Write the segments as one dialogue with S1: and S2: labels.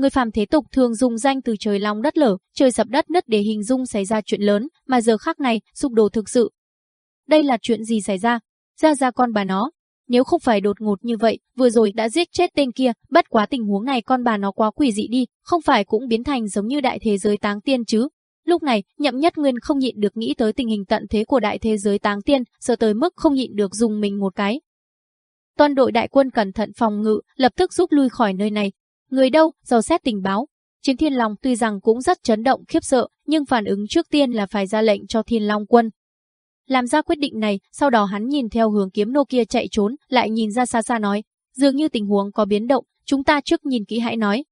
S1: Người phàm thế tục thường dùng danh từ trời long đất lở, trời sập đất nứt để hình dung xảy ra chuyện lớn, mà giờ khắc này, sụp đổ thực sự. Đây là chuyện gì xảy ra? Ra ra con bà nó. Nếu không phải đột ngột như vậy, vừa rồi đã giết chết tên kia, bất quá tình huống này con bà nó quá quỷ dị đi, không phải cũng biến thành giống như đại thế giới táng tiên chứ. Lúc này, Nhậm Nhất Nguyên không nhịn được nghĩ tới tình hình tận thế của đại thế giới táng tiên, sợ tới mức không nhịn được dùng mình một cái, toàn đội đại quân cẩn thận phòng ngự, lập tức rút lui khỏi nơi này, Người đâu, dò xét tình báo. Chiến Thiên Long tuy rằng cũng rất chấn động khiếp sợ, nhưng phản ứng trước tiên là phải ra lệnh cho Thiên Long quân. Làm ra quyết định này, sau đó hắn nhìn theo hướng kiếm nô kia chạy trốn, lại nhìn ra xa xa nói, dường như tình huống có biến động, chúng ta trước nhìn kỹ hãy nói.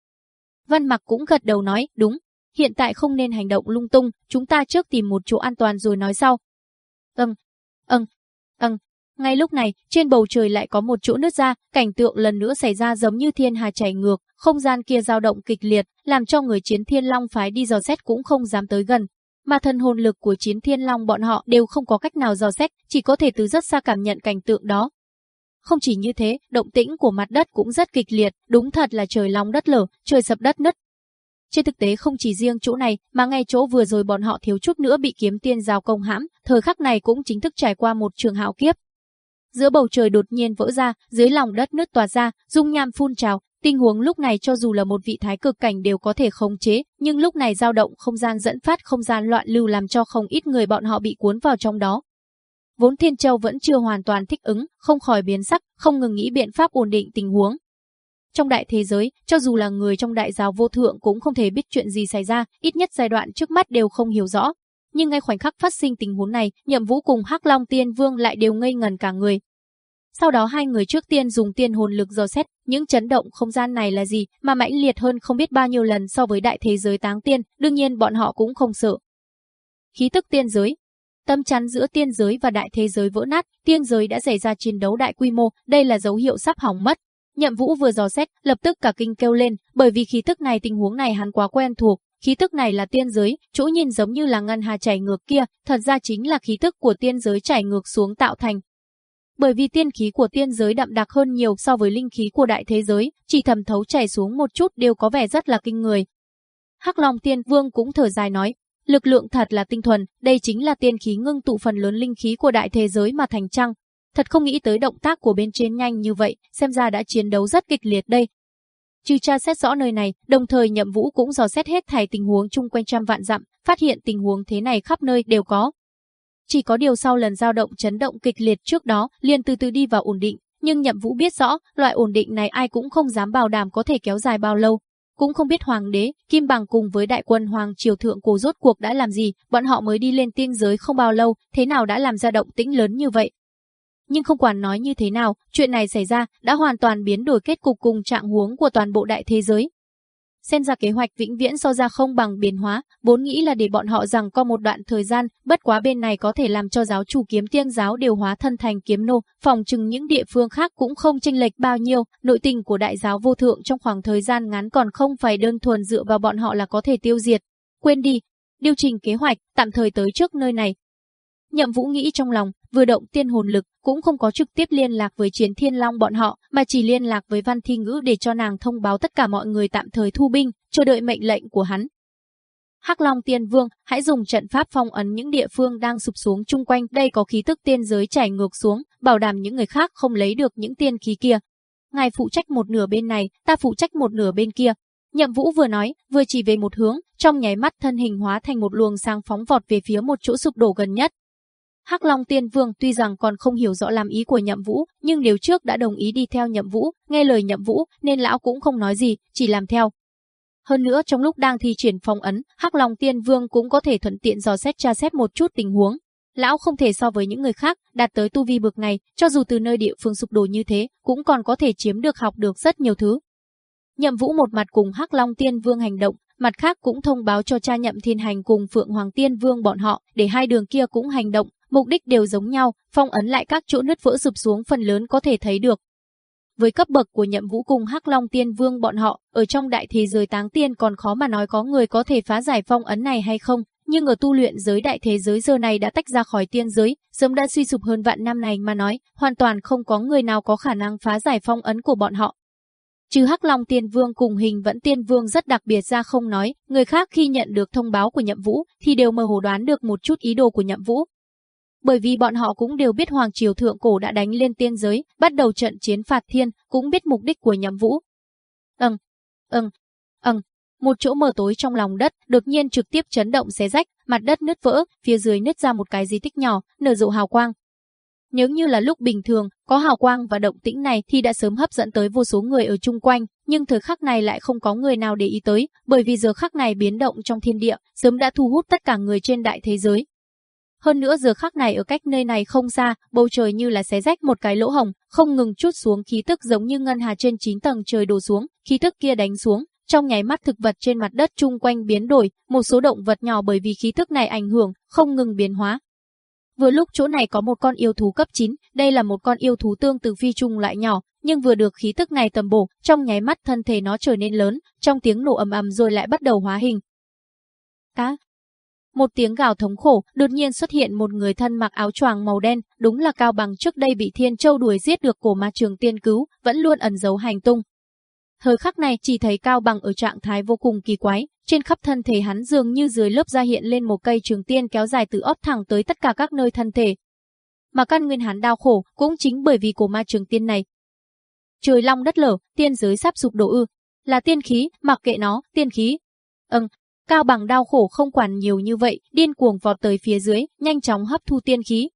S1: Văn Mặc cũng gật đầu nói, đúng, hiện tại không nên hành động lung tung, chúng ta trước tìm một chỗ an toàn rồi nói sau. Ừm, ừm, ừm, ngay lúc này, trên bầu trời lại có một chỗ nứt ra, cảnh tượng lần nữa xảy ra giống như thiên hà chảy ngược, không gian kia dao động kịch liệt, làm cho người chiến thiên long phái đi dò xét cũng không dám tới gần. Mà thần hồn lực của chiến thiên long bọn họ đều không có cách nào dò xét, chỉ có thể từ rất xa cảm nhận cảnh tượng đó. Không chỉ như thế, động tĩnh của mặt đất cũng rất kịch liệt, đúng thật là trời long đất lở, trời sập đất nứt. Trên thực tế không chỉ riêng chỗ này, mà ngay chỗ vừa rồi bọn họ thiếu chút nữa bị kiếm tiên giao công hãm, thời khắc này cũng chính thức trải qua một trường hạo kiếp, giữa bầu trời đột nhiên vỡ ra, dưới lòng đất nứt tỏa ra, dung nham phun trào. Tình huống lúc này cho dù là một vị thái cực cảnh đều có thể khống chế, nhưng lúc này dao động không gian dẫn phát không gian loạn lưu làm cho không ít người bọn họ bị cuốn vào trong đó. Vốn Thiên Châu vẫn chưa hoàn toàn thích ứng, không khỏi biến sắc, không ngừng nghĩ biện pháp ổn định tình huống. Trong đại thế giới, cho dù là người trong đại giáo vô thượng cũng không thể biết chuyện gì xảy ra, ít nhất giai đoạn trước mắt đều không hiểu rõ, nhưng ngay khoảnh khắc phát sinh tình huống này, Nhậm Vũ cùng Hắc Long Tiên Vương lại đều ngây ngần cả người. Sau đó hai người trước tiên dùng tiên hồn lực dò xét, những chấn động không gian này là gì mà mãnh liệt hơn không biết bao nhiêu lần so với đại thế giới táng tiên, đương nhiên bọn họ cũng không sợ. Khí tức tiên giới Tâm chắn giữa tiên giới và đại thế giới vỡ nát, tiên giới đã xảy ra chiến đấu đại quy mô, đây là dấu hiệu sắp hỏng mất. Nhậm Vũ vừa dò xét, lập tức cả kinh kêu lên, bởi vì khí tức này tình huống này hắn quá quen thuộc, Khí tức này là tiên giới, chỗ nhìn giống như là ngân hà chảy ngược kia, thật ra chính là khí tức của tiên giới chảy ngược xuống tạo thành. Bởi vì tiên khí của tiên giới đậm đặc hơn nhiều so với linh khí của đại thế giới, chỉ thầm thấu chảy xuống một chút đều có vẻ rất là kinh người. Hắc Long Tiên Vương cũng thở dài nói, lực lượng thật là tinh thuần, đây chính là tiên khí ngưng tụ phần lớn linh khí của đại thế giới mà thành trăng. Thật không nghĩ tới động tác của bên trên nhanh như vậy, xem ra đã chiến đấu rất kịch liệt đây, trừ tra xét rõ nơi này, đồng thời Nhậm Vũ cũng dò xét hết thảy tình huống chung quanh trăm vạn dặm, phát hiện tình huống thế này khắp nơi đều có. Chỉ có điều sau lần dao động chấn động kịch liệt trước đó, liền từ từ đi vào ổn định, nhưng Nhậm Vũ biết rõ, loại ổn định này ai cũng không dám bảo đảm có thể kéo dài bao lâu. Cũng không biết hoàng đế, Kim Bằng cùng với đại quân hoàng triều thượng cổ rốt cuộc đã làm gì, bọn họ mới đi lên tiên giới không bao lâu, thế nào đã làm ra động tĩnh lớn như vậy, nhưng không quản nói như thế nào, chuyện này xảy ra đã hoàn toàn biến đổi kết cục cùng trạng huống của toàn bộ đại thế giới. Xem ra kế hoạch vĩnh viễn so ra không bằng biến hóa, vốn nghĩ là để bọn họ rằng có một đoạn thời gian, bất quá bên này có thể làm cho giáo chủ kiếm tiên giáo điều hóa thân thành kiếm nô, phòng chừng những địa phương khác cũng không chênh lệch bao nhiêu, nội tình của đại giáo vô thượng trong khoảng thời gian ngắn còn không phải đơn thuần dựa vào bọn họ là có thể tiêu diệt. Quên đi, điều chỉnh kế hoạch, tạm thời tới trước nơi này. Nhậm Vũ nghĩ trong lòng, vừa động tiên hồn lực, cũng không có trực tiếp liên lạc với Chiến Thiên Long bọn họ, mà chỉ liên lạc với Văn Thi Ngữ để cho nàng thông báo tất cả mọi người tạm thời thu binh, chờ đợi mệnh lệnh của hắn. Hắc Long Tiên Vương, hãy dùng trận pháp phong ấn những địa phương đang sụp xuống chung quanh, đây có khí tức tiên giới chảy ngược xuống, bảo đảm những người khác không lấy được những tiên khí kia. Ngài phụ trách một nửa bên này, ta phụ trách một nửa bên kia. Nhậm Vũ vừa nói, vừa chỉ về một hướng, trong nháy mắt thân hình hóa thành một luồng sáng phóng vọt về phía một chỗ sụp đổ gần nhất, Hắc Long Tiên Vương tuy rằng còn không hiểu rõ làm ý của Nhậm Vũ, nhưng điều trước đã đồng ý đi theo Nhậm Vũ, nghe lời Nhậm Vũ nên lão cũng không nói gì, chỉ làm theo. Hơn nữa trong lúc đang thi triển phong ấn, Hắc Long Tiên Vương cũng có thể thuận tiện dò xét tra xét một chút tình huống. Lão không thể so với những người khác, đạt tới tu vi bực này, cho dù từ nơi địa phương sụp đổ như thế, cũng còn có thể chiếm được học được rất nhiều thứ. Nhậm Vũ một mặt cùng Hắc Long Tiên Vương hành động, mặt khác cũng thông báo cho cha Nhậm Thiên Hành cùng Phượng Hoàng Tiên Vương bọn họ, để hai đường kia cũng hành động, mục đích đều giống nhau, phong ấn lại các chỗ nứt vỡ sụp xuống phần lớn có thể thấy được. Với cấp bậc của nhậm vũ cùng Hắc Long Tiên Vương bọn họ, ở trong đại thế giới táng tiên còn khó mà nói có người có thể phá giải phong ấn này hay không, nhưng ở tu luyện giới đại thế giới giờ này đã tách ra khỏi tiên giới, sớm đã suy sụp hơn vạn năm này mà nói, hoàn toàn không có người nào có khả năng phá giải phong ấn của bọn họ. Trừ Hắc Long Tiên Vương cùng hình vẫn Tiên Vương rất đặc biệt ra không nói, người khác khi nhận được thông báo của Nhậm Vũ thì đều mơ hồ đoán được một chút ý đồ của Nhậm Vũ, bởi vì bọn họ cũng đều biết Hoàng Triều Thượng Cổ đã đánh lên tiên giới, bắt đầu trận chiến phạt thiên, cũng biết mục đích của nhậm vũ. ưng ưng ưng một chỗ mờ tối trong lòng đất đột nhiên trực tiếp chấn động xé rách, mặt đất nứt vỡ, phía dưới nứt ra một cái di tích nhỏ, nở rộ hào quang. Nếu như là lúc bình thường, có hào quang và động tĩnh này thì đã sớm hấp dẫn tới vô số người ở chung quanh, nhưng thời khắc này lại không có người nào để ý tới, bởi vì giờ khắc này biến động trong thiên địa, sớm đã thu hút tất cả người trên đại thế giới, hơn nữa giờ khắc này ở cách nơi này không xa, bầu trời như là xé rách một cái lỗ hồng, không ngừng chút xuống khí tức giống như ngân hà trên 9 tầng trời đổ xuống, khí tức kia đánh xuống, trong nháy mắt thực vật trên mặt đất chung quanh biến đổi, một số động vật nhỏ bởi vì khí tức này ảnh hưởng, không ngừng biến hóa. Vừa lúc chỗ này có một con yêu thú cấp 9, đây là một con yêu thú tương từ phi trùng loại nhỏ, nhưng vừa được khí tức này tầm bổ, trong nháy mắt thân thể nó trở nên lớn, trong tiếng nổ ầm ầm rồi lại bắt đầu hóa hình. Cá, một tiếng gào thống khổ, đột nhiên xuất hiện một người thân mặc áo choàng màu đen, đúng là Cao Bằng trước đây bị Thiên Châu đuổi giết được cổ ma trường tiên cứu, vẫn luôn ẩn giấu hành tung. Thời khắc này chỉ thấy Cao Bằng ở trạng thái vô cùng kỳ quái, trên khắp thân thể hắn dường như dưới lớp da hiện lên một cây trường tiên kéo dài từ óc thẳng tới tất cả các nơi thân thể. Mà căn nguyên hắn đau khổ cũng chính bởi vì cổ ma trường tiên này. Trời long đất lở, tiên giới sắp sụp đổ ư, là tiên khí, mặc kệ nó, tiên khí. Ừm, Cao bằng đau khổ không quản nhiều như vậy, điên cuồng vọt tới phía dưới, nhanh chóng hấp thu tiên khí.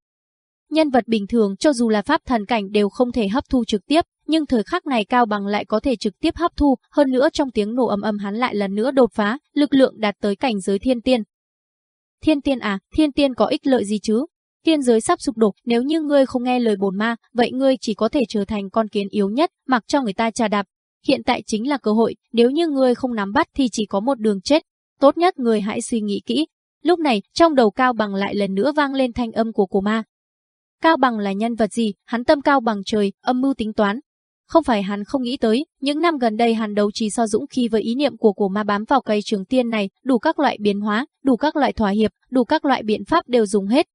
S1: Nhân vật bình thường cho dù là pháp thần cảnh đều không thể hấp thu trực tiếp, nhưng thời khắc này Cao Bằng lại có thể trực tiếp hấp thu, hơn nữa trong tiếng nổ ầm ầm hắn lại lần nữa đột phá, lực lượng đạt tới cảnh giới thiên tiên. Thiên tiên à, thiên tiên có ích lợi gì chứ? Thiên giới sắp sụp đổ, nếu như ngươi không nghe lời bồn ma, vậy ngươi chỉ có thể trở thành con kiến yếu nhất, mặc cho người ta trà đạp. Hiện tại chính là cơ hội, nếu như ngươi không nắm bắt thì chỉ có một đường chết, tốt nhất người hãy suy nghĩ kỹ. Lúc này, trong đầu Cao Bằng lại lần nữa vang lên thanh âm của cổ ma. Cao Bằng là nhân vật gì, hắn tâm cao bằng trời, âm mưu tính toán. Không phải hắn không nghĩ tới, những năm gần đây hắn đấu trí so dũng khi với ý niệm của cổ ma bám vào cây trường tiên này, đủ các loại biến hóa, đủ các loại thỏa hiệp, đủ các loại biện pháp đều dùng hết,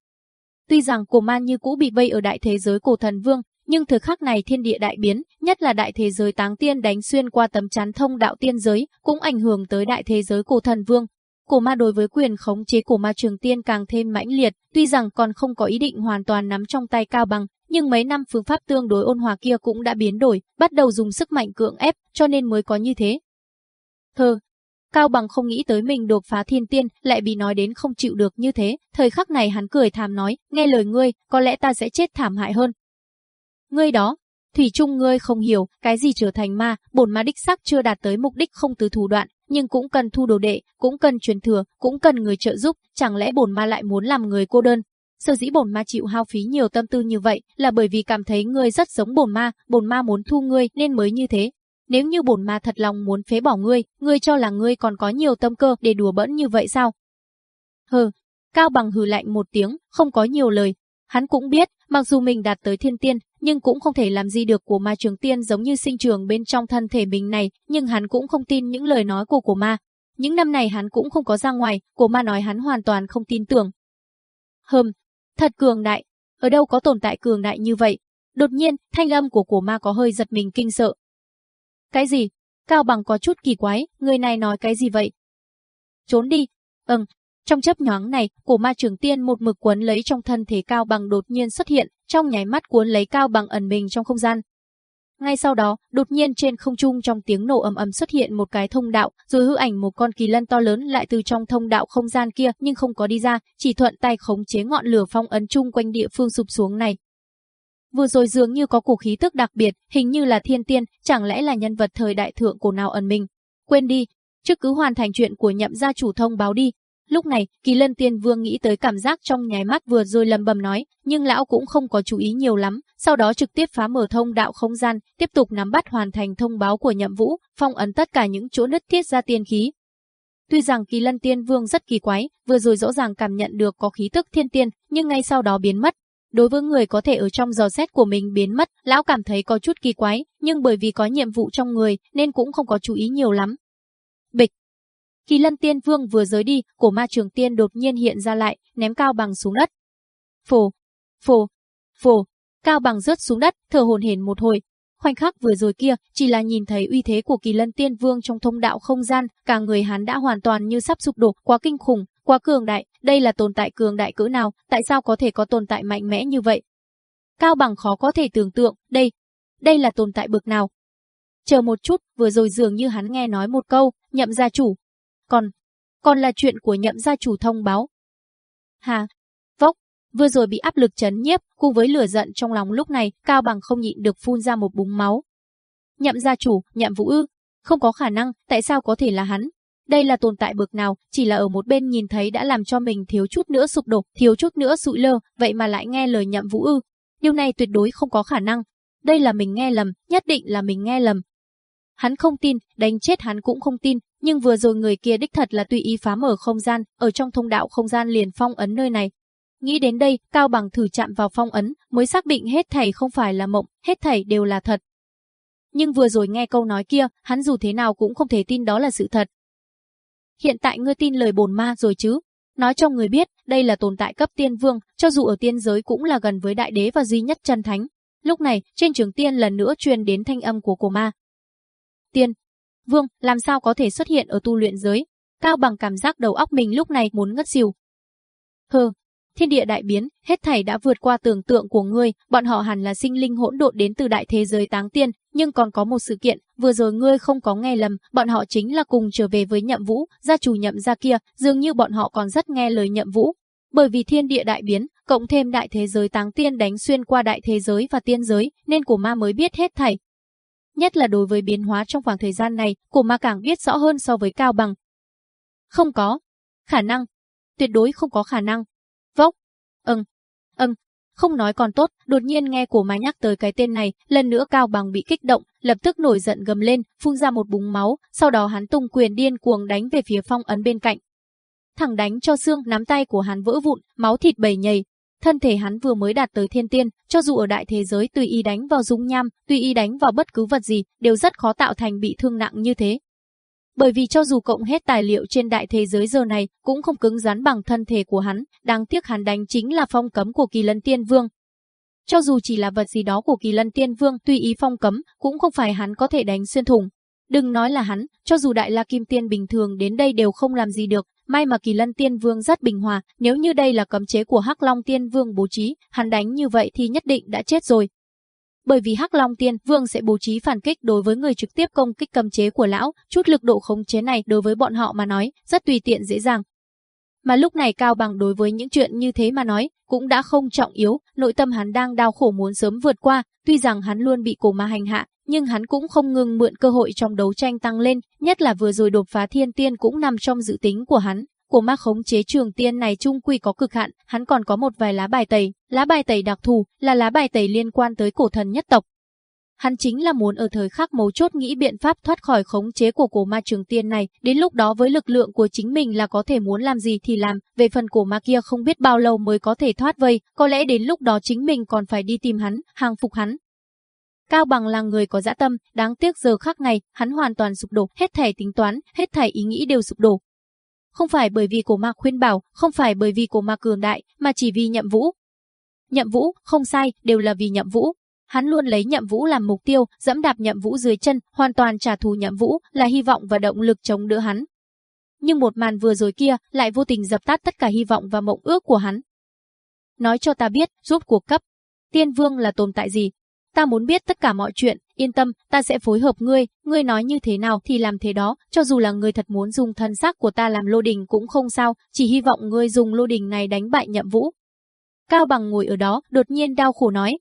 S1: Tuy rằng cổ man như cũ bị vây ở đại thế giới cổ thần vương, nhưng thời khắc này thiên địa đại biến, nhất là đại thế giới táng tiên đánh xuyên qua tấm chắn thông đạo tiên giới, cũng ảnh hưởng tới đại thế giới cổ thần vương. Cổ ma đối với quyền khống chế cổ ma trường tiên càng thêm mãnh liệt, tuy rằng còn không có ý định hoàn toàn nắm trong tay cao bằng, nhưng mấy năm phương pháp tương đối ôn hòa kia cũng đã biến đổi, bắt đầu dùng sức mạnh cưỡng ép, cho nên mới có như thế. Thơ, Cao Bằng không nghĩ tới mình đột phá thiên tiên, lại bị nói đến không chịu được như thế, thời khắc này hắn cười thảm nói, nghe lời ngươi, có lẽ ta sẽ chết thảm hại hơn, Ngươi đó, Thủy chung ngươi không hiểu, cái gì trở thành ma, bổn ma đích xác chưa đạt tới mục đích không từ thủ đoạn, nhưng cũng cần thu đồ đệ, cũng cần truyền thừa, cũng cần người trợ giúp, chẳng lẽ bổn ma lại muốn làm người cô đơn? Sở dĩ bổn ma chịu hao phí nhiều tâm tư như vậy là bởi vì cảm thấy ngươi rất giống bổn ma, bổn ma muốn thu ngươi nên mới như thế. Nếu như bổn ma thật lòng muốn phế bỏ ngươi, ngươi cho là ngươi còn có nhiều tâm cơ để đùa bỡn như vậy sao? Hừ, Cao Bằng hừ lạnh một tiếng, không có nhiều lời. Hắn cũng biết, mặc dù mình đạt tới thiên tiên, nhưng cũng không thể làm gì được của ma trường tiên giống như sinh trường bên trong thân thể mình này, nhưng hắn cũng không tin những lời nói của của ma. Những năm này hắn cũng không có ra ngoài, của ma nói hắn hoàn toàn không tin tưởng. Hừm, thật cường đại, ở đâu có tồn tại cường
S2: đại như vậy? Đột nhiên, thanh âm của của ma có hơi giật mình kinh sợ. Cái gì? Cao bằng có chút kỳ quái, người này nói cái gì vậy? Trốn đi. ừ
S1: trong chớp nhoáng này, cổ ma trường tiên một mực cuốn lấy trong thân thể Cao Bằng đột nhiên xuất hiện, trong nháy mắt cuốn lấy Cao Bằng ẩn mình trong không gian. Ngay sau đó, đột nhiên trên không trung trong tiếng nổ ầm ầm xuất hiện một cái thông đạo, rồi hư ảnh một con kỳ lân to lớn lại từ trong thông đạo không gian kia nhưng không có đi ra, chỉ thuận tay khống chế ngọn lửa phong ấn chung quanh địa phương sụp xuống này, vừa rồi dường như có cổ khí tức đặc biệt, hình như là thiên tiên, chẳng lẽ là nhân vật thời đại thượng cổ nào ẩn mình. Quên đi, trước cứ hoàn thành chuyện của nhậm gia chủ thông báo đi, Lúc này, kỳ lân tiên vương nghĩ tới cảm giác trong nháy mắt vừa rồi lầm bầm nói, nhưng lão cũng không có chú ý nhiều lắm, sau đó trực tiếp phá mở thông đạo không gian, tiếp tục nắm bắt hoàn thành thông báo của nhậm vũ, phong ấn tất cả những chỗ nứt thiết ra tiên khí. Tuy rằng kỳ lân tiên vương rất kỳ quái, vừa rồi rõ ràng cảm nhận được có khí tức thiên tiên, nhưng ngay sau đó biến mất. Đối với người có thể ở trong giò xét của mình biến mất, lão cảm thấy có chút kỳ quái, nhưng bởi vì có nhiệm vụ trong người nên cũng
S2: không có chú ý nhiều lắm, khi Lân Tiên Vương vừa rời đi, cổ ma trường tiên đột nhiên hiện ra lại, ném Cao Bằng xuống đất. Phổ, phổ, phổ,
S1: Cao Bằng rớt xuống đất, thở hồn hển một hồi. Khoảnh khắc vừa rồi kia, chỉ là nhìn thấy uy thế của kỳ lân tiên vương trong thông đạo không gian, cả người hắn đã hoàn toàn như sắp sụp đổ, quá kinh khủng, quá cường đại, đây là tồn tại cường đại cỡ nào, tại sao có thể có tồn tại mạnh mẽ như vậy? Cao bằng khó có thể tưởng tượng, đây, đây là tồn tại bực nào? Chờ một chút, vừa rồi dường như hắn nghe nói một câu, nhậm gia chủ, còn, còn là chuyện của nhậm gia chủ thông báo. Hà, vốc, vừa rồi bị áp lực chấn nhiếp, cùng với lửa giận trong lòng lúc này, Cao Bằng không nhịn được phun ra một búng máu. Nhậm gia chủ, nhậm vũ ư, không có khả năng, tại sao có thể là hắn? Đây là tồn tại bực nào, chỉ là ở một bên nhìn thấy đã làm cho mình thiếu chút nữa sụp đổ, thiếu chút nữa sụi lơ, vậy mà lại nghe lời nhậm vũ ư. Điều này tuyệt đối không có khả năng. Đây là mình nghe lầm, nhất định là mình nghe lầm. Hắn không tin, đánh chết hắn cũng không tin, nhưng vừa rồi người kia đích thật là tùy ý phá mở không gian, ở trong thông đạo không gian liền phong ấn nơi này. Nghĩ đến đây, Cao Bằng thử chạm vào phong ấn, mới xác định hết thảy không phải là mộng, hết thảy đều là thật. Nhưng vừa rồi nghe câu nói kia, hắn dù thế nào cũng không thể tin đó là sự thật. Hiện tại ngươi tin lời bồn ma rồi chứ? Nói cho người biết, đây là tồn tại cấp tiên vương, cho dù ở tiên giới cũng là gần với đại đế và duy nhất chân thánh. Lúc này, trên trường tiên lần nữa truyền đến thanh âm của cổ ma. Tiên, vương làm sao có thể xuất hiện ở tu luyện giới. Cao bằng cảm giác đầu óc mình lúc này muốn ngất xỉu. Hừ, thiên địa đại biến, hết thảy đã vượt qua tưởng tượng của ngươi, bọn họ hẳn là sinh linh hỗn độn đến từ đại thế giới táng tiên, nhưng còn có một sự kiện, vừa rồi ngươi không có nghe lầm, bọn họ chính là cùng trở về với nhậm vũ, gia chủ nhậm gia kia, dường như bọn họ còn rất nghe lời nhậm vũ. Bởi vì thiên địa đại biến, cộng thêm đại thế giới táng tiên đánh xuyên qua đại thế giới và tiên giới, nên của ma mới biết hết thảy, nhất là đối với biến hóa trong khoảng thời gian
S2: này, cổ ma càng biết rõ hơn so với Cao Bằng. Không có. Khả năng. Tuyệt đối không có khả năng. Vốc. Ừm. Ừm. Không nói còn tốt, đột nhiên
S1: nghe cổ ma nhắc tới cái tên này, lần nữa Cao Bằng bị kích động, lập tức nổi giận gầm lên, phun ra một búng máu, sau đó hắn tung quyền điên cuồng đánh về phía phong ấn bên cạnh thẳng đánh cho xương nắm tay của hắn vỡ vụn, máu thịt bầy nhầy, Thân thể hắn vừa mới đạt tới thiên tiên, cho dù ở đại thế giới tùy ý đánh vào dung nham, tùy ý đánh vào bất cứ vật gì, đều rất khó tạo thành bị thương nặng như thế. Bởi vì cho dù cộng hết tài liệu trên đại thế giới giờ này, cũng không cứng rắn bằng thân thể của hắn, đáng tiếc hắn đánh chính là phong cấm của kỳ lân tiên vương. Cho dù chỉ là vật gì đó của kỳ lân tiên vương tùy ý phong cấm, cũng không phải hắn có thể đánh xuyên thủng. Đừng nói là hắn, cho dù đại la kim tiên bình thường đến đây đều không làm gì được, May mà Kỳ Lân Tiên Vương rất bình hòa, nếu như đây là cấm chế của Hắc Long Tiên Vương bố trí, hắn đánh như vậy thì nhất định đã chết rồi. Bởi vì Hắc Long Tiên Vương sẽ bố trí phản kích đối với người trực tiếp công kích cấm chế của lão, chút lực độ khống chế này đối với bọn họ mà nói, rất tùy tiện dễ dàng. Mà lúc này Cao Bằng đối với những chuyện như thế mà nói, cũng đã không trọng yếu, nội tâm hắn đang đau khổ muốn sớm vượt qua, tuy rằng hắn luôn bị cổ ma hành hạ, nhưng hắn cũng không ngừng mượn cơ hội trong đấu tranh tăng lên, nhất là vừa rồi đột phá thiên tiên cũng nằm trong dự tính của hắn. Của ma khống chế trường tiên này trung quy có cực hạn, hắn còn có một vài lá bài tẩy, lá bài tẩy đặc thù là lá bài tẩy liên quan tới cổ thần nhất tộc. Hắn chính là muốn ở thời khắc mấu chốt nghĩ biện pháp thoát khỏi khống chế của cổ ma trường tiên này, đến lúc đó với lực lượng của chính mình là có thể muốn làm gì thì làm, về phần cổ ma kia không biết bao lâu mới có thể thoát vây, có lẽ đến lúc đó chính mình còn phải đi tìm hắn, hàng phục hắn, Cao Bằng là người có dã tâm, đáng tiếc giờ khắc này, hắn hoàn toàn sụp đổ, hết thảy tính toán, hết thảy ý nghĩ đều sụp đổ. Không phải bởi vì cổ ma khuyên bảo, không phải bởi vì cổ ma cường đại, mà chỉ vì nhậm vũ. Nhậm vũ, không sai, đều là vì nhậm vũ. Hắn luôn lấy nhậm vũ làm mục tiêu, dẫm đạp nhậm vũ dưới chân, hoàn toàn trả thù nhậm vũ, là hy vọng và động lực chống đỡ hắn. Nhưng một màn vừa rồi kia lại vô tình dập tắt tất cả hy vọng và mộng ước của hắn. Nói cho ta biết, rốt cuộc cấp, Tiên Vương là tồn tại gì, ta muốn biết tất cả mọi chuyện, yên tâm, ta sẽ phối hợp ngươi, ngươi nói như thế nào thì làm thế đó, cho dù là ngươi thật muốn dùng thân xác của ta làm lô đình cũng không sao, chỉ hy vọng ngươi dùng lô đình này đánh bại nhậm vũ. Cao Bằng ngồi ở đó, đột nhiên đau khổ nói.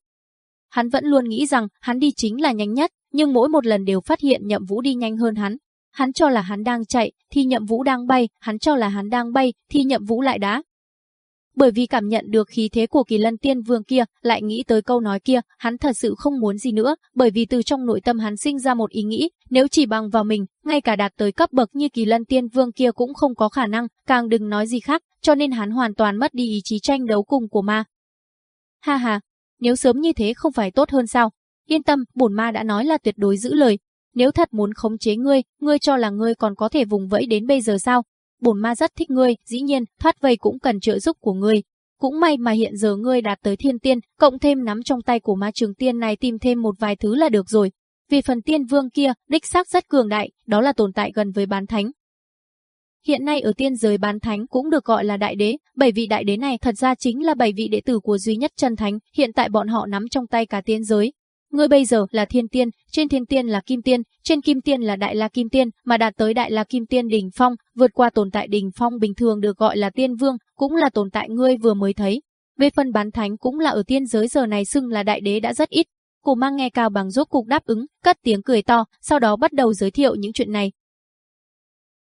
S1: Hắn vẫn luôn nghĩ rằng hắn đi chính là nhanh nhất, nhưng mỗi một lần đều phát hiện nhậm vũ đi nhanh hơn hắn. Hắn cho là hắn đang chạy, thì nhậm vũ đang bay, hắn cho là hắn đang bay, thì nhậm vũ lại đá bởi vì cảm nhận được khí thế của kỳ lân tiên vương kia, lại nghĩ tới câu nói kia, hắn thật sự không muốn gì nữa, bởi vì từ trong nội tâm hắn sinh ra một ý nghĩ, nếu chỉ bằng vào mình, ngay cả đạt tới cấp bậc như kỳ lân tiên vương kia cũng không có khả năng, càng đừng nói gì khác, cho nên hắn hoàn toàn mất đi ý chí tranh đấu cùng của ma. Ha ha, nếu sớm như thế không phải tốt hơn sao? Yên tâm, bổn ma đã nói là tuyệt đối giữ lời. Nếu thật muốn khống chế ngươi, ngươi cho là ngươi còn có thể vùng vẫy đến bây giờ sao? bổn ma rất thích ngươi, dĩ nhiên, thoát vây cũng cần trợ giúp của ngươi. Cũng may mà hiện giờ ngươi đạt tới thiên tiên, cộng thêm nắm trong tay của ma trường tiên này tìm thêm một vài thứ là được rồi. Vì phần tiên vương kia, đích xác rất cường đại, đó là tồn tại gần với bán thánh. Hiện nay ở tiên giới bán thánh cũng được gọi là đại đế, bảy vị đại đế này thật ra chính là bảy vị đệ tử của duy nhất chân thánh, hiện tại bọn họ nắm trong tay cả tiên giới, Ngươi bây giờ là thiên tiên, trên thiên tiên là kim tiên, trên kim tiên là đại la kim tiên, mà đạt tới đại la kim tiên đỉnh phong, vượt qua tồn tại đỉnh phong bình thường được gọi là tiên vương, cũng là tồn tại ngươi vừa mới thấy. Về phần bán thánh cũng là ở tiên giới giờ này xưng là đại đế đã rất ít. Cổ mang nghe cao bằng rốt cục đáp ứng, cất tiếng cười to, sau đó bắt đầu giới thiệu những chuyện này.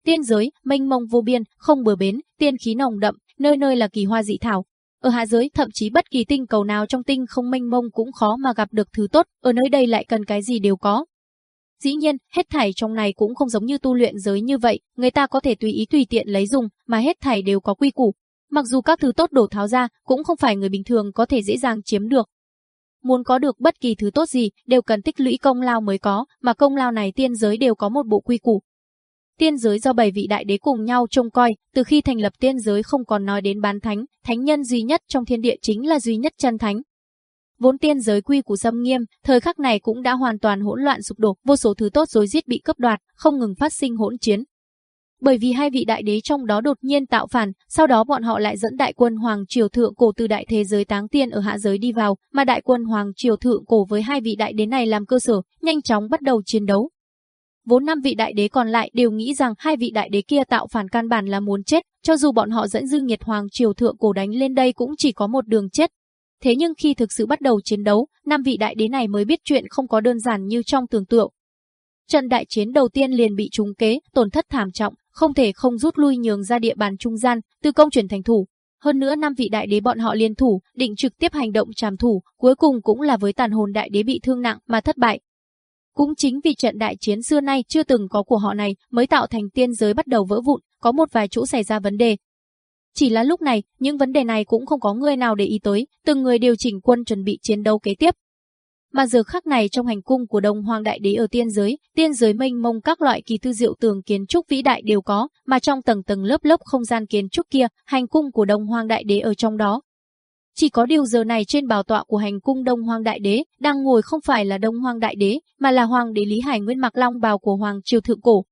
S1: Tiên giới, mênh mông vô biên, không bờ bến, tiên khí nồng đậm, nơi nơi là kỳ hoa dị thảo, ở hạ giới thậm chí bất kỳ tinh cầu nào trong tinh không mênh mông cũng khó mà gặp được thứ tốt, ở nơi đây lại cần cái gì đều có. Dĩ nhiên, hết thảy trong này cũng không giống như tu luyện giới như vậy, người ta có thể tùy ý tùy tiện lấy dùng, mà hết thảy đều có quy củ. Mặc dù các thứ tốt đổ tháo ra, cũng không phải người bình thường có thể dễ dàng chiếm được. Muốn có được bất kỳ thứ tốt gì, đều cần tích lũy công lao mới có, mà công lao này tiên giới đều có một bộ quy củ, Tiên giới do bảy vị đại đế cùng nhau trông coi, từ khi thành lập tiên giới không còn nói đến bán thánh, thánh nhân duy nhất trong thiên địa chính là duy nhất chân thánh. Vốn tiên giới quy của dâm nghiêm, thời khắc này cũng đã hoàn toàn hỗn loạn sụp đổ, vô số thứ tốt rối giết bị cấp đoạt, không ngừng phát sinh hỗn chiến. Bởi vì hai vị đại đế trong đó đột nhiên tạo phản, sau đó bọn họ lại dẫn đại quân hoàng triều thượng cổ từ đại thế giới táng tiên ở hạ giới đi vào, mà đại quân hoàng triều thượng cổ với hai vị đại đế này làm cơ sở, nhanh chóng bắt đầu chiến đấu, Vốn năm vị đại đế còn lại đều nghĩ rằng hai vị đại đế kia tạo phản căn bản là muốn chết, cho dù bọn họ dẫn dư nghiệt hoàng triều thượng cổ đánh lên đây cũng chỉ có một đường chết. Thế nhưng khi thực sự bắt đầu chiến đấu, năm vị đại đế này mới biết chuyện không có đơn giản như trong tưởng tượng. Trận đại chiến đầu tiên liền bị trúng kế, tổn thất thảm trọng, không thể không rút lui nhường ra địa bàn trung gian, từ công chuyển thành thủ. Hơn nữa năm vị đại đế bọn họ liên thủ, định trực tiếp hành động tràm thủ, cuối cùng cũng là với tàn hồn đại đế bị thương nặng mà thất bại, cũng chính vì trận đại chiến xưa nay chưa từng có của họ này mới tạo thành tiên giới bắt đầu vỡ vụn, có một vài chỗ xảy ra vấn đề. Chỉ là lúc này, những vấn đề này cũng không có người nào để ý tới, từng người điều chỉnh quân chuẩn bị chiến đấu kế tiếp. Mà giờ khắc này trong hành cung của Đông Hoàng Đại Đế ở tiên giới, tiên giới mênh mông các loại kỳ tư diệu tường kiến trúc vĩ đại đều có, mà trong tầng tầng lớp lớp không gian kiến trúc kia, hành cung của Đông Hoàng Đại Đế ở trong đó, chỉ có điều giờ này trên bào tọa của hành cung Đông Hoàng Đại Đế đang ngồi không phải là Đông Hoàng Đại Đế, mà là Hoàng đế Lý Hải Nguyên mặc long bào của Hoàng triều thượng cổ.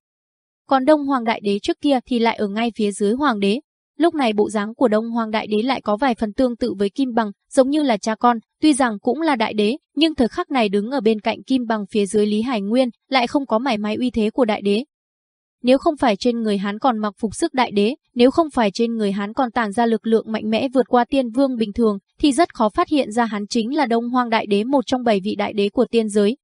S1: Còn Đông Hoàng Đại Đế trước kia thì lại ở ngay phía dưới Hoàng đế. Lúc này bộ dáng của Đông Hoàng Đại Đế lại có vài phần tương tự với Kim Bằng, giống như là cha con, tuy rằng cũng là Đại Đế, nhưng thời khắc này đứng ở bên cạnh Kim Bằng phía dưới Lý Hải Nguyên lại không có mảy may uy thế của Đại Đế, nếu không phải trên người hắn còn mặc phục sức đại đế, nếu không phải trên người hắn còn tản ra lực lượng mạnh mẽ vượt qua tiên vương bình thường, thì rất khó phát hiện ra hắn chính là Đông Hoang đại đế một trong bảy vị đại đế của tiên giới.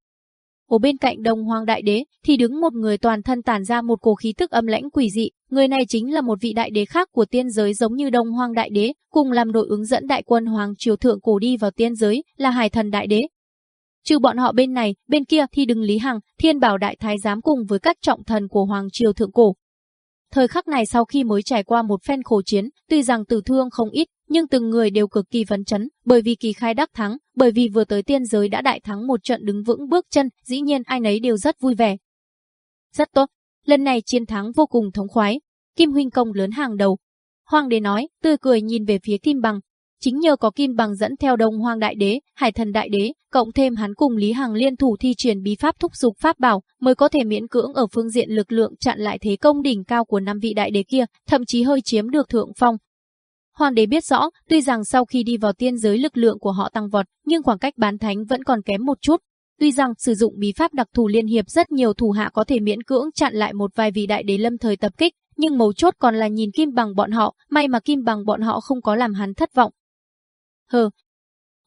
S1: Ở bên cạnh Đông Hoang đại đế thì đứng một người toàn thân tản ra một cổ khí tức âm lãnh quỷ dị, người này chính là một vị đại đế khác của tiên giới giống như Đông Hoang đại đế, cùng làm đội ứng dẫn đại quân hoàng triều thượng cổ đi vào tiên giới, là Hải Thần đại đế, trừ bọn họ bên này, bên kia thì đừng Lý Hằng, Thiên Bảo Đại Thái giám cùng với các trọng thần của Hoàng Triều Thượng Cổ. Thời khắc này sau khi mới trải qua một phen khổ chiến, tuy rằng tử thương không ít, nhưng từng người đều cực kỳ phấn chấn, bởi vì kỳ khai đắc thắng, bởi vì vừa tới tiên giới đã đại thắng một trận đứng vững bước chân, dĩ nhiên ai nấy đều rất vui vẻ. Rất tốt, lần này chiến thắng vô cùng thống khoái, Kim huynh công lớn hàng đầu. Hoàng đế nói, tươi cười nhìn về phía Kim Bằng, Chính nhờ có kim bằng dẫn theo đồng hoàng đại đế, hải thần đại đế, cộng thêm hắn cùng Lý Hằng liên thủ thi truyền bí pháp thúc dục pháp bảo, mới có thể miễn cưỡng ở phương diện lực lượng chặn lại thế công đỉnh cao của năm vị đại đế kia, thậm chí hơi chiếm được thượng phong, Hoàng đế biết rõ, tuy rằng sau khi đi vào tiên giới lực lượng của họ tăng vọt, nhưng khoảng cách bán thánh vẫn còn kém một chút. Tuy rằng sử dụng bí pháp đặc thù liên hiệp rất nhiều thủ hạ có thể miễn cưỡng chặn lại một vài vị đại đế lâm thời tập kích, nhưng mấu chốt còn là nhìn kim bằng bọn họ, may mà kim bằng bọn họ không có làm hắn thất vọng, Hờ.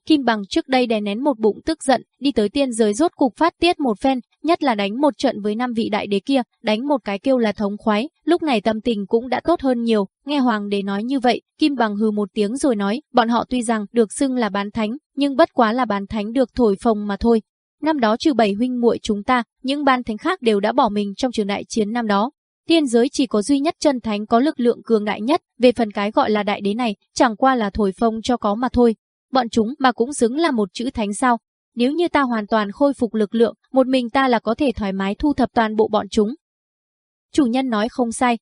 S1: Kim Bằng trước đây đè nén một bụng tức giận, đi tới tiên giới rốt cục phát tiết một phen, nhất là đánh một trận với năm vị đại đế kia, đánh một cái kêu là thống khoái, lúc này tâm tình cũng đã tốt hơn nhiều, nghe hoàng đế nói như vậy, Kim Bằng hừ một tiếng rồi nói, bọn họ tuy rằng được xưng là bán thánh, nhưng bất quá là bán thánh được thổi phồng mà thôi. Năm đó trừ bảy huynh muội chúng ta, những bán thánh khác đều đã bỏ mình trong trường đại chiến năm đó, Tiên giới chỉ có duy nhất chân thánh có lực lượng cường đại nhất, về phần cái gọi là đại đế này, chẳng qua là thổi phông cho có mà thôi. Bọn chúng mà cũng xứng là một chữ thánh sao? Nếu như ta hoàn toàn khôi phục lực lượng, một mình ta là có thể thoải mái thu thập toàn bộ bọn chúng. Chủ nhân nói không sai,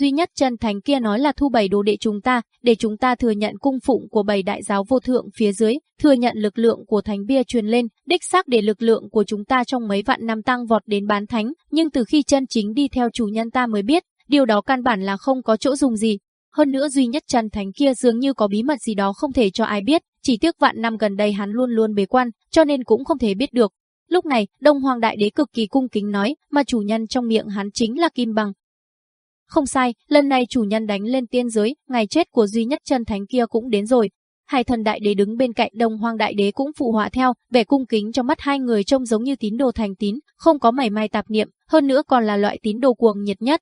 S1: duy nhất chân thánh kia nói là thu bảy đồ đệ chúng ta, để chúng ta thừa nhận cung phụng của bảy đại giáo vô thượng phía dưới, thừa nhận lực lượng của thánh bia truyền lên, đích xác để lực lượng của chúng ta trong mấy vạn năm tăng vọt đến bán thánh, nhưng từ khi chân chính đi theo chủ nhân ta mới biết, điều đó căn bản là không có chỗ dùng gì. Hơn nữa duy nhất chân thánh kia dường như có bí mật gì đó không thể cho ai biết, chỉ tiếc vạn năm gần đây hắn luôn luôn bế quan, cho nên cũng không thể biết được. Lúc này, Đông Hoàng Đại Đế cực kỳ cung kính nói, mà chủ nhân trong miệng hắn chính là Kim Bằng, không sai, lần này chủ nhân đánh lên tiên giới, ngày chết của duy nhất chân thánh kia cũng đến rồi. Hai thần đại đế đứng bên cạnh đồng hoang đại đế cũng phụ họa theo, vẻ cung kính trong mắt hai người trông giống như tín đồ thành tín, không có mảy may tạp niệm, hơn nữa còn là loại tín đồ cuồng nhiệt nhất.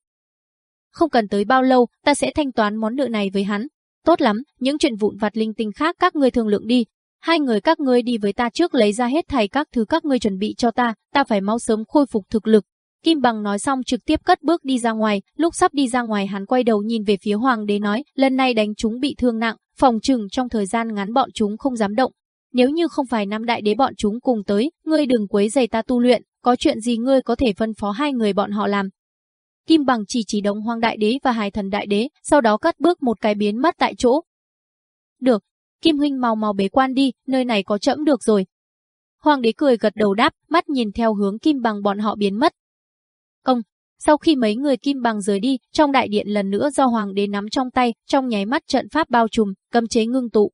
S1: Không cần tới bao lâu, ta sẽ thanh toán món nợ này với hắn. Tốt lắm, những chuyện vụn vặt linh tinh khác các người thương lượng đi. Hai người các ngươi đi với ta trước lấy ra hết thầy các thứ các ngươi chuẩn bị cho ta, ta phải mau sớm khôi phục thực lực, Kim Bằng nói xong trực tiếp cất bước đi ra ngoài, lúc sắp đi ra ngoài hắn quay đầu nhìn về phía hoàng đế nói, lần này đánh chúng bị thương nặng, phòng trừng trong thời gian ngắn bọn chúng không dám động. Nếu như không phải năm đại đế bọn chúng cùng tới, ngươi đừng quấy giày ta tu luyện, có chuyện gì ngươi có thể phân phó hai người bọn họ làm. Kim Bằng chỉ chỉ đồng Hoàng đại đế và hài thần đại đế, sau đó cắt bước một cái biến mất tại chỗ.
S2: Được, Kim Huynh mau mau bế quan đi, nơi này có chẫm được rồi. Hoàng đế cười gật đầu đáp, mắt nhìn theo hướng Kim Bằng bọn họ biến mất,
S1: sau khi mấy người kim bằng rời đi, trong đại điện lần nữa do hoàng đế nắm trong tay, trong nháy mắt trận pháp bao trùm, cấm chế ngưng tụ.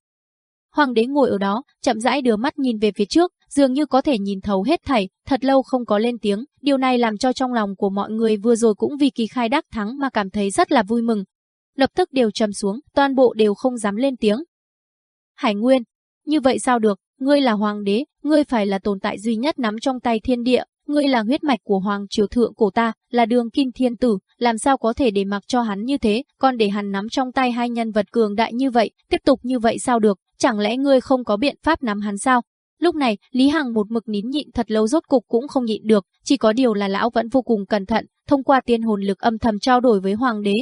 S1: Hoàng đế ngồi ở đó, chậm rãi đưa mắt nhìn về phía trước, dường như có thể nhìn thấu hết thảy, thật lâu không có lên tiếng, điều này làm cho trong lòng của mọi người vừa rồi cũng vì kỳ khai đắc thắng mà cảm thấy rất là vui mừng. Lập tức đều trầm xuống, toàn bộ đều không dám lên tiếng. Hải Nguyên, như vậy sao được, ngươi là hoàng đế, ngươi phải là tồn tại duy nhất nắm trong tay thiên địa, Ngươi là huyết mạch của Hoàng Triều Thượng cổ ta, là đường kim thiên tử, làm sao có thể để mặc cho hắn như thế, còn để hắn nắm trong tay hai nhân vật cường đại như vậy, tiếp tục như vậy sao được, chẳng lẽ ngươi không có biện pháp nắm hắn sao? Lúc này, Lý Hằng một mực nín nhịn thật lâu rốt cục cũng không nhịn được, chỉ có điều là lão vẫn vô cùng cẩn thận, thông qua tiên hồn lực âm thầm trao đổi với hoàng đế.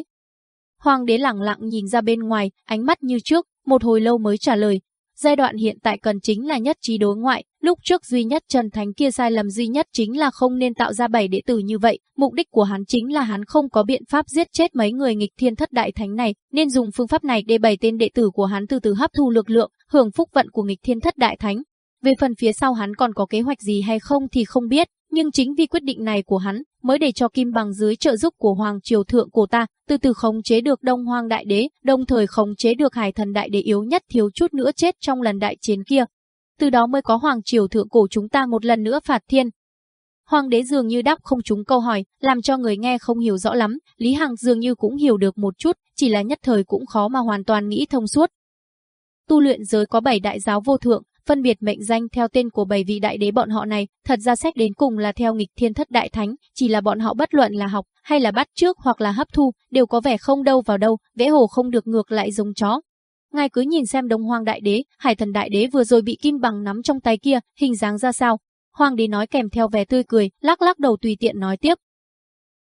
S1: Hoàng đế lặng lặng nhìn ra bên ngoài, ánh mắt như trước, một hồi lâu mới trả lời. Giai đoạn hiện tại cần chính là nhất trí đối ngoại, Lúc trước duy nhất Trần Thánh kia sai lầm duy nhất chính là không nên tạo ra bảy đệ tử như vậy, mục đích của hắn chính là hắn không có biện pháp giết chết mấy người nghịch thiên thất đại thánh này, nên dùng phương pháp này để bảy tên đệ tử của hắn từ từ hấp thu lực lượng, hưởng phúc vận của nghịch thiên thất đại thánh. Về phần phía sau hắn còn có kế hoạch gì hay không thì không biết, nhưng chính vì quyết định này của hắn mới để cho Kim Bằng dưới trợ giúp của Hoàng Triều Thượng của ta từ từ khống chế được Đông Hoàng Đại Đế, đồng thời khống chế được Hải Thần Đại Đế yếu nhất thiếu chút nữa chết trong lần đại chiến kia, từ đó mới có hoàng triều thượng cổ chúng ta một lần nữa phạt thiên. Hoàng đế dường như đáp không trúng câu hỏi, làm cho người nghe không hiểu rõ lắm, Lý Hằng dường như cũng hiểu được một chút, chỉ là nhất thời cũng khó mà hoàn toàn nghĩ thông suốt. Tu luyện giới có 7 đại giáo vô thượng, phân biệt mệnh danh theo tên của bảy vị đại đế bọn họ này, thật ra xét đến cùng là theo nghịch thiên thất đại thánh, chỉ là bọn họ bất luận là học hay là bắt trước hoặc là hấp thu, đều có vẻ không đâu vào đâu, vẽ hồ không được ngược lại giống chó, Ngài cứ nhìn xem đồng Hoàng Đại Đế, Hải Thần Đại Đế vừa rồi bị kim bằng nắm trong tay kia, hình dáng ra sao? Hoàng Đế nói kèm theo vẻ tươi cười, lắc lắc đầu tùy tiện nói tiếp.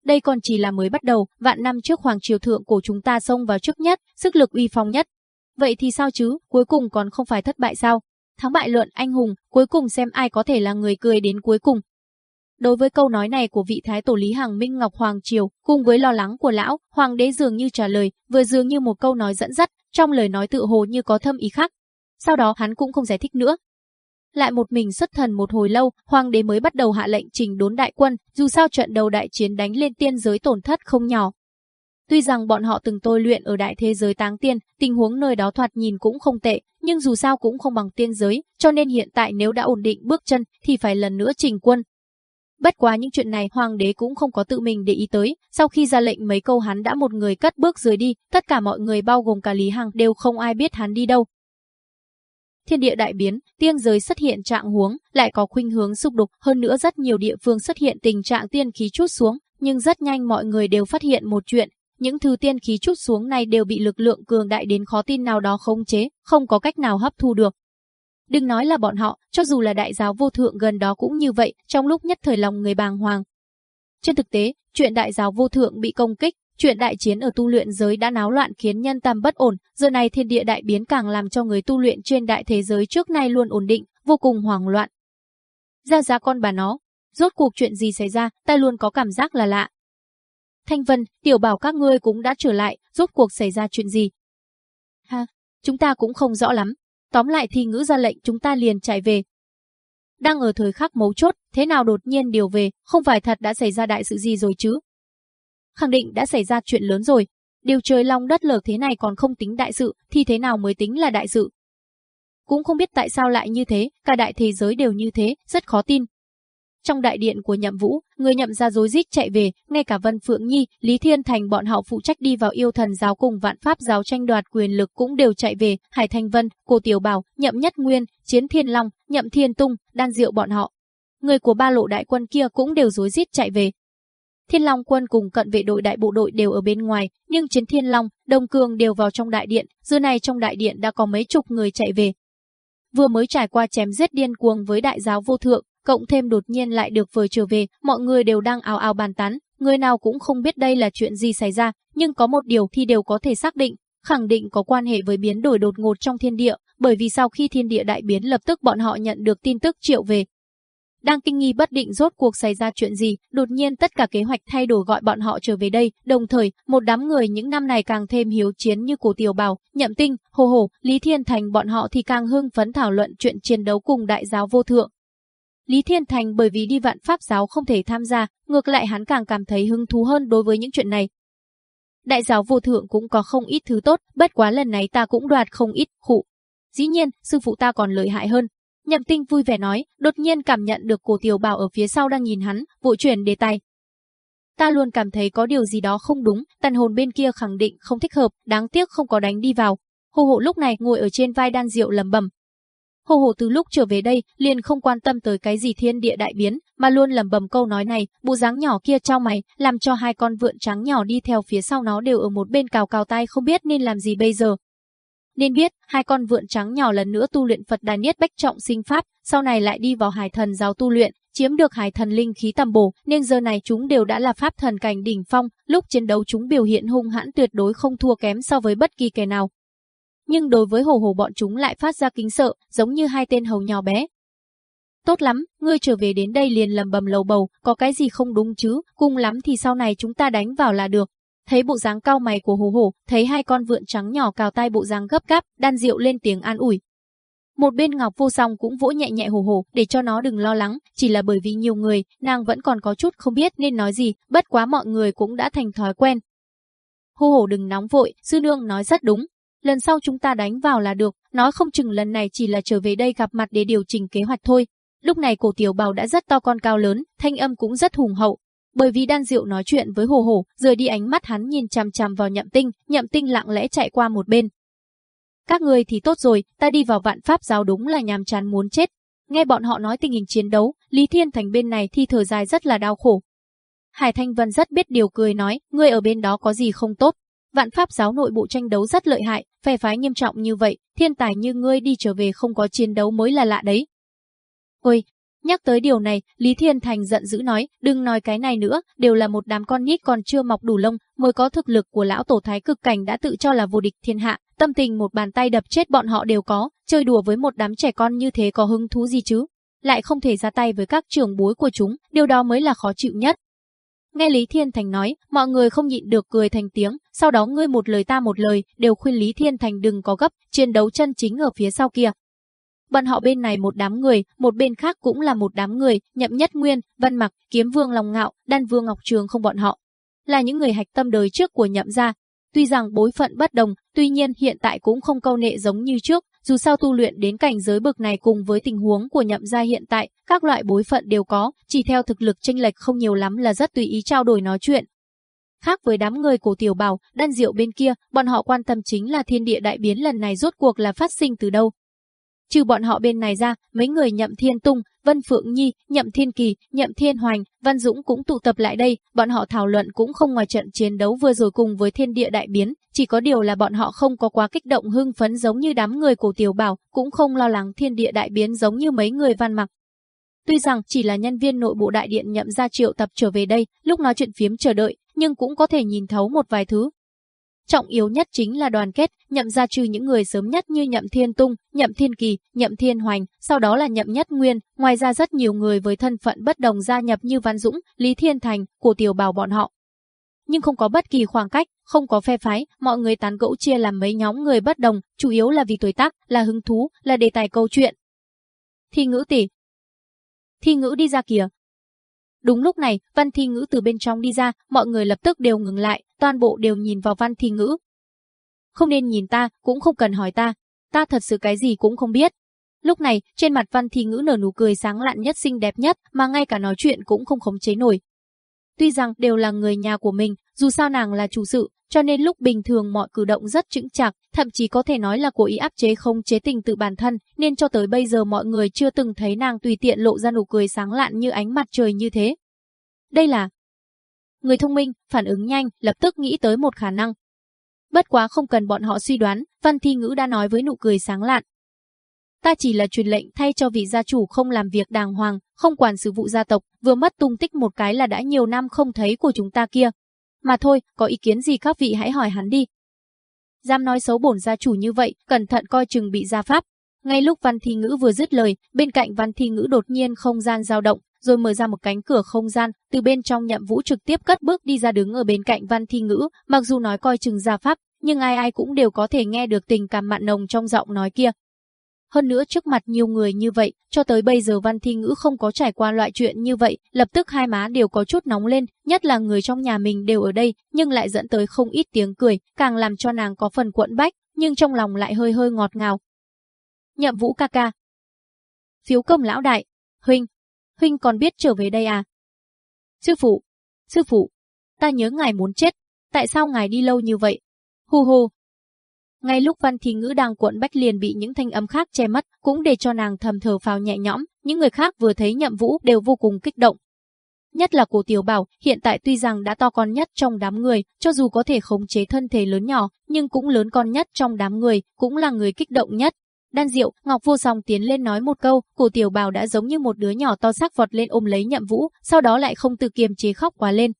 S1: Đây còn chỉ là mới bắt đầu, vạn năm trước Hoàng Triều Thượng của chúng ta xông vào trước nhất, sức lực uy phong nhất. Vậy thì sao chứ, cuối cùng còn không phải thất bại sao? Thắng bại luận anh hùng, cuối cùng xem ai có thể là người cười đến cuối cùng. Đối với câu nói này của vị thái tổ Lý Hằng Minh Ngọc Hoàng Triều, cùng với lo lắng của lão, hoàng đế dường như trả lời, vừa dường như một câu nói dẫn dắt, trong lời nói tự hồ như có thâm ý khác. Sau đó hắn cũng không giải thích nữa. Lại một mình xuất thần một hồi lâu, hoàng đế mới bắt đầu hạ lệnh trình đốn đại quân, dù sao trận đầu đại chiến đánh lên tiên giới tổn thất không nhỏ. Tuy rằng bọn họ từng tôi luyện ở đại thế giới táng tiên, tình huống nơi đó thoạt nhìn cũng không tệ, nhưng dù sao cũng không bằng tiên giới, cho nên hiện tại nếu đã ổn định bước chân thì phải lần nữa trình quân, Bất quá những chuyện này hoàng đế cũng không có tự mình để ý tới, sau khi ra lệnh mấy câu hắn đã một người cất bước dưới đi, tất cả mọi người bao gồm cả Lý Hằng đều không ai biết hắn đi đâu. Thiên địa đại biến, tiên giới xuất hiện trạng huống, lại có khuynh hướng sụp đục, hơn nữa rất nhiều địa phương xuất hiện tình trạng tiên khí chút xuống, nhưng rất nhanh mọi người đều phát hiện một chuyện, những thứ tiên khí chút xuống này đều bị lực lượng cường đại đến khó tin nào đó khống chế, không có cách nào hấp thu được, Đừng nói là bọn họ, cho dù là đại giáo vô thượng gần đó cũng như vậy, trong lúc nhất thời lòng người bàng hoàng. Trên thực tế, chuyện đại giáo vô thượng bị công kích, chuyện đại chiến ở tu luyện giới đã náo loạn khiến nhân tâm bất ổn, giờ này thiên địa đại biến càng làm cho người tu luyện trên đại thế giới trước nay luôn ổn định, vô cùng hoảng loạn. Ra giá con bà nó, rốt cuộc chuyện gì xảy ra, ta luôn có cảm giác là lạ.
S2: Thanh Vân, tiểu bảo các ngươi cũng đã trở lại, rốt cuộc xảy ra chuyện gì? Ha, chúng ta cũng không rõ lắm, Tóm lại thì ngữ ra lệnh chúng ta liền chạy về.
S1: Đang ở thời khắc mấu chốt, thế nào đột nhiên điều về, không phải thật đã xảy ra đại sự gì rồi chứ? Khẳng định đã xảy ra chuyện lớn rồi. Điều trời long đất lở thế này còn không tính đại sự, thì thế nào mới tính là đại sự? Cũng không biết tại sao lại như thế, cả đại thế giới đều như thế, rất khó tin, trong đại điện của nhậm vũ, người nhậm ra rối rít chạy về, ngay cả Vân Phượng Nhi, Lý Thiên Thành bọn họ phụ trách đi vào yêu thần giáo cùng vạn pháp giáo tranh đoạt quyền lực cũng đều chạy về, Hải thanh Vân, Cô Tiểu Bảo, Nhậm Nhất Nguyên, Chiến Thiên Long, Nhậm Thiên Tung, Đan Diệu bọn họ. Người của ba lộ đại quân kia cũng đều rối rít chạy về, Thiên Long quân cùng cận vệ đội đại bộ đội đều ở bên ngoài, nhưng chiến Thiên Long, Đông cường đều vào trong đại điện, giờ này trong đại điện đã có mấy chục người chạy về. Vừa mới trải qua chém giết điên cuồng với đại giáo vô thượng, cộng thêm đột nhiên lại được vừa trở về, mọi người đều đang ào ào bàn tán, người nào cũng không biết đây là chuyện gì xảy ra, nhưng có một điều thì đều có thể xác định, khẳng định có quan hệ với biến đổi đột ngột trong thiên địa, bởi vì sau khi thiên địa đại biến lập tức bọn họ nhận được tin tức triệu về. Đang kinh nghi bất định rốt cuộc xảy ra chuyện gì, đột nhiên tất cả kế hoạch thay đổi gọi bọn họ trở về đây, đồng thời, một đám người những năm này càng thêm hiếu chiến như cổ tiểu bào, nhậm tinh, hồ hồ, Lý Thiên Thành bọn họ thì càng hưng phấn thảo luận chuyện chiến đấu cùng đại giáo vô thượng, Lý Thiên Thành bởi vì đi vạn pháp giáo không thể tham gia, ngược lại hắn càng cảm thấy hứng thú hơn đối với những chuyện này. Đại giáo vô thượng cũng có không ít thứ tốt, bất quá lần này ta cũng đoạt không ít, khụ. Dĩ nhiên, sư phụ ta còn lợi hại hơn. Nhậm tinh vui vẻ nói, đột nhiên cảm nhận được cổ tiểu bảo ở phía sau đang nhìn hắn, vội chuyển đề tài. Ta luôn cảm thấy có điều gì đó không đúng, tàn hồn bên kia khẳng định không thích hợp, đáng tiếc không có đánh đi vào, Hồ hộ lúc này ngồi ở trên vai đan diệu lầm bầm, Hồ Hồ từ lúc trở về đây, liền không quan tâm tới cái gì thiên địa đại biến, mà luôn lẩm bẩm câu nói này, bộ dáng nhỏ kia trao mày, làm cho hai con vượn trắng nhỏ đi theo phía sau nó đều ở một bên cào cào tay không biết nên làm gì bây giờ. Nên biết, hai con vượn trắng nhỏ lần nữa tu luyện Phật Đà Niết Bách Trọng Sinh Pháp, sau này lại đi vào hải thần giáo tu luyện, chiếm được hải thần linh khí tầm bổ, nên giờ này chúng đều đã là pháp thần cảnh đỉnh phong, lúc chiến đấu chúng biểu hiện hung hãn tuyệt đối không thua kém so với bất kỳ kẻ nào, nhưng đối với hồ hồ bọn chúng lại phát ra kính sợ, giống như hai tên hầu nhỏ bé. Tốt lắm, ngươi trở về đến đây liền lầm bầm lầu bầu, có cái gì không đúng chứ, cùng lắm thì sau này chúng ta đánh vào là được. Thấy bộ dáng cao mày của hồ hồ, thấy hai con vượn trắng nhỏ cào tai bộ dáng gấp gáp, đan diệu lên tiếng an ủi. Một bên Ngọc Vô Song cũng vỗ nhẹ nhẹ hồ hồ để cho nó đừng lo lắng, chỉ là bởi vì nhiều người, nàng vẫn còn có chút không biết nên nói gì, bất quá mọi người cũng đã thành thói quen. Hồ hồ đừng nóng vội, sư nương nói rất đúng, lần sau chúng ta đánh vào là được, nói không chừng lần này chỉ là trở về đây gặp mặt để điều chỉnh kế hoạch thôi. Lúc này cổ tiểu bào đã rất to con cao lớn, thanh âm cũng rất hùng hậu. Bởi vì đan diệu nói chuyện với hồ hồ rời đi ánh mắt hắn nhìn chằm chằm vào nhậm tinh, nhậm tinh lặng lẽ chạy qua một bên. Các người thì tốt rồi, ta đi vào vạn pháp giáo đúng là nhàm chán muốn chết. Nghe bọn họ nói tình hình chiến đấu, Lý Thiên Thành bên này thì thở dài rất là đau khổ. Hải Thanh Vân rất biết điều cười nói, ngươi ở bên đó có gì không tốt. Vạn pháp giáo nội bộ tranh đấu rất lợi hại, phe phái nghiêm trọng như vậy, thiên tài như ngươi đi trở về không có chiến đấu mới là lạ đấy. Ôi, nhắc tới điều này, Lý Thiên Thành giận dữ nói, đừng nói cái này nữa, đều là một đám con nít còn chưa mọc đủ lông, mới có thực lực của lão tổ thái cực cảnh đã tự cho là vô địch thiên hạ, tâm tình một bàn tay đập chết bọn họ đều có, chơi đùa với một đám trẻ con như thế có hứng thú gì chứ? Lại không thể ra tay với các trưởng bối của chúng, điều đó mới là khó chịu nhất. Nghe Lý Thiên Thành nói, mọi người không nhịn được cười thành tiếng, sau đó ngươi một lời ta một lời, đều khuyên Lý Thiên Thành đừng có gấp, chiến đấu chân chính ở phía sau kia. Bọn họ bên này một đám người, một bên khác cũng là một đám người, nhậm nhất nguyên, văn mặc, kiếm vương lòng ngạo, đan vương ngọc trường không bọn họ. Là những người hạch tâm đời trước của nhậm gia. Tuy rằng bối phận bất đồng, tuy nhiên hiện tại cũng không câu nệ giống như trước, dù sao tu luyện đến cảnh giới bực này cùng với tình huống của nhậm gia hiện tại, các loại bối phận đều có, chỉ theo thực lực tranh lệch không nhiều lắm là rất tùy ý trao đổi nói chuyện. Khác với đám người cổ tiểu bào, đan diệu bên kia, bọn họ quan tâm chính là thiên địa đại biến lần này rốt cuộc là phát sinh từ đâu, Trừ bọn họ bên này ra, mấy người Nhậm Thiên Tung, Vân Phượng Nhi, Nhậm Thiên Kỳ, Nhậm Thiên Hoành, Văn Dũng cũng tụ tập lại đây, bọn họ thảo luận cũng không ngoài trận chiến đấu vừa rồi cùng với thiên địa đại biến, chỉ có điều là bọn họ không có quá kích động hưng phấn giống như đám người của Tiểu Bảo, cũng không lo lắng thiên địa đại biến giống như mấy người văn mặc. Tuy rằng chỉ là nhân viên nội bộ đại điện nhậm ra triệu tập trở về đây, lúc nói chuyện phiếm chờ đợi, nhưng cũng có thể nhìn thấu một vài thứ, Trọng yếu nhất chính là đoàn kết, nhậm ra trừ những người sớm nhất như nhậm thiên tung, nhậm thiên kỳ, nhậm thiên hoành, sau đó là nhậm nhất nguyên, ngoài ra rất nhiều người với thân phận bất đồng gia nhập như Văn Dũng, Lý Thiên Thành, của tiểu bào bọn họ. Nhưng không có bất kỳ khoảng cách, không có phe phái, mọi người tán gẫu chia làm mấy nhóm người bất đồng, chủ
S2: yếu là vì tuổi tác, là hứng thú, là đề tài câu chuyện. Thi ngữ tỷ, Thi ngữ đi ra kìa, Đúng lúc này, Văn Thi Ngữ từ bên trong đi ra, mọi người lập
S1: tức đều ngừng lại, toàn bộ đều nhìn vào Văn Thi Ngữ. Không nên nhìn ta, cũng không cần hỏi ta, ta thật sự cái gì cũng không biết. Lúc này, trên mặt Văn Thi Ngữ nở nụ cười sáng lạn nhất xinh đẹp nhất mà ngay cả nói chuyện cũng không khống chế nổi, Tuy rằng đều là người nhà của mình, dù sao nàng là chủ sự, cho nên lúc bình thường mọi cử động rất chững chạc, thậm chí có thể nói là cố ý áp chế không chế tình tự bản thân, nên cho tới bây giờ mọi người chưa từng thấy nàng tùy tiện lộ ra nụ cười sáng lạn như ánh mặt trời như thế. Đây là Người thông minh, phản ứng nhanh, lập tức nghĩ tới một khả năng. Bất quá không cần bọn họ suy đoán, Văn Thi Ngữ đã nói với nụ cười sáng lạn, Ta chỉ là truyền lệnh thay cho vị gia chủ không làm việc đàng hoàng, không quản sự vụ gia tộc, vừa mất tung tích một cái là đã nhiều năm không thấy của chúng ta kia. Mà thôi, có ý kiến gì các vị hãy hỏi hắn đi. Giam nói xấu bổn gia chủ như vậy, cẩn thận coi chừng bị gia pháp. Ngay lúc văn thi ngữ vừa dứt lời, bên cạnh văn thi ngữ đột nhiên không gian dao động, rồi mở ra một cánh cửa không gian, từ bên trong nhậm vũ trực tiếp cất bước đi ra đứng ở bên cạnh văn thi ngữ, mặc dù nói coi chừng gia pháp, nhưng ai ai cũng đều có thể nghe được tình cảm mặn nồng trong giọng nói kia, hơn nữa trước mặt nhiều người như vậy, cho tới bây giờ Văn Thi Ngữ không có trải qua loại chuyện như vậy, lập tức hai má đều có chút nóng lên, nhất là người trong nhà mình đều ở đây, nhưng lại dẫn tới không ít tiếng cười, càng làm cho nàng có phần cuộn bách, nhưng trong lòng lại hơi
S2: hơi ngọt ngào. Nhậm Vũ ca ca. Phiếu công lão đại. Huynh. Huynh còn biết trở về đây à? Sư phụ. Sư phụ. Ta nhớ ngài muốn chết. Tại sao ngài đi lâu như vậy? Hù hù, ngay lúc Văn Thí Ngữ
S1: đang cuộn bách liền bị những thanh âm khác che mất, cũng để cho nàng thầm thờ phào nhẹ nhõm, những người khác vừa thấy Nhậm Vũ đều vô cùng kích động. Nhất là cổ tiểu bảo, hiện tại tuy rằng đã to con nhất trong đám người, cho dù có thể khống chế thân thể lớn nhỏ, nhưng cũng lớn con nhất trong đám người, cũng là người kích động nhất. Đan Diệu, Ngọc Vô Song tiến lên nói một câu, cổ tiểu bảo đã giống như một đứa nhỏ to xác vọt lên ôm lấy nhậm vũ, sau đó lại không tự kiềm chế khóc quá lên.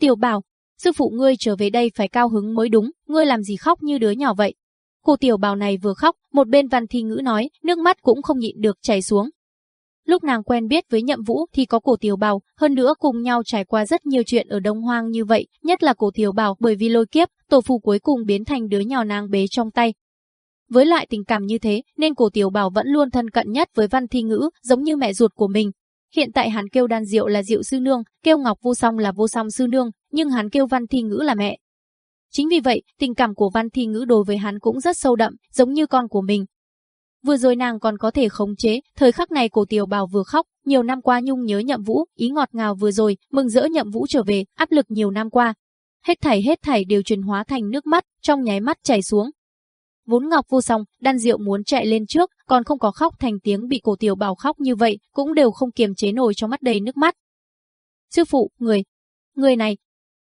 S1: Tiểu bảo, sư phụ ngươi trở về đây phải cao hứng mới đúng, ngươi làm gì khóc như đứa nhỏ vậy. Cô tiểu bào này vừa khóc, một bên văn thi ngữ nói, nước mắt cũng không nhịn được chảy xuống. Lúc nàng quen biết với nhậm vũ thì có cổ tiểu bào, hơn nữa cùng nhau trải qua rất nhiều chuyện ở Đông Hoang như vậy, nhất là cổ tiểu bào bởi vì lôi kiếp, tổ phù cuối cùng biến thành đứa nhỏ nàng bế trong tay. Với lại tình cảm như thế, nên cổ tiểu bào vẫn luôn thân cận nhất với văn thi ngữ, giống như mẹ ruột của mình. Hiện tại hắn kêu đan diệu là diệu sư nương, kêu ngọc vô song là vô song sư nương, nhưng hắn kêu Văn Thi Ngữ là mẹ. Chính vì vậy, tình cảm của Văn Thi Ngữ đối với hắn cũng rất sâu đậm, giống như con của mình. Vừa rồi nàng còn có thể khống chế, thời khắc này cổ tiểu bào vừa khóc, nhiều năm qua nhung nhớ nhậm vũ, ý ngọt ngào vừa rồi, mừng rỡ nhậm vũ trở về, áp lực nhiều năm qua. Hết thảy hết thảy đều chuyển hóa thành nước mắt, trong nháy mắt chảy xuống. Vốn ngọc vô song, đan diệu muốn chạy lên trước, còn không có khóc thành tiếng bị cổ tiểu bào khóc như vậy, cũng đều không kiềm chế nổi cho mắt đầy nước mắt. Sư phụ, người, người này,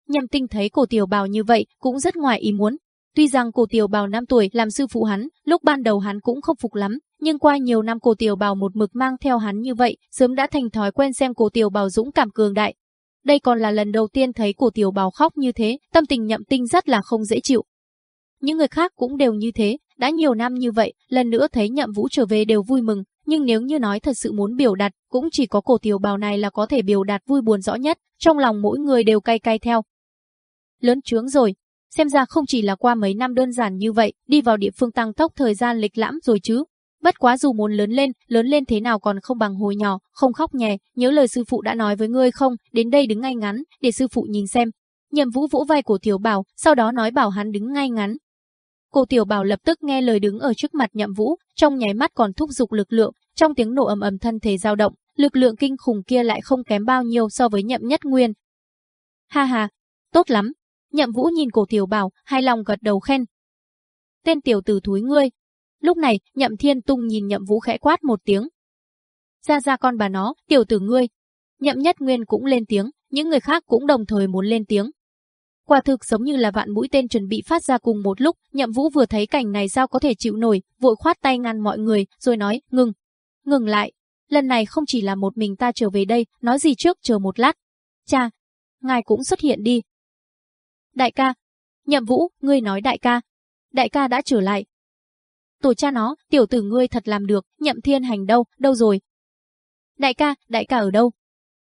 S1: Nhầm tinh thấy cổ tiểu bào như vậy cũng rất ngoài ý muốn. Tuy rằng cổ tiểu bào 5 tuổi làm sư phụ hắn, lúc ban đầu hắn cũng không phục lắm, nhưng qua nhiều năm cổ tiểu bào một mực mang theo hắn như vậy, sớm đã thành thói quen xem cổ tiểu bào dũng cảm cường đại. Đây còn là lần đầu tiên thấy cổ tiểu bào khóc như thế, tâm tình nhậm tinh rất là không dễ chịu. Những người khác cũng đều như thế, đã nhiều năm như vậy, lần nữa thấy nhậm vũ trở về đều vui mừng, nhưng nếu như nói thật sự muốn biểu đạt, cũng chỉ có cổ tiểu bào này là có thể biểu đạt vui buồn rõ nhất, trong lòng mỗi người đều cay cay theo, lớn trướng rồi. Xem ra không chỉ là qua mấy năm đơn giản như vậy, đi vào địa phương tăng tốc thời gian lịch lãm rồi chứ. Bất quá dù muốn lớn lên, lớn lên thế nào còn không bằng hồi nhỏ, không khóc nhè, nhớ lời sư phụ đã nói với ngươi không, đến đây đứng ngay ngắn, để sư phụ nhìn xem. Nhậm vũ vũ vai của tiểu bảo, sau đó nói bảo hắn đứng ngay ngắn. Cô tiểu bảo lập tức nghe lời đứng ở trước mặt nhậm vũ, trong nháy mắt còn thúc giục lực lượng, trong tiếng nổ ầm ầm thân thể dao động, lực lượng kinh khủng kia lại không kém bao nhiêu so với nhậm nhất nguyên. Ha ha, tốt lắm, Nhậm Vũ nhìn cổ tiểu bảo, hai lòng gật đầu khen. Tên tiểu tử thúi ngươi. Lúc này, Nhậm Thiên Tung nhìn Nhậm Vũ khẽ quát một tiếng. Ra ra con bà nó, tiểu tử ngươi. Nhậm Nhất Nguyên cũng lên tiếng, những người khác cũng đồng thời muốn lên tiếng. Quả thực giống như là vạn mũi tên chuẩn bị phát ra cùng một lúc, Nhậm Vũ vừa thấy cảnh này sao có thể chịu nổi, vội khoát tay ngăn mọi người, rồi nói, ngừng, ngừng lại. Lần này không chỉ là
S2: một mình ta trở về đây, nói gì trước chờ một lát. Cha, ngài cũng xuất hiện đi, Đại ca. Nhậm Vũ, ngươi nói đại ca. Đại ca đã trở lại. Tổ cha nó, tiểu tử ngươi thật làm được, nhậm thiên hành đâu, đâu rồi?
S1: Đại ca, đại ca ở đâu?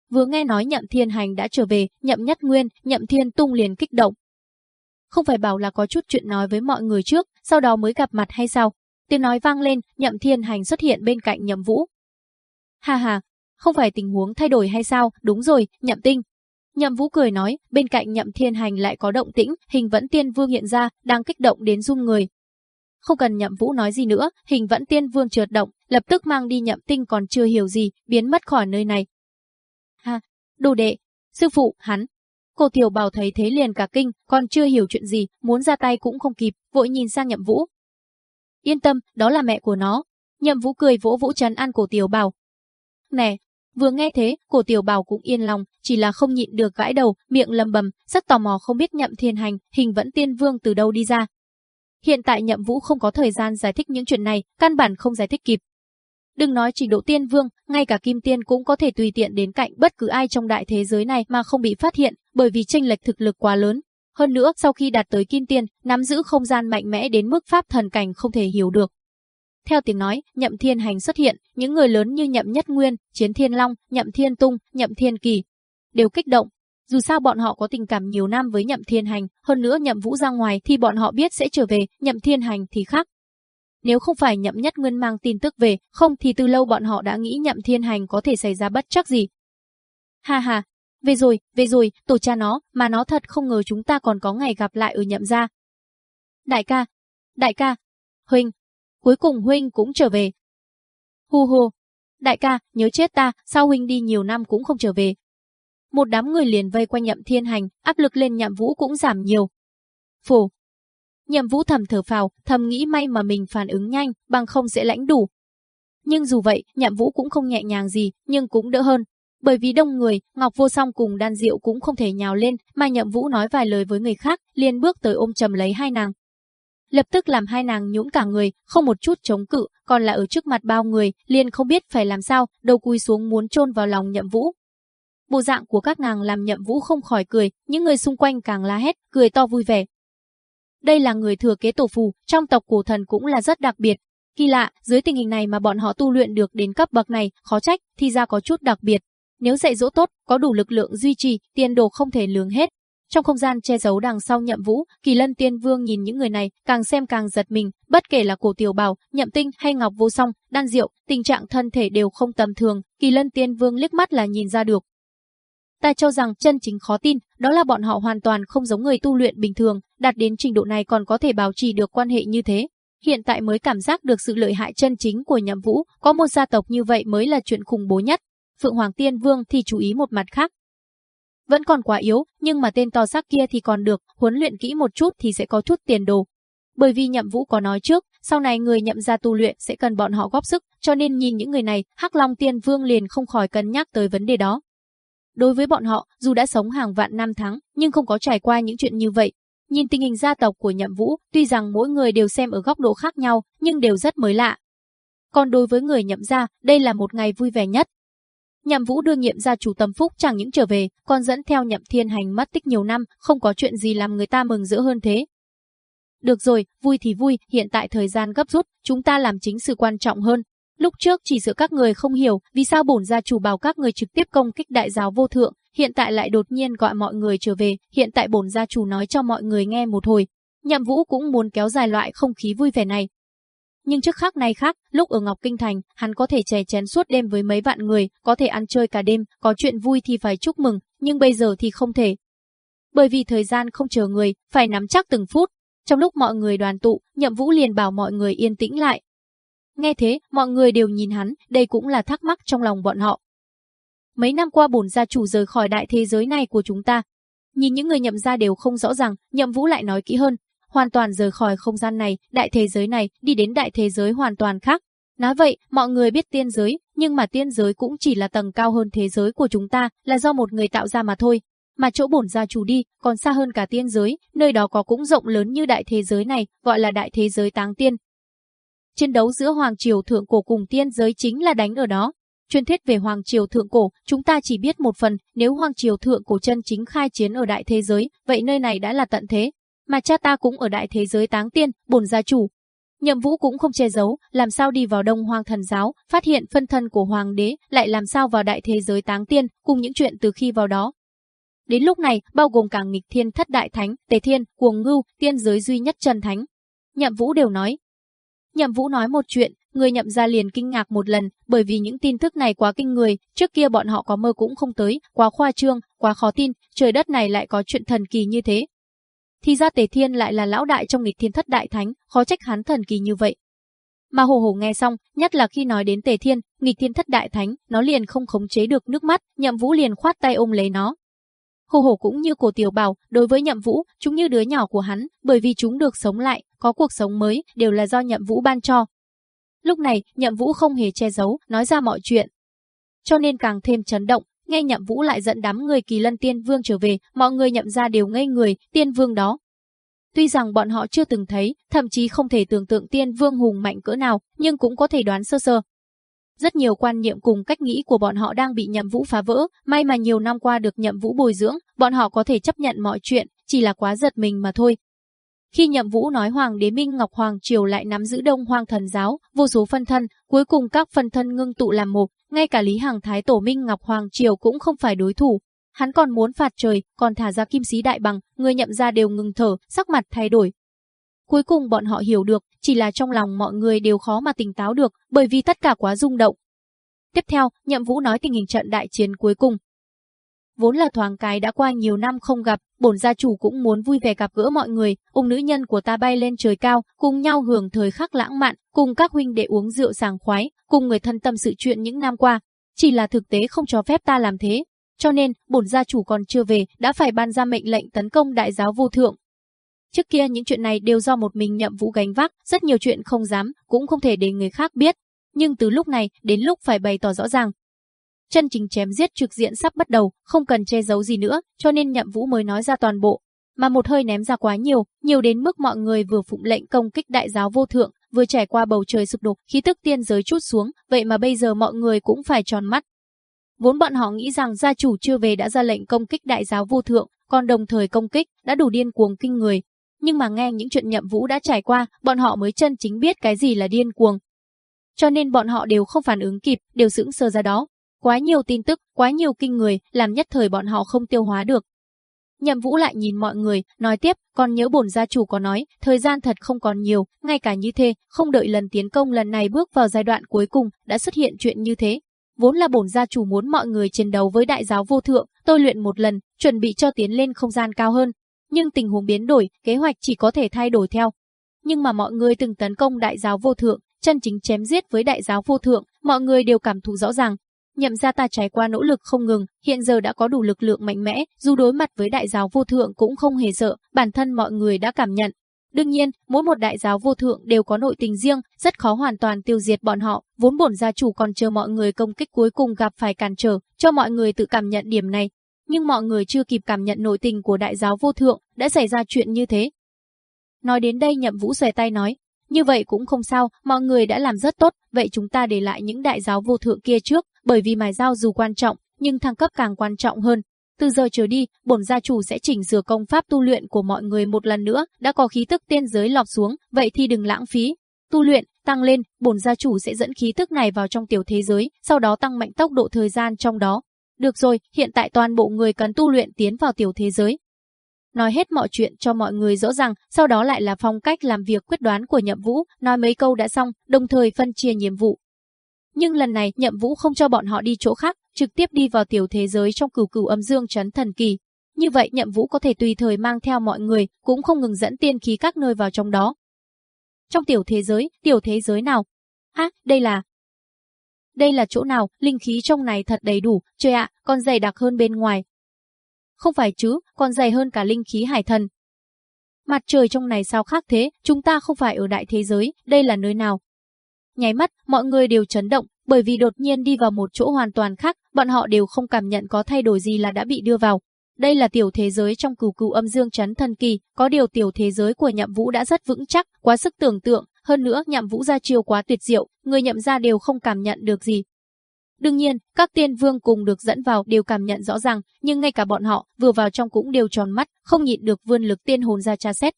S1: Vừa nghe nói nhậm thiên hành đã trở về, nhậm nhất nguyên, nhậm thiên tung liền kích động. Không phải bảo là có chút chuyện nói với mọi người trước, sau đó mới gặp mặt hay sao? Tiếng nói vang lên, nhậm thiên hành xuất hiện bên cạnh nhậm vũ. Hà hà, không phải tình huống thay đổi hay sao? Đúng rồi, nhậm tinh, Nhậm Vũ cười nói, bên cạnh Nhậm Thiên Hành lại có động tĩnh, Hình Vẫn Tiên Vương hiện ra, đang kích động đến run người. Không cần Nhậm Vũ nói gì nữa, Hình Vẫn Tiên Vương trượt động, lập tức mang đi Nhậm Tinh còn chưa hiểu gì, biến mất khỏi nơi này. Ha, đồ đệ, sư phụ, hắn. Cô Tiểu Bảo thấy thế liền cả kinh, còn chưa hiểu chuyện gì, muốn ra tay cũng không kịp, vội nhìn sang Nhậm Vũ. Yên tâm, đó là mẹ của nó. Nhậm Vũ cười vỗ vỗ chấn an cổ Tiểu Bảo. Nè, Vừa nghe thế, cổ tiểu bào cũng yên lòng, chỉ là không nhịn được gãi đầu, miệng lầm bầm, rất tò mò không biết nhậm thiên hành, hình vẫn tiên vương từ đâu đi ra. Hiện tại nhậm vũ không có thời gian giải thích những chuyện này, căn bản không giải thích kịp. Đừng nói trình độ tiên vương, ngay cả kim tiên cũng có thể tùy tiện đến cạnh bất cứ ai trong đại thế giới này mà không bị phát hiện, bởi vì tranh lệch thực lực quá lớn. Hơn nữa, sau khi đạt tới kim tiên, nắm giữ không gian mạnh mẽ đến mức pháp thần cảnh không thể hiểu được. Theo tiếng nói, Nhậm Thiên Hành xuất hiện, những người lớn như Nhậm Nhất Nguyên, Chiến Thiên Long, Nhậm Thiên Tung, Nhậm Thiên Kỳ đều kích động. Dù sao bọn họ có tình cảm nhiều năm với Nhậm Thiên Hành, hơn nữa Nhậm Vũ ra ngoài thì bọn họ biết sẽ trở về, Nhậm Thiên Hành thì khác. Nếu không phải Nhậm Nhất Nguyên mang tin tức về, không thì từ lâu bọn họ đã nghĩ Nhậm Thiên Hành có thể
S2: xảy ra bất chắc gì. Ha ha, về rồi, về rồi, tổ cha nó, mà nó thật không ngờ chúng ta còn có ngày gặp lại ở Nhậm gia. Đại ca, đại ca, huynh, cuối cùng huynh cũng trở về. Hù hù, đại ca, nhớ chết ta,
S1: sao huynh đi nhiều năm cũng không trở về. Một đám người liền vây quanh nhậm thiên hành, áp lực lên nhậm vũ cũng giảm nhiều. Phủ. Nhậm vũ thầm thở phào, thầm nghĩ may mà mình phản ứng nhanh, bằng không sẽ lãnh đủ. Nhưng dù vậy, nhậm vũ cũng không nhẹ nhàng gì, nhưng cũng đỡ hơn. Bởi vì đông người, Ngọc Vô Song cùng Đan Diệu cũng không thể nhào lên, mà nhậm vũ nói vài lời với người khác, liền bước tới ôm chầm lấy hai nàng lập tức làm hai nàng nhũn cả người, không một chút chống cự, còn là ở trước mặt bao người, liền không biết phải làm sao, đầu cúi xuống muốn chôn vào lòng Nhậm Vũ. Bộ dạng của các nàng làm Nhậm Vũ không khỏi cười, những người xung quanh càng la hét, cười to vui vẻ. Đây là người thừa kế tổ phù, trong tộc cổ thần cũng là rất đặc biệt. Kỳ lạ, dưới tình hình này mà bọn họ tu luyện được đến cấp bậc này, khó trách, thì ra có chút đặc biệt. Nếu dạy dỗ tốt, có đủ lực lượng duy trì, tiền đồ không thể lường hết, trong không gian che giấu đằng sau Nhậm Vũ, Kỳ Lân Tiên Vương nhìn những người này, càng xem càng giật mình, bất kể là Cổ Tiểu Bảo, Nhậm Tinh hay Ngọc Vô Song, Đan Diệu, tình trạng thân thể đều không tầm thường, Kỳ Lân Tiên Vương liếc mắt là nhìn ra được. Ta cho rằng chân chính khó tin, đó là bọn họ hoàn toàn không giống người tu luyện bình thường, đạt đến trình độ này còn có thể bảo trì được quan hệ như thế. Hiện tại mới cảm giác được sự lợi hại chân chính của Nhậm Vũ, có một gia tộc như vậy mới là chuyện khủng bố nhất. Phượng Hoàng Tiên Vương thì chú ý một mặt khác, vẫn còn quá yếu, nhưng mà tên to xác kia thì còn được, huấn luyện kỹ một chút thì sẽ có chút tiền đồ. Bởi vì nhậm vũ có nói trước, sau này người nhậm ra tu luyện sẽ cần bọn họ góp sức, cho nên nhìn những người này, Hắc Long Tiên Vương liền không khỏi cân nhắc tới vấn đề đó. Đối với bọn họ, dù đã sống hàng vạn năm tháng, nhưng không có trải qua những chuyện như vậy. Nhìn tình hình gia tộc của Nhậm Vũ, tuy rằng mỗi người đều xem ở góc độ khác nhau, nhưng đều rất mới lạ. Còn đối với người Nhậm gia, đây là một ngày vui vẻ nhất, Nhậm Vũ đương nhiệm gia chủ Tâm Phúc chẳng những trở về, còn dẫn theo Nhậm Thiên Hành mất tích nhiều năm, không có chuyện gì làm người ta mừng rỡ hơn thế. Được rồi, vui thì vui, hiện tại thời gian gấp rút, chúng ta làm chính sự quan trọng hơn. Lúc trước chỉ giữa các người không hiểu vì sao bổn gia chủ bảo các người trực tiếp công kích đại giáo vô thượng, hiện tại lại đột nhiên gọi mọi người trở về, hiện tại bổn gia chủ nói cho mọi người nghe một hồi. Nhậm Vũ cũng muốn kéo dài loại không khí vui vẻ này, nhưng trước khác này khác, lúc ở Ngọc Kinh Thành, hắn có thể chè chén suốt đêm với mấy vạn người, có thể ăn chơi cả đêm, có chuyện vui thì phải chúc mừng, nhưng bây giờ thì không thể. Bởi vì thời gian không chờ người, phải nắm chắc từng phút. Trong lúc mọi người đoàn tụ, Nhậm Vũ liền bảo mọi người yên tĩnh lại. Nghe thế, mọi người đều nhìn hắn, đây cũng là thắc mắc trong lòng bọn họ. Mấy năm qua bổn gia chủ rời khỏi đại thế giới này của chúng ta, nhìn những người nhậm gia đều không rõ ràng, nhậm vũ lại nói kỹ hơn, hoàn toàn rời khỏi không gian này, đại thế giới này, đi đến đại thế giới hoàn toàn khác. Nói vậy, mọi người biết tiên giới, nhưng mà tiên giới cũng chỉ là tầng cao hơn thế giới của chúng ta, là do một người tạo ra mà thôi. Mà chỗ bổn gia chủ đi, còn xa hơn cả tiên giới, nơi đó có cũng rộng lớn như đại thế giới này, gọi là đại thế giới táng tiên. Chiến đấu giữa Hoàng Triều Thượng Cổ cùng tiên giới chính là đánh ở đó. Chuyên thuyết về Hoàng Triều Thượng Cổ, chúng ta chỉ biết một phần, nếu Hoàng Triều Thượng Cổ chân chính khai chiến ở đại thế giới, vậy nơi này đã là tận thế, mà cha ta cũng ở đại thế giới táng tiên, bổn gia chủ. Nhậm Vũ cũng không che giấu, làm sao đi vào Đông Hoàng Thần Giáo, phát hiện phân thân của Hoàng đế, lại làm sao vào đại thế giới táng tiên, cùng những chuyện từ khi vào đó. Đến lúc này, bao gồm cả nghịch thiên thất đại thánh, tề thiên, cuồng ngưu, tiên giới duy nhất trần thánh. Nhậm Vũ đều nói. Nhậm Vũ nói một chuyện, người nhậm ra liền kinh ngạc một lần, bởi vì những tin tức này quá kinh người, trước kia bọn họ có mơ cũng không tới, quá khoa trương, quá khó tin, trời đất này lại có chuyện thần kỳ như thế, thì ra Tề Thiên lại là lão đại trong nghịch thiên thất đại thánh, khó trách hắn thần kỳ như vậy. Mà hồ hồ nghe xong, nhất là khi nói đến Tề Thiên, nghịch thiên thất đại thánh, nó liền không khống chế được nước mắt, nhậm vũ liền khoát tay ôm lấy nó. Hồ hồ cũng như cổ tiểu bảo, đối với nhậm vũ, chúng như đứa nhỏ của hắn, bởi vì chúng được sống lại, có cuộc sống mới, đều là do nhậm vũ ban cho. Lúc này, nhậm vũ không hề che giấu, nói ra mọi chuyện. Cho nên càng thêm chấn động, nghe nhậm vũ lại dẫn đám người kỳ lân tiên vương trở về, mọi người nhậm ra đều ngây người, tiên vương đó. Tuy rằng bọn họ chưa từng thấy, thậm chí không thể tưởng tượng tiên vương hùng mạnh cỡ nào, nhưng cũng có thể đoán sơ sơ. Rất nhiều quan niệm cùng cách nghĩ của bọn họ đang bị nhậm vũ phá vỡ, may mà nhiều năm qua được nhậm vũ bồi dưỡng, bọn họ có thể chấp nhận mọi chuyện, chỉ là quá giật mình mà thôi, khi Nhậm Vũ nói Hoàng đế Minh Ngọc Hoàng Triều lại nắm giữ Đông Hoang Thần Giáo, vô số phân thân, cuối cùng các phân thân ngưng tụ làm một, ngay cả Lý Hằng Thái Tổ Minh Ngọc Hoàng Triều cũng không phải đối thủ. Hắn còn muốn phạt trời, còn thả ra kim sĩ đại bằng, người nhậm ra đều ngừng thở, sắc mặt thay đổi. Cuối cùng bọn họ hiểu được, chỉ là trong lòng mọi người đều khó mà tỉnh táo được, bởi vì tất cả quá rung động. Tiếp theo, Nhậm Vũ nói tình hình trận đại chiến cuối cùng, vốn là thoáng cái đã qua nhiều năm không gặp, bổn gia chủ cũng muốn vui vẻ gặp gỡ mọi người, ung nữ nhân của ta bay lên trời cao, cùng nhau hưởng thời khắc lãng mạn, cùng các huynh đệ uống rượu sàng khoái, cùng người thân tâm sự chuyện những năm qua, chỉ là thực tế không cho phép ta làm thế, cho nên bổn gia chủ còn chưa về đã phải ban ra mệnh lệnh tấn công đại giáo vô thượng. Trước kia những chuyện này đều do một mình nhậm vũ gánh vác, rất nhiều chuyện không dám, cũng không thể để người khác biết. Nhưng từ lúc này đến lúc phải bày tỏ rõ ràng, chân chính chém giết trực diện sắp bắt đầu, không cần che giấu gì nữa, cho nên Nhậm Vũ mới nói ra toàn bộ, mà một hơi ném ra quá nhiều, nhiều đến mức mọi người vừa phụng lệnh công kích đại giáo vô thượng, vừa trải qua bầu trời sụp đổ, khí tức tiên giới chút xuống, vậy mà bây giờ mọi người cũng phải tròn mắt. Vốn bọn họ nghĩ rằng gia chủ chưa về đã ra lệnh công kích đại giáo vô thượng, còn đồng thời công kích đã đủ điên cuồng kinh người, nhưng mà nghe những chuyện Nhậm Vũ đã trải qua, bọn họ mới chân chính biết cái gì là điên cuồng. Cho nên bọn họ đều không phản ứng kịp, đều sững sờ ra đó, Quá nhiều tin tức, quá nhiều kinh người, làm nhất thời bọn họ không tiêu hóa được. Nhậm Vũ lại nhìn mọi người, nói tiếp, còn nhớ bổn gia chủ có nói, thời gian thật không còn nhiều, ngay cả như thế, không đợi lần tiến công lần này bước vào giai đoạn cuối cùng, đã xuất hiện chuyện như thế. Vốn là bổn gia chủ muốn mọi người chiến đấu với đại giáo vô thượng, tôi luyện một lần, chuẩn bị cho tiến lên không gian cao hơn. Nhưng tình huống biến đổi, kế hoạch chỉ có thể thay đổi theo. Nhưng mà mọi người từng tấn công đại giáo vô thượng, chân chính chém giết với đại giáo vô thượng, mọi người đều cảm thụ rõ ràng, Nhậm gia ta trải qua nỗ lực không ngừng, hiện giờ đã có đủ lực lượng mạnh mẽ, dù đối mặt với đại giáo vô thượng cũng không hề sợ, bản thân mọi người đã cảm nhận. Đương nhiên, mỗi một đại giáo vô thượng đều có nội tình riêng, rất khó hoàn toàn tiêu diệt bọn họ, vốn bổn gia chủ còn chờ mọi người công kích cuối cùng gặp phải cản trở, cho mọi người tự cảm nhận điểm này. Nhưng mọi người chưa kịp cảm nhận nội tình của đại giáo vô thượng, đã xảy ra chuyện như thế. Nói đến đây nhậm vũ xòe tay nói, như vậy cũng không sao, mọi người đã làm rất tốt, vậy chúng ta để lại những đại giáo vô thượng kia trước, bởi vì mài dao dù quan trọng, nhưng thăng cấp càng quan trọng hơn. Từ giờ trở đi, bổn gia chủ sẽ chỉnh sửa công pháp tu luyện của mọi người một lần nữa, đã có khí tức tiên giới lọt xuống, vậy thì đừng lãng phí. Tu luyện, tăng lên, bổn gia chủ sẽ dẫn khí tức này vào trong tiểu thế giới, sau đó tăng mạnh tốc độ thời gian trong đó. Được rồi, hiện tại toàn bộ người cần tu luyện tiến vào tiểu thế giới. Nói hết mọi chuyện cho mọi người rõ ràng, sau đó lại là phong cách làm việc quyết đoán của nhậm vũ, nói mấy câu đã xong, đồng thời phân chia nhiệm vụ, nhưng lần này Nhậm Vũ không cho bọn họ đi chỗ khác, trực tiếp đi vào tiểu thế giới trong cửu cửu âm dương trấn thần kỳ. Như vậy Nhậm Vũ có thể tùy thời mang theo mọi người, cũng không ngừng dẫn tiên khí các nơi vào trong đó. Trong tiểu thế giới, tiểu thế giới nào? A, đây là Đây là chỗ nào, linh khí trong này thật đầy đủ, trời ạ, còn dày đặc hơn bên ngoài. Không phải chứ, còn dày hơn cả linh khí hải thần. Mặt trời trong này sao khác thế, chúng ta không phải ở đại thế giới, đây là nơi nào? Nháy mắt, mọi người đều chấn động, bởi vì đột nhiên đi vào một chỗ hoàn toàn khác, bọn họ đều không cảm nhận có thay đổi gì là đã bị đưa vào. Đây là tiểu thế giới trong cửu cửu âm dương chấn thần kỳ, có điều tiểu thế giới của nhậm vũ đã rất vững chắc, quá sức tưởng tượng, hơn nữa nhậm vũ ra chiêu quá tuyệt diệu, người nhậm ra đều không cảm nhận được gì. Đương nhiên, các tiên vương cùng được dẫn vào đều cảm nhận rõ ràng, nhưng ngay cả bọn họ vừa vào trong cũng đều tròn mắt, không nhịn được vươn lực tiên hồn ra tra xét.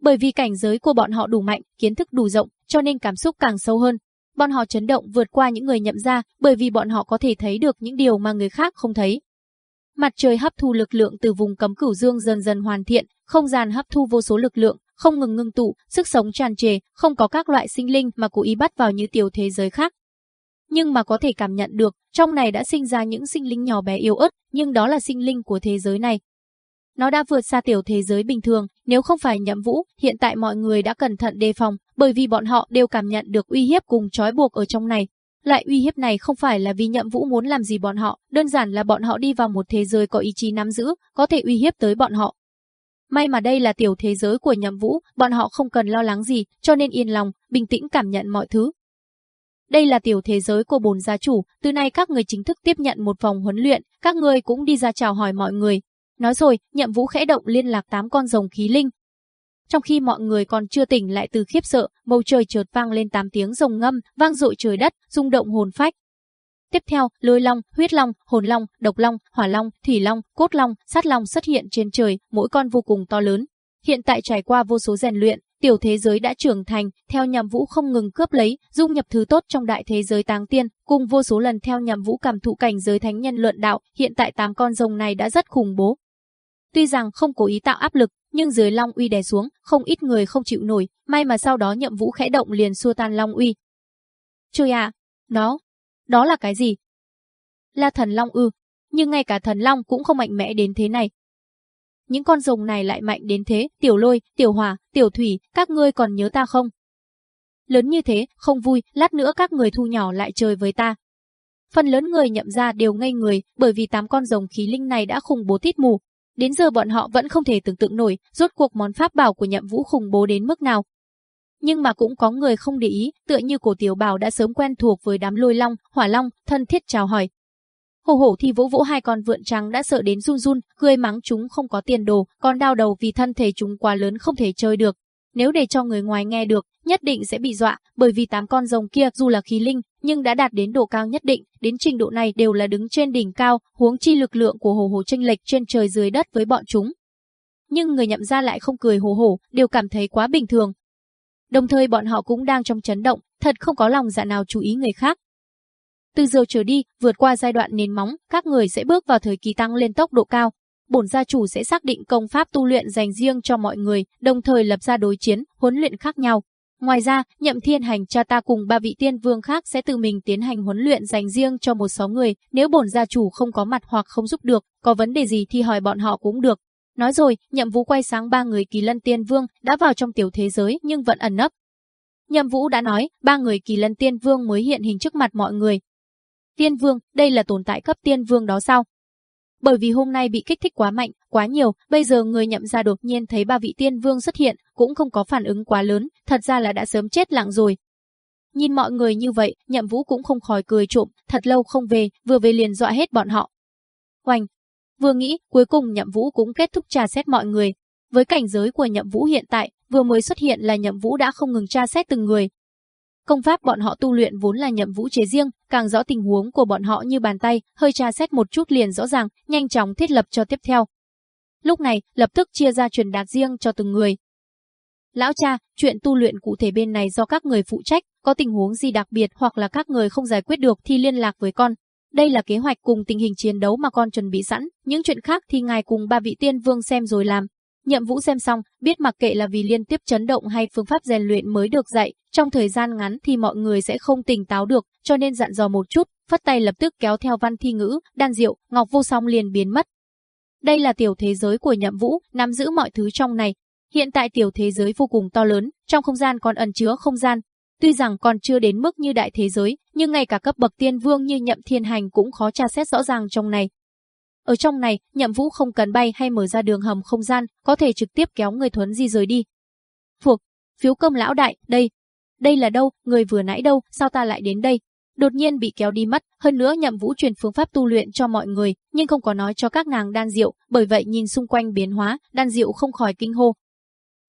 S1: Bởi vì cảnh giới của bọn họ đủ mạnh, kiến thức đủ rộng, cho nên cảm xúc càng sâu hơn. Bọn họ chấn động vượt qua những người nhậm ra, bởi vì bọn họ có thể thấy được những điều mà người khác không thấy. Mặt trời hấp thu lực lượng từ vùng cấm cửu dương dần dần hoàn thiện, không gian hấp thu vô số lực lượng, không ngừng ngưng tụ, sức sống tràn trề, không có các loại sinh linh mà cố ý bắt vào như tiểu thế giới khác. Nhưng mà có thể cảm nhận được, trong này đã sinh ra những sinh linh nhỏ bé yếu ớt, nhưng đó là sinh linh của thế giới này, nó đã vượt xa tiểu thế giới bình thường, nếu không phải nhậm vũ, hiện tại mọi người đã cẩn thận đề phòng, bởi vì bọn họ đều cảm nhận được uy hiếp cùng trói buộc ở trong này. Loại uy hiếp này không phải là vì nhậm vũ muốn làm gì bọn họ, đơn giản là bọn họ đi vào một thế giới có ý chí nắm giữ, có thể uy hiếp tới bọn họ. May mà đây là tiểu thế giới của nhậm vũ, bọn họ không cần lo lắng gì, cho nên yên lòng, bình tĩnh cảm nhận mọi thứ. Đây là tiểu thế giới của bồn gia chủ, từ nay các người chính thức tiếp nhận một vòng huấn luyện, các người cũng đi ra chào hỏi mọi người, Nói rồi, nhậm vũ khẽ động liên lạc tám con rồng khí linh. Trong khi mọi người còn chưa tỉnh lại từ khiếp sợ, bầu trời chợt vang lên tám tiếng rồng ngâm, vang dội trời đất, rung động hồn phách. Tiếp theo, lôi long, huyết long, hồn long, độc long, hỏa long, thủy long, cốt long, sát long xuất hiện trên trời, mỗi con vô cùng to lớn. Hiện tại trải qua vô số rèn luyện, tiểu thế giới đã trưởng thành, theo nhằm vũ không ngừng cướp lấy, dung nhập thứ tốt trong đại thế giới táng tiên, cùng vô số lần theo nhằm vũ cảm thụ cảnh giới thánh nhân luận đạo, hiện tại tám con rồng này đã rất khủng bố, Tuy rằng không cố ý tạo áp lực, nhưng dưới Long Uy đè xuống, không ít người không chịu nổi, may mà sau đó Nhậm Vũ khẽ động liền
S2: xua tan Long Uy. Trời ạ, nó, đó, là cái gì? Là thần Long ư, nhưng ngay cả thần Long cũng không mạnh mẽ đến thế này. Những con rồng này
S1: lại mạnh đến thế, tiểu lôi, tiểu hòa, tiểu thủy, các ngươi còn nhớ ta không? Lớn như thế, không vui, lát nữa các người thu nhỏ lại chơi với ta, Phần lớn người nhậm ra đều ngây người, bởi vì tám con rồng khí linh này đã khủng bố tít mù, Đến giờ bọn họ vẫn không thể tưởng tượng nổi rốt cuộc món pháp bảo của nhậm vũ khủng bố đến mức nào. Nhưng mà cũng có người không để ý, tựa như cổ tiểu bảo đã sớm quen thuộc với đám lôi long, hỏa long, thân thiết chào hỏi. Hổ hổ thì vỗ vỗ hai con vượn trắng đã sợ đến run run, cười mắng chúng không có tiền đồ, còn đau đầu vì thân thể chúng quá lớn không thể chơi được, nếu để cho người ngoài nghe được, nhất định sẽ bị dọa, bởi vì tám con rồng kia dù là khí linh, nhưng đã đạt đến độ cao nhất định, đến trình độ này đều là đứng trên đỉnh cao, huống chi lực lượng của hồ hồ tranh lệch trên trời dưới đất với bọn chúng. Nhưng người nhậm ra lại không cười hồ hồ, đều cảm thấy quá bình thường. Đồng thời bọn họ cũng đang trong chấn động, thật không có lòng dạ nào chú ý người khác. Từ giờ trở đi, vượt qua giai đoạn nền móng, các người sẽ bước vào thời kỳ tăng lên tốc độ cao. Bổn gia chủ sẽ xác định công pháp tu luyện dành riêng cho mọi người, đồng thời lập ra đối chiến, huấn luyện khác nhau, Ngoài ra, Nhậm Thiên Hành cha ta cùng ba vị tiên vương khác sẽ tự mình tiến hành huấn luyện dành riêng cho một số người, nếu bổn gia chủ không có mặt hoặc không giúp được, có vấn đề gì thì hỏi bọn họ cũng được. Nói rồi, Nhậm Vũ quay sáng ba người Kỳ Lân Tiên Vương đã vào trong tiểu thế giới nhưng vẫn ẩn nấp. Nhậm Vũ đã nói, ba người Kỳ Lân Tiên Vương mới hiện hình trước mặt mọi người. Tiên Vương, đây là tồn tại cấp Tiên Vương đó sao? Bởi vì hôm nay bị kích thích quá mạnh, quá nhiều, bây giờ người nhậm ra đột nhiên thấy ba vị tiên vương xuất hiện, cũng không có phản ứng quá lớn, thật ra là đã sớm chết lặng rồi. Nhìn mọi người như vậy, nhậm vũ cũng không khỏi cười trộm, thật lâu không về, vừa về liền dọa hết bọn họ. Hoành! Vừa nghĩ, cuối cùng nhậm vũ cũng kết thúc tra xét mọi người. Với cảnh giới của nhậm vũ hiện tại, vừa mới xuất hiện là nhậm vũ đã không ngừng tra xét từng người, Công pháp bọn họ tu luyện vốn là nhậm vũ chế riêng, càng rõ tình huống của bọn họ như bàn tay, hơi tra xét một chút liền rõ ràng, nhanh chóng thiết lập cho tiếp theo lúc này lập tức chia ra truyền đạt riêng cho từng người. Lão cha, chuyện tu luyện cụ thể bên này do các người phụ trách, có tình huống gì đặc biệt hoặc là các người không giải quyết được thì liên lạc với con. Đây là kế hoạch cùng tình hình chiến đấu mà con chuẩn bị sẵn, những chuyện khác thì ngài cùng ba vị tiên vương xem rồi làm. Nhậm vũ xem xong, biết mặc kệ là vì liên tiếp chấn động hay phương pháp rèn luyện mới được dạy, trong thời gian ngắn thì mọi người sẽ không tỉnh táo được, cho nên dặn dò một chút, phất tay lập tức kéo theo văn thi ngữ, đan diệu, ngọc vô song liền biến mất, đây là tiểu thế giới của nhậm vũ, nắm giữ mọi thứ trong này. Hiện tại tiểu thế giới vô cùng to lớn, trong không gian còn ẩn chứa không gian. Tuy rằng còn chưa đến mức như đại thế giới, nhưng ngay cả cấp bậc tiên vương như nhậm thiên hành cũng khó tra xét rõ ràng trong này. Ở trong này, nhậm vũ không cần bay hay mở ra đường hầm không gian, có thể trực tiếp kéo người thuấn di rời đi. Phuộc, phiếu cơm lão đại, đây. Đây là đâu, người vừa nãy đâu, sao ta lại đến đây? đột nhiên bị kéo đi mất, hơn nữa Nhậm Vũ truyền phương pháp tu luyện cho mọi người, nhưng không có nói cho các nàng đan diệu, bởi vậy nhìn xung quanh biến hóa, đan diệu không khỏi kinh hô.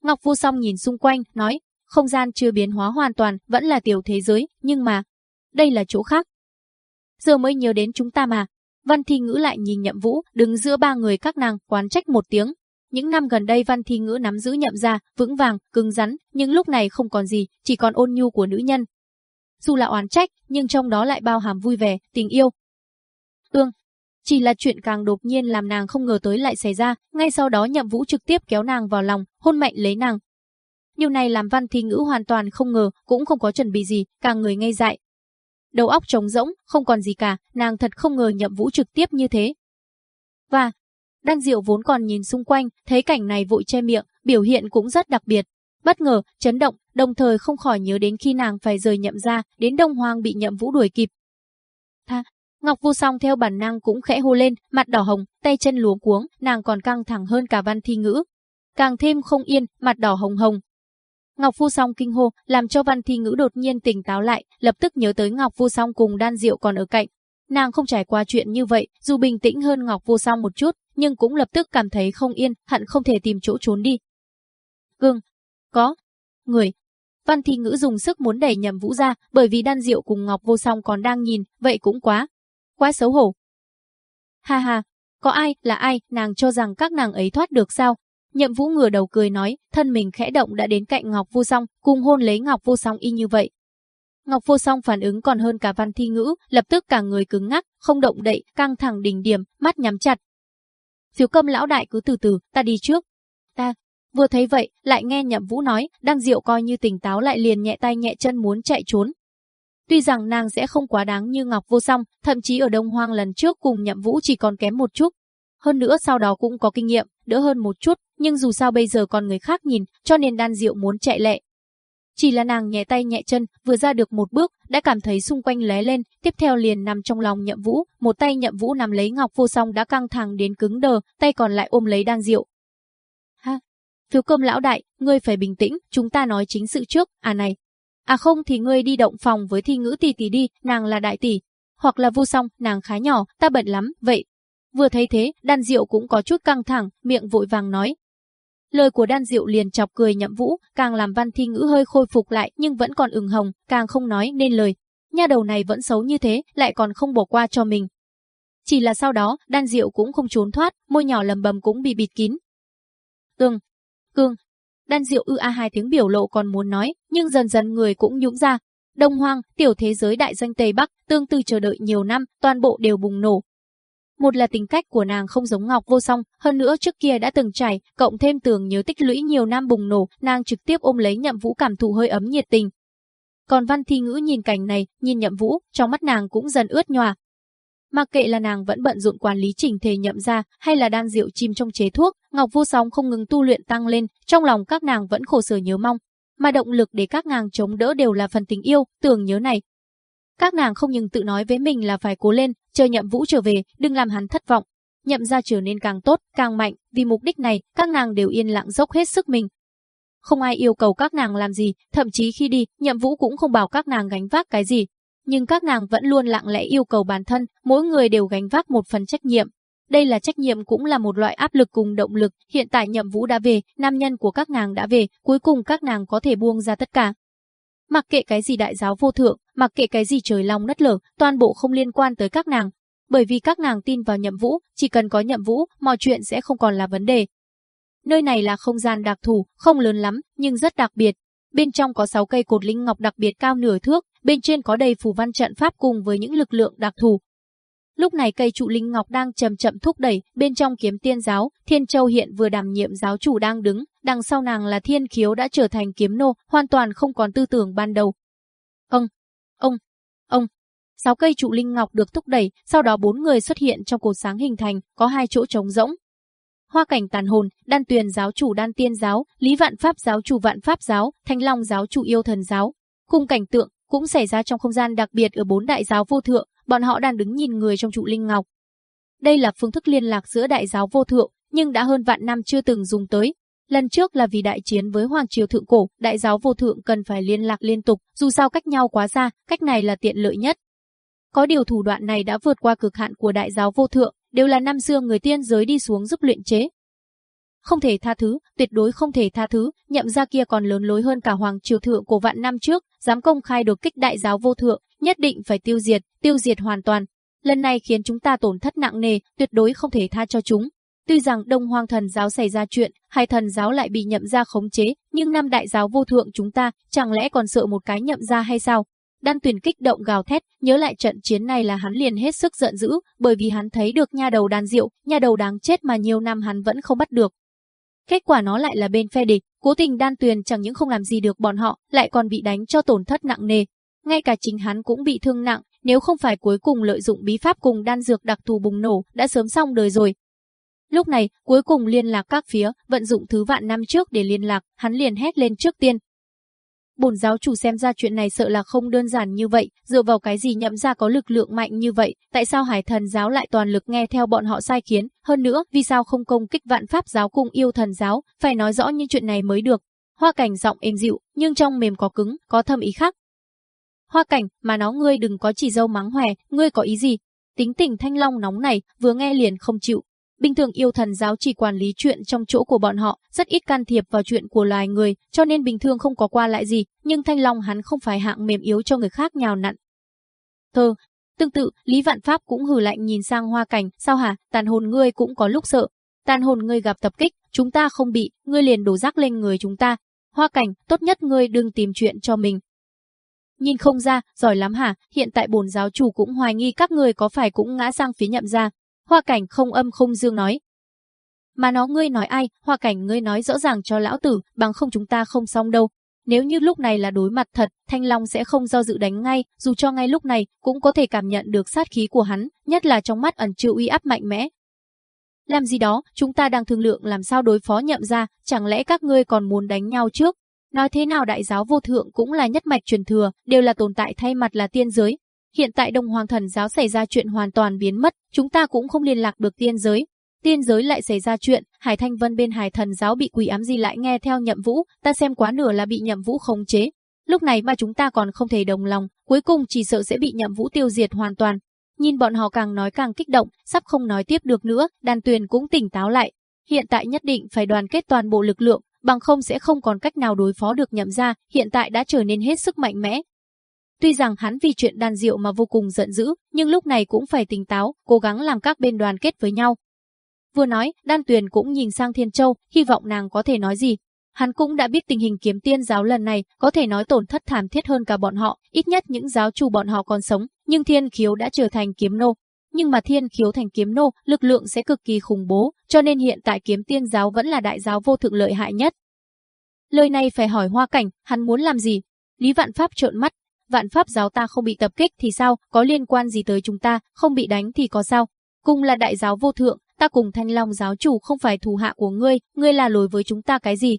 S1: Ngọc vu Song nhìn xung quanh, nói, không gian chưa biến hóa hoàn toàn, vẫn là tiểu thế giới, nhưng mà, đây là chỗ khác. Giờ mới nhớ đến chúng ta mà. Văn Thi Ngữ lại nhìn Nhậm Vũ, đứng giữa ba người các nàng, quán trách một tiếng, những năm gần đây Văn Thi Ngữ nắm giữ nhậm ra, vững vàng, cứng rắn, nhưng lúc này không còn gì, chỉ còn ôn nhu của nữ nhân, dù là oán trách, nhưng trong đó lại bao hàm vui vẻ, tình yêu. Tương, chỉ là chuyện càng đột nhiên làm nàng không ngờ tới lại xảy ra, ngay sau đó nhậm vũ trực tiếp kéo nàng vào lòng, hôn mạnh lấy nàng. Điều này làm văn thi ngữ hoàn toàn không ngờ, cũng không có chuẩn bị gì, càng người ngây dại. Đầu óc trống rỗng, không còn gì cả, nàng thật không ngờ nhậm vũ trực tiếp như thế. Và, đan diệu vốn còn nhìn xung quanh, thấy cảnh này vội che miệng, biểu hiện cũng rất đặc biệt, bất ngờ, chấn động, đồng thời không khỏi nhớ đến khi nàng phải rời nhậm ra, đến Đông Hoàng bị nhậm vũ đuổi kịp. Tha, Ngọc Vu Song theo bản năng cũng khẽ hô lên, mặt đỏ hồng, tay chân luống cuống, nàng còn căng thẳng hơn cả văn thi ngữ. Càng thêm không yên, mặt đỏ hồng hồng. Ngọc Vô Song kinh hô, làm cho văn thi ngữ đột nhiên tỉnh táo lại, lập tức nhớ tới Ngọc Vô Song cùng đan diệu còn ở cạnh. Nàng không trải qua chuyện như vậy, dù bình tĩnh hơn Ngọc Vô Song một chút, nhưng cũng lập tức cảm thấy không yên, hận không thể tìm chỗ
S2: trốn đi. Gương, có. Người. Văn Thi Ngữ dùng sức muốn đẩy nhầm Vũ ra, bởi vì Đan Diệu cùng Ngọc Vô Song còn đang nhìn, vậy cũng quá. Quá xấu hổ.
S1: Ha ha, có ai, là ai, nàng cho rằng các nàng ấy thoát được sao? Nhậm Vũ ngửa đầu cười nói, thân mình khẽ động đã đến cạnh Ngọc Vô Song, cùng hôn lấy Ngọc Vô Song y như vậy. Ngọc Vô Song phản ứng còn hơn cả Văn Thi Ngữ, lập tức cả người cứng ngắc, không động đậy, căng thẳng đỉnh điểm, mắt nhắm chặt. Phiếu cơm lão đại cứ từ từ, ta đi trước. Ta, Vừa thấy vậy, lại nghe Nhậm Vũ nói, đang Diệu coi như tỉnh táo lại liền nhẹ tay nhẹ chân muốn chạy trốn. Tuy rằng nàng sẽ không quá đáng như Ngọc Vô Song, thậm chí ở Đông Hoang lần trước cùng Nhậm Vũ chỉ còn kém một chút. Hơn nữa sau đó cũng có kinh nghiệm, đỡ hơn một chút, nhưng dù sao bây giờ còn người khác nhìn, cho nên Đan Diệu muốn chạy lệ. Chỉ là nàng nhẹ tay nhẹ chân, vừa ra được một bước, đã cảm thấy xung quanh lé lên, tiếp theo liền nằm trong lòng Nhậm Vũ, một tay Nhậm Vũ nằm lấy Ngọc Vô Song đã căng thẳng đến cứng đờ, tay còn lại ôm lấy Đan Diệu. Thiếu cơm lão đại, ngươi phải bình tĩnh, chúng ta nói chính sự trước, à này. À không thì ngươi đi động phòng với thi ngữ tỷ tỷ đi, nàng là đại tỷ. Hoặc là vu song, nàng khá nhỏ, ta bận lắm, vậy. Vừa thấy thế, đan diệu cũng có chút căng thẳng, miệng vội vàng nói. Lời của đan diệu liền chọc cười nhậm vũ, càng làm văn thi ngữ hơi khôi phục lại nhưng vẫn còn ửng hồng, càng không nói nên lời. Nha đầu này vẫn xấu như thế, lại còn không bỏ qua cho mình, chỉ là sau đó, đan diệu cũng không trốn thoát, môi nhỏ lầm bầm cũng bị bịt kín. Ừm, cương. Đan Diệu ư a hai tiếng biểu lộ còn muốn nói, nhưng dần dần người cũng nhũng ra. Đông Hoang, tiểu thế giới đại danh Tây Bắc, tương tư chờ đợi nhiều năm, toàn bộ đều bùng nổ. Một là tính cách của nàng không giống Ngọc Vô Song, hơn nữa trước kia đã từng trải, cộng thêm tưởng nhớ tích lũy nhiều năm bùng nổ, nàng trực tiếp ôm lấy Nhậm Vũ cảm thụ hơi ấm nhiệt tình. Còn Văn Thi Ngữ nhìn cảnh này, nhìn Nhậm Vũ, trong mắt nàng cũng dần ướt nhòa, Mặc kệ là nàng vẫn bận rộn quản lý trình thể nhậm ra hay là đan rượu chim trong chế thuốc, Ngọc Vô Song không ngừng tu luyện tăng lên, trong lòng các nàng vẫn khổ sở nhớ mong, mà động lực để các nàng chống đỡ đều là phần tình yêu, tưởng nhớ này. Các nàng không nhưng tự nói với mình là phải cố lên, chờ nhậm vũ trở về, đừng làm hắn thất vọng. Nhậm ra trở nên càng tốt, càng mạnh, vì mục đích này, các nàng đều yên lặng dốc hết sức mình. Không ai yêu cầu các nàng làm gì, thậm chí khi đi, nhậm vũ cũng không bảo các nàng gánh vác cái gì, nhưng các nàng vẫn luôn lặng lẽ yêu cầu bản thân, mỗi người đều gánh vác một phần trách nhiệm. Đây là trách nhiệm cũng là một loại áp lực cùng động lực, hiện tại nhậm vũ đã về, nam nhân của các nàng đã về, cuối cùng các nàng có thể buông ra tất cả. Mặc kệ cái gì đại giáo vô thượng, mặc kệ cái gì trời long đất lở, toàn bộ không liên quan tới các nàng. Bởi vì các nàng tin vào nhậm vũ, chỉ cần có nhậm vũ, mọi chuyện sẽ không còn là vấn đề. Nơi này là không gian đặc thù, không lớn lắm, nhưng rất đặc biệt, bên trong có 6 cây cột linh ngọc đặc biệt cao nửa thước, bên trên có đầy phù văn trận pháp cùng với những lực lượng đặc thù. Lúc này cây trụ linh ngọc đang chậm chậm thúc đẩy, bên trong kiếm tiên giáo, Thiên Châu hiện vừa đảm nhiệm giáo chủ đang đứng, đằng sau nàng là Thiên Khiếu đã trở thành kiếm nô, hoàn toàn không còn tư tưởng ban đầu. Ông, ông, ông. Sáu cây trụ linh ngọc được thúc đẩy, sau đó bốn người xuất hiện trong cột sáng hình thành, có hai chỗ trống rỗng, Hoa Cảnh Tàn Hồn, Đan Tuyền giáo chủ Đan Tiên giáo, Lý Vạn Pháp giáo chủ Vạn Pháp giáo, Thanh Long giáo chủ Yêu Thần giáo. khung cảnh tượng cũng xảy ra trong không gian đặc biệt ở bốn đại giáo vô thượng, bọn họ đang đứng nhìn người trong trụ linh ngọc. Đây là phương thức liên lạc giữa đại giáo vô thượng, nhưng đã hơn vạn năm chưa từng dùng tới. Lần trước là vì đại chiến với hoàng triều thượng cổ, đại giáo vô thượng cần phải liên lạc liên tục, dù sao cách nhau quá xa, cách này là tiện lợi nhất. Có điều thủ đoạn này đã vượt qua cực hạn của đại giáo vô thượng, đều là năm xưa người tiên giới đi xuống giúp luyện chế. Không thể tha thứ, tuyệt đối không thể tha thứ, nhậm gia kia còn lớn lối hơn cả hoàng triều thượng của vạn năm trước, dám công khai đột kích đại giáo vô thượng, nhất định phải tiêu diệt, tiêu diệt hoàn toàn. Lần này khiến chúng ta tổn thất nặng nề, tuyệt đối không thể tha cho chúng. Tuy rằng Đông Hoang Thần Giáo xảy ra chuyện, hai thần giáo lại bị nhậm gia khống chế, nhưng năm đại giáo vô thượng chúng ta chẳng lẽ còn sợ một cái nhậm gia hay sao? Đan Tuyền kích động gào thét, nhớ lại trận chiến này là hắn liền hết sức giận dữ, bởi vì hắn thấy được nha đầu đàn diệu, nha đầu đáng chết mà nhiều năm hắn vẫn không bắt được. Kết quả nó lại là bên phe địch, cố tình Đan Tuyền chẳng những không làm gì được bọn họ, lại còn bị đánh cho tổn thất nặng nề. Ngay cả chính hắn cũng bị thương nặng, nếu không phải cuối cùng lợi dụng bí pháp cùng đan dược đặc thù bùng nổ, đã sớm xong đời rồi. Lúc này, cuối cùng liên lạc các phía, vận dụng thứ vạn năm trước để liên lạc, hắn liền hét lên trước tiên, Bổn giáo chủ xem ra chuyện này sợ là không đơn giản như vậy, dựa vào cái gì nhậm ra có lực lượng mạnh như vậy, tại sao hải thần giáo lại toàn lực nghe theo bọn họ sai khiến, hơn nữa vì sao không công kích vạn pháp giáo cung yêu thần giáo, phải nói rõ như chuyện này mới được. Hoa cảnh giọng êm dịu, nhưng trong mềm có cứng, có thâm ý khác. Hoa cảnh, mà nó ngươi đừng có chỉ dâu mắng hoè ngươi có ý gì? Tính tình thanh long nóng này, vừa nghe liền không chịu, Bình thường yêu thần giáo chỉ quản lý chuyện trong chỗ của bọn họ, rất ít can thiệp vào chuyện của loài người, cho nên bình thường không có qua lại gì, nhưng thanh long hắn không phải hạng mềm yếu cho người khác nhào nặn. Thơ, tương tự, Lý Vạn Pháp cũng hử lạnh nhìn sang hoa cảnh, sao hả, tàn hồn ngươi cũng có lúc sợ, tàn hồn ngươi gặp tập kích, chúng ta không bị, ngươi liền đổ rác lên người chúng ta. Hoa cảnh, tốt nhất ngươi đừng tìm chuyện cho mình, nhìn không ra, giỏi lắm hả, hiện tại bồn giáo chủ cũng hoài nghi các người có phải cũng ngã sang phía nhậm ra, Hoa cảnh không âm không dương nói. Mà nó ngươi nói ai, hoa cảnh ngươi nói rõ ràng cho lão tử, bằng không chúng ta không xong đâu. Nếu như lúc này là đối mặt thật, Thanh Long sẽ không do dự đánh ngay, dù cho ngay lúc này cũng có thể cảm nhận được sát khí của hắn, nhất là trong mắt ẩn chứa uy áp mạnh mẽ. Làm gì đó, chúng ta đang thương lượng làm sao đối phó nhậm ra, chẳng lẽ các ngươi còn muốn đánh nhau trước? Nói thế nào đại giáo vô thượng cũng là nhất mạch truyền thừa, đều là tồn tại thay mặt là tiên giới, Hiện tại Đông hoàng thần giáo xảy ra chuyện hoàn toàn biến mất, chúng ta cũng không liên lạc được tiên giới. Tiên giới lại xảy ra chuyện, Hải Thanh Vân bên Hải Thần giáo bị quỷ ám gì lại nghe theo Nhậm Vũ, ta xem quá nửa là bị Nhậm Vũ khống chế. Lúc này mà chúng ta còn không thể đồng lòng, cuối cùng chỉ sợ sẽ bị Nhậm Vũ tiêu diệt hoàn toàn. Nhìn bọn họ càng nói càng kích động, sắp không nói tiếp được nữa, Đan Tuyền cũng tỉnh táo lại. Hiện tại nhất định phải đoàn kết toàn bộ lực lượng, bằng không sẽ không còn cách nào đối phó được Nhậm gia, hiện tại đã trở nên hết sức mạnh mẽ, Tuy rằng hắn vì chuyện đan diệu mà vô cùng giận dữ, nhưng lúc này cũng phải tỉnh táo, cố gắng làm các bên đoàn kết với nhau. Vừa nói, Đan Tuyền cũng nhìn sang Thiên Châu, hy vọng nàng có thể nói gì. Hắn cũng đã biết tình hình kiếm tiên giáo lần này có thể nói tổn thất thảm thiết hơn cả bọn họ, ít nhất những giáo chủ bọn họ còn sống, nhưng Thiên Khiếu đã trở thành kiếm nô. Nhưng mà Thiên Khiếu thành kiếm nô, lực lượng sẽ cực kỳ khủng bố, cho nên hiện tại kiếm tiên giáo vẫn là đại giáo vô thượng lợi hại nhất. Lời này phải hỏi hoa cảnh, hắn muốn làm gì? Lý Vạn Pháp trợn mắt, vạn pháp giáo ta không bị tập kích thì sao, có liên quan gì tới chúng ta, không bị đánh thì có sao. Cùng là đại giáo vô thượng, ta cùng thanh long giáo chủ không phải thù hạ của ngươi, ngươi là lối với chúng ta cái gì.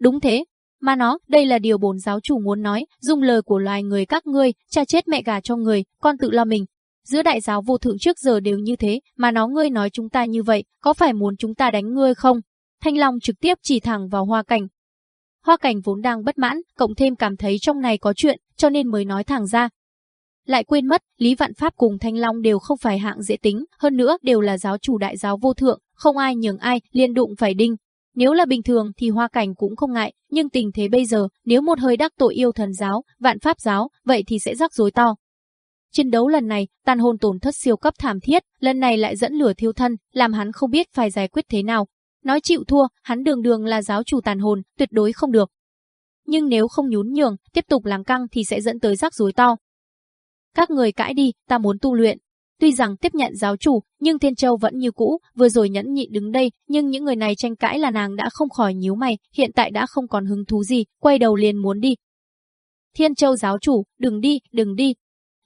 S1: Đúng thế, mà nó, đây là điều bổn giáo chủ muốn nói, dùng lời của loài người các ngươi, cha chết mẹ gà cho người, con tự lo mình. Giữa đại giáo vô thượng trước giờ đều như thế, mà nó ngươi nói chúng ta như vậy, có phải muốn chúng ta đánh ngươi không? Thanh Long trực tiếp chỉ thẳng vào hoa cảnh, Hoa Cảnh vốn đang bất mãn, cộng thêm cảm thấy trong này có chuyện, cho nên mới nói thẳng ra. Lại quên mất, Lý Vạn Pháp cùng Thanh Long đều không phải hạng dễ tính, hơn nữa đều là giáo chủ đại giáo vô thượng, không ai nhường ai, liên đụng phải đinh. Nếu là bình thường thì Hoa Cảnh cũng không ngại, nhưng tình thế bây giờ, nếu một hơi đắc tội yêu thần giáo, vạn pháp giáo, vậy thì sẽ rắc rối to. Chiến đấu lần này, tàn hồn tổn thất siêu cấp thảm thiết, lần này lại dẫn lửa thiêu thân, làm hắn không biết phải giải quyết thế nào, Nói chịu thua, hắn đường đường là giáo chủ tàn hồn, tuyệt đối không được. Nhưng nếu không nhún nhường, tiếp tục làm căng thì sẽ dẫn tới rắc rối to. Các người cãi đi, ta muốn tu luyện. Tuy rằng tiếp nhận giáo chủ, nhưng Thiên Châu vẫn như cũ, vừa rồi nhẫn nhịn đứng đây, nhưng những người này tranh cãi là nàng đã không khỏi nhíu mày, hiện tại đã không còn hứng thú gì, quay đầu liền muốn đi. Thiên Châu giáo chủ, đừng đi, đừng đi.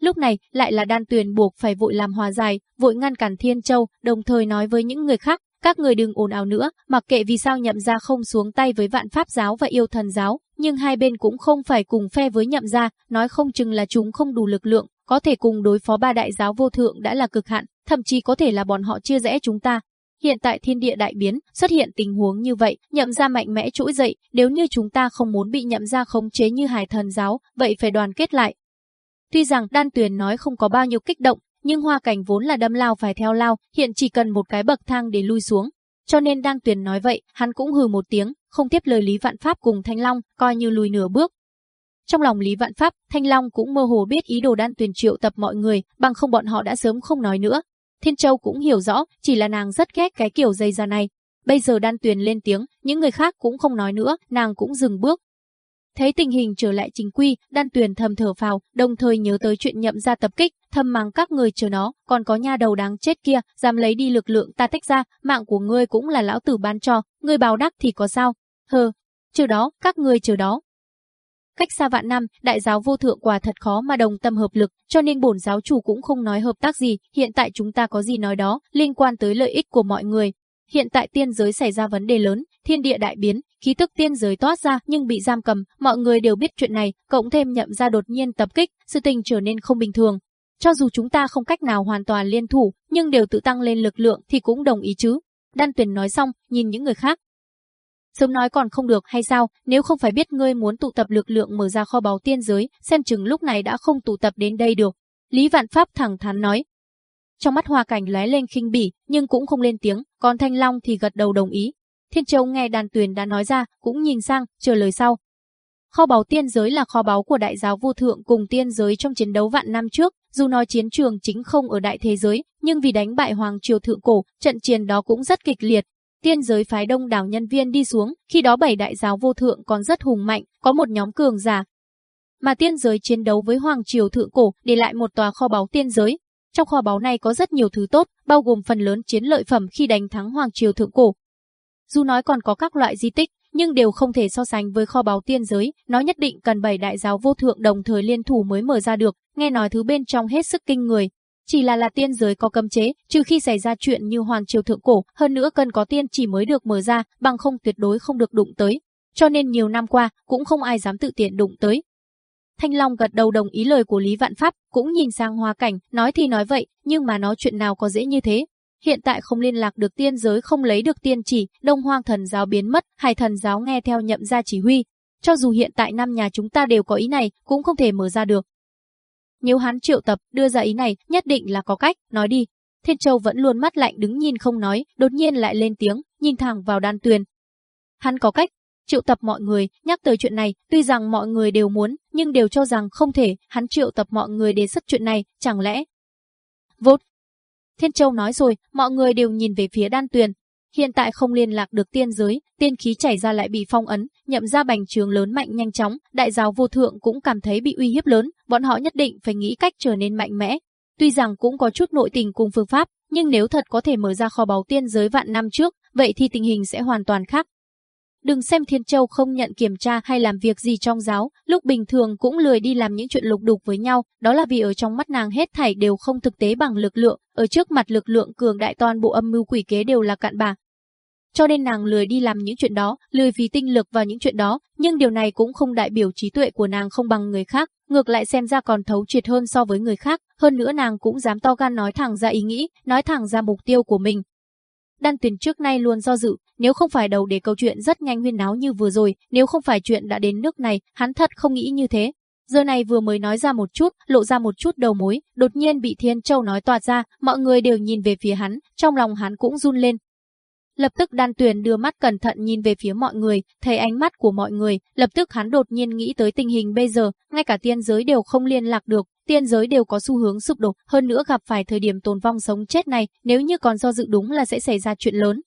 S1: Lúc này, lại là đan tuyền buộc phải vội làm hòa giải, vội ngăn cản Thiên Châu, đồng thời nói với những người khác, các người đừng ồn ào nữa, mặc kệ vì sao nhậm gia không xuống tay với vạn pháp giáo và yêu thần giáo, nhưng hai bên cũng không phải cùng phe với nhậm gia, nói không chừng là chúng không đủ lực lượng, có thể cùng đối phó ba đại giáo vô thượng đã là cực hạn, thậm chí có thể là bọn họ chia rẽ chúng ta. Hiện tại thiên địa đại biến, xuất hiện tình huống như vậy, nhậm gia mạnh mẽ trỗi dậy, nếu như chúng ta không muốn bị nhậm gia khống chế như hải thần giáo, vậy phải đoàn kết lại, Tuy rằng Đan Tuyền nói không có bao nhiêu kích động, nhưng hoa cảnh vốn là đâm lao phải theo lao, hiện chỉ cần một cái bậc thang để lui xuống. Cho nên đang tuyền nói vậy, hắn cũng hừ một tiếng, không tiếp lời Lý Vạn Pháp cùng Thanh Long, coi như lùi nửa bước. Trong lòng Lý Vạn Pháp, Thanh Long cũng mơ hồ biết ý đồ đan tuyền triệu tập mọi người, bằng không bọn họ đã sớm không nói nữa. Thiên Châu cũng hiểu rõ, chỉ là nàng rất ghét cái kiểu dây ra này. Bây giờ đan tuyền lên tiếng, những người khác cũng không nói nữa, nàng cũng dừng bước, Thấy tình hình trở lại chính quy, đan tuyền thầm thở phào, đồng thời nhớ tới chuyện nhậm ra tập kích, thầm mắng các người chờ nó, còn có nha đầu đáng chết kia, dám lấy đi lực lượng ta tách ra, mạng của ngươi cũng là lão tử ban cho, ngươi báo đắc thì có sao? Hờ, chờ đó, các người chờ đó, cách xa vạn năm, đại giáo vô thượng quả thật khó mà đồng tâm hợp lực, cho nên bổn giáo chủ cũng không nói hợp tác gì, hiện tại chúng ta có gì nói đó, liên quan tới lợi ích của mọi người. Hiện tại tiên giới xảy ra vấn đề lớn, thiên địa đại biến, khí tức tiên giới toát ra nhưng bị giam cầm, mọi người đều biết chuyện này, cộng thêm nhậm ra đột nhiên tập kích, sự tình trở nên không bình thường. Cho dù chúng ta không cách nào hoàn toàn liên thủ, nhưng đều tự tăng lên lực lượng thì cũng đồng ý chứ. Đan Tuyền nói xong, nhìn những người khác. Sớm nói còn không được hay sao, nếu không phải biết ngươi muốn tụ tập lực lượng mở ra kho báu tiên giới, xem chừng lúc này đã không tụ tập đến đây được. Lý Vạn Pháp thẳng thắn nói. Trong mắt Hoa Cảnh lóe lên khinh bỉ, nhưng cũng không lên tiếng, còn Thanh Long thì gật đầu đồng ý, Thiên Châu nghe đàn tuyền đã nói ra, cũng nhìn sang, chờ lời sau. Kho báu tiên giới là kho báu của đại giáo vô thượng cùng tiên giới trong chiến đấu vạn năm trước, dù nói chiến trường chính không ở đại thế giới, nhưng vì đánh bại hoàng triều thượng cổ, trận chiến đó cũng rất kịch liệt. Tiên giới phái đông đảo nhân viên đi xuống, khi đó bảy đại giáo vô thượng còn rất hùng mạnh, có một nhóm cường giả. Mà tiên giới chiến đấu với hoàng triều thượng cổ để lại một tòa kho báu tiên giới. Trong kho báu này có rất nhiều thứ tốt, bao gồm phần lớn chiến lợi phẩm khi đánh thắng hoàng triều thượng cổ, dù nói còn có các loại di tích, nhưng đều không thể so sánh với kho báu tiên giới, nó nhất định cần bảy đại giáo vô thượng đồng thời liên thủ mới mở ra được, nghe nói thứ bên trong hết sức kinh người. Chỉ là là tiên giới có cấm chế, trừ khi xảy ra chuyện như hoàng triều thượng cổ, hơn nữa cần có tiên chỉ mới được mở ra, bằng không tuyệt đối không được đụng tới. Cho nên nhiều năm qua, cũng không ai dám tự tiện đụng tới. Thanh Long gật đầu đồng ý lời của Lý Vạn Pháp, cũng nhìn sang hoa cảnh, nói thì nói vậy, nhưng mà nói chuyện nào có dễ như thế, hiện tại không liên lạc được tiên giới không lấy được tiên chỉ, Đông Hoang thần giáo biến mất, Hải thần giáo nghe theo nhậm ra chỉ huy. Cho dù hiện tại năm nhà chúng ta đều có ý này, cũng không thể mở ra được. Nếu hắn triệu tập, đưa ra ý này, nhất định là có cách, nói đi. Thiên Châu vẫn luôn mắt lạnh đứng nhìn không nói, đột nhiên lại lên tiếng, nhìn thẳng vào đan tuyền. Hắn có cách, triệu tập mọi người, nhắc tới chuyện này, tuy rằng mọi người đều muốn, nhưng đều cho rằng không thể, hắn triệu tập mọi người đề xuất chuyện này, chẳng lẽ vốt Thiên Châu nói rồi, mọi người đều nhìn về phía đan tuyền. Hiện tại không liên lạc được tiên giới, tiên khí chảy ra lại bị phong ấn, nhậm ra bành trường lớn mạnh nhanh chóng, đại giáo vô thượng cũng cảm thấy bị uy hiếp lớn, bọn họ nhất định phải nghĩ cách trở nên mạnh mẽ. Tuy rằng cũng có chút nội tình cùng phương pháp, nhưng nếu thật có thể mở ra kho báu tiên giới vạn năm trước, vậy thì tình hình sẽ hoàn toàn khác, Đừng xem Thiên Châu không nhận kiểm tra hay làm việc gì trong giáo, lúc bình thường cũng lười đi làm những chuyện lục đục với nhau, đó là vì ở trong mắt nàng hết thảy đều không thực tế bằng lực lượng, ở trước mặt lực lượng cường đại toàn bộ âm mưu quỷ kế đều là cạn bà. Cho nên nàng lười đi làm những chuyện đó, lười vì tinh lực vào những chuyện đó, nhưng điều này cũng không đại biểu trí tuệ của nàng không bằng người khác, ngược lại xem ra còn thấu triệt hơn so với người khác, hơn nữa nàng cũng dám to gan nói thẳng ra ý nghĩ, nói thẳng ra mục tiêu của mình, Đan Tuyền trước nay luôn do dự, nếu không phải đầu để câu chuyện rất nhanh huyên náo như vừa rồi, nếu không phải chuyện đã đến nước này, hắn thật không nghĩ như thế. Giờ này vừa mới nói ra một chút, lộ ra một chút đầu mối, đột nhiên bị Thiên Châu nói toạt ra, mọi người đều nhìn về phía hắn, trong lòng hắn cũng run lên. Lập tức Đan Tuyền đưa mắt cẩn thận nhìn về phía mọi người, thấy ánh mắt của mọi người, lập tức hắn đột nhiên nghĩ tới tình hình bây giờ, ngay cả tiên giới đều không liên lạc được, tiên giới đều có xu hướng sụp đổ, hơn nữa gặp phải thời điểm tồn vong sống chết này, nếu như còn do dự đúng là sẽ xảy ra chuyện lớn.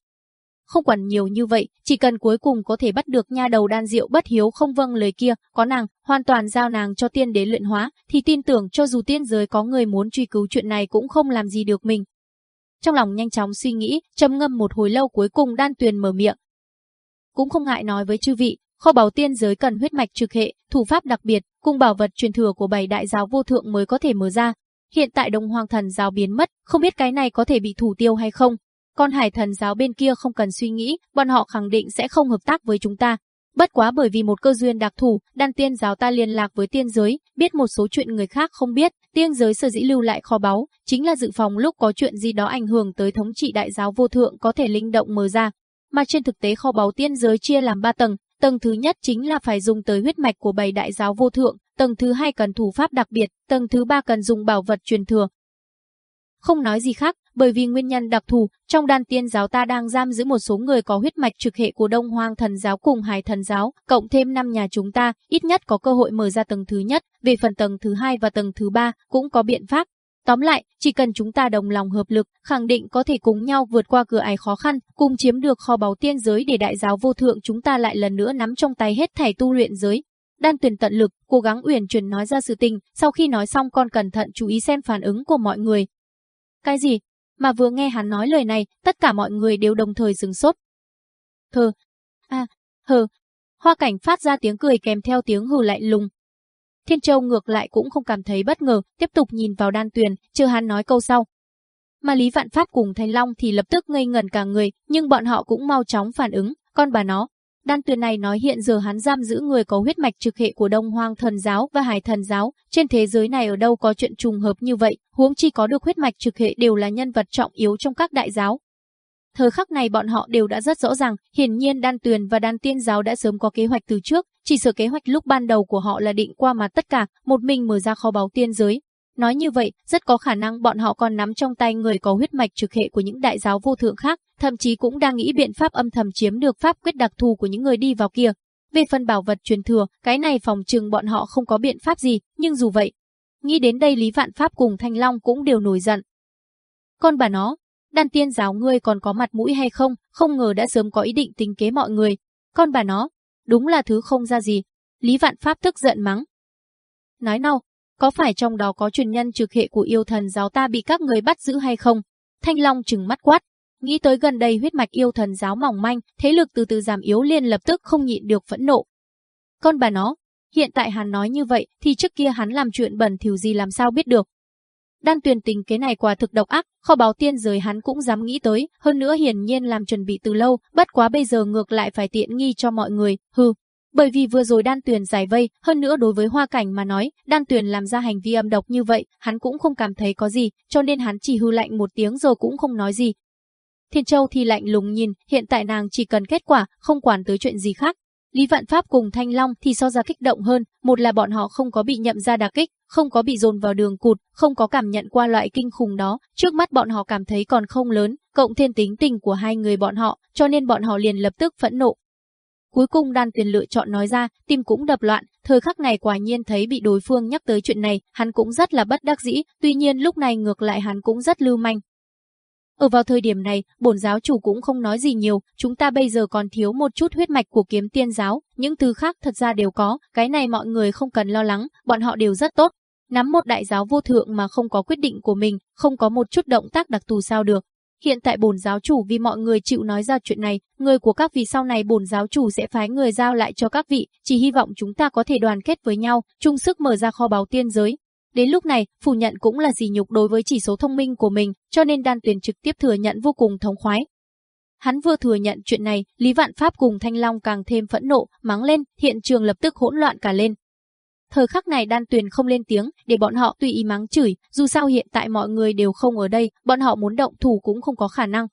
S1: Không quản nhiều như vậy, chỉ cần cuối cùng có thể bắt được nha đầu đan diệu bất hiếu không vâng lời kia, có nàng, hoàn toàn giao nàng cho tiên đế luyện hóa, thì tin tưởng cho dù tiên giới có người muốn truy cứu chuyện này cũng không làm gì được mình. Trong lòng nhanh chóng suy nghĩ, trầm ngâm một hồi lâu cuối cùng đan tuyền mở miệng. Cũng không ngại nói với chư vị, Kho báu tiên giới cần huyết mạch trực hệ, thủ pháp đặc biệt, cung bảo vật truyền thừa của bảy đại giáo vô thượng mới có thể mở ra. Hiện tại Đông Hoàng Thần giáo biến mất, không biết cái này có thể bị thủ tiêu hay không. Con Hải Thần giáo bên kia không cần suy nghĩ, bọn họ khẳng định sẽ không hợp tác với chúng ta. Bất quá bởi vì một cơ duyên đặc thù, đan tiên giáo ta liên lạc với tiên giới, biết một số chuyện người khác không biết, tiên giới sở dĩ lưu lại kho báu, chính là dự phòng lúc có chuyện gì đó ảnh hưởng tới thống trị đại giáo vô thượng có thể linh động mở ra. Mà trên thực tế kho báu tiên giới chia làm 3 tầng, Tầng thứ nhất chính là phải dùng tới huyết mạch của bảy đại giáo vô thượng, tầng thứ hai cần thủ pháp đặc biệt, tầng thứ ba cần dùng bảo vật truyền thừa. Không nói gì khác, bởi vì nguyên nhân đặc thù, trong đan tiên giáo ta đang giam giữ một số người có huyết mạch trực hệ của Đông Hoang thần giáo cùng Hải thần giáo, cộng thêm năm nhà chúng ta, ít nhất có cơ hội mở ra tầng thứ nhất, về phần tầng thứ hai và tầng thứ ba cũng có biện pháp, Tóm lại, chỉ cần chúng ta đồng lòng hợp lực, khẳng định có thể cùng nhau vượt qua cửa ải khó khăn, cùng chiếm được kho báu tiên giới để đại giáo vô thượng chúng ta lại lần nữa nắm trong tay hết thảy tu luyện giới. Đan tuyển tận lực, cố gắng uyển chuyển nói ra sự tình, sau khi nói xong con cẩn thận chú ý xem phản ứng của mọi người. Cái gì? Mà vừa nghe hắn nói lời này, tất cả mọi người đều đồng thời dừng sốt. Thờ. À, hờ. Hoa cảnh phát ra tiếng cười kèm theo tiếng hừ lạnh lùng, Thiên Châu ngược lại cũng không cảm thấy bất ngờ, tiếp tục nhìn vào đan tuyền, chờ hắn nói câu sau. Mà Lý Vạn pháp cùng Thanh Long thì lập tức ngây ngẩn cả người, nhưng bọn họ cũng mau chóng phản ứng, con bà nó. Đan tuyền này nói hiện giờ hắn giam giữ người có huyết mạch trực hệ của Đông Hoang Thần Giáo và Hải Thần Giáo, trên thế giới này ở đâu có chuyện trùng hợp như vậy, huống chi có được huyết mạch trực hệ đều là nhân vật trọng yếu trong các đại giáo, Thời khắc này bọn họ đều đã rất rõ ràng, hiển nhiên đan tuyền và đan tiên giáo đã sớm có kế hoạch từ trước, chỉ sở kế hoạch lúc ban đầu của họ là định qua mà tất cả, một mình mở ra kho báu tiên giới. Nói như vậy, rất có khả năng bọn họ còn nắm trong tay người có huyết mạch trực hệ của những đại giáo vô thượng khác, thậm chí cũng đang nghĩ biện pháp âm thầm chiếm được pháp quyết đặc thù của những người đi vào kia. Về phần bảo vật truyền thừa, cái này phòng trừng bọn họ không có biện pháp gì, nhưng dù vậy, nghĩ đến đây Lý Vạn Pháp cùng Thanh Long cũng đều nổi giận. Con bà nó, đan tiên giáo ngươi còn có mặt mũi hay không, không ngờ đã sớm có ý định tính kế mọi người. Con bà nó, đúng là thứ không ra gì. Lý Vạn Pháp tức giận mắng. Nói nào, có phải trong đó có truyền nhân trực hệ của yêu thần giáo ta bị các người bắt giữ hay không? Thanh Long trừng mắt quát. Nghĩ tới gần đây huyết mạch yêu thần giáo mỏng manh, thế lực từ từ giảm yếu liền lập tức không nhịn được phẫn nộ. Con bà nó, hiện tại hắn nói như vậy thì trước kia hắn làm chuyện bẩn thỉu gì làm sao biết được, Đan Tuyền tình kế này quả thực độc ác, kho báo tiên giới hắn cũng dám nghĩ tới, hơn nữa hiển nhiên làm chuẩn bị từ lâu, bất quá bây giờ ngược lại phải tiện nghi cho mọi người, hừ. Bởi vì vừa rồi Đan Tuyền giải vây, hơn nữa đối với Hoa Cảnh mà nói, Đan Tuyền làm ra hành vi âm độc như vậy, hắn cũng không cảm thấy có gì, cho nên hắn chỉ hư lạnh một tiếng rồi cũng không nói gì. Thiên Châu thì lạnh lùng nhìn, hiện tại nàng chỉ cần kết quả, không quản tới chuyện gì khác, Lý Vạn Pháp cùng Thanh Long thì so ra kích động hơn, một là bọn họ không có bị nhậm ra đả kích, không có bị dồn vào đường cụt, không có cảm nhận qua loại kinh khủng đó, trước mắt bọn họ cảm thấy còn không lớn, cộng thêm tính tình của hai người bọn họ, cho nên bọn họ liền lập tức phẫn nộ. Cuối cùng đan Tiền lựa chọn nói ra, tim cũng đập loạn, thời khắc này quả nhiên thấy bị đối phương nhắc tới chuyện này, hắn cũng rất là bất đắc dĩ, tuy nhiên lúc này ngược lại hắn cũng rất lưu manh, ở vào thời điểm này, bổn giáo chủ cũng không nói gì nhiều, chúng ta bây giờ còn thiếu một chút huyết mạch của kiếm tiên giáo, những thứ khác thật ra đều có, cái này mọi người không cần lo lắng, bọn họ đều rất tốt. Nắm một đại giáo vô thượng mà không có quyết định của mình, không có một chút động tác đặc thù sao được. Hiện tại bổn giáo chủ vì mọi người chịu nói ra chuyện này, người của các vị sau này bổn giáo chủ sẽ phái người giao lại cho các vị, chỉ hy vọng chúng ta có thể đoàn kết với nhau, chung sức mở ra kho báo tiên giới, Đến lúc này, phủ nhận cũng là gì nhục đối với chỉ số thông minh của mình, cho nên đan tuyền trực tiếp thừa nhận vô cùng thống khoái. Hắn vừa thừa nhận chuyện này, Lý Vạn Pháp cùng Thanh Long càng thêm phẫn nộ, mắng lên, hiện trường lập tức hỗn loạn cả lên. Thời khắc này đan tuyền không lên tiếng, để bọn họ tùy ý mắng chửi, dù sao hiện tại mọi người đều không ở đây, bọn họ muốn động thủ cũng không có khả năng.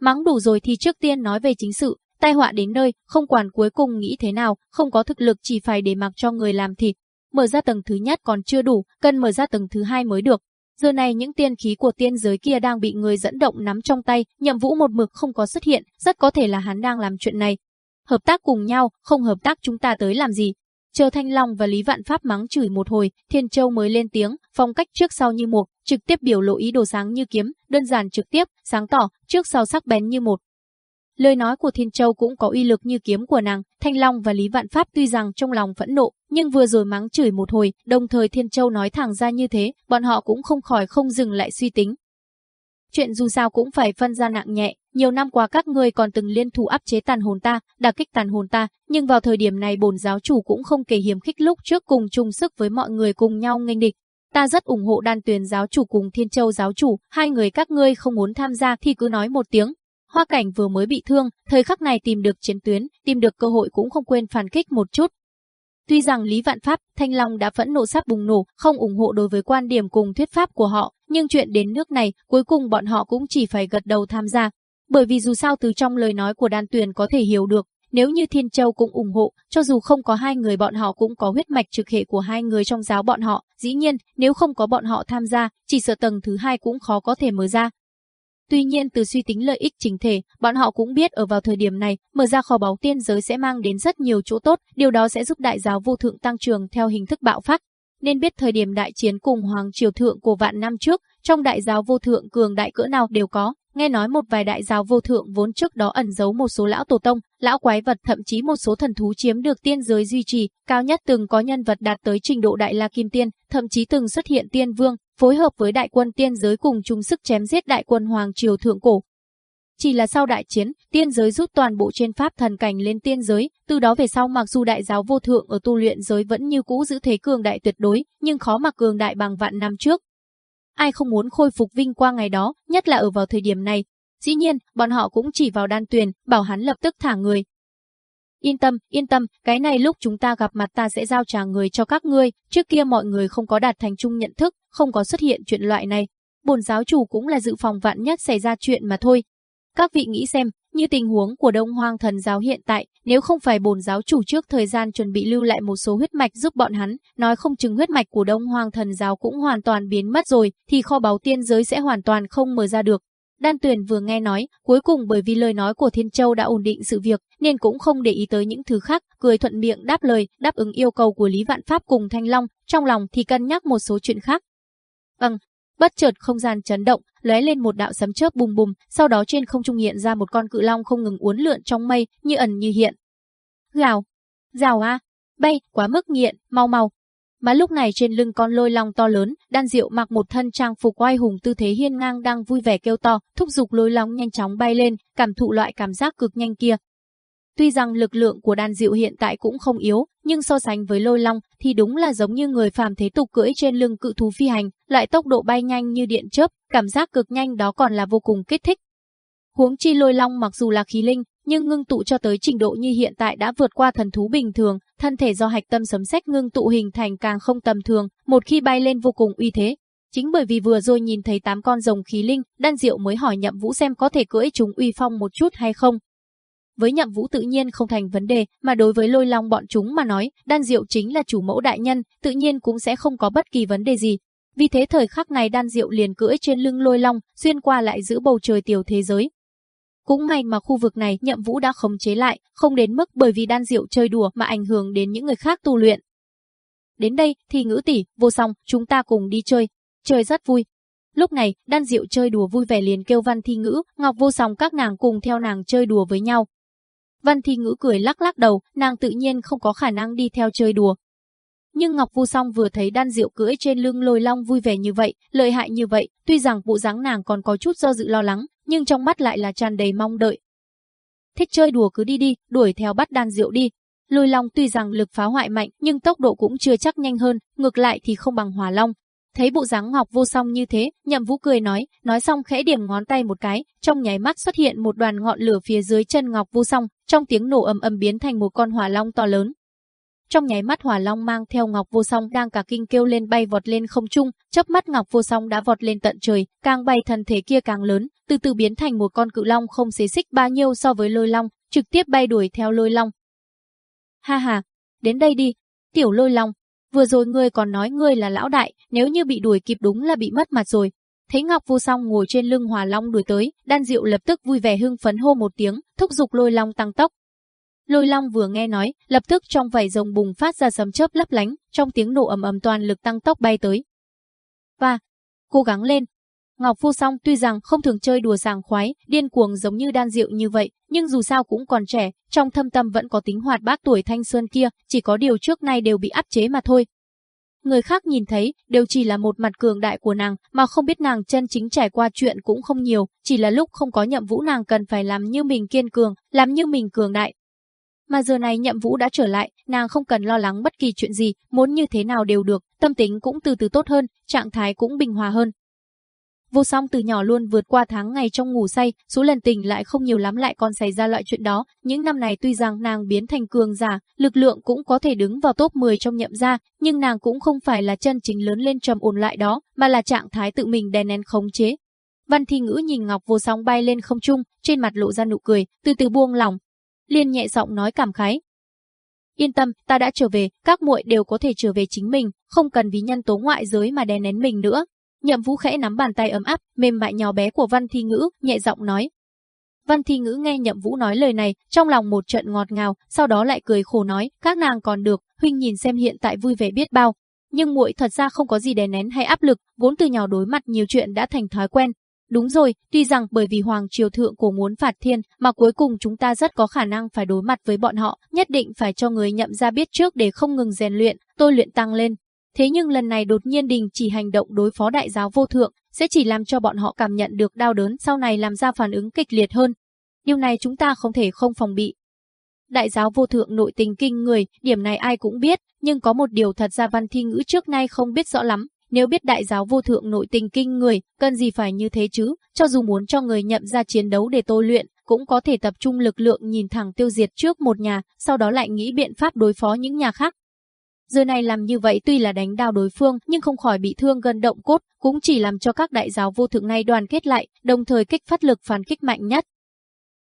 S1: Mắng đủ rồi thì trước tiên nói về chính sự, tai họa đến nơi, không quản cuối cùng nghĩ thế nào, không có thực lực chỉ phải để mặc cho người làm thịt, mở ra tầng thứ nhất còn chưa đủ, cần mở ra tầng thứ hai mới được. Giờ này những tiên khí của tiên giới kia đang bị người dẫn động nắm trong tay, nhậm vũ một mực không có xuất hiện, rất có thể là hắn đang làm chuyện này. Hợp tác cùng nhau, không hợp tác chúng ta tới làm gì. Chờ Thanh Long và Lý Vạn Pháp mắng chửi một hồi, Thiên Châu mới lên tiếng, phong cách trước sau như một, trực tiếp biểu lộ ý đồ sáng như kiếm, đơn giản trực tiếp, sáng tỏ, trước sau sắc bén như một. Lời nói của Thiên Châu cũng có uy lực như kiếm của nàng, Thanh Long và Lý Vạn Pháp tuy rằng trong lòng phẫn nộ, nhưng vừa rồi mắng chửi một hồi, đồng thời Thiên Châu nói thẳng ra như thế, bọn họ cũng không khỏi không dừng lại suy tính. Chuyện dù sao cũng phải phân ra nặng nhẹ, nhiều năm qua các ngươi còn từng liên thủ áp chế tàn hồn ta, đả kích tàn hồn ta, nhưng vào thời điểm này bổn giáo chủ cũng không kể hiểm khích lúc trước cùng chung sức với mọi người cùng nhau nghênh địch. Ta rất ủng hộ đan tuyền giáo chủ cùng thiên châu giáo chủ, hai người các ngươi không muốn tham gia thì cứ nói một tiếng, Hoa Cảnh vừa mới bị thương, thời khắc này tìm được chiến tuyến, tìm được cơ hội cũng không quên phản kích một chút. Tuy rằng Lý Vạn Pháp, Thanh Long đã phẫn nộ sắp bùng nổ, không ủng hộ đối với quan điểm cùng thuyết pháp của họ, nhưng chuyện đến nước này, cuối cùng bọn họ cũng chỉ phải gật đầu tham gia. Bởi vì dù sao từ trong lời nói của đan tuyền có thể hiểu được, nếu như Thiên Châu cũng ủng hộ, cho dù không có hai người bọn họ cũng có huyết mạch trực hệ của hai người trong giáo bọn họ. Dĩ nhiên, nếu không có bọn họ tham gia, chỉ sợ tầng thứ hai cũng khó có thể mở ra, Tuy nhiên từ suy tính lợi ích chính thể, bọn họ cũng biết ở vào thời điểm này, mở ra kho báu tiên giới sẽ mang đến rất nhiều chỗ tốt, điều đó sẽ giúp đại giáo vô thượng tăng trưởng theo hình thức bạo phát. Nên biết thời điểm đại chiến cùng hoàng triều thượng của vạn năm trước, trong đại giáo vô thượng cường đại cỡ nào đều có, nghe nói một vài đại giáo vô thượng vốn trước đó ẩn giấu một số lão tổ tông, lão quái vật thậm chí một số thần thú chiếm được tiên giới duy trì, cao nhất từng có nhân vật đạt tới trình độ đại la kim tiên, thậm chí từng xuất hiện tiên vương, phối hợp với đại quân tiên giới cùng chung sức chém giết đại quân Hoàng Triều Thượng Cổ. Chỉ là sau đại chiến, tiên giới rút toàn bộ trên pháp thần cảnh lên tiên giới, từ đó về sau mặc dù đại giáo vô thượng ở tu luyện giới vẫn như cũ giữ thế cường đại tuyệt đối, nhưng khó mà cường đại bằng vạn năm trước. Ai không muốn khôi phục vinh quang ngày đó, nhất là ở vào thời điểm này. Dĩ nhiên, bọn họ cũng chỉ vào đan tuyền, bảo hắn lập tức thả người, Yên tâm, yên tâm, cái này lúc chúng ta gặp mặt ta sẽ giao trả người cho các ngươi, trước kia mọi người không có đạt thành chung nhận thức, không có xuất hiện chuyện loại này. Bồn giáo chủ cũng là dự phòng vạn nhất xảy ra chuyện mà thôi. Các vị nghĩ xem, như tình huống của Đông Hoang Thần giáo hiện tại, nếu không phải bồn giáo chủ trước thời gian chuẩn bị lưu lại một số huyết mạch giúp bọn hắn, nói không chừng huyết mạch của Đông Hoang Thần giáo cũng hoàn toàn biến mất rồi, thì kho báu tiên giới sẽ hoàn toàn không mở ra được. Đan Tuyền vừa nghe nói, cuối cùng bởi vì lời nói của Thiên Châu đã ổn định sự việc, nên cũng không để ý tới những thứ khác, cười thuận miệng đáp lời, đáp ứng yêu cầu của Lý Vạn Pháp cùng Thanh Long, trong lòng thì cân nhắc một số chuyện khác. Vâng, bất chợt không gian chấn động, lóe lên một đạo sấm chớp bùm bùm, sau đó trên không trung hiện ra một con cự long không ngừng uốn lượn trong mây, như ẩn như hiện. Gào, gào a, bay, quá mức nghiện, mau mau, mà lúc này trên lưng con lôi long to lớn, đan diệu mặc một thân trang phục oai hùng tư thế hiên ngang đang vui vẻ kêu to, thúc giục lôi long nhanh chóng bay lên, cảm thụ loại cảm giác cực nhanh kia. Tuy rằng lực lượng của đan diệu hiện tại cũng không yếu, nhưng so sánh với lôi long thì đúng là giống như người phàm thế tục cưỡi trên lưng cự thú phi hành, loại tốc độ bay nhanh như điện chớp, cảm giác cực nhanh đó còn là vô cùng kích thích. Huống chi lôi long mặc dù là khí linh, nhưng ngưng tụ cho tới trình độ như hiện tại đã vượt qua thần thú bình thường, thân thể do hạch tâm sấm sét ngưng tụ hình thành càng không tầm thường, một khi bay lên vô cùng uy thế. Chính bởi vì vừa rồi nhìn thấy tám con rồng khí linh, Đan Diệu mới hỏi Nhậm Vũ xem có thể cưỡi chúng uy phong một chút hay không. Với Nhậm Vũ tự nhiên không thành vấn đề, mà đối với Lôi Long bọn chúng mà nói, Đan Diệu chính là chủ mẫu đại nhân, tự nhiên cũng sẽ không có bất kỳ vấn đề gì, vì thế thời khắc này đan diệu liền cưỡi trên lưng lôi long, xuyên qua lại giữa bầu trời tiểu thế giới, cũng may mà khu vực này Nhậm Vũ đã khống chế lại, không đến mức bởi vì đan diệu chơi đùa mà ảnh hưởng đến những người khác tu luyện. Đến đây thì ngữ tỷ, vô song, chúng ta cùng đi chơi. Chơi rất vui. Lúc này, đan diệu chơi đùa vui vẻ liền kêu văn thi ngữ, ngọc vô song các nàng cùng theo nàng chơi đùa với nhau. Văn thi ngữ cười lắc lắc đầu, nàng tự nhiên không có khả năng đi theo chơi đùa, nhưng Ngọc Vu Song vừa thấy đan diệu cưỡi trên lưng lôi long vui vẻ như vậy, lợi hại như vậy, tuy rằng bộ dáng nàng còn có chút do dự lo lắng, nhưng trong mắt lại là tràn đầy mong đợi. Thích chơi đùa cứ đi đi, đuổi theo bắt đan rượu đi. Lôi Long tuy rằng lực phá hoại mạnh nhưng tốc độ cũng chưa chắc nhanh hơn, ngược lại thì không bằng Hỏa Long. Thấy bộ dáng ngọc vô song như thế, Nhậm Vũ cười nói, nói xong khẽ điểm ngón tay một cái, trong nháy mắt xuất hiện một đoàn ngọn lửa phía dưới chân ngọc vô song, trong tiếng nổ ầm ầm biến thành một con hỏa long to lớn, trong nháy mắt Hỏa Long mang theo Ngọc Vô Song đang cả kinh kêu lên bay vọt lên không trung, chớp mắt Ngọc Vô Song đã vọt lên tận trời, càng bay thân thể kia càng lớn, từ từ biến thành một con cự long không xế xích bao nhiêu so với Lôi Long, trực tiếp bay đuổi theo Lôi Long. Ha ha, đến đây đi, tiểu Lôi Long, vừa rồi ngươi còn nói ngươi là lão đại, nếu như bị đuổi kịp đúng là bị mất mặt rồi. Thấy Ngọc Vô Song ngồi trên lưng Hỏa Long đuổi tới, Đan Diệu lập tức vui vẻ hưng phấn hô một tiếng, thúc giục Lôi Long tăng tốc, Lôi Long vừa nghe nói, lập tức trong vảy rồng bùng phát ra sấm chớp lấp lánh, trong tiếng nổ ầm ầm toàn lực tăng tốc bay tới. Và cố gắng lên. Ngọc Phu Song tuy rằng không thường chơi đùa sảng khoái, điên cuồng giống như đan rượu như vậy, nhưng dù sao cũng còn trẻ, trong thâm tâm vẫn có tính hoạt bát tuổi thanh xuân kia, chỉ có điều trước nay đều bị áp chế mà thôi. Người khác nhìn thấy đều chỉ là một mặt cường đại của nàng, mà không biết nàng chân chính trải qua chuyện cũng không nhiều, chỉ là lúc không có nhậm vũ nàng cần phải làm như mình kiên cường, làm như mình cường đại, mà giờ này nhậm vũ đã trở lại, nàng không cần lo lắng bất kỳ chuyện gì, muốn như thế nào đều được, tâm tính cũng từ từ tốt hơn, trạng thái cũng bình hòa hơn. Vô song từ nhỏ luôn vượt qua tháng ngày trong ngủ say, số lần tình lại không nhiều lắm lại còn xảy ra loại chuyện đó. Những năm này tuy rằng nàng biến thành cường giả, lực lượng cũng có thể đứng vào top 10 trong nhậm gia, nhưng nàng cũng không phải là chân chính lớn lên trầm ổn lại đó, mà là trạng thái tự mình đè nén khống chế. Văn Thi Ngữ nhìn Ngọc Vô Song bay lên không trung, trên mặt lộ ra nụ cười, từ từ buông lỏng, Liên nhẹ giọng nói cảm khái. Yên tâm, ta đã trở về, các muội đều có thể trở về chính mình, không cần vì nhân tố ngoại giới mà đè nén mình nữa. Nhậm Vũ khẽ nắm bàn tay ấm áp, mềm mại nhỏ bé của Văn Thi Ngữ, nhẹ giọng nói. Văn Thi Ngữ nghe Nhậm Vũ nói lời này, trong lòng một trận ngọt ngào, sau đó lại cười khổ nói, các nàng còn được, huynh nhìn xem hiện tại vui vẻ biết bao, nhưng muội thật ra không có gì đè nén hay áp lực, vốn từ nhỏ đối mặt nhiều chuyện đã thành thói quen, Đúng rồi, tuy rằng bởi vì Hoàng Triều Thượng cổ muốn phạt thiên mà cuối cùng chúng ta rất có khả năng phải đối mặt với bọn họ, nhất định phải cho người nhậm ra biết trước để không ngừng rèn luyện, tôi luyện tăng lên. Thế nhưng lần này đột nhiên đình chỉ hành động đối phó đại giáo vô thượng, sẽ chỉ làm cho bọn họ cảm nhận được đau đớn sau này làm ra phản ứng kịch liệt hơn. Điều này chúng ta không thể không phòng bị. Đại giáo vô thượng nội tình kinh người, điểm này ai cũng biết, nhưng có một điều thật ra văn thi ngữ trước nay không biết rõ lắm, nếu biết đại giáo vô thượng nội tình kinh người, cần gì phải như thế chứ, cho dù muốn cho người nhậm ra chiến đấu để tôi luyện, cũng có thể tập trung lực lượng nhìn thẳng tiêu diệt trước một nhà, sau đó lại nghĩ biện pháp đối phó những nhà khác. Giờ này làm như vậy tuy là đánh đao đối phương nhưng không khỏi bị thương gần động cốt, cũng chỉ làm cho các đại giáo vô thượng này đoàn kết lại, đồng thời kích phát lực phản kích mạnh nhất.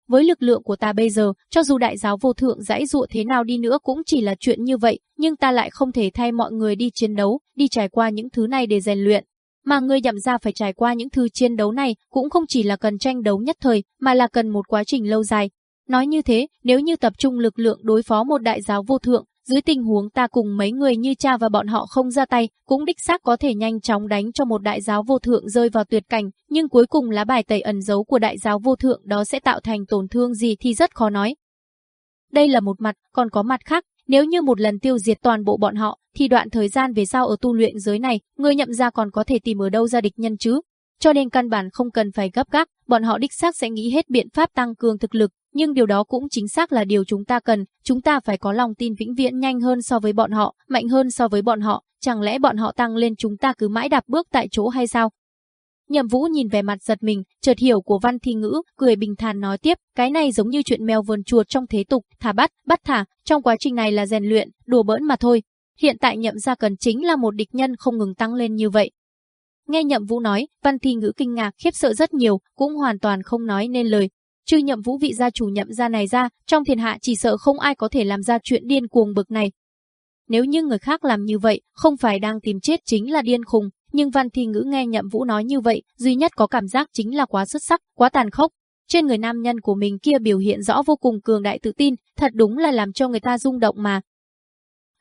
S1: Với lực lượng của ta bây giờ, cho dù đại giáo vô thượng giải dụa thế nào đi nữa cũng chỉ là chuyện như vậy, nhưng ta lại không thể thay mọi người đi chiến đấu, đi trải qua những thứ này để rèn luyện. Mà người nhậm ra phải trải qua những thứ chiến đấu này cũng không chỉ là cần tranh đấu nhất thời, mà là cần một quá trình lâu dài. Nói như thế, nếu như tập trung lực lượng đối phó một đại giáo vô thượng, dưới tình huống ta cùng mấy người như cha và bọn họ không ra tay, cũng đích xác có thể nhanh chóng đánh cho một đại giáo vô thượng rơi vào tuyệt cảnh, nhưng cuối cùng lá bài tẩy ẩn giấu của đại giáo vô thượng đó sẽ tạo thành tổn thương gì thì rất khó nói. Đây là một mặt, còn có mặt khác, nếu như một lần tiêu diệt toàn bộ bọn họ, thì đoạn thời gian về sau ở tu luyện giới này, người nhậm ra còn có thể tìm ở đâu ra địch nhân chứ? Cho nên căn bản không cần phải gấp gáp, bọn họ đích xác sẽ nghĩ hết biện pháp tăng cường thực lực, nhưng điều đó cũng chính xác là điều chúng ta cần, chúng ta phải có lòng tin vĩnh viễn nhanh hơn so với bọn họ, mạnh hơn so với bọn họ, chẳng lẽ bọn họ tăng lên chúng ta cứ mãi đạp bước tại chỗ hay sao? Nhậm Vũ nhìn về mặt giật mình, chợt hiểu của Văn Thi Ngữ, cười bình thản nói tiếp, cái này giống như chuyện mèo vườn chuột trong thế tục, thả bắt, bắt thả, trong quá trình này là rèn luyện, đùa bỡn mà thôi. Hiện tại nhậm gia cần chính là một địch nhân không ngừng tăng lên như vậy. Nghe Nhậm Vũ nói, Văn Thi Ngữ kinh ngạc khiếp sợ rất nhiều, cũng hoàn toàn không nói nên lời. Trừ Nhậm Vũ vị gia chủ Nhậm gia này ra, trong thiên hạ chỉ sợ không ai có thể làm ra chuyện điên cuồng bực này. Nếu như người khác làm như vậy, không phải đang tìm chết chính là điên khùng, nhưng văn thi ngữ nghe nhậm vũ nói như vậy, duy nhất có cảm giác chính là quá xuất sắc, quá tàn khốc. Trên người nam nhân của mình kia biểu hiện rõ vô cùng cường đại tự tin, thật đúng là làm cho người ta rung động mà.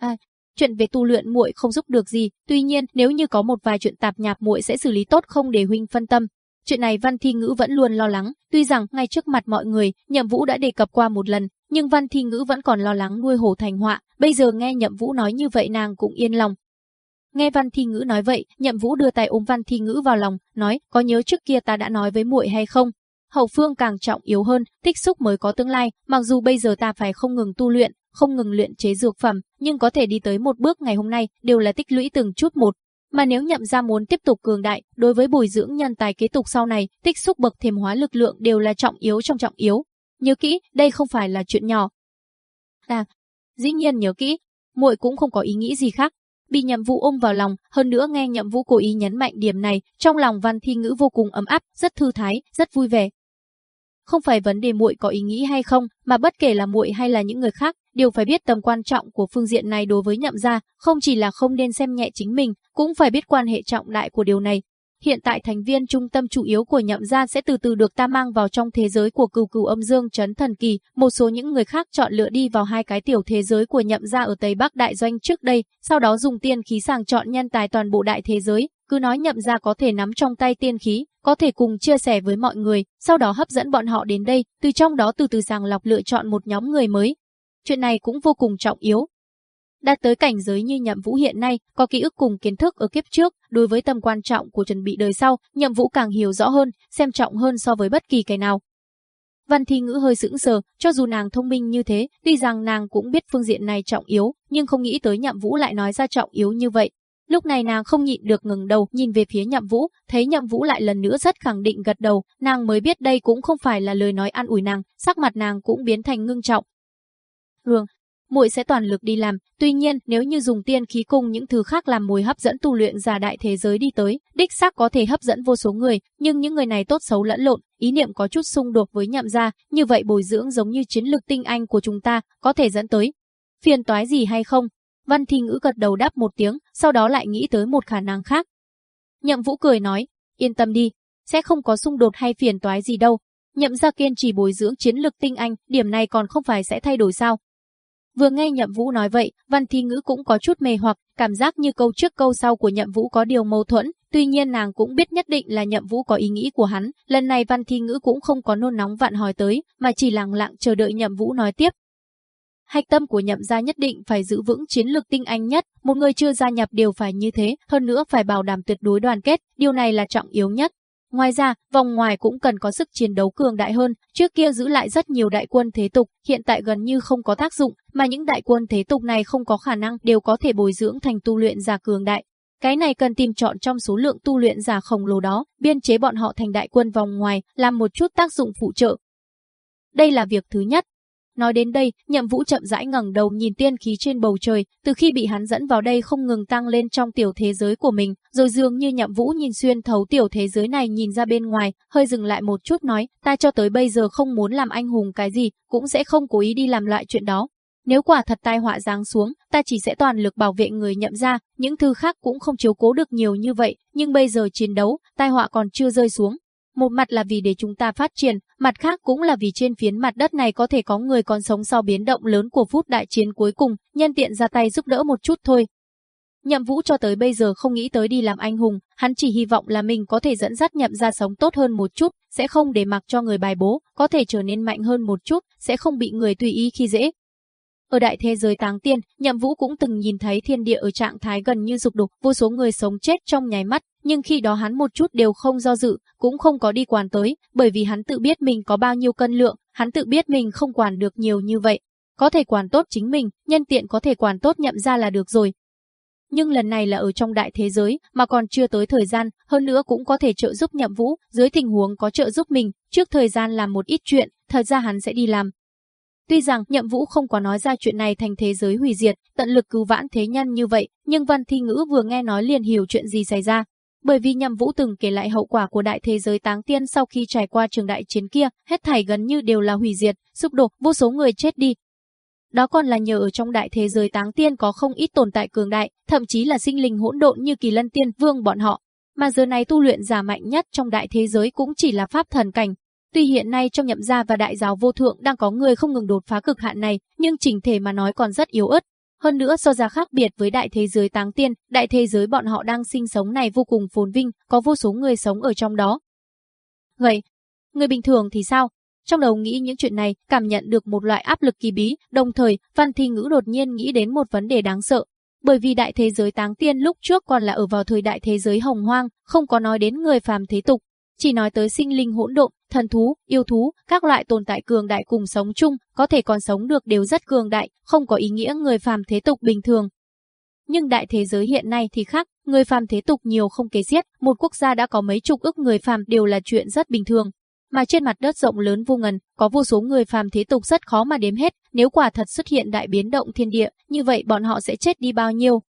S1: À, chuyện về tu luyện muội không giúp được gì, tuy nhiên nếu như có một vài chuyện tạp nhạp muội sẽ xử lý tốt không để huynh phân tâm. Chuyện này Văn Thi Ngữ vẫn luôn lo lắng, tuy rằng ngay trước mặt mọi người, Nhậm Vũ đã đề cập qua một lần, nhưng Văn Thi Ngữ vẫn còn lo lắng nuôi hổ thành họa, bây giờ nghe Nhậm Vũ nói như vậy nàng cũng yên lòng, Nghe Văn Thi Ngữ nói vậy, Nhậm Vũ đưa tay ôm Văn Thi Ngữ vào lòng, nói, có nhớ trước kia ta đã nói với muội hay không? Hậu phương càng trọng yếu hơn, tích xúc mới có tương lai, mặc dù bây giờ ta phải không ngừng tu luyện, không ngừng luyện chế dược phẩm, nhưng có thể đi tới một bước ngày hôm nay đều là tích lũy từng chút một. Mà nếu nhậm ra muốn tiếp tục cường đại, đối với bồi dưỡng nhân tài kế tục sau này, tích xúc bậc thềm hóa lực lượng đều là trọng yếu trong trọng yếu. Nhớ kỹ, đây không phải là chuyện nhỏ. À, dĩ nhiên nhớ kỹ, muội cũng không có ý nghĩ gì khác, bị nhậm vũ ôm vào lòng, hơn nữa nghe nhậm vũ cố ý nhấn mạnh điểm này, trong lòng văn thi ngữ vô cùng ấm áp, rất thư thái, rất vui vẻ. Không phải vấn đề muội có ý nghĩ hay không, mà bất kể là muội hay là những người khác, đều phải biết tầm quan trọng của phương diện này đối với nhậm gia, không chỉ là không nên xem nhẹ chính mình, cũng phải biết quan hệ trọng đại của điều này, Hiện tại thành viên trung tâm chủ yếu của nhậm gia sẽ từ từ được ta mang vào trong thế giới của cừu cừu âm dương trấn thần kỳ, một số những người khác chọn lựa đi vào hai cái tiểu thế giới của nhậm gia ở Tây Bắc Đại Doanh trước đây, sau đó dùng tiên khí sàng chọn nhân tài toàn bộ đại thế giới, cứ nói nhậm gia có thể nắm trong tay tiên khí, có thể cùng chia sẻ với mọi người, sau đó hấp dẫn bọn họ đến đây, từ trong đó từ từ sàng lọc lựa chọn một nhóm người mới. Chuyện này cũng vô cùng trọng yếu, đã tới cảnh giới như nhậm vũ hiện nay, có ký ức cùng kiến thức ở kiếp trước, đối với tầm quan trọng của chuẩn bị đời sau, nhậm vũ càng hiểu rõ hơn, xem trọng hơn so với bất kỳ cái nào. Văn Thi Ngữ hơi sững sờ, cho dù nàng thông minh như thế, tuy rằng nàng cũng biết phương diện này trọng yếu, nhưng không nghĩ tới Nhậm Vũ lại nói ra trọng yếu như vậy. Lúc này nàng không nhịn được ngừng đầu nhìn về phía Nhậm Vũ, thấy Nhậm Vũ lại lần nữa rất khẳng định gật đầu, nàng mới biết đây cũng không phải là lời nói an ủi nàng, sắc mặt nàng cũng biến thành ngưng trọng. Rường, muội sẽ toàn lực đi làm, tuy nhiên nếu như dùng tiên khí cùng những thứ khác làm mồi hấp dẫn tu luyện giả đại thế giới đi tới, đích xác có thể hấp dẫn vô số người, nhưng những người này tốt xấu lẫn lộn, ý niệm có chút xung đột với nhậm gia, như vậy bồi dưỡng giống như chiến lược tinh anh của chúng ta, có thể dẫn tới phiền toái gì hay không? Văn Thi Ngữ gật đầu đáp một tiếng, sau đó lại nghĩ tới một khả năng khác. Nhậm Vũ cười nói, yên tâm đi, sẽ không có xung đột hay phiền toái gì đâu. Nhậm gia kiên trì bồi dưỡng chiến lực tinh anh, điểm này còn không phải sẽ thay đổi sao? Vừa nghe Nhậm Vũ nói vậy, Văn Thi Ngữ cũng có chút mê hoặc, cảm giác như câu trước câu sau của Nhậm Vũ có điều mâu thuẫn, tuy nhiên nàng cũng biết nhất định là Nhậm Vũ có ý nghĩ của hắn, lần này Văn Thi Ngữ cũng không có nôn nóng vạn hỏi tới, mà chỉ lặng lặng chờ đợi Nhậm Vũ nói tiếp. Hạch tâm của nhậm gia nhất định phải giữ vững chiến lược tinh anh nhất, một người chưa gia nhập đều phải như thế, hơn nữa phải bảo đảm tuyệt đối đoàn kết, điều này là trọng yếu nhất. Ngoài ra, vòng ngoài cũng cần có sức chiến đấu cường đại hơn, trước kia giữ lại rất nhiều đại quân thế tục, hiện tại gần như không có tác dụng, mà những đại quân thế tục này không có khả năng đều có thể bồi dưỡng thành tu luyện giả cường đại. Cái này cần tìm chọn trong số lượng tu luyện giả khổng lồ đó, biên chế bọn họ thành đại quân vòng ngoài, làm một chút tác dụng phụ trợ. Đây là việc thứ nhất, Nói đến đây, Nhậm Vũ chậm rãi ngẩng đầu nhìn tiên khí trên bầu trời, từ khi bị hắn dẫn vào đây không ngừng tăng lên trong tiểu thế giới của mình, rồi dường như Nhậm Vũ nhìn xuyên thấu tiểu thế giới này nhìn ra bên ngoài, hơi dừng lại một chút nói, ta cho tới bây giờ không muốn làm anh hùng cái gì, cũng sẽ không cố ý đi làm loại chuyện đó. Nếu quả thật tai họa giáng xuống, ta chỉ sẽ toàn lực bảo vệ người nhậm ra, những thứ khác cũng không chiếu cố được nhiều như vậy, nhưng bây giờ chiến đấu, tai họa còn chưa rơi xuống, một mặt là vì để chúng ta phát triển, mặt khác cũng là vì trên phiến mặt đất này có thể có người còn sống sau biến động lớn của phút đại chiến cuối cùng, nhân tiện ra tay giúp đỡ một chút thôi. Nhậm Vũ cho tới bây giờ không nghĩ tới đi làm anh hùng, hắn chỉ hy vọng là mình có thể dẫn dắt nhậm ra sống tốt hơn một chút, sẽ không để mặc cho người bài bố, có thể trở nên mạnh hơn một chút, sẽ không bị người tùy ý khi dễ, ở đại thế giới táng tiên, Nhậm Vũ cũng từng nhìn thấy thiên địa ở trạng thái gần như dục đục, vô số người sống chết trong nháy mắt, nhưng khi đó hắn một chút đều không do dự, cũng không có đi quản tới, bởi vì hắn tự biết mình có bao nhiêu cân lượng, hắn tự biết mình không quản được nhiều như vậy. Có thể quản tốt chính mình, nhân tiện có thể quản tốt nhậm ra là được rồi. Nhưng lần này là ở trong đại thế giới, mà còn chưa tới thời gian, hơn nữa cũng có thể trợ giúp nhậm vũ, dưới tình huống có trợ giúp mình, trước thời gian làm một ít chuyện, thật ra hắn sẽ đi làm, Tuy rằng nhậm vũ không có nói ra chuyện này thành thế giới hủy diệt, tận lực cứu vãn thế nhân như vậy, nhưng văn thi ngữ vừa nghe nói liền hiểu chuyện gì xảy ra. Bởi vì nhậm vũ từng kể lại hậu quả của đại thế giới táng tiên sau khi trải qua trường đại chiến kia, hết thảy gần như đều là hủy diệt, sụp đổ, vô số người chết đi. Đó còn là nhờ ở trong đại thế giới táng tiên có không ít tồn tại cường đại, thậm chí là sinh linh hỗn độn như kỳ lân tiên vương bọn họ, mà giờ này tu luyện giả mạnh nhất trong đại thế giới cũng chỉ là pháp thần cảnh, Tuy hiện nay trong nhậm gia và đại giáo vô thượng đang có người không ngừng đột phá cực hạn này, nhưng trình thể mà nói còn rất yếu ớt. Hơn nữa so ra khác biệt với đại thế giới táng tiên, đại thế giới bọn họ đang sinh sống này vô cùng phồn vinh, có vô số người sống ở trong đó. Vậy, người bình thường thì sao? Trong đầu nghĩ những chuyện này, cảm nhận được một loại áp lực kỳ bí, đồng thời, Văn Thi Ngữ đột nhiên nghĩ đến một vấn đề đáng sợ. Bởi vì đại thế giới táng tiên lúc trước còn là ở vào thời đại thế giới hồng hoang, không có nói đến người phàm thế tục, chỉ nói tới sinh linh hỗn độn, thần thú, yêu thú, các loại tồn tại cường đại cùng sống chung, có thể còn sống được đều rất cường đại, không có ý nghĩa người phàm thế tục bình thường. Nhưng đại thế giới hiện nay thì khác, người phàm thế tục nhiều không kể xiết, một quốc gia đã có mấy chục ức người phàm đều là chuyện rất bình thường. Mà trên mặt đất rộng lớn vô ngần, có vô số người phàm thế tục rất khó mà đếm hết, nếu quả thật xuất hiện đại biến động thiên địa, như vậy bọn họ sẽ chết đi bao nhiêu,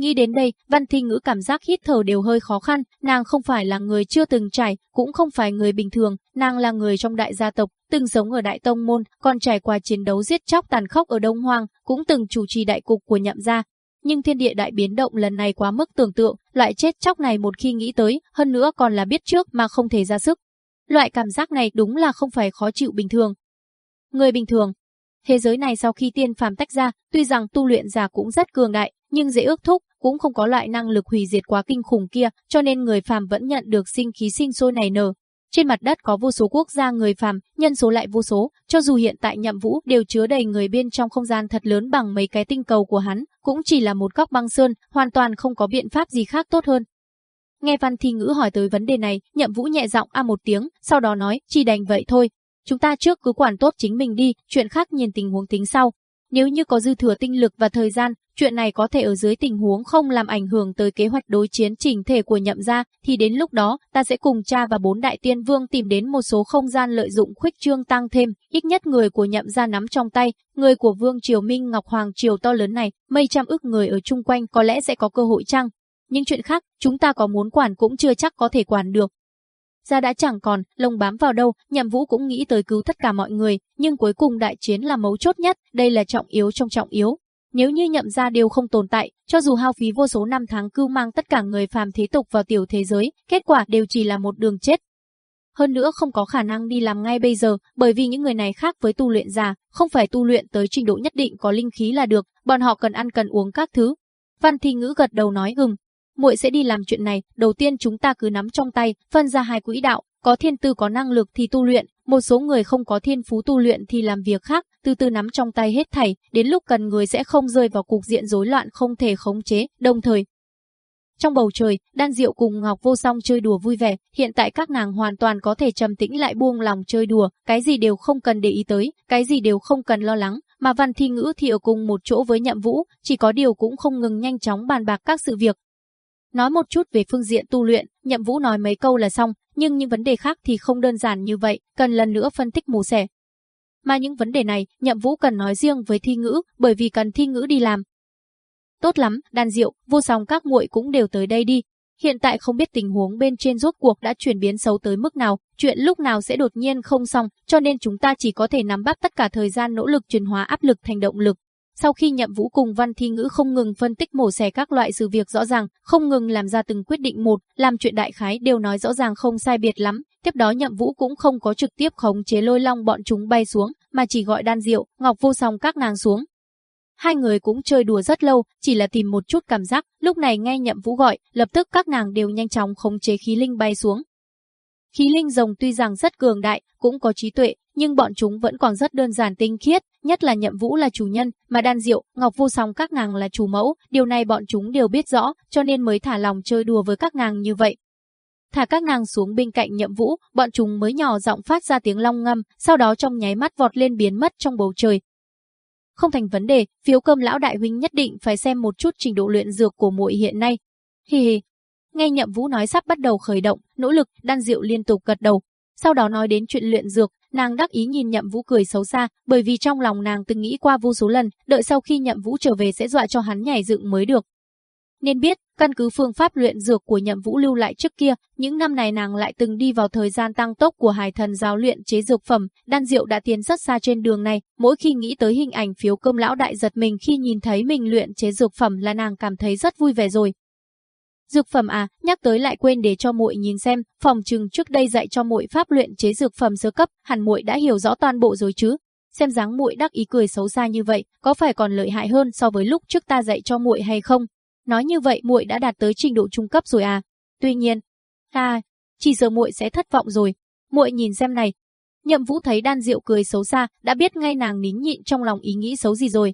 S1: Nghĩ đến đây, Văn Thi Ngữ cảm giác hít thở đều hơi khó khăn, nàng không phải là người chưa từng trải, cũng không phải người bình thường, nàng là người trong đại gia tộc, từng sống ở đại tông môn, còn trải qua chiến đấu giết chóc tàn khốc ở Đông Hoang, cũng từng chủ trì đại cục của nhậm gia. Nhưng thiên địa đại biến động lần này quá mức tưởng tượng, loại chết chóc này một khi nghĩ tới, hơn nữa còn là biết trước mà không thể ra sức. Loại cảm giác này đúng là không phải khó chịu bình thường. Người bình thường, thế giới này sau khi tiên phàm tách ra, tuy rằng tu luyện giả cũng rất cường đại, nhưng dễ ước thúc, cũng không có loại năng lực hủy diệt quá kinh khủng kia, cho nên người phàm vẫn nhận được sinh khí sinh sôi này nở. Trên mặt đất có vô số quốc gia người phàm, nhân số lại vô số, cho dù hiện tại nhậm vũ đều chứa đầy người bên trong không gian thật lớn bằng mấy cái tinh cầu của hắn, cũng chỉ là một góc băng sơn, hoàn toàn không có biện pháp gì khác tốt hơn. Nghe Văn Thi Ngữ hỏi tới vấn đề này, nhậm vũ nhẹ giọng a một tiếng, sau đó nói, chỉ đành vậy thôi. Chúng ta trước cứ quản tốt chính mình đi, chuyện khác nhìn tình huống tính sau, nếu như có dư thừa tinh lực và thời gian, chuyện này có thể ở dưới tình huống không làm ảnh hưởng tới kế hoạch đối chiến chỉnh thể của nhậm gia, thì đến lúc đó, ta sẽ cùng cha và bốn đại tiên vương tìm đến một số không gian lợi dụng khuếch trương tăng thêm, ít nhất người của nhậm gia nắm trong tay, người của vương triều Minh Ngọc Hoàng triều to lớn này, mây trăm ước người ở chung quanh có lẽ sẽ có cơ hội chăng. Những chuyện khác, chúng ta có muốn quản cũng chưa chắc có thể quản được, da đã chẳng còn, lông bám vào đâu, nhậm vũ cũng nghĩ tới cứu tất cả mọi người, nhưng cuối cùng đại chiến là mấu chốt nhất, đây là trọng yếu trong trọng yếu. Nếu như nhậm ra đều không tồn tại, cho dù hao phí vô số năm tháng cưu mang tất cả người phàm thế tục vào tiểu thế giới, kết quả đều chỉ là một đường chết. Hơn nữa không có khả năng đi làm ngay bây giờ, bởi vì những người này khác với tu luyện già, không phải tu luyện tới trình độ nhất định có linh khí là được, bọn họ cần ăn cần uống các thứ. Văn Thi Ngữ gật đầu nói gừng, muội sẽ đi làm chuyện này, đầu tiên chúng ta cứ nắm trong tay, phân ra hai quỹ đạo, có thiên tư có năng lực thì tu luyện, một số người không có thiên phú tu luyện thì làm việc khác, từ từ nắm trong tay hết thảy, đến lúc cần người sẽ không rơi vào cục diện rối loạn không thể khống chế, đồng thời trong bầu trời, Đan Diệu cùng Ngọc Vô Song chơi đùa vui vẻ, hiện tại các nàng hoàn toàn có thể trầm tĩnh lại buông lòng chơi đùa, cái gì đều không cần để ý tới, cái gì đều không cần lo lắng, mà Văn Thi Ngữ thì ở cùng một chỗ với Nhậm Vũ, chỉ có điều cũng không ngừng nhanh chóng bàn bạc các sự việc, Nói một chút về phương diện tu luyện, Nhậm Vũ nói mấy câu là xong, nhưng những vấn đề khác thì không đơn giản như vậy, cần lần nữa phân tích mù sẻ. Mà những vấn đề này, Nhậm Vũ cần nói riêng với thi ngữ, bởi vì cần thi ngữ đi làm. Tốt lắm, đàn diệu, vô song các muội cũng đều tới đây đi. Hiện tại không biết tình huống bên trên rốt cuộc đã chuyển biến xấu tới mức nào, chuyện lúc nào sẽ đột nhiên không xong, cho nên chúng ta chỉ có thể nắm bắt tất cả thời gian nỗ lực chuyển hóa áp lực thành động lực, sau khi nhậm vũ cùng văn thi ngữ không ngừng phân tích mổ xẻ các loại sự việc rõ ràng, không ngừng làm ra từng quyết định một, làm chuyện đại khái đều nói rõ ràng không sai biệt lắm. Tiếp đó nhậm vũ cũng không có trực tiếp khống chế lôi long bọn chúng bay xuống, mà chỉ gọi đan diệu, ngọc vô song các nàng xuống. Hai người cũng chơi đùa rất lâu, chỉ là tìm một chút cảm giác, lúc này nghe nhậm vũ gọi, lập tức các nàng đều nhanh chóng khống chế khí linh bay xuống. Khí linh rồng tuy rằng rất cường đại, cũng có trí tuệ, nhưng bọn chúng vẫn còn rất đơn giản tinh khiết, nhất là Nhậm Vũ là chủ nhân, mà Đan Diệu, Ngọc Vu Song các nàng là chủ mẫu, điều này bọn chúng đều biết rõ, cho nên mới thả lòng chơi đùa với các nàng như vậy. Thả các nàng xuống bên cạnh Nhậm Vũ, bọn chúng mới nhỏ giọng phát ra tiếng long ngâm, sau đó trong nháy mắt vọt lên biến mất trong bầu trời. Không thành vấn đề, phiếu cơm lão đại huynh nhất định phải xem một chút trình độ luyện dược của muội hiện nay. Hi hi. Nghe Nhậm Vũ nói sắp bắt đầu khởi động, nỗ lực, Đan Diệu liên tục gật đầu, sau đó nói đến chuyện luyện dược, Nàng đắc ý nhìn Nhậm Vũ cười xấu xa, bởi vì trong lòng nàng từng nghĩ qua vô số lần, đợi sau khi Nhậm Vũ trở về sẽ dọa cho hắn nhảy dựng mới được. Nên biết, căn cứ phương pháp luyện dược của Nhậm Vũ lưu lại trước kia, những năm này nàng lại từng đi vào thời gian tăng tốc của hải thần giáo luyện chế dược phẩm, đan diệu đã tiến rất xa trên đường này, mỗi khi nghĩ tới hình ảnh phiếu cơm lão đại giật mình khi nhìn thấy mình luyện chế dược phẩm là nàng cảm thấy rất vui vẻ rồi, Dược phẩm à, nhắc tới lại quên để cho muội nhìn xem, phòng trừng trước đây dạy cho muội pháp luyện chế dược phẩm sơ cấp, hẳn muội đã hiểu rõ toàn bộ rồi chứ. Xem dáng muội đắc ý cười xấu xa như vậy, có phải còn lợi hại hơn so với lúc trước ta dạy cho muội hay không? Nói như vậy muội đã đạt tới trình độ trung cấp rồi à? Tuy nhiên, ta chỉ giờ muội sẽ thất vọng rồi. Muội nhìn xem này. Nhậm Vũ thấy Đan Diệu cười xấu xa, đã biết ngay nàng nín nhịn trong lòng ý nghĩ xấu gì rồi,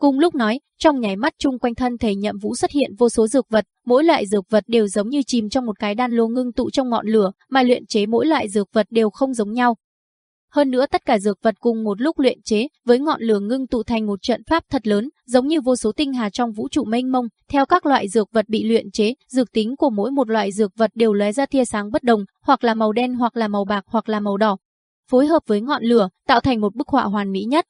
S1: Cùng lúc nói, trong nháy mắt chung quanh thân thể nhậm vũ xuất hiện vô số dược vật, mỗi loại dược vật đều giống như chìm trong một cái đan lô ngưng tụ trong ngọn lửa, mà luyện chế mỗi loại dược vật đều không giống nhau. Hơn nữa tất cả dược vật cùng một lúc luyện chế, với ngọn lửa ngưng tụ thành một trận pháp thật lớn, giống như vô số tinh hà trong vũ trụ mênh mông, theo các loại dược vật bị luyện chế, dược tính của mỗi một loại dược vật đều lóe ra tia sáng bất đồng, hoặc là màu đen hoặc là màu bạc hoặc là màu đỏ, phối hợp với ngọn lửa, tạo thành một bức họa hoàn mỹ nhất.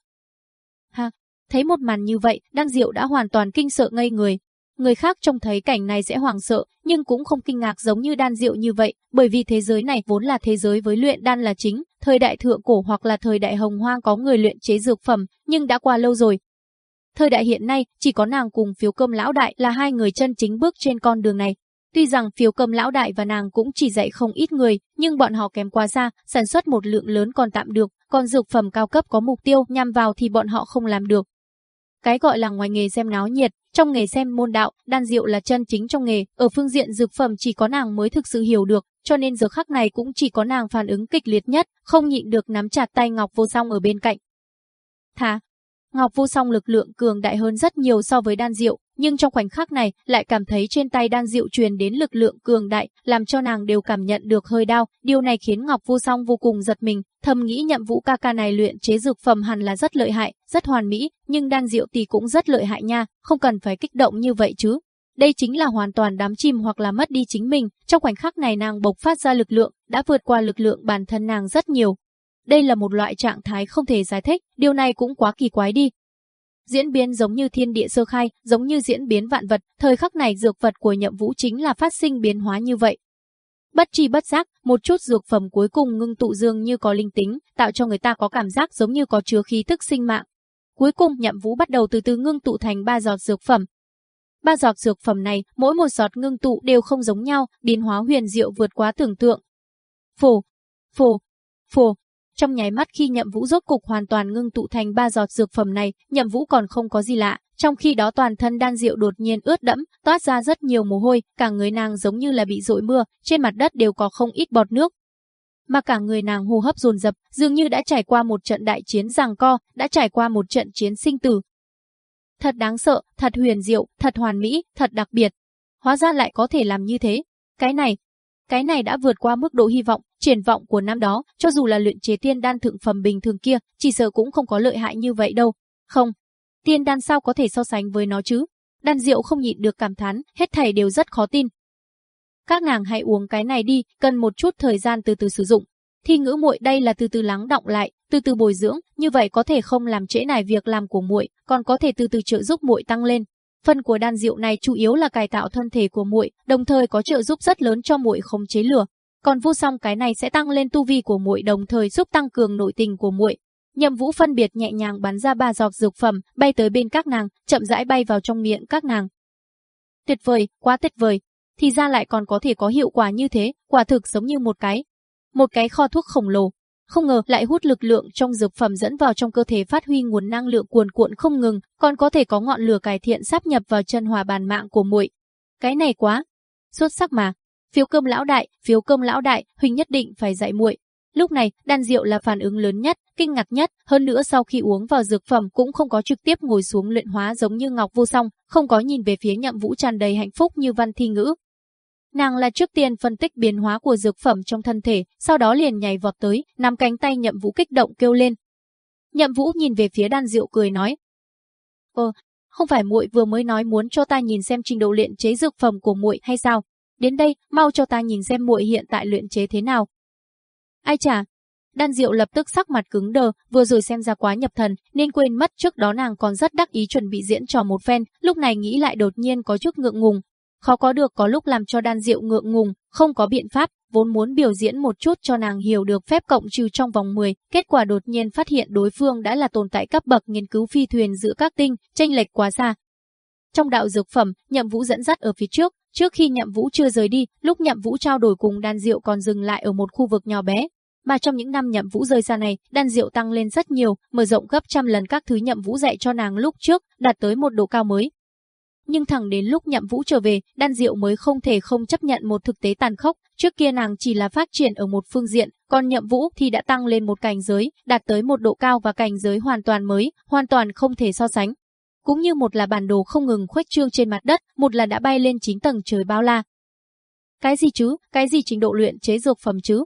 S1: Thấy một màn như vậy, Đăng Diệu đã hoàn toàn kinh sợ ngây người. Người khác trông thấy cảnh này sẽ hoảng sợ, nhưng cũng không kinh ngạc giống như đan diệu như vậy, bởi vì thế giới này vốn là thế giới với luyện đan là chính, thời đại thượng cổ hoặc là thời đại hồng hoang có người luyện chế dược phẩm, nhưng đã qua lâu rồi. Thời đại hiện nay, chỉ có nàng cùng phiếu cơm lão đại là hai người chân chính bước trên con đường này. Tuy rằng phiếu cơm lão đại và nàng cũng chỉ dạy không ít người, nhưng bọn họ kém quá xa, sản xuất một lượng lớn còn tạm được, còn dược phẩm cao cấp có mục tiêu nhằm vào thì bọn họ không làm được. Cái gọi là ngoài nghề xem náo nhiệt, trong nghề xem môn đạo, đan diệu là chân chính trong nghề, ở phương diện dược phẩm chỉ có nàng mới thực sự hiểu được, cho nên giờ khắc này cũng chỉ có nàng phản ứng kịch liệt nhất, không nhịn được nắm chặt tay Ngọc Vô Song ở bên cạnh. "Thả, Ngọc Vu Song lực lượng cường đại hơn rất nhiều so với đan diệu, nhưng trong khoảnh khắc này lại cảm thấy trên tay đan diệu truyền đến lực lượng cường đại, làm cho nàng đều cảm nhận được hơi đau, điều này khiến Ngọc Vu Song vô cùng giật mình, thầm nghĩ nhậm vũ ca ca này luyện chế dược phẩm hẳn là rất lợi hại, rất hoàn mỹ, nhưng đan diệu thì cũng rất lợi hại nha, không cần phải kích động như vậy chứ. Đây chính là hoàn toàn đám chìm hoặc là mất đi chính mình, trong khoảnh khắc này nàng bộc phát ra lực lượng, đã vượt qua lực lượng bản thân nàng rất nhiều, đây là một loại trạng thái không thể giải thích, điều này cũng quá kỳ quái đi. Diễn biến giống như thiên địa sơ khai, giống như diễn biến vạn vật, thời khắc này dược vật của nhậm vũ chính là phát sinh biến hóa như vậy. Bất tri bất giác, một chút dược phẩm cuối cùng ngưng tụ dương như có linh tính, tạo cho người ta có cảm giác giống như có chứa khí thức sinh mạng. Cuối cùng nhậm vũ bắt đầu từ từ ngưng tụ thành ba giọt dược phẩm. Ba giọt dược phẩm này, mỗi một giọt ngưng tụ đều không giống nhau, biến hóa huyền diệu vượt quá tưởng tượng. Phổ, phổ, phổ, trong nháy mắt khi nhậm vũ rốt cục hoàn toàn ngưng tụ thành ba giọt dược phẩm này, nhậm vũ còn không có gì lạ, trong khi đó toàn thân đan diệu đột nhiên ướt đẫm, toát ra rất nhiều mồ hôi, cả người nàng giống như là bị dội mưa, trên mặt đất đều có không ít bọt nước. Mà cả người nàng hô hấp dồn dập, dường như đã trải qua một trận đại chiến giằng co, đã trải qua một trận chiến sinh tử. Thật đáng sợ, thật huyền diệu, thật hoàn mỹ, thật đặc biệt. Hóa ra lại có thể làm như thế. Cái này, cái này đã vượt qua mức độ hy vọng, triển vọng của năm đó, cho dù là luyện chế tiên đan thượng phẩm bình thường kia, chỉ sợ cũng không có lợi hại như vậy đâu. Không, tiên đan sao có thể so sánh với nó chứ? Đan Diệu không nhịn được cảm thán, hết thảy đều rất khó tin. Các nàng hãy uống cái này đi, cần một chút thời gian từ từ sử dụng. Thi ngữ muội đây là từ từ lắng động lại, từ từ bồi dưỡng, như vậy có thể không làm trễ nải việc làm của muội, còn có thể từ từ trợ giúp muội tăng lên. Phân của đan diệu này chủ yếu là cải tạo thân thể của muội, đồng thời có trợ giúp rất lớn cho muội khống chế lửa. Còn vô xong cái này sẽ tăng lên tu vi của muội đồng thời giúp tăng cường nội tình của muội. Nhậm Vũ phân biệt nhẹ nhàng bắn ra ba giọt dược phẩm, bay tới bên các nàng, chậm rãi bay vào trong miệng các nàng. Tuyệt vời, quá tuyệt vời, thì ra lại còn có thể có hiệu quả như thế, quả thực giống như một cái một cái kho thuốc khổng lồ không ngờ lại hút lực lượng trong dược phẩm dẫn vào trong cơ thể phát huy nguồn năng lượng cuồn cuộn không ngừng, còn có thể có ngọn lửa cải thiện sáp nhập vào chân hòa bàn mạng của muội. Cái này quá, xuất sắc mà. Phiếu cơm lão đại, phiếu cơm lão đại, huynh nhất định phải dạy muội. Lúc này, đan rượu là phản ứng lớn nhất, kinh ngạc nhất, hơn nữa sau khi uống vào dược phẩm cũng không có trực tiếp ngồi xuống luyện hóa giống như Ngọc Vô Song, không có nhìn về phía Nhậm Vũ tràn đầy hạnh phúc như Văn Thi Ngữ, Nàng là trước tiên phân tích biến hóa của dược phẩm trong thân thể, sau đó liền nhảy vọt tới, nắm cánh tay Nhậm Vũ kích động kêu lên. Nhậm Vũ nhìn về phía Đan Diệu cười nói: "Ờ, không phải muội vừa mới nói muốn cho ta nhìn xem trình độ luyện chế dược phẩm của muội hay sao? Đến đây, mau cho ta nhìn xem muội hiện tại luyện chế thế nào." Ai chả, Đan Diệu lập tức sắc mặt cứng đờ, vừa rồi xem ra quá nhập thần, nên quên mất trước đó nàng còn rất đắc ý chuẩn bị diễn trò một phen, lúc này nghĩ lại đột nhiên có chút ngượng ngùng, khó có được có lúc làm cho đan diệu ngượng ngùng, không có biện pháp, vốn muốn biểu diễn một chút cho nàng hiểu được phép cộng trừ trong vòng 10, kết quả đột nhiên phát hiện đối phương đã là tồn tại cấp bậc nghiên cứu phi thuyền giữa các tinh, tranh lệch quá xa. Trong đạo dược phẩm, Nhậm Vũ dẫn dắt ở phía trước, trước khi Nhậm Vũ chưa rời đi, lúc Nhậm Vũ trao đổi cùng đan diệu còn dừng lại ở một khu vực nhỏ bé. Mà trong những năm nhậm vũ rơi ra này, đan diệu tăng lên rất nhiều, mở rộng gấp trăm lần các thứ nhậm vũ dạy cho nàng lúc trước, đạt tới một độ cao mới, nhưng thẳng đến lúc Nhậm Vũ trở về, Đan Diệu mới không thể không chấp nhận một thực tế tàn khốc, trước kia nàng chỉ là phát triển ở một phương diện, còn Nhậm Vũ thì đã tăng lên một cảnh giới, đạt tới một độ cao và cảnh giới hoàn toàn mới, hoàn toàn không thể so sánh. Cũng như một là bản đồ không ngừng khuếch trương trên mặt đất, một là đã bay lên 9 tầng trời bao la. Cái gì chứ, cái gì trình độ luyện chế dược phẩm chứ?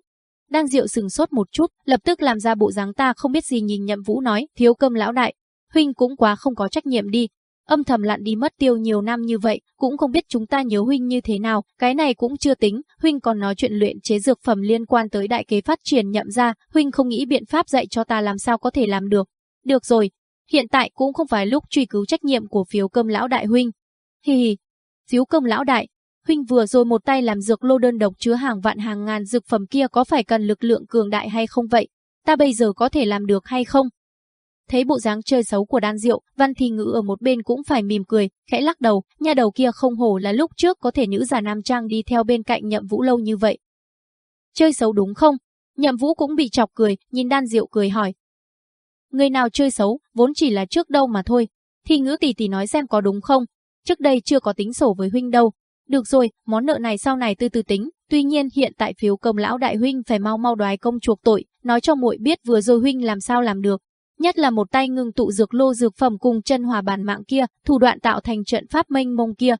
S1: Đang Diệu sừng sốt một chút, lập tức làm ra bộ dáng ta không biết gì nhìn Nhậm Vũ nói, thiếu cơm lão đại, huynh cũng quá không có trách nhiệm đi, âm thầm lặn đi mất tiêu nhiều năm như vậy, cũng không biết chúng ta nhớ huynh như thế nào, cái này cũng chưa tính, huynh còn nói chuyện luyện chế dược phẩm liên quan tới đại kế phát triển nhậm ra, huynh không nghĩ biện pháp dạy cho ta làm sao có thể làm được. Được rồi, hiện tại cũng không phải lúc truy cứu trách nhiệm của phiếu cơm lão đại huynh. Hì hì, phiếu cơm lão đại, huynh vừa rồi một tay làm dược lô đơn độc chứa hàng vạn hàng ngàn dược phẩm kia có phải cần lực lượng cường đại hay không vậy? Ta bây giờ có thể làm được hay không? Thấy bộ dáng chơi xấu của đan diệu, văn thi ngữ ở một bên cũng phải mỉm cười, khẽ lắc đầu, nhà đầu kia không hổ là lúc trước có thể nữ giả nam trang đi theo bên cạnh nhậm vũ lâu như vậy. Chơi xấu đúng không? Nhậm vũ cũng bị chọc cười, nhìn đan diệu cười hỏi. Người nào chơi xấu, vốn chỉ là trước đâu mà thôi. Thi ngữ tỷ tỷ nói xem có đúng không? Trước đây chưa có tính sổ với huynh đâu. Được rồi, món nợ này sau này từ từ tính, Tuy nhiên hiện tại phiếu công lão đại huynh phải mau mau đoái công chuộc tội, nói cho muội biết vừa rồi huynh làm sao làm được, nhất là một tay ngưng tụ dược lô dược phẩm cùng chân hòa bàn mạng kia, thủ đoạn tạo thành trận pháp mênh mông kia.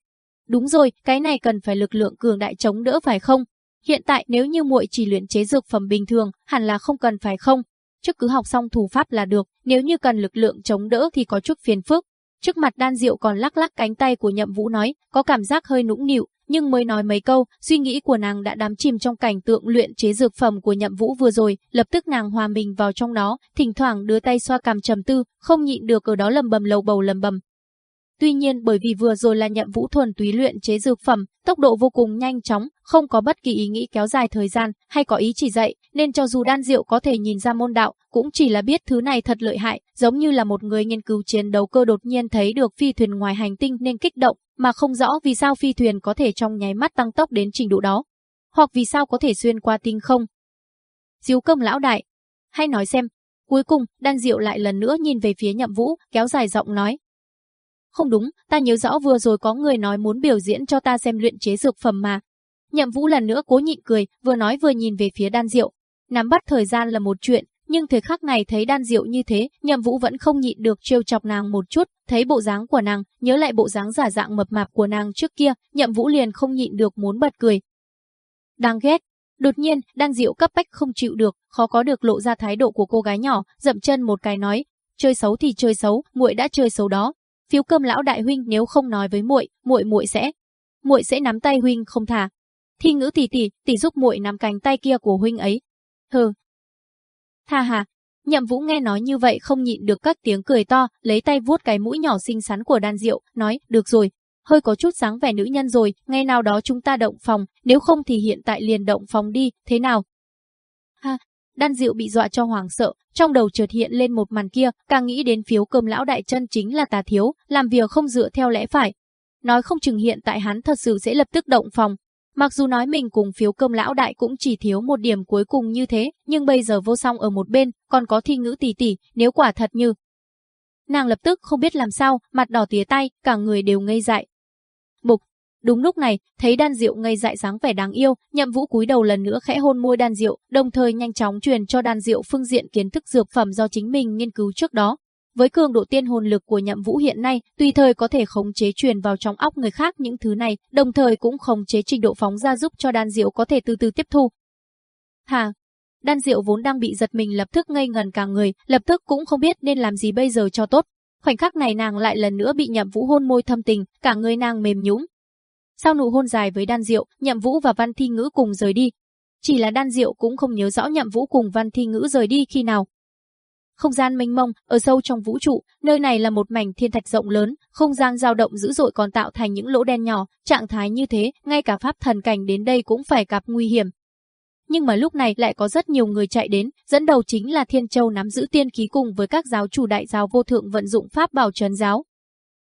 S1: Đúng rồi, cái này cần phải lực lượng cường đại chống đỡ phải không? Hiện tại nếu như muội chỉ luyện chế dược phẩm bình thường, hẳn là không cần phải không? Trước cứ học xong thủ pháp là được, nếu như cần lực lượng chống đỡ thì có chút phiền phức. Trước mặt đan diệu còn lắc lắc cánh tay của nhậm vũ nói, có cảm giác hơi nũng nịu, nhưng mới nói mấy câu, suy nghĩ của nàng đã đắm chìm trong cảnh tượng luyện chế dược phẩm của Nhậm Vũ vừa rồi, lập tức nàng hòa mình vào trong nó, thỉnh thoảng đưa tay xoa cằm trầm tư, không nhịn được ở đó lầm bầm lầu bầu lầm bầm. Tuy nhiên bởi vì vừa rồi là Nhậm Vũ thuần túy luyện chế dược phẩm, tốc độ vô cùng nhanh chóng, không có bất kỳ ý nghĩ kéo dài thời gian hay có ý chỉ dạy, nên cho dù Đan Diệu có thể nhìn ra môn đạo, cũng chỉ là biết thứ này thật lợi hại, giống như là một người nghiên cứu chiến đấu cơ đột nhiên thấy được phi thuyền ngoài hành tinh nên kích động, mà không rõ vì sao phi thuyền có thể trong nháy mắt tăng tốc đến trình độ đó, hoặc vì sao có thể xuyên qua tinh không. Diếu công lão đại, hay nói xem, cuối cùng đan diệu lại lần nữa nhìn về phía nhậm vũ, kéo dài giọng nói. Không đúng, ta nhớ rõ vừa rồi có người nói muốn biểu diễn cho ta xem luyện chế dược phẩm mà. Nhậm vũ lần nữa cố nhịn cười, vừa nói vừa nhìn về phía đan diệu. Nắm bắt thời gian là một chuyện, nhưng thời khắc này thấy đan diệu như thế, nhậm vũ vẫn không nhịn được trêu chọc nàng một chút, thấy bộ dáng của nàng, nhớ lại bộ dáng giả dạng mập mạp của nàng trước kia, nhậm vũ liền không nhịn được muốn bật cười. Đang ghét, Đột nhiên, đan diệu cấp bách không chịu được, khó có được lộ ra thái độ của cô gái nhỏ, dậm chân một cái nói, chơi xấu thì chơi xấu, muội đã chơi xấu đó. Phiếu cơm lão đại huynh nếu không nói với muội, muội muội sẽ muội sẽ nắm tay huynh không thả. Thi ngữ tỷ tỷ, tỷ giúp muội nắm cánh tay kia của huynh ấy. Hừ, Ha ha, Nhậm Vũ nghe nói như vậy không nhịn được các tiếng cười to, lấy tay vuốt cái mũi nhỏ xinh xắn của Đan Diệu, nói, được rồi, hơi có chút dáng vẻ nữ nhân rồi, Ngay nào đó chúng ta động phòng, nếu không thì hiện tại liền động phòng đi, thế nào? Ha, Đan Diệu bị dọa cho hoàng sợ, trong đầu chợt hiện lên một màn kia, càng nghĩ đến phiếu cơm lão đại chân chính là tà thiếu, làm việc không dựa theo lẽ phải. Nói không chừng hiện tại hắn thật sự sẽ lập tức động phòng, Mặc dù nói mình cùng phiếu cơm lão đại cũng chỉ thiếu một điểm cuối cùng như thế, nhưng bây giờ vô song ở một bên, còn có thi ngữ tỷ tỷ, nếu quả thật như. Nàng lập tức không biết làm sao, mặt đỏ tía tay, cả người đều ngây dại. Mục, Đúng lúc này, thấy đan diệu ngây dại dáng vẻ đáng yêu, nhậm vũ cúi đầu lần nữa khẽ hôn môi đan diệu, đồng thời nhanh chóng truyền cho đan diệu phương diện kiến thức dược phẩm do chính mình nghiên cứu trước đó, với cường độ tiên hồn lực của nhậm vũ hiện nay, tùy thời có thể khống chế truyền vào trong óc người khác những thứ này, đồng thời cũng khống chế trình độ phóng ra giúp cho đan diệu có thể từ từ tiếp thu. Hà, đan diệu vốn đang bị giật mình lập tức ngây ngần cả người, lập tức cũng không biết nên làm gì bây giờ cho tốt. Khoảnh khắc này nàng lại lần nữa bị nhậm vũ hôn môi thâm tình, cả người nàng mềm nhũn. Sau nụ hôn dài với đan diệu, nhậm vũ và văn thi ngữ cùng rời đi. Chỉ là đan diệu cũng không nhớ rõ nhậm vũ cùng văn thi ngữ rời đi khi nào, không gian mênh mông, ở sâu trong vũ trụ, nơi này là một mảnh thiên thạch rộng lớn, không gian dao động dữ dội còn tạo thành những lỗ đen nhỏ, trạng thái như thế, ngay cả pháp thần cảnh đến đây cũng phải gặp nguy hiểm. Nhưng mà lúc này lại có rất nhiều người chạy đến, dẫn đầu chính là Thiên Châu nắm giữ tiên khí cùng với các giáo chủ đại giáo vô thượng vận dụng pháp bảo trấn giáo,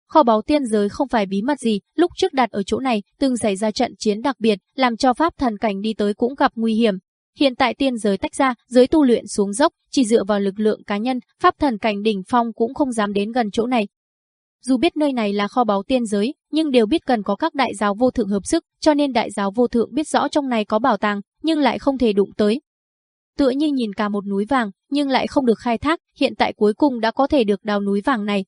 S1: Kho báu tiên giới không phải bí mật gì, lúc trước đặt ở chỗ này, từng xảy ra trận chiến đặc biệt, làm cho pháp thần cảnh đi tới cũng gặp nguy hiểm. Hiện tại tiên giới tách ra, giới tu luyện xuống dốc, chỉ dựa vào lực lượng cá nhân, pháp thần cảnh đỉnh phong cũng không dám đến gần chỗ này. Dù biết nơi này là kho báu tiên giới, nhưng đều biết cần có các đại giáo vô thượng hợp sức, cho nên đại giáo vô thượng biết rõ trong này có bảo tàng, nhưng lại không thể đụng tới. Tựa như nhìn cả một núi vàng, nhưng lại không được khai thác, hiện tại cuối cùng đã có thể được đào núi vàng này,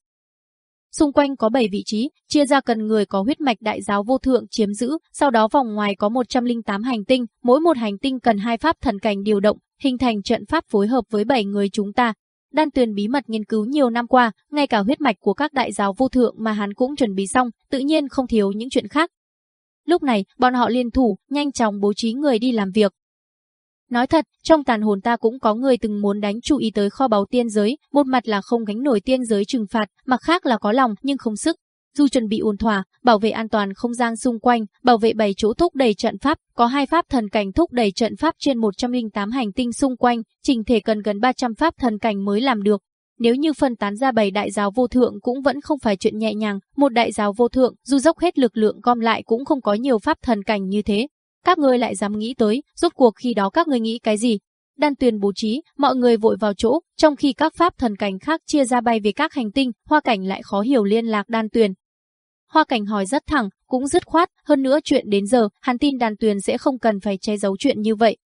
S1: Xung quanh có 7 vị trí, chia ra cần người có huyết mạch đại giáo vô thượng chiếm giữ, sau đó vòng ngoài có 108 hành tinh, mỗi một hành tinh cần hai pháp thần cảnh điều động, hình thành trận pháp phối hợp với 7 người chúng ta. Đan Tuyền bí mật nghiên cứu nhiều năm qua, ngay cả huyết mạch của các đại giáo vô thượng mà hắn cũng chuẩn bị xong, tự nhiên không thiếu những chuyện khác. Lúc này, bọn họ liên thủ, nhanh chóng bố trí người đi làm việc, Nói thật, trong tàn hồn ta cũng có người từng muốn đánh chú ý tới kho báu tiên giới, một mặt là không gánh nổi tiên giới trừng phạt, mặt khác là có lòng nhưng không sức. Dù chuẩn bị ổn thỏa, bảo vệ an toàn không gian xung quanh, bảo vệ bảy chỗ thúc đẩy trận pháp, có hai pháp thần cảnh thúc đẩy trận pháp trên 108 hành tinh xung quanh, trình thể cần gần 300 pháp thần cảnh mới làm được. Nếu như phân tán ra bảy đại giáo vô thượng cũng vẫn không phải chuyện nhẹ nhàng, một đại giáo vô thượng dù dốc hết lực lượng gom lại cũng không có nhiều pháp thần cảnh như thế, các ngươi lại dám nghĩ tới, rốt cuộc khi đó các ngươi nghĩ cái gì? Đan tuyền bố trí, mọi người vội vào chỗ, trong khi các pháp thần cảnh khác chia ra bay về các hành tinh, hoa cảnh lại khó hiểu liên lạc đan tuyền. Hoa cảnh hỏi rất thẳng, cũng dứt khoát, hơn nữa chuyện đến giờ, hắn tin đan tuyền sẽ không cần phải che giấu chuyện như vậy.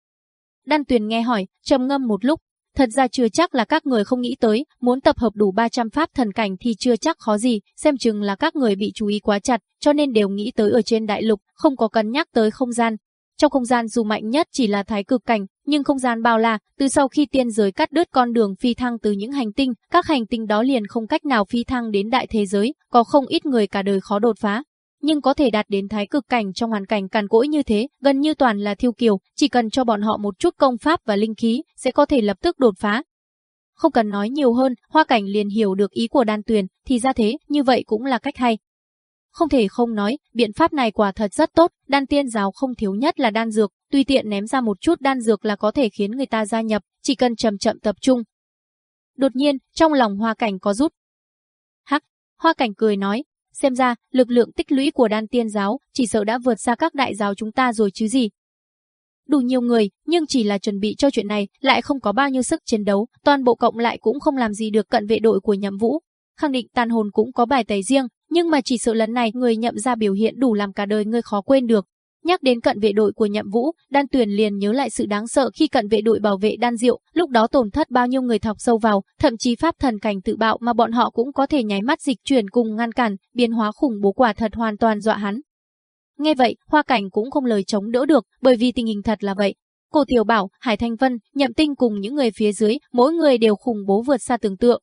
S1: Đan tuyền nghe hỏi, trầm ngâm một lúc, Thật ra chưa chắc là các người không nghĩ tới, muốn tập hợp đủ 300 pháp thần cảnh thì chưa chắc khó gì, xem chừng là các người bị chú ý quá chặt, cho nên đều nghĩ tới ở trên đại lục, không có cân nhắc tới không gian, trong không gian dù mạnh nhất chỉ là thái cực cảnh, nhưng không gian bao la, từ sau khi tiên giới cắt đứt con đường phi thăng từ những hành tinh, các hành tinh đó liền không cách nào phi thăng đến đại thế giới, có không ít người cả đời khó đột phá. Nhưng có thể đạt đến thái cực cảnh trong hoàn cảnh càn cỗi như thế, gần như toàn là thiêu kiều, chỉ cần cho bọn họ một chút công pháp và linh khí, sẽ có thể lập tức đột phá, không cần nói nhiều hơn, Hoa Cảnh liền hiểu được ý của Đan Tuyền, thì ra thế, như vậy cũng là cách hay. Không thể không nói, biện pháp này quả thật rất tốt, đan tiên giáo không thiếu nhất là đan dược, tùy tiện ném ra một chút đan dược là có thể khiến người ta gia nhập, chỉ cần chậm chậm tập trung. Đột nhiên, trong lòng hoa cảnh có rút. Hắc, hoa cảnh cười nói, xem ra, lực lượng tích lũy của đan tiên giáo chỉ sợ đã vượt xa các đại giáo chúng ta rồi chứ gì. Đủ nhiều người, nhưng chỉ là chuẩn bị cho chuyện này, lại không có bao nhiêu sức chiến đấu, toàn bộ cộng lại cũng không làm gì được cận vệ đội của nhậm vũ, khẳng định tàn hồn cũng có bài tẩy riêng, nhưng mà chỉ sự lần này người nhậm ra biểu hiện đủ làm cả đời người khó quên được. Nhắc đến cận vệ đội của Nhậm Vũ, Đan Tuyền liền nhớ lại sự đáng sợ khi cận vệ đội bảo vệ Đan Diệu, lúc đó tổn thất bao nhiêu người thọc sâu vào, thậm chí pháp thần cảnh tự bạo mà bọn họ cũng có thể nháy mắt dịch chuyển cùng ngăn cản, biến hóa khủng bố quả thật hoàn toàn dọa hắn. Nghe vậy, Hoa Cảnh cũng không lời chống đỡ được, bởi vì tình hình thật là vậy. Cổ Tiểu Bảo, Hải Thanh Vân, Nhậm Tinh cùng những người phía dưới, mỗi người đều khủng bố vượt xa tưởng tượng,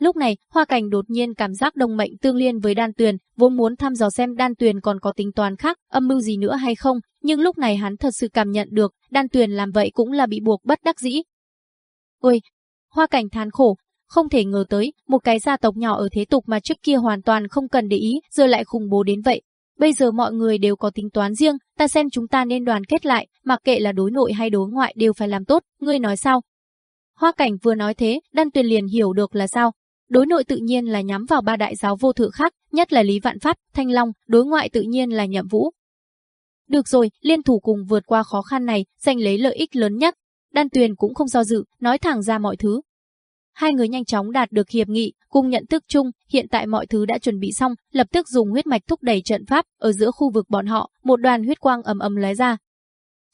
S1: Lúc này, Hoa Cảnh đột nhiên cảm giác đồng mệnh tương liên với Đan Tuyền, vốn muốn thăm dò xem Đan Tuyền còn có tính toán khác, âm mưu gì nữa hay không, nhưng lúc này hắn thật sự cảm nhận được, Đan Tuyền làm vậy cũng là bị buộc bất đắc dĩ. Ôi, Hoa Cảnh than khổ, không thể ngờ tới, một cái gia tộc nhỏ ở thế tục mà trước kia hoàn toàn không cần để ý, giờ lại khủng bố đến vậy. Bây giờ mọi người đều có tính toán riêng, ta xem chúng ta nên đoàn kết lại, mặc kệ là đối nội hay đối ngoại đều phải làm tốt, ngươi nói sao? Hoa Cảnh vừa nói thế, Đan Tuyền liền hiểu được là sao, Đối nội tự nhiên là nhắm vào ba đại giáo vô thượng khác, nhất là Lý Vạn Pháp, Thanh Long, đối ngoại tự nhiên là Nhậm Vũ. Được rồi, liên thủ cùng vượt qua khó khăn này, giành lấy lợi ích lớn nhất. Đan Tuyền cũng không do dự, nói thẳng ra mọi thứ. Hai người nhanh chóng đạt được hiệp nghị, cùng nhận thức chung, hiện tại mọi thứ đã chuẩn bị xong, lập tức dùng huyết mạch thúc đẩy trận pháp, ở giữa khu vực bọn họ, một đoàn huyết quang ầm ầm lóe ra,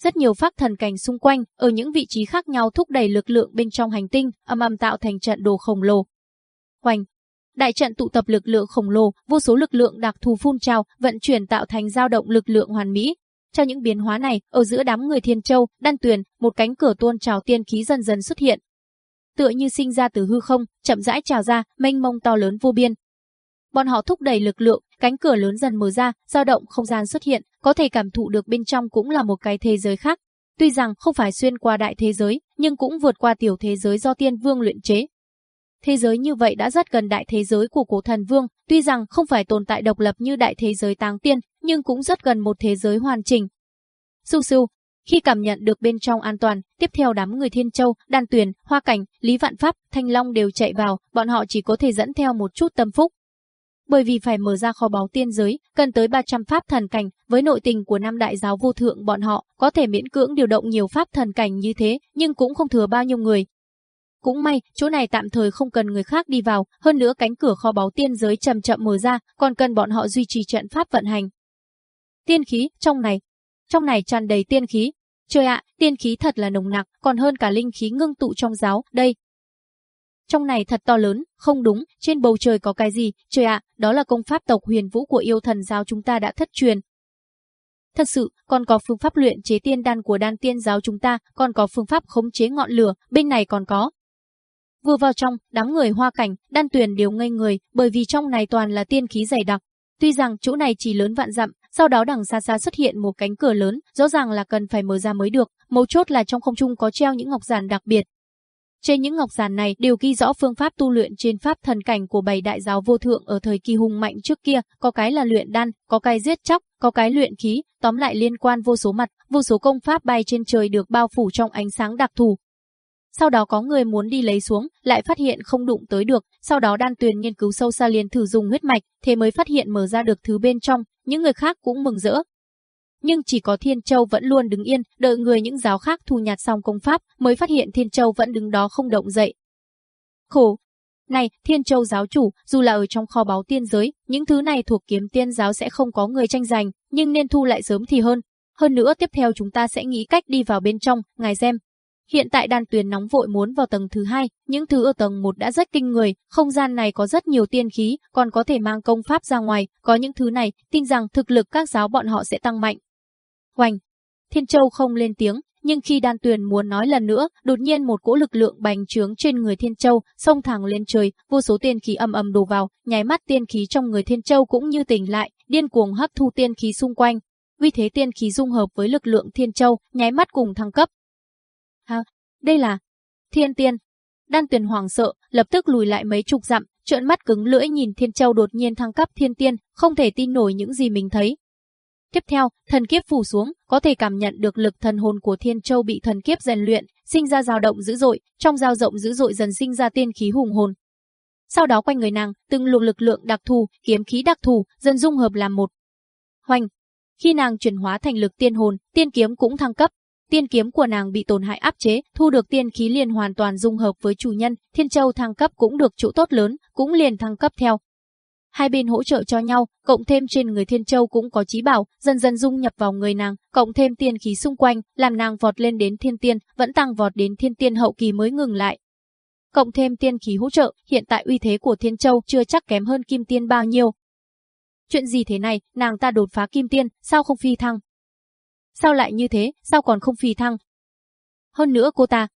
S1: rất nhiều pháp thần cảnh xung quanh, ở những vị trí khác nhau thúc đẩy lực lượng bên trong hành tinh, âm âm tạo thành trận đồ khổng lồ, Hoành. Đại trận tụ tập lực lượng khổng lồ, vô số lực lượng đặc thù phun trào, vận chuyển tạo thành dao động lực lượng hoàn mỹ. Trong những biến hóa này, ở giữa đám người Thiên Châu, Đan Tuyền, một cánh cửa tuôn trào tiên khí dần dần xuất hiện. Tựa như sinh ra từ hư không, chậm rãi trào ra, mênh mông to lớn vô biên. Bọn họ thúc đẩy lực lượng, cánh cửa lớn dần mở ra, dao động không gian xuất hiện, có thể cảm thụ được bên trong cũng là một cái thế giới khác. Tuy rằng không phải xuyên qua đại thế giới, nhưng cũng vượt qua tiểu thế giới do tiên vương luyện chế, Thế giới như vậy đã rất gần đại thế giới của cổ thần vương, tuy rằng không phải tồn tại độc lập như đại thế giới táng tiên, nhưng cũng rất gần một thế giới hoàn chỉnh. su su khi cảm nhận được bên trong an toàn, tiếp theo đám người Thiên Châu, Đan Tuyền, Hoa Cảnh, Lý Vạn Pháp, Thanh Long đều chạy vào, bọn họ chỉ có thể dẫn theo một chút tâm phúc. Bởi vì phải mở ra kho báu tiên giới, cần tới 300 pháp thần cảnh, với nội tình của năm đại giáo vô thượng bọn họ, có thể miễn cưỡng điều động nhiều pháp thần cảnh như thế, nhưng cũng không thừa bao nhiêu người, cũng may, chỗ này tạm thời không cần người khác đi vào, hơn nữa cánh cửa kho báu tiên giới chậm chậm mở ra, còn cần bọn họ duy trì trận pháp vận hành. Tiên khí, trong này. Trong này tràn đầy tiên khí. Trời ạ, tiên khí thật là nồng nặc, còn hơn cả linh khí ngưng tụ trong giáo, đây. Trong này thật to lớn, không đúng, trên bầu trời có cái gì, trời ạ, đó là công pháp tộc huyền vũ của yêu thần giáo chúng ta đã thất truyền, Thật sự, còn có phương pháp luyện chế tiên đan của đan tiên giáo chúng ta, còn có phương pháp khống chế ngọn lửa, bên này còn có. Vừa vào trong, đám người hoa cảnh, đan tuyền đều ngây người, bởi vì trong này toàn là tiên khí dày đặc. Tuy rằng chỗ này chỉ lớn vạn dặm, sau đó đằng xa xa xuất hiện một cánh cửa lớn, rõ ràng là cần phải mở ra mới được, mấu chốt là trong không trung có treo những ngọc giản đặc biệt. Trên những ngọc giản này đều ghi rõ phương pháp tu luyện trên pháp thần cảnh của bảy đại giáo vô thượng ở thời kỳ hùng mạnh trước kia, có cái là luyện đan, có cái giết chóc, có cái luyện khí, tóm lại liên quan vô số mặt, vô số công pháp bay trên trời được bao phủ trong ánh sáng đặc thù, sau đó có người muốn đi lấy xuống, lại phát hiện không đụng tới được, sau đó đan tuyền nghiên cứu sâu xa liền thử dùng huyết mạch, thế mới phát hiện mở ra được thứ bên trong, những người khác cũng mừng rỡ. Nhưng chỉ có Thiên Châu vẫn luôn đứng yên, đợi người những giáo khác thu nhạt xong công pháp, mới phát hiện Thiên Châu vẫn đứng đó không động dậy. Khổ, này, Thiên Châu giáo chủ, dù là ở trong kho báu tiên giới, những thứ này thuộc kiếm tiên giáo sẽ không có người tranh giành, nhưng nên thu lại sớm thì hơn. Hơn nữa tiếp theo chúng ta sẽ nghĩ cách đi vào bên trong, ngài xem, Hiện tại đan tuyền nóng vội muốn vào tầng thứ hai, những thứ ở tầng 1 đã rất kinh người, không gian này có rất nhiều tiên khí, còn có thể mang công pháp ra ngoài, có những thứ này, tin rằng thực lực các giáo bọn họ sẽ tăng mạnh. Hoành! Thiên Châu không lên tiếng, nhưng khi đan tuyền muốn nói lần nữa, đột nhiên một cỗ lực lượng bành trướng trên người Thiên Châu, xông thẳng lên trời, vô số tiên khí âm ầm đổ vào, nháy mắt tiên khí trong người Thiên Châu cũng như tỉnh lại, điên cuồng hấp thu tiên khí xung quanh. Vì thế tiên khí dung hợp với lực lượng Thiên Châu, nháy mắt cùng thăng cấp, đây là Thiên Tiên. Đan Tuyền hoàng sợ, lập tức lùi lại mấy chục dặm, trợn mắt cứng lưỡi nhìn Thiên Châu đột nhiên thăng cấp Thiên Tiên, không thể tin nổi những gì mình thấy. Tiếp theo, thần kiếp phủ xuống, có thể cảm nhận được lực thần hồn của Thiên Châu bị thần kiếp rèn luyện, sinh ra dao động dữ dội, trong dao rộng dữ dội dần sinh ra tiên khí hùng hồn. Sau đó quanh người nàng, từng luồng lực lượng đặc thù, kiếm khí đặc thù, dần dung hợp làm một. Hoành, khi nàng chuyển hóa thành lực tiên hồn, tiên kiếm cũng thăng cấp, Tiên kiếm của nàng bị tổn hại áp chế, thu được tiên khí liền hoàn toàn dung hợp với chủ nhân, Thiên Châu thăng cấp cũng được chỗ tốt lớn, cũng liền thăng cấp theo. Hai bên hỗ trợ cho nhau, cộng thêm trên người Thiên Châu cũng có trí bảo, dần dần dung nhập vào người nàng, cộng thêm tiên khí xung quanh, làm nàng vọt lên đến thiên tiên, vẫn tăng vọt đến thiên tiên hậu kỳ mới ngừng lại, cộng thêm tiên khí hỗ trợ, hiện tại uy thế của Thiên Châu chưa chắc kém hơn Kim Tiên bao
S2: nhiêu. Chuyện gì thế này, nàng ta đột phá Kim Tiên, sao không phi thăng, Sao lại như thế, sao còn không phi thăng? Hơn nữa cô ta,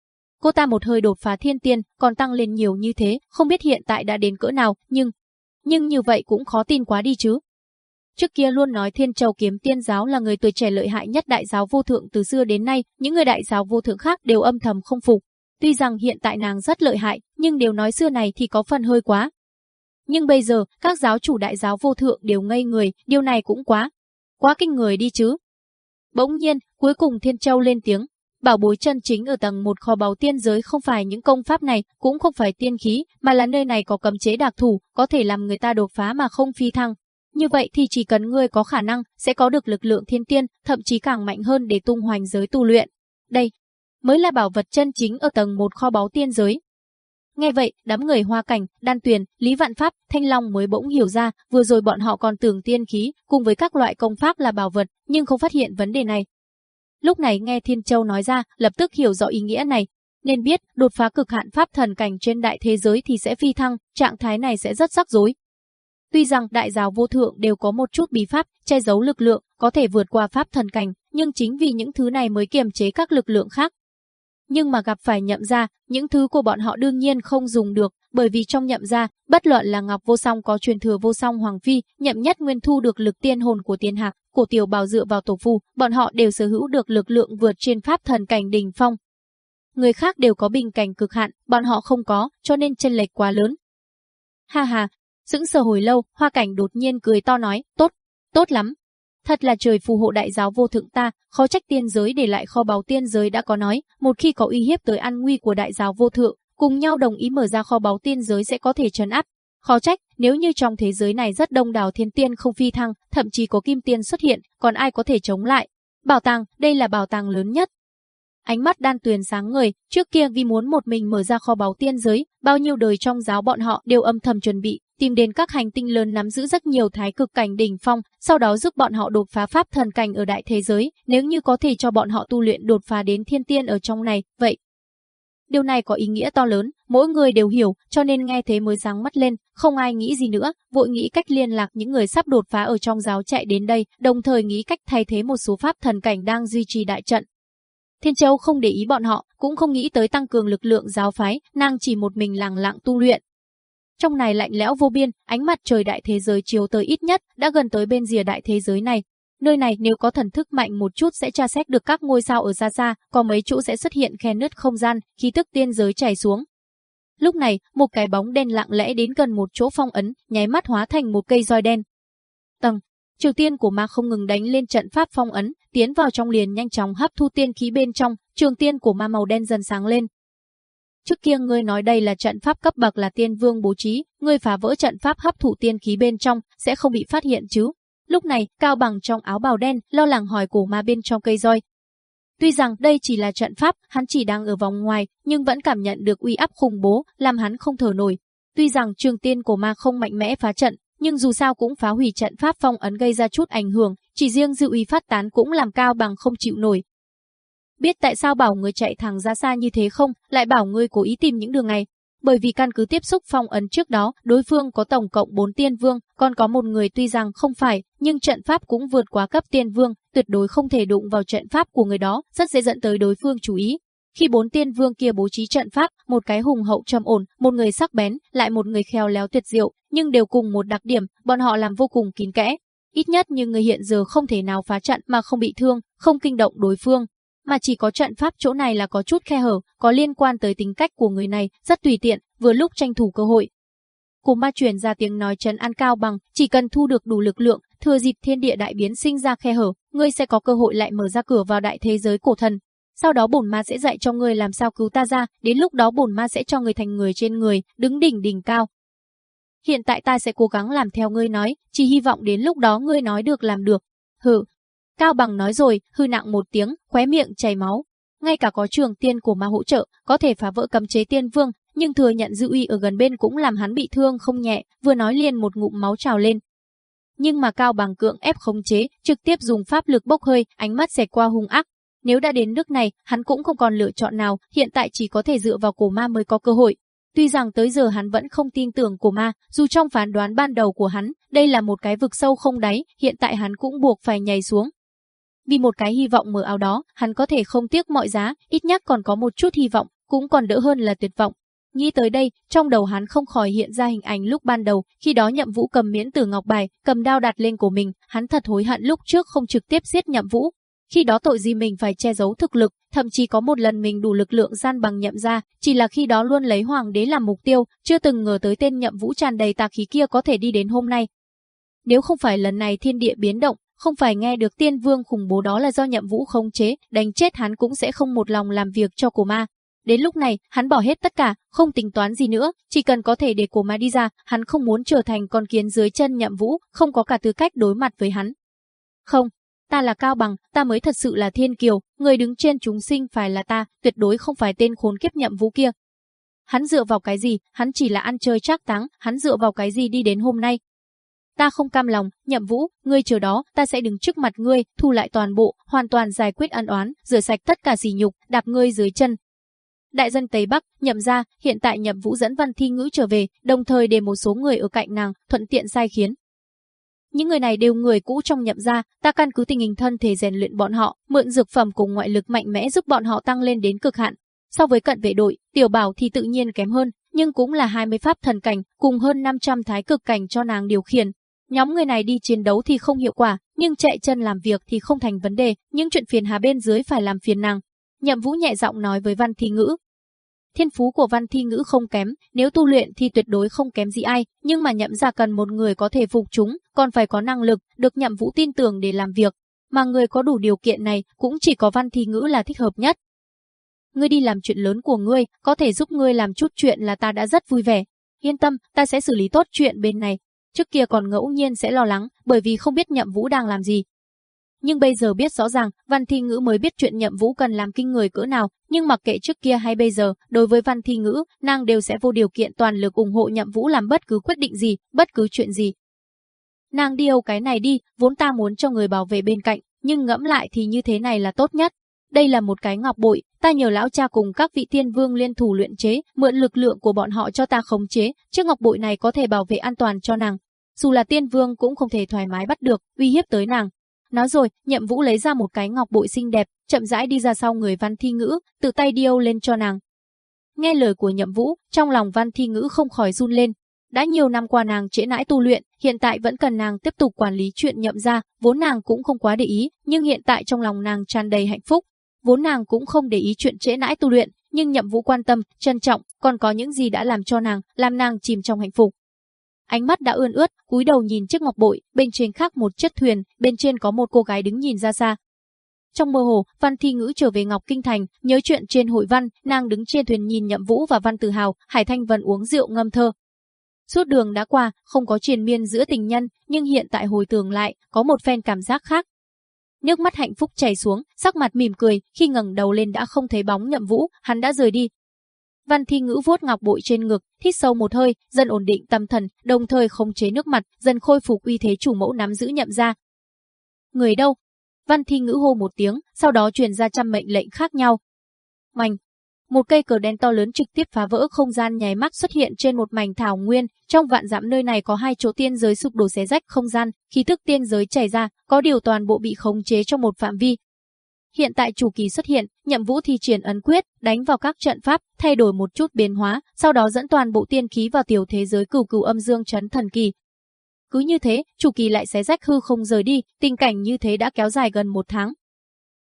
S2: cô ta một hơi đột
S1: phá thiên tiên, còn tăng lên nhiều như thế, không biết hiện tại đã đến cỡ nào, nhưng... Nhưng như vậy cũng khó tin quá đi chứ. Trước kia luôn nói Thiên Châu Kiếm Tiên Giáo là người tuổi trẻ lợi hại nhất đại giáo vô thượng từ xưa đến nay, những người đại giáo vô thượng khác đều âm thầm không phục. Tuy rằng hiện tại nàng rất lợi hại, nhưng điều nói xưa này thì có phần hơi quá. Nhưng bây giờ, các giáo chủ đại giáo vô thượng đều ngây người, điều này cũng quá. Quá kinh người đi chứ, Bỗng nhiên, cuối cùng Thiên Châu lên tiếng. Bảo bối chân chính ở tầng một kho báu tiên giới không phải những công pháp này, cũng không phải tiên khí, mà là nơi này có cấm chế đặc thủ, có thể làm người ta đột phá mà không phi thăng. Như vậy thì chỉ cần ngươi có khả năng, sẽ có được lực lượng thiên tiên, thậm chí càng mạnh hơn để tung hoành giới tu luyện. Đây, mới là bảo vật chân chính ở tầng một kho báu tiên giới, Nghe vậy, đám người Hoa Cảnh, Đan Tuyền, Lý Vạn Pháp, Thanh Long mới bỗng hiểu ra, vừa rồi bọn họ còn tưởng tiên khí cùng với các loại công pháp là bảo vật, nhưng không phát hiện vấn đề này. Lúc này nghe Thiên Châu nói ra, lập tức hiểu rõ ý nghĩa này, nên biết đột phá cực hạn pháp thần cảnh trên đại thế giới thì sẽ phi thăng, trạng thái này sẽ rất rắc rối. Tuy rằng đại giáo vô thượng đều có một chút bí pháp che giấu lực lượng, có thể vượt qua pháp thần cảnh, nhưng chính vì những thứ này mới kiềm chế các lực lượng khác, nhưng mà gặp phải nhậm gia, những thứ của bọn họ đương nhiên không dùng được, bởi vì trong nhậm gia, bất luận là Ngọc Vô Song có truyền thừa Vô Song Hoàng Phi, nhậm nhất nguyên thu được lực tiên hồn của tiên hạc, của tiểu bào dựa vào tổ phù, bọn họ đều sở hữu được lực lượng vượt trên pháp thần cảnh đình phong. Người khác đều có bình cảnh cực hạn, bọn họ không có, cho nên chênh lệch quá lớn. Ha ha, sững sờ hồi lâu, hoa cảnh đột nhiên cười to nói, tốt, tốt lắm, Thật là trời phù hộ đại giáo vô thượng ta, khó trách tiên giới để lại kho báu tiên giới đã có nói, một khi có uy hiếp tới an nguy của đại giáo vô thượng, cùng nhau đồng ý mở ra kho báu tiên giới sẽ có thể trấn áp. Khó trách, nếu như trong thế giới này rất đông đảo thiên tiên không phi thăng, thậm chí có kim tiên xuất hiện, còn ai có thể chống lại? Bảo tàng, đây là bảo tàng lớn nhất. Ánh mắt đan tuyền sáng người, trước kia vì muốn một mình mở ra kho báu tiên giới, bao nhiêu đời trong giáo bọn họ đều âm thầm chuẩn bị, tìm đến các hành tinh lớn nắm giữ rất nhiều thái cực cảnh đỉnh phong, sau đó giúp bọn họ đột phá pháp thần cảnh ở đại thế giới, nếu như có thể cho bọn họ tu luyện đột phá đến thiên tiên ở trong này, vậy. Điều này có ý nghĩa to lớn, mỗi người đều hiểu, cho nên nghe thế mới ráng mắt lên, không ai nghĩ gì nữa, vội nghĩ cách liên lạc những người sắp đột phá ở trong giáo chạy đến đây, đồng thời nghĩ cách thay thế một số pháp thần cảnh đang duy trì đại trận. Thiên Châu không để ý bọn họ, cũng không nghĩ tới tăng cường lực lượng giáo phái, nàng chỉ một mình lặng lặng tu luyện trong này lạnh lẽo vô biên, ánh mặt trời đại thế giới chiếu tới ít nhất đã gần tới bên rìa đại thế giới này. Nơi này nếu có thần thức mạnh một chút sẽ tra xét được các ngôi sao ở xa xa, có mấy chỗ sẽ xuất hiện khe nứt không gian, khi tức tiên giới chảy xuống. Lúc này, một cái bóng đen lặng lẽ đến gần một chỗ phong ấn, nháy mắt hóa thành một cây roi đen. Tầng, Triều Tiên của Ma không ngừng đánh lên trận pháp phong ấn, tiến vào trong liền nhanh chóng hấp thu tiên khí bên trong, trường tiên của Ma màu đen dần sáng lên, Trước kia ngươi nói đây là trận pháp cấp bậc là tiên vương bố trí, ngươi phá vỡ trận pháp hấp thụ tiên khí bên trong, sẽ không bị phát hiện chứ. Lúc này, Cao Bằng trong áo bào đen, lo lắng hỏi cổ ma bên trong cây roi. Tuy rằng đây chỉ là trận pháp, hắn chỉ đang ở vòng ngoài, nhưng vẫn cảm nhận được uy áp khủng bố, làm hắn không thở nổi. Tuy rằng trường tiên cổ ma không mạnh mẽ phá trận, nhưng dù sao cũng phá hủy trận pháp phong ấn gây ra chút ảnh hưởng, chỉ riêng dư uy phát tán cũng làm Cao Bằng không chịu nổi, biết tại sao bảo người chạy thẳng ra xa như thế không, lại bảo người cố ý tìm những đường này. Bởi vì căn cứ tiếp xúc phong ấn trước đó, đối phương có tổng cộng 4 tiên vương, còn có một người tuy rằng không phải, nhưng trận pháp cũng vượt quá cấp tiên vương, tuyệt đối không thể đụng vào trận pháp của người đó, rất dễ dẫn tới đối phương chú ý. Khi bốn tiên vương kia bố trí trận pháp, một cái hùng hậu trầm ổn, một người sắc bén, lại một người khéo léo tuyệt diệu, nhưng đều cùng một đặc điểm, bọn họ làm vô cùng kín kẽ, ít nhất như người hiện giờ không thể nào phá trận mà không bị thương, không kinh động đối phương, mà chỉ có trận pháp chỗ này là có chút khe hở, có liên quan tới tính cách của người này, rất tùy tiện, vừa lúc tranh thủ cơ hội. Cùng ba truyền ra tiếng nói trấn an cao bằng, chỉ cần thu được đủ lực lượng, thừa dịp thiên địa đại biến sinh ra khe hở, ngươi sẽ có cơ hội lại mở ra cửa vào đại thế giới cổ thần. Sau đó bổn ma sẽ dạy cho ngươi làm sao cứu ta ra, đến lúc đó bổn ma sẽ cho ngươi thành người trên người, đứng đỉnh đỉnh cao. Hiện tại ta sẽ cố gắng làm theo ngươi nói, chỉ hy vọng đến lúc đó ngươi nói được làm được. Hừ, Cao Bằng nói rồi, hư nặng một tiếng, khóe miệng chảy máu. Ngay cả có trường tiên của ma hỗ trợ, có thể phá vỡ cấm chế tiên vương, nhưng thừa nhận dư uy ở gần bên cũng làm hắn bị thương không nhẹ, vừa nói liền một ngụm máu trào lên. Nhưng mà Cao Bằng cưỡng ép khống chế, trực tiếp dùng pháp lực bốc hơi, ánh mắt xẹt qua hung ác. Nếu đã đến nước này, hắn cũng không còn lựa chọn nào, hiện tại chỉ có thể dựa vào cổ ma mới có cơ hội. Tuy rằng tới giờ hắn vẫn không tin tưởng cổ ma, dù trong phán đoán ban đầu của hắn, đây là một cái vực sâu không đáy, hiện tại hắn cũng buộc phải nhảy xuống, vì một cái hy vọng mờ ảo đó, hắn có thể không tiếc mọi giá, ít nhất còn có một chút hy vọng, cũng còn đỡ hơn là tuyệt vọng. Nghĩ tới đây, trong đầu hắn không khỏi hiện ra hình ảnh lúc ban đầu, khi đó Nhậm Vũ cầm miễn tử ngọc bài, cầm đao đặt lên của mình, hắn thật hối hận lúc trước không trực tiếp giết Nhậm Vũ. Khi đó tội gì mình phải che giấu thực lực, thậm chí có một lần mình đủ lực lượng gian bằng Nhậm gia, chỉ là khi đó luôn lấy hoàng đế làm mục tiêu, chưa từng ngờ tới tên Nhậm Vũ tràn đầy tà khí kia có thể đi đến hôm nay. Nếu không phải lần này thiên địa biến động, không phải nghe được tiên vương khủng bố đó là do nhậm vũ không chế, đánh chết hắn cũng sẽ không một lòng làm việc cho cổ ma. Đến lúc này, hắn bỏ hết tất cả, không tính toán gì nữa, chỉ cần có thể để cổ ma đi ra, hắn không muốn trở thành con kiến dưới chân nhậm vũ, không có cả tư cách đối mặt với hắn. Không, ta là Cao Bằng, ta mới thật sự là thiên kiều, người đứng trên chúng sinh phải là ta, tuyệt đối không phải tên khốn kiếp nhậm vũ kia. Hắn dựa vào cái gì, hắn chỉ là ăn chơi trác táng, hắn dựa vào cái gì đi đến hôm nay, ta không cam lòng, nhậm vũ, ngươi chờ đó, ta sẽ đứng trước mặt ngươi, thu lại toàn bộ, hoàn toàn giải quyết ăn oán, rửa sạch tất cả sỉ nhục, đạp ngươi dưới chân. Đại dân Tây Bắc, nhậm ra, hiện tại nhậm vũ dẫn văn thi ngữ trở về, đồng thời để một số người ở cạnh nàng, thuận tiện sai khiến. Những người này đều người cũ trong nhậm gia, ta căn cứ tình hình thân thể rèn luyện bọn họ, mượn dược phẩm cùng ngoại lực mạnh mẽ giúp bọn họ tăng lên đến cực hạn. So với cận vệ đội, tiểu bảo thì tự nhiên kém hơn, nhưng cũng là 20 pháp thần cảnh, cùng hơn 500 thái cực cảnh cho nàng điều khiển, Nhóm người này đi chiến đấu thì không hiệu quả, nhưng chạy chân làm việc thì không thành vấn đề, những chuyện phiền hà bên dưới phải làm phiền nàng. Nhậm Vũ nhẹ giọng nói với Văn Thi Ngữ. Thiên phú của Văn Thi Ngữ không kém, nếu tu luyện thì tuyệt đối không kém gì ai, nhưng mà nhậm ra cần một người có thể phục chúng, còn phải có năng lực, được nhậm Vũ tin tưởng để làm việc. Mà người có đủ điều kiện này cũng chỉ có Văn Thi Ngữ là thích hợp nhất. Ngươi đi làm chuyện lớn của ngươi, có thể giúp ngươi làm chút chuyện là ta đã rất vui vẻ. Yên tâm, ta sẽ xử lý tốt chuyện bên này, Trước kia còn ngẫu nhiên sẽ lo lắng, bởi vì không biết Nhậm Vũ đang làm gì. Nhưng bây giờ biết rõ ràng, Văn Thi Ngữ mới biết chuyện Nhậm Vũ cần làm kinh người cỡ nào, nhưng mặc kệ trước kia hay bây giờ, đối với Văn Thi Ngữ, nàng đều sẽ vô điều kiện toàn lực ủng hộ Nhậm Vũ làm bất cứ quyết định gì, bất cứ chuyện gì. Nàng điều cái này đi, vốn ta muốn cho người bảo vệ bên cạnh, nhưng ngẫm lại thì như thế này là tốt nhất. Đây là một cái ngọc bội, Ta nhờ lão cha cùng các vị thiên vương liên thủ luyện chế, mượn lực lượng của bọn họ cho ta khống chế, chiếc ngọc bội này có thể bảo vệ an toàn cho nàng. Dù là tiên vương cũng không thể thoải mái bắt được, uy hiếp tới nàng. Nói rồi, nhậm vũ lấy ra một cái ngọc bội xinh đẹp, chậm rãi đi ra sau người văn thi ngữ, tự tay điêu lên cho nàng. Nghe lời của nhậm vũ, trong lòng văn thi ngữ không khỏi run lên. Đã nhiều năm qua nàng trễ nãi tu luyện, hiện tại vẫn cần nàng tiếp tục quản lý chuyện nhậm ra, vốn nàng cũng không quá để ý, nhưng hiện tại trong lòng nàng tràn đầy hạnh phúc, vốn nàng cũng không để ý chuyện trễ nãi tu luyện, nhưng nhậm vũ quan tâm, trân trọng, còn có những gì đã làm cho nàng, làm nàng chìm trong hạnh phúc. Ánh mắt đã ươn ướt, cúi đầu nhìn chiếc ngọc bội, bên trên khác một chiếc thuyền, bên trên có một cô gái đứng nhìn ra xa. Trong mơ hồ, Văn Thi Ngữ trở về Ngọc Kinh Thành, nhớ chuyện trên hội văn, nàng đứng trên thuyền nhìn Nhậm Vũ và Văn Tử Hào, Hải Thanh Vân uống rượu ngâm thơ, Suốt đường đã qua, không có triền miên giữa tình nhân, nhưng hiện tại hồi tưởng lại, có một phen cảm giác khác, nước mắt hạnh phúc chảy xuống, sắc mặt mỉm cười, khi ngẩng đầu lên đã không thấy bóng Nhậm Vũ, hắn đã rời đi. Văn Thi Ngữ vuốt ngọc bội trên ngực, hít sâu một hơi, dần ổn định tâm thần, đồng thời khống chế nước mặt, dần khôi phục uy thế chủ mẫu nắm giữ Nhậm gia. Người đâu? Văn Thi Ngữ hô một tiếng, sau đó truyền ra trăm mệnh lệnh khác nhau. Oanh, một cây cờ đen to lớn trực tiếp phá vỡ không gian nháy mắt xuất hiện trên một mảnh thảo nguyên, trong vạn dặm nơi này có hai chỗ tiên giới sụp đổ xé rách không gian, khí thức tiên giới chảy ra, có điều toàn bộ bị khống chế trong một phạm vi. Hiện tại chủ kỳ xuất hiện, Nhậm Vũ thi triển ấn quyết, đánh vào các trận pháp, thay đổi một chút biến hóa, sau đó dẫn toàn bộ tiên khí vào tiểu thế giới cửu cửu âm dương chấn thần kỳ, cứ như thế, chủ kỳ lại xé rách hư không rời đi, tình cảnh như thế đã kéo dài gần một tháng.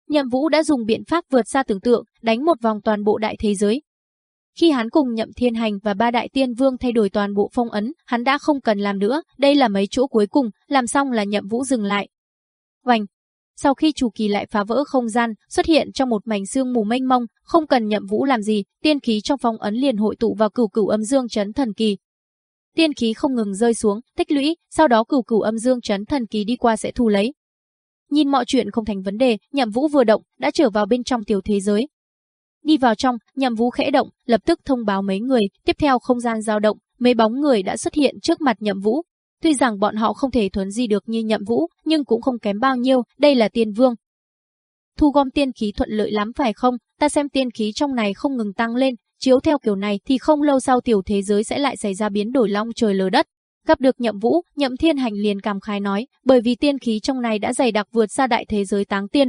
S1: Nhậm Vũ đã dùng biện pháp vượt xa tưởng tượng, đánh một vòng toàn bộ đại thế giới. Khi hắn cùng Nhậm Thiên Hành và ba đại tiên vương thay đổi toàn bộ phong ấn, hắn đã không cần làm nữa, đây là mấy chỗ cuối cùng, làm xong là Nhậm Vũ dừng lại. vành. sau khi chủ kỳ lại phá vỡ không gian, xuất hiện trong một mảnh xương mù mênh mông, không cần nhậm vũ làm gì, tiên khí trong phong ấn liền hội tụ vào cửu cửu âm dương chấn thần kỳ. Tiên khí không ngừng rơi xuống, tích lũy, sau đó cửu cửu âm dương chấn thần kỳ đi qua sẽ thu lấy. Nhìn mọi chuyện không thành vấn đề, nhậm vũ vừa động, đã trở vào bên trong tiểu thế giới, Đi vào trong, nhằm vũ khẽ động, lập tức thông báo mấy người, tiếp theo không gian dao động, mấy bóng người đã xuất hiện trước mặt nhậm vũ. Tuy rằng bọn họ không thể thuấn di được như nhậm vũ, nhưng cũng không kém bao nhiêu, đây là tiên vương. Thu gom tiên khí thuận lợi lắm phải không? Ta xem tiên khí trong này không ngừng tăng lên, chiếu theo kiểu này thì không lâu sau tiểu thế giới sẽ lại xảy ra biến đổi long trời lở đất. Gặp được nhậm vũ, nhậm thiên hành liền cảm khái nói, bởi vì tiên khí trong này đã dày đặc vượt xa đại thế giới táng tiên,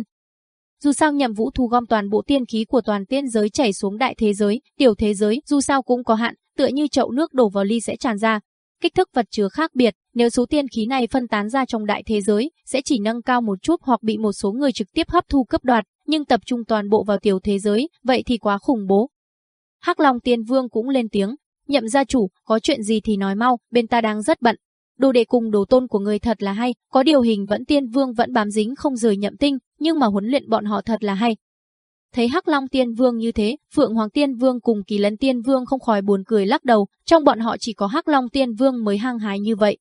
S1: dù sao nhậm vũ thu gom toàn bộ tiên khí của toàn tiên giới chảy xuống đại thế giới, tiểu thế giới, dù sao cũng có hạn, tựa như chậu nước đổ vào ly sẽ tràn ra. Kích thước vật chứa khác biệt, nếu số tiên khí này phân tán ra trong đại thế giới, sẽ chỉ nâng cao một chút hoặc bị một số người trực tiếp hấp thu cấp đoạt, nhưng tập trung toàn bộ vào tiểu thế giới, vậy thì quá khủng bố. Hắc Long Tiên Vương cũng lên tiếng, nhậm gia chủ, có chuyện gì thì nói mau, bên ta đang rất bận. Đồ đệ cùng đồ tôn của người thật là hay, có điều hình vẫn tiên vương vẫn bám dính không rời nhậm tinh, nhưng mà huấn luyện bọn họ thật là hay. Thấy Hắc Long Tiên Vương như thế, Phượng Hoàng Tiên Vương cùng Kỳ Lân Tiên Vương không khỏi buồn cười lắc đầu, trong bọn họ chỉ có Hắc Long Tiên Vương mới hăng hái như vậy.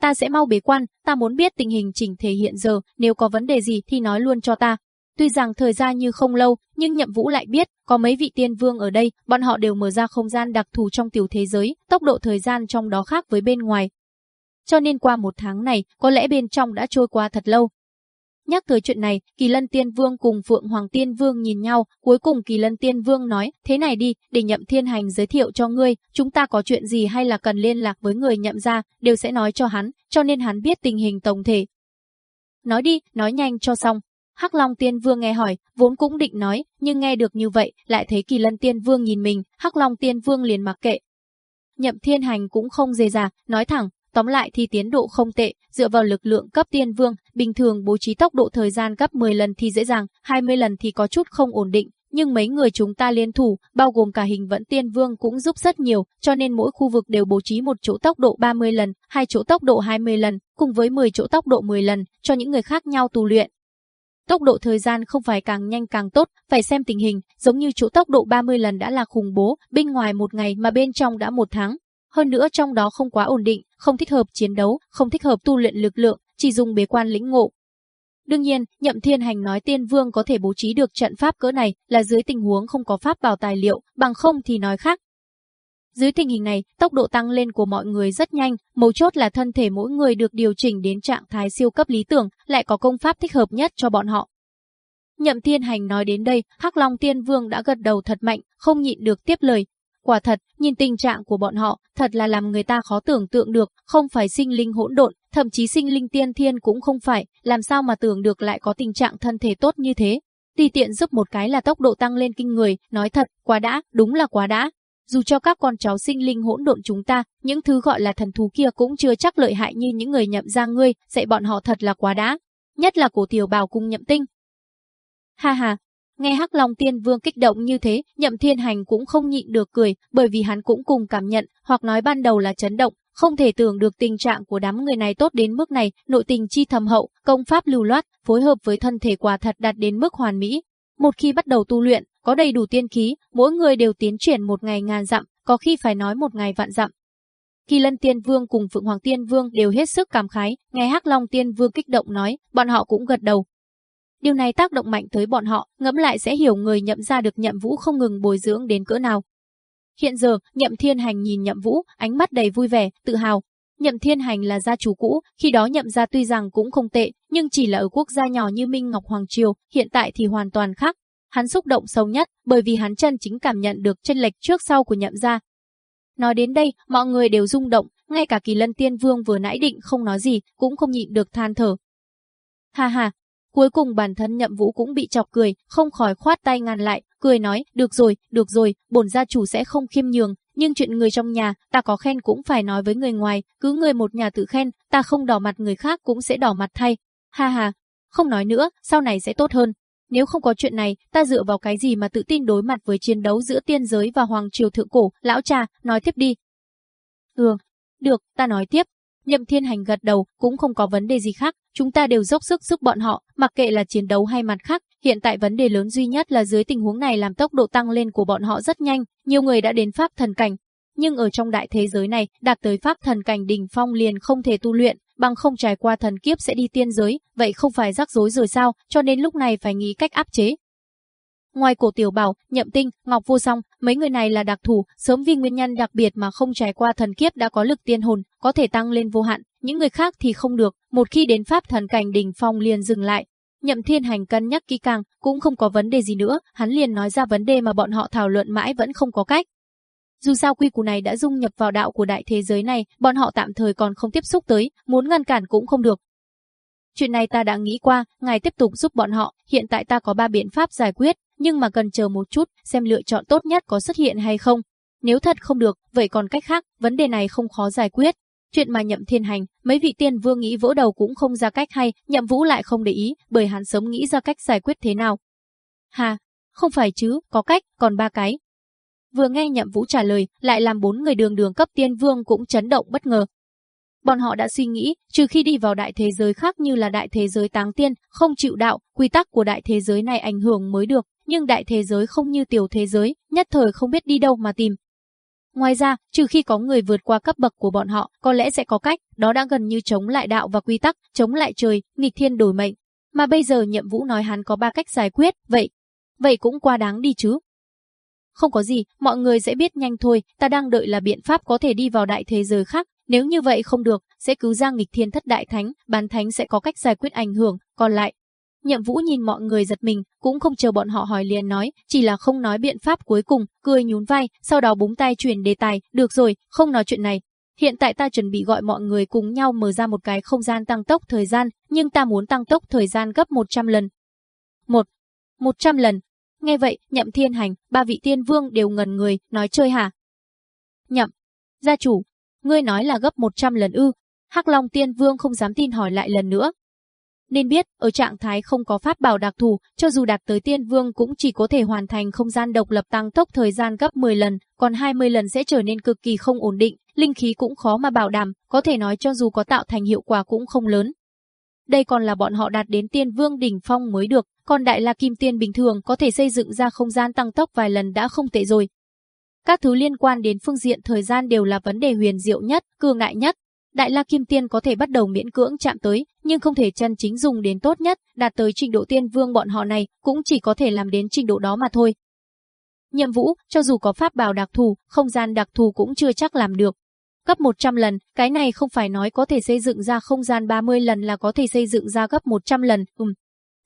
S1: Ta sẽ mau bế quan, ta muốn biết tình hình chỉnh thể hiện giờ, nếu có vấn đề gì thì nói luôn cho ta. Tuy rằng thời gian như không lâu, nhưng Nhậm Vũ lại biết, có mấy vị tiên vương ở đây, bọn họ đều mở ra không gian đặc thù trong tiểu thế giới, tốc độ thời gian trong đó khác với bên ngoài, cho nên qua một tháng này, có lẽ bên trong đã trôi qua thật lâu. Nhắc tới chuyện này, Kỳ Lân Tiên Vương cùng Phượng Hoàng Tiên Vương nhìn nhau, cuối cùng Kỳ Lân Tiên Vương nói, thế này đi, để nhậm thiên hành giới thiệu cho ngươi, chúng ta có chuyện gì hay là cần liên lạc với người nhậm ra, đều sẽ nói cho hắn, cho nên hắn biết tình hình tổng thể. Nói đi, nói nhanh cho xong. Hắc Long Tiên Vương nghe hỏi, vốn cũng định nói, nhưng nghe được như vậy, lại thấy Kỳ Lân Tiên Vương nhìn mình, Hắc Long Tiên Vương liền mặc kệ. Nhậm Thiên Hành cũng không dè dà, nói thẳng, Tóm lại thì tiến độ không tệ, dựa vào lực lượng cấp tiên vương, bình thường bố trí tốc độ thời gian gấp 10 lần thì dễ dàng, 20 lần thì có chút không ổn định, nhưng mấy người chúng ta liên thủ, bao gồm cả hình vẫn tiên vương cũng giúp rất nhiều, cho nên mỗi khu vực đều bố trí một chỗ tốc độ 30 lần, hai chỗ tốc độ 20 lần, cùng với 10 chỗ tốc độ 10 lần, cho những người khác nhau tu luyện. Tốc độ thời gian không phải càng nhanh càng tốt, phải xem tình hình, giống như chỗ tốc độ 30 lần đã là khủng bố, bên ngoài một ngày mà bên trong đã một tháng. Hơn nữa trong đó không quá ổn định, không thích hợp chiến đấu, không thích hợp tu luyện lực lượng, chỉ dùng bế quan lĩnh ngộ. Đương nhiên, Nhậm Thiên Hành nói Tiên Vương có thể bố trí được trận pháp cỡ này là dưới tình huống không có pháp bảo tài liệu, bằng không thì nói khác. Dưới tình hình này, tốc độ tăng lên của mọi người rất nhanh, mấu chốt là thân thể mỗi người được điều chỉnh đến trạng thái siêu cấp lý tưởng, lại có công pháp thích hợp nhất cho bọn họ. Nhậm Thiên Hành nói đến đây, Hắc Long Tiên Vương đã gật đầu thật mạnh, không nhịn được tiếp lời, Quả thật, nhìn tình trạng của bọn họ, thật là làm người ta khó tưởng tượng được, không phải sinh linh hỗn độn, thậm chí sinh linh tiên thiên cũng không phải, làm sao mà tưởng được lại có tình trạng thân thể tốt như thế. Tùy tiện giúp một cái là tốc độ tăng lên kinh người, nói thật, quá đã, đúng là quá đã. Dù cho các con cháu sinh linh hỗn độn chúng ta, những thứ gọi là thần thú kia cũng chưa chắc lợi hại như những người nhậm ra ngươi, dạy bọn họ thật là quá đã. Nhất là cổ tiểu bào cung nhậm tinh. Ha ha, Nghe Hắc Long Tiên Vương kích động như thế, Nhậm Thiên Hành cũng không nhịn được cười, bởi vì hắn cũng cùng cảm nhận, hoặc nói ban đầu là chấn động, không thể tưởng được tình trạng của đám người này tốt đến mức này, nội tình chi thầm hậu, công pháp lưu loát, phối hợp với thân thể quả thật đạt đến mức hoàn mỹ. Một khi bắt đầu tu luyện, có đầy đủ tiên khí, mỗi người đều tiến triển một ngày ngàn dặm, có khi phải nói một ngày vạn dặm. Kỳ Lân Tiên Vương cùng Phượng Hoàng Tiên Vương đều hết sức cảm khái, nghe Hắc Long Tiên Vương kích động nói, bọn họ cũng gật đầu, Điều này tác động mạnh tới bọn họ, ngẫm lại sẽ hiểu người nhậm ra được nhậm vũ không ngừng bồi dưỡng đến cỡ nào. Hiện giờ, nhậm thiên hành nhìn nhậm vũ, ánh mắt đầy vui vẻ, tự hào. Nhậm thiên hành là gia chủ cũ, khi đó nhậm gia tuy rằng cũng không tệ, nhưng chỉ là ở quốc gia nhỏ như Minh Ngọc Hoàng Triều, hiện tại thì hoàn toàn khác. Hắn xúc động sâu nhất, bởi vì hắn chân chính cảm nhận được chân lệch trước sau của nhậm gia. Nói đến đây, mọi người đều rung động, ngay cả kỳ lân tiên vương vừa nãy định không nói gì, cũng không nhịn được than thở. Hà hà, Cuối cùng bản thân nhậm vũ cũng bị chọc cười, không khỏi khoát tay ngăn lại, cười nói, được rồi, được rồi, bổn gia chủ sẽ không khiêm nhường, nhưng chuyện người trong nhà, ta có khen cũng phải nói với người ngoài, cứ người một nhà tự khen, ta không đỏ mặt người khác cũng sẽ đỏ mặt thay. Ha ha, không nói nữa, sau này sẽ tốt hơn. Nếu không có chuyện này, ta dựa vào cái gì mà tự tin đối mặt với chiến đấu giữa tiên giới và hoàng triều thượng cổ, lão cha, nói tiếp đi. Ừ, được, ta nói tiếp, Nhậm Thiên Hành gật đầu, cũng không có vấn đề gì khác, chúng ta đều dốc sức giúp bọn họ, mặc kệ là chiến đấu hay mặt khác, hiện tại vấn đề lớn duy nhất là dưới tình huống này làm tốc độ tăng lên của bọn họ rất nhanh, nhiều người đã đến pháp thần cảnh, nhưng ở trong đại thế giới này, đạt tới pháp thần cảnh đỉnh phong liền không thể tu luyện, bằng không trải qua thần kiếp sẽ đi tiên giới, vậy không phải rắc rối rồi sao, cho nên lúc này phải nghĩ cách áp chế, Ngoài cổ tiểu bảo, nhậm tinh, ngọc vô song, mấy người này là đặc thù, sớm vì nguyên nhân đặc biệt mà không trải qua thần kiếp đã có lực tiên hồn, có thể tăng lên vô hạn, những người khác thì không được, một khi đến pháp thần cảnh đỉnh phong liền dừng lại. Nhậm Thiên Hành cân nhắc kỹ càng, cũng không có vấn đề gì nữa, hắn liền nói ra vấn đề mà bọn họ thảo luận mãi vẫn không có cách. Dù sao quy củ này đã dung nhập vào đạo của đại thế giới này, bọn họ tạm thời còn không tiếp xúc tới, muốn ngăn cản cũng không được. Chuyện này ta đã nghĩ qua, ngài tiếp tục giúp bọn họ, hiện tại ta có ba biện pháp giải quyết, nhưng mà cần chờ một chút xem lựa chọn tốt nhất có xuất hiện hay không. Nếu thật không được, vậy còn cách khác, vấn đề này không khó giải quyết. Chuyện mà nhậm thiên hành, mấy vị tiên vương nghĩ vỗ đầu cũng không ra cách hay, nhậm vũ lại không để ý, bởi hắn sớm nghĩ ra cách giải quyết thế nào. Hà, không phải chứ, có cách, còn ba cái. Vừa nghe nhậm vũ trả lời, lại làm bốn người đường đường cấp tiên vương cũng chấn động bất ngờ. Bọn họ đã suy nghĩ, trừ khi đi vào đại thế giới khác như là đại thế giới táng tiên, không chịu đạo, quy tắc của đại thế giới này ảnh hưởng mới được, nhưng đại thế giới không như tiểu thế giới, nhất thời không biết đi đâu mà tìm. Ngoài ra, trừ khi có người vượt qua cấp bậc của bọn họ, có lẽ sẽ có cách, đó đã gần như chống lại đạo và quy tắc, chống lại trời, nghịch thiên đổi mệnh. Mà bây giờ nhiệm vũ nói hắn có ba cách giải quyết, vậy, vậy cũng quá đáng đi chứ. Không có gì, mọi người sẽ biết nhanh thôi, ta đang đợi là biện pháp có thể đi vào đại thế giới khác, nếu như vậy không được, sẽ cứu ra nghịch thiên thất đại thánh, bàn thánh sẽ có cách giải quyết ảnh hưởng, còn lại. Nhậm Vũ nhìn mọi người giật mình, cũng không chờ bọn họ hỏi liền nói, chỉ là không nói biện pháp cuối cùng, cười nhún vai, sau đó búng tay chuyển đề tài, được rồi, không nói chuyện này. Hiện tại ta chuẩn bị gọi mọi người cùng nhau mở ra một cái không gian tăng tốc thời gian, nhưng ta muốn tăng tốc thời gian gấp 100 lần. 1. 100 lần. Nghe vậy, Nhậm Thiên Hành, ba vị tiên vương đều ngần người, nói chơi hả? Nhậm, gia chủ, Ngươi nói là gấp 100 lần ư, Hắc Long Tiên Vương không dám tin hỏi lại lần nữa. Nên biết, ở trạng thái không có pháp bảo đặc thù, cho dù đạt tới Tiên Vương cũng chỉ có thể hoàn thành không gian độc lập tăng tốc thời gian gấp 10 lần, còn 20 lần sẽ trở nên cực kỳ không ổn định, linh khí cũng khó mà bảo đảm, có thể nói cho dù có tạo thành hiệu quả cũng không lớn. Đây còn là bọn họ đạt đến Tiên Vương đỉnh phong mới được, còn đại la kim tiên bình thường có thể xây dựng ra không gian tăng tốc vài lần đã không tệ rồi, các thứ liên quan đến phương diện thời gian đều là vấn đề huyền diệu nhất, cường ngại nhất. Đại La Kim Tiên có thể bắt đầu miễn cưỡng chạm tới, nhưng không thể chân chính dùng đến tốt nhất, đạt tới trình độ tiên vương bọn họ này cũng chỉ có thể làm đến trình độ đó mà thôi. Nhiệm vụ, cho dù có pháp bảo đặc thù, không gian đặc thù cũng chưa chắc làm được. Gấp 100 lần, cái này không phải nói có thể xây dựng ra không gian 30 lần là có thể xây dựng ra gấp 100 lần, ừm.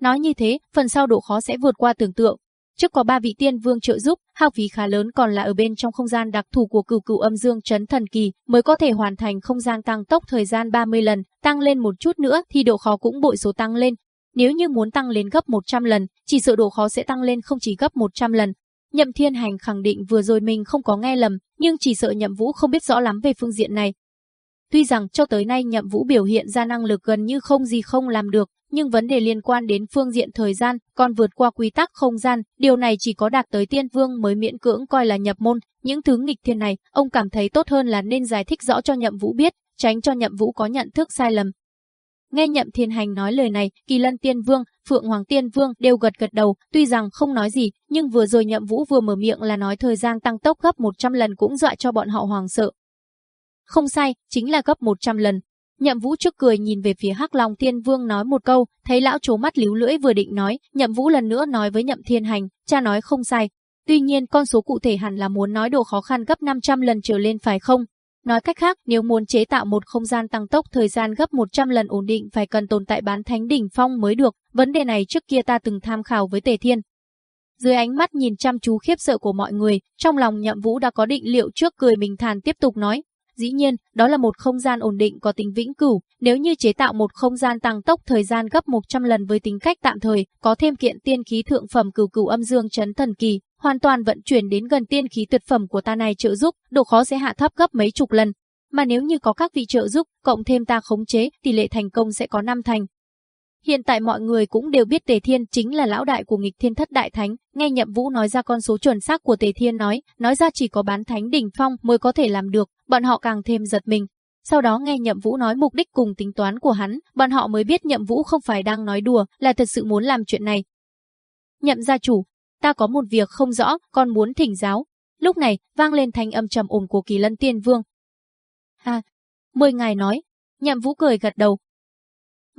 S1: Nói như thế, phần sau độ khó sẽ vượt qua tưởng tượng, Trước có ba vị tiên vương trợ giúp, hao phí khá lớn còn là ở bên trong không gian đặc thù của cửu cửu âm dương chấn thần kỳ mới có thể hoàn thành không gian tăng tốc thời gian 30 lần, tăng lên một chút nữa thì độ khó cũng bội số tăng lên. Nếu như muốn tăng lên gấp 100 lần, chỉ sợ độ khó sẽ tăng lên không chỉ gấp 100 lần. Nhậm Thiên Hành khẳng định vừa rồi mình không có nghe lầm, nhưng chỉ sợ Nhậm Vũ không biết rõ lắm về phương diện này, Tuy rằng cho tới nay Nhậm Vũ biểu hiện ra năng lực gần như không gì không làm được, nhưng vấn đề liên quan đến phương diện thời gian còn vượt qua quy tắc không gian, điều này chỉ có đạt tới tiên vương mới miễn cưỡng coi là nhập môn. Những thứ nghịch thiên này, ông cảm thấy tốt hơn là nên giải thích rõ cho Nhậm Vũ biết, tránh cho Nhậm Vũ có nhận thức sai lầm. Nghe Nhậm Thiên Hành nói lời này, Kỳ Lân Tiên Vương, Phượng Hoàng Tiên Vương đều gật gật đầu, tuy rằng không nói gì, nhưng vừa rồi Nhậm Vũ vừa mở miệng là nói thời gian tăng tốc gấp 100 lần cũng dọa cho bọn họ hoàng sợ, không sai, chính là gấp 100 lần. Nhậm Vũ trước cười nhìn về phía Hắc Long Thiên Vương nói một câu, thấy lão trố mắt líu lưỡi vừa định nói, Nhậm Vũ lần nữa nói với Nhậm Thiên Hành, cha nói không sai. Tuy nhiên con số cụ thể hẳn là muốn nói độ khó khăn gấp 500 lần trở lên phải không? Nói cách khác, nếu muốn chế tạo một không gian tăng tốc thời gian gấp 100 lần ổn định phải cần tồn tại bán thánh đỉnh phong mới được, vấn đề này trước kia ta từng tham khảo với Tề Thiên. Dưới ánh mắt nhìn chăm chú khiếp sợ của mọi người, trong lòng Nhậm Vũ đã có định liệu trước cười bình thản tiếp tục nói, Dĩ nhiên, đó là một không gian ổn định có tính vĩnh cửu, nếu như chế tạo một không gian tăng tốc thời gian gấp 100 lần với tính cách tạm thời, có thêm kiện tiên khí thượng phẩm cửu cửu âm dương chấn thần kỳ, hoàn toàn vận chuyển đến gần tiên khí tuyệt phẩm của ta này trợ giúp, độ khó sẽ hạ thấp gấp mấy chục lần. Mà nếu như có các vị trợ giúp, cộng thêm ta khống chế, tỷ lệ thành công sẽ có 5 thành, Hiện tại mọi người cũng đều biết Tề Thiên chính là lão đại của nghịch thiên thất đại thánh, nghe Nhậm Vũ nói ra con số chuẩn xác của Tề Thiên nói, nói ra chỉ có bán thánh đỉnh phong mới có thể làm được, bọn họ càng thêm giật mình. Sau đó nghe Nhậm Vũ nói mục đích cùng tính toán của hắn, bọn họ mới biết Nhậm Vũ không phải đang nói đùa, là thật sự muốn làm chuyện này. Nhậm gia chủ, ta có một việc không rõ, con muốn thỉnh giáo. Lúc này, vang lên thanh âm trầm ổn của Kỳ Lân Tiên Vương. Ha, à, mười ngài nói, Nhậm Vũ cười gật đầu,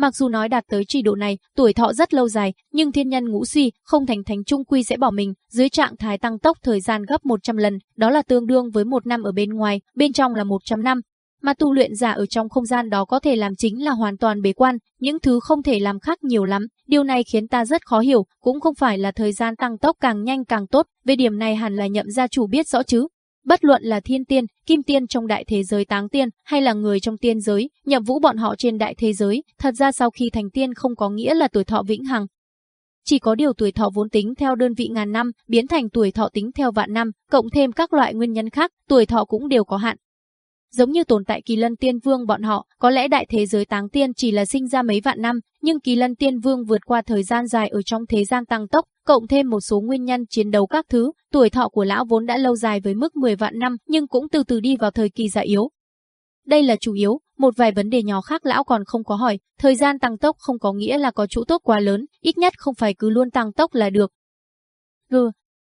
S1: Mặc dù nói đạt tới trình độ này, tuổi thọ rất lâu dài, nhưng thiên nhân ngũ suy, không thành thánh trung quy sẽ bỏ mình, dưới trạng thái tăng tốc thời gian gấp 100 lần, đó là tương đương với một năm ở bên ngoài, bên trong là 100 năm. Mà tu luyện giả ở trong không gian đó có thể làm chính là hoàn toàn bế quan, những thứ không thể làm khác nhiều lắm, điều này khiến ta rất khó hiểu, cũng không phải là thời gian tăng tốc càng nhanh càng tốt, về điểm này hẳn là nhậm gia chủ biết rõ chứ, Bất luận là thiên tiên, kim tiên trong đại thế giới táng tiên hay là người trong tiên giới, nhập vũ bọn họ trên đại thế giới, thật ra sau khi thành tiên không có nghĩa là tuổi thọ vĩnh hằng. Chỉ có điều tuổi thọ vốn tính theo đơn vị ngàn năm, biến thành tuổi thọ tính theo vạn năm, cộng thêm các loại nguyên nhân khác, tuổi thọ cũng đều có hạn. Giống như tồn tại kỳ lân tiên vương bọn họ, có lẽ đại thế giới táng tiên chỉ là sinh ra mấy vạn năm, nhưng kỳ lân tiên vương vượt qua thời gian dài ở trong thế gian tăng tốc, cộng thêm một số nguyên nhân chiến đấu các thứ, tuổi thọ của lão vốn đã lâu dài với mức 10 vạn năm nhưng cũng từ từ đi vào thời kỳ già yếu. Đây là chủ yếu, một vài vấn đề nhỏ khác lão còn không có hỏi, thời gian tăng tốc không có nghĩa là có chỗ tốt quá lớn, ít nhất không phải cứ luôn tăng tốc là được. G.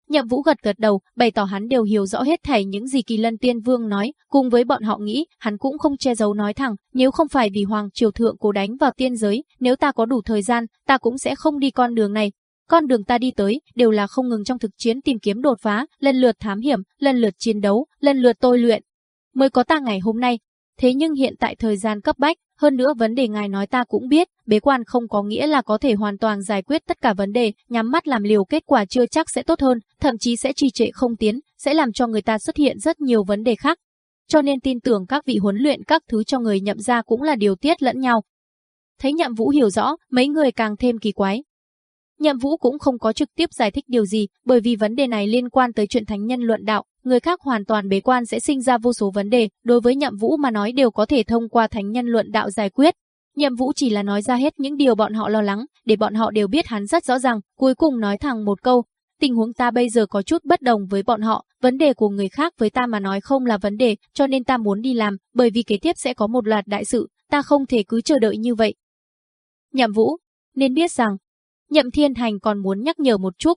S1: Nhậm Vũ gật gật đầu, bày tỏ hắn đều hiểu rõ hết thảy những gì Kỳ Lân Tiên Vương nói, cùng với bọn họ nghĩ, hắn cũng không che giấu nói thẳng, nếu không phải vì Hoàng Triều Thượng cố đánh vào tiên giới, nếu ta có đủ thời gian, ta cũng sẽ không đi con đường này, con đường ta đi tới đều là không ngừng trong thực chiến tìm kiếm đột phá, lần lượt thám hiểm, lần lượt chiến đấu, lần lượt tôi luyện. Mới có ta ngày hôm nay. Thế nhưng hiện tại thời gian cấp bách, hơn nữa vấn đề ngài nói ta cũng biết, bế quan không có nghĩa là có thể hoàn toàn giải quyết tất cả vấn đề, nhắm mắt làm liều kết quả chưa chắc sẽ tốt hơn, thậm chí sẽ trì trệ không tiến, sẽ làm cho người ta xuất hiện rất nhiều vấn đề khác. Cho nên tin tưởng các vị huấn luyện các thứ cho người nhậm ra cũng là điều tiết lẫn nhau. Thấy nhậm vũ hiểu rõ, mấy người càng thêm kỳ quái, Nhậm Vũ cũng không có trực tiếp giải thích điều gì, bởi vì vấn đề này liên quan tới chuyện thánh nhân luận đạo, người khác hoàn toàn bế quan sẽ sinh ra vô số vấn đề, đối với Nhậm Vũ mà nói đều có thể thông qua thánh nhân luận đạo giải quyết. Nhậm Vũ chỉ là nói ra hết những điều bọn họ lo lắng, để bọn họ đều biết hắn rất rõ ràng, cuối cùng nói thẳng một câu, tình huống ta bây giờ có chút bất đồng với bọn họ, vấn đề của người khác với ta mà nói không là vấn đề, cho nên ta muốn đi làm, bởi vì kế tiếp sẽ có một loạt đại sự, ta không thể cứ chờ đợi như vậy. Nhậm Vũ, nên biết rằng, Nhậm Thiên Hành còn muốn nhắc nhở một chút.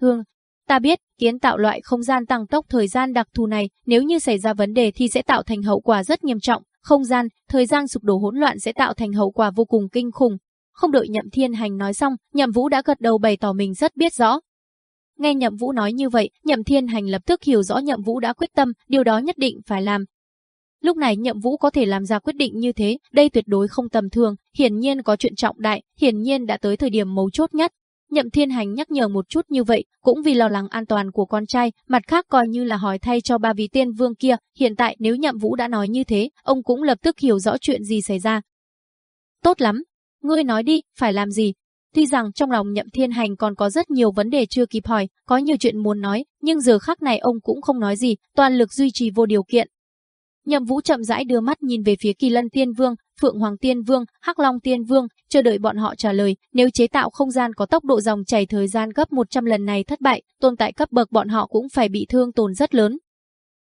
S1: Hương, ta biết, kiến tạo loại không gian tăng tốc thời gian đặc thù này, nếu như xảy ra vấn đề thì sẽ tạo thành hậu quả rất nghiêm trọng, không gian, thời gian sụp đổ hỗn loạn sẽ tạo thành hậu quả vô cùng kinh khủng. Không đợi Nhậm Thiên Hành nói xong, Nhậm Vũ đã gật đầu bày tỏ mình rất biết rõ. Nghe Nhậm Vũ nói như vậy, Nhậm Thiên Hành lập tức hiểu rõ Nhậm Vũ đã quyết tâm, điều đó nhất định phải làm, Lúc này Nhậm Vũ có thể làm ra quyết định như thế, đây tuyệt đối không tầm thường, hiển nhiên có chuyện trọng đại, hiển nhiên đã tới thời điểm mấu chốt nhất. Nhậm Thiên Hành nhắc nhở một chút như vậy, cũng vì lo lắng an toàn của con trai, mặt khác coi như là hỏi thay cho ba vị tiên vương kia, hiện tại nếu Nhậm Vũ đã nói như thế, ông cũng lập tức hiểu rõ chuyện gì xảy ra. Tốt lắm, ngươi nói đi, phải làm gì? Tuy rằng trong lòng Nhậm Thiên Hành còn có rất nhiều vấn đề chưa kịp hỏi, có nhiều chuyện muốn nói, nhưng giờ khắc này ông cũng không nói gì, toàn lực duy trì vô điều kiện, Nhậm Vũ chậm rãi đưa mắt nhìn về phía Kỳ Lân Tiên Vương, Phượng Hoàng Tiên Vương, Hắc Long Tiên Vương, chờ đợi bọn họ trả lời, nếu chế tạo không gian có tốc độ dòng chảy thời gian gấp 100 lần này thất bại, tồn tại cấp bậc bọn họ cũng phải bị thương tổn rất lớn.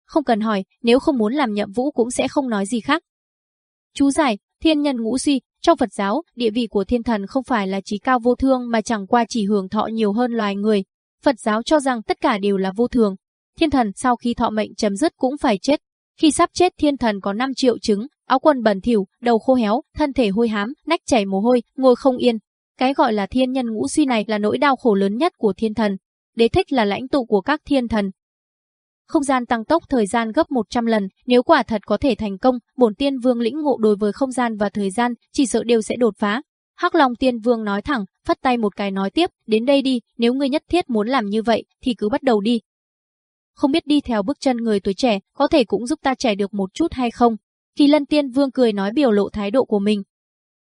S1: Không cần hỏi, nếu không muốn làm Nhậm Vũ cũng sẽ không nói gì khác. Chú giải, thiên nhân ngũ suy, trong Phật giáo, địa vị của thiên thần không phải là trí cao vô thương mà chẳng qua chỉ hưởng thọ nhiều hơn loài người. Phật giáo cho rằng tất cả đều là vô thường. Thiên thần sau khi thọ mệnh chấm dứt cũng phải chết, khi sắp chết thiên thần có 5 triệu chứng, áo quần bẩn thỉu, đầu khô héo, thân thể hôi hám, nách chảy mồ hôi, ngồi không yên. Cái gọi là thiên nhân ngũ suy này là nỗi đau khổ lớn nhất của thiên thần. Đế thích là lãnh tụ của các thiên thần. Không gian tăng tốc thời gian gấp 100 lần, nếu quả thật có thể thành công, bổn tiên vương lĩnh ngộ đối với không gian và thời gian, chỉ sợ đều sẽ đột phá. Hắc Long Tiên Vương nói thẳng, phất tay một cái nói tiếp, đến đây đi, nếu ngươi nhất thiết muốn làm như vậy thì cứ bắt đầu đi, không biết đi theo bước chân người tuổi trẻ có thể cũng giúp ta trẻ được một chút hay không. Kỳ lân tiên vương cười nói biểu lộ thái độ của mình.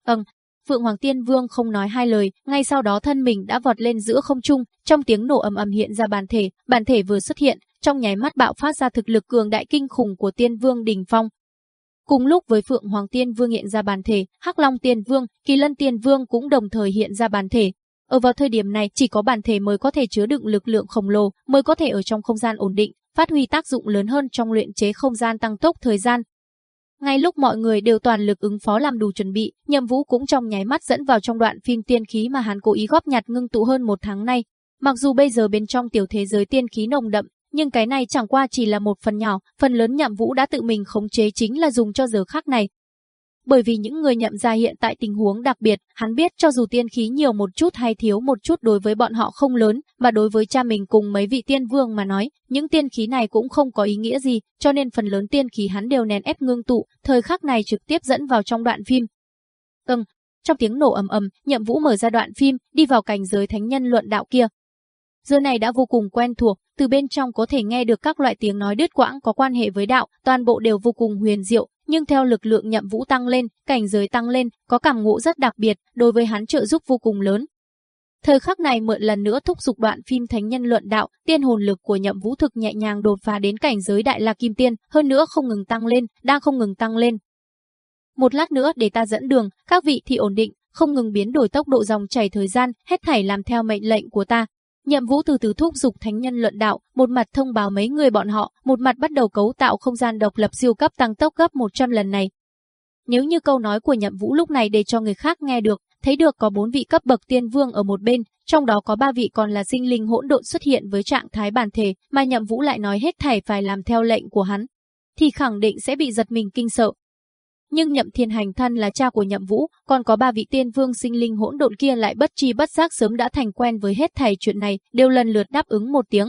S1: Ừm, Phượng Hoàng Tiên Vương không nói hai lời, ngay sau đó thân mình đã vọt lên giữa không trung, trong tiếng nổ ầm ầm hiện ra bản thể, bản thể vừa xuất hiện, trong nháy mắt bạo phát ra thực lực cường đại kinh khủng của Tiên Vương đình phong. Cùng lúc với Phượng Hoàng Tiên Vương hiện ra bản thể, Hắc Long Tiên Vương, Kỳ Lân Tiên Vương cũng đồng thời hiện ra bản thể, ở vào thời điểm này, chỉ có bản thể mới có thể chứa đựng lực lượng khổng lồ, mới có thể ở trong không gian ổn định, phát huy tác dụng lớn hơn trong luyện chế không gian tăng tốc thời gian. Ngay lúc mọi người đều toàn lực ứng phó làm đủ chuẩn bị, Nhậm Vũ cũng trong nháy mắt dẫn vào trong đoạn phim tiên khí mà hắn cố ý góp nhặt ngưng tụ hơn một tháng nay. Mặc dù bây giờ bên trong tiểu thế giới tiên khí nồng đậm, nhưng cái này chẳng qua chỉ là một phần nhỏ, phần lớn Nhậm Vũ đã tự mình khống chế chính là dùng cho giờ khắc này, bởi vì những người nhậm gia hiện tại tình huống đặc biệt, hắn biết cho dù tiên khí nhiều một chút hay thiếu một chút đối với bọn họ không lớn, mà đối với cha mình cùng mấy vị tiên vương mà nói, những tiên khí này cũng không có ý nghĩa gì, cho nên phần lớn tiên khí hắn đều nén ép ngưng tụ, thời khắc này trực tiếp dẫn vào trong đoạn phim. Tầng, trong tiếng nổ ầm ầm, Nhậm Vũ mở ra đoạn phim, đi vào cảnh giới thánh nhân luận đạo kia. Giờ này đã vô cùng quen thuộc, từ bên trong có thể nghe được các loại tiếng nói đứt quãng có quan hệ với đạo, toàn bộ đều vô cùng huyền diệu, nhưng theo lực lượng nhậm vũ tăng lên, cảnh giới tăng lên, có cảm ngộ rất đặc biệt, đối với hắn trợ giúp vô cùng lớn. Thời khắc này mượn lần nữa thúc dục đoạn phim Thánh nhân luận đạo, tiên hồn lực của Nhậm Vũ thực nhẹ nhàng đột phá đến cảnh giới đại la kim tiên, hơn nữa không ngừng tăng lên, đang không ngừng tăng lên. Một lát nữa để ta dẫn đường, các vị thì ổn định, không ngừng biến đổi tốc độ dòng chảy thời gian, hết thảy làm theo mệnh lệnh của ta, Nhậm Vũ từ từ thúc giục thánh nhân luận đạo, một mặt thông báo mấy người bọn họ, một mặt bắt đầu cấu tạo không gian độc lập siêu cấp tăng tốc gấp 100 lần này. Nếu như câu nói của Nhậm Vũ lúc này để cho người khác nghe được, thấy được có bốn vị cấp bậc tiên vương ở một bên, trong đó có ba vị còn là sinh linh hỗn độn xuất hiện với trạng thái bản thể, mà Nhậm Vũ lại nói hết thảy phải làm theo lệnh của hắn, thì khẳng định sẽ bị giật mình kinh sợ, nhưng Nhậm Thiên Hành thân là cha của Nhậm Vũ, còn có ba vị tiên vương sinh linh hỗn độn kia lại bất chi bất giác sớm đã thành quen với hết thảy chuyện này, đều lần lượt đáp ứng một tiếng.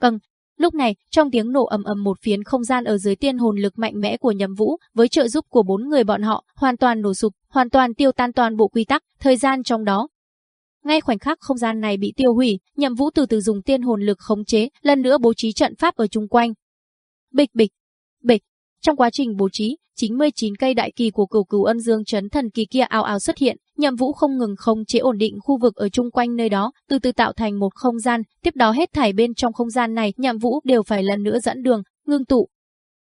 S1: Cần, vâng, Lúc này, trong tiếng nổ ầm ầm một phiến không gian ở dưới tiên hồn lực mạnh mẽ của Nhậm Vũ, với trợ giúp của bốn người bọn họ, hoàn toàn nổ sụp, hoàn toàn tiêu tan toàn bộ quy tắc, thời gian trong đó. Ngay khoảnh khắc không gian này bị tiêu hủy, Nhậm Vũ từ từ dùng tiên hồn lực khống chế, lần nữa bố trí trận pháp ở chung quanh. Bịch bịch, bịch. Trong quá trình bố trí, 99 cây đại kỳ của cửu cửu âm dương chấn thần kỳ kia ao ao xuất hiện, nhậm vũ không ngừng không chế ổn định khu vực ở chung quanh nơi đó, từ từ tạo thành một không gian, tiếp đó hết thảy bên trong không gian này nhậm vũ đều phải lần nữa dẫn đường, ngưng tụ.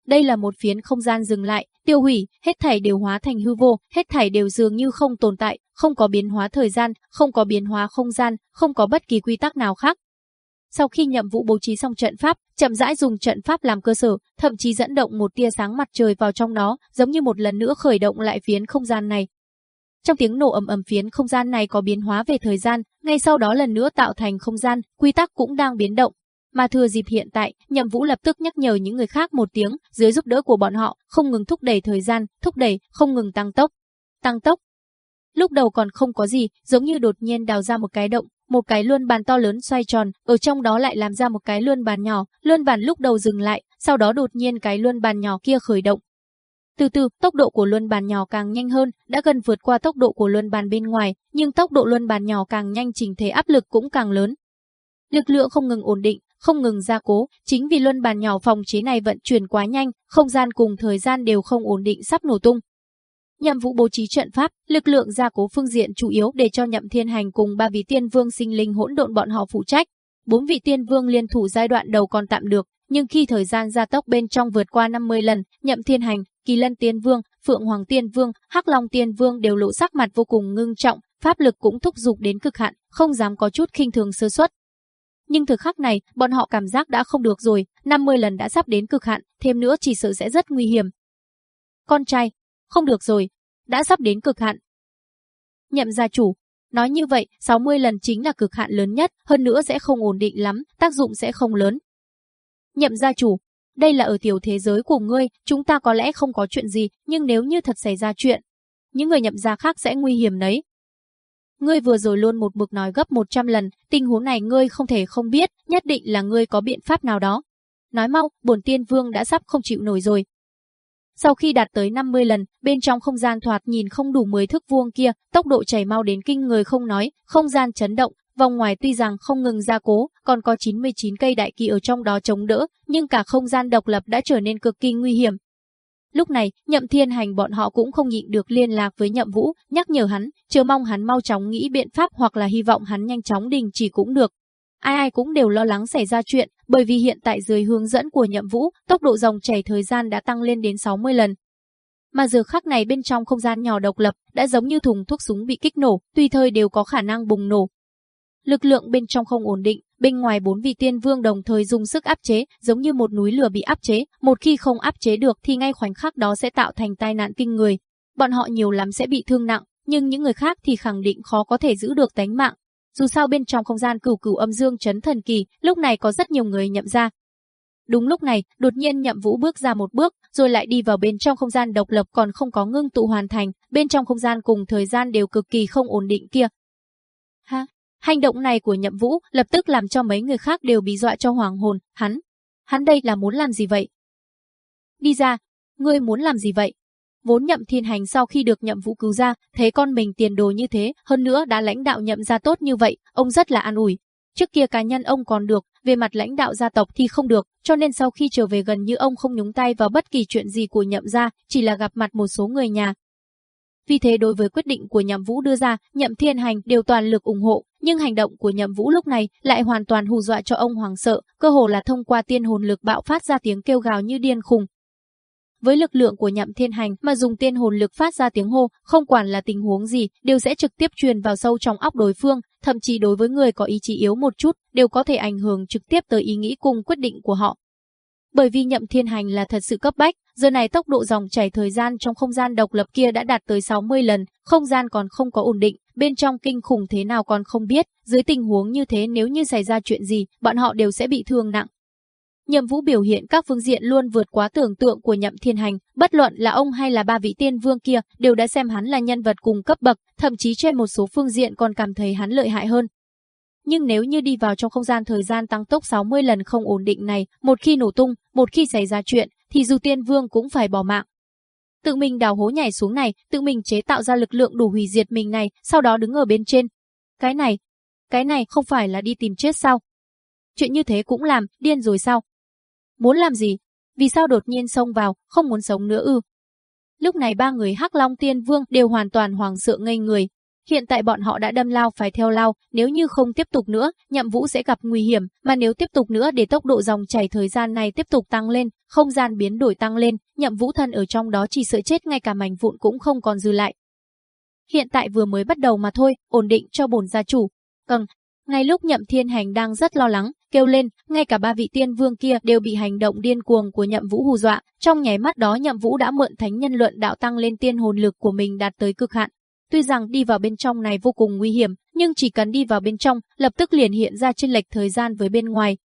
S1: Đây là một phiến không gian dừng lại, tiêu hủy, hết thảy đều hóa thành hư vô, hết thảy đều dường như không tồn tại, không có biến hóa thời gian, không có biến hóa không gian, không có bất kỳ quy tắc nào khác, sau khi nhậm vụ bố trí xong trận pháp, chậm rãi dùng trận pháp làm cơ sở, thậm chí dẫn động một tia sáng mặt trời vào trong nó, giống như một lần nữa khởi động lại phiến không gian này. Trong tiếng nổ ầm ầm phiến không gian này có biến hóa về thời gian, ngay sau đó lần nữa tạo thành không gian, quy tắc cũng đang biến động, mà thừa dịp hiện tại, Nhậm Vũ lập tức nhắc nhở những người khác một tiếng, dưới giúp đỡ của bọn họ, không ngừng thúc đẩy thời gian, thúc đẩy, không ngừng tăng tốc. Tăng tốc. Lúc đầu còn không có gì, giống như đột nhiên đào ra một cái động, một cái luân bàn to lớn xoay tròn, ở trong đó lại làm ra một cái luân bàn nhỏ, luân bàn lúc đầu dừng lại, sau đó đột nhiên cái luân bàn nhỏ kia khởi động. Từ từ, tốc độ của luân bàn nhỏ càng nhanh hơn, đã gần vượt qua tốc độ của luân bàn bên ngoài, nhưng tốc độ luân bàn nhỏ càng nhanh trình thể áp lực cũng càng lớn. Lực lượng không ngừng ổn định, không ngừng gia cố, chính vì luân bàn nhỏ phòng chế này vận chuyển quá nhanh, không gian cùng thời gian đều không ổn định sắp nổ tung nhằm vụ bố trí trận pháp, lực lượng gia cố phương diện chủ yếu để cho Nhậm Thiên Hành cùng ba vị tiên vương sinh linh hỗn độn bọn họ phụ trách. Bốn vị tiên vương liên thủ giai đoạn đầu còn tạm được, nhưng khi thời gian gia tốc bên trong vượt qua 50 lần, Nhậm Thiên Hành, Kỳ Lân Tiên Vương, Phượng Hoàng Tiên Vương, Hắc Long Tiên Vương đều lộ sắc mặt vô cùng ngưng trọng, pháp lực cũng thúc dục đến cực hạn, không dám có chút khinh thường sơ suất. Nhưng thực khắc này, bọn họ cảm giác đã không được rồi, 50 lần đã sắp đến cực hạn,
S2: thêm nữa chỉ sợ sẽ rất nguy hiểm. Con trai, không được rồi, đã sắp đến cực hạn. Nhậm gia chủ, nói như vậy, 60 lần chính là cực hạn lớn nhất, hơn nữa sẽ không ổn định lắm, tác dụng sẽ không lớn. Nhậm gia chủ, đây là ở tiểu
S1: thế giới của ngươi, chúng ta có lẽ không có chuyện gì, nhưng nếu như thật xảy ra chuyện, những người nhậm gia khác sẽ nguy hiểm đấy. Ngươi vừa rồi luôn một mực nói gấp 100 lần, tình huống này ngươi không thể không biết, nhất định là ngươi có biện pháp nào đó. Nói mau, bổn tiên vương đã sắp không chịu nổi rồi, sau khi đạt tới 50 lần, bên trong không gian thoạt nhìn không đủ 10 thước vuông kia, tốc độ chảy mau đến kinh người không nói, không gian chấn động, vòng ngoài tuy rằng không ngừng gia cố, còn có 99 cây đại kỳ ở trong đó chống đỡ, nhưng cả không gian độc lập đã trở nên cực kỳ nguy hiểm. Lúc này, Nhậm Thiên Hành bọn họ cũng không nhịn được liên lạc với Nhậm Vũ, nhắc nhở hắn, chờ mong hắn mau chóng nghĩ biện pháp hoặc là hy vọng hắn nhanh chóng đình chỉ cũng được. Ai ai cũng đều lo lắng xảy ra chuyện, bởi vì hiện tại dưới hướng dẫn của nhậm vũ, tốc độ dòng chảy thời gian đã tăng lên đến 60 lần. Mà giờ khắc này bên trong không gian nhỏ độc lập đã giống như thùng thuốc súng bị kích nổ, tùy thời đều có khả năng bùng nổ. Lực lượng bên trong không ổn định, bên ngoài bốn vị tiên vương đồng thời dùng sức áp chế, giống như một núi lửa bị áp chế, một khi không áp chế được thì ngay khoảnh khắc đó sẽ tạo thành tai nạn kinh người. Bọn họ nhiều lắm sẽ bị thương nặng, nhưng những người khác thì khẳng định khó có thể giữ được tánh mạng, dù sao bên trong không gian cửu cửu âm dương chấn thần kỳ, lúc này có rất nhiều người nhậm ra. Đúng lúc này, đột nhiên Nhậm Vũ bước ra một bước, rồi lại đi vào bên trong không gian độc lập còn không có ngưng tụ hoàn thành, bên trong không gian cùng thời gian đều cực kỳ không ổn định kia. Ha, hành động này của Nhậm Vũ lập tức làm cho mấy người khác đều bị dọa cho hoàng hồn, hắn, hắn đây là muốn làm gì vậy? Đi ra, ngươi muốn làm gì vậy? Vốn nhậm thiên hành sau khi được nhậm vũ cứu ra, thế con mình tiền đồ như thế, hơn nữa đã lãnh đạo nhậm ra tốt như vậy, ông rất là an ủi. Trước kia cá nhân ông còn được, về mặt lãnh đạo gia tộc thì không được, cho nên sau khi trở về gần như ông không nhúng tay vào bất kỳ chuyện gì của nhậm gia, chỉ là gặp mặt một số người nhà. Vì thế đối với quyết định của nhậm vũ đưa ra, nhậm thiên hành đều toàn lực ủng hộ, nhưng hành động của nhậm vũ lúc này lại hoàn toàn hù dọa cho ông hoàng sợ, cơ hồ là thông qua tiên hồn lực bạo phát ra tiếng kêu gào như điên khùng, với lực lượng của nhậm thiên hành mà dùng tiên hồn lực phát ra tiếng hô, không quản là tình huống gì, đều sẽ trực tiếp truyền vào sâu trong óc đối phương, thậm chí đối với người có ý chí yếu một chút, đều có thể ảnh hưởng trực tiếp tới ý nghĩ cùng quyết định của họ. Bởi vì nhậm thiên hành là thật sự cấp bách, giờ này tốc độ dòng chảy thời gian trong không gian độc lập kia đã đạt tới 60 lần, không gian còn không có ổn định, bên trong kinh khủng thế nào còn không biết, dưới tình huống như thế nếu như xảy ra chuyện gì, bọn họ đều sẽ bị thương nặng, Nhậm Vũ biểu hiện các phương diện luôn vượt quá tưởng tượng của Nhậm Thiên Hành, bất luận là ông hay là ba vị tiên vương kia đều đã xem hắn là nhân vật cùng cấp bậc, thậm chí trên một số phương diện còn cảm thấy hắn lợi hại hơn. Nhưng nếu như đi vào trong không gian thời gian tăng tốc 60 lần không ổn định này, một khi nổ tung, một khi xảy ra chuyện, thì dù tiên vương cũng phải bỏ mạng. Tự mình đào hố nhảy xuống này, tự mình chế tạo ra lực lượng đủ hủy diệt mình này, sau đó đứng ở bên trên. Cái này, cái này không phải là đi tìm chết sao? Chuyện như thế cũng làm, điên rồi sao? Muốn làm gì? Vì sao đột nhiên xông vào, không muốn sống nữa ư? Lúc này ba người Hắc Long Tiên Vương đều hoàn toàn hoàng sợ ngây người. Hiện tại bọn họ đã đâm lao phải theo lao, nếu như không tiếp tục nữa, nhậm vũ sẽ gặp nguy hiểm, mà nếu tiếp tục nữa để tốc độ dòng chảy thời gian này tiếp tục tăng lên, không gian biến đổi tăng lên, nhậm vũ thân ở trong đó chỉ sợ chết ngay cả mảnh vụn cũng không còn dư lại. Hiện tại vừa mới bắt đầu mà thôi, ổn định cho bồn gia chủ. Cần, ngay lúc Nhậm Thiên Hành đang rất lo lắng, kêu lên, ngay cả ba vị tiên vương kia đều bị hành động điên cuồng của Nhậm Vũ hù dọa, trong nháy mắt đó Nhậm Vũ đã mượn thánh nhân luận đạo tăng lên tiên hồn lực của mình đạt tới cực hạn. Tuy rằng đi vào bên trong này vô cùng nguy hiểm, nhưng chỉ cần đi vào bên trong, lập tức liền hiện ra chênh lệch thời gian với bên ngoài.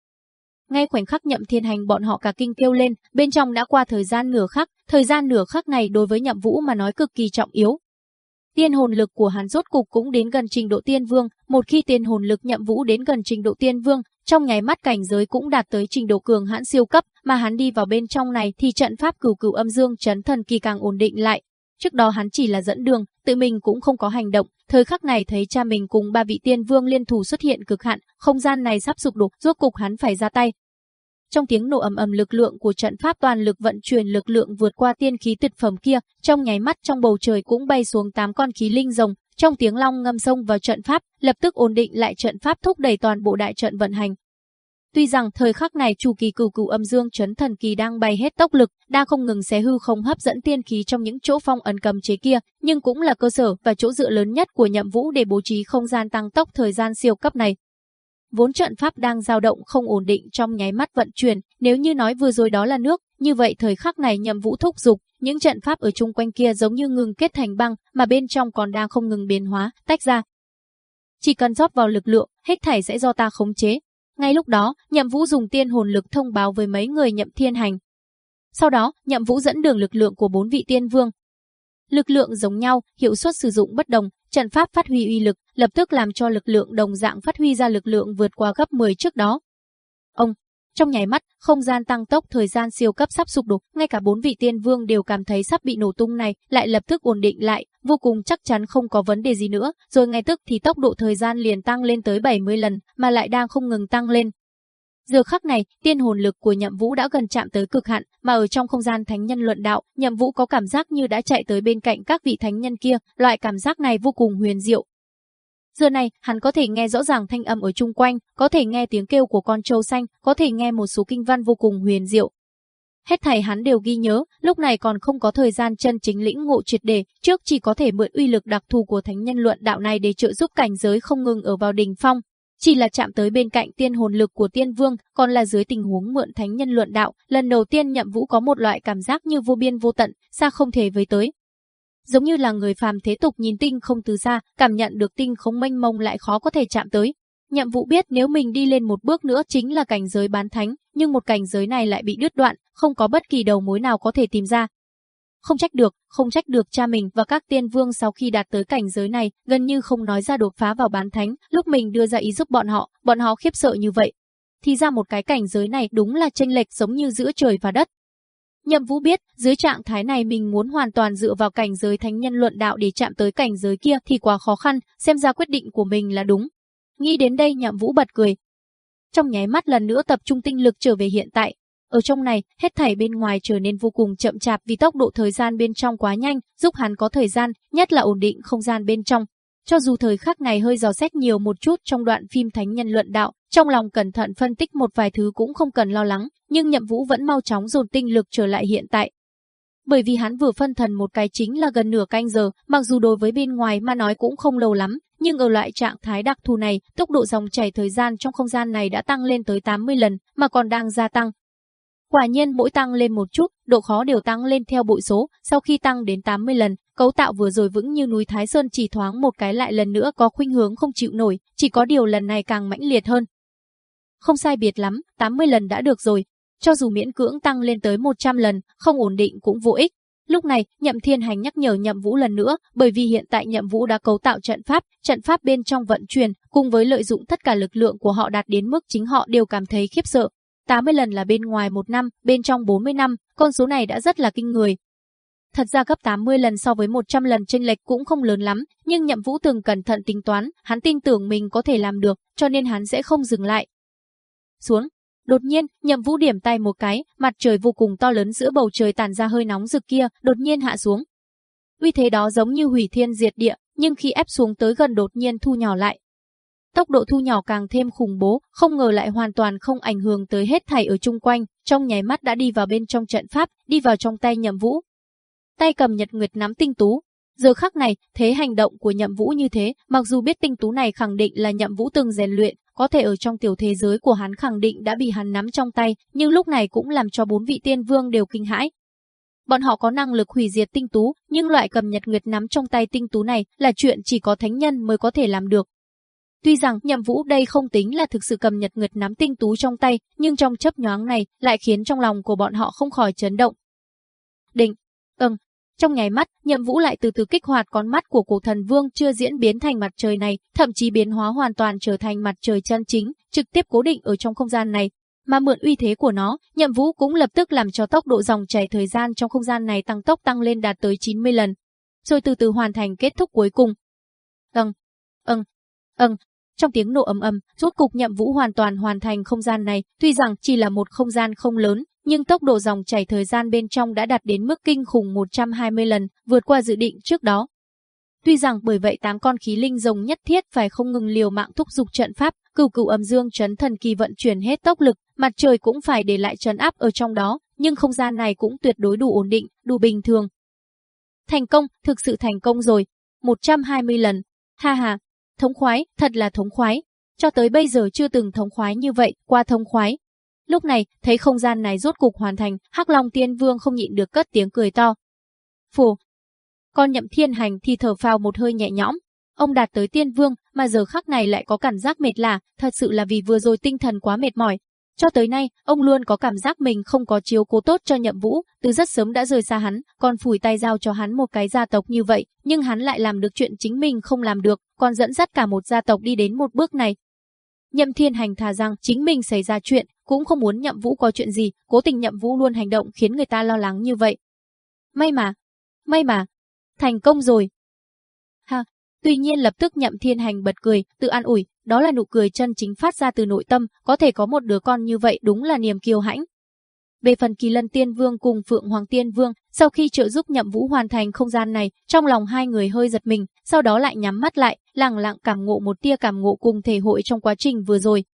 S1: Ngay khoảnh khắc Nhậm Thiên Hành bọn họ cả kinh kêu lên, bên trong đã qua thời gian nửa khắc, thời gian nửa khắc này đối với Nhậm Vũ mà nói cực kỳ trọng yếu, Tiên hồn lực của hắn rốt cục cũng đến gần trình độ tiên vương, một khi tiên hồn lực nhậm vũ đến gần trình độ tiên vương, trong nháy mắt cảnh giới cũng đạt tới trình độ cường hãn siêu cấp, mà hắn đi vào bên trong này thì trận pháp cửu cửu âm dương chấn thần kỳ càng ổn định lại. Trước đó hắn chỉ là dẫn đường, tự mình cũng không có hành động, thời khắc này thấy cha mình cùng ba vị tiên vương liên thủ xuất hiện cực hạn, không gian này sắp sụp đổ, rốt cục hắn phải ra tay, trong tiếng nổ ầm ầm lực lượng của trận pháp toàn lực vận chuyển lực lượng vượt qua tiên khí tuyệt phẩm kia, trong nháy mắt trong bầu trời cũng bay xuống tám con khí linh rồng, trong tiếng long ngâm sông vào trận pháp, lập tức ổn định lại trận pháp thúc đẩy toàn bộ đại trận vận hành. Tuy rằng thời khắc này chủ kỳ cửu cửu âm dương chấn thần kỳ đang bay hết tốc lực, đang không ngừng xé hư không hấp dẫn tiên khí trong những chỗ phong ấn cầm chế kia, nhưng cũng là cơ sở và chỗ dựa lớn nhất của nhậm vũ để bố trí không gian tăng tốc thời gian siêu cấp này vốn trận pháp đang dao động không ổn định trong nháy mắt vận chuyển, nếu như nói vừa rồi đó là nước, như vậy thời khắc này nhầm vũ thúc dục, những trận pháp ở chung quanh kia giống như ngừng kết thành băng, mà bên trong còn đang không ngừng biến hóa, tách ra. Chỉ cần rót vào lực lượng, hết thảy sẽ do ta khống chế. Ngay lúc đó, Nhậm Vũ dùng tiên hồn lực thông báo với mấy người Nhậm Thiên Hành. Sau đó, Nhậm Vũ dẫn đường lực lượng của bốn vị tiên vương. Lực lượng giống nhau, hiệu suất sử dụng bất đồng, Trận pháp phát huy uy lực, lập tức làm cho lực lượng đồng dạng phát huy ra lực lượng vượt qua gấp 10 trước đó. Ông, trong nháy mắt, không gian tăng tốc thời gian siêu cấp sắp sụp đổ, ngay cả bốn vị tiên vương đều cảm thấy sắp bị nổ tung này, lại lập tức ổn định lại, vô cùng chắc chắn không có vấn đề gì nữa, rồi ngay tức thì tốc độ thời gian liền tăng lên tới 70 lần, mà lại đang không ngừng tăng lên, Giờ khắc này, tiên hồn lực của Nhậm Vũ đã gần chạm tới cực hạn, mà ở trong không gian thánh nhân luận đạo, Nhậm Vũ có cảm giác như đã chạy tới bên cạnh các vị thánh nhân kia, loại cảm giác này vô cùng huyền diệu. Giờ này, hắn có thể nghe rõ ràng thanh âm ở chung quanh, có thể nghe tiếng kêu của con trâu xanh, có thể nghe một số kinh văn vô cùng huyền diệu. Hết thảy hắn đều ghi nhớ, lúc này còn không có thời gian chân chính lĩnh ngộ triệt đề, trước chỉ có thể mượn uy lực đặc thù của thánh nhân luận đạo này để trợ giúp cảnh giới không ngừng ở vào đỉnh phong, chỉ là chạm tới bên cạnh tiên hồn lực của tiên vương, còn là dưới tình huống mượn thánh nhân luận đạo, lần đầu tiên nhậm vũ có một loại cảm giác như vô biên vô tận, xa không thể với tới. Giống như là người phàm thế tục nhìn tinh không từ xa, cảm nhận được tinh không mênh mông lại khó có thể chạm tới. Nhậm vũ biết nếu mình đi lên một bước nữa chính là cảnh giới bán thánh, nhưng một cảnh giới này lại bị đứt đoạn, không có bất kỳ đầu mối nào có thể tìm ra, không trách được, không trách được cha mình và các tiên vương sau khi đạt tới cảnh giới này, gần như không nói ra đột phá vào bán thánh, lúc mình đưa ra ý giúp bọn họ, bọn họ khiếp sợ như vậy. Thì ra một cái cảnh giới này đúng là chênh lệch giống như giữa trời và đất. Nhậm Vũ biết, dưới trạng thái này mình muốn hoàn toàn dựa vào cảnh giới thánh nhân luận đạo để chạm tới cảnh giới kia thì quá khó khăn, xem ra quyết định của mình là đúng. Nghĩ đến đây Nhậm Vũ bật cười. Trong nháy mắt lần nữa tập trung tinh lực trở về hiện tại, ở trong này, hết thảy bên ngoài trở nên vô cùng chậm chạp vì tốc độ thời gian bên trong quá nhanh, giúp hắn có thời gian, nhất là ổn định không gian bên trong. Cho dù thời khắc này hơi dò xét nhiều một chút trong đoạn phim Thánh Nhân Luận Đạo, trong lòng cẩn thận phân tích một vài thứ cũng không cần lo lắng, nhưng nhậm vũ vẫn mau chóng dồn tinh lực trở lại hiện tại, bởi vì hắn vừa phân thần một cái chính là gần nửa canh giờ, mặc dù đối với bên ngoài mà nói cũng không lâu lắm, nhưng ở loại trạng thái đặc thù này, tốc độ dòng chảy thời gian trong không gian này đã tăng lên tới 80 lần, mà còn đang gia tăng, Quả nhiên mỗi tăng lên một chút, độ khó đều tăng lên theo bội số, sau khi tăng đến 80 lần, cấu tạo vừa rồi vững như núi Thái Sơn chỉ thoáng một cái lại lần nữa có khuynh hướng không chịu nổi, chỉ có điều lần này càng mãnh liệt hơn. Không sai biệt lắm, 80 lần đã được rồi, cho dù miễn cưỡng tăng lên tới 100 lần, không ổn định cũng vô ích. Lúc này, Nhậm Thiên Hành nhắc nhở Nhậm Vũ lần nữa, bởi vì hiện tại Nhậm Vũ đã cấu tạo trận pháp, trận pháp bên trong vận chuyển, cùng với lợi dụng tất cả lực lượng của họ đạt đến mức chính họ đều cảm thấy khiếp sợ, 80 lần là bên ngoài 1 năm, bên trong 40 năm, con số này đã rất là kinh người. Thật ra gấp 80 lần so với 100 lần chênh lệch cũng không lớn lắm, nhưng Nhậm Vũ từng cẩn thận tính toán, hắn tin tưởng mình có thể làm được, cho nên hắn sẽ không dừng lại. Xuống. Đột nhiên, Nhậm Vũ điểm tay một cái, mặt trời vô cùng to lớn giữa bầu trời tàn ra hơi nóng rực kia, đột nhiên hạ xuống. Uy thế đó giống như hủy thiên diệt địa, nhưng khi ép xuống tới gần đột nhiên thu nhỏ lại, tốc độ thu nhỏ càng thêm khủng bố, không ngờ lại hoàn toàn không ảnh hưởng tới hết thảy ở chung quanh, trong nháy mắt đã đi vào bên trong trận pháp, đi vào trong tay Nhậm Vũ. Tay cầm Nhật Nguyệt nắm tinh tú, giờ khắc này, thế hành động của Nhậm Vũ như thế, mặc dù biết tinh tú này khẳng định là Nhậm Vũ từng rèn luyện, có thể ở trong tiểu thế giới của hắn khẳng định đã bị hắn nắm trong tay, nhưng lúc này cũng làm cho bốn vị tiên vương đều kinh hãi, Bọn họ có năng lực hủy diệt tinh tú, nhưng loại cầm nhật nguyệt nắm trong tay tinh tú này là chuyện chỉ có thánh nhân mới có thể làm được, Tuy rằng nhậm vũ đây không tính là thực sự cầm nhật nguyệt nắm tinh tú trong tay, nhưng trong chấp nhoáng này lại khiến trong lòng của bọn họ không khỏi chấn động. Định, ừm, trong nháy mắt, nhậm vũ lại từ từ kích hoạt con mắt của cổ thần vương chưa diễn biến thành mặt trời này, thậm chí biến hóa hoàn toàn trở thành mặt trời chân chính, trực tiếp cố định ở trong không gian này. Mà mượn uy thế của nó, nhậm vũ cũng lập tức làm cho tốc độ dòng chảy thời gian trong không gian này tăng tốc tăng lên đạt tới 90 lần, rồi từ từ hoàn thành kết thúc cuối cùng. Âng, âng, âng, trong tiếng nổ ầm ầm, rốt cục Nhậm Vũ hoàn toàn hoàn thành không gian này, tuy rằng chỉ là một không gian không lớn, nhưng tốc độ dòng chảy thời gian bên trong đã đạt đến mức kinh khủng 120 lần, vượt qua dự định trước đó. Tuy rằng bởi vậy tám con khí linh rồng nhất thiết phải không ngừng liều mạng thúc dục trận pháp, cửu cửu âm dương chấn thần kỳ vận chuyển hết tốc lực, mặt trời cũng phải để lại trấn áp ở trong đó, nhưng không gian này cũng tuyệt đối đủ ổn định, đủ bình thường. Thành công, thực sự thành công rồi, 120 lần. Ha ha, Thống khoái, thật là thống khoái. Cho tới bây giờ chưa từng thống khoái như vậy, qua thống khoái. Lúc này, thấy không gian này rốt cục hoàn thành, Hắc Long Tiên Vương không nhịn được cất tiếng cười to. Phù! Con nhậm thiên hành thì thở phào một hơi nhẹ nhõm. Ông đạt tới tiên vương, mà giờ khắc này lại có cảm giác mệt lạ, thật sự là vì vừa rồi tinh thần quá mệt mỏi, cho tới nay, ông luôn có cảm giác mình không có chiếu cố tốt cho nhậm vũ, từ rất sớm đã rời xa hắn, còn phủi tay giao cho hắn một cái gia tộc như vậy, nhưng hắn lại làm được chuyện chính mình không làm được, còn dẫn dắt cả một gia tộc đi đến một bước này. Nhậm thiên hành thà rằng chính mình xảy ra chuyện, cũng không muốn nhậm vũ có chuyện gì, cố tình nhậm vũ luôn hành động khiến người ta lo lắng như vậy. May mà, may mà, thành công rồi. Ha, tuy nhiên lập tức nhậm thiên hành bật cười, tự an ủi, đó là nụ cười chân chính phát ra từ nội tâm, có thể có một đứa con như vậy đúng là niềm kiêu hãnh. Về phần kỳ lân tiên vương cùng phượng hoàng tiên vương, sau khi trợ giúp nhậm vũ hoàn thành không gian này, trong lòng hai người hơi giật mình, sau đó lại nhắm mắt lại, lặng lặng cảm ngộ một tia cảm ngộ cùng thể hội trong quá trình vừa rồi.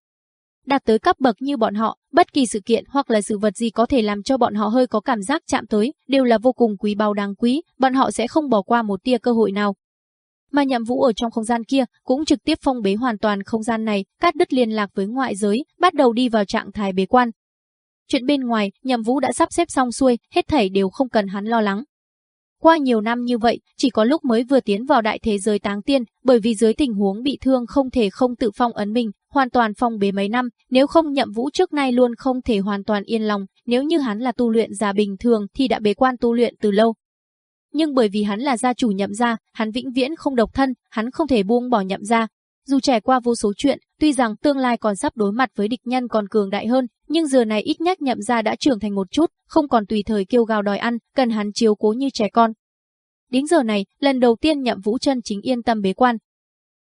S1: Đạt tới cấp bậc như bọn họ, bất kỳ sự kiện hoặc là sự vật gì có thể làm cho bọn họ hơi có cảm giác chạm tới, đều là vô cùng quý báu đáng quý, bọn họ sẽ không bỏ qua một tia cơ hội nào mà nhậm vũ ở trong không gian kia cũng trực tiếp phong bế hoàn toàn không gian này, cắt đứt liên lạc với ngoại giới, bắt đầu đi vào trạng thái bế quan. Chuyện bên ngoài, nhậm vũ đã sắp xếp xong xuôi, hết thảy đều không cần hắn lo lắng. Qua nhiều năm như vậy, chỉ có lúc mới vừa tiến vào đại thế giới táng tiên, bởi vì dưới tình huống bị thương không thể không tự phong ấn mình, hoàn toàn phong bế mấy năm, nếu không nhậm vũ trước nay luôn không thể hoàn toàn yên lòng, nếu như hắn là tu luyện giả bình thường thì đã bế quan tu luyện từ lâu, nhưng bởi vì hắn là gia chủ nhậm gia, hắn vĩnh viễn không độc thân, hắn không thể buông bỏ nhậm gia. Dù trải qua vô số chuyện, tuy rằng tương lai còn sắp đối mặt với địch nhân còn cường đại hơn, nhưng giờ này ít nhất nhậm gia đã trưởng thành một chút, không còn tùy thời kêu gào đòi ăn, cần hắn chiếu cố như trẻ con. Đến giờ này, lần đầu tiên nhậm vũ chân chính yên tâm bế quan.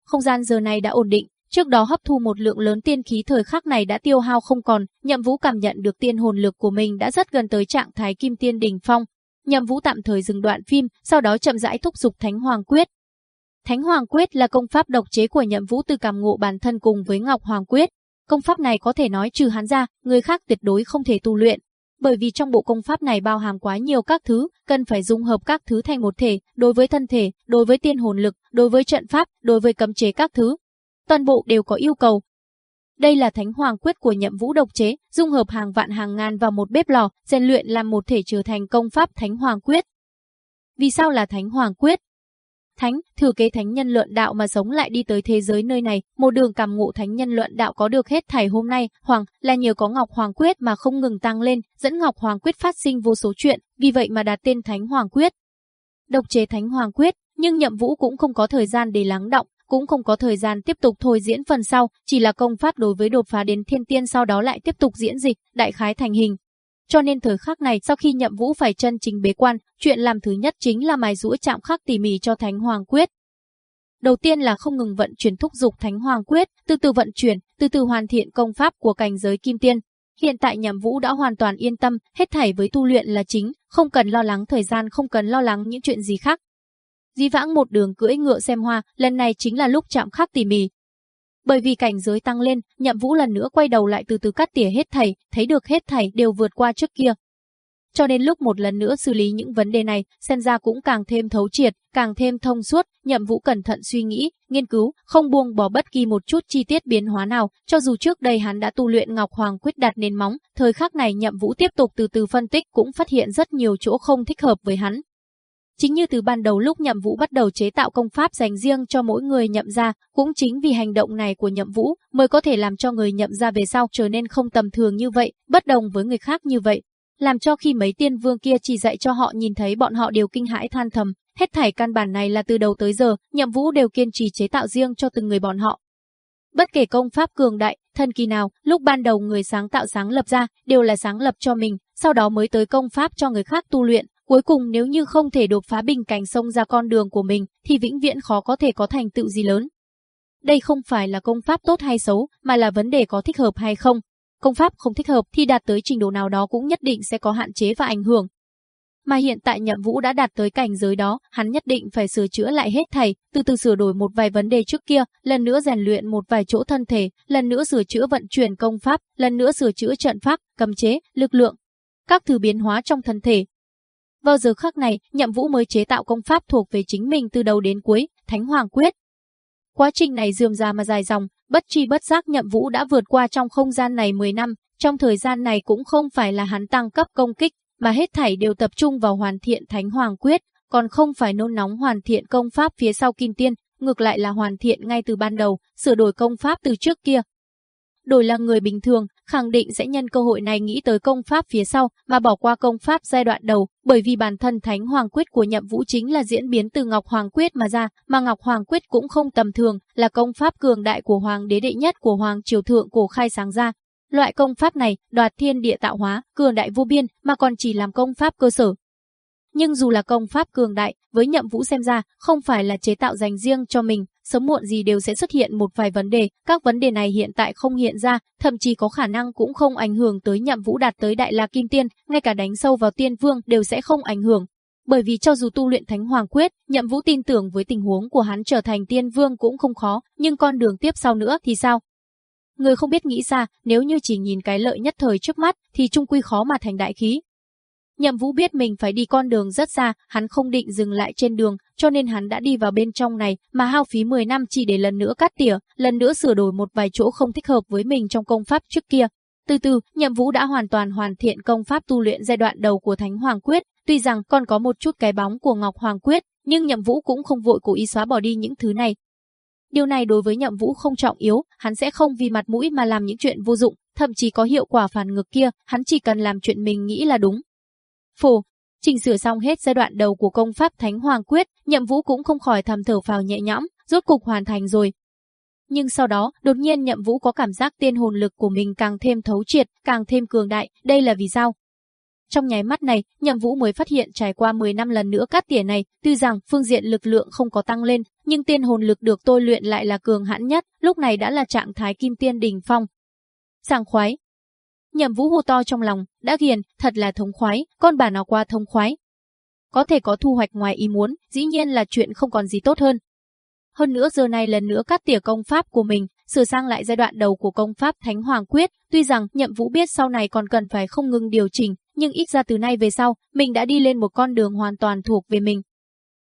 S1: Không gian giờ này đã ổn định, Trước đó hấp thu một lượng lớn tiên khí thời khắc này đã tiêu hao không còn, Nhậm Vũ cảm nhận được tiên hồn lực của mình đã rất gần tới trạng thái kim tiên đỉnh phong, nhằm vũ tạm thời dừng đoạn phim, sau đó chậm rãi thúc giục Thánh Hoàng Quyết. Thánh Hoàng Quyết là công pháp độc chế của nhậm vũ từ cảm ngộ bản thân cùng với Ngọc Hoàng Quyết. Công pháp này có thể nói trừ hắn ra, người khác tuyệt đối không thể tu luyện. Bởi vì trong bộ công pháp này bao hàm quá nhiều các thứ, cần phải dung hợp các thứ thành một thể, đối với thân thể, đối với tiên hồn lực, đối với trận pháp, đối với cấm chế các thứ. Toàn bộ đều có yêu cầu, đây là thánh hoàng quyết của nhậm vũ độc chế, dung hợp hàng vạn hàng ngàn vào một bếp lò, rèn luyện làm một thể trở thành công pháp thánh hoàng quyết. Vì sao là thánh hoàng quyết? Thánh, thừa kế thánh nhân luận đạo mà sống lại đi tới thế giới nơi này, một đường cảm ngộ thánh nhân luận đạo có được hết thảy hôm nay, hoàng là nhờ có Ngọc Hoàng quyết mà không ngừng tăng lên, dẫn Ngọc Hoàng quyết phát sinh vô số chuyện, vì vậy mà đạt tên Thánh Hoàng quyết. Độc chế Thánh Hoàng quyết, nhưng Nhậm Vũ cũng không có thời gian để lắng động, cũng không có thời gian tiếp tục thôi diễn phần sau, chỉ là công pháp đối với đột phá đến thiên tiên sau đó lại tiếp tục diễn dịch, đại khái thành hình. Cho nên thời khắc này, sau khi nhậm vũ phải chân chính bế quan, chuyện làm thứ nhất chính là mài rũa chạm khắc tỉ mỉ cho Thánh Hoàng Quyết. Đầu tiên là không ngừng vận chuyển thúc dục Thánh Hoàng Quyết, từ từ vận chuyển, từ từ hoàn thiện công pháp của cảnh giới Kim Tiên. Hiện tại Nhậm Vũ đã hoàn toàn yên tâm, hết thảy với tu luyện là chính, không cần lo lắng thời gian, không cần lo lắng những chuyện gì khác di vãng một đường cưỡi ngựa xem hoa, lần này chính là lúc chạm khắc tỉ mỉ. Bởi vì cảnh giới tăng lên, Nhậm Vũ lần nữa quay đầu lại từ từ cắt tỉa hết thảy, thấy được hết thảy đều vượt qua trước kia. Cho nên lúc một lần nữa xử lý những vấn đề này, xem ra cũng càng thêm thấu triệt, càng thêm thông suốt, Nhậm Vũ cẩn thận suy nghĩ, nghiên cứu, không buông bỏ bất kỳ một chút chi tiết biến hóa nào, cho dù trước đây hắn đã tu luyện Ngọc Hoàng quyết đặt nền móng, thời khắc này Nhậm Vũ tiếp tục từ từ phân tích cũng phát hiện rất nhiều chỗ không thích hợp với hắn, Chính như từ ban đầu lúc Nhậm Vũ bắt đầu chế tạo công pháp dành riêng cho mỗi người Nhậm gia, cũng chính vì hành động này của Nhậm Vũ mới có thể làm cho người Nhậm gia về sau trở nên không tầm thường như vậy, bất đồng với người khác như vậy, làm cho khi mấy tiên vương kia chỉ dạy cho họ nhìn thấy bọn họ đều kinh hãi than thầm, hết thảy căn bản này là từ đầu tới giờ, Nhậm Vũ đều kiên trì chế tạo riêng cho từng người bọn họ. Bất kể công pháp cường đại, thần kỳ nào, lúc ban đầu người sáng tạo sáng lập ra đều là sáng lập cho mình, sau đó mới tới công pháp cho người khác tu luyện, Cuối cùng nếu như không thể đột phá bình cảnh sông ra con đường của mình, thì vĩnh viễn khó có thể có thành tựu gì lớn. Đây không phải là công pháp tốt hay xấu, mà là vấn đề có thích hợp hay không. Công pháp không thích hợp thì đạt tới trình độ nào đó cũng nhất định sẽ có hạn chế và ảnh hưởng. Mà hiện tại nhậm vũ đã đạt tới cảnh giới đó, hắn nhất định phải sửa chữa lại hết thầy, từ từ sửa đổi một vài vấn đề trước kia, lần nữa rèn luyện một vài chỗ thân thể, lần nữa sửa chữa vận chuyển công pháp, lần nữa sửa chữa trận pháp, cầm chế, lực lượng, các thứ biến hóa trong thân thể, vào giờ khắc này, Nhậm Vũ mới chế tạo công pháp thuộc về chính mình từ đầu đến cuối, Thánh Hoàng Quyết. Quá trình này dườm ra mà dài dòng, bất tri bất giác Nhậm Vũ đã vượt qua trong không gian này 10 năm, trong thời gian này cũng không phải là hắn tăng cấp công kích, mà hết thảy đều tập trung vào hoàn thiện Thánh Hoàng Quyết, còn không phải nôn nóng hoàn thiện công pháp phía sau Kim Tiên, ngược lại là hoàn thiện ngay từ ban đầu, sửa đổi công pháp từ trước kia, đổi là người bình thường, khẳng định sẽ nhân cơ hội này nghĩ tới công pháp phía sau mà bỏ qua công pháp giai đoạn đầu, bởi vì bản thân Thánh Hoàng Quyết của Nhậm Vũ chính là diễn biến từ Ngọc Hoàng Quyết mà ra, mà Ngọc Hoàng Quyết cũng không tầm thường, là công pháp cường đại của Hoàng đế đệ nhất của Hoàng triều thượng cổ khai sáng ra. Loại công pháp này đoạt thiên địa tạo hóa, cường đại vô biên mà còn chỉ làm công pháp cơ sở, nhưng dù là công pháp cường đại, với nhậm vũ xem ra, không phải là chế tạo dành riêng cho mình, sớm muộn gì đều sẽ xuất hiện một vài vấn đề, các vấn đề này hiện tại không hiện ra, thậm chí có khả năng cũng không ảnh hưởng tới Nhậm Vũ đạt tới đại la kim tiên, ngay cả đánh sâu vào tiên vương đều sẽ không ảnh hưởng. Bởi vì cho dù tu luyện Thánh Hoàng Quyết, Nhậm Vũ tin tưởng với tình huống của hắn trở thành tiên vương cũng không khó, nhưng con đường tiếp sau nữa thì sao? Người không biết nghĩ ra, nếu như chỉ nhìn cái lợi nhất thời trước mắt thì trung quy khó mà thành đại khí, Nhậm Vũ biết mình phải đi con đường rất xa, hắn không định dừng lại trên đường, cho nên hắn đã đi vào bên trong này mà hao phí 10 năm chỉ để lần nữa cắt tỉa, lần nữa sửa đổi một vài chỗ không thích hợp với mình trong công pháp trước kia. Từ từ, Nhậm Vũ đã hoàn toàn hoàn thiện công pháp tu luyện giai đoạn đầu của Thánh Hoàng Quyết, tuy rằng còn có một chút cái bóng của Ngọc Hoàng Quyết, nhưng Nhậm Vũ cũng không vội cố ý xóa bỏ đi những thứ này. Điều này đối với Nhậm Vũ không trọng yếu, hắn sẽ không vì mặt mũi mà làm những chuyện vô dụng, thậm chí có hiệu quả phản ngược kia, hắn chỉ cần làm chuyện mình nghĩ là đúng, Phù, chỉnh sửa xong hết giai đoạn đầu của công pháp Thánh Hoàng Quyết, nhậm vũ cũng không khỏi thầm thở phào nhẹ nhõm, rốt cục hoàn thành rồi. Nhưng sau đó, đột nhiên nhậm vũ có cảm giác tiên hồn lực của mình càng thêm thấu triệt, càng thêm cường đại, đây là vì sao? Trong nháy mắt này, Nhậm Vũ mới phát hiện trải qua 10 năm lần nữa cát tỉa này, tuy rằng phương diện lực lượng không có tăng lên, nhưng tiên hồn lực được tôi luyện lại là cường hãn nhất, lúc này đã là trạng thái kim tiên đỉnh phong. Sảng khoái, Nhậm Vũ hô to trong lòng, đã ghiền, thật là thông khoái, con bà nó qua thông khoái. Có thể có thu hoạch ngoài ý muốn, dĩ nhiên là chuyện không còn gì tốt hơn. Hơn nữa giờ này lần nữa cắt tỉa công pháp của mình, sửa sang lại giai đoạn đầu của công pháp Thánh Hoàng Quyết, tuy rằng Nhậm Vũ biết sau này còn cần phải không ngừng điều chỉnh, nhưng ít ra từ nay về sau, mình đã đi lên một con đường hoàn toàn thuộc về mình.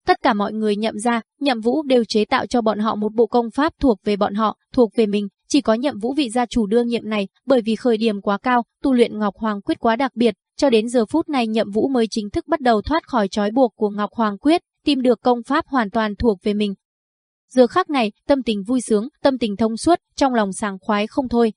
S1: Tất cả mọi người nhậm ra, nhậm vũ đều chế tạo cho bọn họ một bộ công pháp thuộc về bọn họ, thuộc về mình, chỉ có nhậm vũ vị gia chủ đương nhiệm này, bởi vì khởi điểm quá cao, tu luyện Ngọc Hoàng Quyết quá đặc biệt, cho đến giờ phút này nhậm vũ mới chính thức bắt đầu thoát khỏi trói buộc của Ngọc Hoàng Quyết, tìm được công pháp hoàn toàn thuộc về mình. Giờ khắc này, tâm tình vui sướng, tâm tình thông suốt, trong lòng sàng khoái không thôi.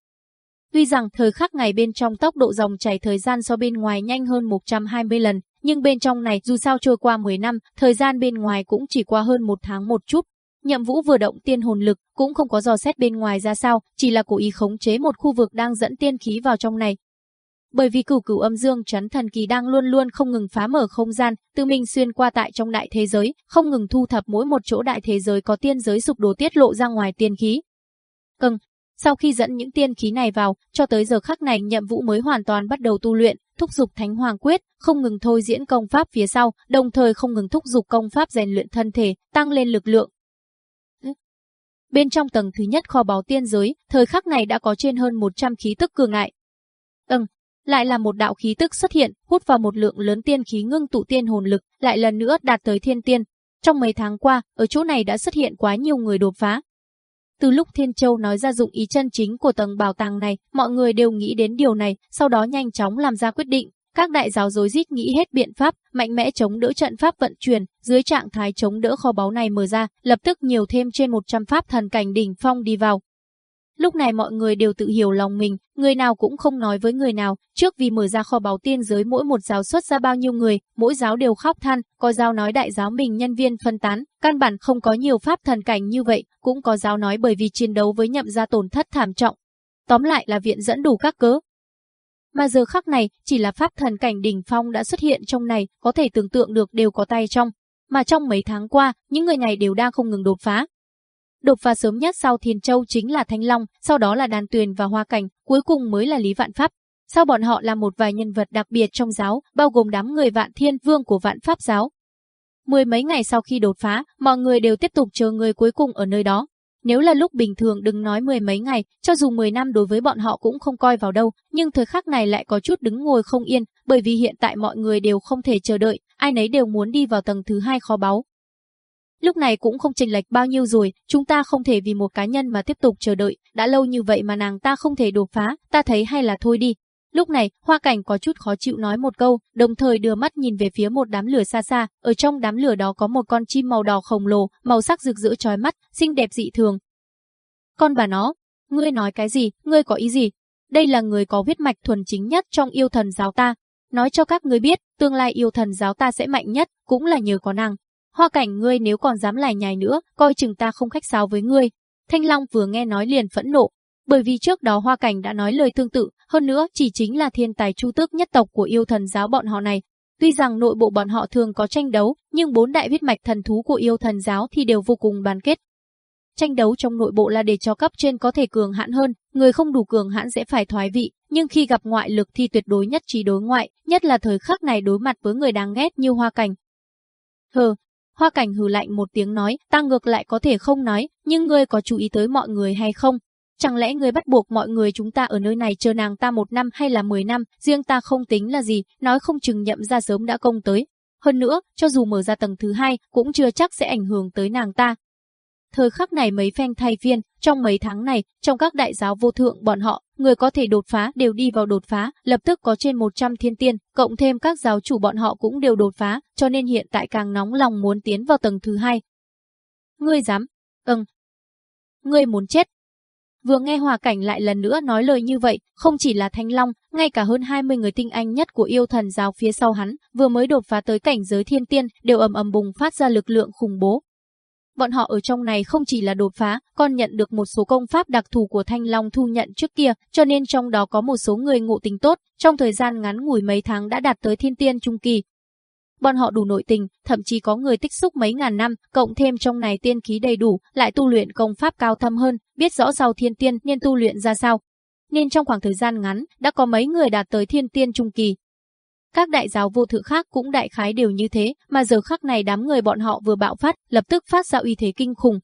S1: Tuy rằng thời khắc ngày bên trong tốc độ dòng chảy thời gian so bên ngoài nhanh hơn 120 lần, nhưng bên trong này dù sao trôi qua 10 năm, thời gian bên ngoài cũng chỉ qua hơn một tháng một chút, Nhậm Vũ vừa động tiên hồn lực, cũng không có dò xét bên ngoài ra sao, chỉ là cố ý khống chế một khu vực đang dẫn tiên khí vào trong này. Bởi vì cửu cửu âm dương chấn thần kỳ đang luôn luôn không ngừng phá mở không gian, tự mình xuyên qua tại trong đại thế giới, không ngừng thu thập mỗi một chỗ đại thế giới có tiên giới sụp đổ tiết lộ ra ngoài tiên khí. Cần, sau khi dẫn những tiên khí này vào, cho tới giờ khắc này Nhậm Vũ mới hoàn toàn bắt đầu tu luyện, thúc dục Thánh Hoàng Quyết, không ngừng thôi diễn công pháp phía sau, đồng thời không ngừng thúc dục công pháp rèn luyện thân thể, tăng lên lực lượng, Bên trong tầng thứ nhất kho báu tiên giới, thời khắc này đã có trên hơn 100 khí tức cường ngại. Tầng lại là một đạo khí tức xuất hiện, hút vào một lượng lớn tiên khí ngưng tụ tiên hồn lực, lại lần nữa đạt tới thiên tiên. Trong mấy tháng qua, ở chỗ này đã xuất hiện quá nhiều người đột phá. Từ lúc Thiên Châu nói ra dụng ý chân chính của tầng bảo tàng này, mọi người đều nghĩ đến điều này, sau đó nhanh chóng làm ra quyết định. Các đại giáo dối rít nghĩ hết biện pháp, mạnh mẽ chống đỡ trận pháp vận chuyển, dưới trạng thái chống đỡ kho báu này mở ra, lập tức nhiều thêm trên 100 pháp thần cảnh đỉnh phong đi vào. Lúc này mọi người đều tự hiểu lòng mình, người nào cũng không nói với người nào, trước vì mở ra kho báu tiên giới mỗi một giáo xuất ra bao nhiêu người, mỗi giáo đều khóc than, có giáo nói đại giáo mình nhân viên phân tán, căn bản không có nhiều pháp thần cảnh như vậy, cũng có giáo nói bởi vì chiến đấu với nhậm gia tổn thất thảm trọng. Tóm lại là viện dẫn đủ các cớ, mà giờ khắc này chỉ là pháp thần cảnh đỉnh phong đã xuất hiện trong này, có thể tưởng tượng được đều có tay trong. Mà trong mấy tháng qua, những người này đều đang không ngừng đột phá. Đột phá sớm nhất sau Thiên Châu chính là Thanh Long, sau đó là Đàn Tuyền và Hoa Cảnh, cuối cùng mới là Lý Vạn Pháp. Sau bọn họ là một vài nhân vật đặc biệt trong giáo, bao gồm đám người Vạn Thiên Vương của Vạn Pháp giáo. Mười mấy ngày sau khi đột phá, mọi người đều tiếp tục chờ người cuối cùng ở nơi đó, nếu là lúc bình thường đừng nói mười mấy ngày, cho dù mười năm đối với bọn họ cũng không coi vào đâu, nhưng thời khắc này lại có chút đứng ngồi không yên, bởi vì hiện tại mọi người đều không thể chờ đợi, ai nấy đều muốn đi vào tầng thứ hai kho báu. Lúc này cũng không chênh lệch bao nhiêu rồi, chúng ta không thể vì một cá nhân mà tiếp tục chờ đợi, đã lâu như vậy mà nàng ta không thể đột phá, ta thấy hay là thôi đi, Lúc này, Hoa Cảnh có chút khó chịu nói một câu, đồng thời đưa mắt nhìn về phía một đám lửa xa xa, ở trong đám lửa đó có một con chim màu đỏ khổng lồ, màu sắc rực rỡ chói mắt, xinh đẹp dị thường. Con bà nó, ngươi nói cái gì, ngươi có ý gì? Đây là người có huyết mạch thuần chính nhất trong yêu thần giáo ta. Nói cho các ngươi biết, tương lai yêu thần giáo ta sẽ mạnh nhất, cũng là nhờ có nàng. Hoa Cảnh ngươi nếu còn dám lải nhài nữa, coi chừng ta không khách sáo với ngươi. Thanh Long vừa nghe nói liền phẫn nộ, bởi vì trước đó Hoa Cảnh đã nói lời tương tự, hơn nữa chỉ chính là thiên tài chu tước nhất tộc của yêu thần giáo bọn họ này. Tuy rằng nội bộ bọn họ thường có tranh đấu, nhưng bốn đại huyết mạch thần thú của yêu thần giáo thì đều vô cùng đoàn kết. Tranh đấu trong nội bộ là để cho cấp trên có thể cường hãn hơn, người không đủ cường hãn sẽ phải thoái vị, nhưng khi gặp ngoại lực thì tuyệt đối nhất trí đối ngoại, nhất là thời khắc này đối mặt với người đáng ghét như Hoa Cảnh. Hừ, Hoa Cảnh hừ lạnh một tiếng nói, ta ngược lại có thể không nói, nhưng ngươi có chú ý tới mọi người hay không? Chẳng lẽ người bắt buộc mọi người chúng ta ở nơi này chờ nàng ta một năm hay là mười năm, riêng ta không tính là gì, nói không chừng nhậm ra sớm đã công tới. Hơn nữa, cho dù mở ra tầng thứ hai, cũng chưa chắc sẽ ảnh hưởng tới nàng ta. Thời khắc này mấy phen thay viên, trong mấy tháng này, trong các đại giáo vô thượng bọn họ, người có thể đột phá đều đi vào đột phá, lập tức có trên 100 thiên tiên, cộng thêm các giáo chủ bọn họ cũng đều đột phá, cho nên hiện tại càng nóng lòng muốn tiến vào tầng thứ hai. Ngươi dám? Ừm. Ngươi muốn chết, Vừa nghe Hòa Cảnh lại lần nữa nói lời như vậy, không chỉ là Thanh Long, ngay cả hơn 20 người tinh anh nhất của yêu thần giáo phía sau hắn, vừa mới đột phá tới cảnh giới thiên tiên, đều ầm ầm bùng phát ra lực lượng khủng bố. Bọn họ ở trong này không chỉ là đột phá, còn nhận được một số công pháp đặc thù của Thanh Long thu nhận trước kia, cho nên trong đó có một số người ngộ tính tốt, trong thời gian ngắn ngủi mấy tháng đã đạt tới thiên tiên trung kỳ, Bọn họ đủ nội tình, thậm chí có người tích xúc mấy ngàn năm, cộng thêm trong này tiên khí đầy đủ, lại tu luyện công pháp cao thâm hơn, biết rõ sau thiên tiên nên tu luyện ra sao. Nên trong khoảng thời gian ngắn, đã có mấy người đạt tới thiên tiên trung kỳ. Các đại giáo vô thượng khác cũng đại khái đều như thế, mà giờ khắc này đám người bọn họ vừa bạo phát, lập tức phát ra uy thế kinh khủng,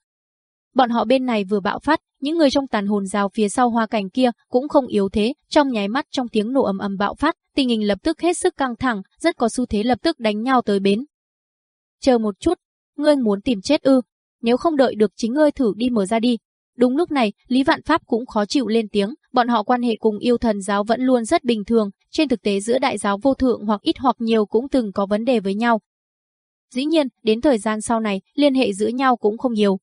S1: Bọn họ bên này vừa bạo phát, những người trong tàn hồn rào phía sau hoa cảnh kia cũng không yếu thế, trong nháy mắt trong tiếng nổ ầm ầm bạo phát, tình hình lập tức hết sức căng thẳng, rất có xu thế lập tức đánh nhau tới bến. Chờ một chút, ngươi muốn tìm chết ư? Nếu không đợi được chính ngươi thử đi mở ra đi. Đúng lúc này, Lý Vạn Pháp cũng khó chịu lên tiếng, bọn họ quan hệ cùng yêu thần giáo vẫn luôn rất bình thường, trên thực tế giữa đại giáo vô thượng hoặc ít hoặc nhiều cũng từng có vấn đề với nhau. Dĩ nhiên, đến thời gian sau này, liên hệ giữa nhau cũng không nhiều,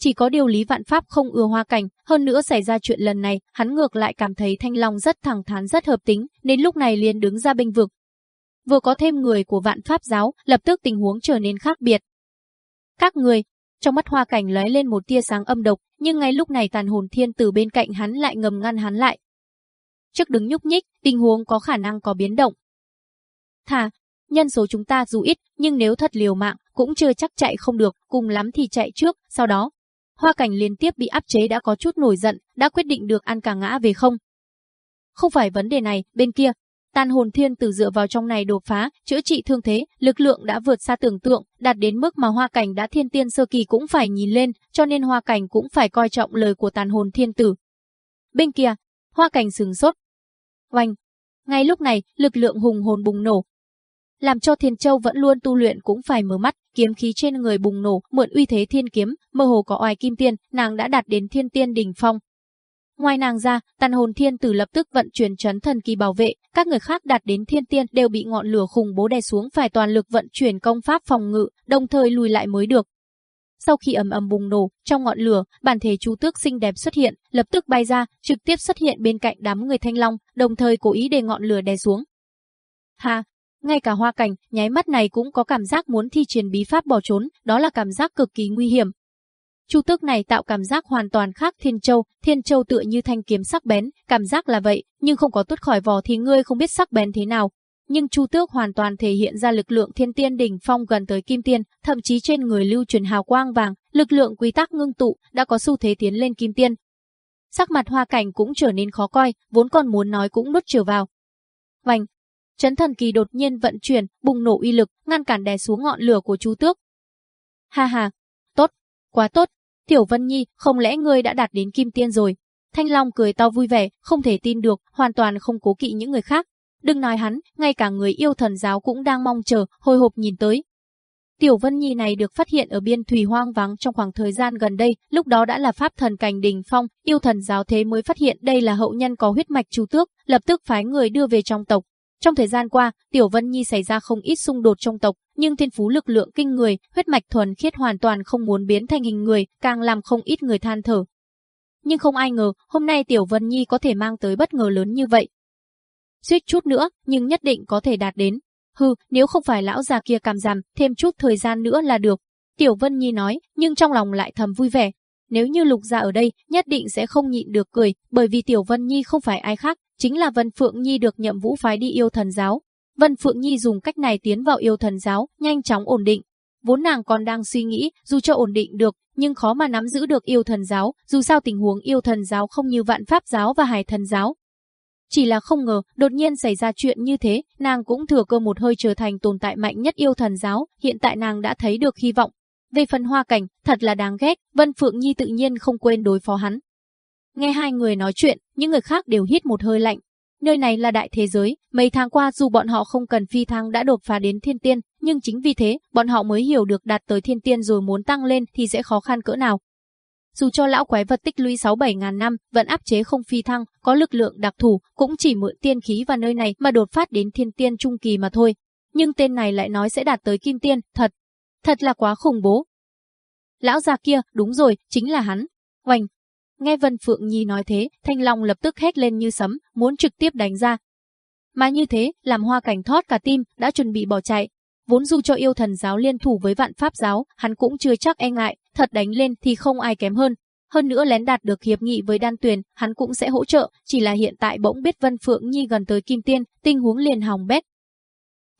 S1: chỉ có điều Lý Vạn Pháp không ưa hoa cảnh, hơn nữa xảy ra chuyện lần này, hắn ngược lại cảm thấy Thanh Long rất thẳng thắn rất hợp tính, nên lúc này liền đứng ra bênh vực. Vừa có thêm người của Vạn Pháp giáo, lập tức tình huống trở nên khác biệt. Các người, trong mắt hoa cảnh lóe lên một tia sáng âm độc, nhưng ngay lúc này tàn hồn thiên từ bên cạnh hắn lại ngầm ngăn hắn lại. Trước đứng nhúc nhích, tình huống có khả năng có biến động. Thà, nhân số chúng ta dù ít, nhưng nếu thật liều mạng, cũng chưa chắc chạy không được, cùng lắm thì chạy trước, sau đó, Hoa Cảnh liên tiếp bị áp chế đã có chút nổi giận, đã quyết định được ăn cả ngã về không. Không phải vấn đề này, bên kia, Tàn hồn thiên tử dựa vào trong này đột phá, chữa trị thương thế, lực lượng đã vượt xa tưởng tượng, đạt đến mức mà hoa cảnh đã thiên tiên sơ kỳ cũng phải nhìn lên, cho nên hoa cảnh cũng phải coi trọng lời của tàn hồn thiên tử. Bên kia, hoa cảnh sừng sốt. Oanh! Ngay lúc này, lực lượng hùng hồn bùng nổ, làm cho Thiên Châu vẫn luôn tu luyện cũng phải mở mắt, kiếm khí trên người bùng nổ, mượn uy thế thiên kiếm, mơ hồ có oai kim tiên, nàng đã đạt đến thiên tiên đỉnh phong. Ngoài nàng ra, tàn hồn thiên tử lập tức vận chuyển chấn thần kỳ bảo vệ, các người khác đạt đến thiên tiên đều bị ngọn lửa khủng bố đè xuống phải toàn lực vận chuyển công pháp phòng ngự, đồng thời lùi lại mới được. Sau khi ầm ầm bùng nổ, trong ngọn lửa, bản thể chú tước xinh đẹp xuất hiện, lập tức bay ra, trực tiếp xuất hiện bên cạnh đám người thanh long, đồng thời cố ý để ngọn lửa đè xuống. Ha, ngay cả hoa cảnh, nháy mắt này cũng có cảm giác muốn thi triển bí pháp bỏ trốn, đó là cảm giác cực kỳ nguy hiểm. Chu tước này tạo cảm giác hoàn toàn khác Thiên Châu, Thiên Châu tựa như thanh kiếm sắc bén, cảm giác là vậy, nhưng không có tốt khỏi vò thì ngươi không biết sắc bén thế nào. Nhưng Chu tước hoàn toàn thể hiện ra lực lượng thiên tiên đỉnh phong gần tới kim tiên, thậm chí trên người lưu truyền hào quang vàng, lực lượng quy tắc ngưng tụ đã có xu thế tiến lên kim tiên. Sắc mặt hoa cảnh cũng trở nên khó coi, vốn còn muốn nói cũng đốt trở vào. Vành, Chấn thần kỳ đột nhiên vận chuyển, bùng nổ uy lực, ngăn cản đè xuống ngọn lửa của chú tước. Ha ha, tốt, quá tốt. Tiểu Vân Nhi, không lẽ ngươi đã đạt đến kim tiên rồi? Thanh Long cười to vui vẻ, không thể tin được, hoàn toàn không cố kỵ những người khác. Đừng nói hắn, ngay cả người yêu thần giáo cũng đang mong chờ, hồi hộp nhìn tới. Tiểu Vân Nhi này được phát hiện ở biên thủy hoang vắng trong khoảng thời gian gần đây, lúc đó đã là pháp thần cảnh đình phong, yêu thần giáo thế mới phát hiện đây là hậu nhân có huyết mạch chú tước, lập tức phái người đưa về trong tộc, trong thời gian qua, Tiểu Vân Nhi xảy ra không ít xung đột trong tộc, nhưng thiên phú lực lượng kinh người, huyết mạch thuần khiết hoàn toàn không muốn biến thành hình người, càng làm không ít người than thở. Nhưng không ai ngờ, hôm nay Tiểu Vân Nhi có thể mang tới bất ngờ lớn như vậy. Suýt chút nữa, nhưng nhất định có thể đạt đến. Hừ, nếu không phải lão già kia cảm giảm, thêm chút thời gian nữa là được. Tiểu Vân Nhi nói, nhưng trong lòng lại thầm vui vẻ. Nếu như lục gia ở đây, nhất định sẽ không nhịn được cười, bởi vì Tiểu Vân Nhi không phải ai khác, chính là Vân Phượng Nhi được nhậm vũ phái đi yêu thần giáo. Vân Phượng Nhi dùng cách này tiến vào yêu thần giáo, nhanh chóng ổn định. Vốn nàng còn đang suy nghĩ, dù cho ổn định được, nhưng khó mà nắm giữ được yêu thần giáo, dù sao tình huống yêu thần giáo không như vạn pháp giáo và hải thần giáo. Chỉ là không ngờ, đột nhiên xảy ra chuyện như thế, nàng cũng thừa cơ một hơi trở thành tồn tại mạnh nhất yêu thần giáo, hiện tại nàng đã thấy được hy vọng. Về phần hoa cảnh, thật là đáng ghét, Vân Phượng Nhi tự nhiên không quên đối phó hắn. Nghe hai người nói chuyện, những người khác đều hít một hơi lạnh. Nơi này là đại thế giới, mấy tháng qua dù bọn họ không cần phi thăng đã đột phá đến thiên tiên, nhưng chính vì thế, bọn họ mới hiểu được đạt tới thiên tiên rồi muốn tăng lên thì sẽ khó khăn cỡ nào. Dù cho lão quái vật tích lũy 6-7 ngàn năm, vẫn áp chế không phi thăng, có lực lượng đặc thù, cũng chỉ mượn tiên khí và nơi này mà đột phát đến thiên tiên trung kỳ mà thôi. Nhưng tên này lại nói sẽ đạt tới kim tiên, thật. Thật là quá khủng bố. Lão già kia, đúng rồi, chính là hắn. Oành, Nghe Vân Phượng Nhi nói thế, Thanh Long lập tức hét lên như sấm, muốn trực tiếp đánh ra. Mà như thế, làm hoa cảnh thoát cả tim, đã chuẩn bị bỏ chạy. Vốn dù cho yêu thần giáo liên thủ với vạn pháp giáo, hắn cũng chưa chắc e ngại, thật đánh lên thì không ai kém hơn. Hơn nữa lén đạt được hiệp nghị với đan tuyền, hắn cũng sẽ hỗ trợ, chỉ là hiện tại bỗng biết Vân Phượng Nhi gần tới Kim Tiên, tình huống liền hòng bét,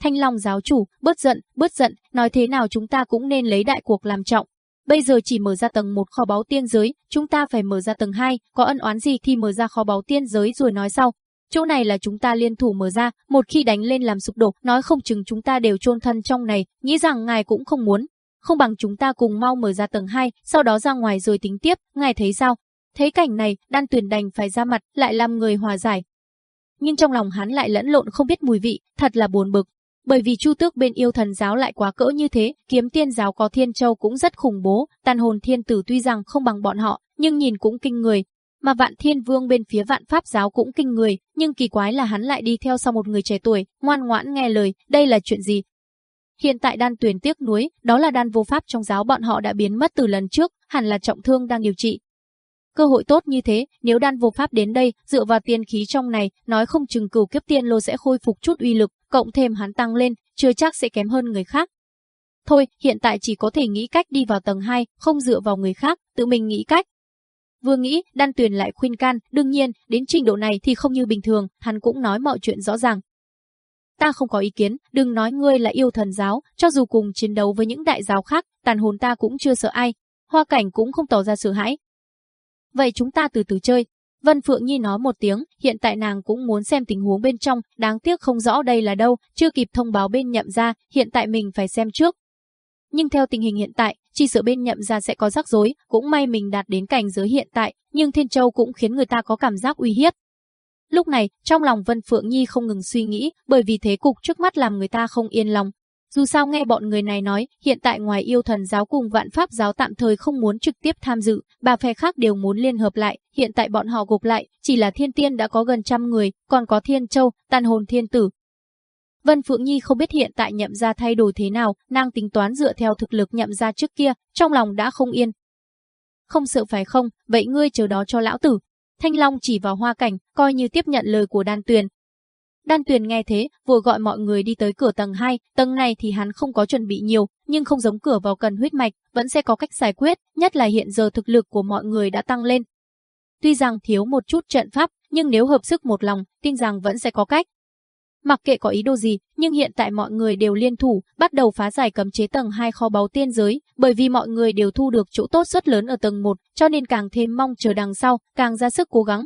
S1: Thanh Long giáo chủ, bớt giận, bớt giận, nói thế nào chúng ta cũng nên lấy đại cuộc làm trọng, Bây giờ chỉ mở ra tầng 1 kho báu tiên giới, chúng ta phải mở ra tầng 2, có ân oán gì thì mở ra kho báu tiên giới rồi nói sau. Chỗ này là chúng ta liên thủ mở ra, một khi đánh lên làm sụp đổ, nói không chừng chúng ta đều chôn thân trong này, nghĩ rằng ngài cũng không muốn. Không bằng chúng ta cùng mau mở ra tầng 2, sau đó ra ngoài rồi tính tiếp, ngài thấy sao? Thấy cảnh này, đan tuyển đành phải ra mặt, lại làm người hòa giải. Nhưng trong lòng hắn lại lẫn lộn không biết mùi vị, thật là buồn bực. Bởi vì Chu Tước bên yêu thần giáo lại quá cỡ như thế, kiếm tiên giáo có Thiên Châu cũng rất khủng bố, tàn hồn thiên tử tuy rằng không bằng bọn họ, nhưng nhìn cũng kinh người. Mà Vạn Thiên Vương bên phía Vạn Pháp giáo cũng kinh người, nhưng kỳ quái là hắn lại đi theo sau một người trẻ tuổi, ngoan ngoãn nghe lời, đây là chuyện gì? Hiện tại đan tuyển tiếc núi đó là đan vô pháp trong giáo bọn họ đã biến mất từ lần trước, hẳn là trọng thương đang điều trị, cơ hội tốt như thế, nếu đan vô pháp đến đây, dựa vào tiên khí trong này, nói không chừng cửu kiếp tiên lô sẽ khôi phục chút uy lực, cộng thêm hắn tăng lên, chưa chắc sẽ kém hơn người khác. Thôi, hiện tại chỉ có thể nghĩ cách đi vào tầng 2, không dựa vào người khác, tự mình nghĩ cách. Vừa nghĩ, Đan Tuyền lại khuyên can, đương nhiên, đến trình độ này thì không như bình thường, hắn cũng nói mọi chuyện rõ ràng. Ta không có ý kiến, đừng nói ngươi là yêu thần giáo, cho dù cùng chiến đấu với những đại giáo khác, tàn hồn ta cũng chưa sợ ai. Hoa cảnh cũng không tỏ ra sợ hãi. Vậy chúng ta từ từ chơi, Vân Phượng Nhi nói một tiếng, hiện tại nàng cũng muốn xem tình huống bên trong, đáng tiếc không rõ đây là đâu, chưa kịp thông báo bên nhậm ra, hiện tại mình phải xem trước. Nhưng theo tình hình hiện tại, chỉ sợ bên nhậm ra sẽ có rắc rối, cũng may mình đạt đến cảnh giới hiện tại, nhưng Thiên Châu cũng khiến người ta có cảm giác uy hiếp. Lúc này, trong lòng Vân Phượng Nhi không ngừng suy nghĩ, bởi vì thế cục trước mắt làm người ta không yên lòng, dù sao nghe bọn người này nói, hiện tại ngoài yêu thần giáo cùng vạn pháp giáo tạm thời không muốn trực tiếp tham dự, bà phe khác đều muốn liên hợp lại, hiện tại bọn họ gục lại, chỉ là thiên tiên đã có gần trăm người, còn có thiên châu, tàn hồn thiên tử. Vân Phượng Nhi không biết hiện tại nhậm ra thay đổi thế nào, nàng tính toán dựa theo thực lực nhậm ra trước kia, trong lòng đã không yên. Không sợ phải không, vậy ngươi chờ đó cho lão tử. Thanh Long chỉ vào hoa cảnh, coi như tiếp nhận lời của đan tuyền, Đan Tuyền nghe thế, vừa gọi mọi người đi tới cửa tầng 2, tầng này thì hắn không có chuẩn bị nhiều, nhưng không giống cửa vào cần huyết mạch, vẫn sẽ có cách giải quyết, nhất là hiện giờ thực lực của mọi người đã tăng lên. Tuy rằng thiếu một chút trận pháp, nhưng nếu hợp sức một lòng, tin rằng vẫn sẽ có cách. Mặc kệ có ý đồ gì, nhưng hiện tại mọi người đều liên thủ, bắt đầu phá giải cấm chế tầng 2 kho báu tiên giới, bởi vì mọi người đều thu được chỗ tốt rất lớn ở tầng 1, cho nên càng thêm mong chờ đằng sau, càng ra sức cố gắng,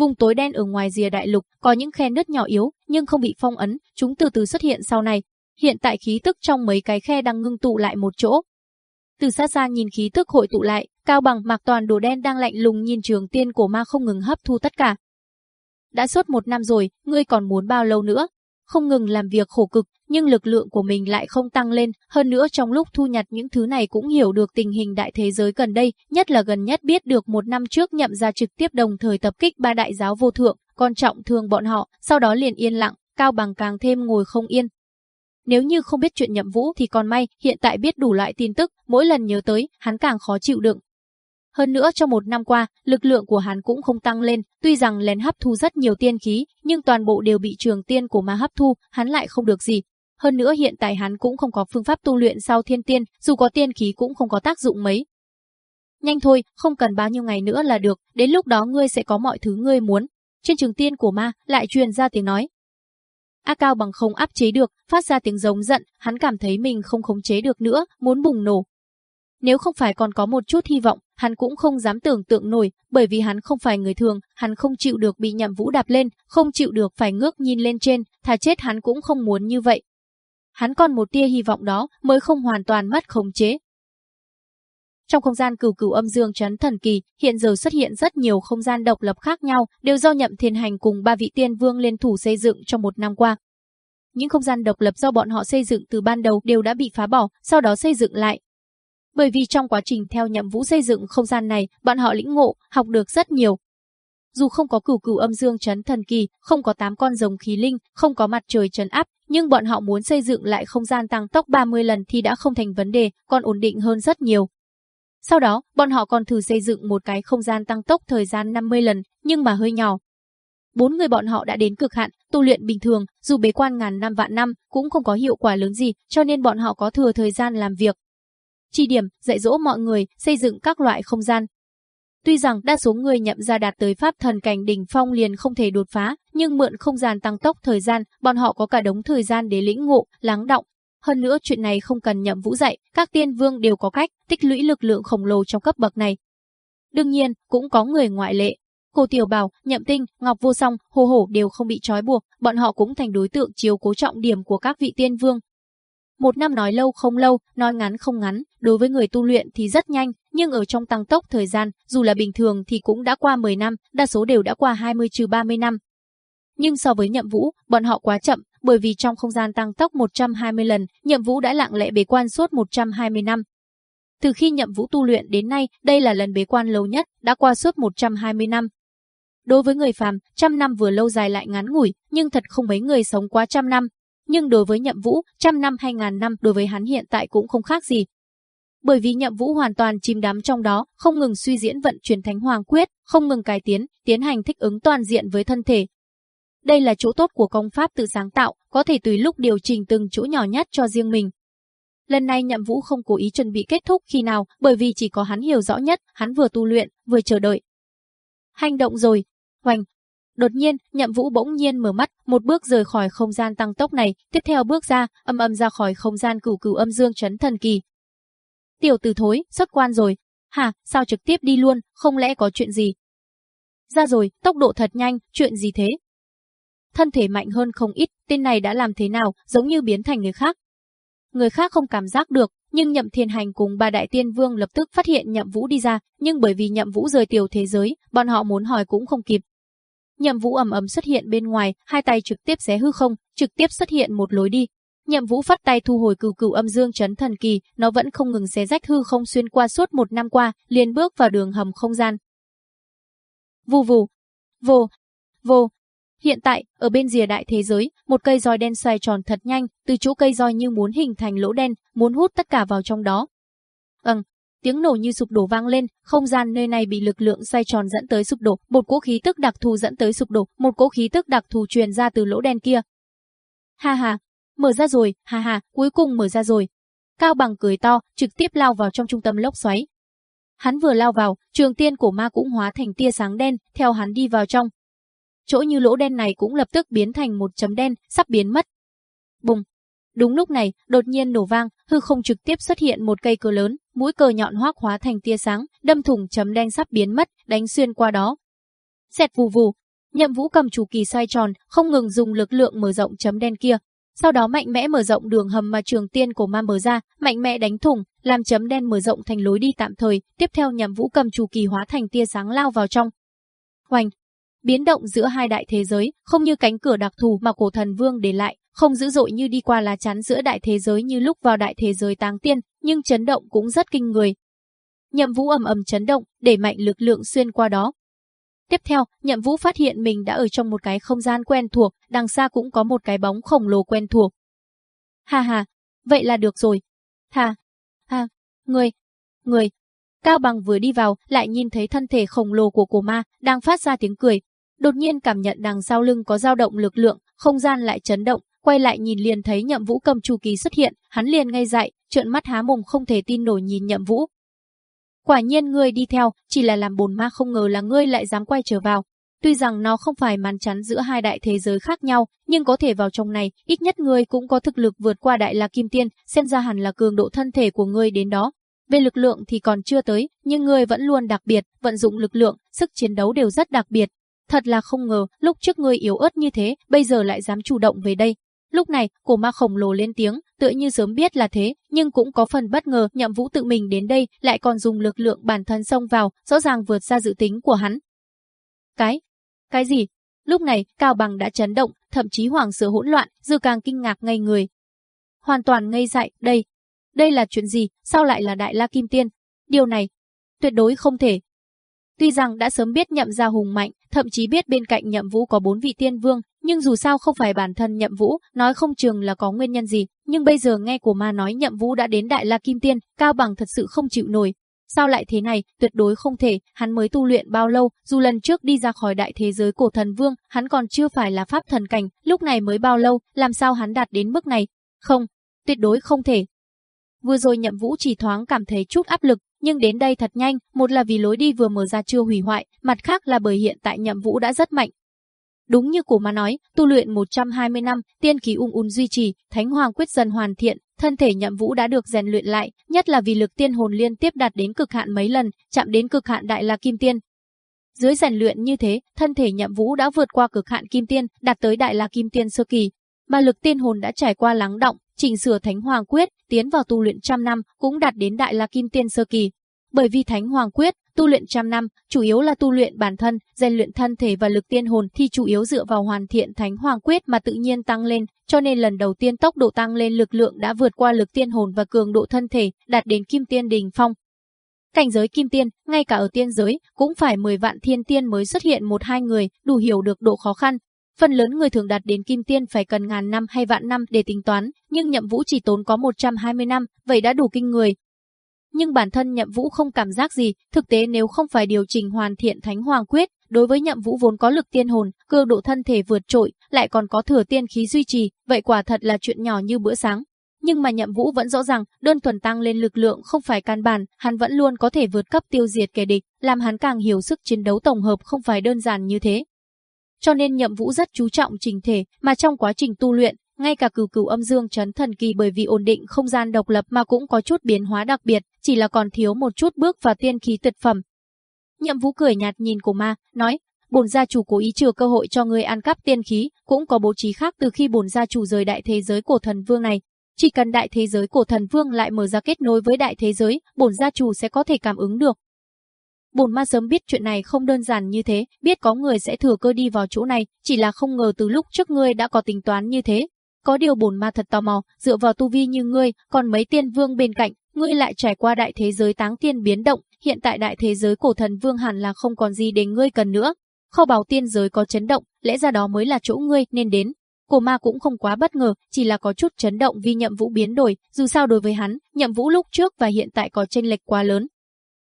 S1: Vùng tối đen ở ngoài rìa đại lục có những khe nứt nhỏ yếu, nhưng không bị phong ấn, chúng từ từ xuất hiện sau này. Hiện tại khí tức trong mấy cái khe đang ngưng tụ lại một chỗ. Từ xa xa nhìn khí tức hội tụ lại, cao bằng mạc toàn đồ đen đang lạnh lùng nhìn trường tiên của ma không ngừng hấp thu tất cả. Đã suốt một năm rồi, ngươi còn muốn bao lâu nữa? không ngừng làm việc khổ cực, nhưng lực lượng của mình lại không tăng lên, hơn nữa trong lúc thu nhặt những thứ này cũng hiểu được tình hình đại thế giới gần đây, nhất là gần nhất biết được một năm trước nhậm ra trực tiếp đồng thời tập kích ba đại giáo vô thượng, còn trọng thương bọn họ, sau đó liền yên lặng, cao bằng càng thêm ngồi không yên. Nếu như không biết chuyện nhậm vũ thì còn may, hiện tại biết đủ loại tin tức, mỗi lần nhớ tới, hắn càng khó chịu đựng, hơn nữa trong một năm qua, lực lượng của hắn cũng không tăng lên, tuy rằng lén hấp thu rất nhiều tiên khí, nhưng toàn bộ đều bị trường tiên của ma hấp thu, hắn lại không được gì. Hơn nữa hiện tại hắn cũng không có phương pháp tu luyện sau thiên tiên, dù có tiên khí cũng không có tác dụng mấy. Nhanh thôi, không cần bao nhiêu ngày nữa là được, đến lúc đó ngươi sẽ có mọi thứ ngươi muốn. Trên trường tiên của ma lại truyền ra tiếng nói. A Cao bằng không áp chế được, phát ra tiếng giống giận, hắn cảm thấy mình không khống chế được nữa, muốn bùng nổ, nếu không phải còn có một chút hy vọng, hắn cũng không dám tưởng tượng nổi, bởi vì hắn không phải người thường, hắn không chịu được bị nhậm vũ đạp lên, không chịu được phải ngước nhìn lên trên, thà chết hắn cũng không muốn như vậy. Hắn còn một tia hy vọng đó mới không hoàn toàn mất khống chế. Trong không gian cửu cửu âm dương trấn thần kỳ, hiện giờ xuất hiện rất nhiều không gian độc lập khác nhau, đều do nhậm thiên hành cùng ba vị tiên vương liên thủ xây dựng trong một năm qua, những không gian độc lập do bọn họ xây dựng từ ban đầu đều đã bị phá bỏ, sau đó xây dựng lại, bởi vì trong quá trình theo nhậm vũ xây dựng không gian này, bọn họ lĩnh ngộ, học được rất nhiều. Dù không có cửu cửu âm dương trấn thần kỳ, không có tám con rồng khí linh, không có mặt trời trấn áp, nhưng bọn họ muốn xây dựng lại không gian tăng tốc 30 lần thì đã không thành vấn đề, còn ổn định hơn rất nhiều. Sau đó, bọn họ còn thử xây dựng một cái không gian tăng tốc thời gian 50 lần, nhưng mà hơi nhỏ. Bốn người bọn họ đã đến cực hạn, tu luyện bình thường, dù bế quan ngàn năm vạn năm, cũng không có hiệu quả lớn gì, cho nên bọn họ có thừa thời gian làm việc, chỉ điểm, dạy dỗ mọi người, xây dựng các loại không gian. Tuy rằng đa số người nhậm ra đạt tới pháp thần cảnh đỉnh phong liền không thể đột phá, nhưng mượn không gian tăng tốc thời gian, bọn họ có cả đống thời gian để lĩnh ngộ, lắng động. Hơn nữa chuyện này không cần nhậm vũ dạy, các tiên vương đều có cách tích lũy lực lượng khổng lồ trong cấp bậc này. Đương nhiên, cũng có người ngoại lệ, Cô Tiểu Bảo, Nhậm Tinh, Ngọc Vô Song, Hồ Hổ đều không bị trói buộc, bọn họ cũng thành đối tượng chiếu cố trọng điểm của các vị tiên vương, một năm nói lâu không lâu, nói ngắn không ngắn, đối với người tu luyện thì rất nhanh, nhưng ở trong tăng tốc thời gian, dù là bình thường thì cũng đã qua 10 năm, đa số đều đã qua 20 trừ 30 năm. Nhưng so với nhậm vũ, bọn họ quá chậm, bởi vì trong không gian tăng tốc 120 lần, nhậm vũ đã lặng lẽ bế quan suốt 120 năm. Từ khi nhậm vũ tu luyện đến nay, đây là lần bế quan lâu nhất, đã qua suốt 120 năm. Đối với người phàm, trăm năm vừa lâu dài lại ngắn ngủi, nhưng thật không mấy người sống quá trăm năm, nhưng đối với Nhậm Vũ, trăm năm hay ngàn năm đối với hắn hiện tại cũng không khác gì. Bởi vì Nhậm Vũ hoàn toàn chìm đắm trong đó, không ngừng suy diễn vận chuyển Thánh Hoàng Quyết, không ngừng cải tiến, tiến hành thích ứng toàn diện với thân thể. Đây là chỗ tốt của công pháp tự sáng tạo, có thể tùy lúc điều chỉnh từng chỗ nhỏ nhất cho riêng mình. Lần này Nhậm Vũ không cố ý chuẩn bị kết thúc khi nào, bởi vì chỉ có hắn hiểu rõ nhất, hắn vừa tu luyện, vừa chờ đợi. Hành động rồi. Hoành, Đột nhiên, Nhậm Vũ bỗng nhiên mở mắt, một bước rời khỏi không gian tăng tốc này, tiếp theo bước ra, âm âm ra khỏi không gian cửu cửu âm dương chấn thần kỳ. Tiểu tử thối, xuất quan rồi. Hả, sao trực tiếp đi luôn, không lẽ có chuyện gì? Ra rồi, tốc độ thật nhanh, chuyện gì thế? Thân thể mạnh hơn không ít, tên này đã làm thế nào, giống như biến thành người khác. Người khác không cảm giác được, nhưng Nhậm Thiên Hành cùng ba đại tiên vương lập tức phát hiện Nhậm Vũ đi ra, nhưng bởi vì Nhậm Vũ rời tiểu thế giới, bọn họ muốn hỏi cũng không kịp, Nhậm Vũ ầm ầm xuất hiện bên ngoài, hai tay trực tiếp xé hư không, trực tiếp xuất hiện một lối đi. Nhậm Vũ phát tay thu hồi cửu cửu âm dương chấn thần kỳ, nó vẫn không ngừng xé rách hư không xuyên qua suốt một năm qua, liền bước vào đường hầm không gian. Vù vù, vô, vô. Hiện tại, ở bên rìa đại thế giới, một cây roi đen xoay tròn thật nhanh, từ chỗ cây roi như muốn hình thành lỗ đen, muốn hút tất cả vào trong đó. Ừm, tiếng nổ như sụp đổ vang lên, không gian nơi này bị lực lượng xoay tròn dẫn tới sụp đổ, một cỗ khí tức đặc thù dẫn tới sụp đổ, một cỗ khí tức đặc thù truyền ra từ lỗ đen kia. Ha ha, mở ra rồi, ha ha, cuối cùng mở ra rồi. Cao bằng cười to, trực tiếp lao vào trong trung tâm lốc xoáy. Hắn vừa lao vào, trường tiên của ma cũng hóa thành tia sáng đen, theo hắn đi vào trong. Chỗ như lỗ đen này cũng lập tức biến thành một chấm đen, sắp biến mất. Bùng, Đúng lúc này, đột nhiên nổ vang, hư không trực tiếp xuất hiện một cây cờ lớn mũi cờ nhọn hoác hóa thành tia sáng, đâm thủng chấm đen sắp biến mất, đánh xuyên qua đó. Xẹt vù vù, Nhậm Vũ cầm chủ kỳ xoay tròn, không ngừng dùng lực lượng mở rộng chấm đen kia, sau đó mạnh mẽ mở rộng đường hầm mà trường tiên của ma mở ra, mạnh mẽ đánh thủng, làm chấm đen mở rộng thành lối đi tạm thời, tiếp theo Nhậm Vũ cầm chủ kỳ hóa thành tia sáng lao vào trong. Hoành, biến động giữa hai đại thế giới, không như cánh cửa đặc thù mà cổ thần vương để lại, không dữ dội như đi qua lá chắn giữa đại thế giới như lúc vào đại thế giới tang tiên, nhưng chấn động cũng rất kinh người. Nhậm Vũ ầm ầm chấn động, để mạnh lực lượng xuyên qua đó. Tiếp theo, Nhậm Vũ phát hiện mình đã
S2: ở trong một cái không gian quen thuộc, đằng xa cũng có một cái bóng khổng lồ quen thuộc. Ha ha, vậy là được rồi. Ha, ha, người, người.
S1: Cao Bằng vừa đi vào, lại nhìn thấy thân thể khổng lồ của cổ ma, đang phát ra tiếng cười. Đột nhiên cảm nhận đằng sau lưng có dao động lực lượng, không gian lại chấn động, quay lại nhìn liền thấy Nhậm Vũ cầm chu ký xuất hiện, hắn liền ngay dại, trợn mắt há mồm không thể tin nổi nhìn Nhậm Vũ. Quả nhiên ngươi đi theo, chỉ là làm bồn ma không ngờ là ngươi lại dám quay trở vào. Tuy rằng nó không phải màn chắn giữa hai đại thế giới khác nhau, nhưng có thể vào trong này, ít nhất ngươi cũng có thực lực vượt qua đại la kim tiên, xem ra hẳn là cường độ thân thể của ngươi đến đó. Về lực lượng thì còn chưa tới, nhưng ngươi vẫn luôn đặc biệt, vận dụng lực lượng, sức chiến đấu đều rất đặc biệt. Thật là không ngờ, lúc trước ngươi yếu ớt như thế, bây giờ lại dám chủ động về đây, Lúc này, cổ ma khổng lồ lên tiếng, tựa như sớm biết là thế, nhưng cũng có phần bất ngờ nhậm vũ tự mình đến đây lại còn dùng lực lượng bản thân xông vào, rõ ràng vượt ra dự tính của hắn. Cái? Cái gì? Lúc này, Cao Bằng đã chấn động, thậm chí hoàng sợ hỗn loạn, dư càng kinh ngạc ngây người. Hoàn toàn ngây dại, đây. Đây là chuyện gì, sao lại là Đại La Kim Tiên? Điều này, tuyệt đối không thể, Tuy rằng đã sớm biết nhậm gia hùng mạnh, thậm chí biết bên cạnh nhậm vũ có bốn vị tiên vương, nhưng dù sao không phải bản thân nhậm vũ, nói không chừng là có nguyên nhân gì, nhưng bây giờ nghe của ma nói nhậm vũ đã đến đại la kim tiên, cao bằng thật sự không chịu nổi. Sao lại thế này, tuyệt đối không thể, hắn mới tu luyện bao lâu, dù lần trước đi ra khỏi đại thế giới của thần vương, hắn còn chưa phải là pháp thần cảnh, lúc này mới bao lâu, làm sao hắn đạt đến mức này? Không, tuyệt đối không thể, Vừa rồi Nhậm Vũ chỉ thoáng cảm thấy chút áp lực, nhưng đến đây thật nhanh, một là vì lối đi vừa mở ra chưa hủy hoại, mặt khác là bởi hiện tại nhậm vũ đã rất mạnh. Đúng như cổ mà nói, tu luyện 120 năm, tiên khí ung ung duy trì, thánh hoàng quyết dần hoàn thiện, thân thể nhậm vũ đã được rèn luyện lại, nhất là vì lực tiên hồn liên tiếp đạt đến cực hạn mấy lần, chạm đến cực hạn đại la kim tiên. Dưới rèn luyện như thế, thân thể nhậm vũ đã vượt qua cực hạn kim tiên, đạt tới đại la kim tiên sơ kỳ, mà lực tiên hồn đã trải qua lắng động, chỉnh sửa Thánh Hoàng Quyết, tiến vào tu luyện trăm năm, cũng đạt đến Đại La Kim Tiên Sơ Kỳ. Bởi vì Thánh Hoàng Quyết, tu luyện trăm năm, chủ yếu là tu luyện bản thân, rèn luyện thân thể và lực tiên hồn thì chủ yếu dựa vào hoàn thiện Thánh Hoàng Quyết mà tự nhiên tăng lên, cho nên lần đầu tiên tốc độ tăng lên lực lượng đã vượt qua lực tiên hồn và cường độ thân thể, đạt đến Kim Tiên Đình Phong. Cảnh giới kim tiên, ngay cả ở tiên giới, cũng phải 10 vạn thiên tiên mới xuất hiện một hai người, đủ hiểu được độ khó khăn, Phần lớn người thường đạt đến kim tiên phải cần ngàn năm hay vạn năm để tính toán, nhưng nhậm vũ chỉ tốn có 120 năm, vậy đã đủ kinh người. Nhưng bản thân nhậm vũ không cảm giác gì, thực tế nếu không phải điều chỉnh hoàn thiện thánh hoàng quyết, đối với nhậm vũ vốn có lực tiên hồn, cường độ thân thể vượt trội, lại còn có thừa tiên khí duy trì, vậy quả thật là chuyện nhỏ như bữa sáng. Nhưng mà nhậm vũ vẫn rõ ràng, đơn thuần tăng lên lực lượng không phải can bản, hắn vẫn luôn có thể vượt cấp tiêu diệt kẻ địch, làm hắn càng hiểu sức chiến đấu tổng hợp không phải đơn giản như thế cho nên nhậm vũ rất chú trọng trình thể, mà trong quá trình tu luyện, ngay cả cửu cửu âm dương chấn thần kỳ bởi vì ổn định không gian độc lập mà cũng có chút biến hóa đặc biệt, chỉ là còn thiếu một chút bước vào tiên khí tuyệt phẩm. Nhậm vũ cười nhạt nhìn cổ ma, nói, bổn gia chủ cố ý chừa cơ hội cho ngươi ăn cắp tiên khí, cũng có bố trí khác từ khi bổn gia chủ rời đại thế giới cổ thần vương này. Chỉ cần đại thế giới cổ thần vương lại mở ra kết nối với đại thế giới, bổn gia chủ sẽ có thể cảm ứng được, Bùn ma sớm biết chuyện này không đơn giản như thế, biết có người sẽ thừa cơ đi vào chỗ này, chỉ là không ngờ từ lúc trước ngươi đã có tính toán như thế. Có điều bùn ma thật tò mò, dựa vào tu vi như ngươi, còn mấy tiên vương bên cạnh, ngươi lại trải qua đại thế giới táng tiên biến động, hiện tại đại thế giới cổ thần vương hẳn là không còn gì để ngươi cần nữa. Kho báu tiên giới có chấn động, lẽ ra đó mới là chỗ ngươi nên đến. Cổ ma cũng không quá bất ngờ, chỉ là có chút chấn động vì nhậm vũ biến đổi, dù sao đối với hắn, nhậm vũ lúc trước và hiện tại có chênh lệch quá lớn,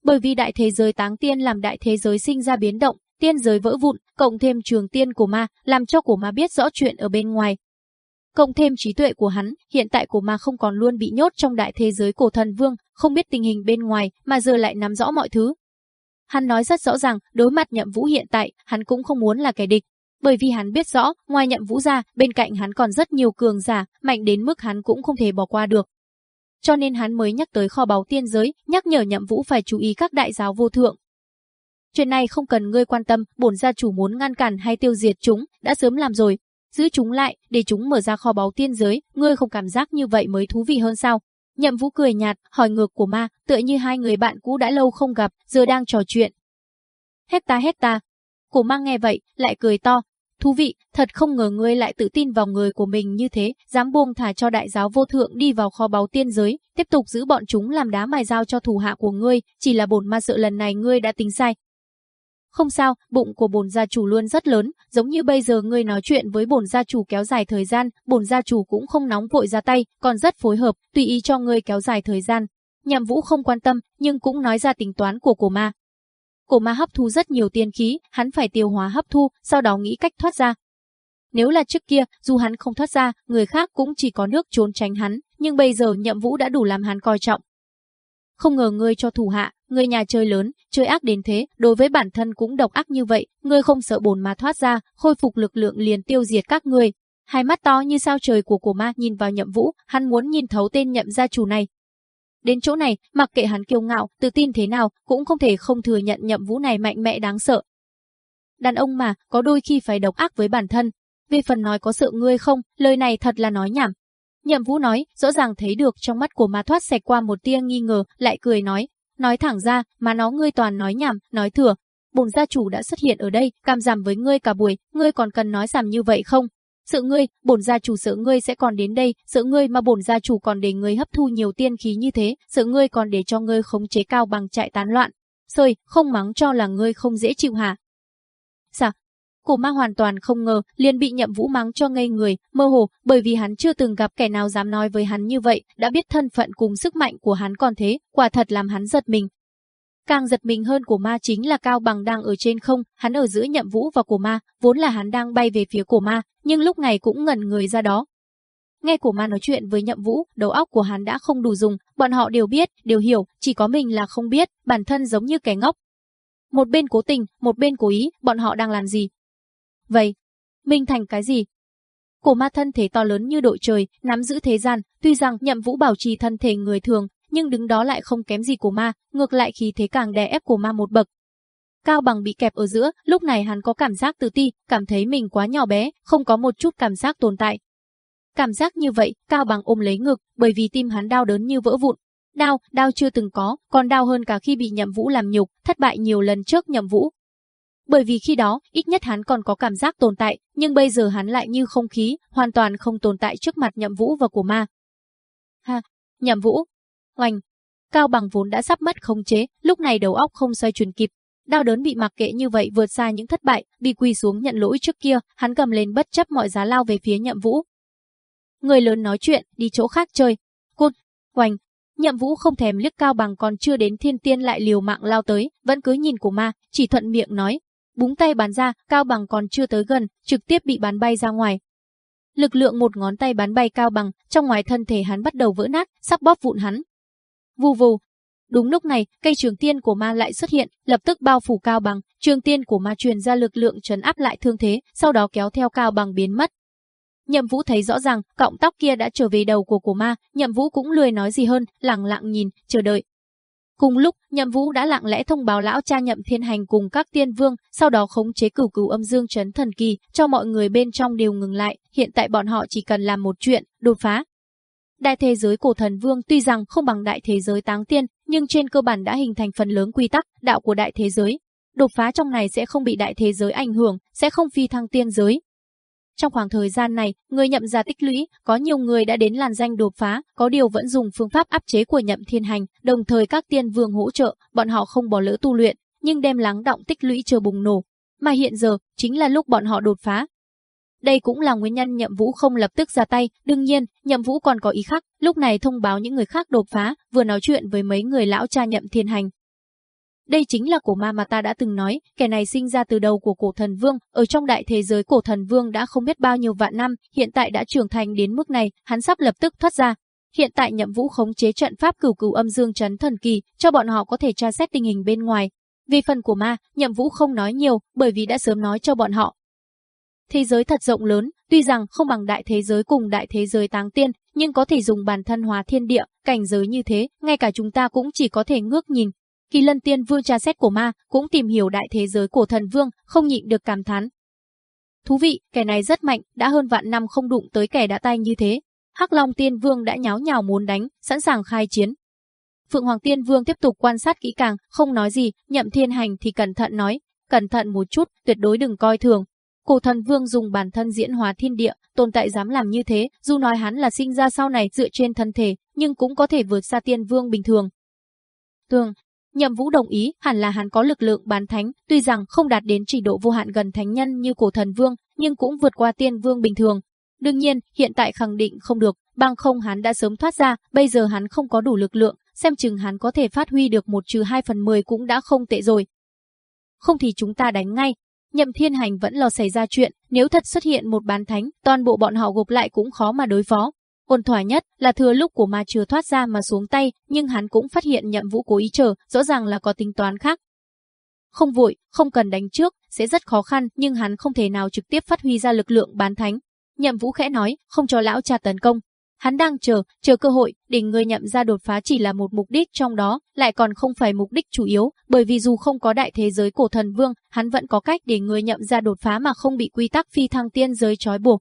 S1: bởi vì đại thế giới táng tiên làm đại thế giới sinh ra biến động, tiên giới vỡ vụn, cộng thêm trường tiên của ma, làm cho của ma biết rõ chuyện ở bên ngoài. Cộng thêm trí tuệ của hắn, hiện tại của ma không còn luôn bị nhốt trong đại thế giới cổ thần vương, không biết tình hình bên ngoài mà giờ lại nắm rõ mọi thứ. Hắn nói rất rõ ràng, đối mặt nhậm vũ hiện tại, hắn cũng không muốn là kẻ địch. Bởi vì hắn biết rõ, ngoài nhậm vũ ra, bên cạnh hắn còn rất nhiều cường giả, mạnh đến mức hắn cũng không thể bỏ qua được cho nên hắn mới nhắc tới kho báu tiên giới, nhắc nhở Nhậm Vũ phải chú ý các đại giáo vô thượng. Chuyện này không cần ngươi quan tâm, bổn gia chủ muốn ngăn cản hay tiêu diệt chúng, đã sớm làm rồi. Giữ chúng lại, để chúng mở ra kho báu tiên giới, ngươi không cảm giác như vậy mới thú vị hơn sao? Nhậm Vũ cười nhạt, hỏi ngược của ma, tựa như hai người bạn cũ đã lâu không gặp, giờ đang trò chuyện. Hết ta hết ta. Cổ ma nghe vậy, lại cười to, Thú vị, thật không ngờ ngươi lại tự tin vào người của mình như thế, dám buông thả cho đại giáo vô thượng đi vào kho báu tiên giới, tiếp tục giữ bọn chúng làm đá mài dao cho thủ hạ của ngươi, chỉ là bổn ma sợ lần này ngươi đã tính sai. Không sao, bụng của bổn gia chủ luôn rất lớn, giống như bây giờ ngươi nói chuyện với bổn gia chủ kéo dài thời gian, bổn gia chủ cũng không nóng vội ra tay, còn rất phối hợp, tùy ý cho ngươi kéo dài thời gian. Nhậm Vũ không quan tâm, nhưng cũng nói ra tính toán của cổ ma, cổ ma hấp thu rất nhiều tiên khí, hắn phải tiêu hóa hấp thu, sau đó nghĩ cách thoát ra. Nếu là trước kia, dù hắn không thoát ra, người khác cũng chỉ có nước trốn tránh hắn, nhưng bây giờ nhậm vũ đã đủ làm hắn coi trọng. Không ngờ ngươi cho thủ hạ, ngươi nhà chơi lớn, chơi ác đến thế, đối với bản thân cũng độc ác như vậy, ngươi không sợ bồn mà thoát ra, khôi phục lực lượng liền tiêu diệt các ngươi. Hai mắt to như sao trời của cổ ma nhìn vào nhậm vũ, hắn muốn nhìn thấu tên nhậm gia chủ này, Đến chỗ này, mặc kệ hắn kiêu ngạo, tự tin thế nào, cũng không thể không thừa nhận nhậm vũ này mạnh mẽ đáng sợ. Đàn ông mà, có đôi khi phải độc ác với bản thân. Về phần nói có sự ngươi không, lời này thật là nói nhảm. Nhậm vũ nói, rõ ràng thấy được trong mắt của ma thoát xẹt qua một tia nghi ngờ, lại cười nói. Nói thẳng ra, mà nó ngươi toàn nói nhảm, nói thừa. Bồn gia chủ đã xuất hiện ở đây, cam giảm với ngươi cả buổi, ngươi còn cần nói giảm như vậy không? Sự ngươi, bổn gia chủ sợ ngươi sẽ còn đến đây, sợ ngươi mà bổn gia chủ còn để ngươi hấp thu nhiều tiên khí như thế, sợ ngươi còn để cho ngươi khống chế cao bằng chạy tán loạn. Sơi, không mắng cho là ngươi không dễ chịu hả? Dạ, Cổ ma hoàn toàn không ngờ, liền bị nhậm vũ mắng cho ngây người, mơ hồ, bởi vì hắn chưa từng gặp kẻ nào dám nói với hắn như vậy, đã biết thân phận cùng sức mạnh của hắn còn thế, quả thật làm hắn giật mình, Càng giật mình hơn của ma chính là Cao Bằng đang ở trên không, hắn ở giữa nhậm vũ và của ma, vốn là hắn đang bay về phía của ma, nhưng lúc này cũng ngẩn người ra đó. Nghe của ma nói chuyện với nhậm vũ, đầu óc của hắn đã không đủ dùng, bọn họ đều biết, đều hiểu, chỉ có mình là không biết, bản thân giống như kẻ ngốc. Một bên cố tình, một bên cố ý, bọn họ đang làm gì? Vậy, mình thành cái gì? Cổ ma thân thể to lớn như đội trời, nắm giữ thế gian, tuy rằng nhậm vũ bảo trì thân thể người thường, nhưng đứng đó lại không kém gì của ma, ngược lại khí thế càng đè ép của ma một bậc. Cao bằng bị kẹp ở giữa, lúc này hắn có cảm giác tự ti, cảm thấy mình quá nhỏ bé, không có một chút cảm giác tồn tại. Cảm giác như vậy, Cao bằng ôm lấy ngực, bởi vì tim hắn đau đớn như vỡ vụn. Đau, đau chưa từng có, còn đau hơn cả khi bị nhậm vũ làm nhục, thất bại nhiều lần trước nhậm vũ, bởi vì khi đó ít nhất hắn còn có cảm giác tồn tại, nhưng bây giờ hắn lại như không khí, hoàn toàn không tồn tại trước mặt Nhậm Vũ và của ma. Ha, Nhậm Vũ, Oanh! Cao bằng vốn đã sắp mất không chế, lúc này đầu óc không xoay chuyển kịp. Đau đớn bị mặc kệ như vậy vượt xa những thất bại, bị quỳ xuống nhận lỗi trước kia, hắn cầm lên bất chấp mọi giá lao về phía nhậm vũ. Người lớn nói chuyện, đi chỗ khác chơi. Cuồng! Oanh! Nhậm Vũ không thèm liếc cao bằng còn chưa đến thiên tiên lại liều mạng lao tới, vẫn cứ nhìn của ma, chỉ thuận miệng nói. Búng tay bắn ra, cao bằng còn chưa tới gần, trực tiếp bị bắn bay ra ngoài. Lực lượng một ngón tay bắn bay cao bằng, trong ngoài thân thể hắn bắt đầu vỡ nát, sắp bóp vụn hắn. Vù vù. Đúng lúc này, cây trường tiên của ma lại xuất hiện, lập tức bao phủ cao bằng, trường tiên của ma truyền ra lực lượng trấn áp lại thương thế, sau đó kéo theo cao bằng biến mất. Nhậm Vũ thấy rõ ràng, cọng tóc kia đã trở về đầu của cổ ma, Nhậm Vũ cũng lười nói gì hơn, lặng lặng nhìn, chờ đợi. Cùng lúc, Nhậm Vũ đã lặng lẽ thông báo lão cha Nhậm Thiên Hành cùng các tiên vương, sau đó khống chế cửu cửu âm dương trấn thần kỳ, cho mọi người bên trong đều ngừng lại, hiện tại bọn họ chỉ cần làm một chuyện, đột phá, Đại thế giới cổ thần vương tuy rằng không bằng đại thế giới táng tiên, nhưng trên cơ bản đã hình thành phần lớn quy tắc, đạo của đại thế giới. Đột phá trong này sẽ không bị đại thế giới ảnh hưởng, sẽ không phi thăng tiên giới. Trong khoảng thời gian này, người nhậm gia tích lũy, có nhiều người đã đến làn danh đột phá, có điều vẫn dùng phương pháp áp chế của nhậm thiên hành, đồng thời các tiên vương hỗ trợ, bọn họ không bỏ lỡ tu luyện, nhưng đem lắng động tích lũy chờ bùng nổ. Mà hiện giờ, chính là lúc bọn họ đột phá, đây cũng là nguyên nhân Nhậm Vũ không lập tức ra tay, đương nhiên, Nhậm Vũ còn có ý khác, lúc này thông báo những người khác đột phá, vừa nói chuyện với mấy người lão cha Nhậm Thiên Hành. Đây chính là cổ ma mà ta đã từng nói, kẻ này sinh ra từ đầu của cổ thần vương, ở trong đại thế giới cổ thần vương đã không biết bao nhiêu vạn năm, hiện tại đã trưởng thành đến mức này, hắn sắp lập tức thoát ra, Hiện tại Nhậm Vũ khống chế trận pháp cửu cửu âm dương trấn thần kỳ, cho bọn họ có thể tra xét tình hình bên ngoài. Vì phần của ma, Nhậm Vũ không nói nhiều, bởi vì đã sớm nói cho bọn họ, Thế giới thật rộng lớn, tuy rằng không bằng đại thế giới cùng đại thế giới táng tiên, nhưng có thể dùng bản thân hóa thiên địa, cảnh giới như thế, ngay cả chúng ta cũng chỉ có thể ngước nhìn. Kỳ lân tiên vương tra xét của ma, cũng tìm hiểu đại thế giới của thần vương, không nhịn được cảm thán. Thú vị, kẻ này rất mạnh, đã hơn vạn năm không đụng tới kẻ đã tay như thế. Hắc Long Tiên Vương đã nháo nhào muốn đánh, sẵn sàng khai chiến. Phượng Hoàng Tiên Vương tiếp tục quan sát kỹ càng, không nói gì, nhậm thiên hành thì cẩn thận nói, cẩn thận một chút, tuyệt đối đừng coi thường, Cổ thần vương dùng bản thân diễn hóa thiên địa, tồn tại dám làm như thế, dù nói hắn là sinh ra sau này dựa trên thân thể, nhưng cũng có thể vượt xa tiên vương bình thường. Tường, Nhậm Vũ đồng ý, hẳn là hắn có lực lượng bán thánh, tuy rằng không đạt đến trình độ vô hạn gần thánh nhân như cổ thần vương, nhưng cũng vượt qua tiên vương bình thường. Đương nhiên, hiện tại khẳng định không được, bằng không hắn đã sớm thoát ra, bây giờ hắn không có đủ lực lượng, xem chừng hắn có thể phát huy được một trừ 2 phần 10 cũng đã không tệ rồi. Không thì chúng ta đánh ngay, Nhậm Thiên Hành vẫn lo xảy ra chuyện, nếu thật xuất hiện một bán thánh, toàn bộ bọn họ gộp lại cũng khó mà đối phó. Ổn thỏa nhất là thừa lúc của ma chưa thoát ra mà xuống tay, nhưng hắn cũng phát hiện nhậm vũ cố ý chờ, rõ ràng là có tính toán khác. Không vội, không cần đánh trước, sẽ rất khó khăn, nhưng hắn không thể nào trực tiếp phát huy ra lực lượng bán thánh. Nhậm vũ khẽ nói, không cho lão cha tấn công, Hắn đang chờ, chờ cơ hội để người nhậm ra đột phá chỉ là một mục đích trong đó, lại còn không phải mục đích chủ yếu, bởi vì dù không có đại thế giới cổ thần vương, hắn vẫn có cách để người nhậm ra đột phá mà không bị quy tắc phi thăng tiên giới trói buộc.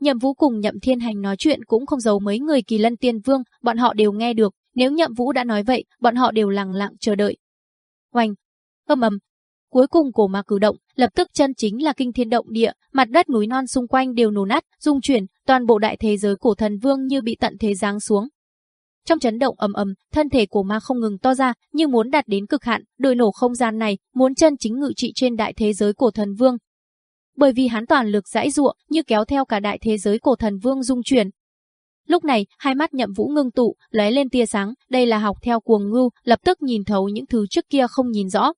S1: Nhậm Vũ cùng Nhậm Thiên Hành nói chuyện cũng không giấu mấy người kỳ lân tiên vương, bọn họ đều nghe được, nếu Nhậm Vũ đã nói vậy, bọn họ đều lặng lặng chờ đợi. Oanh, âm ầm, Cuối cùng cổ ma cử động, lập tức chân chính là kinh thiên động địa, mặt đất núi non xung quanh đều nổ nát, rung chuyển, toàn bộ đại thế giới cổ thần vương như bị tận thế giáng xuống. Trong chấn động ầm ầm, thân thể của ma không ngừng to ra, như muốn đạt đến cực hạn, đôi nổ không gian này, muốn chân chính ngự trị trên đại thế giới cổ thần vương. Bởi vì hắn toàn lực dãi dụa, như kéo theo cả đại thế giới cổ thần vương dung chuyển, Lúc này, hai mắt Nhậm Vũ ngưng tụ, lóe lên tia sáng, đây là học theo cuồng ngưu, lập tức nhìn thấu những thứ trước kia không nhìn rõ.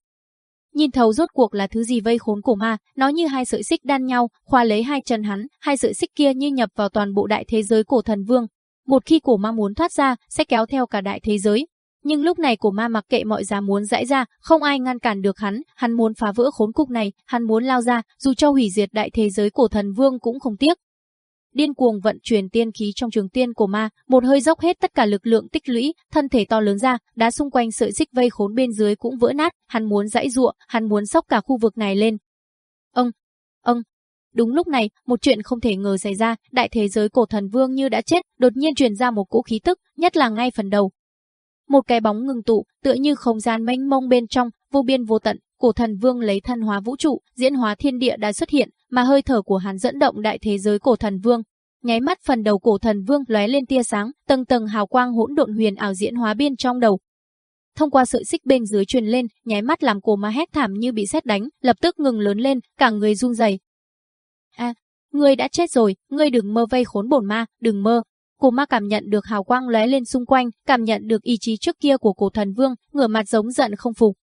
S1: Nhìn thấu rốt cuộc là thứ gì vây khốn cổ ma, nó như hai sợi xích đan nhau, khoa lấy hai chân hắn, hai sợi xích kia như nhập vào toàn bộ đại thế giới cổ thần vương. Một khi cổ ma muốn thoát ra, sẽ kéo theo cả đại thế giới. Nhưng lúc này cổ ma mặc kệ mọi giá muốn dãi ra, không ai ngăn cản được hắn, hắn muốn phá vỡ khốn cục này, hắn muốn lao ra, dù cho hủy diệt đại thế giới cổ thần vương cũng không tiếc điên cuồng vận chuyển tiên khí trong trường tiên của ma, một hơi dốc hết tất cả lực lượng tích lũy, thân thể to lớn ra, đá xung quanh sợi xích vây khốn bên dưới cũng vỡ nát, hắn muốn dãy dụa, hắn muốn sốc cả khu vực này lên. Ông, ông, Đúng lúc này, một chuyện không thể ngờ xảy ra, đại thế giới cổ thần vương như đã chết, đột nhiên truyền ra một cỗ khí tức, nhất là ngay phần đầu. Một cái bóng ngừng tụ, tựa như không gian mênh mông bên trong, vô biên vô tận, cổ thần vương lấy thân hóa vũ trụ, diễn hóa thiên địa đã xuất hiện, mà hơi thở của hắn dẫn động đại thế giới cổ thần vương. Nháy mắt phần đầu cổ thần vương lóe lên tia sáng, tầng tầng hào quang hỗn độn huyền ảo diễn hóa biên trong đầu. Thông qua sợi xích bên dưới truyền lên, nháy mắt làm cổ ma hét thảm như bị sét đánh, lập tức ngừng lớn lên, cả người run rẩy. A, ngươi đã chết rồi, ngươi đừng mơ vây khốn bổn ma, đừng mơ, Cổ ma cảm nhận được hào quang lóe lên xung quanh, cảm nhận được ý chí trước kia của cổ thần vương, ngửa mặt giống giận không phục.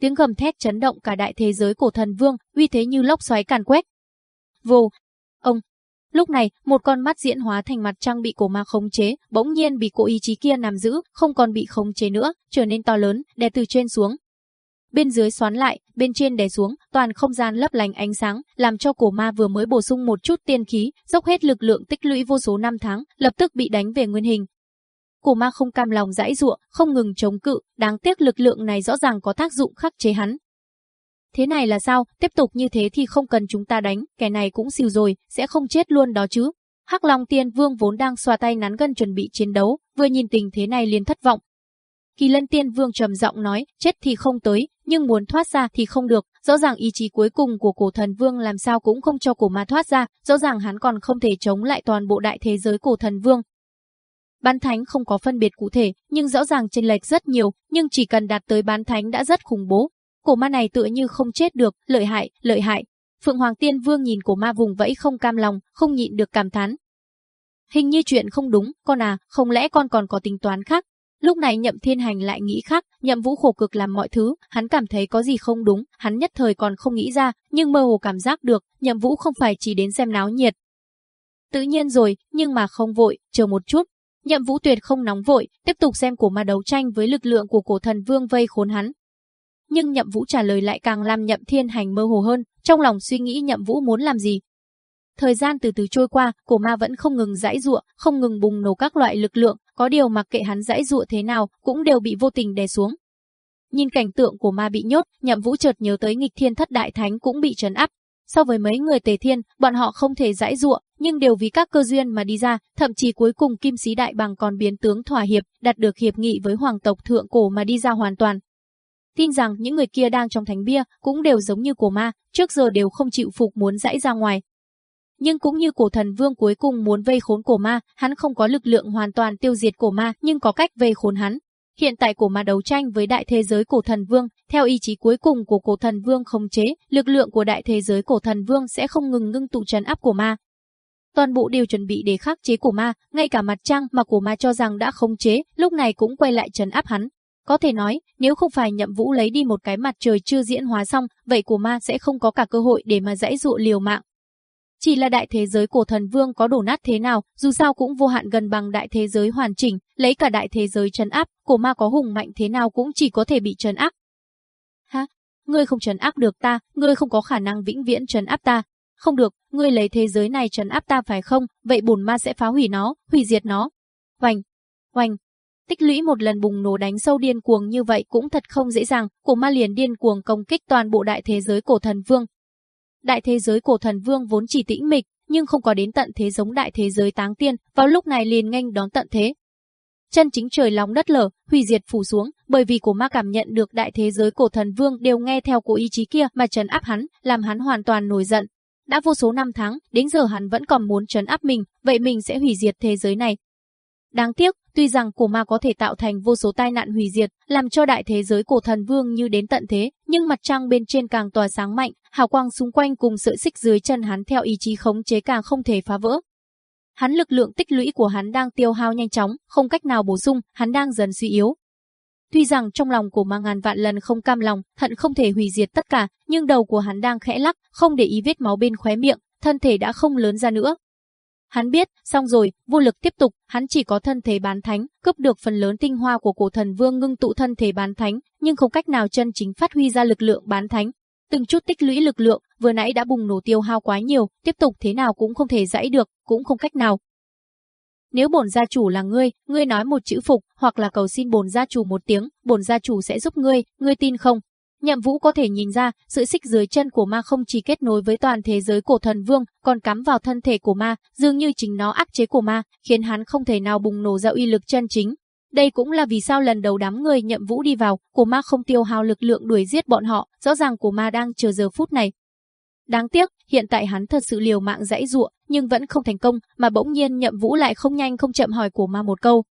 S1: Tiếng gầm thét chấn động cả đại thế giới cổ thần vương, uy thế như lốc xoáy càn quét, vô Ông! Lúc này, một con mắt diễn hóa thành mặt trăng bị cổ ma khống chế, bỗng nhiên bị cổ ý chí kia nằm giữ, không còn bị khống chế nữa, trở nên to lớn, đè từ trên xuống. Bên dưới xoắn lại, bên trên đè xuống, toàn không gian lấp lánh ánh sáng, làm cho cổ ma vừa mới bổ sung một chút tiên khí, dốc hết lực lượng tích lũy vô số năm tháng, lập tức bị đánh về nguyên hình, Cổ ma không cam lòng dãi ruộng không ngừng chống cự, đáng tiếc lực lượng này rõ ràng có tác dụng khắc chế hắn, Thế này là sao, tiếp tục như thế thì không cần chúng ta đánh, kẻ này cũng xìu rồi, sẽ không chết luôn đó chứ. Hắc Long Tiên Vương vốn đang xoa tay nắn gân chuẩn bị chiến đấu, vừa nhìn tình thế này liền thất vọng. Kỳ Lân Tiên Vương trầm giọng nói, chết thì không tới, nhưng muốn thoát ra thì không được, rõ ràng ý chí cuối cùng của cổ thần vương làm sao cũng không cho cổ ma thoát ra, rõ ràng hắn còn không thể chống lại toàn bộ đại thế giới cổ thần vương. Bán thánh không có phân biệt cụ thể, nhưng rõ ràng chênh lệch rất nhiều, nhưng chỉ cần đạt tới bán thánh đã rất khủng bố, Cổ ma này tựa như không chết được, lợi hại, lợi hại. Phượng Hoàng Tiên Vương nhìn cổ ma vùng vẫy không cam lòng, không nhịn được cảm thán. Hình như chuyện không đúng, con à, không lẽ con còn có tính toán khác? Lúc này Nhậm Thiên Hành lại nghĩ khác, Nhậm Vũ khổ cực làm mọi thứ, hắn cảm thấy có gì không đúng, hắn nhất thời còn không nghĩ ra, nhưng mơ hồ cảm giác được, Nhậm Vũ không phải chỉ đến xem náo nhiệt. Tự nhiên rồi, nhưng mà không vội, chờ một chút. Nhậm Vũ tuyệt không nóng vội, tiếp tục xem cổ ma đấu tranh với lực lượng của cổ thần vương vây khốn hắn, nhưng nhậm vũ trả lời lại càng làm nhậm thiên hành mơ hồ hơn, trong lòng suy nghĩ nhậm vũ muốn làm gì. Thời gian từ từ trôi qua, cổ ma vẫn không ngừng giãy giụa, không ngừng bùng nổ các loại lực lượng, có điều mặc kệ hắn giãy giụa thế nào, cũng đều bị vô tình đè xuống. Nhìn cảnh tượng của ma bị nhốt, Nhậm Vũ chợt nhớ tới nghịch thiên thất đại thánh cũng bị trấn áp. So với mấy người tề thiên, bọn họ không thể giải dụa, nhưng đều vì các cơ duyên mà đi ra, thậm chí cuối cùng kim sĩ đại bằng còn biến tướng thỏa hiệp, đạt được hiệp nghị với hoàng tộc thượng cổ mà đi ra hoàn toàn, tin rằng những người kia đang trong thánh bia cũng đều giống như cổ ma, trước giờ đều không chịu phục muốn dãy ra ngoài. Nhưng cũng như cổ thần vương cuối cùng muốn vây khốn cổ ma, hắn không có lực lượng hoàn toàn tiêu diệt cổ ma nhưng có cách vây khốn hắn. Hiện tại cổ ma đấu tranh với đại thế giới cổ thần vương, theo ý chí cuối cùng của cổ thần vương khống chế, lực lượng của đại thế giới cổ thần vương sẽ không ngừng ngưng tụ trấn áp cổ ma, toàn bộ đều chuẩn bị để khắc chế cổ ma, ngay cả mặt trăng mà cổ ma cho rằng đã khống chế, lúc này cũng quay lại trấn áp hắn. Có thể nói, nếu không phải nhậm vũ lấy đi một cái mặt trời chưa diễn hóa xong, vậy của ma sẽ không có cả cơ hội để mà dãy dụ liều mạng. Chỉ là đại thế giới của thần vương có đổ nát thế nào, dù sao cũng vô hạn gần bằng đại thế giới hoàn chỉnh, lấy cả đại thế giới trấn áp, cổ ma có hùng mạnh thế nào cũng chỉ có thể bị trấn áp. Ha, ngươi không trấn áp được ta, ngươi không có khả năng vĩnh viễn trấn áp ta. Không được, ngươi lấy thế giới này trấn áp ta phải không, vậy bổn ma sẽ phá hủy nó, hủy diệt nó. Hoành, hoành, tích lũy một lần bùng nổ đánh sâu điên cuồng như vậy cũng thật không dễ dàng, cổ ma liền điên cuồng công kích toàn bộ đại thế giới cổ thần vương. Đại thế giới cổ thần vương vốn chỉ tĩnh mịch, nhưng không có đến tận thế giống đại thế giới táng tiên, vào lúc này liền nghênh đón tận thế. Chân chính trời lóng đất lở, hủy diệt phủ xuống, bởi vì cổ ma cảm nhận được đại thế giới cổ thần vương đều nghe theo cổ ý chí kia mà trấn áp hắn, làm hắn hoàn toàn nổi giận. Đã vô số năm tháng, đến giờ hắn vẫn còn muốn trấn áp mình, vậy mình sẽ hủy diệt thế giới này, Đáng tiếc, tuy rằng cổ ma có thể tạo thành vô số tai nạn hủy diệt, làm cho đại thế giới cổ thần vương như đến tận thế, nhưng mặt trăng bên trên càng tỏa sáng mạnh, hào quang xung quanh cùng sợi xích dưới chân hắn theo ý chí khống chế càng không thể phá vỡ. Hắn lực lượng tích lũy của hắn đang tiêu hao nhanh chóng, không cách nào bổ sung, hắn đang dần suy yếu. Tuy rằng trong lòng của ma ngàn vạn lần không cam lòng, thận không thể hủy diệt tất cả, nhưng đầu của hắn đang khẽ lắc, không để ý vết máu bên khóe miệng, thân thể đã không lớn ra nữa, Hắn biết, xong rồi, vô lực tiếp tục, hắn chỉ có thân thể bán thánh, cướp được phần lớn tinh hoa của cổ thần vương ngưng tụ thân thể bán thánh, nhưng không cách nào chân chính phát huy ra lực lượng bán thánh. Từng chút tích lũy lực lượng, vừa nãy đã bùng nổ tiêu hao quá nhiều, tiếp tục thế nào cũng không thể giải được, cũng không cách nào. Nếu bổn gia chủ là ngươi, ngươi nói một chữ phục, hoặc là cầu xin bổn gia chủ một tiếng, bổn gia chủ sẽ giúp ngươi, ngươi tin không? Nhậm Vũ có thể nhìn ra, sự xích dưới chân của ma không chỉ kết nối với toàn thế giới cổ thần vương, còn cắm vào thân thể của ma, dường như chính nó áp chế của ma, khiến hắn không thể nào bùng nổ ra uy lực chân chính. Đây cũng là vì sao lần đầu đám người Nhậm Vũ đi vào, của ma không tiêu hao lực lượng đuổi giết bọn họ, rõ ràng của ma đang chờ giờ phút này. Đáng tiếc, hiện tại hắn thật sự liều mạng dãy dụa, nhưng vẫn không thành công, mà bỗng nhiên Nhậm Vũ lại không nhanh không chậm hỏi của ma một câu.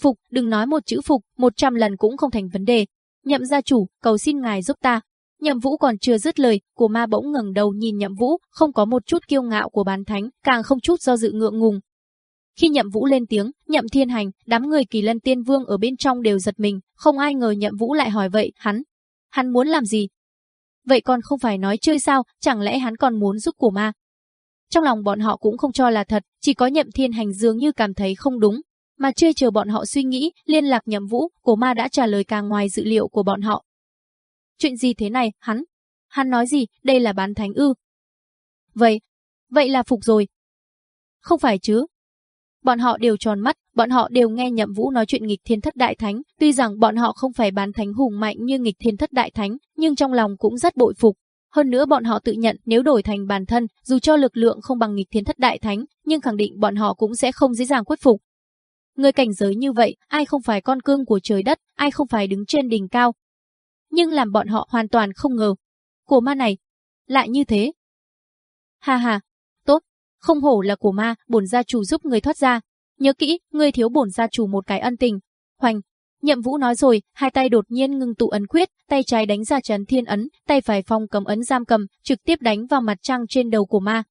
S1: Phục, đừng nói một chữ phục, một trăm lần cũng không thành vấn đề, Nhậm gia chủ, cầu xin ngài giúp ta. Nhậm Vũ còn chưa dứt lời, của ma bỗng ngẩng đầu nhìn Nhậm Vũ, không có một chút kiêu ngạo của bán thánh, càng không chút do dự ngượng ngùng. Khi Nhậm Vũ lên tiếng, Nhậm Thiên Hành, đám người Kỳ Lân Tiên Vương ở bên trong đều giật mình, không ai ngờ Nhậm Vũ lại hỏi vậy, hắn, hắn muốn làm gì? Vậy còn không phải nói chơi sao, chẳng lẽ hắn còn muốn giúp của ma? Trong lòng bọn họ cũng không cho là thật, chỉ có Nhậm Thiên Hành dường như cảm thấy không đúng, mà chưa chờ bọn họ suy nghĩ, liên lạc nhậm vũ, cổ ma đã trả lời càng ngoài dự liệu của bọn họ.
S2: Chuyện gì thế này, hắn? Hắn nói gì, đây là bán thánh ư? Vậy, vậy là phục rồi. Không phải chứ. Bọn họ đều tròn mắt, bọn
S1: họ đều nghe nhậm vũ nói chuyện nghịch thiên thất đại thánh, tuy rằng bọn họ không phải bán thánh hùng mạnh như nghịch thiên thất đại thánh, nhưng trong lòng cũng rất bội phục, hơn nữa bọn họ tự nhận nếu đổi thành bản thân, dù cho lực lượng không bằng nghịch thiên thất đại thánh, nhưng khẳng định bọn họ cũng sẽ không dễ dàng khuất phục, Người cảnh giới như vậy, ai không phải con cương của trời đất, ai không phải đứng trên đỉnh cao. Nhưng làm bọn họ hoàn toàn không ngờ. Của ma này, lại như thế. Ha ha, tốt, không hổ là của ma, bổn gia chủ giúp người thoát ra. Nhớ kỹ, người thiếu bổn gia chủ một cái ân tình. Hoành, Nhậm Vũ nói rồi, hai tay đột nhiên ngưng tụ ấn quyết, tay trái đánh ra trấn thiên ấn, tay phải phong cầm ấn giam cầm, trực tiếp đánh vào mặt trăng trên đầu của ma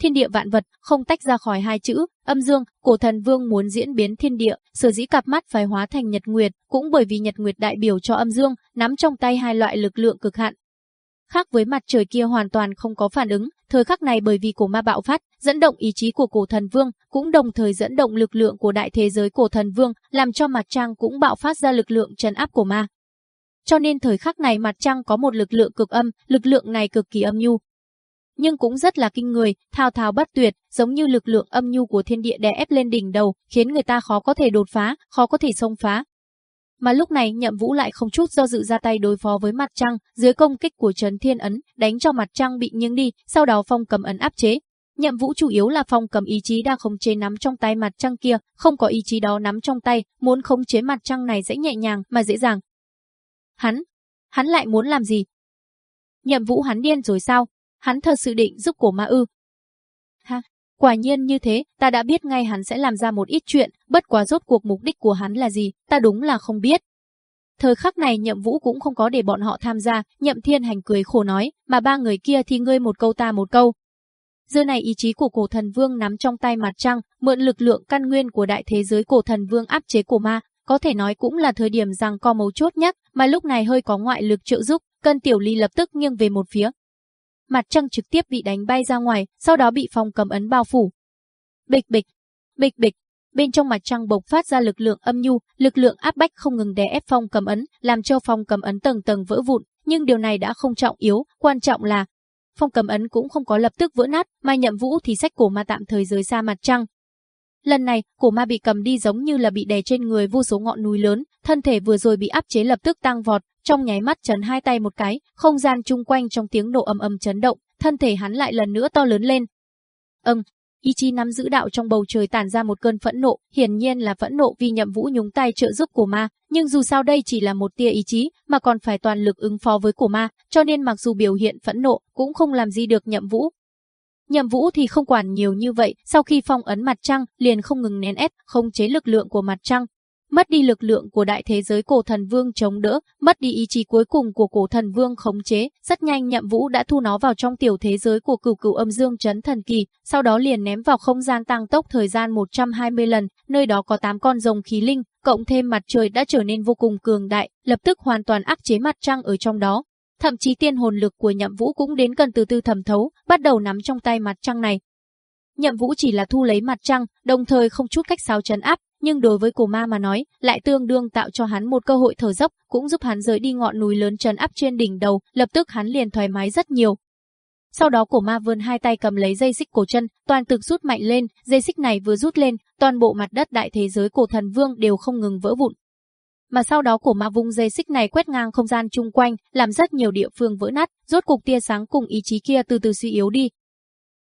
S1: thiên địa vạn vật không tách ra khỏi hai chữ âm dương, cổ thần vương muốn diễn biến thiên địa, sở dĩ cặp mắt phải hóa thành nhật nguyệt, cũng bởi vì nhật nguyệt đại biểu cho âm dương, nắm trong tay hai loại lực lượng cực hạn. Khác với mặt trời kia hoàn toàn không có phản ứng, thời khắc này bởi vì cổ ma bạo phát, dẫn động ý chí của cổ thần vương, cũng đồng thời dẫn động lực lượng của đại thế giới cổ thần vương, làm cho mặt trăng cũng bạo phát ra lực lượng trấn áp của ma. Cho nên thời khắc này mặt trăng có một lực lượng cực âm, lực lượng này cực kỳ âm nhu, nhưng cũng rất là kinh người, thao thao bất tuyệt, giống như lực lượng âm nhu của thiên địa đè ép lên đỉnh đầu, khiến người ta khó có thể đột phá, khó có thể xông phá. Mà lúc này Nhậm Vũ lại không chút do dự ra tay đối phó với mặt trăng, dưới công kích của Trấn Thiên Ấn, đánh cho mặt trăng bị nghiêng đi, sau đó phong cầm ấn áp chế. Nhậm Vũ chủ yếu là phong cầm ý chí đang khống chế nắm trong tay mặt trăng kia, không có ý chí đó nắm trong tay, muốn khống chế mặt trăng này dễ nhẹ nhàng mà dễ dàng. Hắn, hắn lại muốn làm gì? Nhậm Vũ hắn điên rồi sao? hắn thật sự định giúp cổ ma ư. Ha, quả nhiên như thế, ta đã biết ngay hắn sẽ làm ra một ít chuyện, bất quá rốt cuộc mục đích của hắn là gì, ta đúng là không biết. Thời khắc này nhậm vũ cũng không có để bọn họ tham gia, nhậm thiên hành cười khổ nói, mà ba người kia thì ngươi một câu ta một câu. Giờ này ý chí của cổ thần vương nắm trong tay mặt trăng, mượn lực lượng căn nguyên của đại thế giới cổ thần vương áp chế cổ ma, có thể nói cũng là thời điểm rằng co mấu chốt nhất, mà lúc này hơi có ngoại lực trợ giúp, cân tiểu ly lập tức nghiêng về một phía, mặt trăng trực tiếp bị đánh bay ra ngoài, sau đó bị phong cầm ấn bao phủ. Bịch bịch, bịch bịch, bên trong mặt trăng bộc phát ra lực lượng âm nhu, lực lượng áp bách không ngừng đè ép phong cầm ấn, làm cho phong cầm ấn tầng tầng vỡ vụn, nhưng điều này đã không trọng yếu, quan trọng là phong cầm ấn cũng không có lập tức vỡ nát, mà nhậm vũ thì sách cổ ma tạm thời rời xa mặt trăng. Lần này, cổ ma bị cầm đi giống như là bị đè trên người vô số ngọn núi lớn, thân thể vừa rồi bị áp chế lập tức tăng vọt, trong nháy mắt chấn hai tay một cái, không gian chung quanh trong tiếng nổ ầm ầm chấn động, thân thể hắn lại lần nữa to lớn lên. Ừm, chí nắm giữ đạo trong bầu trời tản ra một cơn phẫn nộ, hiển nhiên là phẫn nộ vì Nhậm Vũ nhúng tay trợ giúp của ma, nhưng dù sao đây chỉ là một tia ý chí, mà còn phải toàn lực ứng phó với của ma, cho nên mặc dù biểu hiện phẫn nộ cũng không làm gì được Nhậm Vũ. Nhậm Vũ thì không quản nhiều như vậy, sau khi phong ấn mặt trăng, liền không ngừng nén ép, không chế lực lượng của mặt trăng, mất đi lực lượng của đại thế giới cổ thần vương chống đỡ, mất đi ý chí cuối cùng của cổ thần vương khống chế, rất nhanh Nhậm Vũ đã thu nó vào trong tiểu thế giới của cửu cửu âm dương chấn thần kỳ, sau đó liền ném vào không gian tăng tốc thời gian 120 lần, nơi đó có 8 con rồng khí linh, cộng thêm mặt trời đã trở nên vô cùng cường đại, lập tức hoàn toàn áp chế mặt trăng ở trong đó. Thậm chí tiên hồn lực của Nhậm Vũ cũng đến gần từ từ thẩm thấu, bắt đầu nắm trong tay mặt trăng này, Nhậm Vũ chỉ là thu lấy mặt trăng, đồng thời không chút cách sao trấn áp, nhưng đối với cổ ma mà nói, lại tương đương tạo cho hắn một cơ hội thở dốc, cũng giúp hắn rời đi ngọn núi lớn trấn áp trên đỉnh đầu, lập tức hắn liền thoải mái rất nhiều. Sau đó cổ ma vươn hai tay cầm lấy dây xích cổ chân, toàn thực rút mạnh lên, dây xích này vừa rút lên, toàn bộ mặt đất đại thế giới cổ thần vương đều không ngừng vỡ vụn. Mà sau đó cổ ma vung dây xích này quét ngang không gian chung quanh, làm rất nhiều địa phương vỡ nát, rốt cục tia sáng cùng ý chí kia từ từ suy yếu đi.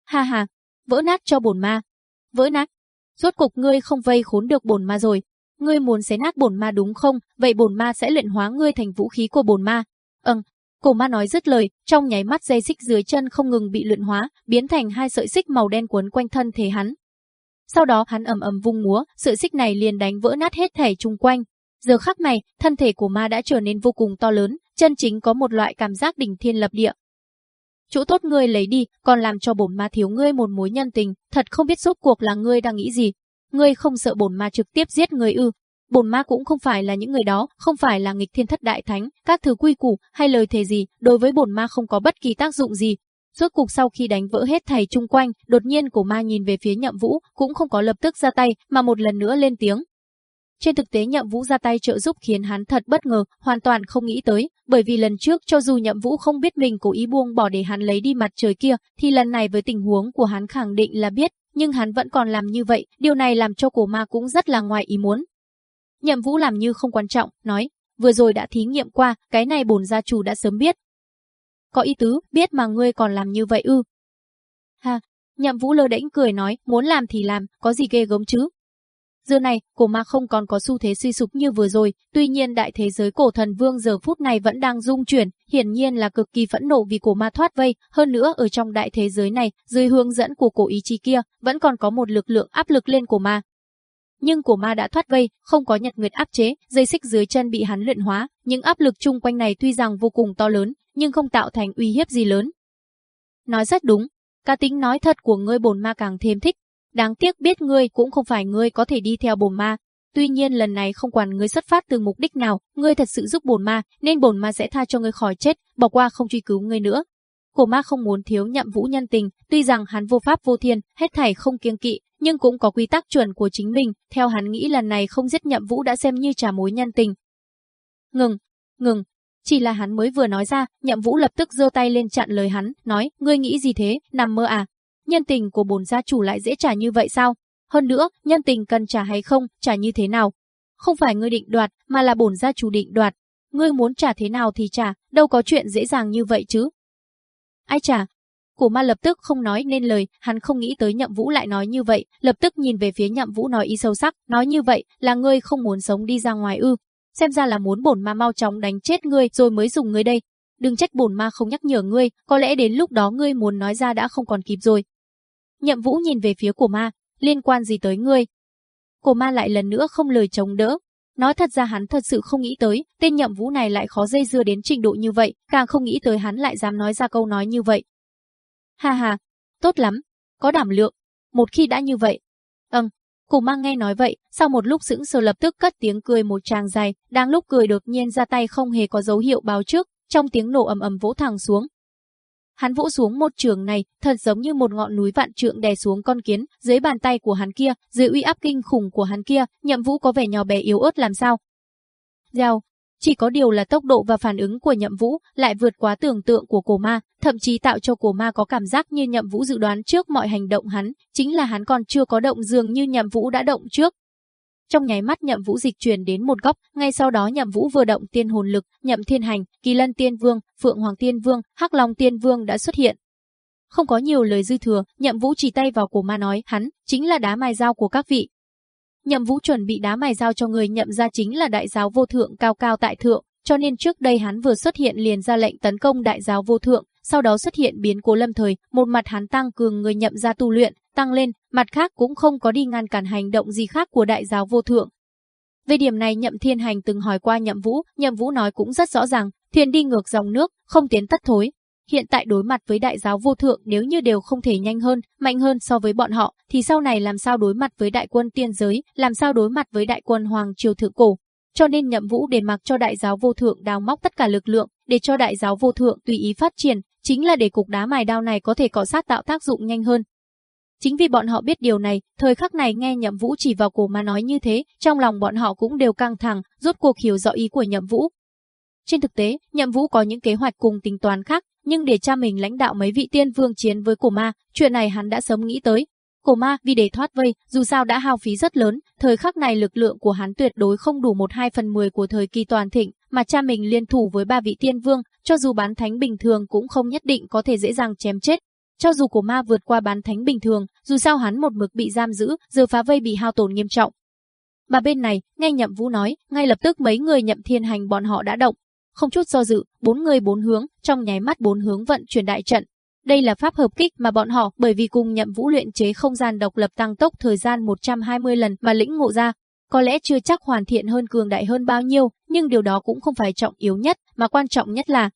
S1: Ha ha, vỡ nát cho bổn ma. Vỡ nát, Rốt cục ngươi không vây khốn được bồn ma rồi. Ngươi muốn xé nát bồn ma đúng không? Vậy bồn ma sẽ luyện hóa ngươi thành vũ khí của bồn ma. Ừng, cổ ma nói dứt lời, trong nháy mắt dây xích dưới chân không ngừng bị luyện hóa, biến thành hai sợi xích màu đen quấn quanh thân thể hắn. Sau đó hắn ầm ầm vung múa, sợi xích này liền đánh vỡ nát hết thể chung quanh. Giờ khắc này, thân thể của ma đã trở nên vô cùng to lớn, chân chính có một loại cảm giác đỉnh thiên lập địa, Chủ tốt ngươi lấy đi, còn làm cho bổn ma thiếu ngươi một mối nhân tình, thật không biết rốt cuộc là ngươi đang nghĩ gì. Ngươi không sợ bổn ma trực tiếp giết ngươi ư? Bổn ma cũng không phải là những người đó, không phải là nghịch thiên thất đại thánh, các thứ quy củ hay lời thề gì, đối với bổn ma không có bất kỳ tác dụng gì. Rốt cuộc sau khi đánh vỡ hết thầy chung quanh, đột nhiên cổ ma nhìn về phía nhậm vũ, cũng không có lập tức ra tay, mà một lần nữa lên tiếng, trên thực tế Nhậm Vũ ra tay trợ giúp khiến hắn thật bất ngờ, hoàn toàn không nghĩ tới, bởi vì lần trước cho dù Nhậm Vũ không biết mình cố ý buông bỏ để hắn lấy đi mặt trời kia, thì lần này với tình huống của hắn khẳng định là biết, nhưng hắn vẫn còn làm như vậy, điều này làm cho cổ ma cũng rất là ngoài ý muốn. Nhậm Vũ làm như không quan trọng, nói, vừa rồi đã thí nghiệm qua, cái này bổn
S2: gia chủ đã sớm biết. Có ý tứ, biết mà ngươi còn làm như vậy ư. Ha, Nhậm Vũ lơ đễnh cười nói, muốn làm thì làm, có gì ghê gớm chứ, Giữa này,
S1: cổ ma không còn có xu thế suy sụp như vừa rồi, tuy nhiên đại thế giới cổ thần vương giờ phút này vẫn đang rung chuyển, hiển nhiên là cực kỳ phẫn nộ vì cổ ma thoát vây, hơn nữa ở trong đại thế giới này, dưới hướng dẫn của cổ ý chí kia, vẫn còn có một lực lượng áp lực lên cổ ma. Nhưng cổ ma đã thoát vây, không có nhật nguyệt áp chế, dây xích dưới chân bị hắn luyện hóa, những áp lực chung quanh này tuy rằng vô cùng to lớn, nhưng không tạo thành uy hiếp gì lớn. Nói rất đúng, Cá tính nói thật của ngươi bồn ma càng thêm thích, Đáng tiếc biết ngươi cũng không phải ngươi có thể đi theo bồn ma. Tuy nhiên lần này không quản ngươi xuất phát từ mục đích nào, ngươi thật sự giúp bồn ma, nên bồn ma sẽ tha cho ngươi khỏi chết, bỏ qua không truy cứu ngươi nữa. Cổ ma không muốn thiếu nhậm vũ nhân tình, tuy rằng hắn vô pháp vô thiên, hết thảy không kiêng kỵ, nhưng cũng có quy tắc chuẩn của chính mình, theo hắn nghĩ lần này không giết nhậm vũ đã xem như trả mối nhân tình. Ngừng, ngừng, chỉ là hắn mới vừa nói ra, nhậm vũ lập tức giơ tay lên chặn lời hắn, nói, ngươi nghĩ gì thế, nằm mơ à, nhân tình của bồn gia chủ lại dễ trả như vậy sao? Hơn nữa, nhân tình cần trả hay không, trả như thế nào? Không phải ngươi định đoạt, mà là bổn gia chủ định đoạt. Ngươi muốn trả thế nào thì trả, đâu có chuyện dễ dàng như vậy chứ. Ai trả? Cổ ma lập tức không nói nên lời, hắn không nghĩ tới nhậm vũ lại nói như vậy, lập tức nhìn về phía nhậm vũ nói ý sâu sắc, nói như vậy là ngươi không muốn sống đi ra ngoài ư. Xem ra là muốn bổn ma mau chóng đánh chết ngươi rồi mới dùng ngươi đây. Đừng trách bổn ma không nhắc nhở ngươi, có lẽ đến lúc đó ngươi muốn nói ra đã không còn kịp rồi. Nhậm Vũ nhìn về phía của ma, liên quan gì tới ngươi? Cổ ma lại lần nữa không lời chống đỡ. Nói thật ra hắn thật sự không nghĩ tới, tên nhậm vũ này lại khó dây dưa đến trình độ như vậy, càng không nghĩ tới hắn lại dám nói ra câu nói như vậy. Ha ha, tốt lắm, có đảm lượng, một khi đã như vậy. Ừm, cổ ma nghe nói vậy, sau một lúc sững sờ lập tức cất tiếng cười một tràng dài, đang lúc cười đột nhiên ra tay không hề có dấu hiệu báo trước, trong tiếng nổ ầm ầm vỗ thẳng xuống, Hắn vũ xuống một trường này, thật giống như một ngọn núi vạn trượng đè xuống con kiến, dưới bàn tay của hắn kia, dưới uy áp kinh khủng của hắn kia, Nhậm Vũ có vẻ nhỏ bé yếu ớt làm sao. Gieo chỉ có điều là tốc độ và phản ứng của Nhậm Vũ lại vượt quá tưởng tượng của cổ ma, thậm chí tạo cho cổ ma có cảm giác như Nhậm Vũ dự đoán trước mọi hành động hắn, chính là hắn còn chưa có động dường như Nhậm Vũ đã động trước, trong nháy mắt Nhậm Vũ dịch chuyển đến một góc, ngay sau đó Nhậm Vũ vừa động tiên hồn lực, Nhậm Thiên Hành, Kỳ Lân Tiên Vương, Phượng Hoàng Tiên Vương, Hắc Long Tiên Vương đã xuất hiện. Không có nhiều lời dư thừa, Nhậm Vũ chỉ tay vào cổ ma nói, hắn chính là đá mài dao của các vị. Nhậm Vũ chuẩn bị đá mài dao cho người nhậm ra chính là đại giáo vô thượng cao cao tại thượng, cho nên trước đây hắn vừa xuất hiện liền ra lệnh tấn công đại giáo vô thượng, sau đó xuất hiện biến cố lâm thời, một mặt hắn tăng cường người nhậm ra tu luyện, tăng lên, mặt khác cũng không có đi ngăn cản hành động gì khác của đại giáo vô thượng. Về điểm này Nhậm Thiên Hành từng hỏi qua Nhậm Vũ, Nhậm Vũ nói cũng rất rõ ràng, thiên đi ngược dòng nước, không tiến tất thối. Hiện tại đối mặt với đại giáo vô thượng nếu như đều không thể nhanh hơn, mạnh hơn so với bọn họ, thì sau này làm sao đối mặt với đại quân tiên giới, làm sao đối mặt với đại quân Hoàng Triều Thượng Cổ. Cho nên Nhậm Vũ để mặc cho đại giáo vô thượng đào móc tất cả lực lượng, để cho đại giáo vô thượng tùy ý phát triển, chính là để cục đá mài đao này có thể cọ sát tạo tác dụng nhanh hơn, Chính vì bọn họ biết điều này, thời khắc này nghe Nhậm Vũ chỉ vào cổ mà nói như thế, trong lòng bọn họ cũng đều căng thẳng, rốt cuộc hiểu rõ ý của Nhậm Vũ. Trên thực tế, Nhậm Vũ có những kế hoạch cùng tính toán khác, nhưng để cha mình lãnh đạo mấy vị tiên vương chiến với cổ ma, chuyện này hắn đã sớm nghĩ tới. Cổ ma vì để thoát vây, dù sao đã hao phí rất lớn, thời khắc này lực lượng của hắn tuyệt đối không đủ một hai phần mười của thời kỳ toàn thịnh, mà cha mình liên thủ với ba vị tiên vương, cho dù bán thánh bình thường cũng không nhất định có thể dễ dàng chém chết. Cho dù cổ ma vượt qua bán thánh bình thường, dù sao hắn một mực bị giam giữ, giờ phá vây bị hao tổn nghiêm trọng. Mà bên này, nghe Nhậm Vũ nói, ngay lập tức mấy người Nhậm Thiên Hành bọn họ đã động. Không chút do dự, bốn người bốn hướng, trong nháy mắt bốn hướng vận chuyển đại trận. Đây là pháp hợp kích mà bọn họ bởi vì cùng Nhậm Vũ luyện chế không gian độc lập tăng tốc thời gian 120 lần mà lĩnh ngộ ra, có lẽ chưa chắc hoàn thiện hơn cường đại hơn bao nhiêu, nhưng điều đó cũng không phải trọng yếu nhất, mà quan trọng nhất là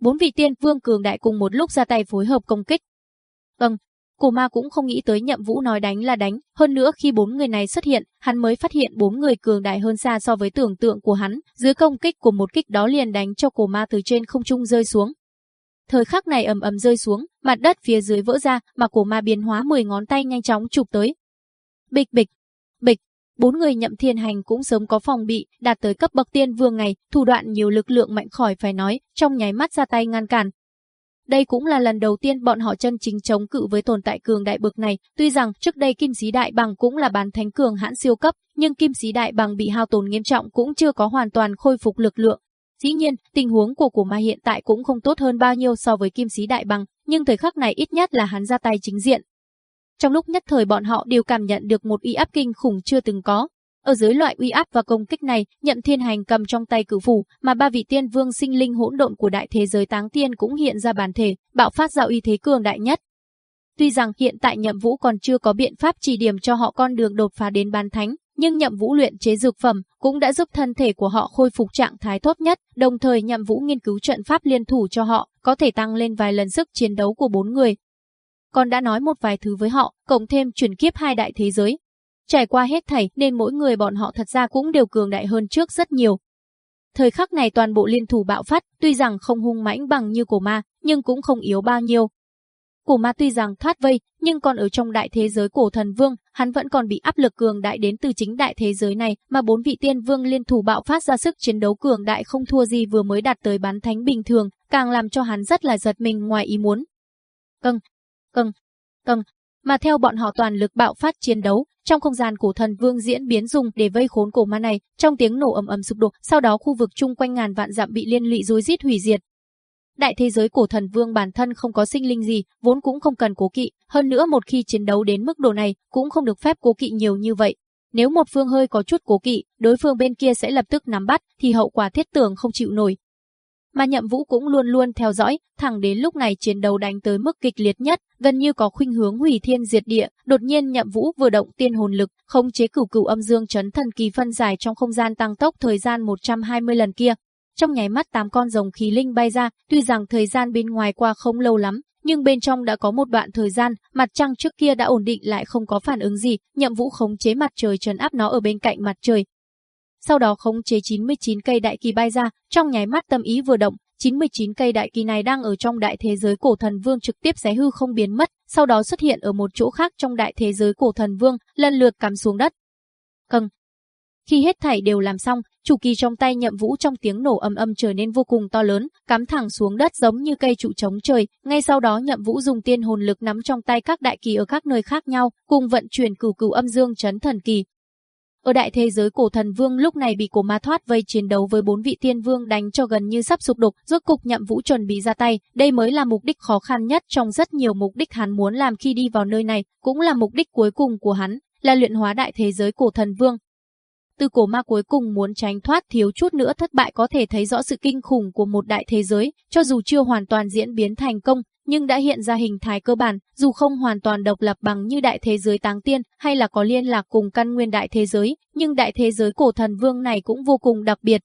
S1: bốn vị tiên vương cường đại cùng một lúc ra tay phối hợp công kích, Vâng, Cổ ma cũng không nghĩ tới nhậm vũ nói đánh là đánh, hơn nữa khi bốn người này xuất hiện, hắn mới phát hiện bốn người cường đại hơn xa so với tưởng tượng của hắn, dưới công kích của một kích đó liền đánh cho cổ ma từ trên không trung rơi xuống. Thời khắc này ầm ầm rơi xuống, mặt đất phía dưới vỡ ra, mà cổ ma biến hóa 10 ngón tay nhanh chóng chụp tới. Bịch bịch, bịch, bốn người nhậm thiên hành cũng sớm có phòng bị, đạt tới cấp bậc tiên vương ngày thủ đoạn nhiều lực lượng mạnh khỏi phải nói, trong nháy mắt ra tay ngăn cản, đây cũng là lần đầu tiên bọn họ chân chính chống cự với tồn tại cường đại bực này, tuy rằng trước đây kim sĩ đại bằng cũng là bán thánh cường hãn siêu cấp, nhưng kim sĩ đại bằng bị hao tồn nghiêm trọng cũng chưa có hoàn toàn khôi phục lực lượng. Dĩ nhiên, tình huống của của ma hiện tại cũng không tốt hơn bao nhiêu so với kim sĩ đại bằng, nhưng thời khắc này ít nhất là hắn ra tay chính diện. Trong lúc nhất thời bọn họ đều cảm nhận được một uy áp kinh khủng chưa từng có, ở dưới loại uy áp và công kích này, nhậm thiên hành cầm trong tay cử phủ, mà ba vị tiên vương sinh linh hỗn độn của đại thế giới táng tiên cũng hiện ra bản thể, bạo phát ra uy thế cường đại nhất. Tuy rằng hiện tại nhậm vũ còn chưa có biện pháp chỉ điểm cho họ con đường đột phá đến bàn thánh, nhưng nhậm vũ luyện chế dược phẩm cũng đã giúp thân thể của họ khôi phục trạng thái tốt nhất, đồng thời nhậm vũ nghiên cứu trận pháp liên thủ cho họ, có thể tăng lên vài lần sức chiến đấu của bốn người. Còn đã nói một vài thứ với họ, cộng thêm chuyển kiếp hai đại thế giới, Trải qua hết thảy nên mỗi người bọn họ thật ra cũng đều cường đại hơn trước rất nhiều. Thời khắc này toàn bộ liên thủ bạo phát, tuy rằng không hung mãnh bằng như cổ ma, nhưng cũng không yếu bao nhiêu. Cổ ma tuy rằng thoát vây, nhưng còn ở trong đại thế giới cổ thần vương, hắn vẫn còn bị áp lực cường đại đến từ chính đại thế giới này, mà bốn vị tiên vương liên thủ bạo phát ra sức chiến đấu cường đại không thua gì vừa mới đạt tới bán thánh bình thường, càng làm cho hắn rất là giật mình ngoài ý muốn. Căng, căng, căng, mà theo bọn họ toàn lực bạo phát chiến đấu, trong không gian cổ thần vương diễn biến dùng để vây khốn cổ ma này, trong tiếng nổ ầm ầm sụp đổ, sau đó khu vực chung quanh ngàn vạn dặm bị liên lụy rối rít hủy diệt. Đại thế giới cổ thần vương bản thân không có sinh linh gì, vốn cũng không cần cố kỵ, hơn nữa một khi chiến đấu đến mức độ này, cũng không được phép cố kỵ nhiều như vậy. Nếu một phương hơi có chút cố kỵ, đối phương bên kia sẽ lập tức nắm bắt, thì hậu quả thiết tưởng không chịu nổi, mà Nhậm Vũ cũng luôn luôn theo dõi, thẳng đến lúc này chiến đấu đánh tới mức kịch liệt nhất, gần như có khuynh hướng hủy thiên diệt địa, đột nhiên Nhậm Vũ vừa động tiên hồn lực, khống chế cửu cửu âm dương chấn thần kỳ phân giải trong không gian tăng tốc thời gian 120 lần kia. Trong nháy mắt tám con rồng khí linh bay ra, tuy rằng thời gian bên ngoài qua không lâu lắm, nhưng bên trong đã có một đoạn thời gian, mặt trăng trước kia đã ổn định lại không có phản ứng gì, Nhậm Vũ khống chế mặt trời trấn áp nó ở bên cạnh mặt trời, sau đó khống chế 99 cây đại kỳ bay ra, trong nháy mắt tâm ý vừa động, 99 cây đại kỳ này đang ở trong đại thế giới cổ thần vương trực tiếp xé hư không biến mất, sau đó xuất hiện ở một chỗ khác trong đại thế giới cổ thần vương, lần lượt cắm xuống đất. Cầng. Khi hết thảy đều làm xong, chủ kỳ trong tay Nhậm Vũ trong tiếng nổ âm âm trở nên vô cùng to lớn, cắm thẳng xuống đất giống như cây trụ chống trời, ngay sau đó Nhậm Vũ dùng tiên hồn lực nắm trong tay các đại kỳ ở các nơi khác nhau, cùng vận chuyển cửu cửu âm dương chấn thần kỳ, ở đại thế giới cổ thần vương lúc này bị cổ ma thoát vây chiến đấu với bốn vị tiên vương đánh cho gần như sắp sụp đổ, rốt cục nhậm vũ chuẩn bị ra tay, đây mới là mục đích khó khăn nhất trong rất nhiều mục đích hắn muốn làm khi đi vào nơi này, cũng là mục đích cuối cùng của hắn, là luyện hóa đại thế giới cổ thần vương. Từ cổ ma cuối cùng muốn tránh thoát thiếu chút nữa thất bại có thể thấy rõ sự kinh khủng của một đại thế giới, cho dù chưa hoàn toàn diễn biến thành công, nhưng đã hiện ra hình thái cơ bản, dù không hoàn toàn độc lập bằng như đại thế giới táng tiên hay là có liên lạc cùng căn nguyên đại thế giới, nhưng đại thế giới cổ thần vương này cũng vô cùng đặc biệt.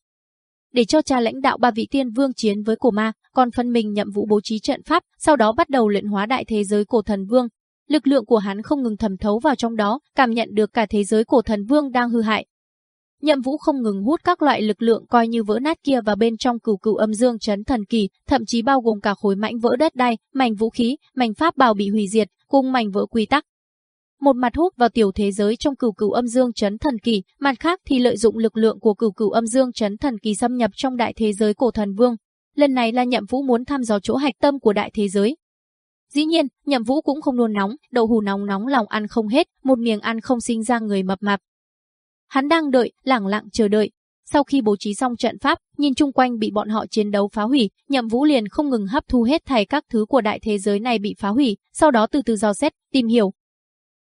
S1: Để cho cha lãnh đạo ba vị tiên vương chiến với cổ ma, còn phân mình nhiệm vụ bố trí trận pháp, sau đó bắt đầu luyện hóa đại thế giới cổ thần vương. Lực lượng của hắn không ngừng thẩm thấu vào trong đó, cảm nhận được cả thế giới cổ thần vương đang hư hại, Nhậm Vũ không ngừng hút các loại lực lượng coi như vỡ nát kia vào bên trong cửu cửu âm dương chấn thần kỳ, thậm chí bao gồm cả khối mảnh vỡ đất đai, mảnh vũ khí, mảnh pháp bào bị hủy diệt, cùng mảnh vỡ quy tắc. Một mặt hút vào tiểu thế giới trong cửu cửu âm dương chấn thần kỳ, mặt khác thì lợi dụng lực lượng của cửu cửu âm dương chấn thần kỳ xâm nhập trong đại thế giới cổ thần vương. Lần này là Nhậm Vũ muốn thăm dò chỗ hạch tâm của đại thế giới, Dĩ nhiên, Nhậm Vũ cũng không nôn nóng, đậu hù nóng nóng lòng ăn không hết, một miếng ăn không sinh ra người mập mạp, Hắn đang đợi, lẳng lặng chờ đợi. Sau khi bố trí xong trận pháp, nhìn chung quanh bị bọn họ chiến đấu phá hủy, Nhậm Vũ liền không ngừng hấp thu hết thảy các thứ của đại thế giới này bị phá hủy, sau đó từ từ dò xét, tìm hiểu.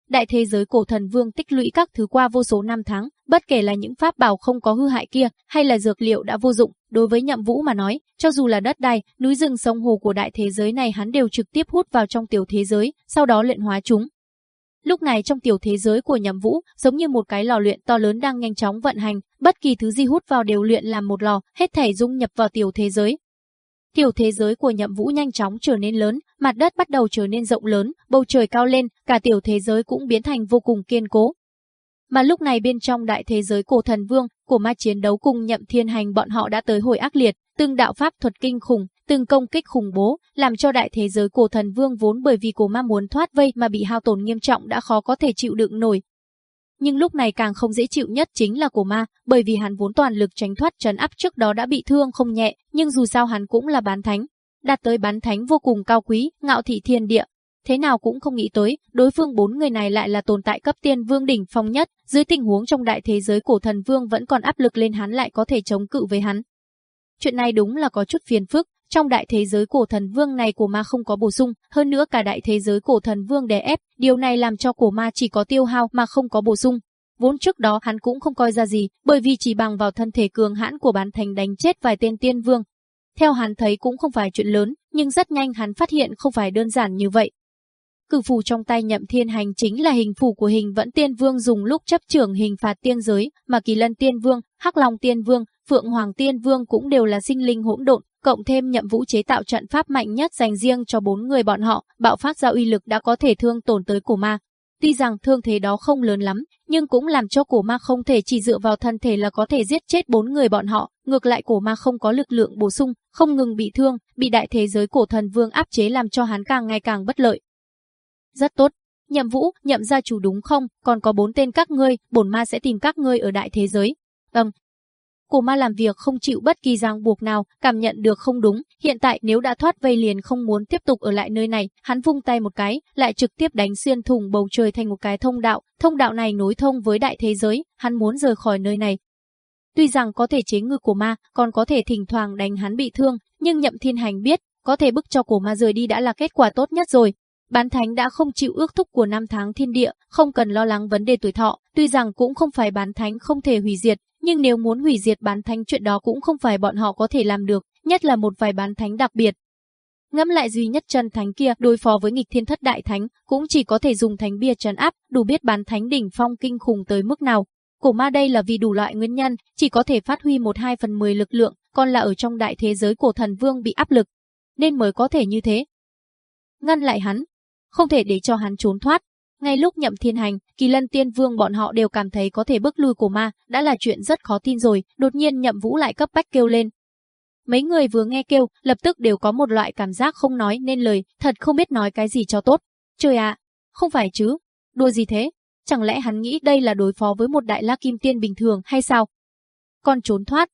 S1: Đại thế giới cổ thần vương tích lũy các thứ qua vô số năm tháng, bất kể là những pháp bảo không có hư hại kia hay là dược liệu đã vô dụng, đối với Nhậm Vũ mà nói, cho dù là đất đai, núi rừng sông hồ của đại thế giới này hắn đều trực tiếp hút vào trong tiểu thế giới, sau đó luyện hóa chúng, Lúc này trong tiểu thế giới của nhằm vũ, giống như một cái lò luyện to lớn đang nhanh chóng vận hành, bất kỳ thứ gì hút vào đều luyện làm một lò, hết thảy dung nhập vào tiểu thế giới. Tiểu thế giới của nhậm vũ nhanh chóng trở nên lớn, mặt đất bắt đầu trở nên rộng lớn, bầu trời cao lên, cả tiểu thế giới cũng biến thành vô cùng kiên cố. Mà lúc này bên trong đại thế giới cổ thần vương, của ma chiến đấu cùng nhậm thiên hành bọn họ đã tới hồi ác liệt, từng đạo pháp thuật kinh khủng, từng công kích khủng bố, làm cho đại thế giới cổ thần vương vốn bởi vì cổ ma muốn thoát vây mà bị hao tổn nghiêm trọng đã khó có thể chịu đựng nổi. Nhưng lúc này càng không dễ chịu nhất chính là cổ ma, bởi vì hắn vốn toàn lực tránh thoát trấn áp trước đó đã bị thương không nhẹ, nhưng dù sao hắn cũng là bán thánh, đạt tới bán thánh vô cùng cao quý, ngạo thị thiên địa. Thế nào cũng không nghĩ tới, đối phương bốn người này lại là tồn tại cấp tiên vương đỉnh phong nhất, dưới tình huống trong đại thế giới cổ thần vương vẫn còn áp lực lên hắn lại có thể chống cự với hắn. Chuyện này đúng là có chút phiền phức, trong đại thế giới cổ thần vương này của ma không có bổ sung, hơn nữa cả đại thế giới cổ thần vương đè ép, điều này làm cho cổ ma chỉ có tiêu hao mà không có bổ sung. Vốn trước đó hắn cũng không coi ra gì, bởi vì chỉ bằng vào thân thể cường hãn của bán thành đánh chết vài tên tiên vương. Theo hắn thấy cũng không phải chuyện lớn, nhưng rất nhanh hắn phát hiện không phải đơn giản như vậy. Cử phù trong tay nhậm thiên hành chính là hình phù của hình vẫn tiên vương dùng lúc chấp trưởng hình phạt tiên giới, mà kỳ lân tiên vương, hắc long tiên vương, phượng hoàng tiên vương cũng đều là sinh linh hỗn độn, cộng thêm nhậm vũ chế tạo trận pháp mạnh nhất dành riêng cho bốn người bọn họ, bạo phát ra uy lực đã có thể thương tổn tới cổ ma. Tuy rằng thương thế đó không lớn lắm, nhưng cũng làm cho cổ ma không thể chỉ dựa vào thân thể là có thể giết chết bốn người bọn họ, ngược lại cổ ma không có lực lượng bổ sung, không ngừng bị thương, bị đại thế giới cổ thần vương áp chế làm cho hắn càng ngày càng bất lợi. Rất tốt, Nhậm Vũ, nhậm gia chủ đúng không? Còn có bốn tên các ngươi, bổn ma sẽ tìm các ngươi ở đại thế giới. vâng Cổ ma làm việc không chịu bất kỳ ràng buộc nào, cảm nhận được không đúng, hiện tại nếu đã thoát vây liền không muốn tiếp tục ở lại nơi này, hắn vung tay một cái, lại trực tiếp đánh xuyên thủng bầu trời thành một cái thông đạo, thông đạo này nối thông với đại thế giới, hắn muốn rời khỏi nơi này. Tuy rằng có thể chế ngư cổ ma, còn có thể thỉnh thoảng đánh hắn bị thương, nhưng Nhậm Thiên Hành biết, có thể bức cho cổ ma rời đi đã là kết quả tốt nhất rồi, Bán thánh đã không chịu ước thúc của năm tháng thiên địa, không cần lo lắng vấn đề tuổi thọ, tuy rằng cũng không phải bán thánh không thể hủy diệt, nhưng nếu muốn hủy diệt bán thánh chuyện đó cũng không phải bọn họ có thể làm được, nhất là một vài bán thánh đặc biệt. Ngẫm lại duy nhất chân thánh kia đối phó với nghịch thiên thất đại thánh, cũng chỉ có thể dùng thánh bia trấn áp, đủ biết bán thánh đỉnh phong kinh khủng tới mức nào. Cổ ma đây là vì đủ loại nguyên nhân, chỉ có thể phát huy một hai phần mười lực lượng, còn là ở trong đại thế giới của thần vương bị áp lực, nên mới có thể như thế. Ngăn lại hắn, không thể để cho hắn trốn thoát. Ngay lúc nhậm thiên hành, kỳ lân tiên vương bọn họ đều cảm thấy có thể bước lui của ma, đã là chuyện rất khó tin rồi, đột nhiên nhậm vũ lại cấp bách kêu lên. Mấy người vừa nghe kêu, lập tức đều có một loại cảm giác không nói nên lời, thật không biết nói cái gì cho tốt. Trời ạ, không phải chứ, đùa gì thế? Chẳng lẽ hắn nghĩ đây là đối phó với một đại la kim tiên bình thường hay sao? Còn trốn thoát,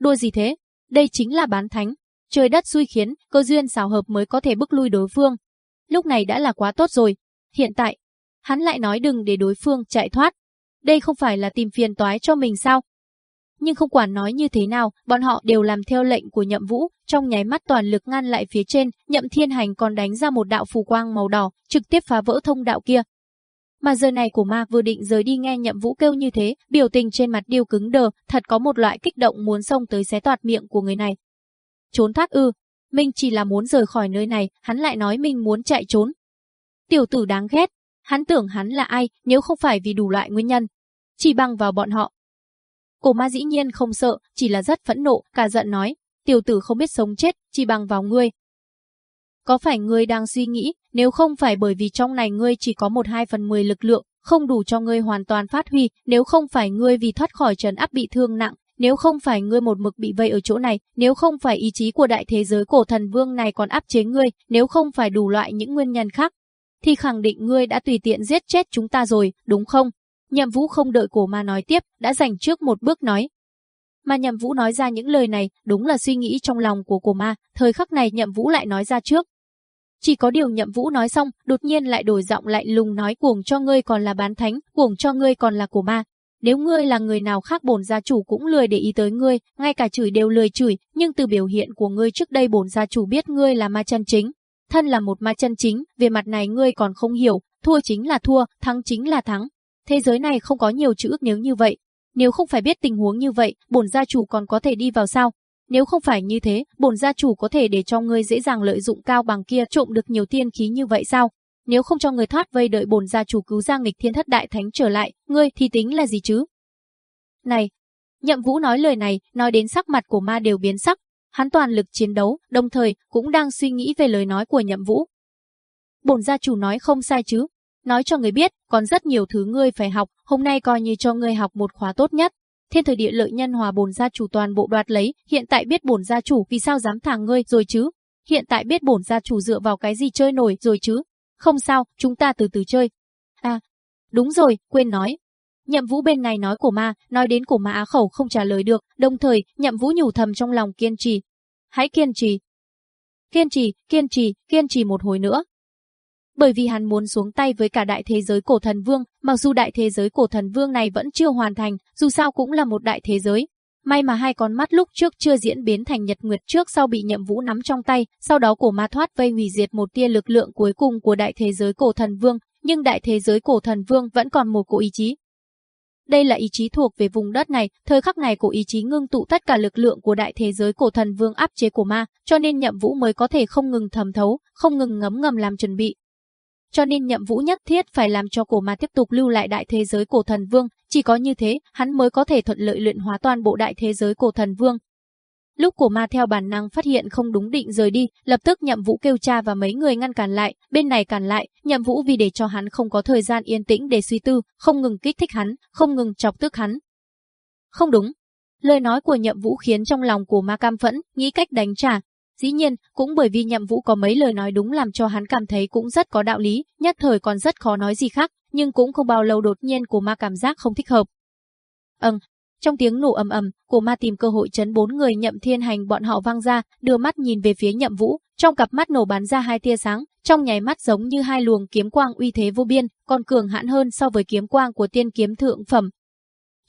S1: đùa gì thế? Đây chính là bán thánh, trời đất xui khiến, cơ duyên xào hợp mới có thể bước lui đối phương, lúc này đã là quá tốt rồi. Hiện tại, hắn lại nói đừng để đối phương chạy thoát. Đây không phải là tìm phiền toái cho mình sao? Nhưng không quản nói như thế nào, bọn họ đều làm theo lệnh của nhậm vũ, trong nháy mắt toàn lực ngăn lại phía trên, nhậm thiên hành còn đánh ra một đạo phù quang màu đỏ, trực tiếp phá vỡ thông đạo kia. Mà giờ này của ma vừa định rời đi nghe nhậm vũ kêu như thế, biểu tình trên mặt điêu cứng đờ, thật có một loại kích động muốn xông tới xé toạt miệng của người này. Trốn thoát ư, mình chỉ là muốn rời khỏi nơi này, hắn lại nói mình muốn chạy trốn. Tiểu tử đáng ghét, hắn tưởng hắn là ai nếu không phải vì đủ loại nguyên nhân. Chỉ bằng vào bọn họ. Cổ ma dĩ nhiên không sợ, chỉ là rất phẫn nộ, cả giận nói, tiểu tử không biết sống chết, chỉ bằng vào ngươi. Có phải ngươi đang suy nghĩ, nếu không phải bởi vì trong này ngươi chỉ có một hai phần mười lực lượng, không đủ cho ngươi hoàn toàn phát huy, nếu không phải ngươi vì thoát khỏi trấn áp bị thương nặng, nếu không phải ngươi một mực bị vây ở chỗ này, nếu không phải ý chí của đại thế giới cổ thần vương này còn áp chế ngươi, nếu không phải đủ loại những nguyên nhân khác, thì khẳng định ngươi đã tùy tiện giết chết chúng ta rồi, đúng không? Nhậm Vũ không đợi cổ ma nói tiếp, đã giành trước một bước nói. Mà Nhậm Vũ nói ra những lời này, đúng là suy nghĩ trong lòng của cổ ma, thời khắc này Nhậm Vũ lại nói ra trước. Chỉ có điều Nhậm Vũ nói xong, đột nhiên lại đổi giọng lại lùng nói cuồng cho ngươi còn là bán thánh, cuồng cho ngươi còn là cổ ma, nếu ngươi là người nào khác bổn gia chủ cũng lười để ý tới ngươi, ngay cả chửi đều lười chửi, nhưng từ biểu hiện của ngươi trước đây bổn gia chủ biết ngươi là ma chân chính. Thân là một ma chân chính, về mặt này ngươi còn không hiểu, thua chính là thua, thắng chính là thắng. Thế giới này không có nhiều chữ ước nếu như vậy. Nếu không phải biết tình huống như vậy, bổn gia chủ còn có thể đi vào sao? Nếu không phải như thế, bổn gia chủ có thể để cho ngươi dễ dàng lợi dụng cao bằng kia trộm được nhiều tiên khí như vậy sao? Nếu không cho người thoát vây đợi bồn gia chủ cứu Giang Nghịch Thiên Thất Đại Thánh trở lại, ngươi thì tính là gì chứ? Này, Nhậm Vũ nói lời này, nói đến sắc mặt của ma đều biến sắc, hắn toàn lực chiến đấu, đồng thời cũng đang suy nghĩ về lời nói của Nhậm Vũ. Bổn gia chủ nói không sai chứ, nói cho người biết, còn rất nhiều thứ ngươi phải học, hôm nay coi như cho ngươi học một khóa tốt nhất. Thiên thời địa lợi nhân hòa bổn gia chủ toàn bộ đoạt lấy, hiện tại biết bổn gia chủ vì sao dám thả ngươi rồi chứ? Hiện tại biết bổn gia chủ dựa vào cái gì chơi nổi rồi chứ? Không sao, chúng ta từ từ chơi. À, đúng rồi, quên nói. Nhậm Vũ bên này nói của ma, nói đến của ma á khẩu không trả lời được, đồng thời Nhậm Vũ nhủ thầm trong lòng kiên trì. Hãy kiên trì. Kiên trì, kiên trì, kiên trì một hồi nữa, bởi vì hắn muốn xuống tay với cả đại thế giới cổ thần vương, mặc dù đại thế giới cổ thần vương này vẫn chưa hoàn thành, dù sao cũng là một đại thế giới. May mà hai con mắt lúc trước chưa diễn biến thành nhật nguyệt trước sau bị nhậm vũ nắm trong tay, sau đó cổ ma thoát vây hủy diệt một tia lực lượng cuối cùng của đại thế giới cổ thần vương, nhưng đại thế giới cổ thần vương vẫn còn một cổ ý chí. Đây là ý chí thuộc về vùng đất này, thời khắc này cổ ý chí ngưng tụ tất cả lực lượng của đại thế giới cổ thần vương áp chế của ma, cho nên nhậm vũ mới có thể không ngừng thẩm thấu, không ngừng ngấm ngầm làm chuẩn bị, cho nên nhậm vũ nhất thiết phải làm cho cổ ma tiếp tục lưu lại đại thế giới cổ thần vương, chỉ có như thế, hắn mới có thể thuận lợi luyện hóa toàn bộ đại thế giới cổ thần vương. Lúc cổ ma theo bản năng phát hiện không đúng định rời đi, lập tức nhậm vũ kêu cha và mấy người ngăn cản lại, bên này cản lại, nhậm vũ vì để cho hắn không có thời gian yên tĩnh để suy tư, không ngừng kích thích hắn, không ngừng chọc tức hắn. Không đúng. Lời nói của nhậm vũ khiến trong lòng của ma cam phẫn, nghĩ cách đánh trả, Dĩ nhiên, cũng bởi vì nhậm vũ có mấy lời nói đúng làm cho hắn cảm thấy cũng rất có đạo lý, nhất thời còn rất khó nói gì khác, nhưng cũng không bao lâu đột nhiên của ma cảm giác không thích hợp. Ừm, trong tiếng nổ ầm ầm, của ma tìm cơ hội chấn bốn người nhậm thiên hành bọn họ vang ra, đưa mắt nhìn về phía nhậm vũ, trong cặp mắt nổ bắn ra hai tia sáng, trong nháy mắt giống như hai luồng kiếm quang uy thế vô biên, còn cường hãn hơn so với kiếm quang của tiên kiếm thượng phẩm,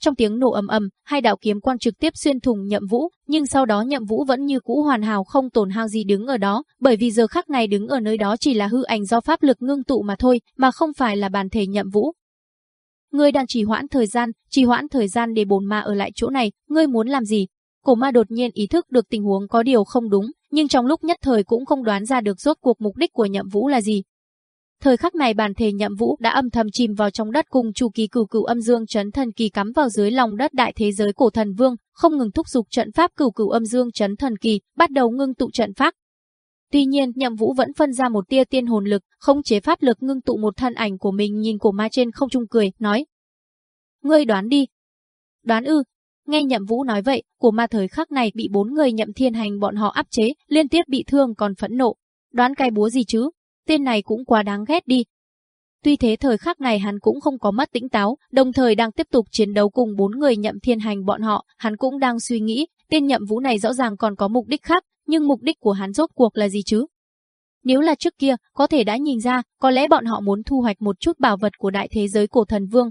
S1: trong tiếng nổ ầm ầm, hai đạo kiếm quan trực tiếp xuyên thủng Nhậm Vũ, nhưng sau đó Nhậm Vũ vẫn như cũ hoàn hảo không tổn hao gì đứng ở đó, bởi vì giờ khắc này đứng ở nơi đó chỉ là hư ảnh do pháp lực ngưng tụ mà thôi, mà không phải là bản thể Nhậm Vũ. Ngươi đang trì hoãn thời gian, trì hoãn thời gian để bồn ma ở lại chỗ này, ngươi muốn làm gì? Cổ ma đột nhiên ý thức được tình huống có điều không đúng, nhưng trong lúc nhất thời cũng không đoán ra được rốt cuộc mục đích của Nhậm Vũ là gì, Thời khắc này bản thể nhậm vũ đã âm thầm chìm vào trong đất cùng chu kỳ cửu cửu âm dương chấn thần kỳ cắm vào dưới lòng đất đại thế giới cổ thần vương, không ngừng thúc giục trận pháp cửu cửu âm dương chấn thần kỳ, bắt đầu ngưng tụ trận pháp. Tuy nhiên, Nhậm Vũ vẫn phân ra một tia tiên hồn lực, không chế pháp lực ngưng tụ một thân ảnh của mình nhìn cổ ma trên không trung cười, nói: "Ngươi đoán đi." "Đoán ư?" Nghe Nhậm Vũ nói vậy, cổ ma thời khắc này bị bốn người Nhậm Thiên Hành bọn họ áp chế, liên tiếp bị thương còn phẫn nộ. "Đoán cái búa gì chứ?" tên này cũng quá đáng ghét đi. Tuy thế thời khắc này hắn cũng không có mắt tĩnh táo, đồng thời đang tiếp tục chiến đấu cùng bốn người nhậm thiên hành bọn họ, hắn cũng đang suy nghĩ, tên nhậm vũ này rõ ràng còn có mục đích khác, nhưng mục đích của hắn rốt cuộc là gì chứ? Nếu là trước kia, có thể đã nhìn ra, có lẽ bọn họ muốn thu hoạch một chút bảo vật của đại thế giới cổ thần vương.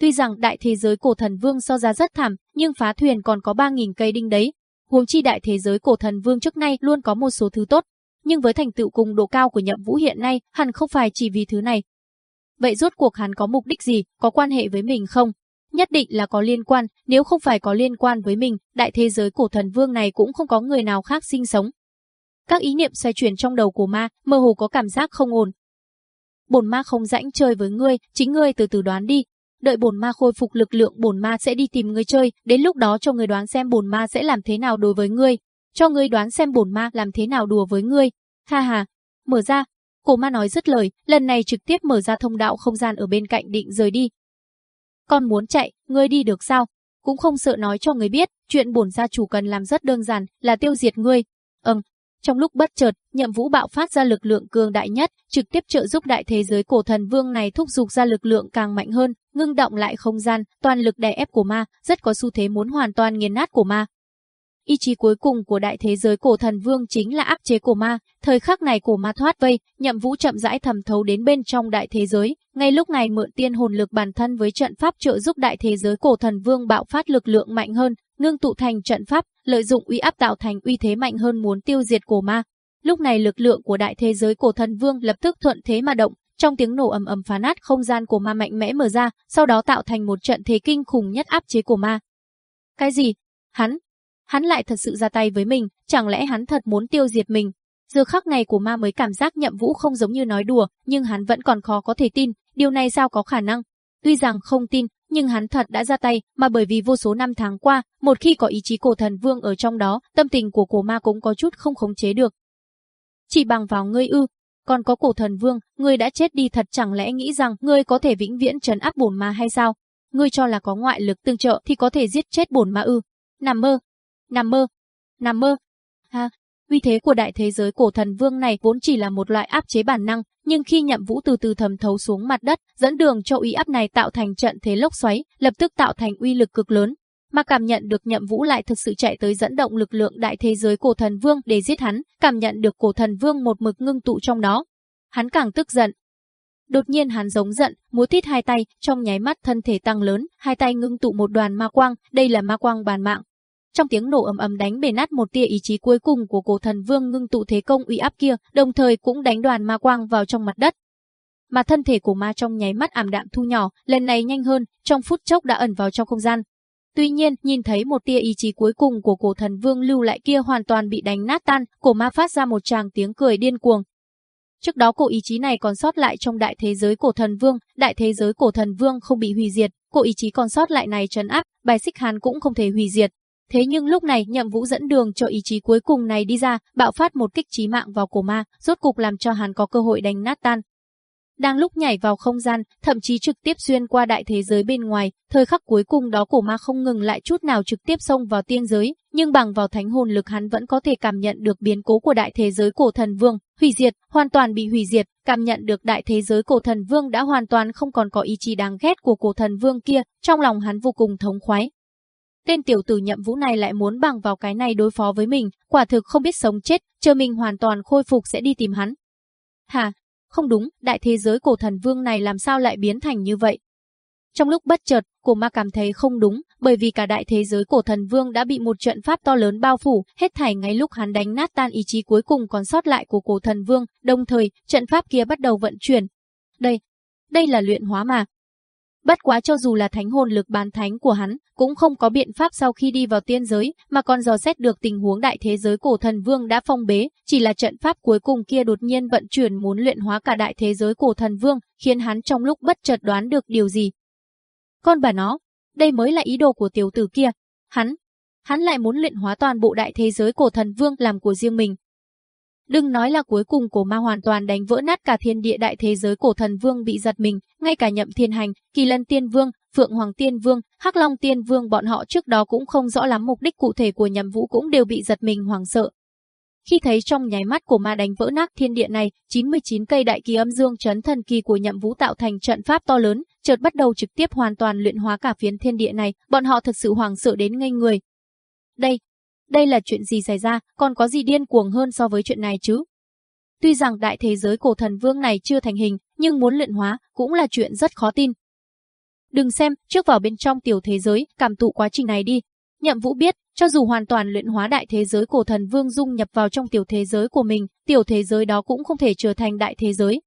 S1: Tuy rằng đại thế giới cổ thần vương so ra rất thảm, nhưng phá thuyền còn có 3.000 cây đinh đấy. Huống chi đại thế giới cổ thần vương trước nay luôn có một số thứ tốt, nhưng với thành tựu cùng độ cao của Nhậm Vũ hiện nay, hắn không phải chỉ vì thứ này. Vậy rốt cuộc hắn có mục đích gì, có quan hệ với mình không? Nhất định là có liên quan, nếu không phải có liên quan với mình, đại thế giới cổ thần vương này cũng không có người nào khác sinh sống. Các ý niệm xoay chuyển trong đầu của ma, mơ hồ có cảm giác không ổn. Bồn ma không rãnh chơi với ngươi, chính ngươi từ từ đoán đi. Đợi bồn ma khôi phục lực lượng bồn ma sẽ đi tìm ngươi chơi, đến lúc đó cho ngươi đoán xem bồn ma sẽ làm thế nào đối với ngươi. Cho ngươi đoán xem bổn ma làm thế nào đùa với ngươi. Ha ha, mở ra. Cổ ma nói dứt lời, lần này trực tiếp mở ra thông đạo không gian ở bên cạnh định rời đi. Con muốn chạy, ngươi đi được sao? Cũng không sợ nói cho ngươi biết, chuyện bổn gia chủ cần làm rất đơn giản, là tiêu diệt ngươi. Ừm, trong lúc bất chợt, Nhậm Vũ bạo phát ra lực lượng cường đại nhất, trực tiếp trợ giúp đại thế giới cổ thần vương này thúc giục ra lực lượng càng mạnh hơn, ngưng động lại không gian, toàn lực đè ép của ma, rất có xu thế muốn hoàn toàn nghiền nát của ma. Ý chí cuối cùng của đại thế giới cổ thần vương chính là áp chế cổ ma, thời khắc này cổ ma thoát vây, nhậm vũ chậm rãi thầm thấu đến bên trong đại thế giới, ngay lúc này mượn tiên hồn lực bản thân với trận pháp trợ giúp đại thế giới cổ thần vương bạo phát lực lượng mạnh hơn, ngưng tụ thành trận pháp, lợi dụng uy áp tạo thành uy thế mạnh hơn muốn tiêu diệt cổ ma. Lúc này lực lượng của đại thế giới cổ thần vương lập tức thuận thế mà động, trong tiếng nổ ầm ầm phá nát không gian của ma mạnh mẽ mở ra, sau đó tạo thành một trận thế kinh khủng nhất áp chế của ma. Cái gì? Hắn, hắn lại thật sự ra tay với mình, chẳng lẽ hắn thật muốn tiêu diệt mình? Giờ khắc ngày của ma mới cảm giác nhậm vũ không giống như nói đùa, nhưng hắn vẫn còn khó có thể tin, điều này sao có khả năng? Tuy rằng không tin, nhưng hắn thật đã ra tay, mà bởi vì vô số năm tháng qua, một khi có ý chí cổ thần vương ở trong đó, tâm tình của cổ ma cũng có chút không khống chế được. Chỉ bằng vào ngươi ư, còn có cổ thần vương, ngươi đã chết đi thật chẳng lẽ nghĩ rằng ngươi có thể vĩnh viễn trấn áp bổn ma hay sao? Ngươi cho là có ngoại lực tương trợ thì có thể giết chết bổn ma ư? Nằm mơ, Nằm mơ! Nằm mơ! Ha! Uy thế của đại thế giới cổ thần vương này vốn chỉ là một loại áp chế bản năng, nhưng khi nhậm vũ từ từ thầm thấu xuống mặt đất, dẫn đường cho uy áp này tạo thành trận thế lốc xoáy, lập tức tạo thành uy lực cực lớn. Mà cảm nhận được nhậm vũ lại thực sự chạy tới dẫn động lực lượng đại thế giới cổ thần vương để giết hắn, cảm nhận được cổ thần vương một mực ngưng tụ trong đó. Hắn càng tức giận, Đột nhiên hắn giống giận, múa thít hai tay, trong nháy mắt thân thể tăng lớn, hai tay ngưng tụ một đoàn ma quang, đây là ma quang bàn mạng, trong tiếng nổ ầm ầm đánh bể nát một tia ý chí cuối cùng của cổ thần vương ngưng tụ thế công uy áp kia, đồng thời cũng đánh đoàn ma quang vào trong mặt đất. Mà thân thể của ma trong nháy mắt ảm đạm thu nhỏ, lần này nhanh hơn, trong phút chốc đã ẩn vào trong không gian. Tuy nhiên, nhìn thấy một tia ý chí cuối cùng của cổ thần vương lưu lại kia hoàn toàn bị đánh nát tan, cổ ma phát ra một tràng tiếng cười điên cuồng, Trước đó cổ ý chí này còn sót lại trong đại thế giới cổ thần vương, đại thế giới cổ thần vương không bị hủy diệt, cổ ý chí còn sót lại này trấn áp, bài xích hàn cũng không thể hủy diệt, Thế nhưng lúc này, Nhậm Vũ dẫn đường cho ý chí cuối cùng này đi ra, bạo phát một kích chí mạng vào cổ ma, rốt cục làm cho hắn có cơ hội đánh nát tan. Đang lúc nhảy vào không gian, thậm chí trực tiếp xuyên qua đại thế giới bên ngoài, thời khắc cuối cùng đó cổ ma không ngừng lại chút nào trực tiếp xông vào tiên giới, nhưng bằng vào thánh hồn lực hắn vẫn có thể cảm nhận được biến cố của đại thế giới cổ thần vương, hủy diệt, hoàn toàn bị hủy diệt, cảm nhận được đại thế giới cổ thần vương đã hoàn toàn không còn có ý chí đáng ghét của cổ thần vương kia, trong lòng hắn vô cùng thống khoái, tên tiểu tử nhậm vũ này lại muốn bằng vào cái này đối phó với mình, quả thực không biết sống chết, chờ mình hoàn toàn khôi phục sẽ đi tìm hắn. Hà, không đúng, đại thế giới cổ thần vương này làm sao lại biến thành như vậy? Trong lúc bất chợt, cổ ma cảm thấy không đúng, bởi vì cả đại thế giới cổ thần vương đã bị một trận pháp to lớn bao phủ, hết thảy ngay lúc hắn đánh nát tan ý chí cuối cùng còn sót lại của cổ thần vương, đồng thời, trận pháp kia bắt đầu vận chuyển. Đây, đây là luyện hóa mà, Bất quá cho dù là thánh hồn lực bán thánh của hắn, cũng không có biện pháp sau khi đi vào tiên giới, mà còn dò xét được tình huống đại thế giới cổ thần vương đã phong bế, chỉ là trận pháp cuối cùng kia đột nhiên vận chuyển muốn luyện hóa cả đại thế giới cổ thần vương, khiến hắn trong lúc bất chợt đoán được điều gì. Con bà nó, đây mới là ý đồ của tiểu tử kia. Hắn, hắn lại muốn luyện hóa toàn bộ đại thế giới cổ thần vương làm của riêng mình, Đừng nói là cuối cùng cổ ma hoàn toàn đánh vỡ nát cả thiên địa đại thế giới cổ thần vương bị giật mình, ngay cả nhậm thiên hành, kỳ lân tiên vương, phượng hoàng tiên vương, hắc long tiên vương bọn họ trước đó cũng không rõ lắm mục đích cụ thể của nhậm vũ cũng đều bị giật mình hoàng sợ. Khi thấy trong nháy mắt của ma đánh vỡ nát thiên địa này, 99 cây đại kỳ âm dương chấn thần kỳ của nhậm vũ tạo thành trận pháp to lớn, chợt bắt đầu trực tiếp hoàn toàn luyện hóa cả phiến thiên địa này, bọn họ thật sự hoàng sợ đến ngây người. Đây, đây là chuyện gì xảy ra, còn có gì điên cuồng hơn so với chuyện này chứ? Tuy rằng đại thế giới cổ thần vương này chưa thành hình, nhưng muốn luyện hóa cũng là chuyện rất khó tin. Đừng xem, trước vào bên trong tiểu thế giới, cảm thụ quá trình này đi. Nhậm Vũ biết, cho dù hoàn toàn luyện hóa đại thế giới cổ thần vương dung nhập vào trong tiểu thế giới của mình, tiểu thế giới đó cũng không thể trở thành đại thế giới.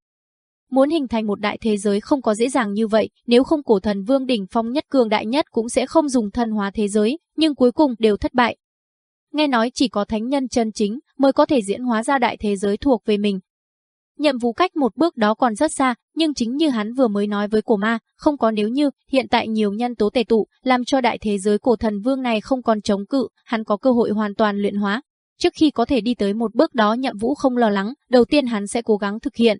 S1: Muốn hình thành một đại thế giới không có dễ dàng như vậy, nếu không cổ thần vương đỉnh phong nhất cường đại nhất cũng sẽ không dùng thân hóa thế giới, nhưng cuối cùng đều thất bại, nghe nói chỉ có thánh nhân chân chính mới có thể diễn hóa ra đại thế giới thuộc về mình. Nhậm Vũ cách một bước đó còn rất xa, nhưng chính như hắn vừa mới nói với cổ ma, không có nếu như hiện tại nhiều nhân tố tề tụ, làm cho đại thế giới cổ thần vương này không còn chống cự, hắn có cơ hội hoàn toàn luyện hóa. Trước khi có thể đi tới một bước đó Nhậm Vũ không lo lắng, đầu tiên hắn sẽ cố gắng thực hiện.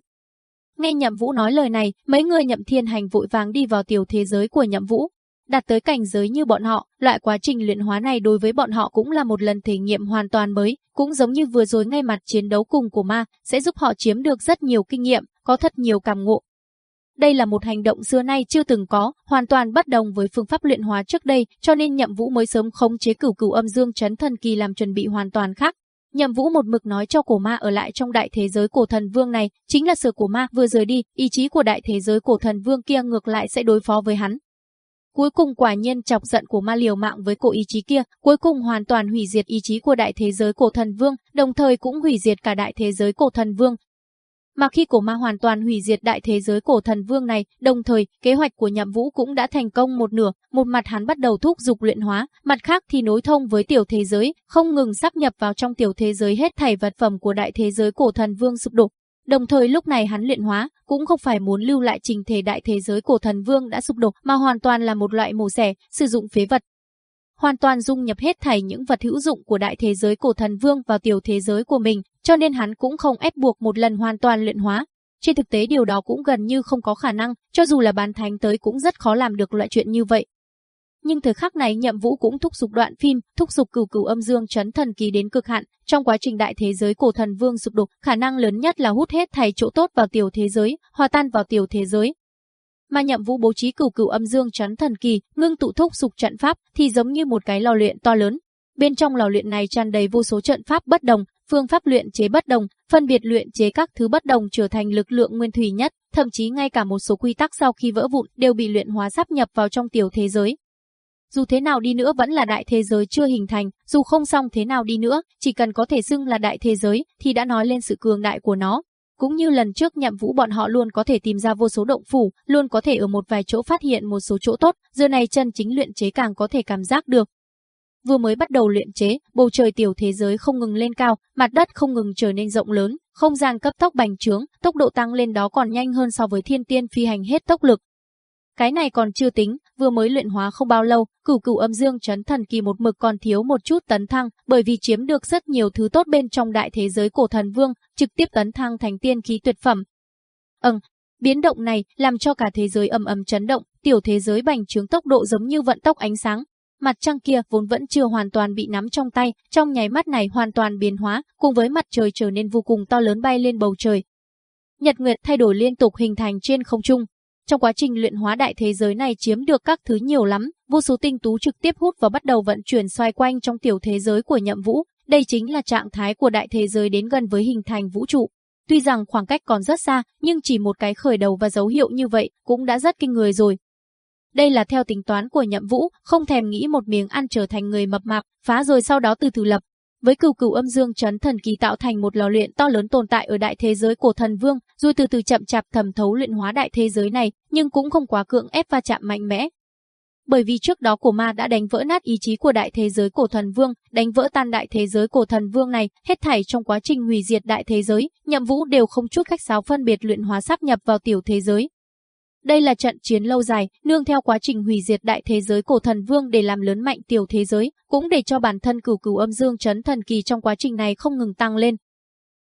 S1: Nghe Nhậm Vũ nói lời này, mấy người Nhậm Thiên Hành vội vàng đi vào tiểu thế giới của Nhậm Vũ, Đạt tới cảnh giới như bọn họ, loại quá trình luyện hóa này đối với bọn họ cũng là một lần thể nghiệm hoàn toàn mới, cũng giống như vừa rồi ngay mặt chiến đấu cùng của ma, sẽ giúp họ chiếm được rất nhiều kinh nghiệm, có thật nhiều cảm ngộ. Đây là một hành động xưa nay chưa từng có, hoàn toàn bất đồng với phương pháp luyện hóa trước đây, cho nên Nhậm Vũ mới sớm khống chế cửu cửu âm dương chấn thần kỳ làm chuẩn bị hoàn toàn khác. Nhậm Vũ một mực nói cho cổ ma ở lại trong đại thế giới cổ thần vương này, chính là sự cổ ma vừa rời đi, ý chí của đại thế giới cổ thần vương kia ngược lại sẽ đối phó với hắn, Cuối cùng quả nhiên chọc giận của ma liều mạng với cổ ý chí kia, cuối cùng hoàn toàn hủy diệt ý chí của đại thế giới cổ thần vương, đồng thời cũng hủy diệt cả đại thế giới cổ thần vương. Mà khi cổ ma hoàn toàn hủy diệt đại thế giới cổ thần vương này, đồng thời kế hoạch của nhậm vũ cũng đã thành công một nửa, một mặt hắn bắt đầu thúc dục luyện hóa, mặt khác thì nối thông với tiểu thế giới, không ngừng sắp nhập vào trong tiểu thế giới hết thảy vật phẩm của đại thế giới cổ thần vương sụp đổ, Đồng thời lúc này hắn luyện hóa, cũng không phải muốn lưu lại trình thể đại thế giới cổ thần vương đã sụp đổ, mà hoàn toàn là một loại mổ xẻ, sử dụng phế vật. Hoàn toàn dung nhập hết thảy những vật hữu dụng của đại thế giới cổ thần vương vào tiểu thế giới của mình, cho nên hắn cũng không ép buộc một lần hoàn toàn luyện hóa. Trên thực tế điều đó cũng gần như không có khả năng, cho dù là bán thánh tới cũng rất khó làm được loại chuyện như vậy nhưng thời khắc này nhậm vũ cũng thúc giục đoạn phim, thúc giục cửu cửu âm dương chấn thần kỳ đến cực hạn. Trong quá trình đại thế giới cổ thần vương sụp đổ, khả năng lớn nhất là hút hết thầy chỗ tốt vào tiểu thế giới, hòa tan vào tiểu thế giới. Mà nhậm vũ bố trí cửu cửu âm dương chấn thần kỳ, ngưng tụ thúc giục trận pháp, thì giống như một cái lò luyện to lớn. Bên trong lò luyện này tràn đầy vô số trận pháp bất đồng, phương pháp luyện chế bất đồng, phân biệt luyện chế các thứ bất đồng trở thành lực lượng nguyên thủy nhất, thậm chí ngay cả một số quy tắc sau khi vỡ vụn đều bị luyện hóa sáp nhập vào trong tiểu thế giới dù thế nào đi nữa vẫn là đại thế giới chưa hình thành, dù không xong thế nào đi nữa, chỉ cần có thể xưng là đại thế giới thì đã nói lên sự cường đại của nó. Cũng như lần trước nhậm vũ bọn họ luôn có thể tìm ra vô số động phủ, luôn có thể ở một vài chỗ phát hiện một số chỗ tốt, giờ này chân chính luyện chế càng có thể cảm giác được. Vừa mới bắt đầu luyện chế, bầu trời tiểu thế giới không ngừng lên cao, mặt đất không ngừng trở nên rộng lớn, không gian cấp tốc bành trướng, tốc độ tăng lên đó còn nhanh hơn so với thiên tiên phi hành hết tốc lực, cái này còn chưa tính, vừa mới luyện hóa không bao lâu, cửu cửu âm dương chấn thần kỳ một mực còn thiếu một chút tấn thăng, bởi vì chiếm được rất nhiều thứ tốt bên trong đại thế giới cổ thần vương, trực tiếp tấn thăng thành tiên khí tuyệt phẩm. Ừm, biến động này làm cho cả thế giới ầm ầm chấn động, tiểu thế giới bành trướng tốc độ giống như vận tốc ánh sáng. Mặt trăng kia vốn vẫn chưa hoàn toàn bị nắm trong tay, trong nháy mắt này hoàn toàn biến hóa, cùng với mặt trời trở nên vô cùng to lớn bay lên bầu trời. Nhật nguyệt thay đổi liên tục hình thành trên không trung, trong quá trình luyện hóa đại thế giới này chiếm được các thứ nhiều lắm, vô số tinh tú trực tiếp hút và bắt đầu vận chuyển xoay quanh trong tiểu thế giới của nhậm vũ. Đây chính là trạng thái của đại thế giới đến gần với hình thành vũ trụ. Tuy rằng khoảng cách còn rất xa, nhưng chỉ một cái khởi đầu và dấu hiệu như vậy cũng đã rất kinh người rồi. Đây là theo tính toán của nhậm vũ, không thèm nghĩ một miếng ăn trở thành người mập mạp, phá rồi sau đó từ từ lập, với cửu cửu âm dương chấn thần kỳ tạo thành một lò luyện to lớn tồn tại ở đại thế giới của thần vương, rồi từ từ chậm chạp thẩm thấu luyện hóa đại thế giới này, nhưng cũng không quá cưỡng ép va chạm mạnh mẽ. Bởi vì trước đó của ma đã đánh vỡ nát ý chí của đại thế giới cổ thần vương, đánh vỡ tan đại thế giới cổ thần vương này, hết thảy trong quá trình hủy diệt đại thế giới, nhậm vũ đều không chút khách sáo phân biệt luyện hóa sáp nhập vào tiểu thế giới, đây là trận chiến lâu dài, nương theo quá trình hủy diệt đại thế giới cổ thần vương để làm lớn mạnh tiểu thế giới, cũng để cho bản thân cửu cửu âm dương chấn thần kỳ trong quá trình này không ngừng tăng lên.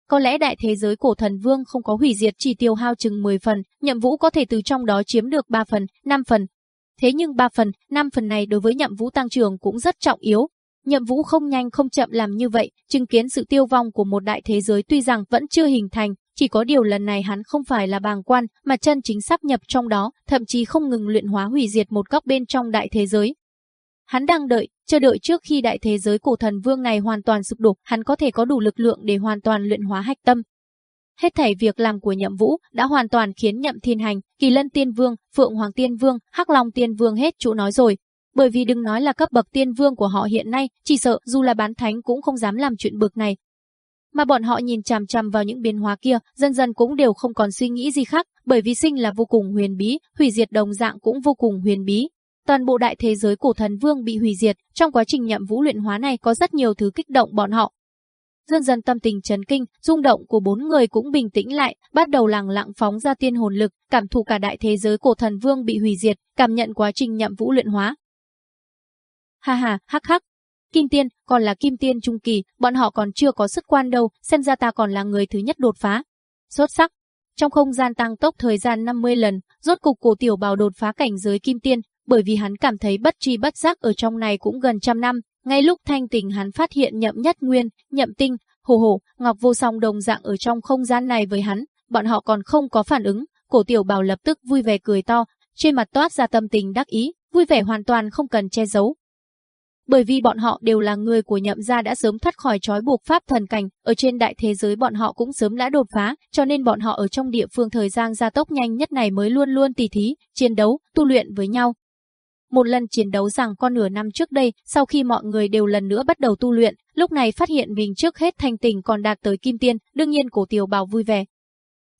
S1: Có lẽ đại thế giới cổ thần vương không có hủy diệt chỉ tiêu hao chừng 10 phần, nhậm vũ có thể từ trong đó chiếm được 3 phần, 5 phần. Thế nhưng 3 phần, 5 phần này đối với nhậm vũ tăng trưởng cũng rất trọng yếu, Nhậm Vũ không nhanh không chậm làm như vậy, chứng kiến sự tiêu vong của một đại thế giới tuy rằng vẫn chưa hình thành, chỉ có điều lần này hắn không phải là bàng quan, mà chân chính sắp nhập trong đó, thậm chí không ngừng luyện hóa hủy diệt một góc bên trong đại thế giới. Hắn đang đợi, chờ đợi trước khi đại thế giới cổ thần vương này hoàn toàn sụp đổ, hắn có thể có đủ lực lượng để hoàn toàn luyện hóa hạch tâm. Hết thảy việc làm của Nhậm Vũ đã hoàn toàn khiến Nhậm Thiên Hành, Kỳ Lân Tiên Vương, Phượng Hoàng Tiên Vương, Hắc Long Tiên Vương hết chỗ nói rồi, bởi vì đừng nói là cấp bậc tiên vương của họ hiện nay, chỉ sợ dù là bán thánh cũng không dám làm chuyện bực này, mà bọn họ nhìn chằm chằm vào những biến hóa kia, dần dần cũng đều không còn suy nghĩ gì khác, bởi vì sinh là vô cùng huyền bí, hủy diệt đồng dạng cũng vô cùng huyền bí. Toàn bộ đại thế giới cổ thần vương bị hủy diệt, trong quá trình nhậm vũ luyện hóa này có rất nhiều thứ kích động bọn họ. Dần dần tâm tình chấn kinh, rung động của bốn người cũng bình tĩnh lại, bắt đầu lặng lặng phóng ra tiên hồn lực, cảm thụ cả đại thế giới cổ thần vương bị hủy diệt, cảm nhận quá trình nhậm vũ luyện hóa. Ha ha, hắc hắc, Kim Tiên, còn là Kim Tiên Trung Kỳ, bọn họ còn chưa có sức quan đâu, xem ra ta còn là người thứ nhất đột phá. Xuất sắc. Trong không gian tăng tốc thời gian 50 lần, rốt cục cổ tiểu bào đột phá cảnh giới Kim Tiên, bởi vì hắn cảm thấy bất tri bất giác ở trong này cũng gần trăm năm. Ngay lúc thanh tình hắn phát hiện nhậm nhất nguyên, nhậm tinh, hồ hồ, ngọc vô song đồng dạng ở trong không gian này với hắn, bọn họ còn không có phản ứng, cổ tiểu bào lập tức vui vẻ cười to, trên mặt toát ra tâm tình đắc ý, vui vẻ hoàn toàn không cần che giấu, bởi vì bọn họ đều là người của nhậm gia đã sớm thoát khỏi trói buộc pháp thần cảnh, ở trên đại thế giới bọn họ cũng sớm đã đột phá, cho nên bọn họ ở trong địa phương thời gian gia tốc nhanh nhất này mới luôn luôn tỉ thí, chiến đấu, tu luyện với nhau. Một lần chiến đấu rằng con nửa năm trước đây, sau khi mọi người đều lần nữa bắt đầu tu luyện, lúc này phát hiện mình trước hết thành tình còn đạt tới kim tiên, đương nhiên cổ tiểu bảo vui vẻ,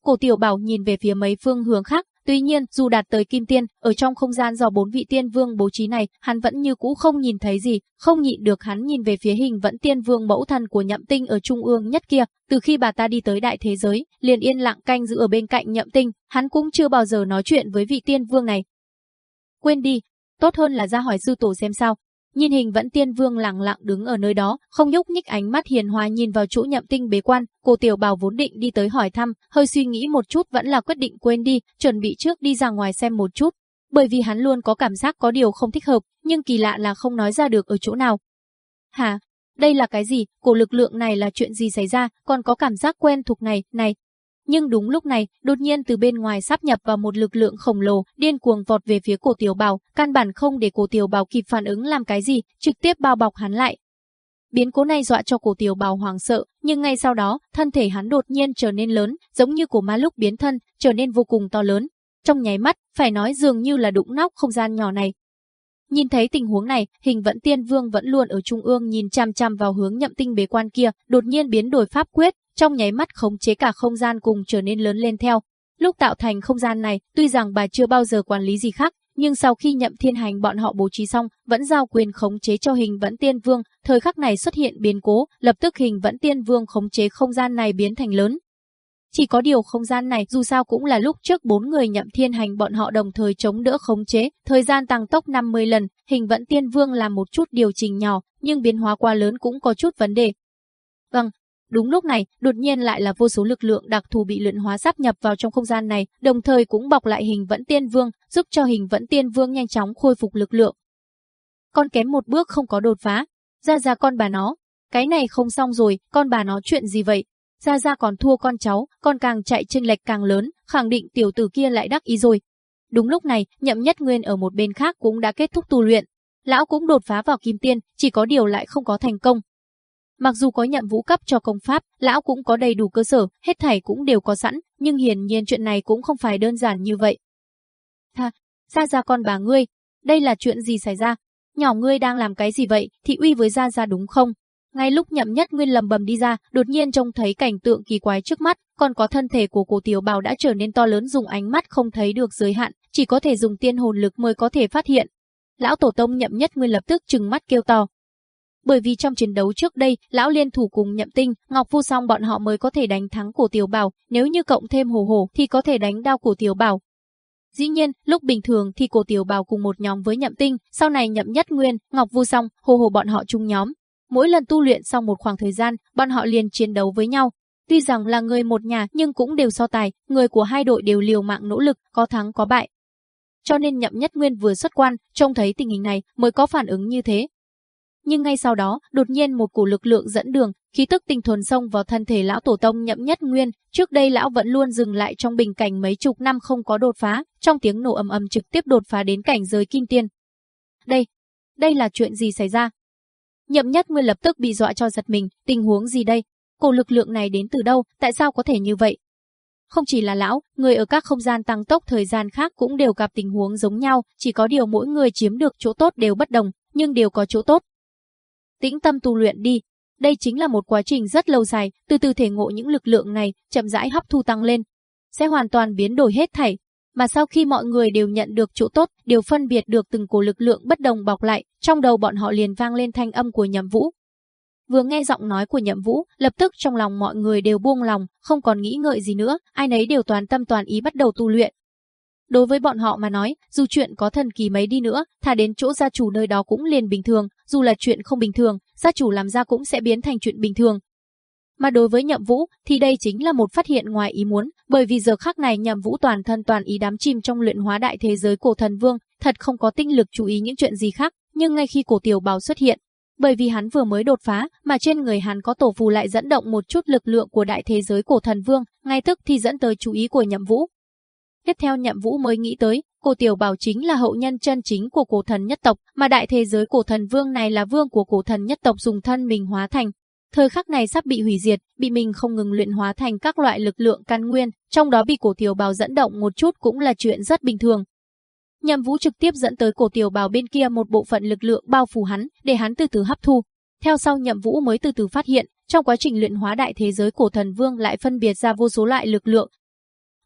S1: Cổ tiểu bảo nhìn về phía mấy phương hướng khác, Tuy nhiên, dù đạt tới kim tiên, ở trong không gian do bốn vị tiên vương bố trí này, hắn vẫn như cũ không nhìn thấy gì, không nhịn được hắn nhìn về phía hình vẫn tiên vương mẫu thần của nhậm tinh ở trung ương nhất kia. Từ khi bà ta đi tới đại thế giới, liền yên lặng canh giữ ở bên cạnh nhậm tinh, hắn cũng chưa bao giờ nói chuyện với vị tiên vương này. Quên đi, tốt hơn là ra hỏi sư tổ xem sao, Nhìn hình vẫn tiên vương lặng lặng đứng ở nơi đó, không nhúc nhích ánh mắt hiền hòa nhìn vào chỗ nhậm tinh bế quan, cô tiểu bào vốn định đi tới hỏi thăm, hơi suy nghĩ một chút vẫn là quyết định quên đi, chuẩn bị trước đi ra ngoài xem một chút. Bởi vì hắn luôn có cảm giác có điều không thích hợp, nhưng kỳ lạ là không nói ra được ở chỗ nào. Hả? Đây là cái gì? Cổ lực lượng này là chuyện gì xảy ra? Còn có cảm giác quen thuộc này, này, nhưng đúng lúc này, đột nhiên từ bên ngoài sắp nhập vào một lực lượng khổng lồ, điên cuồng vọt về phía cổ tiểu bào, căn bản không để cổ tiểu bào kịp phản ứng làm cái gì, trực tiếp bao bọc hắn lại. Biến cố này dọa cho cổ tiểu bào hoàng sợ, nhưng ngay sau đó, thân thể hắn đột nhiên trở nên lớn, giống như của ma lúc biến thân, trở nên vô cùng to lớn. Trong nháy mắt, phải nói dường như là đụng nóc không gian nhỏ này, Nhìn thấy tình huống này, hình vẫn tiên vương vẫn luôn ở trung ương nhìn chăm chăm vào hướng nhậm tinh bế quan kia, đột nhiên biến đổi pháp quyết, trong nháy mắt khống chế cả không gian cùng trở nên lớn lên theo. Lúc tạo thành không gian này, tuy rằng bà chưa bao giờ quản lý gì khác, nhưng sau khi nhậm thiên hành bọn họ bố trí xong, vẫn giao quyền khống chế cho hình vẫn tiên vương, thời khắc này xuất hiện biến cố, lập tức hình vẫn tiên vương khống chế không gian này biến thành lớn. Chỉ có điều không gian này dù sao cũng là lúc trước bốn người nhậm thiên hành bọn họ đồng thời chống đỡ khống chế, thời gian tăng tốc 50 lần, hình vẫn tiên vương làm một chút điều chỉnh nhỏ, nhưng biến hóa quá lớn cũng có chút vấn đề. Vâng, Đúng lúc này, đột nhiên lại là vô số lực lượng đặc thù bị luyện hóa sáp nhập vào trong không gian này, đồng thời cũng bọc lại hình vẫn tiên vương, giúp cho hình vẫn tiên vương nhanh chóng khôi phục lực lượng. Con kém một bước không có đột phá. Ra ra con bà nó. Cái này không xong rồi, con bà nó chuyện gì vậy? Ra ra còn thua con cháu, con càng chạy chênh lệch càng lớn, khẳng định tiểu tử kia lại đắc ý rồi. Đúng lúc này, nhậm nhất nguyên ở một bên khác cũng đã kết thúc tu luyện. Lão cũng đột phá vào kim tiên, chỉ có điều lại không có thành công, Mặc dù có nhậm vũ cấp cho công pháp, lão cũng có đầy đủ cơ sở, hết thảy cũng đều có sẵn, nhưng hiển nhiên chuyện này cũng không phải đơn giản như vậy. Tha, ra ra con bà ngươi, đây là chuyện gì xảy ra? Nhỏ ngươi đang làm cái gì vậy, thị uy với ra ra đúng không? Ngay lúc nhậm nhất nguyên lầm bầm đi ra, đột nhiên trông thấy cảnh tượng kỳ quái trước mắt, còn có thân thể của cổ tiểu bào đã trở nên to lớn dùng ánh mắt không thấy được giới hạn, chỉ có thể dùng tiên hồn lực mới có thể phát hiện. Lão tổ tông nhậm nhất nguyên lập tức trừng mắt kêu to, bởi vì trong chiến đấu trước đây, lão liên thủ cùng nhậm tinh, ngọc vô song bọn họ mới có thể đánh thắng cổ tiểu bảo, nếu như cộng thêm hồ hồ thì có thể đánh đao cổ tiểu bảo. Dĩ nhiên, lúc bình thường thì cổ tiểu bảo cùng một nhóm với nhậm tinh, sau này nhậm nhất nguyên, ngọc vu song, hồ hồ bọn họ chung nhóm. Mỗi lần tu luyện sau một khoảng thời gian, bọn họ liền chiến đấu với nhau. Tuy rằng là người một nhà nhưng cũng đều so tài, người của hai đội đều liều mạng nỗ lực, có thắng có bại. Cho nên nhậm nhất nguyên vừa xuất quan, trông thấy tình hình này mới có phản ứng như thế, nhưng ngay sau đó, đột nhiên một cổ lực lượng dẫn đường, khí tức tinh thuần xông vào thân thể lão tổ tông Nhậm Nhất Nguyên, trước đây lão vẫn luôn dừng lại trong bình cảnh mấy chục năm không có đột phá, trong tiếng nổ ầm ầm trực tiếp đột phá đến cảnh giới kim tiên. Đây, đây là chuyện gì xảy ra? Nhậm Nhất Nguyên lập tức bị dọa cho giật mình, tình huống gì đây? Cổ lực lượng này đến từ đâu, tại sao có thể như vậy? Không chỉ là lão, người ở các không gian tăng tốc thời gian khác cũng đều gặp tình huống giống nhau, chỉ có điều mỗi người chiếm được chỗ tốt đều bất đồng, nhưng đều có chỗ tốt, tĩnh tâm tu luyện đi. Đây chính là một quá trình rất lâu dài, từ từ thể ngộ những lực lượng này, chậm rãi hấp thu tăng lên, sẽ hoàn toàn biến đổi hết thảy. Mà sau khi mọi người đều nhận được chỗ tốt, đều phân biệt được từng cổ lực lượng bất đồng bọc lại, trong đầu bọn họ liền vang lên thanh âm của Nhậm Vũ. Vừa nghe giọng nói của Nhậm Vũ, lập tức trong lòng mọi người đều buông lòng, không còn nghĩ ngợi gì nữa, ai nấy đều toàn tâm toàn ý bắt đầu tu luyện, Đối với bọn họ mà nói, dù chuyện có thần kỳ mấy đi nữa, thả đến chỗ gia chủ nơi đó cũng liền bình thường, dù là chuyện không bình thường, gia chủ làm ra cũng sẽ biến thành chuyện bình thường. Mà đối với Nhậm Vũ thì đây chính là một phát hiện ngoài ý muốn, bởi vì giờ khắc này Nhậm Vũ toàn thân toàn ý đắm chìm trong luyện hóa đại thế giới cổ thần vương, thật không có tinh lực chú ý những chuyện gì khác, nhưng ngay khi cổ tiểu bào xuất hiện, bởi vì hắn vừa mới đột phá, mà trên người hắn có tổ phù lại dẫn động một chút lực lượng của đại thế giới cổ thần vương, ngay tức thì dẫn tới chú ý của Nhậm Vũ. Tiếp theo Nhậm Vũ mới nghĩ tới, Cổ Tiểu Bảo chính là hậu nhân chân chính của cổ thần nhất tộc, mà đại thế giới cổ thần vương này là vương của cổ thần nhất tộc dùng thân mình hóa thành. Thời khắc này sắp bị hủy diệt, bị mình không ngừng luyện hóa thành các loại lực lượng căn nguyên, trong đó bị cổ Tiểu Bảo dẫn động một chút cũng là chuyện rất bình thường. Nhậm Vũ trực tiếp dẫn tới cổ Tiểu Bảo bên kia một bộ phận lực lượng bao phủ hắn, để hắn từ từ hấp thu. Theo sau Nhậm Vũ mới từ từ phát hiện, trong quá trình luyện hóa đại thế giới cổ thần vương lại phân biệt ra vô số loại lực lượng,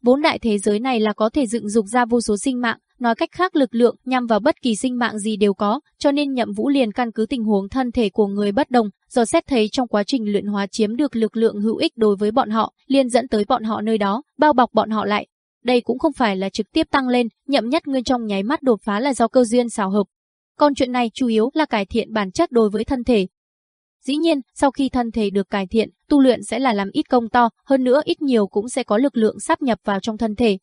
S1: Vốn đại thế giới này là có thể dựng dục ra vô số sinh mạng, nói cách khác lực lượng nhằm vào bất kỳ sinh mạng gì đều có, cho nên Nhậm Vũ liền căn cứ tình huống thân thể của người bất đồng, do xét thấy trong quá trình luyện hóa chiếm được lực lượng hữu ích đối với bọn họ, liền dẫn tới bọn họ nơi đó, bao bọc bọn họ lại. Đây cũng không phải là trực tiếp tăng lên, Nhậm Nhất Nguyên trong nháy mắt đột phá là do cơ duyên xào hợp. Còn chuyện này chủ yếu là cải thiện bản chất đối với thân thể, Dĩ nhiên, sau khi thân thể được cải thiện, tu luyện sẽ là làm ít công to, hơn nữa ít nhiều cũng sẽ có lực lượng sáp nhập vào trong thân thể.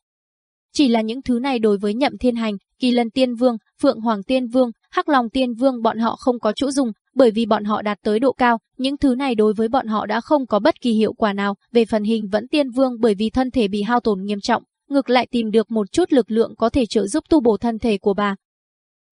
S1: Chỉ là những thứ này đối với Nhậm Thiên Hành, Kỳ Lân Tiên Vương, Phượng Hoàng Tiên Vương, Hắc Long Tiên Vương bọn họ không có chỗ dùng, bởi vì bọn họ đạt tới độ cao, những thứ này đối với bọn họ đã không có bất kỳ hiệu quả nào, về phần hình vẫn Tiên Vương bởi vì thân thể bị hao tổn nghiêm trọng, ngược lại tìm được một chút lực lượng có thể trợ giúp tu bổ thân thể của bà,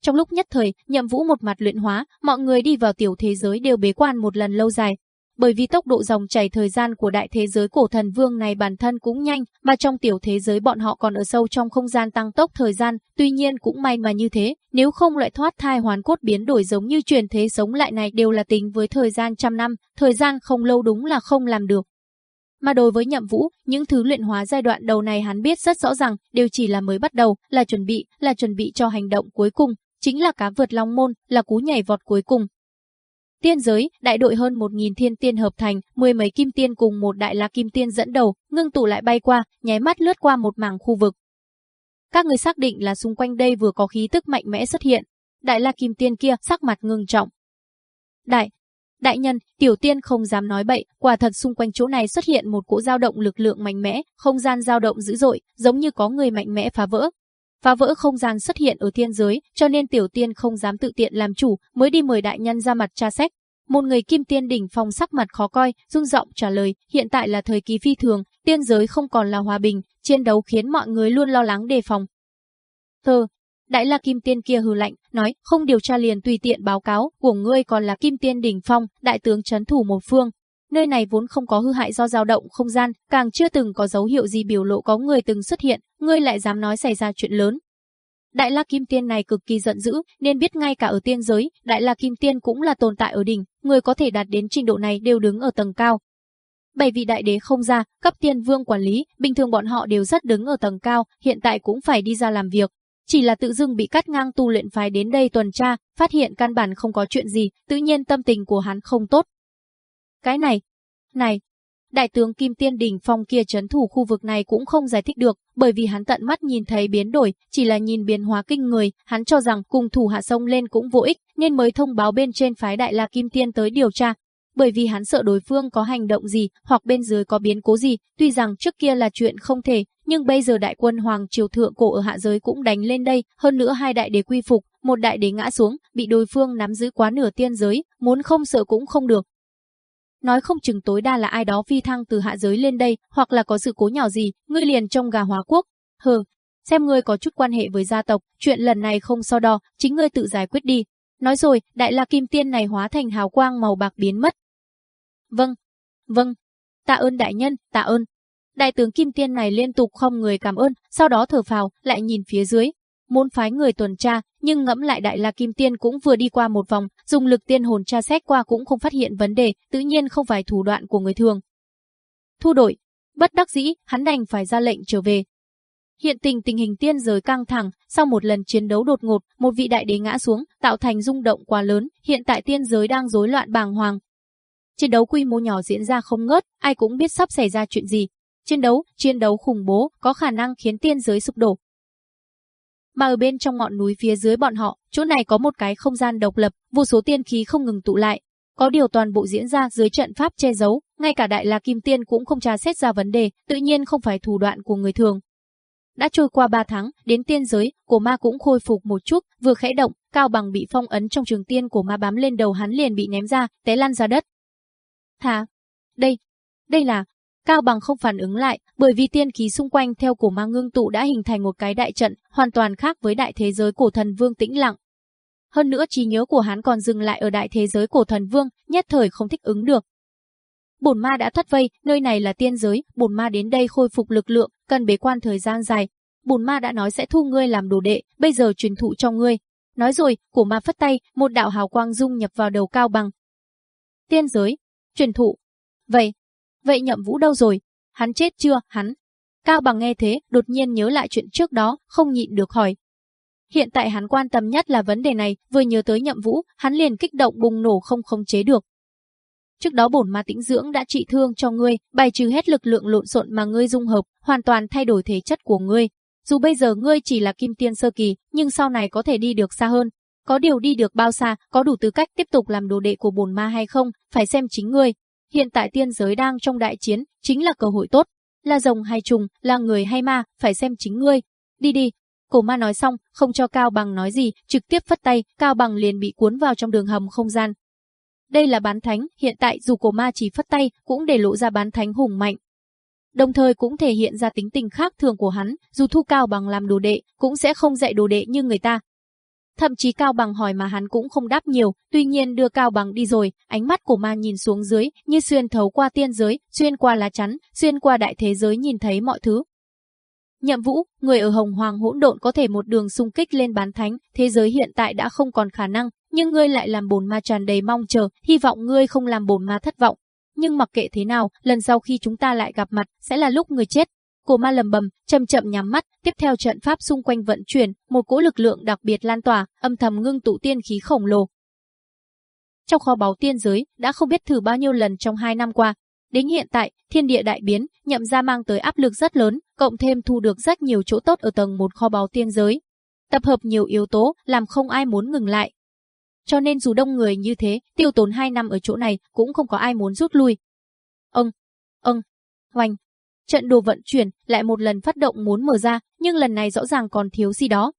S1: trong lúc nhất thời, nhậm vũ một mặt luyện hóa, mọi người đi vào tiểu thế giới đều bế quan một lần lâu dài. Bởi vì tốc độ dòng chảy thời gian của đại thế giới cổ thần vương này bản thân cũng nhanh, mà trong tiểu thế giới bọn họ còn ở sâu trong không gian tăng tốc thời gian, tuy nhiên cũng may mà như thế, nếu không loại thoát thai hoàn cốt biến đổi giống như truyền thế sống lại này đều là tính với thời gian trăm năm, thời gian không lâu đúng là không làm được. Mà đối với nhậm vũ, những thứ luyện hóa giai đoạn đầu này hắn biết rất rõ ràng, đều chỉ là mới bắt đầu, là chuẩn bị, là chuẩn bị cho hành động cuối cùng, chính là cá vượt long môn, là cú nhảy vọt cuối cùng. Tiên giới, đại đội hơn một nghìn thiên tiên hợp thành, mười mấy kim tiên cùng một đại la kim tiên dẫn đầu, ngưng tụ lại bay qua, nháy mắt lướt qua một mảng khu vực. Các người xác định là xung quanh đây vừa có khí tức mạnh mẽ xuất hiện. Đại la kim tiên kia sắc mặt ngưng trọng. Đại, đại nhân, tiểu tiên không dám nói bậy, quả thật xung quanh chỗ này xuất hiện một cỗ dao động lực lượng mạnh mẽ, không gian dao động dữ dội, giống như có người mạnh mẽ phá vỡ, phá vỡ không gian xuất hiện ở thiên giới, cho nên tiểu tiên không dám tự tiện làm chủ, mới đi mời đại nhân ra mặt tra xét. Một người kim tiên đỉnh phong sắc mặt khó coi, rung giọng trả lời, hiện tại là thời kỳ phi thường, tiên giới không còn là hòa bình, chiến đấu khiến mọi người luôn lo lắng đề phòng. Thơ, đại la kim tiên kia hừ lạnh, nói, không điều tra liền tùy tiện báo cáo, của ngươi còn là kim tiên đỉnh phong, đại tướng chấn thủ một phương, Nơi này vốn không có hư hại do dao động không gian, càng chưa từng có dấu hiệu gì biểu lộ có người từng xuất hiện, ngươi lại dám nói xảy ra chuyện lớn. Đại La Kim Tiên này cực kỳ giận dữ, nên biết ngay cả ở tiên giới, Đại La Kim Tiên cũng là tồn tại ở đỉnh, người có thể đạt đến trình độ này đều đứng ở tầng cao. Bảy vị đại đế không ra, cấp tiên vương quản lý, bình thường bọn họ đều rất đứng ở tầng cao, hiện tại cũng phải đi ra làm việc. Chỉ là tự dưng bị cắt ngang tu luyện phái đến đây tuần tra, phát hiện căn bản không có chuyện gì, tự nhiên tâm tình của hắn không tốt, cái này, này, đại tướng Kim Tiên Đình Phong kia chấn thủ khu vực này cũng không giải thích được, bởi vì hắn tận mắt nhìn thấy biến đổi, chỉ là nhìn biến hóa kinh người, hắn cho rằng cùng thủ hạ sông lên cũng vô ích, nên mới thông báo bên trên phái đại la Kim Tiên tới điều tra. Bởi vì hắn sợ đối phương có hành động gì, hoặc bên dưới có biến cố gì, tuy rằng trước kia là chuyện không thể, nhưng bây giờ đại quân Hoàng Triều Thượng Cổ ở hạ giới cũng đánh lên đây, hơn nữa hai đại đế quy phục, một đại đế ngã xuống, bị đối phương nắm giữ quá nửa tiên giới, muốn không sợ cũng không được, nói không chừng tối đa là ai đó phi thăng từ hạ giới lên đây, hoặc là có sự cố nhỏ gì, ngươi liền trong gà hóa quốc. Hừ, xem ngươi có chút quan hệ với gia tộc, chuyện lần này không so đo, chính ngươi tự giải quyết đi. Nói rồi, đại la kim tiên này hóa thành hào quang màu bạc biến mất. Vâng, vâng, tạ ơn đại nhân, tạ ơn. Đại tướng kim tiên này liên tục không người cảm ơn, sau đó thở phào, lại nhìn phía dưới, muốn phái người tuần tra, nhưng ngẫm lại Đại La Kim Tiên cũng vừa đi qua một vòng, dùng lực tiên hồn tra xét qua cũng không phát hiện vấn đề, tự nhiên không phải thủ đoạn của người thường. Thu đổi, bất đắc dĩ, hắn đành phải ra lệnh trở về. Hiện tình tình hình tiên giới căng thẳng, sau một lần chiến đấu đột ngột, một vị đại đế ngã xuống, tạo thành rung động quá lớn, hiện tại tiên giới đang rối loạn bàng hoàng. Chiến đấu quy mô nhỏ diễn ra không ngớt, ai cũng biết sắp xảy ra chuyện gì, Chiến đấu, chiến đấu khủng bố có khả năng khiến tiên giới sụp đổ, mà ở bên trong ngọn núi phía dưới bọn họ, chỗ này có một cái không gian độc lập, vô số tiên khí không ngừng tụ lại. Có điều toàn bộ diễn ra dưới trận pháp che giấu, ngay cả đại la kim tiên cũng không tra xét ra vấn đề, tự nhiên không phải thủ đoạn của người thường. Đã trôi qua 3 tháng, đến tiên giới, cổ ma cũng khôi phục một chút, vừa khẽ động, cao bằng bị phong ấn trong trường tiên của ma bám lên đầu hắn liền bị ném ra, té lăn ra đất. Thà, đây, đây là, Cao Bằng không phản ứng lại, bởi vì tiên khí xung quanh theo cổ ma ngưng tụ đã hình thành một cái đại trận, hoàn toàn khác với đại thế giới cổ thần vương tĩnh lặng. Hơn nữa trí nhớ của hắn còn dừng lại ở đại thế giới cổ thần vương, nhất thời không thích ứng được. Bổn ma đã thoát vây, nơi này là tiên giới, bổn ma đến đây khôi phục lực lượng, cần bế quan thời gian dài. Bổn ma đã nói sẽ thu ngươi làm đồ đệ, bây
S2: giờ truyền thụ cho ngươi. Nói rồi, cổ ma phất tay, một đạo hào quang dung nhập vào đầu Cao Bằng. Tiên giới, truyền thụ. Vậy, Vậy nhậm vũ đâu rồi? Hắn chết chưa? Hắn? Cao bằng nghe thế, đột nhiên nhớ lại chuyện trước đó, không nhịn được hỏi.
S1: Hiện tại hắn quan tâm nhất là vấn đề này, vừa nhớ tới nhậm vũ, hắn liền kích động bùng nổ không khống chế được. Trước đó bổn ma tĩnh dưỡng đã trị thương cho ngươi, bài trừ hết lực lượng lộn xộn mà ngươi dung hợp, hoàn toàn thay đổi thể chất của ngươi. Dù bây giờ ngươi chỉ là kim tiên sơ kỳ, nhưng sau này có thể đi được xa hơn. Có điều đi được bao xa, có đủ tư cách tiếp tục làm đồ đệ của bổn ma hay không, phải xem chính ngươi. Hiện tại tiên giới đang trong đại chiến, chính là cơ hội tốt. Là rồng hay trùng, là người hay ma, phải xem chính ngươi. Đi đi. Cổ ma nói xong, không cho Cao Bằng nói gì, trực tiếp phất tay, Cao Bằng liền bị cuốn vào trong đường hầm không gian. Đây là bán thánh, hiện tại dù cổ ma chỉ phất tay, cũng để lộ ra bán thánh hùng mạnh. Đồng thời cũng thể hiện ra tính tình khác thường của hắn, dù thu Cao Bằng làm đồ đệ, cũng sẽ không dạy đồ đệ như người ta, Thậm chí Cao Bằng hỏi mà hắn cũng không đáp nhiều, tuy nhiên đưa Cao Bằng đi rồi, ánh mắt của ma nhìn xuống dưới, như xuyên thấu qua tiên giới, xuyên qua lá chắn, xuyên qua đại thế giới nhìn thấy mọi thứ. Nhậm Vũ, người ở Hồng Hoàng hỗn độn có thể một đường xung kích lên bán thánh, thế giới hiện tại đã không còn khả năng, nhưng ngươi lại làm bồn ma tràn đầy mong chờ, hy vọng ngươi không làm bồn ma thất vọng. Nhưng mặc kệ thế nào, lần sau khi chúng ta lại gặp mặt, sẽ là lúc người chết, Cổ ma lầm bầm, chậm chậm nhắm mắt, tiếp theo trận pháp xung quanh vận chuyển, một cỗ lực lượng đặc biệt lan tỏa, âm thầm ngưng tụ tiên khí khổng lồ. Trong kho báu tiên giới, đã không biết thử bao nhiêu lần trong hai năm qua. Đến hiện tại, thiên địa đại biến, nhậm ra mang tới áp lực rất lớn, cộng thêm thu được rất nhiều chỗ tốt ở tầng một kho báu tiên giới. Tập hợp nhiều yếu tố, làm không ai muốn ngừng lại. Cho nên dù đông người như thế, tiêu tốn hai năm ở chỗ này cũng không có ai muốn rút lui. Ông, ông, hoành, trận đồ vận chuyển lại một lần phát động muốn mở ra, nhưng lần này rõ ràng còn thiếu gì đó.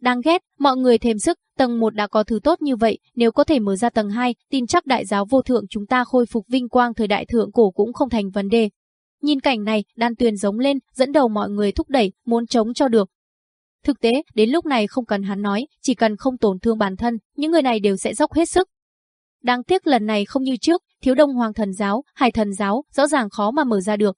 S1: đang ghét, mọi người thêm sức, tầng 1 đã có thứ tốt như vậy, nếu có thể mở ra tầng 2, tin chắc đại giáo vô thượng chúng ta khôi phục vinh quang thời đại thượng cổ cũng không thành vấn đề. Nhìn cảnh này, đan tuyền giống lên, dẫn đầu mọi người thúc đẩy, muốn chống cho được. Thực tế, đến lúc này không cần hắn nói, chỉ cần không tổn thương bản thân, những người này đều sẽ dốc hết sức. Đáng tiếc lần này không như trước, thiếu đông hoàng thần giáo, hải thần giáo, rõ ràng khó mà mở ra được,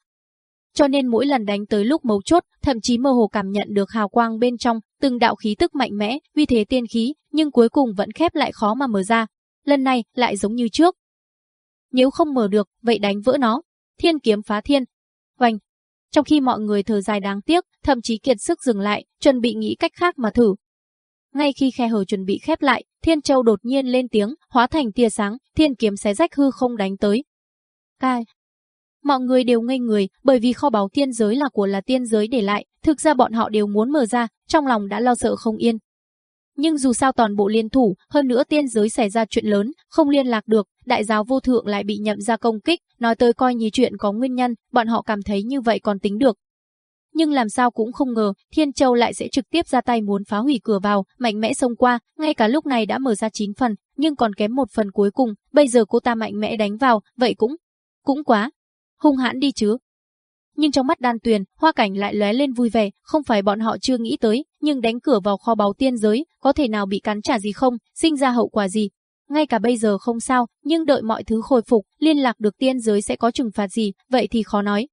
S1: cho nên mỗi lần đánh tới lúc mấu chốt, thậm chí mơ hồ cảm nhận được hào quang bên trong, từng đạo khí tức mạnh mẽ, vì thế tiên khí, nhưng cuối cùng vẫn khép lại khó mà mở ra. Lần này lại giống như trước. Nếu không mở được, vậy đánh vỡ nó. Thiên kiếm phá thiên. Hoành. Trong khi mọi người thở dài đáng tiếc, thậm chí kiệt sức dừng lại, chuẩn bị nghĩ cách khác mà thử. Ngay khi khe hở chuẩn bị khép lại, Thiên Châu đột nhiên lên tiếng, hóa thành tia sáng, thiên kiếm xé rách hư không đánh tới. Cai, Mọi người đều ngây người, bởi vì kho báu tiên giới là của là tiên giới để lại, thực ra bọn họ đều muốn mở ra, trong lòng đã lo sợ không yên. Nhưng dù sao toàn bộ liên thủ, hơn nữa tiên giới xảy ra chuyện lớn, không liên lạc được, đại giáo vô thượng lại bị nhậm ra công kích, nói tới coi như chuyện có nguyên nhân, bọn họ cảm thấy như vậy còn tính được. Nhưng làm sao cũng không ngờ, Thiên Châu lại sẽ trực tiếp ra tay muốn phá hủy cửa vào, mạnh mẽ xông qua, ngay cả lúc này đã mở ra 9 phần, nhưng còn kém một phần cuối cùng, bây giờ cô ta mạnh mẽ đánh vào, vậy cũng, cũng quá, hung hãn đi chứ. Nhưng trong mắt đan tuyền, hoa cảnh lại lóe lên vui vẻ, không phải bọn họ chưa nghĩ tới, nhưng đánh cửa vào kho báu tiên giới, có thể nào bị cắn trả gì không, sinh ra hậu quả gì. Ngay cả bây giờ không sao, nhưng đợi mọi thứ khôi phục, liên lạc được tiên giới sẽ có trừng phạt gì, vậy thì khó nói.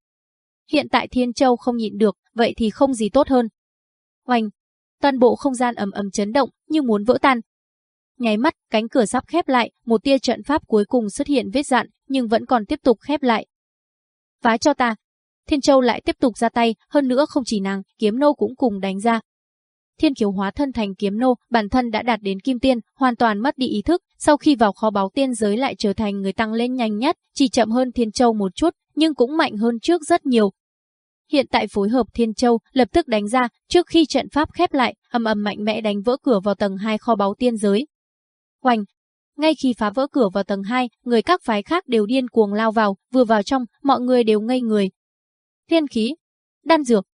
S1: Hiện tại Thiên Châu không nhịn được, vậy thì không gì tốt hơn. Oanh! Toàn bộ không gian ầm ầm chấn động, như muốn vỡ tan, nháy mắt cánh cửa sắp khép lại, một tia trận pháp cuối cùng xuất hiện vết dạn, nhưng vẫn còn tiếp tục khép lại, phá cho ta. Thiên Châu lại tiếp tục ra tay, hơn nữa không chỉ nàng, kiếm nô cũng cùng đánh ra. Thiên kiếu hóa thân thành kiếm nô, bản thân đã đạt đến kim tiên, hoàn toàn mất đi ý thức, sau khi vào kho báu tiên giới lại trở thành người tăng lên nhanh nhất, chỉ chậm hơn Thiên Châu một chút, nhưng cũng mạnh hơn trước rất nhiều, hiện tại phối hợp Thiên Châu lập tức đánh ra, trước khi trận pháp khép lại, âm âm mạnh mẽ đánh vỡ cửa vào tầng 2 kho báu tiên giới. Hoành, ngay khi phá vỡ cửa vào tầng 2, người các phái khác đều điên cuồng lao vào, vừa vào trong, mọi người đều ngây người. Thiên khí, đan dược,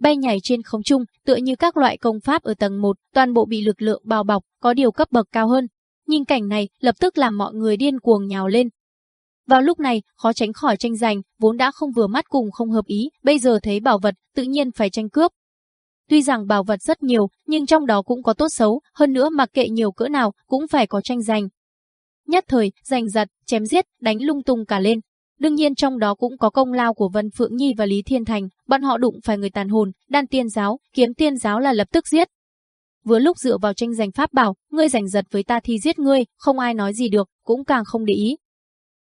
S1: bay nhảy trên không trung, tựa như các loại công pháp ở tầng 1, toàn bộ bị lực lượng bao bọc, có điều cấp bậc cao hơn. Nhìn cảnh này, lập tức làm mọi người điên cuồng nhào lên. Vào lúc này, khó tránh khỏi tranh giành, vốn đã không vừa mắt cùng không hợp ý, bây giờ thấy bảo vật, tự nhiên phải tranh cướp. Tuy rằng bảo vật rất nhiều, nhưng trong đó cũng có tốt xấu, hơn nữa mặc kệ nhiều cỡ nào, cũng phải có tranh giành, nhất thời, giành giật, chém giết, đánh lung tung cả lên. Đương nhiên trong đó cũng có công lao của Vân Phượng Nhi và Lý Thiên Thành, bọn họ đụng phải người tàn hồn, đan tiên giáo, kiếm tiên giáo là lập tức giết. Vừa lúc dựa vào tranh giành pháp bảo, ngươi giành giật với ta thì giết ngươi, không ai nói gì được, cũng càng không để ý.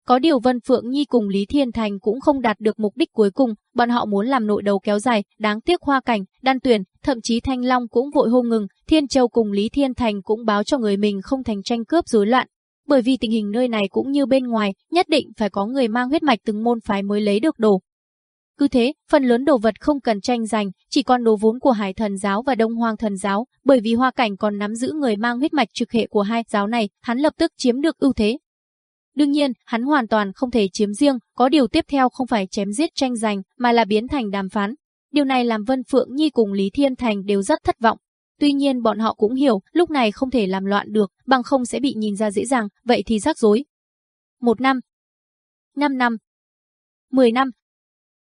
S1: Có điều Vân Phượng Nhi cùng Lý Thiên Thành cũng không đạt được mục đích cuối cùng, bọn họ muốn làm nội đầu kéo dài, đáng tiếc hoa cảnh, đan tuyển, thậm chí Thanh Long cũng vội hô ngừng, Thiên Châu cùng Lý Thiên Thành cũng báo cho người mình không thành tranh cướp rối loạn, bởi vì tình hình nơi này cũng như bên ngoài, nhất định phải có người mang huyết mạch từng môn phái mới lấy được đồ. Cứ thế, phần lớn đồ vật không cần tranh giành, chỉ còn đồ vốn của Hải Thần giáo và Đông Hoang Thần giáo, bởi vì Hoa Cảnh còn nắm giữ người mang huyết mạch trực hệ của hai giáo này, hắn lập tức chiếm được ưu thế. Đương nhiên, hắn hoàn toàn không thể chiếm riêng, có điều tiếp theo không phải chém giết tranh giành, mà là biến thành đàm phán. Điều này làm Vân Phượng Nhi cùng Lý Thiên Thành đều rất thất vọng. Tuy nhiên
S2: bọn họ cũng hiểu, lúc này không thể làm loạn được, bằng không sẽ bị nhìn ra dễ dàng, vậy thì rắc rối. Một năm, năm năm, mười năm,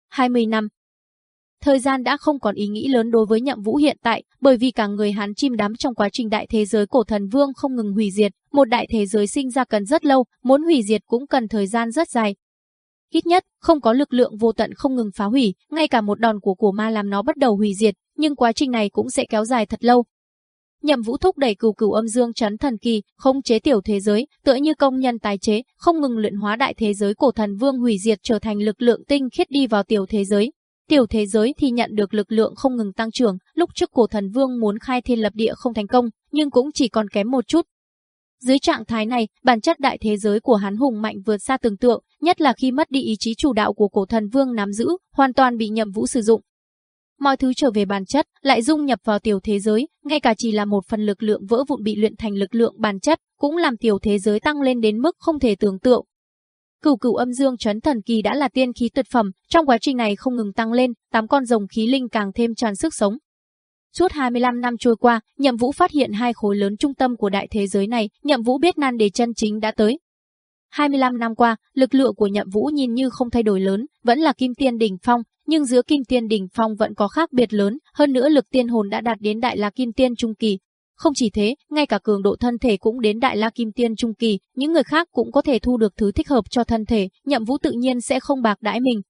S2: hai mươi năm. Thời gian đã không còn ý nghĩ lớn đối với nhậm vũ hiện tại, bởi vì cả người hắn chim
S1: đắm trong quá trình đại thế giới cổ thần vương không ngừng hủy diệt, một đại thế giới sinh ra cần rất lâu, muốn hủy diệt cũng cần thời gian rất dài, ít nhất không có lực lượng vô tận không ngừng phá hủy, ngay cả một đòn của của ma làm nó bắt đầu hủy diệt, nhưng quá trình này cũng sẽ kéo dài thật lâu. Nhậm Vũ thúc đẩy cửu cửu âm dương chấn thần kỳ, không chế tiểu thế giới, tựa như công nhân tái chế, không ngừng luyện hóa đại thế giới cổ thần vương hủy diệt trở thành lực lượng tinh khiết đi vào tiểu thế giới. Tiểu thế giới thì nhận được lực lượng không ngừng tăng trưởng, lúc trước cổ thần vương muốn khai thiên lập địa không thành công, nhưng cũng chỉ còn kém một chút, dưới trạng thái này, bản chất đại thế giới của hắn hùng mạnh vượt xa tưởng tượng, nhất là khi mất đi ý chí chủ đạo của cổ thần vương nắm giữ, hoàn toàn bị nhậm vũ sử dụng, mọi thứ trở về bản chất, lại dung nhập vào tiểu thế giới, ngay cả chỉ là một phần lực lượng vỡ vụn bị luyện thành lực lượng bản chất, cũng làm tiểu thế giới tăng lên đến mức không thể tưởng tượng. Cửu cửu âm dương chấn thần kỳ đã là tiên khí tuyệt phẩm, trong quá trình này không ngừng tăng lên, tám con rồng khí linh càng thêm tràn sức sống. Suốt 25 năm trôi qua, Nhậm Vũ phát hiện hai khối lớn trung tâm của đại thế giới này, Nhậm Vũ biết nan đề chân chính đã tới, 25 năm qua, lực lượng của Nhậm Vũ nhìn như không thay đổi lớn, vẫn là kim tiên đỉnh phong, nhưng giữa kim tiên đỉnh phong vẫn có khác biệt lớn, hơn nữa lực tiên hồn đã đạt đến đại la kim tiên trung kỳ. Không chỉ thế, ngay cả cường độ thân thể cũng đến đại la kim tiên trung kỳ, những người khác cũng có thể thu được thứ thích hợp cho thân thể, nhậm vũ tự nhiên sẽ không bạc đãi mình.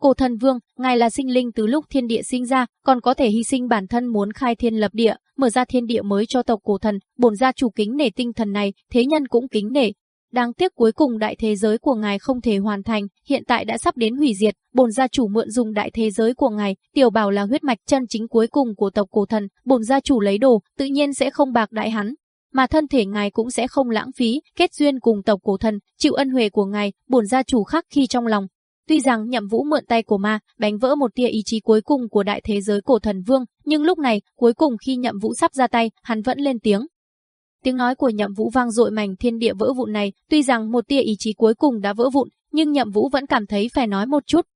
S1: Cổ thần vương, ngài là sinh linh từ lúc thiên địa sinh ra, còn có thể hy sinh bản thân muốn khai thiên lập địa, mở ra thiên địa mới cho tộc cổ thần, bổn gia chủ kính nể tinh thần này, thế nhân cũng kính nể, Đáng tiếc cuối cùng đại thế giới của ngài không thể hoàn thành, hiện tại đã sắp đến hủy diệt, bồn gia chủ mượn dùng đại thế giới của ngài, tiểu bảo là huyết mạch chân chính cuối cùng của tộc cổ thần, bồn gia chủ lấy đồ, tự nhiên sẽ không bạc đại hắn. Mà thân thể ngài cũng sẽ không lãng phí, kết duyên cùng tộc cổ thần, chịu ân huệ của ngài, bồn gia chủ khắc khi trong lòng. Tuy rằng nhậm vũ mượn tay của ma, đánh vỡ một tia ý chí cuối cùng của đại thế giới cổ thần vương, nhưng lúc này, cuối cùng khi nhậm vũ sắp ra tay, hắn vẫn lên tiếng. Tiếng nói của Nhậm Vũ vang dội mảnh thiên địa vỡ vụn này, tuy rằng một tia ý chí cuối cùng đã vỡ vụn, nhưng Nhậm Vũ vẫn cảm thấy phải nói một chút.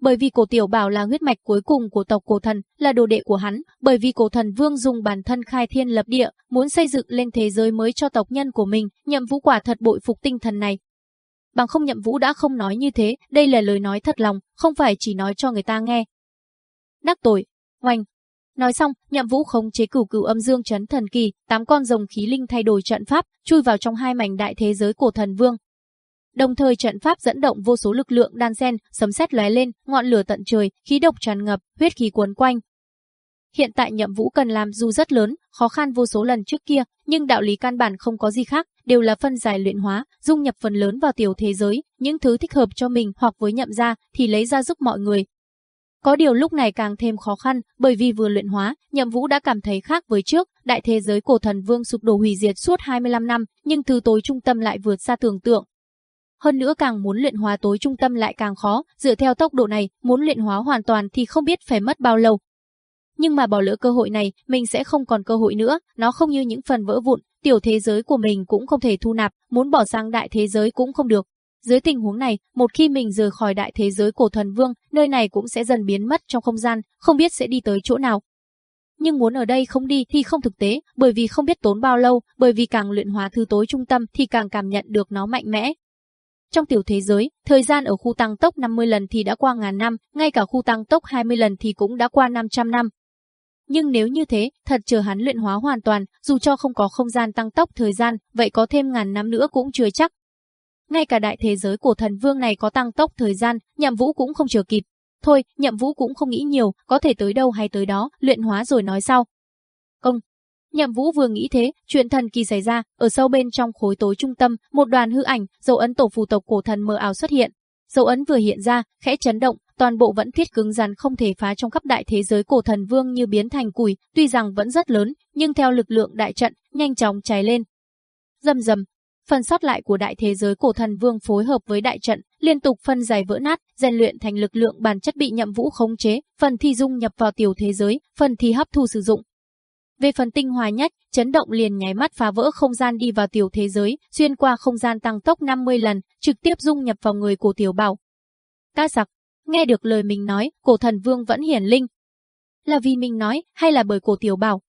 S1: Bởi vì Cổ Tiểu Bảo là huyết mạch cuối cùng của tộc Cổ Thần, là đồ đệ của hắn, bởi vì Cổ Thần Vương dùng bản thân khai thiên lập địa, muốn xây dựng lên thế giới mới cho tộc nhân của mình, Nhậm Vũ quả thật bội phục tinh thần này, bằng không nhậm vũ đã không nói như thế, đây là lời nói thật lòng, không phải chỉ nói cho người ta nghe. Đắc tội, oanh, Nói xong, Nhậm Vũ khống chế cửu cửu âm dương chấn thần kỳ, tám con rồng khí linh thay đổi trận pháp, chui vào trong hai mảnh đại thế giới cổ thần vương. Đồng thời trận pháp dẫn động vô số lực lượng đan xen, sấm sét lóe lên, ngọn lửa tận trời, khí độc tràn ngập, huyết khí cuốn quanh. Hiện tại Nhậm Vũ cần làm dù rất lớn, khó khăn vô số lần trước kia, nhưng đạo lý căn bản không có gì khác, đều là phân giải luyện hóa, dung nhập phần lớn vào tiểu thế giới, những thứ thích hợp cho mình hoặc với Nhậm gia thì lấy ra giúp mọi người, có điều lúc này càng thêm khó khăn, bởi vì vừa luyện hóa, Nhậm Vũ đã cảm thấy khác với trước, đại thế giới cổ thần vương sụp đổ hủy diệt suốt 25 năm, nhưng thứ tối trung tâm lại vượt xa tưởng tượng. Hơn nữa càng muốn luyện hóa tối trung tâm lại càng khó, dựa theo tốc độ này, muốn luyện hóa hoàn toàn thì không biết phải mất bao lâu. Nhưng mà bỏ lỡ cơ hội này, mình sẽ không còn cơ hội nữa, nó không như những phần vỡ vụn, tiểu thế giới của mình cũng không thể thu nạp, muốn bỏ sang đại thế giới cũng không được. Dưới tình huống này, một khi mình rời khỏi đại thế giới cổ thần vương, nơi này cũng sẽ dần biến mất trong không gian, không biết sẽ đi tới chỗ nào. Nhưng muốn ở đây không đi thì không thực tế, bởi vì không biết tốn bao lâu, bởi vì càng luyện hóa thư tối trung tâm thì càng cảm nhận được nó mạnh mẽ. Trong tiểu thế giới, thời gian ở khu tăng tốc 50 lần thì đã qua ngàn năm, ngay cả khu tăng tốc 20 lần thì cũng đã qua 500 năm. Nhưng nếu như thế, thật chờ hắn luyện hóa hoàn toàn, dù cho không có không gian tăng tốc thời gian, vậy có thêm ngàn năm nữa cũng chưa chắc, ngay cả đại thế giới của thần vương này có tăng tốc thời gian, nhậm vũ cũng không chờ kịp. Thôi, nhậm vũ cũng không nghĩ nhiều, có thể tới đâu hay tới đó, luyện hóa rồi nói sau. Công, Nhậm Vũ vừa nghĩ thế, chuyện thần kỳ xảy ra, ở sâu bên trong khối tối trung tâm, một đoàn hư ảnh, dấu ấn tổ phù tộc cổ thần mờ ảo xuất hiện. Dấu ấn vừa hiện ra, khẽ chấn động, toàn bộ vẫn thiết cứng rắn không thể phá trong khắp đại thế giới cổ thần vương như biến thành củi, tuy rằng vẫn rất lớn, nhưng theo lực lượng đại trận, nhanh chóng cháy lên. Dầm dầm, phần sót lại của đại thế giới cổ thần vương phối hợp với đại trận, liên tục phân giải vỡ nát, rèn luyện thành lực lượng bản chất bị nhậm vũ khống chế, phần thi dung nhập vào tiểu thế giới, phần thi hấp thu sử dụng. Về phần tinh hoa nhách, chấn động liền nháy mắt phá vỡ không gian đi vào tiểu thế giới, xuyên qua không gian tăng tốc 50 lần, trực tiếp dung nhập vào người của tiểu bảo. Ca giặc, nghe được lời mình nói, cổ thần vương vẫn hiển linh. Là vì mình nói, hay là bởi cổ tiểu bảo?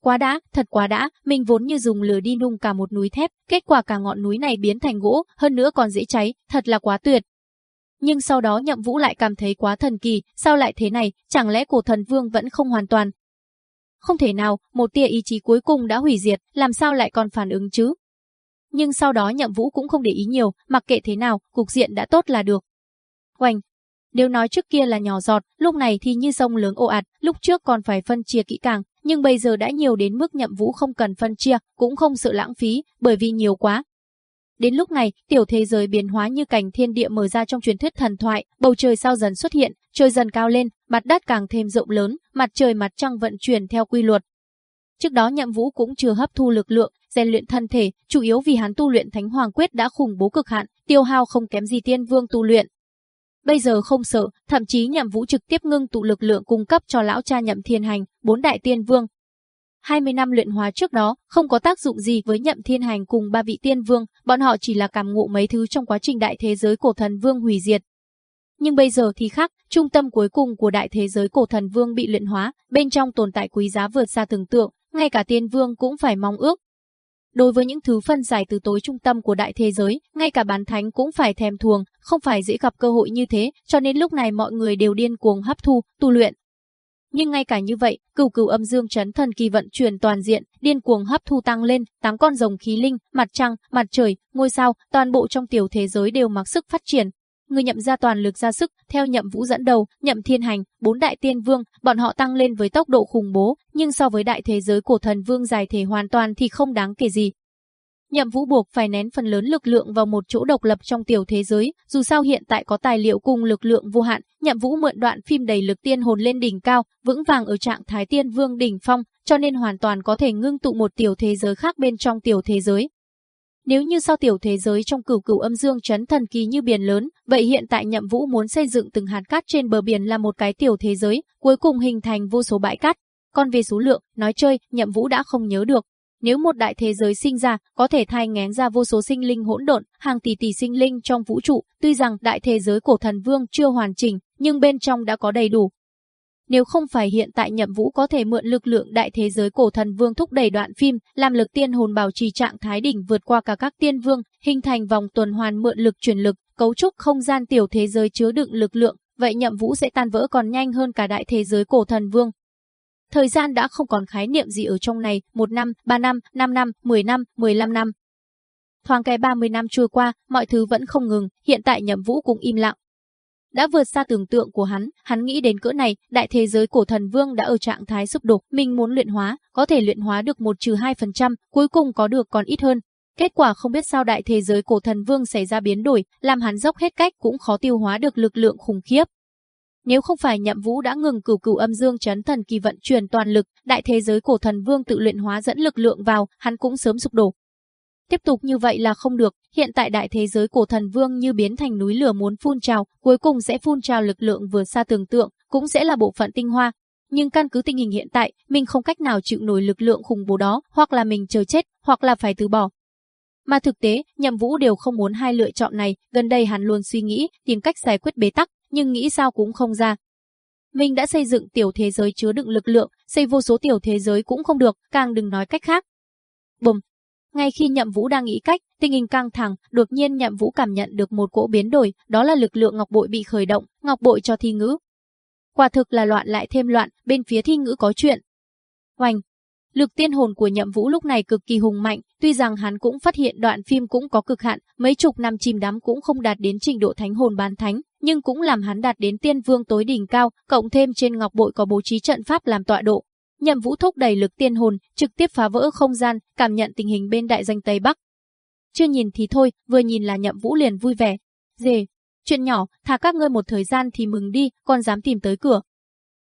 S1: Quá đã, thật quá đã, mình vốn như dùng lửa đi nung cả một núi thép, kết quả cả ngọn núi này biến thành gỗ, hơn nữa còn dễ cháy, thật là quá tuyệt. Nhưng sau đó nhậm vũ lại cảm thấy quá thần kỳ, sao lại thế này, chẳng lẽ cổ thần vương vẫn không hoàn toàn? Không thể nào, một tia ý chí cuối cùng đã hủy diệt, làm sao lại còn phản ứng chứ? Nhưng sau đó nhậm vũ cũng không để ý nhiều, mặc kệ thế nào, cục diện đã tốt là được. Oanh, nếu nói trước kia là nhỏ giọt, lúc này thì như sông lớn ồ ạt, lúc trước còn phải phân chia kỹ càng, nhưng bây giờ đã nhiều đến mức nhậm vũ không cần phân chia, cũng không sự lãng phí, bởi vì nhiều quá. Đến lúc này, tiểu thế giới biến hóa như cảnh thiên địa mở ra trong truyền thuyết thần thoại, bầu trời sao dần xuất hiện, trời dần cao lên, mặt đất càng thêm rộng lớn, mặt trời mặt trăng vận chuyển theo quy luật. Trước đó nhậm vũ cũng chưa hấp thu lực lượng, rèn luyện thân thể, chủ yếu vì hắn tu luyện thánh hoàng quyết đã khủng bố cực hạn, tiêu hao không kém gì tiên vương tu luyện. Bây giờ không sợ, thậm chí nhậm vũ trực tiếp ngưng tụ lực lượng cung cấp cho lão cha nhậm thiên hành, bốn đại tiên vương. 20 năm luyện hóa trước đó, không có tác dụng gì với nhậm thiên hành cùng ba vị tiên vương, bọn họ chỉ là cảm ngộ mấy thứ trong quá trình đại thế giới cổ thần vương hủy diệt, nhưng bây giờ thì khác, trung tâm cuối cùng của đại thế giới cổ thần vương bị luyện hóa, bên trong tồn tại quý giá vượt xa tưởng tượng, ngay cả tiên vương cũng phải mong ước, Đối với những thứ phân giải từ tối trung tâm của đại thế giới, ngay cả bán thánh cũng phải thèm thuồng, không phải dễ gặp cơ hội như thế, cho nên lúc này mọi người đều điên cuồng hấp thu, tu luyện. Nhưng ngay cả như vậy, cửu cửu âm dương chấn thần kỳ vận chuyển toàn diện, điên cuồng hấp thu tăng lên, tám con rồng khí linh, mặt trăng, mặt trời, ngôi sao, toàn bộ trong tiểu thế giới đều mặc sức phát triển, Người nhậm ra toàn lực ra sức, theo nhậm vũ dẫn đầu, nhậm thiên hành, bốn đại tiên vương, bọn họ tăng lên với tốc độ khủng bố, nhưng so với đại thế giới cổ thần vương dài thể hoàn toàn thì không đáng kể gì. Nhậm vũ buộc phải nén phần lớn lực lượng vào một chỗ độc lập trong tiểu thế giới, dù sao hiện tại có tài liệu cùng lực lượng vô hạn, nhậm vũ mượn đoạn phim đầy lực tiên hồn lên đỉnh cao, vững vàng ở trạng thái tiên vương đỉnh phong, cho nên hoàn toàn có thể ngưng tụ một tiểu thế giới khác bên trong tiểu thế giới. Nếu như sau tiểu thế giới trong cửu cửu âm dương chấn thần kỳ như biển lớn, vậy hiện tại Nhậm Vũ muốn xây dựng từng hạt cát trên bờ biển là một cái tiểu thế giới, cuối cùng hình thành vô số bãi cát. Còn về số lượng, nói chơi, Nhậm Vũ đã không nhớ được. Nếu một đại thế giới sinh ra, có thể thai ngén ra vô số sinh linh hỗn độn, hàng tỷ tỷ sinh linh trong vũ trụ, tuy rằng đại thế giới cổ thần vương chưa hoàn chỉnh, nhưng bên trong đã có đầy đủ, nếu không phải hiện tại nhậm vũ có thể mượn lực lượng đại thế giới cổ thần vương thúc đẩy đoạn phim, làm lực tiên hồn bảo trì trạng thái đỉnh vượt qua cả các tiên vương, hình thành vòng tuần hoàn mượn lực truyền lực, cấu trúc không gian tiểu thế giới chứa đựng lực lượng, vậy nhậm vũ sẽ tan vỡ còn nhanh hơn cả đại thế giới cổ thần vương. Thời gian đã không còn khái niệm gì ở trong này, một năm, ba năm, năm năm, mười năm, mười lăm năm. Thoáng cái 30 năm trôi qua, mọi thứ vẫn không ngừng, hiện tại nhậm vũ cũng im lặng, đã vượt xa tưởng tượng của hắn, hắn nghĩ đến cỡ này, đại thế giới cổ thần vương đã ở trạng thái sụp đổ, mình muốn luyện hóa, có thể luyện hóa được 1 trừ 2%, cuối cùng có được còn ít hơn. Kết quả không biết sao đại thế giới cổ thần vương xảy ra biến đổi, làm hắn dốc hết cách cũng khó tiêu hóa được lực lượng khủng khiếp. Nếu không phải Nhậm Vũ đã ngừng cửu cửu âm dương chấn thần kỳ vận chuyển toàn lực, đại thế giới cổ thần vương tự luyện hóa dẫn lực lượng vào, hắn cũng sớm sụp đổ, Tiếp tục như vậy là không được, hiện tại đại thế giới cổ thần vương như biến thành núi lửa muốn phun trào, cuối cùng sẽ phun trào lực lượng vừa xa tưởng tượng, cũng sẽ là bộ phận tinh hoa. Nhưng căn cứ tình hình hiện tại, mình không cách nào chịu nổi lực lượng khủng bố đó, hoặc là mình chờ chết, hoặc là phải từ bỏ. Mà thực tế, Nhậm Vũ đều không muốn hai lựa chọn này, gần đây hắn luôn suy nghĩ, tìm cách giải quyết bế tắc, nhưng nghĩ sao cũng không ra. Mình đã xây dựng tiểu thế giới chứa đựng lực lượng, xây vô số tiểu thế giới cũng không được, càng đừng nói cách khác. Bùm, ngay khi Nhậm Vũ đang nghĩ cách, tình hình căng thẳng, đột nhiên Nhậm Vũ cảm nhận được một cỗ biến đổi, đó là lực lượng ngọc bội bị khởi động, ngọc bội cho thi ngữ. Quả thực là loạn lại thêm loạn, bên phía thi ngữ có chuyện. Hoành, Lực tiên hồn của Nhậm Vũ lúc này cực kỳ hùng mạnh, tuy rằng hắn cũng phát hiện đoạn phim cũng có cực hạn, mấy chục năm chìm đắm cũng không đạt đến trình độ thánh hồn bán thánh, nhưng cũng làm hắn đạt đến tiên vương tối đỉnh cao, cộng thêm trên ngọc bội có bố trí trận pháp làm tọa độ, Nhậm Vũ thúc đầy lực tiên hồn, trực tiếp phá vỡ không gian, cảm nhận tình hình bên đại danh Tây Bắc. Chưa nhìn thì thôi, vừa nhìn là Nhậm Vũ liền vui vẻ. Dề, chuyện nhỏ, thả các ngươi một thời gian thì mừng đi, còn dám tìm tới cửa.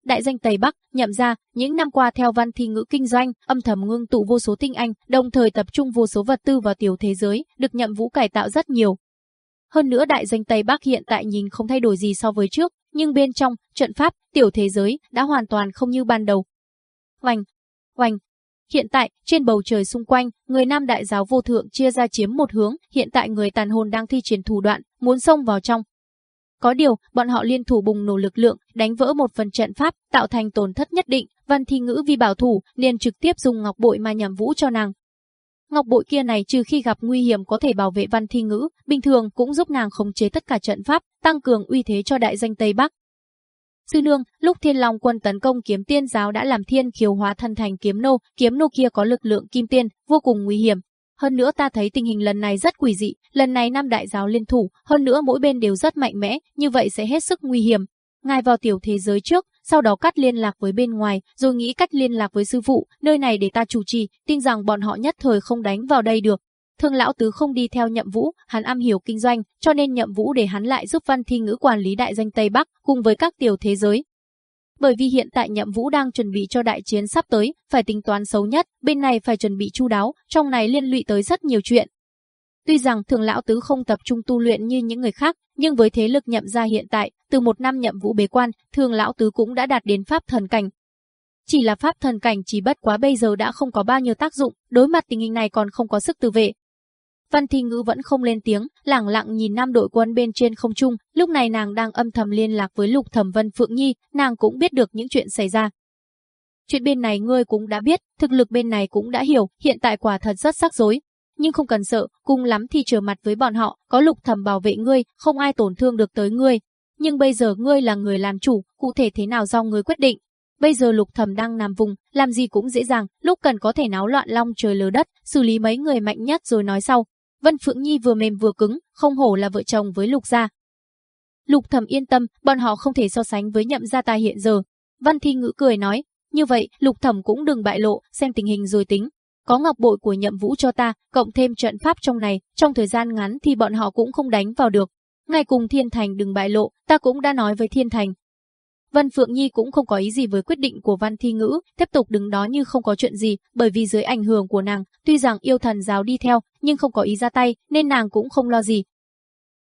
S1: Đại danh Tây Bắc, nhậm ra, những năm qua theo văn thi ngữ kinh doanh, âm thầm ngưng tụ vô số tinh anh, đồng thời tập trung vô số vật tư vào tiểu thế giới, được nhậm vũ cải tạo rất nhiều. Hơn nữa đại danh Tây Bắc hiện tại nhìn không thay đổi gì so với trước, nhưng bên trong, trận pháp, tiểu thế giới đã hoàn toàn không như ban đầu, Oanh! Oanh! Hiện tại, trên bầu trời xung quanh, người nam đại giáo vô thượng chia ra chiếm một hướng, hiện tại người tàn hồn đang thi triển thủ đoạn, muốn xông vào trong. Có điều, bọn họ liên thủ bùng nổ lực lượng, đánh vỡ một phần trận pháp, tạo thành tổn thất nhất định, văn thi ngữ vì bảo thủ, liền trực tiếp dùng ngọc bội mà nhằm vũ cho nàng. Ngọc bội kia này trừ khi gặp nguy hiểm có thể bảo vệ văn thi ngữ, bình thường cũng giúp nàng khống chế tất cả trận pháp, tăng cường uy thế cho đại danh Tây Bắc. Sư nương, lúc Thiên Long quân tấn công kiếm tiên giáo đã làm thiên khiếu hóa thân thành kiếm nô, kiếm nô kia có lực lượng kim tiên, vô cùng nguy hiểm. Hơn nữa ta thấy tình hình lần này rất quỷ dị, lần này năm đại giáo liên thủ, hơn nữa mỗi bên đều rất mạnh mẽ, như vậy sẽ hết sức nguy hiểm. Ngài vào tiểu thế giới trước, sau đó cắt liên lạc với bên ngoài, rồi nghĩ cách liên lạc với sư phụ, nơi này để ta chủ trì, tin rằng bọn họ nhất thời không đánh vào đây được, Thương lão tứ không đi theo Nhậm Vũ, hắn am hiểu kinh doanh, cho nên Nhậm Vũ để hắn lại giúp Văn Thi Ngữ quản lý đại danh Tây Bắc cùng với các tiểu thế giới. Bởi vì hiện tại Nhậm Vũ đang chuẩn bị cho đại chiến sắp tới, phải tính toán xấu nhất, bên này phải chuẩn bị chu đáo, trong này liên lụy tới rất nhiều chuyện. Tuy rằng thường lão tứ không tập trung tu luyện như những người khác, nhưng với thế lực nhậm gia hiện tại, từ một năm nhậm vũ bế quan, thường lão tứ cũng đã đạt đến pháp thần cảnh. Chỉ là pháp thần cảnh chỉ bất quá bây giờ đã không có bao nhiêu tác dụng, đối mặt tình hình này còn không có sức tự vệ, Văn Thi Ngữ vẫn không lên tiếng, lẳng lặng nhìn nam đội quân bên trên không trung, lúc này nàng đang âm thầm liên lạc với Lục Thẩm Vân Phượng Nhi, nàng cũng biết được những chuyện xảy ra. Chuyện bên này ngươi cũng đã biết, thực lực bên này cũng đã hiểu, hiện tại quả thật rất sắc rối. Nhưng không cần sợ, cùng lắm thì trở mặt với bọn họ, có lục thầm bảo vệ ngươi, không ai tổn thương được tới ngươi. Nhưng bây giờ ngươi là người làm chủ, cụ thể thế nào do ngươi quyết định, Bây giờ lục thầm đang nằm vùng, làm gì cũng dễ dàng, lúc cần có thể náo loạn long trời lở đất, xử lý mấy người mạnh nhất rồi nói sau. Vân Phượng Nhi vừa mềm vừa cứng, không hổ là vợ chồng với Lục gia. Lục Thẩm yên tâm, bọn họ không thể so sánh với Nhậm gia ta hiện giờ. Văn Thi Ngữ cười nói, như vậy Lục Thẩm cũng đừng bại lộ, xem tình hình rồi tính. Có ngọc bội của Nhậm Vũ cho ta, cộng thêm trận pháp trong này, trong thời gian ngắn thì bọn họ cũng không đánh vào được. Ngay cùng Thiên Thành đừng bại lộ, ta cũng đã nói với Thiên Thành, Văn Phượng Nhi cũng không có ý gì với quyết định của Văn Thi Ngữ, tiếp tục đứng đó như không có chuyện gì, bởi vì dưới ảnh hưởng của nàng, tuy rằng yêu thần giáo đi theo, nhưng không có ý ra tay, nên nàng cũng không lo gì.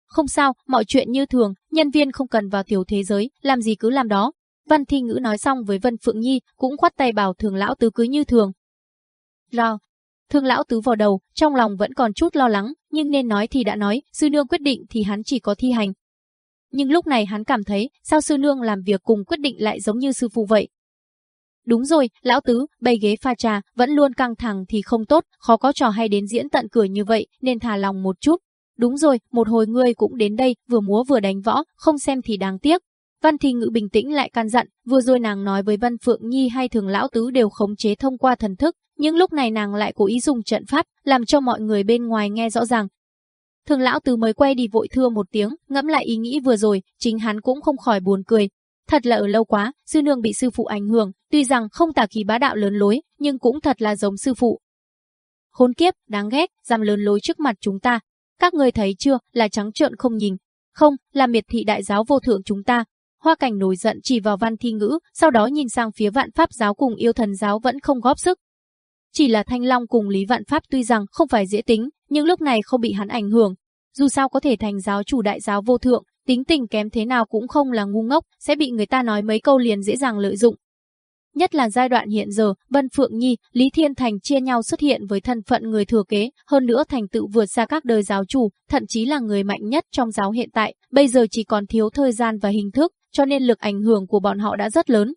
S1: Không sao, mọi chuyện như thường, nhân viên không cần vào tiểu thế giới, làm gì cứ làm đó. Văn Thi Ngữ nói xong với Văn Phượng Nhi, cũng khoát tay bảo thường lão tứ cứ như thường. Lo, Thường lão tứ vào đầu, trong lòng vẫn còn chút lo lắng, nhưng nên nói thì đã nói, sư nương quyết định thì hắn chỉ có thi hành nhưng lúc này hắn cảm thấy sao sư nương làm việc cùng quyết định lại giống như sư phụ vậy. Đúng rồi, lão tứ, bày ghế pha trà, vẫn luôn căng thẳng thì không tốt, khó có trò hay đến diễn tận cửa như vậy, nên thả lòng một chút. Đúng rồi, một hồi ngươi cũng đến đây, vừa múa vừa đánh võ, không xem thì đáng tiếc. Văn Thi Ngự bình tĩnh lại can dặn, vừa rồi nàng nói với Văn Phượng Nhi hay thường lão tứ đều khống chế thông qua thần thức, nhưng lúc này nàng lại cố ý dùng trận pháp, làm cho mọi người bên ngoài nghe rõ ràng, Thường lão tứ mới quay đi vội thưa một tiếng, ngẫm lại ý nghĩ vừa rồi, chính hắn cũng không khỏi buồn cười. Thật là ở lâu quá, sư nương bị sư phụ ảnh hưởng, tuy rằng không tà khí bá đạo lớn lối, nhưng cũng thật là giống sư phụ. Khốn kiếp, đáng ghét, dám lớn lối trước mặt chúng ta. Các người thấy chưa, là trắng trợn không nhìn. Không, là miệt thị đại giáo vô thượng chúng ta. Hoa cảnh nổi giận chỉ vào văn thi ngữ, sau đó nhìn sang phía vạn pháp giáo cùng yêu thần giáo vẫn không góp sức, chỉ là Thanh Long cùng Lý Vạn Pháp tuy rằng không phải dễ tính, nhưng lúc này không bị hắn ảnh hưởng. Dù sao có thể thành giáo chủ đại giáo vô thượng, tính tình kém thế nào cũng không là ngu ngốc, sẽ bị người ta nói mấy câu liền dễ dàng lợi dụng. Nhất là giai đoạn hiện giờ, Vân Phượng Nhi, Lý Thiên Thành chia nhau xuất hiện với thân phận người thừa kế, hơn nữa thành tựu vượt xa các đời giáo chủ, thậm chí là người mạnh nhất trong giáo hiện tại, bây giờ chỉ còn thiếu thời gian và hình thức, cho nên lực ảnh hưởng của bọn họ đã rất lớn.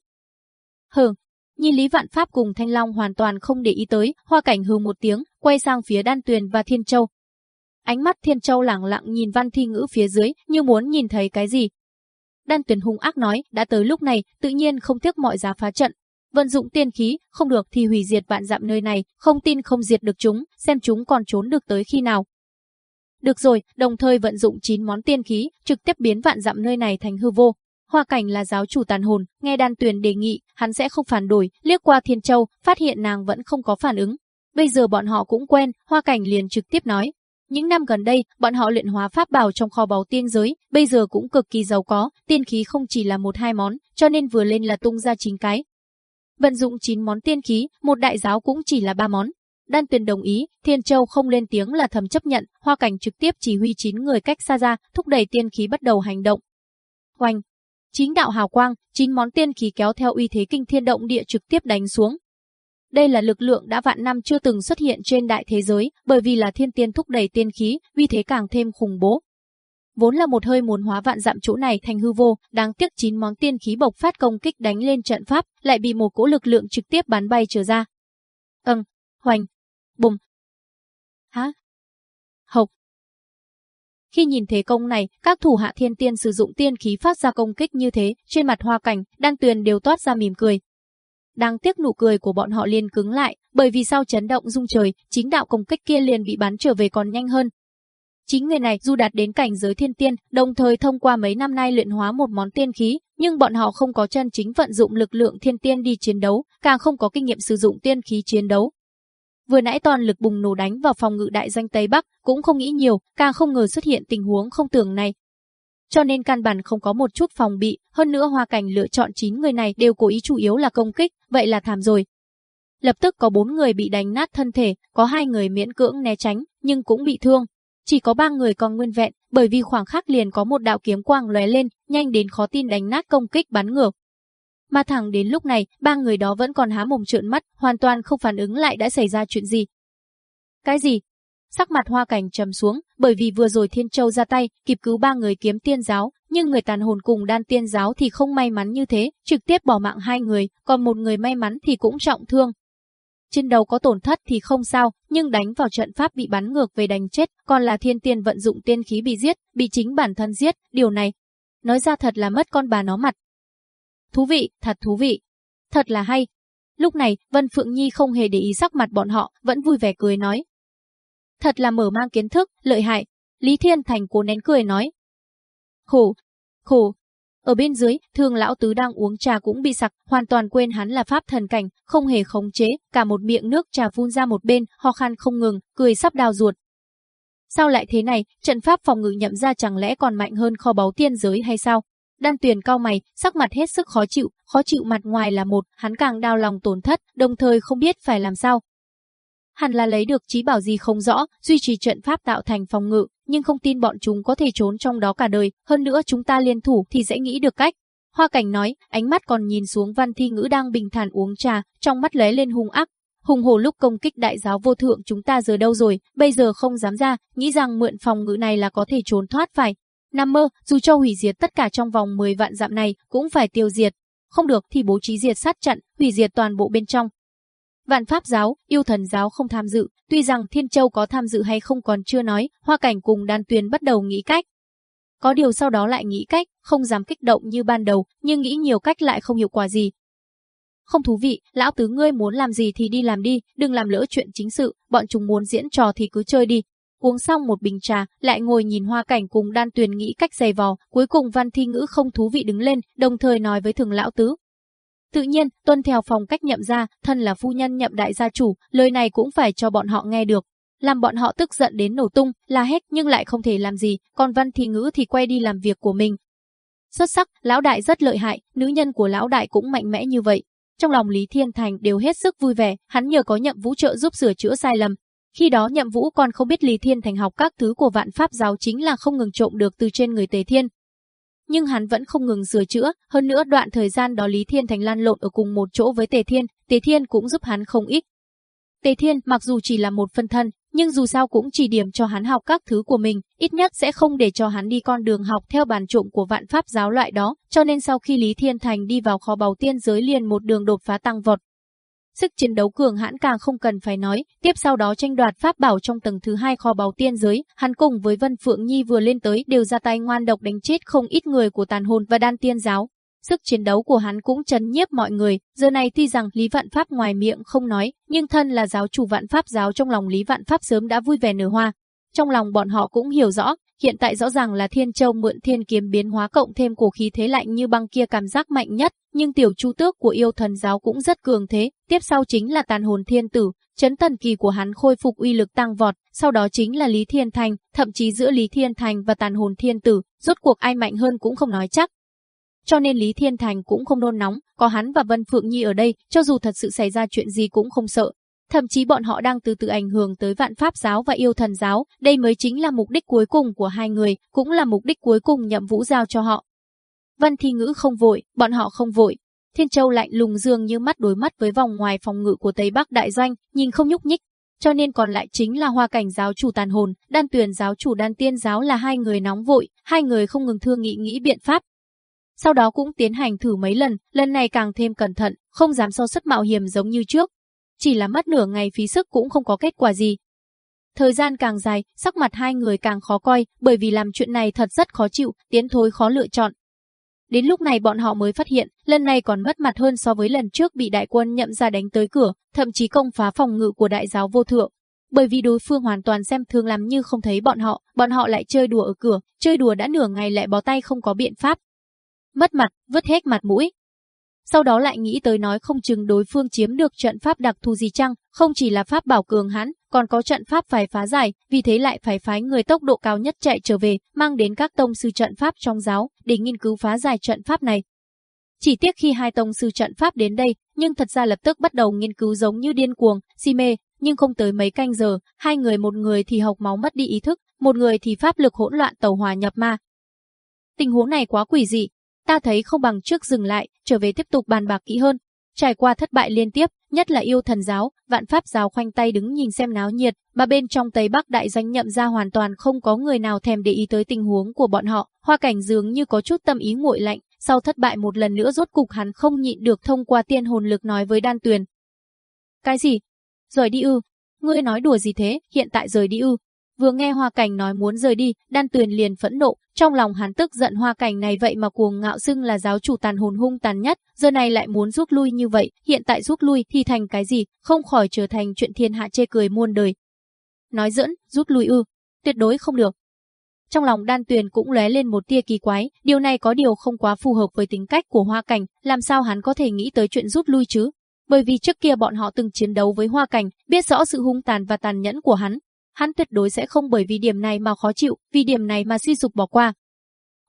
S1: Hừ, Nhìn Lý Vạn Pháp cùng Thanh Long hoàn toàn không để ý tới, Hoa Cảnh hừ một tiếng, quay sang phía Đan Tuyền và Thiên Châu. Ánh mắt Thiên Châu lẳng lặng nhìn Văn Thi Ngữ phía dưới, như muốn nhìn thấy cái gì. Đan Tuyền hung ác nói, đã tới lúc này, tự nhiên không tiếc mọi giá phá trận, vận dụng tiên khí, không được thì hủy diệt vạn dặm nơi này, không tin không diệt được chúng, xem chúng còn trốn được tới khi nào. Được rồi, đồng thời vận dụng 9 món tiên khí, trực tiếp biến vạn dặm nơi này thành hư vô, Hoa Cảnh là giáo chủ tàn hồn, nghe Đan Tuyền đề nghị, hắn sẽ không phản đổi, liếc qua Thiên Châu, phát hiện nàng vẫn không có phản ứng. Bây giờ bọn họ cũng quen, Hoa Cảnh liền trực tiếp nói. Những năm gần đây, bọn họ luyện hóa pháp bảo trong kho báu tiên giới, bây giờ cũng cực kỳ giàu có, tiên khí không chỉ là một hai món, cho nên vừa lên là tung ra chín cái. Vận dụng chín món tiên khí, một đại giáo cũng chỉ là ba món. Đan Tuyền đồng ý, Thiên Châu không lên tiếng là thầm chấp nhận, Hoa Cảnh trực tiếp chỉ huy chín người cách xa ra, thúc đẩy tiên khí bắt đầu hành động, Oanh, chính đạo hào quang, chín món tiên khí kéo theo uy thế kinh thiên động địa trực tiếp đánh xuống. Đây là lực lượng đã vạn năm chưa từng xuất hiện trên đại thế giới, bởi vì là thiên tiên thúc đẩy tiên khí, uy thế càng thêm khủng bố. Vốn là một hơi muốn hóa vạn dặm chỗ này thành hư vô, đáng tiếc chín món tiên khí
S2: bộc phát công kích đánh lên trận pháp, lại bị một cỗ lực lượng trực tiếp bắn bay trở ra. Ừm, hoành, bùng. Hả? Hộc. Khi nhìn thế công này, các thủ hạ thiên tiên sử dụng tiên khí phát ra công kích như thế, trên mặt hoa
S1: cảnh, đan tuyền đều toát ra mỉm cười. Đáng tiếc nụ cười của bọn họ liền cứng lại, bởi vì sau chấn động rung trời, chính đạo công kích kia liền bị bắn trở về còn nhanh hơn. Chính người này dù đạt đến cảnh giới thiên tiên, đồng thời thông qua mấy năm nay luyện hóa một món tiên khí, nhưng bọn họ không có chân chính vận dụng lực lượng thiên tiên đi chiến đấu, càng không có kinh nghiệm sử dụng tiên khí chiến đấu, Vừa nãy toàn lực bùng nổ đánh vào phòng ngự đại doanh Tây Bắc, cũng không nghĩ nhiều, càng không ngờ xuất hiện tình huống không tưởng này. Cho nên căn bản không có một chút phòng bị, hơn nữa hoa cảnh lựa chọn 9 người này đều cố ý chủ yếu là công kích, vậy là thảm rồi. Lập tức có 4 người bị đánh nát thân thể, có hai người miễn cưỡng né tránh, nhưng cũng bị thương. Chỉ có 3 người còn nguyên vẹn, bởi vì khoảng khắc liền có một đạo kiếm quang lóe lên, nhanh đến khó tin đánh nát công kích bắn ngược. Mà thẳng đến lúc này, ba người đó vẫn còn há mồm trợn mắt, hoàn toàn không phản ứng lại đã xảy ra chuyện gì. Cái gì? Sắc mặt hoa cảnh trầm xuống, bởi vì vừa rồi Thiên Châu ra tay, kịp cứu ba người kiếm tiên giáo, nhưng người tàn hồn cùng đan tiên giáo thì không may mắn như thế, trực tiếp bỏ mạng hai người, còn một người may mắn thì cũng trọng thương. Trên đầu có tổn thất thì không sao, nhưng đánh vào trận pháp bị bắn ngược về đánh chết, còn là thiên tiên vận dụng tiên khí bị giết, bị chính bản thân giết, điều này. Nói ra thật là mất con bà nó mặt, Thú vị, thật thú vị. Thật là hay. Lúc này, Vân Phượng Nhi không hề để ý sắc
S2: mặt bọn họ, vẫn vui vẻ cười nói. Thật là mở mang kiến thức, lợi hại. Lý Thiên Thành cố nén cười nói. Khổ, khổ. Ở bên dưới, thường lão tứ
S1: đang uống trà cũng bị sặc, hoàn toàn quên hắn là pháp thần cảnh, không hề khống chế, cả một miệng nước trà phun ra một bên, ho khan không ngừng, cười sắp đào ruột. Sao lại thế này, trận pháp phòng ngự nhậm ra chẳng lẽ còn mạnh hơn kho báu tiên giới hay sao? Đan Tuyền cao mày, sắc mặt hết sức khó chịu, khó chịu mặt ngoài là một, hắn càng đau lòng tổn thất, đồng thời không biết phải làm sao. Hắn là lấy được trí bảo gì không rõ, duy trì trận pháp tạo thành phòng ngự, nhưng không tin bọn chúng có thể trốn trong đó cả đời, hơn nữa chúng ta liên thủ thì sẽ nghĩ được cách. Hoa Cảnh nói, ánh mắt còn nhìn xuống Văn Thi Ngữ đang bình thản uống trà, trong mắt lóe lên hung ác. Hùng hồ lúc công kích đại giáo vô thượng chúng ta giờ đâu rồi, bây giờ không dám ra, nghĩ rằng mượn phòng ngữ này là có thể trốn thoát phải, Nam mơ, dù cho hủy diệt tất cả trong vòng 10 vạn dặm này cũng phải tiêu diệt, không được thì bố trí diệt sát trận, hủy diệt toàn bộ bên trong. Vạn Pháp giáo, yêu thần giáo không tham dự, tuy rằng Thiên Châu có tham dự hay không còn chưa nói, Hoa Cảnh cùng Đan Tuyền bắt đầu nghĩ cách. Có điều sau đó lại nghĩ cách, không dám kích động như ban đầu, nhưng nghĩ nhiều cách lại không hiệu quả gì. Không thú vị, lão tứ ngươi muốn làm gì thì đi làm đi, đừng làm lỡ chuyện chính sự, bọn chúng muốn diễn trò thì cứ chơi đi, Uống xong một bình trà, lại ngồi nhìn hoa cảnh cùng đan tuyền nghĩ cách giày vò, cuối cùng văn thi ngữ không thú vị đứng lên, đồng thời nói với thường lão tứ. Tự nhiên, tuân theo phong cách nhậm ra, thân là phu nhân nhậm đại gia chủ, lời này cũng phải cho bọn họ nghe được. Làm bọn họ tức giận đến nổ tung, là hét nhưng lại không thể làm gì, còn văn thi ngữ thì quay đi làm việc của mình. Xuất sắc, lão đại rất lợi hại, nữ nhân của lão đại cũng mạnh mẽ như vậy, trong lòng Lý Thiên Thành đều hết sức vui vẻ, hắn nhờ có nhậm vũ trợ giúp sửa chữa sai lầm, khi đó nhậm vũ còn không biết Lý Thiên Thành học các thứ của vạn pháp giáo chính là không ngừng trộm được từ trên người Tề Thiên. Nhưng hắn vẫn không ngừng sửa chữa, hơn nữa đoạn thời gian đó Lý Thiên Thành lan lộn ở cùng một chỗ với Tề Thiên, Tề Thiên cũng giúp hắn không ít. Tề Thiên mặc dù chỉ là một phân thân, nhưng dù sao cũng chỉ điểm cho hắn học các thứ của mình, ít nhất sẽ không để cho hắn đi con đường học theo bàn trộm của vạn pháp giáo loại đó, cho nên sau khi Lý Thiên Thành đi vào kho báu tiên giới liền một đường đột phá tăng vọt, Sức chiến đấu cường hãn càng không cần phải nói, tiếp sau đó tranh đoạt pháp bảo trong tầng thứ hai kho báu tiên giới, hắn cùng với Vân Phượng Nhi vừa lên tới đều ra tay ngoan độc đánh chết không ít người của tàn hồn và đan tiên giáo. Sức chiến đấu của hắn cũng chấn nhiếp mọi người, giờ này tuy rằng Lý Vạn Pháp ngoài miệng không nói, nhưng thân là giáo chủ Vạn Pháp giáo trong lòng Lý Vạn Pháp sớm đã vui vẻ nở hoa. Trong lòng bọn họ cũng hiểu rõ, Hiện tại rõ ràng là Thiên Châu mượn thiên kiếm biến hóa cộng thêm cổ khí thế lạnh như băng kia cảm giác mạnh nhất, nhưng tiểu chu tước của yêu thần giáo cũng rất cường thế, tiếp sau chính là tàn hồn thiên tử, chấn thần kỳ của hắn khôi phục uy lực tăng vọt, sau đó chính là Lý Thiên Thành, thậm chí giữa Lý Thiên Thành và tàn hồn thiên tử, rốt cuộc ai mạnh hơn cũng không nói chắc. Cho nên Lý Thiên Thành cũng không đôn nóng, có hắn và Vân Phượng Nhi ở đây, cho dù thật sự xảy ra chuyện gì cũng không sợ, thậm chí bọn họ đang từ từ ảnh hưởng tới vạn pháp giáo và yêu thần giáo, đây mới chính là mục đích cuối cùng của hai người, cũng là mục đích cuối cùng nhậm vũ giao cho họ. Văn thi ngữ không vội, bọn họ không vội. Thiên Châu lạnh lùng dương như mắt đối mắt với vòng ngoài phòng ngự của Tây Bắc Đại Doanh, nhìn không nhúc nhích. Cho nên còn lại chính là hoa cảnh giáo chủ tàn hồn, đan tuyển giáo chủ đan tiên giáo là hai người nóng vội, hai người không ngừng thương nghị nghĩ biện pháp, sau đó cũng tiến hành thử mấy lần, lần này càng thêm cẩn thận, không dám so sức mạo hiểm giống như trước, chỉ là mất nửa ngày phí sức cũng không có kết quả gì. Thời gian càng dài, sắc mặt hai người càng khó coi, bởi vì làm chuyện này thật rất khó chịu, tiến thối khó lựa chọn. Đến lúc này bọn họ mới phát hiện, lần này còn mất mặt hơn so với lần trước bị đại quân nhậm ra đánh tới cửa, thậm chí công phá phòng ngự của đại giáo vô thượng. Bởi vì đối phương hoàn toàn xem thường làm như không thấy bọn họ, bọn họ lại chơi đùa ở cửa, chơi đùa đã nửa ngày lại bó tay không có biện pháp. Mất mặt, vứt hết mặt mũi, sau đó lại nghĩ tới nói không chừng đối phương chiếm được trận pháp đặc thù gì chăng, không chỉ là pháp bảo cường hãn, còn có trận pháp phải phá giải, vì thế lại phải phái người tốc độ cao nhất chạy trở về, mang đến các tông sư trận pháp trong giáo để nghiên cứu phá giải trận pháp này. Chỉ tiếc khi hai tông sư trận pháp đến đây, nhưng thật ra lập tức bắt đầu nghiên cứu giống như điên cuồng, si mê, nhưng không tới mấy canh giờ, hai người một người thì học máu mất đi ý thức, một người thì pháp lực hỗn loạn tàu hòa nhập ma. Tình huống này quá quỷ dị, ta thấy không bằng trước dừng lại, trở về tiếp tục bàn bạc kỹ hơn. Trải qua thất bại liên tiếp, nhất là yêu thần giáo, vạn pháp giáo khoanh tay đứng nhìn xem náo nhiệt, mà bên trong Tây Bắc đại danh nhậm ra hoàn toàn không có người nào thèm để ý tới tình huống của bọn họ, hoa cảnh dường như có chút tâm ý nguội lạnh, sau thất bại một lần nữa rốt cục hắn không nhịn được thông qua tiên hồn lực nói với đan tuyền. Cái gì? Rời đi ư? Ngươi nói đùa gì thế, hiện tại rời đi ư? Vừa nghe Hoa Cảnh nói muốn rời đi, Đan Tuyền liền phẫn nộ, trong lòng hắn tức giận Hoa Cảnh này vậy mà cuồng ngạo xưng là giáo chủ tàn hồn hung tàn nhất, giờ này lại muốn rút lui như vậy, hiện tại rút lui thì thành cái gì, không khỏi trở thành chuyện thiên hạ chê cười muôn đời. Nói dẫn rút lui ư, tuyệt đối không được. Trong lòng Đan Tuyền cũng lóe lên một tia kỳ quái, điều này có điều không quá phù hợp với tính cách của Hoa Cảnh, làm sao hắn có thể nghĩ tới chuyện rút lui chứ? Bởi vì trước kia bọn họ từng chiến đấu với Hoa Cảnh, biết rõ sự hung tàn và tàn nhẫn của hắn, hắn tuyệt đối sẽ không bởi vì điểm này mà khó chịu, vì điểm này mà suy sụp bỏ qua.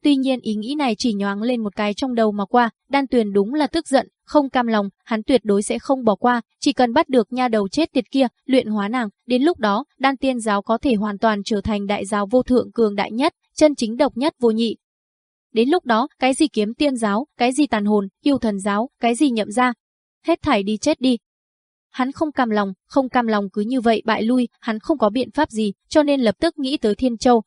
S1: Tuy nhiên ý nghĩ này chỉ nhoáng lên một cái trong đầu mà qua, đan tuyền đúng là tức giận, không cam lòng, hắn tuyệt đối sẽ không bỏ qua, chỉ cần bắt được nha đầu chết tiệt kia, luyện hóa nàng, đến lúc đó, đan tiên giáo có thể hoàn toàn trở thành đại giáo vô thượng cường đại nhất, chân chính độc nhất vô nhị. Đến lúc đó, cái gì kiếm tiên giáo, cái gì tàn hồn, yêu thần giáo, cái gì nhậm ra, hết thảy đi chết đi, Hắn không cam lòng, không cam lòng cứ như vậy bại lui, hắn không có biện pháp gì, cho nên lập tức nghĩ tới Thiên Châu.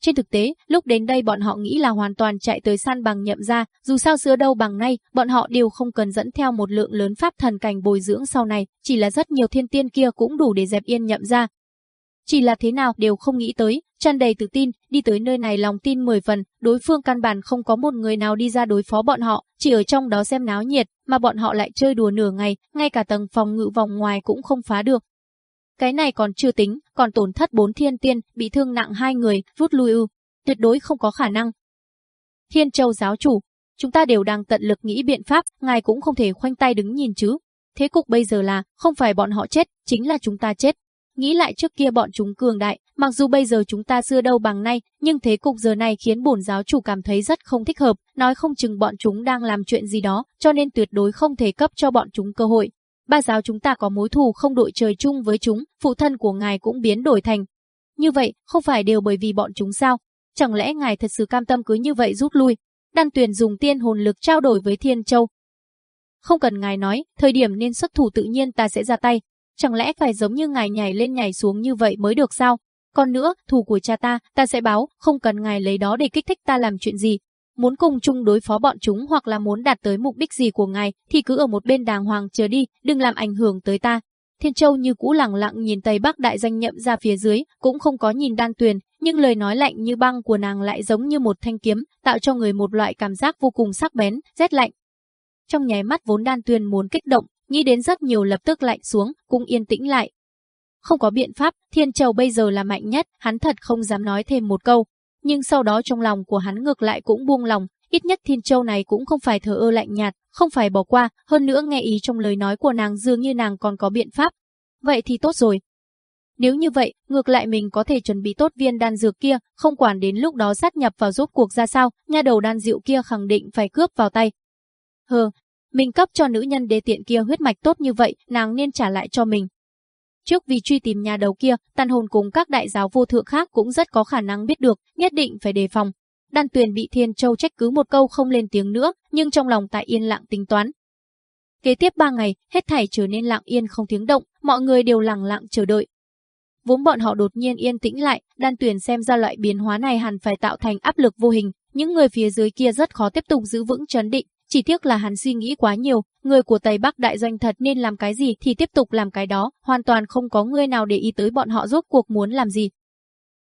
S1: Trên thực tế, lúc đến đây bọn họ nghĩ là hoàn toàn chạy tới săn bằng nhậm ra, dù sao xưa đâu bằng nay, bọn họ đều không cần dẫn theo một lượng lớn pháp thần cảnh bồi dưỡng sau này, chỉ là rất nhiều thiên tiên kia cũng đủ để dẹp yên nhậm ra, chỉ là thế nào đều không nghĩ tới, tràn đầy tự tin, đi tới nơi này lòng tin 10 phần, đối phương căn bản không có một người nào đi ra đối phó bọn họ, chỉ ở trong đó xem náo nhiệt, mà bọn họ lại chơi đùa nửa ngày, ngay cả tầng phòng ngự vòng ngoài cũng không phá được. Cái này còn chưa tính, còn tổn thất bốn thiên tiên, bị thương nặng hai người, rút lui ư tuyệt đối không có khả năng. Thiên Châu giáo chủ, chúng ta đều đang tận lực nghĩ biện pháp, ngài cũng không thể khoanh tay đứng nhìn chứ. Thế cục bây giờ là, không phải bọn họ chết, chính là chúng ta chết, Nghĩ lại trước kia bọn chúng cường đại, mặc dù bây giờ chúng ta xưa đâu bằng nay, nhưng thế cục giờ này khiến bổn giáo chủ cảm thấy rất không thích hợp, nói không chừng bọn chúng đang làm chuyện gì đó, cho nên tuyệt đối không thể cấp cho bọn chúng cơ hội. Ba giáo chúng ta có mối thù không đội trời chung với chúng, phụ thân của ngài cũng biến đổi thành. Như vậy, không phải đều bởi vì bọn chúng sao? Chẳng lẽ ngài thật sự cam tâm cứ như vậy rút lui? Đan Tuyền dùng tiên hồn lực trao đổi với Thiên Châu, không cần ngài nói, thời điểm nên xuất thủ tự nhiên ta sẽ ra tay, chẳng lẽ phải giống như ngài nhảy lên nhảy xuống như vậy mới được sao? Còn nữa, thù của cha ta, ta sẽ báo, không cần ngài lấy đó để kích thích ta làm chuyện gì. Muốn cùng chung đối phó bọn chúng hoặc là muốn đạt tới mục đích gì của ngài thì cứ ở một bên đàng hoàng chờ đi, đừng làm ảnh hưởng tới ta. Thiên Châu như cũ lẳng lặng nhìn Tây Bắc đại danh nhậm ra phía dưới, cũng không có nhìn đan tuyền, nhưng lời nói lạnh như băng của nàng lại giống như một thanh kiếm, tạo cho người một loại cảm giác vô cùng sắc bén, rét lạnh. Trong nháy mắt vốn đan tuyền muốn kích động, nghĩ đến rất nhiều lập tức lạnh xuống, cũng yên tĩnh lại. Không có biện pháp, Thiên Châu bây giờ là mạnh nhất, hắn thật không dám nói thêm một câu. Nhưng sau đó trong lòng của hắn ngược lại cũng buông lòng, ít nhất Thiên Châu này cũng không phải thờ ơ lạnh nhạt, không phải bỏ qua, hơn nữa nghe ý trong lời nói của nàng dường như nàng còn có biện pháp. Vậy thì tốt rồi. Nếu như vậy, ngược lại mình có thể chuẩn bị tốt viên đan dược kia, không quản đến lúc đó sát nhập vào rốt cuộc ra sao, nha đầu đan dịu kia khẳng định phải cướp vào tay. Hừ, mình cấp cho nữ nhân đê tiện kia huyết mạch tốt như vậy, nàng nên trả lại cho mình. Trước vì truy tìm nhà đầu kia, tàn hồn cùng các đại giáo vô thượng khác cũng rất có khả năng biết được, nhất định phải đề phòng. Đan Tuyền bị Thiên Châu trách cứ một câu không lên tiếng nữa, nhưng trong lòng tại yên lặng tính toán. Kế tiếp ba ngày, hết thảy trở nên lặng yên không tiếng động, mọi người đều lặng lặng chờ đợi. Vốn bọn họ đột nhiên yên tĩnh lại, Đan Tuyền xem ra loại biến hóa này hẳn phải tạo thành áp lực vô hình, những người phía dưới kia rất khó tiếp tục giữ vững chấn định, chỉ tiếc là hắn suy nghĩ quá nhiều, người của Tây Bắc đại doanh thật nên làm cái gì thì tiếp tục làm cái đó, hoàn toàn không có người nào để ý tới bọn họ rốt cuộc muốn làm gì.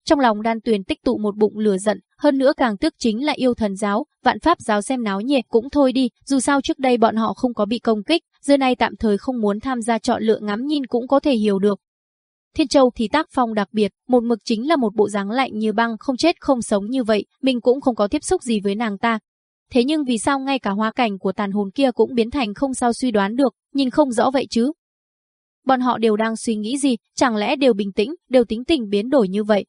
S1: Trong lòng đan tuyền tích tụ một bụng lửa giận, hơn nữa càng tức chính là yêu thần giáo, vạn pháp giáo xem náo nhiệt cũng thôi đi, dù sao trước đây bọn họ không có bị công kích, giờ nay tạm thời không muốn tham gia chọn lựa ngắm nhìn cũng có thể hiểu được. Thiên Châu thì tác phong đặc biệt, một mực chính là một bộ dáng lạnh như băng không chết không sống như vậy, mình cũng không có tiếp xúc gì với nàng ta, Thế nhưng vì sao ngay cả hoa cảnh của tàn hồn kia cũng biến thành không sao suy đoán được, nhìn không rõ vậy chứ? Bọn họ đều đang suy nghĩ gì, chẳng lẽ đều bình tĩnh, đều tính tình biến đổi như vậy?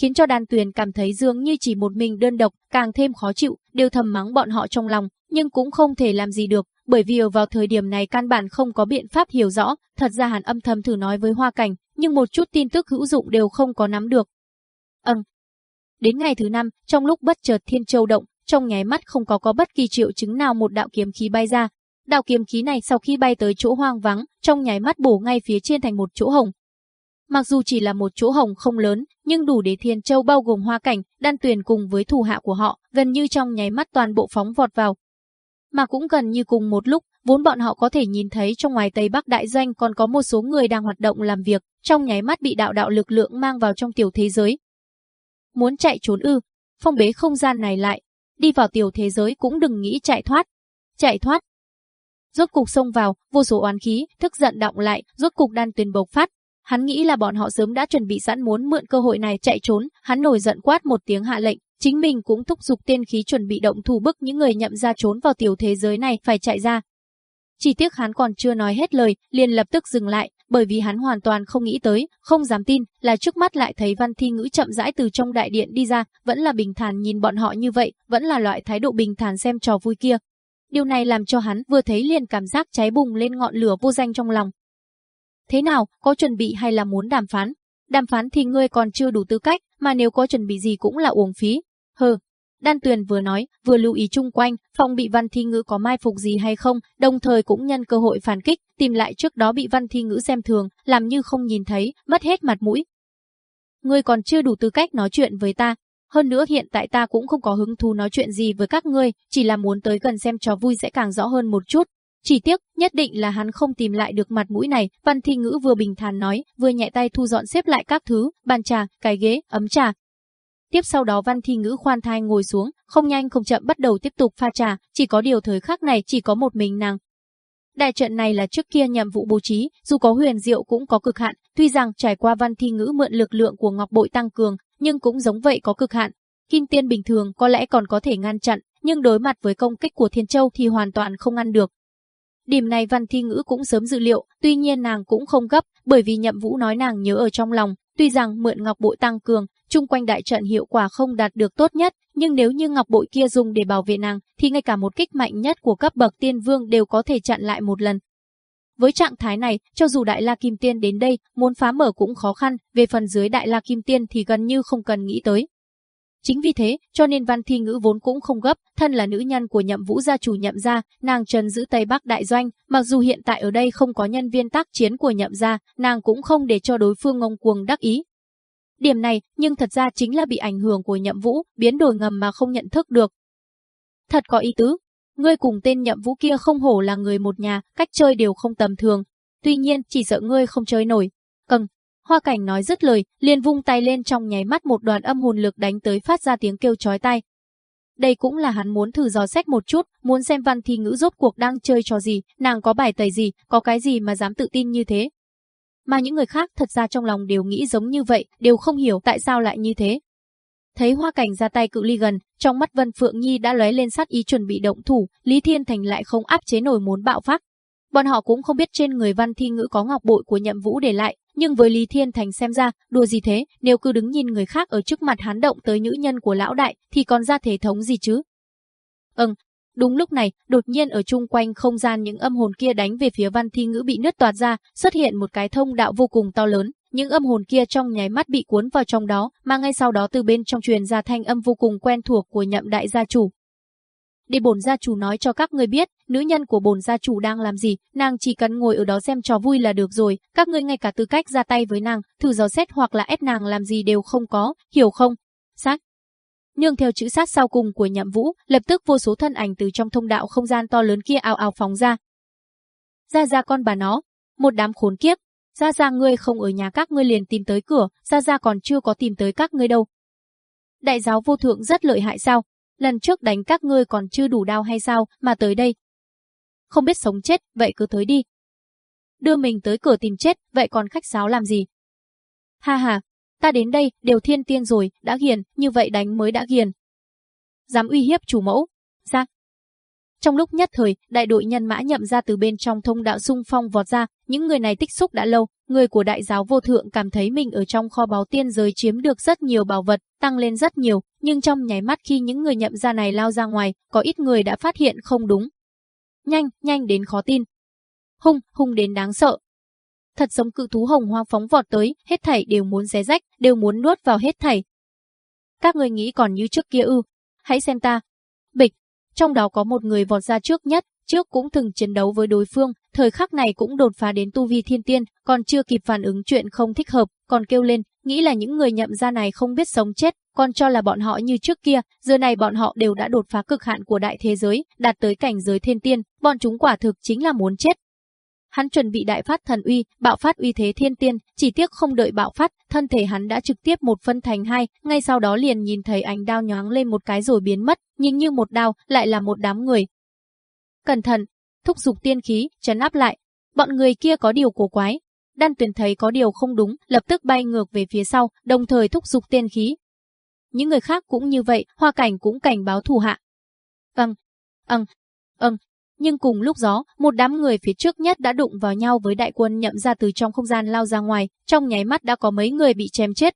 S1: Khiến cho đàn tuyền cảm thấy dương như chỉ một mình đơn độc, càng thêm khó chịu, đều thầm mắng bọn họ trong lòng, nhưng cũng không thể làm gì được, bởi vì vào thời điểm này căn bản không có biện pháp hiểu rõ, thật ra hàn âm thầm thử nói với hoa cảnh, nhưng một chút tin tức hữu dụng đều không có nắm được. Ừm. Đến ngày thứ năm, trong lúc bất chợt thiên châu động, trong nháy mắt không có có bất kỳ triệu chứng nào một đạo kiếm khí bay ra. Đạo kiếm khí này sau khi bay tới chỗ hoang vắng, trong nháy mắt bổ ngay phía trên thành một chỗ hồng. Mặc dù chỉ là một chỗ hồng không lớn, nhưng đủ để Thiên Châu bao gồm Hoa Cảnh, Đan Tuyền cùng với thủ hạ của họ, gần như trong nháy mắt toàn bộ phóng vọt vào. Mà cũng gần như cùng một lúc, vốn bọn họ có thể nhìn thấy trong ngoài Tây Bắc Đại Doanh còn có một số người đang hoạt động làm việc, trong nháy mắt bị đạo đạo lực lượng mang vào trong tiểu thế giới. Muốn chạy trốn ư, phong bế không gian này lại, đi vào tiểu thế giới cũng đừng nghĩ chạy thoát. Chạy thoát. Rốt cục xông vào, vô số oán khí, thức giận động lại, rốt cục đan tuyền bộc phát. Hắn nghĩ là bọn họ sớm đã chuẩn bị sẵn muốn mượn cơ hội này chạy trốn, hắn nổi giận quát một tiếng hạ lệnh, chính mình cũng thúc giục tiên khí chuẩn bị động thủ bức những người nhậm ra trốn vào tiểu thế giới này phải chạy ra. Chỉ tiếc hắn còn chưa nói hết lời, liền lập tức dừng lại, bởi vì hắn hoàn toàn không nghĩ tới, không dám tin, là trước mắt lại thấy Văn Thi Ngữ chậm rãi từ trong đại điện đi ra, vẫn là bình thản nhìn bọn họ như vậy, vẫn là loại thái độ bình thản xem trò vui kia. Điều này làm cho hắn vừa thấy liền cảm giác cháy bùng lên ngọn lửa vô danh trong lòng. Thế nào, có chuẩn bị hay là muốn đàm phán? Đàm phán thì ngươi còn chưa đủ tư cách, mà nếu có chuẩn bị gì cũng là uổng phí. Hừ, Đan Tuyền vừa nói, vừa lưu ý chung quanh, phòng bị văn thi ngữ có mai phục gì hay không, đồng thời cũng nhân cơ hội phản kích, tìm lại trước đó bị văn thi ngữ xem thường, làm như không nhìn thấy, mất hết mặt mũi. Ngươi còn chưa đủ tư cách nói chuyện với ta. Hơn nữa hiện tại ta cũng không có hứng thú nói chuyện gì với các ngươi, chỉ là muốn tới gần xem cho vui sẽ càng rõ hơn một chút. Chỉ tiếc, nhất định là hắn không tìm lại được mặt mũi này, Văn Thi Ngữ vừa bình thản nói, vừa nhẹ tay thu dọn xếp lại các thứ, bàn trà, cái ghế, ấm trà, Tiếp sau đó Văn Thi Ngữ khoan thai ngồi xuống, không nhanh không chậm bắt đầu tiếp tục pha trà, chỉ có điều thời khắc này chỉ có một mình nàng. Đại trận này là trước kia nhiệm vụ bố trí, dù có huyền diệu cũng có cực hạn, tuy rằng trải qua Văn Thi Ngữ mượn lực lượng của Ngọc Bội tăng cường, nhưng cũng giống vậy có cực hạn. Kim Tiên bình thường có lẽ còn có thể ngăn chặn, nhưng đối mặt với công kích của Thiên Châu thì hoàn toàn không ngăn được. Điểm này Văn Thi Ngữ cũng sớm dự liệu, tuy nhiên nàng cũng không gấp, bởi vì Nhậm Vũ nói nàng nhớ ở trong lòng, tuy rằng mượn Ngọc Bội tăng cường, chung quanh đại trận hiệu quả không đạt được tốt nhất, nhưng nếu như ngọc bội kia dùng để bảo vệ nàng, thì ngay cả một kích mạnh nhất của cấp bậc tiên vương đều có thể chặn lại một lần. Với trạng thái này, cho dù Đại La Kim Tiên đến đây, muốn phá mở cũng khó khăn, về phần dưới Đại La Kim Tiên thì gần như không cần nghĩ tới. Chính vì thế, cho nên Văn Thi Ngữ vốn cũng không gấp, thân là nữ nhân của Nhậm Vũ gia chủ Nhậm gia, nàng trần giữ Tây Bắc đại doanh, mặc dù hiện tại ở đây không có nhân viên tác chiến của Nhậm gia, nàng cũng không để cho đối phương ngông cuồng đắc ý, Điểm này nhưng thật ra chính là bị ảnh hưởng của nhậm vũ, biến đổi ngầm mà không nhận thức được. Thật có ý tứ, ngươi cùng tên nhậm vũ kia không hổ là người một nhà, cách chơi đều không tầm thường. Tuy nhiên, chỉ sợ ngươi không chơi nổi. Cần, hoa cảnh nói dứt lời, liền vung tay lên trong nháy mắt một đoàn âm hồn lực đánh tới phát ra tiếng kêu chói tai. Đây cũng là hắn muốn thử dò xét một chút, muốn xem văn thi ngữ rốt cuộc đang chơi trò gì, nàng có bài tẩy gì, có cái gì mà dám tự tin như thế mà những người khác thật ra trong lòng đều nghĩ giống như vậy, đều không hiểu tại sao lại như thế. Thấy Hoa Cảnh ra tay cự ly gần, trong mắt Vân Phượng Nhi đã lóe lên sát ý chuẩn bị động thủ, Lý Thiên Thành lại không áp chế nổi muốn bạo phát. Bọn họ cũng không biết trên người văn thi ngữ có ngọc bội của nhậm vũ để lại, nhưng với Lý Thiên Thành xem ra, đùa gì thế, nếu cứ đứng nhìn người khác ở trước mặt hán động tới nữ nhân của lão đại, thì còn ra thể thống gì chứ? Ừ. Đúng lúc này, đột nhiên ở chung quanh không gian những âm hồn kia đánh về phía Văn Thi Ngữ bị nứt toạt ra, xuất hiện một cái thông đạo vô cùng to lớn, những âm hồn kia trong nháy mắt bị cuốn vào trong đó, mà ngay sau đó từ bên trong truyền ra thanh âm vô cùng quen thuộc của Nhậm đại gia chủ. Để bổn gia chủ nói cho các người biết, nữ nhân của bổn gia chủ đang làm gì, nàng chỉ cần ngồi ở đó xem trò vui là được rồi, các ngươi ngay cả tư cách ra tay với nàng, thử dò xét hoặc là ép nàng làm gì đều không có, hiểu không? Xác, nhưng theo chữ sát sau cùng của Nhậm Vũ, lập tức vô số thân ảnh từ trong thông đạo không gian to lớn kia ào ào phóng ra. Ra ra con bà nó, một đám khốn kiếp, ra ra ngươi không ở nhà các ngươi liền tìm tới cửa, ra ra còn chưa có tìm tới các ngươi đâu. Đại giáo vô thượng rất lợi hại sao? Lần trước đánh các ngươi còn chưa đủ đau hay sao mà tới đây?
S2: Không biết sống chết, vậy cứ tới đi. Đưa mình tới cửa tìm chết, vậy còn khách sáo làm gì? Ha ha, Ta đến đây, đều thiên tiên rồi, đã ghiền, như vậy đánh mới đã ghiền. Dám uy hiếp chủ mẫu. Ra. Dạ. Trong lúc nhất thời, đại
S1: đội nhân mã nhậm ra từ bên trong thông đạo xung phong vọt ra, những người này tích xúc đã lâu, người của đại giáo vô thượng cảm thấy mình ở trong kho báu tiên giới chiếm được rất nhiều bảo vật, tăng lên rất nhiều, nhưng trong nháy mắt khi những người nhậm ra này lao ra ngoài, có ít người đã phát hiện không đúng. Nhanh, nhanh đến khó tin. Hung, hung đến đáng sợ, thật giống cự thú hồng hoang phóng vọt tới, hết thảy đều muốn xé rách, đều muốn nuốt vào hết thảy. Các người nghĩ còn như trước kia ư? Hãy xem ta. Bịch, trong đó có một người vọt ra trước nhất, trước cũng từng chiến đấu với đối phương, thời khắc này cũng đột phá đến tu vi thiên tiên, còn chưa kịp phản ứng chuyện không thích hợp, còn kêu lên, nghĩ là những người nhậm ra này không biết sống chết, còn cho là bọn họ như trước kia, giờ này bọn họ đều đã đột phá cực hạn của đại thế giới, đạt tới cảnh giới thiên tiên, bọn chúng quả thực chính là muốn chết, Hắn chuẩn bị đại phát thần uy, bạo phát uy thế thiên tiên, chỉ tiếc không đợi bạo phát, thân thể hắn đã trực tiếp một phân thành hai, ngay sau đó liền nhìn thấy ánh đao nhoáng lên một cái rồi biến mất, nhưng như một đao, lại là một đám người. Cẩn thận, thúc dục tiên khí, trấn áp lại. Bọn người kia có điều cổ quái. Đan Tuyền thấy có điều không đúng, lập tức bay ngược về phía sau, đồng thời thúc dục tiên khí. Những người khác cũng như vậy, Hoa Cảnh cũng cảnh báo thủ hạ. Ừm, ừm, ừm, nhưng cùng lúc đó, một đám người phía trước nhất đã đụng vào nhau với đại quân nhậm ra từ trong không gian lao ra ngoài, trong nháy mắt đã có mấy người bị chém chết.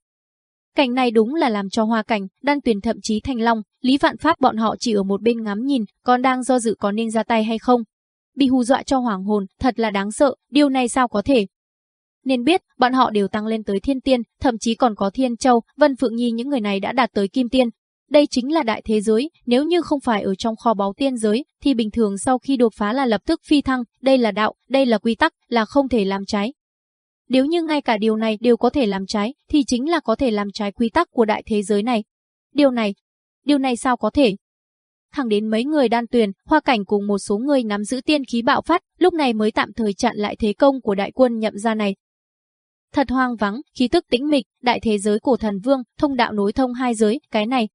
S1: Cảnh này đúng là làm cho hoa cảnh, đan tuyển thậm chí thanh long, lý vạn pháp bọn họ chỉ ở một bên ngắm nhìn, còn đang do dự có nên ra tay hay không. Bị hù dọa cho hoàng hồn, thật là đáng sợ, điều này sao có thể. Nên biết, bọn họ đều tăng lên tới thiên tiên, thậm chí còn có thiên châu, vân phượng nhi những người này đã đạt tới kim tiên, đây chính là đại thế giới, nếu như không phải ở trong kho báu tiên giới, thì bình thường sau khi đột phá là lập tức phi thăng, đây là đạo, đây là quy tắc, là không thể làm trái. Nếu như ngay cả điều này đều có thể làm trái, thì chính là có thể làm trái quy tắc của đại thế giới này. Điều này, điều này sao có thể? Thẳng đến mấy người đan tuyền, hoa cảnh cùng một số người nắm giữ tiên khí bạo phát, lúc này mới tạm thời chặn lại thế công của đại quân nhậm ra này, thật hoang vắng, khí tức tĩnh mịch, đại thế giới của thần vương, thông đạo nối thông hai giới, cái này,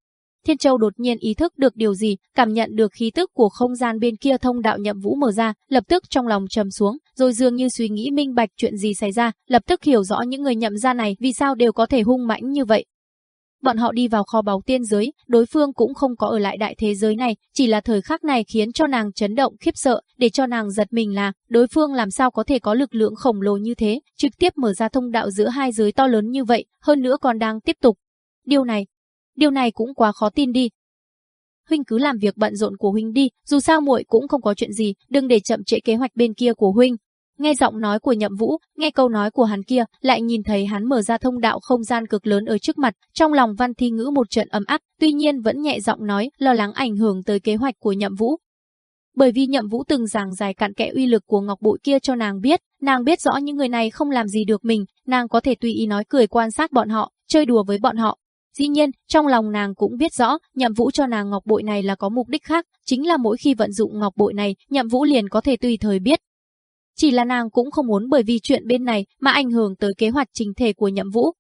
S1: Thiên Châu đột nhiên ý thức được điều gì, cảm nhận được khí tức của không gian bên kia thông đạo nhậm vũ mở ra, lập tức trong lòng trầm xuống, rồi dường như suy nghĩ minh bạch chuyện gì xảy ra, lập tức hiểu rõ những người nhậm ra này vì sao đều có thể hung mãnh như vậy. Bọn họ đi vào kho báu tiên giới, đối phương cũng không có ở lại đại thế giới này, chỉ là thời khắc này khiến cho nàng chấn động khiếp sợ, để cho nàng giật mình là đối phương làm sao có thể có lực lượng khổng lồ như thế, trực tiếp mở ra thông đạo giữa hai giới to lớn như vậy, hơn nữa còn đang tiếp tục. Điều này điều này cũng quá khó tin đi. Huynh cứ làm việc bận rộn của huynh đi, dù sao muội cũng không có chuyện gì, đừng để chậm trễ kế hoạch bên kia của huynh. Nghe giọng nói của Nhậm Vũ, nghe câu nói của hắn kia, lại nhìn thấy hắn mở ra thông đạo không gian cực lớn ở trước mặt, trong lòng Văn Thi Ngữ một trận ấm áp, tuy nhiên vẫn nhẹ giọng nói, lo lắng ảnh hưởng tới kế hoạch của Nhậm Vũ, bởi vì Nhậm Vũ từng giảng dài cặn kẽ uy lực của ngọc bội kia cho nàng biết, nàng biết rõ những người này không làm gì được mình, nàng có thể tùy ý nói cười quan sát bọn họ, chơi đùa với bọn họ, Dĩ nhiên, trong lòng nàng cũng biết rõ, nhậm vũ cho nàng ngọc bội này là có mục đích khác, chính là mỗi khi vận dụng ngọc bội này, nhậm vũ liền có thể tùy thời biết. Chỉ là nàng cũng không muốn bởi vì chuyện bên này mà ảnh hưởng tới kế hoạch trình thể của nhậm vũ.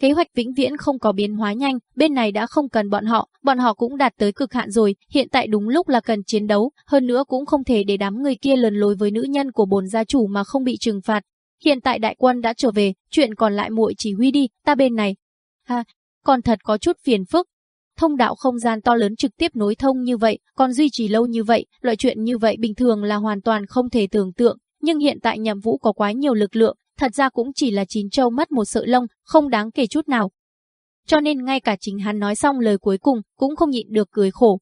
S1: Kế hoạch vĩnh viễn không có biến hóa nhanh, bên này đã không cần bọn họ, bọn họ cũng đạt tới cực hạn rồi, hiện tại đúng lúc là cần chiến đấu, hơn nữa cũng không thể để đám người kia lần lối với nữ nhân của bồn gia chủ mà không bị trừng phạt. Hiện tại đại quân đã trở về, chuyện còn lại muội chỉ huy đi, ta bên này. Ha, còn thật có chút phiền phức. Thông đạo không gian to lớn trực tiếp nối thông như vậy, còn duy trì lâu như vậy, loại chuyện như vậy bình thường là hoàn toàn không thể tưởng tượng, nhưng hiện tại nhậm vũ có quá nhiều lực lượng, thật ra cũng chỉ là chín châu mất một sợi lông, không đáng kể chút nào. Cho nên ngay cả chính hắn nói xong lời cuối cùng cũng không nhịn được cười khổ.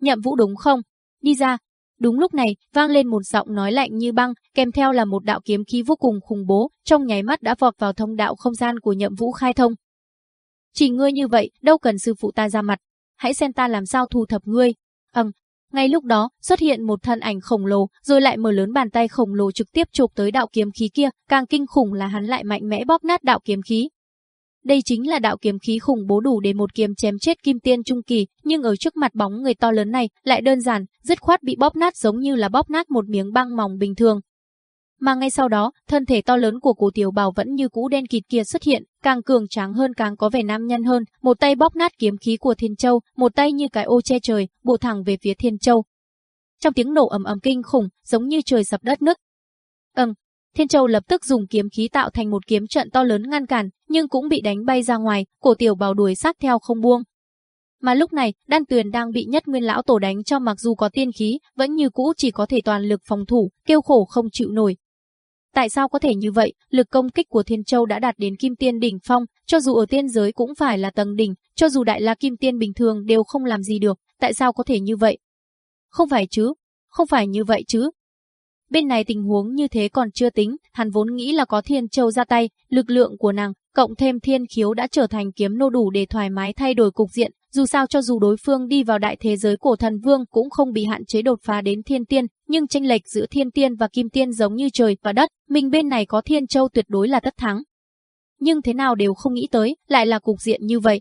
S1: Nhậm vũ đúng không? Đi ra. Đúng lúc này, vang lên một giọng nói lạnh như băng, kèm theo là một đạo kiếm khí vô cùng khủng bố, trong nháy mắt đã vọt vào thông đạo không gian của nhậm vũ khai thông. Chỉ ngươi như vậy, đâu cần sư phụ ta ra mặt. Hãy xem ta làm sao thu thập ngươi. Ầm, ngay lúc đó, xuất hiện một thân ảnh khổng lồ, rồi lại mở lớn bàn tay khổng lồ trực tiếp chụp tới đạo kiếm khí kia, càng kinh khủng là hắn lại mạnh mẽ bóp nát đạo kiếm khí. Đây chính là đạo kiếm khí khủng bố đủ để một kiếm chém chết kim tiên trung kỳ, nhưng ở trước mặt bóng người to lớn này lại đơn giản, dứt khoát bị bóp nát giống như là bóp nát một miếng băng mỏng bình thường, mà ngay sau đó, thân thể to lớn của cổ Tiểu Bảo vẫn như cũ đen kịt kia xuất hiện, càng cường tráng hơn càng có vẻ nam nhân hơn, một tay bóp nát kiếm khí của Thiên Châu, một tay như cái ô che trời, bộ thẳng về phía Thiên Châu. Trong tiếng nổ ầm ầm kinh khủng, giống như trời sập đất nứt. Ầm, Thiên Châu lập tức dùng kiếm khí tạo thành một kiếm trận to lớn ngăn cản, nhưng cũng bị đánh bay ra ngoài, Cổ Tiểu Bảo đuổi sát theo không buông, mà lúc này đan tuyền đang bị nhất nguyên lão tổ đánh cho mặc dù có tiên khí vẫn như cũ chỉ có thể toàn lực phòng thủ kêu khổ không chịu nổi Tại sao có thể như vậy? Lực công kích của Thiên Châu đã đạt đến Kim Tiên đỉnh phong, cho dù ở tiên giới cũng phải là tầng đỉnh, cho dù đại la Kim Tiên bình thường đều không làm gì được, tại sao có thể như vậy? Không phải chứ, không phải như vậy chứ, Bên này tình huống như thế còn chưa tính, hắn vốn nghĩ là có Thiên Châu ra tay, lực lượng của nàng, cộng thêm Thiên Khiếu đã trở thành kiếm nô đủ để thoải mái thay đổi cục diện, dù sao cho dù đối phương đi vào đại thế giới cổ thần vương cũng không bị hạn chế đột phá đến thiên tiên, nhưng tranh lệch giữa thiên tiên và kim tiên giống như trời và đất, mình bên này có Thiên Châu tuyệt đối là tất thắng. Nhưng thế nào đều không nghĩ tới, lại là cục diện như vậy.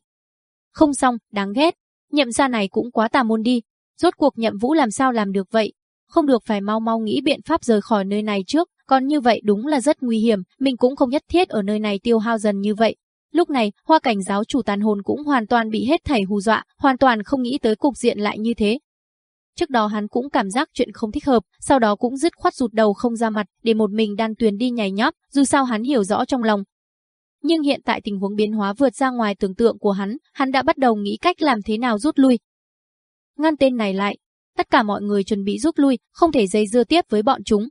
S1: Không xong, đáng ghét. Nhậm gia này cũng quá tà môn đi, Rốt cuộc nhậm vũ làm sao làm được vậy, không được phải mau mau nghĩ biện pháp rời khỏi nơi này trước, còn như vậy đúng là rất nguy hiểm, mình cũng không nhất thiết ở nơi này tiêu hao dần như vậy. Lúc này, hoa cảnh giáo chủ tàn hồn cũng hoàn toàn bị hết thảy hù dọa, hoàn toàn không nghĩ tới cục diện lại như thế. Trước đó hắn cũng cảm giác chuyện không thích hợp, sau đó cũng dứt khoát rụt đầu không ra mặt để một mình đan tuyền đi nhảy nhóp, dù sao hắn hiểu rõ trong lòng. Nhưng hiện tại tình huống biến hóa vượt ra ngoài tưởng tượng của hắn, hắn đã bắt đầu nghĩ cách làm thế nào rút lui. Ngăn tên này lại, tất cả mọi người chuẩn bị rút lui, không thể dây dưa tiếp với bọn chúng.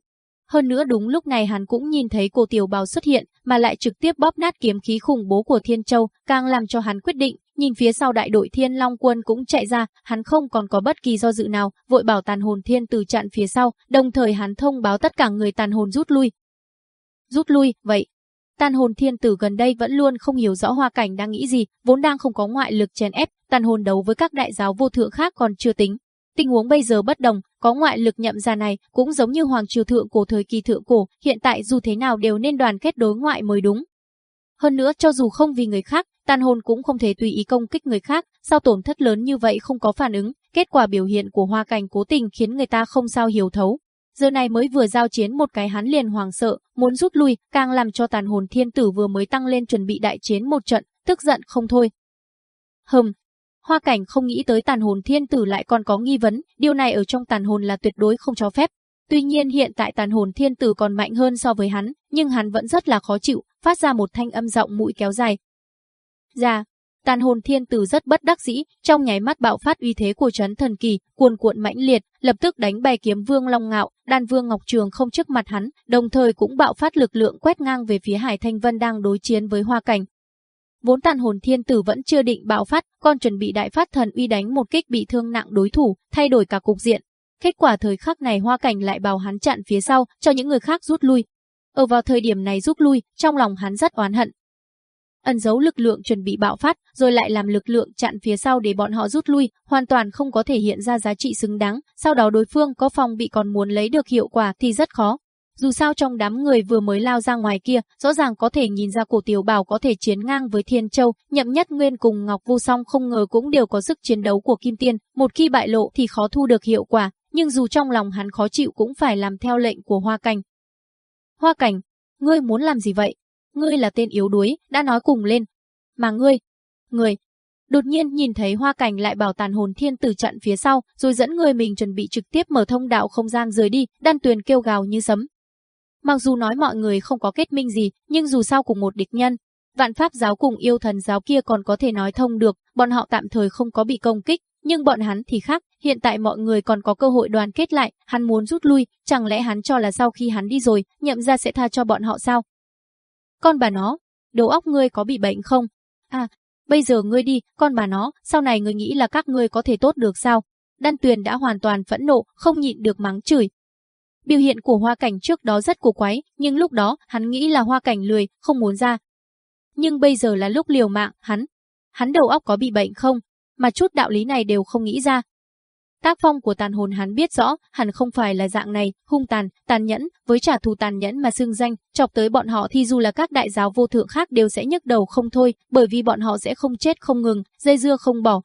S1: Hơn nữa đúng lúc này hắn cũng nhìn thấy cô tiểu bào xuất hiện, mà lại trực tiếp bóp nát kiếm khí khủng bố của Thiên Châu, càng làm cho hắn quyết định, nhìn phía sau đại đội Thiên Long Quân cũng chạy ra, hắn không còn có bất kỳ do dự nào, vội bảo tàn hồn thiên từ chặn phía sau, đồng thời hắn thông báo tất cả người tàn hồn rút lui. Rút lui, vậy. Tàn hồn thiên tử gần đây vẫn luôn không hiểu rõ hoa cảnh đang nghĩ gì, vốn đang không có ngoại lực chèn ép, tàn hồn đấu với các đại giáo vô thượng khác còn chưa tính, Tình huống bây giờ bất đồng, có ngoại lực nhậm gia này cũng giống như hoàng triều thượng cổ thời kỳ thượng cổ, hiện tại dù thế nào đều nên đoàn kết đối ngoại mới đúng. Hơn nữa cho dù không vì người khác, tàn hồn cũng không thể tùy ý công kích người khác, sao tổn thất lớn như vậy không có phản ứng, kết quả biểu hiện của hoa cảnh cố tình khiến người ta không sao hiểu thấu. Giờ này mới vừa giao chiến một cái hắn liền hoàng sợ, muốn rút lui, càng làm cho tàn hồn thiên tử vừa mới tăng lên chuẩn bị đại chiến một trận, tức giận không thôi. Hừm, Hoa cảnh không nghĩ tới tàn hồn thiên tử lại còn có nghi vấn, điều này ở trong tàn hồn là tuyệt đối không cho phép. Tuy nhiên hiện tại tàn hồn thiên tử còn mạnh hơn so với hắn, nhưng hắn vẫn rất là khó chịu, phát ra một thanh âm giọng mũi kéo dài. Ra, dạ, tàn hồn thiên tử rất bất đắc dĩ, trong nháy mắt bạo phát uy thế của chấn thần kỳ, cuồn cuộn mãnh liệt, lập tức đánh bay kiếm vương long ngạo, đan vương ngọc trường không trước mặt hắn, đồng thời cũng bạo phát lực lượng quét ngang về phía hải thanh vân đang đối chiến với hoa cảnh. Vốn tàn hồn thiên tử vẫn chưa định bạo phát, còn chuẩn bị đại phát thần uy đánh một kích bị thương nặng đối thủ, thay đổi cả cục diện. Kết quả thời khắc này hoa cảnh lại bào hắn chặn phía sau, cho những người khác rút lui. Ở vào thời điểm này rút lui, trong lòng hắn rất oán hận. Ẩn giấu lực lượng chuẩn bị bạo phát, rồi lại làm lực lượng chặn phía sau để bọn họ rút lui, hoàn toàn không có thể hiện ra giá trị xứng đáng, sau đó đối phương có phòng bị còn muốn lấy được hiệu quả thì rất khó. Dù sao trong đám người vừa mới lao ra ngoài kia, rõ ràng có thể nhìn ra cổ tiểu bảo có thể chiến ngang với Thiên Châu, nhậm nhất nguyên cùng Ngọc vu Song không ngờ cũng đều có sức chiến đấu của Kim Tiên, một khi bại lộ thì khó thu được hiệu quả, nhưng dù trong lòng hắn khó chịu cũng phải làm theo lệnh của Hoa Cảnh. Hoa Cảnh, ngươi muốn làm gì vậy? Ngươi là tên yếu đuối, đã nói cùng lên. Mà ngươi, ngươi, đột nhiên nhìn thấy hoa cảnh lại bảo tàn hồn thiên tử chặn phía sau, rồi dẫn người mình chuẩn bị trực tiếp mở thông đạo không gian rời đi, đan tuyền kêu gào như sấm. Mặc dù nói mọi người không có kết minh gì, nhưng dù sao cùng một địch nhân, vạn pháp giáo cùng yêu thần giáo kia còn có thể nói thông được, bọn họ tạm thời không có bị công kích, nhưng bọn hắn thì khác, hiện tại mọi người còn có cơ hội đoàn kết lại, hắn muốn rút lui, chẳng lẽ hắn cho là sau khi hắn đi rồi, nhậm ra sẽ tha cho bọn họ sao? Con bà nó, đầu óc ngươi có bị bệnh không? À, bây giờ ngươi đi, con bà nó, sau này ngươi nghĩ là các ngươi có thể tốt được sao? Đan Tuyền đã hoàn toàn phẫn nộ, không nhịn được mắng chửi, Biểu hiện của hoa cảnh trước đó rất cổ quái, nhưng lúc đó hắn nghĩ là hoa cảnh lười, không muốn ra. Nhưng bây giờ là lúc liều mạng, hắn. Hắn đầu óc có bị bệnh không? Mà chút đạo lý này đều không nghĩ ra. Tác phong của tàn hồn hắn biết rõ, hắn không phải là dạng này, hung tàn, tàn nhẫn, với trả thù tàn nhẫn mà xưng danh, chọc tới bọn họ thì dù là các đại giáo vô thượng khác đều sẽ nhức đầu không thôi, bởi vì bọn họ sẽ không chết không ngừng, dây dưa không bỏ,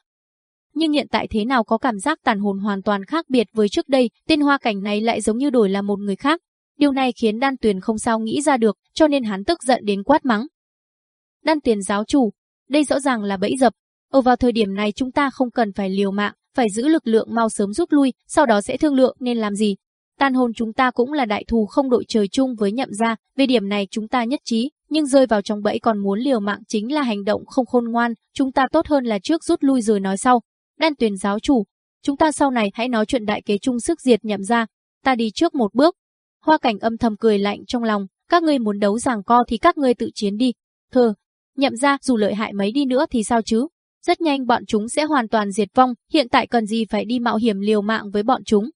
S1: nhưng hiện tại thế nào có cảm giác tàn hồn hoàn toàn khác biệt với trước đây, tên hoa cảnh này lại giống như đổi là một người khác. Điều này khiến Đan Tuyền không sao nghĩ ra được, cho nên hắn tức giận đến quát mắng. Đan Tuyền giáo chủ, đây rõ ràng là bẫy dập. Ở vào thời điểm này chúng ta không cần phải liều mạng, phải giữ lực lượng mau sớm rút lui, sau đó sẽ thương lượng nên làm gì. Tàn hồn chúng ta cũng là đại thù không đội trời chung với nhậm gia, về điểm này chúng ta nhất trí, nhưng rơi vào trong bẫy còn muốn liều mạng chính là hành động không khôn ngoan, chúng ta tốt hơn là trước rút lui rồi nói sau, Đan tuyền giáo chủ, chúng ta sau này hãy nói chuyện đại kế chung sức diệt nhậm ra, ta đi trước một bước. Hoa cảnh âm thầm cười lạnh trong lòng, các ngươi muốn đấu giảng co thì các ngươi tự chiến đi. Thờ, nhậm ra dù lợi hại mấy đi nữa thì sao chứ? Rất nhanh bọn chúng sẽ hoàn toàn diệt vong, hiện tại cần gì phải đi mạo hiểm liều mạng với bọn chúng.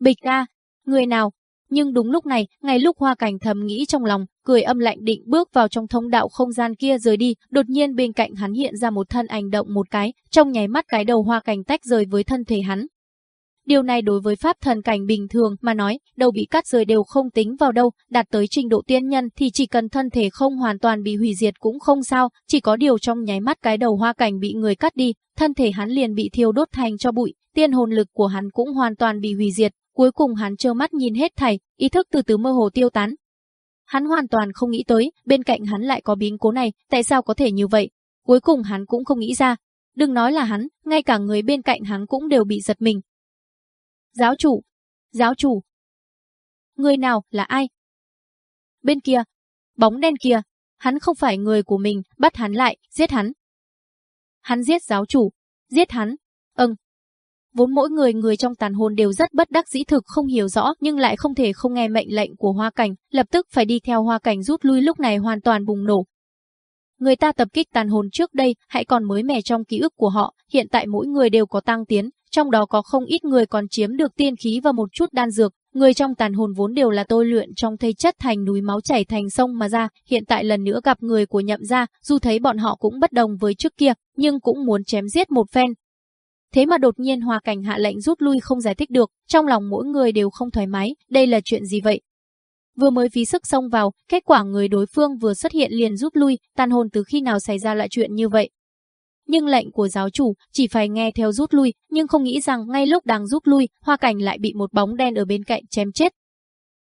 S1: Bịch ra, người nào, nhưng đúng lúc này, ngay lúc Hoa Cảnh thầm nghĩ trong lòng, cười âm lạnh định bước vào trong thông đạo không gian kia rời đi, đột nhiên bên cạnh hắn hiện ra một thân ảnh động một cái, trong nháy mắt cái đầu Hoa Cảnh tách rời với thân thể hắn. Điều này đối với pháp thần cảnh bình thường mà nói, đầu bị cắt rời đều không tính vào đâu, đạt tới trình độ tiên nhân thì chỉ cần thân thể không hoàn toàn bị hủy diệt cũng không sao, chỉ có điều trong nháy mắt cái đầu hoa cảnh bị người cắt đi, thân thể hắn liền bị thiêu đốt thành cho bụi, tiên hồn lực của hắn cũng hoàn toàn bị hủy diệt, Cuối cùng hắn trơ mắt nhìn hết thảy, ý thức từ từ mơ hồ tiêu tán. Hắn hoàn toàn không nghĩ tới, bên cạnh hắn lại có biến cố này, tại sao có thể như vậy? Cuối cùng hắn cũng không nghĩ ra. Đừng nói là hắn,
S2: ngay cả người bên cạnh hắn cũng đều bị giật mình. Giáo chủ! Giáo chủ! Người nào là ai? Bên kia! Bóng đen kia! Hắn không phải người của mình, bắt hắn lại, giết hắn. Hắn giết giáo chủ,
S1: giết hắn, Vốn mỗi người người trong tàn hồn đều rất bất đắc dĩ thực không hiểu rõ nhưng lại không thể không nghe mệnh lệnh của hoa cảnh, lập tức phải đi theo hoa cảnh rút lui lúc này hoàn toàn bùng nổ. Người ta tập kích tàn hồn trước đây, hãy còn mới mẻ trong ký ức của họ, hiện tại mỗi người đều có tăng tiến, trong đó có không ít người còn chiếm được tiên khí và một chút đan dược, người trong tàn hồn vốn đều là tôi luyện trong thây chất thành núi máu chảy thành sông mà ra, hiện tại lần nữa gặp người của nhậm gia, dù thấy bọn họ cũng bất đồng với trước kia, nhưng cũng muốn chém giết một phen, Thế mà đột nhiên Hoa Cảnh hạ lệnh rút lui không giải thích được, trong lòng mỗi người đều không thoải mái, đây là chuyện gì vậy? Vừa mới phí sức xông vào, kết quả người đối phương vừa xuất hiện liền rút lui, tàn hồn từ khi nào xảy ra lại chuyện như vậy? Nhưng lệnh của giáo chủ chỉ phải nghe theo rút lui, nhưng không nghĩ rằng ngay lúc đang rút lui, Hoa Cảnh lại bị một bóng đen ở bên cạnh chém chết,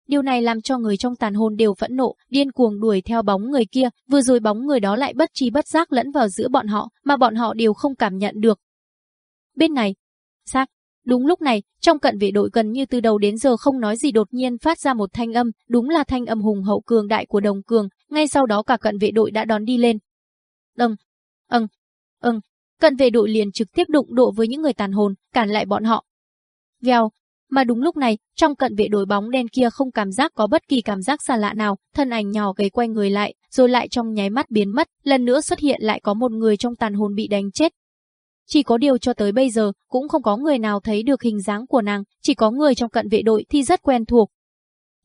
S1: Điều này làm cho người trong tàn hồn đều phẫn nộ, điên cuồng đuổi theo bóng người kia, vừa rồi bóng người đó lại bất trí bất giác lẫn vào giữa bọn họ, mà bọn họ đều không cảm nhận được, Bên này, xác. Đúng lúc này, trong cận vệ đội gần như từ đầu đến giờ không nói gì đột nhiên phát ra một thanh âm, đúng là thanh âm hùng hậu cường đại của đồng cường, ngay sau đó cả
S2: cận vệ đội đã đón đi lên. Âng, ưng ưng cận vệ đội liền trực tiếp đụng độ với những người tàn hồn, cản lại bọn họ. Vèo, mà đúng lúc này, trong cận
S1: vệ đội bóng đen kia không cảm giác có bất kỳ cảm giác xa lạ nào, thân ảnh nhỏ gầy quay người lại, rồi lại trong nháy mắt biến mất, lần nữa xuất hiện lại có một người trong tàn hồn bị đánh chết, chỉ có điều cho tới bây giờ, cũng không có người nào thấy được hình dáng của nàng, chỉ có người trong cận vệ đội thì rất quen thuộc.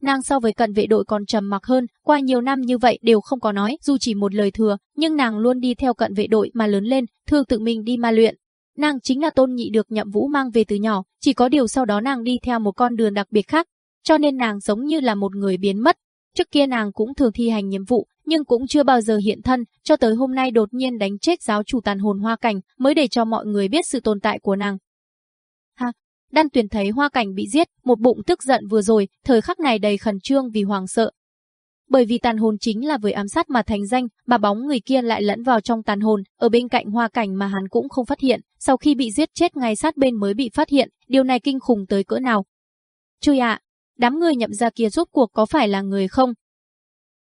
S1: Nàng so với cận vệ đội còn trầm mặc hơn, qua nhiều năm như vậy đều không có nói, dù chỉ một lời thừa, nhưng nàng luôn đi theo cận vệ đội mà lớn lên, thường tự mình đi ma luyện. Nàng chính là tôn nhị được nhậm vũ mang về từ nhỏ, chỉ có điều sau đó nàng đi theo một con đường đặc biệt khác, cho nên nàng giống như là một người biến mất, Trước kia nàng cũng thường thi hành nhiệm vụ, nhưng cũng chưa bao giờ hiện thân, cho tới hôm nay đột nhiên đánh chết giáo chủ tàn hồn hoa cảnh mới để cho mọi người biết sự tồn tại của nàng. Ha, Đan Tuyền thấy hoa cảnh bị giết, một bụng tức giận vừa rồi, thời khắc này đầy khẩn trương vì hoàng sợ. Bởi vì tàn hồn chính là với ám sát mà thành danh, mà bóng người kia lại lẫn vào trong tàn hồn, ở bên cạnh hoa cảnh mà hắn cũng không phát hiện, sau khi bị giết chết ngay sát bên mới bị phát hiện, điều này kinh khủng tới cỡ nào. Chui ạ, Đám người nhậm ra kia rốt cuộc có phải là người không?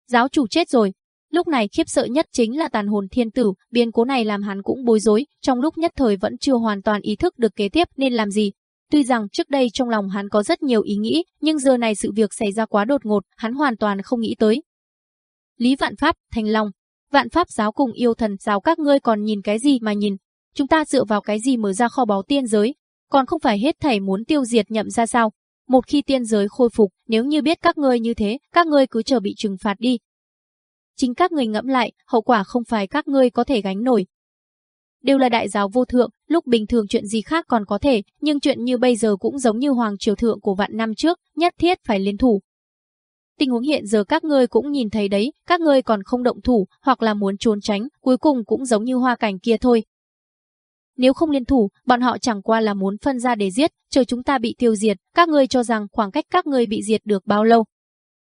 S1: Giáo chủ chết rồi. Lúc này khiếp sợ nhất chính là tàn hồn thiên tử, biến cố này làm hắn cũng bối rối, trong lúc nhất thời vẫn chưa hoàn toàn ý thức được kế tiếp nên làm gì. Tuy rằng trước đây trong lòng hắn có rất nhiều ý nghĩ, nhưng giờ này sự việc xảy ra quá đột ngột, hắn hoàn toàn không nghĩ tới. Lý Vạn Pháp, Thành Long, Vạn Pháp giáo cùng yêu thần giáo các ngươi còn nhìn cái gì mà nhìn, chúng ta dựa vào cái gì mở ra kho báu tiên giới, còn không phải hết thảy muốn tiêu diệt nhậm ra sao, một khi tiên giới khôi phục, nếu như biết các ngươi như thế, các ngươi cứ chờ bị trừng phạt đi. Chính các ngươi ngẫm lại, hậu quả không phải các ngươi có thể gánh nổi. Đều là đại giáo vô thượng, lúc bình thường chuyện gì khác còn có thể, nhưng chuyện như bây giờ cũng giống như hoàng triều thượng của vạn năm trước, nhất thiết phải liên thủ, Tình huống hiện giờ các ngươi cũng nhìn thấy đấy, các ngươi còn không động thủ, hoặc là muốn trốn tránh, cuối cùng cũng giống như hoa cảnh kia thôi, nếu không liên thủ, bọn họ chẳng qua là muốn phân ra để giết, chờ chúng ta bị tiêu diệt, các ngươi cho rằng khoảng cách các ngươi bị diệt được bao lâu.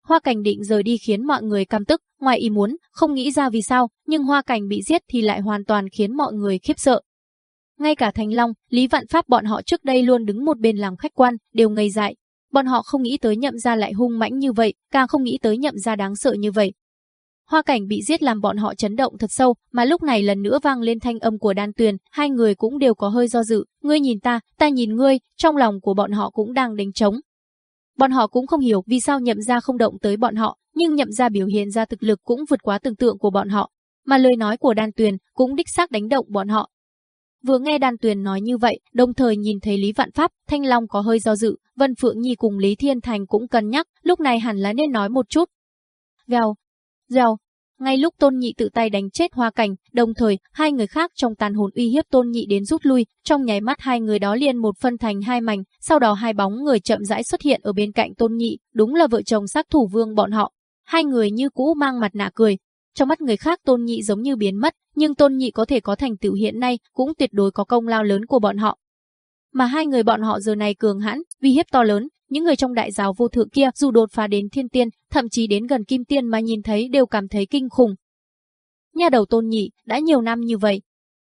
S1: Hoa Cảnh định rời đi khiến mọi người cam tức, ngoài ý muốn, không nghĩ ra vì sao, nhưng Hoa Cảnh bị giết thì lại hoàn toàn khiến mọi người khiếp sợ. Ngay cả Thành Long, Lý Vạn Pháp bọn họ trước đây luôn đứng một bên làm khách quan, đều ngây dại. Bọn họ không nghĩ tới nhậm ra lại hung mãnh như vậy, càng không nghĩ tới nhậm ra đáng sợ như vậy, Hoa cảnh bị giết làm bọn họ chấn động thật sâu, mà lúc này lần nữa vang lên thanh âm của đan tuyền, hai người cũng đều có hơi do dự, ngươi nhìn ta, ta nhìn ngươi, trong lòng của bọn họ cũng đang đánh trống. Bọn họ cũng không hiểu vì sao nhậm ra không động tới bọn họ, nhưng nhậm ra biểu hiện ra thực lực cũng vượt quá tưởng tượng của bọn họ, mà lời nói của đan tuyền cũng đích xác đánh động bọn họ. Vừa nghe đan tuyền nói như vậy, đồng thời nhìn thấy Lý Vạn Pháp, Thanh Long có hơi do dự, Vân Phượng Nhi cùng Lý Thiên Thành cũng cân nhắc, lúc này hẳn là nên nói một chút. Gào, Gieo. Ngay lúc Tôn Nhị tự tay đánh chết Hoa Cảnh, đồng thời hai người khác trong tàn hồn uy hiếp Tôn Nhị đến rút lui, trong nháy mắt hai người đó liền một phân thành hai mảnh, sau đó hai bóng người chậm rãi xuất hiện ở bên cạnh Tôn Nhị, đúng là vợ chồng sát thủ vương bọn họ. Hai người như cũ mang mặt nạ cười, trong mắt người khác Tôn Nhị giống như biến mất, nhưng Tôn Nhị có thể có thành tựu hiện nay cũng tuyệt đối có công lao lớn của bọn họ. Mà hai người bọn họ giờ này cường hãn, uy hiếp to lớn, những người trong đại giáo vô thượng kia dù đột phá đến thiên tiên, thậm chí đến gần kim tiên mà nhìn thấy đều cảm thấy kinh khủng. Nhà đầu tôn nhị, đã nhiều năm như vậy.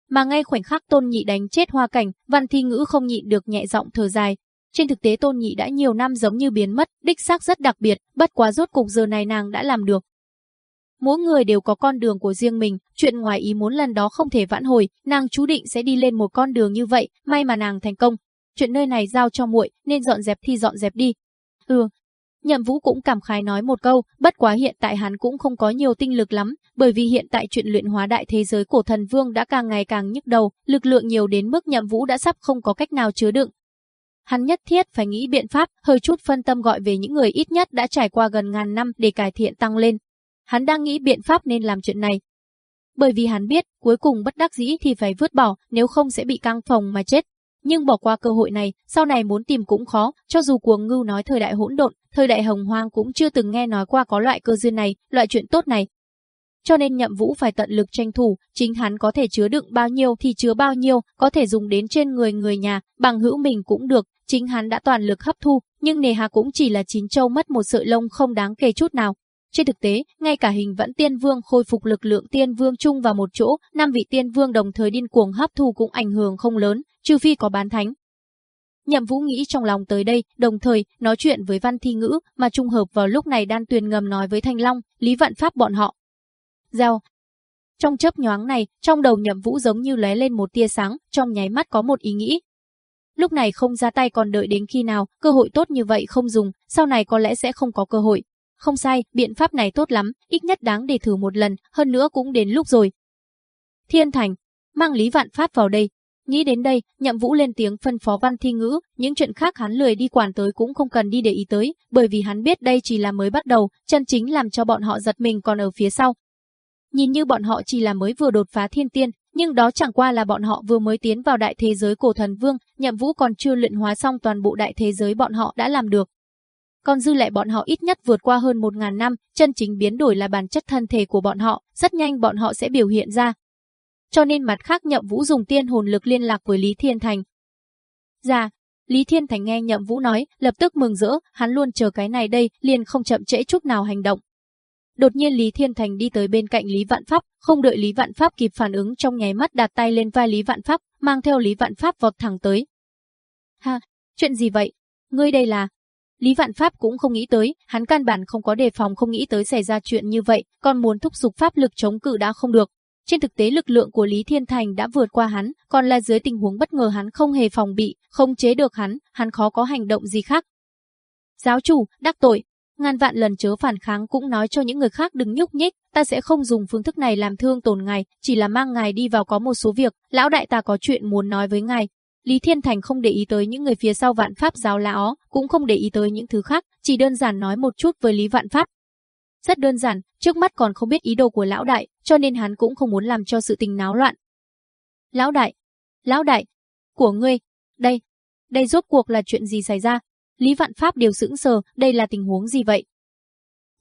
S1: Mà ngay khoảnh khắc tôn nhị đánh chết hoa cảnh, văn thi ngữ không nhịn được nhẹ giọng thở dài. Trên thực tế tôn nhị đã nhiều năm giống như biến mất, đích xác rất đặc biệt, bất quá rốt cục giờ này nàng đã làm được mỗi người đều có con đường của riêng mình, chuyện ngoài ý muốn lần đó không thể vãn hồi, nàng chú định sẽ đi lên một con đường như vậy, may mà nàng thành công, chuyện nơi này giao cho muội nên dọn dẹp thì dọn dẹp đi. Ừ. Nhậm Vũ cũng cảm khái nói một câu, bất quá hiện tại hắn cũng không có nhiều tinh lực lắm, bởi vì hiện tại chuyện luyện hóa đại thế giới của thần vương đã càng ngày càng nhức đầu, lực lượng nhiều đến mức Nhậm Vũ đã sắp không có cách nào chứa đựng. Hắn nhất thiết phải nghĩ biện pháp, hơi chút phân tâm gọi về những người ít nhất đã trải qua gần ngàn năm để cải thiện tăng lên. Hắn đang nghĩ biện pháp nên làm chuyện này. Bởi vì hắn biết, cuối cùng bất đắc dĩ thì phải vứt bỏ, nếu không sẽ bị căng phòng mà chết, nhưng bỏ qua cơ hội này, sau này muốn tìm cũng khó, cho dù cuồng ngưu nói thời đại hỗn độn, thời đại hồng hoang cũng chưa từng nghe nói qua có loại cơ duyên này, loại chuyện tốt này. Cho nên nhậm vũ phải tận lực tranh thủ, chính hắn có thể chứa đựng bao nhiêu thì chứa bao nhiêu, có thể dùng đến trên người người nhà, bằng hữu mình cũng được, chính hắn đã toàn lực hấp thu, nhưng nề hà cũng chỉ là chín châu mất một sợi lông không đáng kể chút nào, trên thực tế, ngay cả hình vẫn tiên vương khôi phục lực lượng tiên vương chung vào một chỗ, năm vị tiên vương đồng thời điên cuồng hấp thu cũng ảnh hưởng không lớn, trừ phi có bán thánh. Nhậm Vũ nghĩ trong lòng tới đây, đồng thời nói chuyện với Văn Thi Ngữ, mà trung hợp vào lúc này Đan Tuyền ngầm nói với Thanh Long, Lý vạn Pháp bọn họ. gieo Trong chớp nhoáng này, trong đầu Nhậm Vũ giống như lé lên một tia sáng, trong nháy mắt có một ý nghĩ. Lúc này không ra tay còn đợi đến khi nào, cơ hội tốt như vậy không dùng, sau này có lẽ sẽ không có cơ hội. Không sai, biện pháp này tốt lắm, ít nhất đáng để thử một lần, hơn nữa cũng đến lúc rồi. Thiên Thành, mang Lý Vạn Phát vào đây. Nghĩ đến đây, Nhậm Vũ lên tiếng phân phó văn thi ngữ, những chuyện khác hắn lười đi quản tới cũng không cần đi để ý tới, bởi vì hắn biết đây chỉ là mới bắt đầu, chân chính làm cho bọn họ giật mình còn ở phía sau. Nhìn như bọn họ chỉ là mới vừa đột phá thiên tiên, nhưng đó chẳng qua là bọn họ vừa mới tiến vào đại thế giới cổ thần vương, Nhậm Vũ còn chưa luyện hóa xong toàn bộ đại thế giới bọn họ đã làm được, còn dư lại bọn họ ít nhất vượt qua hơn 1.000 năm, chân chính biến đổi là bản chất thân thể của bọn họ, rất nhanh bọn họ sẽ biểu hiện ra. Cho nên mặt khác Nhậm Vũ dùng tiên hồn lực liên lạc với Lý Thiên Thành. Dạ, Lý Thiên Thành nghe Nhậm Vũ nói, lập tức mừng rỡ, hắn luôn chờ cái này đây, liền không chậm trễ chút nào hành động. Đột nhiên Lý Thiên Thành đi tới bên cạnh Lý Vạn Pháp, không đợi Lý Vạn Pháp kịp phản ứng trong nháy mắt đặt tay lên vai Lý Vạn Pháp, mang theo Lý Vạn Pháp vọt thẳng tới. Ha, chuyện gì vậy? Ngươi đây là? Lý Vạn Pháp cũng không nghĩ tới, hắn căn bản không có đề phòng không nghĩ tới xảy ra chuyện như vậy, còn muốn thúc giục pháp lực chống cự đã không được. Trên thực tế lực lượng của Lý Thiên Thành đã vượt qua hắn, còn là dưới tình huống bất ngờ hắn không hề phòng bị, không chế được hắn, hắn khó có hành động gì khác. Giáo chủ, đắc tội, ngàn vạn lần chớ phản kháng cũng nói cho những người khác đừng nhúc nhích, ta sẽ không dùng phương thức này làm thương tổn ngài, chỉ là mang ngài đi vào có một số việc, lão đại ta có chuyện muốn nói với ngài, Lý Thiên Thành không để ý tới những người phía sau vạn pháp giáo lão, cũng không để ý tới những thứ khác, chỉ đơn giản nói một chút với Lý Vạn Pháp. Rất đơn giản, trước mắt còn không biết ý đồ của lão đại, cho nên hắn cũng không muốn làm cho sự tình náo loạn. Lão đại, lão đại, của ngươi, đây, đây rốt cuộc là chuyện gì xảy ra? Lý Vạn Pháp đều sững sờ, đây là tình huống gì vậy?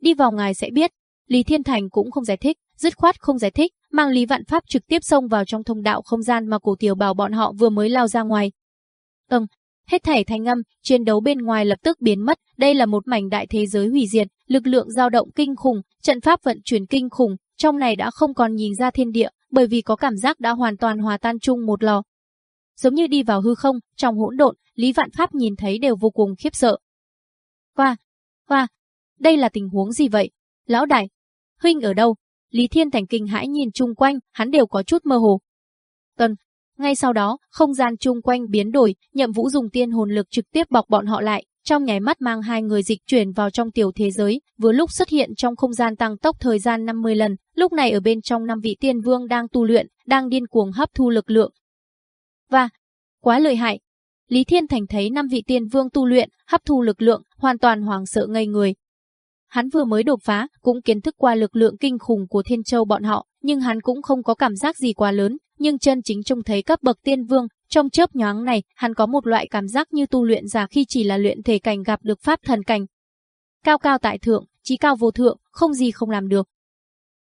S1: Đi vào ngài sẽ biết, Lý Thiên Thành cũng không giải thích, dứt khoát không giải thích, mang Lý Vạn Pháp trực tiếp xông vào trong thông đạo không gian mà cổ tiểu bào bọn họ vừa mới lao ra ngoài. Ừm, hết thảy thanh âm, chiến đấu bên ngoài lập tức biến mất, đây là một mảnh đại thế giới hủy diệt, lực lượng dao động kinh khủng, trận pháp vận chuyển kinh khủng, trong này đã không còn nhìn ra thiên địa, bởi vì có cảm giác đã hoàn toàn hòa tan chung một lò. Giống như
S2: đi vào hư không, trong hỗn độn, Lý Vạn Pháp nhìn thấy đều vô cùng khiếp sợ. Hoa, hoa, đây là tình huống gì vậy? Lão đại, huynh ở đâu? Lý Thiên Thành kinh hãi nhìn chung quanh, hắn đều có chút mơ hồ. Tần, ngay sau đó, không gian
S1: chung quanh biến đổi, Nhậm Vũ dùng tiên hồn lực trực tiếp bọc bọn họ lại, trong nháy mắt mang hai người dịch chuyển vào trong tiểu thế giới, vừa lúc xuất hiện trong không gian tăng tốc thời gian 50 lần, lúc này ở bên trong năm vị tiên vương đang tu luyện, đang điên cuồng hấp thu lực lượng. Và, quá lợi hại. Lý Thiên Thành thấy năm vị tiên vương tu luyện, hấp thu lực lượng, hoàn toàn hoàng sợ ngây người, Hắn vừa mới đột phá, cũng kiến thức qua lực lượng kinh khủng của Thiên Châu bọn họ, nhưng hắn cũng không có cảm giác gì quá lớn, nhưng chân chính trông thấy các bậc tiên vương, trong chớp nhoáng này, hắn có một loại cảm giác như tu luyện giả khi chỉ là luyện thể cảnh gặp được pháp thần cảnh. Cao cao tại thượng, trí cao vô thượng, không gì không làm được.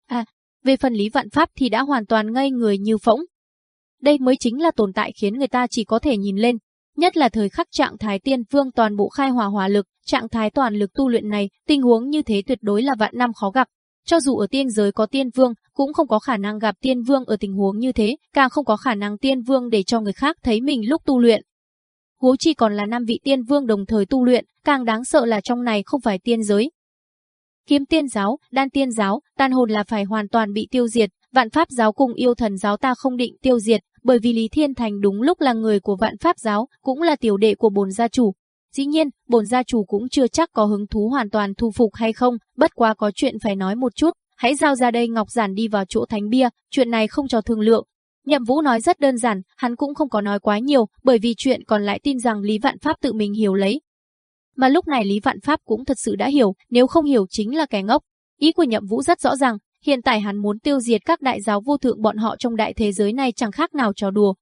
S1: À, về phần lý vạn pháp thì đã hoàn toàn ngây người như phỗng. Đây mới chính là tồn tại khiến người ta chỉ có thể nhìn lên, nhất là thời khắc trạng thái tiên vương toàn bộ khai hòa hòa lực, trạng thái toàn lực tu luyện này, tình huống như thế tuyệt đối là vạn năm khó gặp. Cho dù ở tiên giới có tiên vương, cũng không có khả năng gặp tiên vương ở tình huống như thế, càng không có khả năng tiên vương để cho người khác thấy mình lúc tu luyện. hố chi còn là năm vị tiên vương đồng thời tu luyện, càng đáng sợ là trong này không phải tiên giới. Kiếm tiên giáo, đan tiên giáo, tan hồn là phải hoàn toàn bị tiêu diệt, vạn pháp giáo cùng yêu thần giáo ta không định tiêu diệt, bởi vì Lý Thiên Thành đúng lúc là người của vạn pháp giáo, cũng là tiểu đệ của bồn gia chủ. Dĩ nhiên, bồn gia chủ cũng chưa chắc có hứng thú hoàn toàn thu phục hay không, bất quá có chuyện phải nói một chút, hãy giao ra đây Ngọc Giản đi vào chỗ thánh bia, chuyện này không cho thương lượng. Nhậm Vũ nói rất đơn giản, hắn cũng không có nói quá nhiều, bởi vì chuyện còn lại tin rằng Lý Vạn Pháp tự mình hiểu lấy. Mà lúc này Lý Vạn Pháp cũng thật sự đã hiểu, nếu không hiểu chính là kẻ ngốc. Ý của Nhậm Vũ rất rõ ràng, Hiện tại hắn muốn tiêu diệt các đại giáo vô thượng bọn họ trong đại thế giới này chẳng khác nào trò đùa.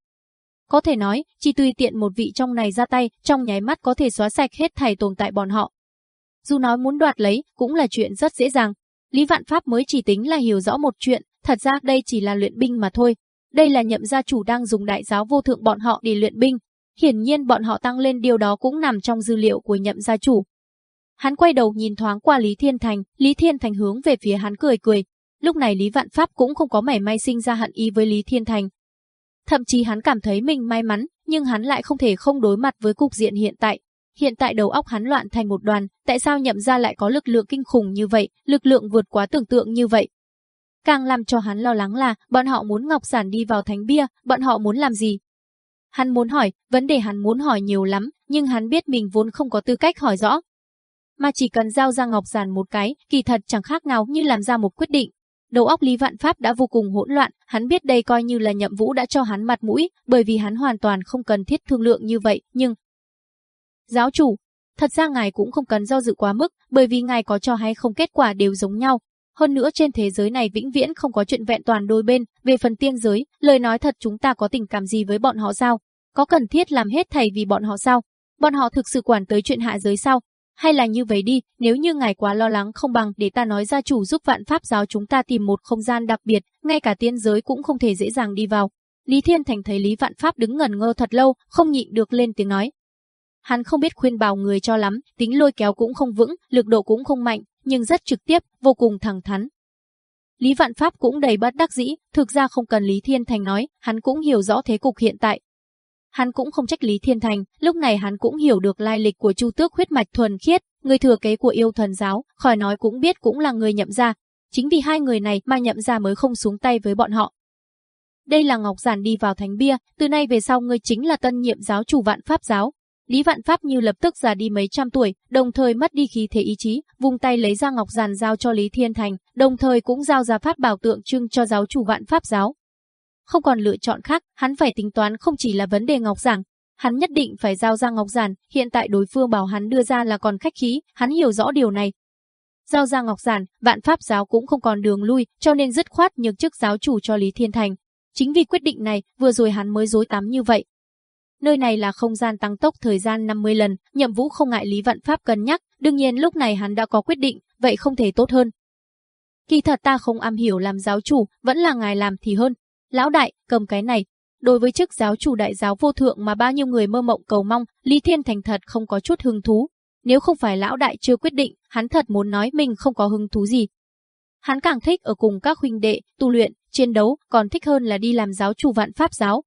S1: Có thể nói, chỉ tùy tiện một vị trong này ra tay, trong nháy mắt có thể xóa sạch hết thảy tồn tại bọn họ. Dù nói muốn đoạt lấy, cũng là chuyện rất dễ dàng. Lý Vạn Pháp mới chỉ tính là hiểu rõ một chuyện, thật ra đây chỉ là luyện binh mà thôi. Đây là nhậm gia chủ đang dùng đại giáo vô thượng bọn họ để luyện binh. Hiển nhiên bọn họ tăng lên điều đó cũng nằm trong dư liệu của nhậm gia chủ. Hắn quay đầu nhìn thoáng qua Lý Thiên Thành, Lý Thiên Thành hướng về phía hắn cười cười, Lúc này Lý Vạn Pháp cũng không có mảy may sinh ra hận ý với Lý Thiên Thành. Thậm chí hắn cảm thấy mình may mắn, nhưng hắn lại không thể không đối mặt với cục diện hiện tại. Hiện tại đầu óc hắn loạn thành một đoàn, tại sao nhậm ra lại có lực lượng kinh khủng như vậy, lực lượng vượt quá tưởng tượng như vậy. Càng làm cho hắn lo lắng là, bọn họ muốn Ngọc Giản đi vào thánh bia, bọn họ muốn làm gì, Hắn muốn hỏi, vấn đề hắn muốn hỏi nhiều lắm, nhưng hắn biết mình vốn không có tư cách hỏi rõ. Mà chỉ cần giao ra Ngọc Giản một cái, kỳ thật chẳng khác nào như làm ra một quyết định, Đầu óc Lý Vạn Pháp đã vô cùng hỗn loạn, hắn biết đây coi như là nhậm vũ đã cho hắn mặt mũi, bởi vì hắn hoàn toàn không cần thiết thương lượng như vậy, nhưng... Giáo chủ, thật ra ngài cũng không cần do dự quá mức, bởi vì ngài có cho hay không kết quả đều giống nhau. Hơn nữa trên thế giới này vĩnh viễn không có chuyện vẹn toàn đôi bên, về phần tiên giới, lời nói thật chúng ta có tình cảm gì với bọn họ sao? Có cần thiết làm hết thầy vì bọn họ sao? Bọn họ thực sự quản tới chuyện hạ giới sao? Hay là như vậy đi, nếu như ngài quá lo lắng không bằng để ta nói gia chủ giúp vạn pháp giáo chúng ta tìm một không gian đặc biệt, ngay cả tiên giới cũng không thể dễ dàng đi vào. Lý Thiên Thành thấy Lý Vạn Pháp đứng ngẩn ngơ thật lâu, không nhịn được lên tiếng nói. Hắn không biết khuyên bảo người cho lắm, tính lôi kéo cũng không vững, lực độ cũng không mạnh, nhưng rất trực tiếp, vô cùng thẳng thắn. Lý Vạn Pháp cũng đầy bất đắc dĩ, thực ra không cần Lý Thiên Thành nói, hắn cũng hiểu rõ thế cục hiện tại, Hắn cũng không trách Lý Thiên Thành, lúc này hắn cũng hiểu được lai lịch của Chu Tước huyết mạch thuần khiết, người thừa kế của yêu thần giáo, khỏi nói cũng biết cũng là người nhậm gia. Chính vì hai người này mà nhậm gia mới không xuống tay với bọn họ. Đây là Ngọc Giản đi vào thánh bia, từ nay về sau ngươi chính là tân nhiệm giáo chủ vạn pháp giáo. Lý vạn pháp như lập tức già đi mấy trăm tuổi, đồng thời mất đi khí thế ý chí, vùng tay lấy ra Ngọc Giản giao cho Lý Thiên Thành, đồng thời cũng giao ra pháp bảo tượng trưng cho giáo chủ vạn pháp giáo, không còn lựa chọn khác, hắn phải tính toán không chỉ là vấn đề Ngọc Giảng, hắn nhất định phải giao ra Ngọc Giản, hiện tại đối phương bảo hắn đưa ra là còn khách khí, hắn hiểu rõ điều này. Giao ra Ngọc Giản, vạn pháp giáo cũng không còn đường lui, cho nên dứt khoát nhường chức giáo chủ cho Lý Thiên Thành. Chính vì quyết định này, vừa rồi hắn mới dối tắm như vậy. Nơi này là không gian tăng tốc thời gian 50 lần, nhậm vũ không ngại Lý Vạn Pháp cân nhắc, đương nhiên lúc này hắn đã có quyết định, vậy không thể tốt hơn. Kỳ thật ta không am hiểu làm giáo chủ, vẫn là ngài làm thì hơn, Lão đại, cầm cái này. Đối với chức giáo chủ đại giáo vô thượng mà bao nhiêu người mơ mộng cầu mong, Lý Thiên Thành thật không có chút hứng thú. Nếu không phải lão đại chưa quyết định, hắn thật muốn nói mình không có hứng thú gì. Hắn càng thích ở cùng các huynh đệ, tu luyện, chiến đấu, còn thích hơn là đi làm giáo chủ vạn pháp giáo.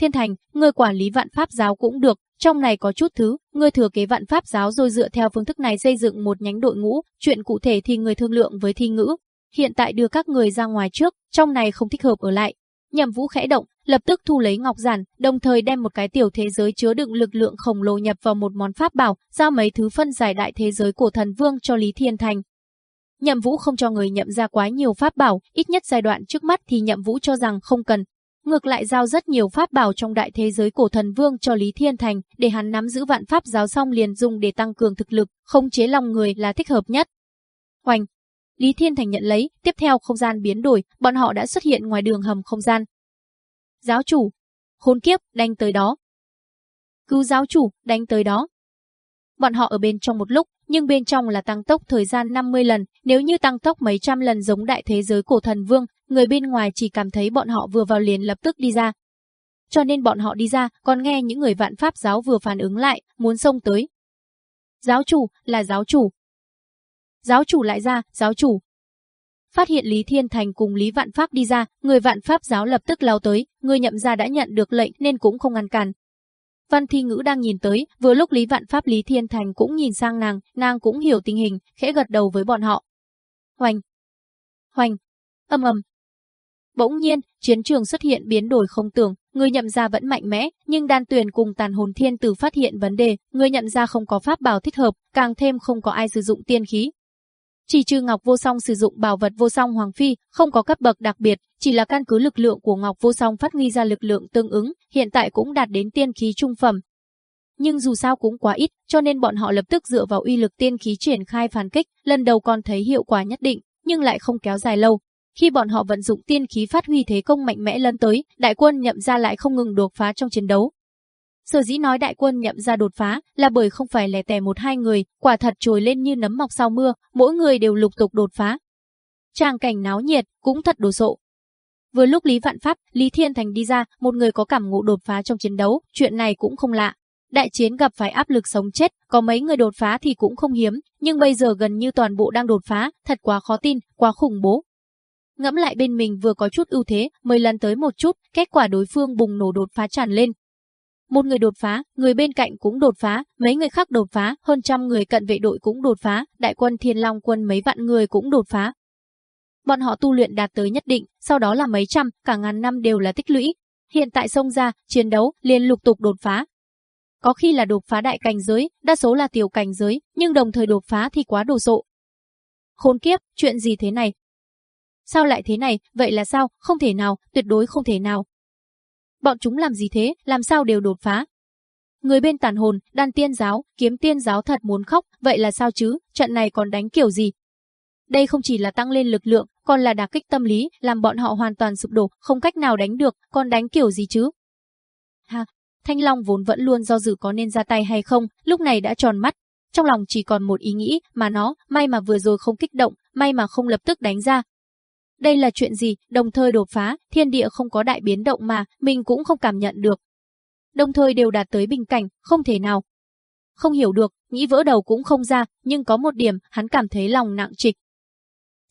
S1: Thiên Thành, người quản lý vạn pháp giáo cũng được, trong này có chút thứ, người thừa kế vạn pháp giáo rồi dựa theo phương thức này xây dựng một nhánh đội ngũ, chuyện cụ thể thì người thương lượng với thi ngữ, hiện tại đưa các người ra ngoài trước, trong này không thích hợp ở lại. Nhậm Vũ khẽ động, lập tức thu lấy ngọc giản, đồng thời đem một cái tiểu thế giới chứa đựng lực lượng khổng lồ nhập vào một món pháp bảo, giao mấy thứ phân giải đại thế giới của thần vương cho Lý Thiên Thành. Nhậm Vũ không cho người nhậm ra quá nhiều pháp bảo, ít nhất giai đoạn trước mắt thì Nhậm Vũ cho rằng không cần. Ngược lại giao rất nhiều pháp bảo trong đại thế giới cổ thần vương cho Lý Thiên Thành, để hắn nắm giữ vạn pháp giáo xong liền dùng để tăng cường thực lực, khống chế lòng người là thích hợp nhất. Hoành, Lý Thiên Thành nhận lấy, tiếp theo không gian biến đổi,
S2: bọn họ đã xuất hiện ngoài đường hầm không gian. Giáo chủ, khốn kiếp, đánh tới đó. Cứu giáo chủ, đánh tới đó. Bọn họ ở bên trong một lúc, nhưng
S1: bên trong là tăng tốc thời gian 50 lần, nếu như tăng tốc mấy trăm lần giống đại thế giới cổ thần vương, người bên ngoài chỉ cảm thấy bọn họ vừa vào liền lập tức đi ra. Cho nên bọn họ đi ra, còn nghe những người vạn pháp giáo vừa phản ứng lại, muốn xông tới. Giáo chủ, là giáo chủ, Giáo chủ lại ra, giáo chủ. Phát hiện Lý Thiên Thành cùng Lý Vạn Pháp đi ra, người Vạn Pháp giáo lập tức lao tới, người nhậm ra đã nhận được lệnh nên cũng không ngăn cản.
S2: Văn Thi Ngữ đang nhìn tới, vừa lúc Lý Vạn Pháp Lý Thiên Thành cũng nhìn sang nàng, nàng cũng hiểu tình hình, khẽ gật đầu với bọn họ. Hoành! Hoành! Âm âm Bỗng nhiên, chiến trường xuất hiện biến đổi không tưởng, người nhậm ra vẫn mạnh mẽ, nhưng
S1: đan tuyển cùng tàn hồn thiên tử phát hiện vấn đề, người nhậm ra không có pháp bảo thích hợp, càng thêm không có ai sử dụng tiên khí, chỉ trừ Ngọc Vô Song sử dụng bảo vật Vô Song Hoàng Phi, không có cấp bậc đặc biệt, chỉ là căn cứ lực lượng của Ngọc Vô Song phát huy ra lực lượng tương ứng, hiện tại cũng đạt đến tiên khí trung phẩm. Nhưng dù sao cũng quá ít, cho nên bọn họ lập tức dựa vào uy lực tiên khí triển khai phản kích, lần đầu còn thấy hiệu quả nhất định, nhưng lại không kéo dài lâu. Khi bọn họ vận dụng tiên khí phát huy thế công mạnh mẽ lần tới, đại quân nhậm ra lại không ngừng đột phá trong chiến đấu, Sở dĩ nói đại quân nhậm ra đột phá là bởi không phải lẻ tẻ một hai người, quả thật trồi lên như nấm mọc sau mưa, mỗi người đều lục tục đột phá. Tràng cảnh náo nhiệt, cũng thật đồ sộ. Vừa lúc Lý Vạn Pháp, Lý Thiên Thành đi ra, một người có cảm ngộ đột phá trong chiến đấu, chuyện này cũng không lạ. Đại chiến gặp phải áp lực sống chết, có mấy người đột phá thì cũng không hiếm, nhưng bây giờ gần như toàn bộ đang đột phá, thật quá khó tin, quá khủng bố, ngẫm lại bên mình vừa có chút ưu thế, mười lần tới một chút, kết quả đối phương bùng nổ đột phá tràn lên, một người đột phá, người bên cạnh cũng đột phá, mấy người khác đột phá, hơn trăm người cận vệ đội cũng đột phá, đại quân Thiên Long quân mấy vạn người cũng đột phá. Bọn họ tu luyện đạt tới nhất định, sau đó là mấy trăm, cả ngàn năm đều là tích lũy. Hiện tại sông ra, chiến đấu, liên lục tục đột phá. Có khi là đột phá đại cảnh giới, đa số là tiểu cảnh giới, nhưng đồng thời đột phá thì quá đồ sộ. Khốn kiếp, chuyện gì thế này, Sao lại thế này, vậy là sao, không thể nào, tuyệt đối không thể nào. Bọn chúng làm gì thế, làm sao đều đột phá, Người bên tàn hồn, đan tiên giáo, kiếm tiên giáo thật muốn khóc, vậy là sao chứ, trận này còn đánh kiểu gì? Đây không chỉ là tăng lên lực lượng, còn là đả kích tâm lý, làm bọn họ hoàn toàn sụp đổ, không cách nào đánh được, còn đánh kiểu gì chứ? Ha, Thanh Long vốn vẫn luôn do dự có nên ra tay hay không, lúc này đã tròn mắt. Trong lòng chỉ còn một ý nghĩ, mà nó, may mà vừa rồi không kích động, may mà không lập tức đánh ra, đây là chuyện gì, đồng thời đột phá, thiên địa không có đại biến động mà, mình cũng không cảm nhận được. Đồng thời đều đạt tới bình cảnh, không thể nào. Không hiểu được, nghĩ vỡ đầu cũng không ra, nhưng có một điểm, hắn cảm thấy lòng nặng trịch.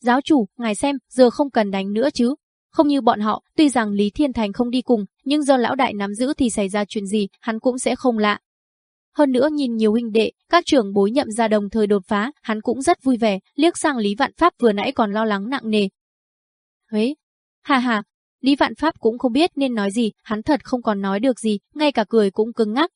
S1: Giáo chủ, ngài xem, giờ không cần đánh nữa chứ. Không như bọn họ, tuy rằng Lý Thiên Thành không đi cùng, nhưng do lão đại nắm giữ thì xảy ra chuyện gì, hắn cũng sẽ không lạ. Hơn nữa nhìn nhiều huynh đệ, các trưởng bối nhậm ra đồng thời đột phá, hắn cũng rất vui vẻ, liếc sang Lý Vạn Pháp vừa nãy còn lo lắng nặng nề, Huế. Hà hà, Lý Vạn Pháp cũng không biết nên nói gì, hắn thật không còn nói được gì, ngay cả cười cũng cứng ngắc.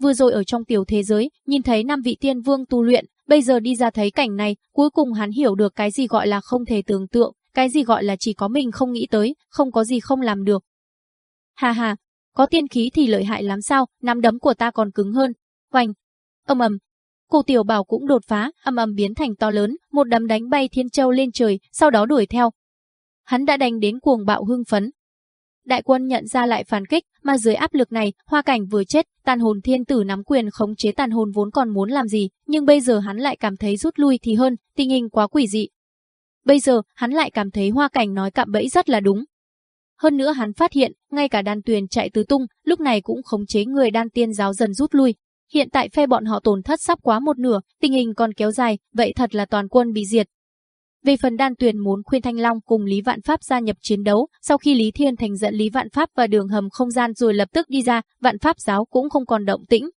S1: Vừa rồi ở trong tiểu thế giới, nhìn thấy năm vị tiên vương tu luyện, bây giờ đi ra thấy cảnh này, cuối cùng hắn hiểu được cái gì gọi là không thể tưởng tượng, cái gì gọi là chỉ có mình không nghĩ tới, không có gì không làm được. Hà hà, có tiên khí thì lợi hại lắm sao, nắm đấm của ta còn cứng hơn. Hoành, âm ầm. cô tiểu bảo cũng đột phá, âm ầm biến thành to lớn, một đấm đánh bay thiên châu lên trời, sau đó đuổi theo, hắn đã đánh đến cuồng bạo hưng phấn. Đại quân nhận ra lại phản kích, mà dưới áp lực này, hoa cảnh vừa chết, tàn hồn thiên tử nắm quyền khống chế tàn hồn vốn còn muốn làm gì, nhưng bây giờ hắn lại cảm thấy rút lui thì hơn, tình hình quá quỷ dị. Bây giờ, hắn lại cảm thấy hoa cảnh nói cạm bẫy rất là đúng. Hơn nữa hắn phát hiện, ngay cả đan tuyền chạy tứ tung, lúc này cũng khống chế người đan tiên giáo dần rút lui. Hiện tại phe bọn họ tổn thất sắp quá một nửa, tình hình còn kéo dài, vậy thật là toàn quân bị diệt, về phần Đan Tuyền muốn khuyên Thanh Long cùng Lý Vạn Pháp gia nhập chiến đấu, sau khi Lý Thiên Thành dẫn Lý Vạn Pháp vào đường hầm không gian rồi lập tức đi ra, Vạn Pháp giáo cũng không còn động tĩnh.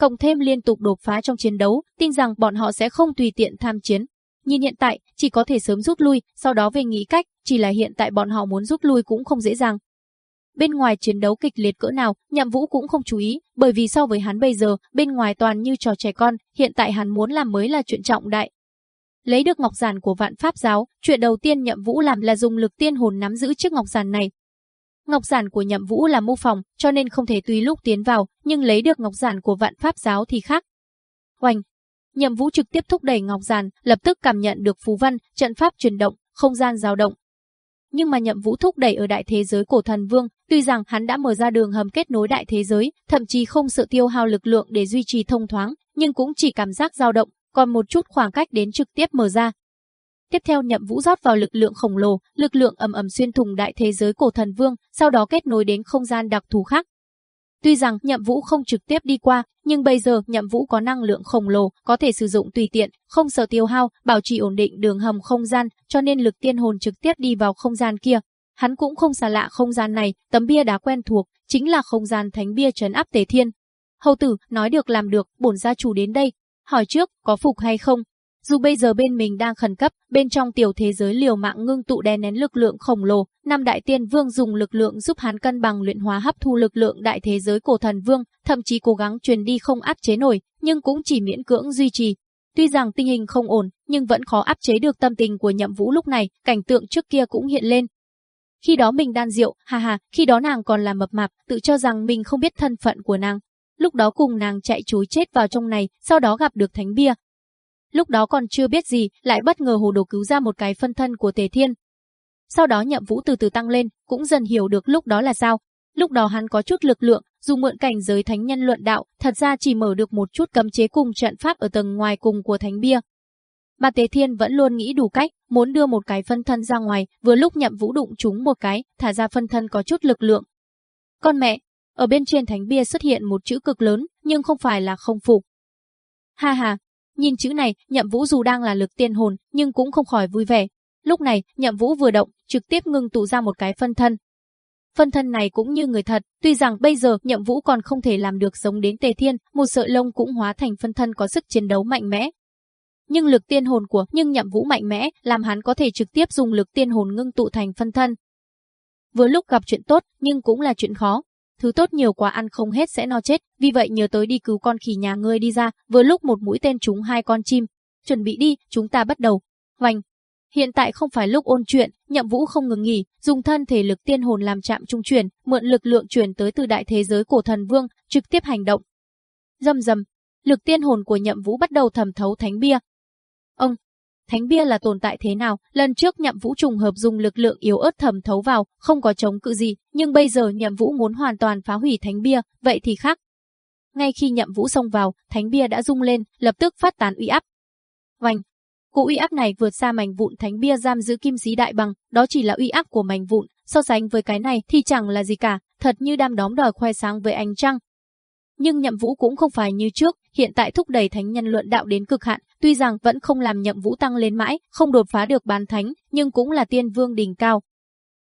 S1: Cộng thêm liên tục đột phá trong chiến đấu, tin rằng bọn họ sẽ không tùy tiện tham chiến. Nhìn hiện tại, chỉ có thể sớm rút lui, sau đó về nghĩ cách, chỉ là hiện tại bọn họ muốn rút lui cũng không dễ dàng. Bên ngoài chiến đấu kịch liệt cỡ nào, Nhậm Vũ cũng không chú ý, bởi vì so với hắn bây giờ, bên ngoài toàn như trò trẻ con, hiện tại hắn muốn làm mới là chuyện trọng đại, Lấy được ngọc giản của vạn pháp giáo, chuyện đầu tiên Nhậm Vũ làm là dùng lực tiên hồn nắm giữ chiếc ngọc giản này. Ngọc giản của Nhậm Vũ là mô phòng, cho nên không thể tùy lúc tiến vào, nhưng lấy được ngọc giản của vạn pháp giáo thì khác. Oanh! Nhậm Vũ trực tiếp thúc đẩy ngọc giản, lập tức cảm nhận được phù văn, trận pháp chuyển động, không gian dao động, nhưng mà nhậm vũ thúc đẩy ở đại thế giới cổ thần vương, tuy rằng hắn đã mở ra đường hầm kết nối đại thế giới, thậm chí không sợ tiêu hao lực lượng để duy trì thông thoáng, nhưng cũng chỉ cảm giác dao động, còn một chút khoảng cách đến trực tiếp mở ra. Tiếp theo Nhậm Vũ rót vào lực lượng khổng lồ, lực lượng ầm ầm xuyên thủng đại thế giới cổ thần vương, sau đó kết nối đến không gian đặc thù khác. Tuy rằng Nhậm Vũ không trực tiếp đi qua, nhưng bây giờ Nhậm Vũ có năng lượng khổng lồ, có thể sử dụng tùy tiện, không sợ tiêu hao, bảo trì ổn định đường hầm không gian, cho nên lực tiên hồn trực tiếp đi vào không gian kia. Hắn cũng không xa lạ không gian này, tấm bia đá quen thuộc, chính là không gian thánh bia trấn áp tế Thiên. Hầu tử, nói được làm được, bổn gia chủ đến đây, hỏi trước có phục hay không. Dù bây giờ bên mình đang khẩn cấp, bên trong tiểu thế giới liều mạng ngưng tụ đè nén lực lượng khổng lồ, năm đại tiên vương dùng lực lượng giúp hắn cân bằng luyện hóa hấp thu lực lượng đại thế giới cổ thần vương, thậm chí cố gắng truyền đi không áp chế nổi, nhưng cũng chỉ miễn cưỡng duy trì. Tuy rằng tình hình không ổn, nhưng vẫn khó áp chế được tâm tình của Nhậm Vũ lúc này, cảnh tượng trước kia cũng hiện lên. Khi đó mình đan rượu, ha ha. khi đó nàng còn là mập mạp, tự cho rằng mình không biết thân phận của nàng, lúc đó cùng nàng chạy chối chết vào trong này, sau đó gặp được thánh bia. Lúc đó còn chưa biết gì, lại bất ngờ hồ đồ cứu ra một cái phân thân của Tề Thiên. Sau đó nhậm vũ từ từ tăng lên, cũng dần hiểu được lúc đó là sao. Lúc đó hắn có chút lực lượng, dù mượn cảnh giới thánh nhân luận đạo, thật ra chỉ mở được một chút cấm chế cùng trận pháp ở tầng ngoài cùng của thánh bia. Mà Tề Thiên vẫn luôn nghĩ đủ cách, muốn đưa một cái phân thân ra ngoài, vừa lúc nhậm vũ đụng chúng một cái, thả ra phân thân có chút lực lượng. Con mẹ, ở bên trên thánh bia xuất hiện một chữ cực lớn, nhưng không phải là không phục. Ha ha, nhìn chữ này, Nhậm Vũ dù đang là lực tiên hồn, nhưng cũng không khỏi vui vẻ. Lúc này, Nhậm Vũ vừa động, trực tiếp ngưng tụ ra một cái phân thân. Phân thân này cũng như người thật, tuy rằng bây giờ Nhậm Vũ còn không thể làm được giống đến Tề Thiên, một sợi lông cũng hóa thành phân thân có sức chiến đấu mạnh mẽ, nhưng lực tiên hồn của nhưng nhậm vũ mạnh mẽ, làm hắn có thể trực tiếp dùng lực tiên hồn ngưng tụ thành phân thân. Vừa lúc gặp chuyện tốt, nhưng cũng là chuyện khó thứ tốt nhiều quá ăn không hết sẽ no chết, vì vậy nhớ tới đi cứu con khỉ nhà ngươi đi ra, vừa lúc một mũi tên trúng hai con chim. Chuẩn bị đi, chúng ta bắt đầu. Hoành, Hiện tại không phải lúc ôn chuyện, Nhậm Vũ không ngừng nghỉ, dùng thân thể lực tiên hồn làm chạm trung chuyển, mượn lực lượng chuyển tới từ đại thế giới cổ thần vương, trực tiếp hành động. Dầm dầm, lực tiên hồn của Nhậm Vũ bắt đầu thẩm thấu thánh bia, thánh bia là tồn tại thế nào, lần trước nhậm vũ trùng hợp dùng lực lượng yếu ớt thẩm thấu vào, không có chống cự gì, nhưng bây giờ nhậm vũ muốn hoàn toàn phá hủy thánh bia, vậy thì khác. Ngay khi nhậm vũ xông vào, thánh bia đã rung lên, lập tức phát tán uy áp. Vành, Cụ uy áp này vượt xa mảnh vụn thánh bia giam giữ kim sĩ đại bằng, đó chỉ là uy áp của mảnh vụn, so sánh với cái này thì chẳng là gì cả, thật như đam đóm đòi khoe sáng với ánh trăng. Nhưng nhậm vũ cũng không phải như trước, hiện tại thúc đẩy thánh nhân luận đạo đến cực hạn, Tuy rằng vẫn không làm nhậm vũ tăng lên mãi, không đột phá được bán thánh, nhưng cũng là tiên vương đỉnh cao.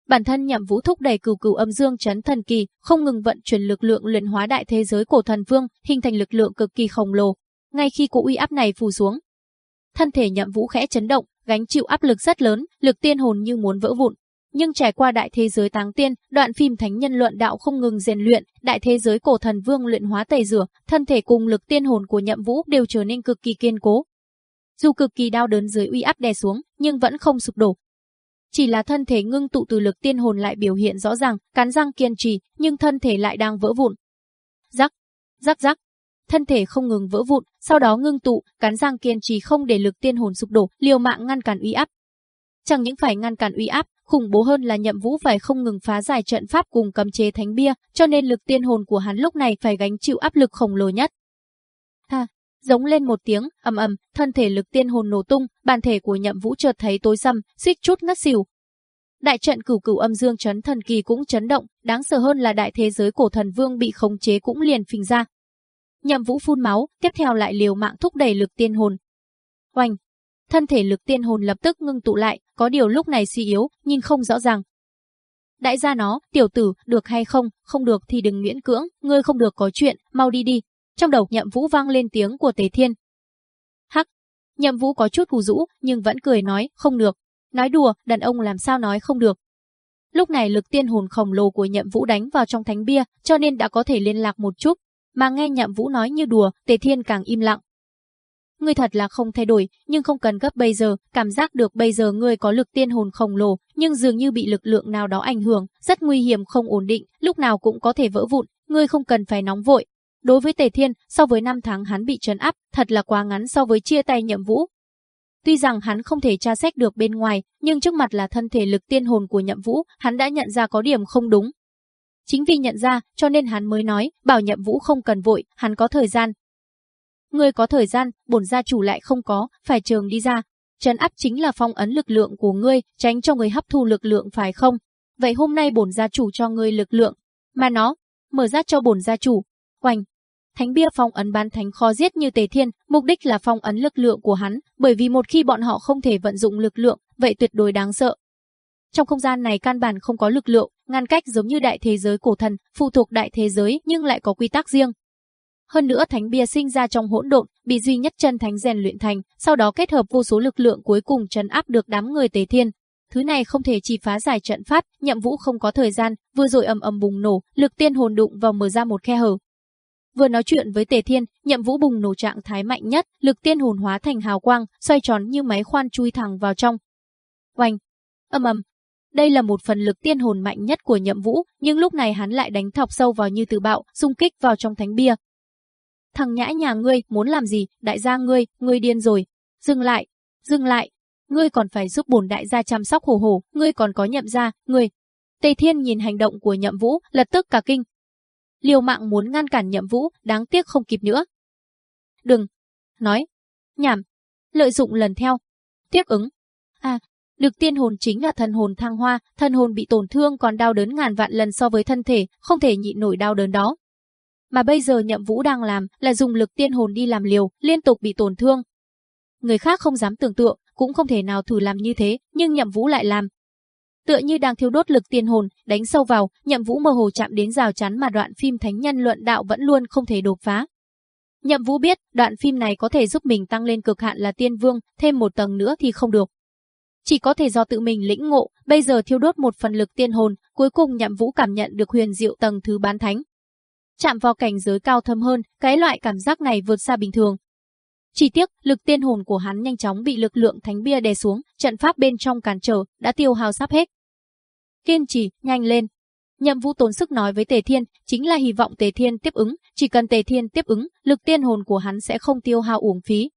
S1: Bản thân nhậm vũ thúc đẩy cửu cửu âm dương chấn thần kỳ, không ngừng vận chuyển lực lượng luyện hóa đại thế giới cổ thần vương, hình thành lực lượng cực kỳ khổng lồ. Ngay khi cụ uy áp này phù xuống, thân thể nhậm vũ khẽ chấn động, gánh chịu áp lực rất lớn, lực tiên hồn như muốn vỡ vụn. Nhưng trải qua đại thế giới táng tiên, đoạn phim thánh nhân luận đạo không ngừng rèn luyện, đại thế giới cổ thần vương luyện hóa tẩy rửa, thân thể cùng lực tiên hồn của Nhậm Vũ đều trở nên cực kỳ kiên cố dù cực kỳ đau đớn dưới uy áp đè xuống, nhưng vẫn không sụp đổ. Chỉ là thân thể ngưng tụ từ lực tiên hồn lại biểu hiện rõ ràng, cắn răng kiên trì, nhưng thân thể lại đang vỡ vụn. Rắc, rắc rắc, thân thể không ngừng vỡ vụn, sau đó ngưng tụ, cắn răng kiên trì không để lực tiên hồn sụp đổ, liều mạng ngăn cản uy áp. Chẳng những phải ngăn cản uy áp, khủng bố hơn là Nhậm Vũ phải không ngừng phá giải trận pháp cùng cấm chế thánh bia, cho nên lực tiên hồn của hắn lúc này phải gánh chịu áp lực khổng lồ nhất giống lên một tiếng, ầm ầm, thân thể lực tiên hồn nổ tung, bản thể của Nhậm Vũ chợt thấy tối sầm, suýt chút ngất xỉu. Đại trận cửu cửu âm dương chấn thần kỳ cũng chấn động, đáng sợ hơn là đại thế giới cổ thần vương bị khống chế cũng liền phình ra. Nhậm Vũ phun máu, tiếp theo lại liều mạng thúc đẩy lực tiên hồn. Oanh! Thân thể lực tiên hồn lập tức ngưng tụ lại, có điều lúc này suy yếu, nhìn không rõ ràng,
S2: đại gia nó, tiểu tử, được hay không, không được thì đừng miễn cưỡng, ngươi không được có chuyện, mau đi đi. Trong đầu nhậm vũ vang lên tiếng của Tề Thiên. Hắc!
S1: Nhậm vũ có chút hù dũ nhưng vẫn cười nói, không được. Nói đùa, đàn ông làm sao nói không được. Lúc này lực tiên hồn khổng lồ của nhậm vũ đánh vào trong thánh bia, cho nên đã có thể liên lạc một chút. Mà nghe nhậm vũ nói như đùa, Tề Thiên càng im lặng. Ngươi thật là không thay đổi, nhưng không cần gấp bây giờ, cảm giác được bây giờ ngươi có lực tiên hồn khổng lồ, nhưng dường như bị lực lượng nào đó ảnh hưởng, rất nguy hiểm không ổn định, lúc nào cũng có thể vỡ vụn, ngươi không cần phải nóng vội, Đối với Tề Thiên, so với năm tháng hắn bị trấn áp, thật là quá ngắn so với chia tay nhậm vũ. Tuy rằng hắn không thể tra xét được bên ngoài, nhưng trước mặt là thân thể lực tiên hồn của nhậm vũ, hắn đã nhận ra có điểm không đúng. Chính vì nhận ra, cho nên hắn mới nói, bảo nhậm vũ không cần vội, hắn có thời gian. Người có thời gian, bổn gia chủ lại không có, phải trường đi ra. Trấn áp chính là phong ấn lực lượng của ngươi, tránh cho người hấp thu lực lượng phải không? Vậy hôm nay bổn gia chủ cho ngươi lực lượng, mà nó mở ra cho bổn gia chủ. Oành, Thánh bia phong ấn ban thánh khó giết như Tề Thiên, mục đích là phong ấn lực lượng của hắn, bởi vì một khi bọn họ không thể vận dụng lực lượng, vậy tuyệt đối đáng sợ. Trong không gian này căn bản không có lực lượng, ngăn cách giống như đại thế giới cổ thần, phụ thuộc đại thế giới nhưng lại có quy tắc riêng. Hơn nữa thánh bia sinh ra trong hỗn độn, bị duy nhất chân thánh rèn luyện thành, sau đó kết hợp vô số lực lượng cuối cùng trấn áp được đám người tế Thiên. Thứ này không thể chỉ phá giải trận pháp, nhậm vũ không có thời gian, vừa rồi ầm ầm bùng nổ, lực tiên hồn đụng vào mở ra một khe hở, Vừa nói chuyện với Tề Thiên, Nhậm Vũ bùng nổ trạng thái mạnh nhất, lực tiên hồn hóa thành hào quang, xoay tròn như máy khoan chui thẳng vào trong. Oanh! ầm ầm! Đây là một phần lực tiên hồn mạnh nhất của Nhậm Vũ, nhưng lúc này hắn lại đánh thọc sâu vào như từ bạo, xung kích vào trong thánh bia. Thằng nhãi nhà ngươi, muốn làm gì, đại gia ngươi, ngươi điên rồi. Dừng lại, dừng lại, ngươi còn phải giúp bổn đại gia chăm sóc hồ hồ, ngươi còn có nhậm gia,
S2: ngươi. Tề Thiên nhìn hành động của Nhậm Vũ, lập tức cả kinh, liều mạng muốn ngăn cản nhậm vũ, đáng tiếc không kịp nữa. Đừng! Nói! Nhảm! Lợi dụng lần theo! Tiếp ứng! À, được tiên hồn chính là thần hồn thăng hoa, thần
S1: hồn bị tổn thương còn đau đớn ngàn vạn lần so với thân thể, không thể nhịn nổi đau đớn đó. Mà bây giờ nhậm vũ đang làm là dùng lực tiên hồn đi làm liều, liên tục bị tổn thương. Người khác không dám tưởng tượng, cũng không thể nào thử làm như thế, nhưng nhậm vũ lại làm, tựa như đang thiếu đốt lực tiên hồn, đánh sâu vào, Nhậm Vũ mơ hồ chạm đến rào chắn mà đoạn phim Thánh Nhân Luận Đạo vẫn luôn không thể đột phá. Nhậm Vũ biết, đoạn phim này có thể giúp mình tăng lên cực hạn là tiên vương, thêm một tầng nữa thì không được. Chỉ có thể do tự mình lĩnh ngộ, bây giờ thiêu đốt một phần lực tiên hồn, cuối cùng Nhậm Vũ cảm nhận được huyền diệu tầng thứ bán thánh. Chạm vào cảnh giới cao thâm hơn, cái loại cảm giác này vượt xa bình thường. Chỉ tiếc, lực tiên hồn của hắn nhanh chóng bị lực lượng thánh bia đè xuống, trận pháp bên trong cản trở, đã tiêu hao sắp hết kiên trì, nhanh lên. Nhậm Vũ tốn sức nói với Tề Thiên, chính là hy vọng Tề Thiên tiếp ứng, chỉ cần Tề Thiên tiếp ứng, lực tiên hồn của hắn sẽ không tiêu hao uổng phí.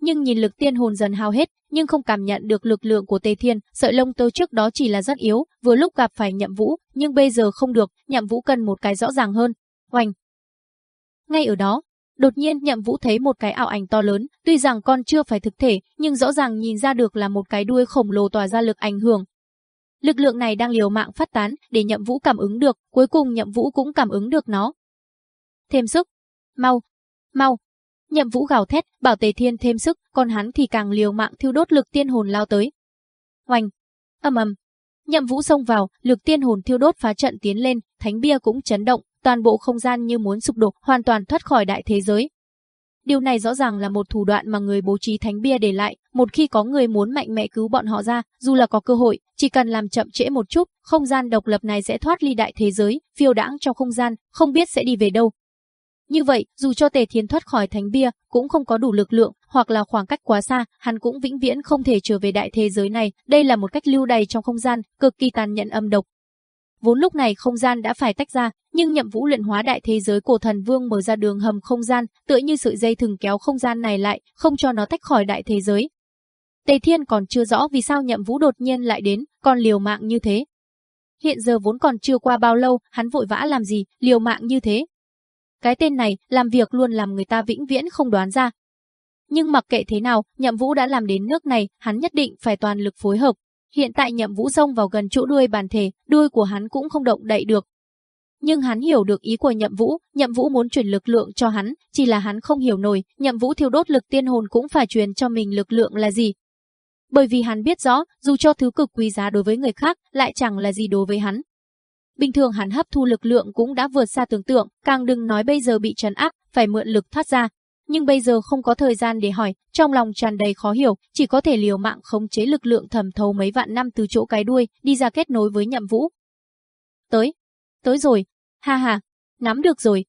S1: Nhưng nhìn lực tiên hồn dần hao hết, nhưng không cảm nhận được lực lượng của Tề Thiên, sợi lông tơ trước đó chỉ là rất yếu, vừa lúc gặp phải Nhậm Vũ, nhưng bây giờ không được, Nhậm Vũ cần một cái rõ ràng hơn. Oanh. Ngay ở đó, đột nhiên Nhậm Vũ thấy một cái ảo ảnh to lớn, tuy rằng con chưa phải thực thể, nhưng rõ ràng nhìn ra được là một cái đuôi khổng lồ tỏa ra lực ảnh hưởng, Lực lượng này đang liều mạng phát tán để Nhậm Vũ cảm ứng được, cuối cùng Nhậm Vũ cũng cảm ứng được nó.
S2: Thêm sức, mau, mau. Nhậm Vũ gào thét, bảo Tề Thiên thêm sức, còn hắn thì càng liều mạng thiêu đốt lực tiên hồn lao tới. hoành, ầm ầm. Nhậm Vũ
S1: xông vào, lực tiên hồn thiêu đốt phá trận tiến lên, thánh bia cũng chấn động, toàn bộ không gian như muốn sụp đổ, hoàn toàn thoát khỏi đại thế giới, Điều này rõ ràng là một thủ đoạn mà người bố trí thánh bia để lại, một khi có người muốn mạnh mẽ cứu bọn họ ra, dù là có cơ hội, chỉ cần làm chậm trễ một chút, không gian độc lập này sẽ thoát ly đại thế giới, phiêu đãng trong không gian, không biết sẽ đi về đâu. Như vậy, dù cho Tề Thiên thoát khỏi thánh bia, cũng không có đủ lực lượng, hoặc là khoảng cách quá xa, hắn cũng vĩnh viễn không thể trở về đại thế giới này, đây là một cách lưu đầy trong không gian, cực kỳ tàn nhẫn âm độc, Vốn lúc này không gian đã phải tách ra, nhưng nhậm vũ luyện hóa đại thế giới của thần vương mở ra đường hầm không gian, tựa như sự dây thừng kéo không gian này lại, không cho nó tách khỏi đại thế giới. Tề Thiên còn chưa rõ vì sao nhậm vũ đột nhiên lại đến, còn liều mạng như thế. Hiện giờ vốn còn chưa qua bao lâu, hắn vội vã làm gì, liều mạng như thế. Cái tên này, làm việc luôn làm người ta vĩnh viễn không đoán ra. Nhưng mặc kệ thế nào, nhậm vũ đã làm đến nước này, hắn nhất định phải toàn lực phối hợp, Hiện tại nhậm vũ xông vào gần chỗ đuôi bàn thể, đuôi của hắn cũng không động đậy được. Nhưng hắn hiểu được ý của nhậm vũ, nhậm vũ muốn truyền lực lượng cho hắn, chỉ là hắn không hiểu nổi, nhậm vũ thiêu đốt lực tiên hồn cũng phải truyền cho mình lực lượng là gì. Bởi vì hắn biết rõ, dù cho thứ cực quý giá đối với người khác, lại chẳng là gì đối với hắn. Bình thường hắn hấp thu lực lượng cũng đã vượt xa tưởng tượng, càng đừng nói bây giờ bị trấn áp, phải mượn lực thoát ra, nhưng bây giờ không có thời gian để hỏi, trong lòng tràn đầy khó hiểu, chỉ có thể liều mạng khống chế lực lượng thầm thấu mấy vạn năm từ chỗ cái đuôi, đi ra kết nối với Nhậm Vũ. Tới, tới rồi, ha ha, nắm được rồi.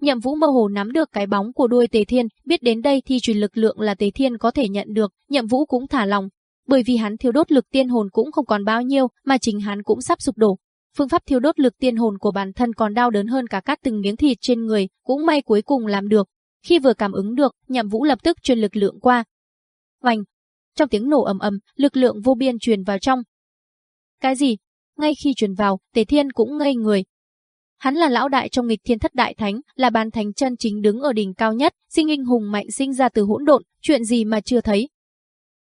S1: Nhậm Vũ mơ hồ nắm được cái bóng của đuôi Tề Thiên, biết đến đây thì truyền lực lượng là Tề Thiên có thể nhận được, Nhậm Vũ cũng thả lòng, bởi vì hắn thiếu đốt lực tiên hồn cũng không còn bao nhiêu, mà chính hắn cũng sắp sụp đổ, phương pháp thiêu đốt lực tiên hồn của bản thân còn đau đớn hơn cả cắt từng miếng thịt trên người,
S2: cũng may cuối cùng làm được, khi vừa cảm ứng được, Nhậm Vũ lập tức truyền lực lượng qua. Oanh! Trong tiếng nổ ầm ầm, lực lượng vô biên truyền vào trong. Cái gì?
S1: Ngay khi truyền vào, Tề Thiên cũng ngây người. Hắn là lão đại trong nghịch thiên thất đại thánh, là bàn thánh chân chính đứng ở đỉnh cao nhất, sinh linh hùng mạnh sinh ra từ hỗn độn, chuyện gì mà chưa thấy.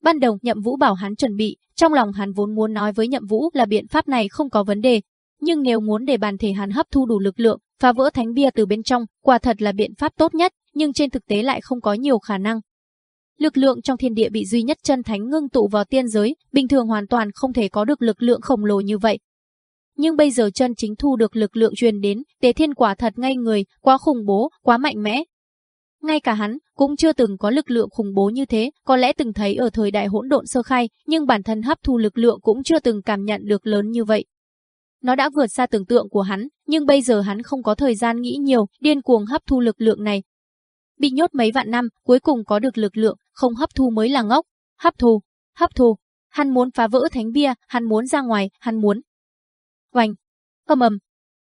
S1: Ban đầu Nhậm Vũ bảo hắn chuẩn bị, trong lòng hắn vốn muốn nói với Nhậm Vũ là biện pháp này không có vấn đề, nhưng nếu muốn để bàn thể hắn hấp thu đủ lực lượng, Phá vỡ thánh bia từ bên trong quả thật là biện pháp tốt nhất, nhưng trên thực tế lại không có nhiều khả năng. Lực lượng trong thiên địa bị duy nhất chân thánh ngưng tụ vào tiên giới, bình thường hoàn toàn không thể có được lực lượng khổng lồ như vậy. Nhưng bây giờ chân chính thu được lực lượng truyền đến, tế thiên quả thật ngay người, quá khủng bố, quá mạnh mẽ. Ngay cả hắn cũng chưa từng có lực lượng khủng bố như thế, có lẽ từng thấy ở thời đại hỗn độn sơ khai, nhưng bản thân hấp thu lực lượng cũng chưa từng cảm nhận được lớn như vậy. Nó đã vượt xa tưởng tượng của hắn, nhưng bây giờ hắn không có thời gian nghĩ nhiều, điên cuồng hấp thu lực lượng này. Bị nhốt mấy vạn năm, cuối cùng có được lực lượng, không hấp thu mới là
S2: ngốc. Hấp thu, hấp thu. Hắn muốn phá vỡ thánh bia, hắn muốn ra ngoài, hắn muốn. Oanh, âm ầm.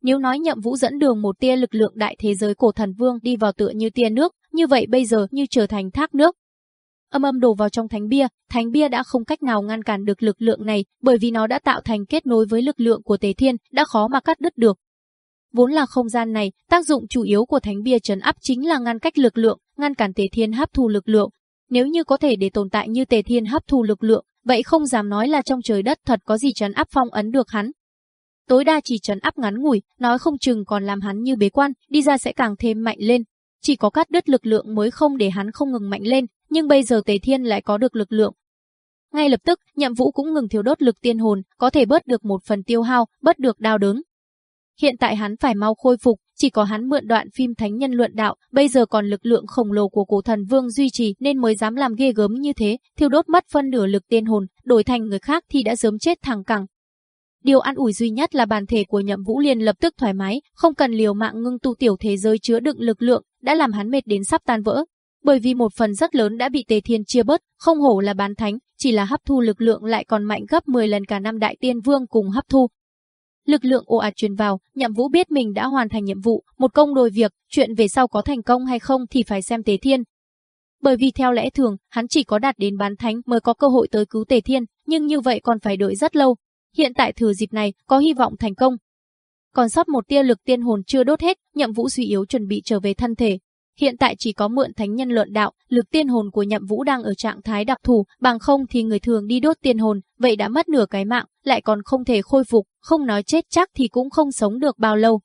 S2: Nếu nói nhậm vũ dẫn đường một tia lực lượng đại thế giới cổ
S1: thần vương đi vào tựa như tia nước, như vậy bây giờ như trở thành thác nước, âm âm đổ vào trong thánh bia, thánh bia đã không cách nào ngăn cản được lực lượng này, bởi vì nó đã tạo thành kết nối với lực lượng của Tế Thiên, đã khó mà cắt đứt được. Vốn là không gian này, tác dụng chủ yếu của thánh bia trấn áp chính là ngăn cách lực lượng, ngăn cản Tế Thiên hấp thu lực lượng. Nếu như có thể để tồn tại như Tế Thiên hấp thu lực lượng, vậy không dám nói là trong trời đất thật có gì trấn áp phong ấn được hắn. Tối đa chỉ trấn áp ngắn ngủi, nói không chừng còn làm hắn như bế quan, đi ra sẽ càng thêm mạnh lên, chỉ có cắt đứt lực lượng mới không để hắn không ngừng mạnh lên, nhưng bây giờ Tề Thiên lại có được lực lượng. Ngay lập tức, Nhậm Vũ cũng ngừng thiếu đốt lực tiên hồn, có thể bớt được một phần tiêu hao, bớt được đau đớn. Hiện tại hắn phải mau khôi phục, chỉ có hắn mượn đoạn phim Thánh Nhân Luận Đạo, bây giờ còn lực lượng khổng lồ của cổ thần vương duy trì nên mới dám làm ghê gớm như thế, thiêu đốt mất phân nửa lực tiên hồn, đổi thành người khác thì đã sớm chết thẳng cẳng. Điều an ủi duy nhất là bản thể của Nhậm Vũ liền lập tức thoải mái, không cần liều mạng ngưng tu tiểu thế giới chứa đựng lực lượng, đã làm hắn mệt đến sắp tan vỡ. Bởi vì một phần rất lớn đã bị Tề Thiên chia bớt, không hổ là bán thánh, chỉ là hấp thu lực lượng lại còn mạnh gấp 10 lần cả năm đại tiên vương cùng hấp thu. Lực lượng ồ ạt truyền vào, Nhậm Vũ biết mình đã hoàn thành nhiệm vụ, một công đôi việc, chuyện về sau có thành công hay không thì phải xem Tề Thiên. Bởi vì theo lẽ thường, hắn chỉ có đạt đến bán thánh mới có cơ hội tới cứu Tề Thiên, nhưng như vậy còn phải đợi rất lâu. Hiện tại thừa dịp này, có hy vọng thành công, còn sót một tia lực tiên hồn chưa đốt hết, Nhậm Vũ suy yếu chuẩn bị trở về thân thể. Hiện tại chỉ có mượn thánh nhân luận đạo, lực tiên hồn của Nhậm Vũ đang ở trạng thái đặc thù, bằng không thì người thường đi đốt tiên hồn, vậy đã mất nửa cái mạng, lại còn không thể khôi phục, không nói chết chắc thì cũng không sống được bao lâu.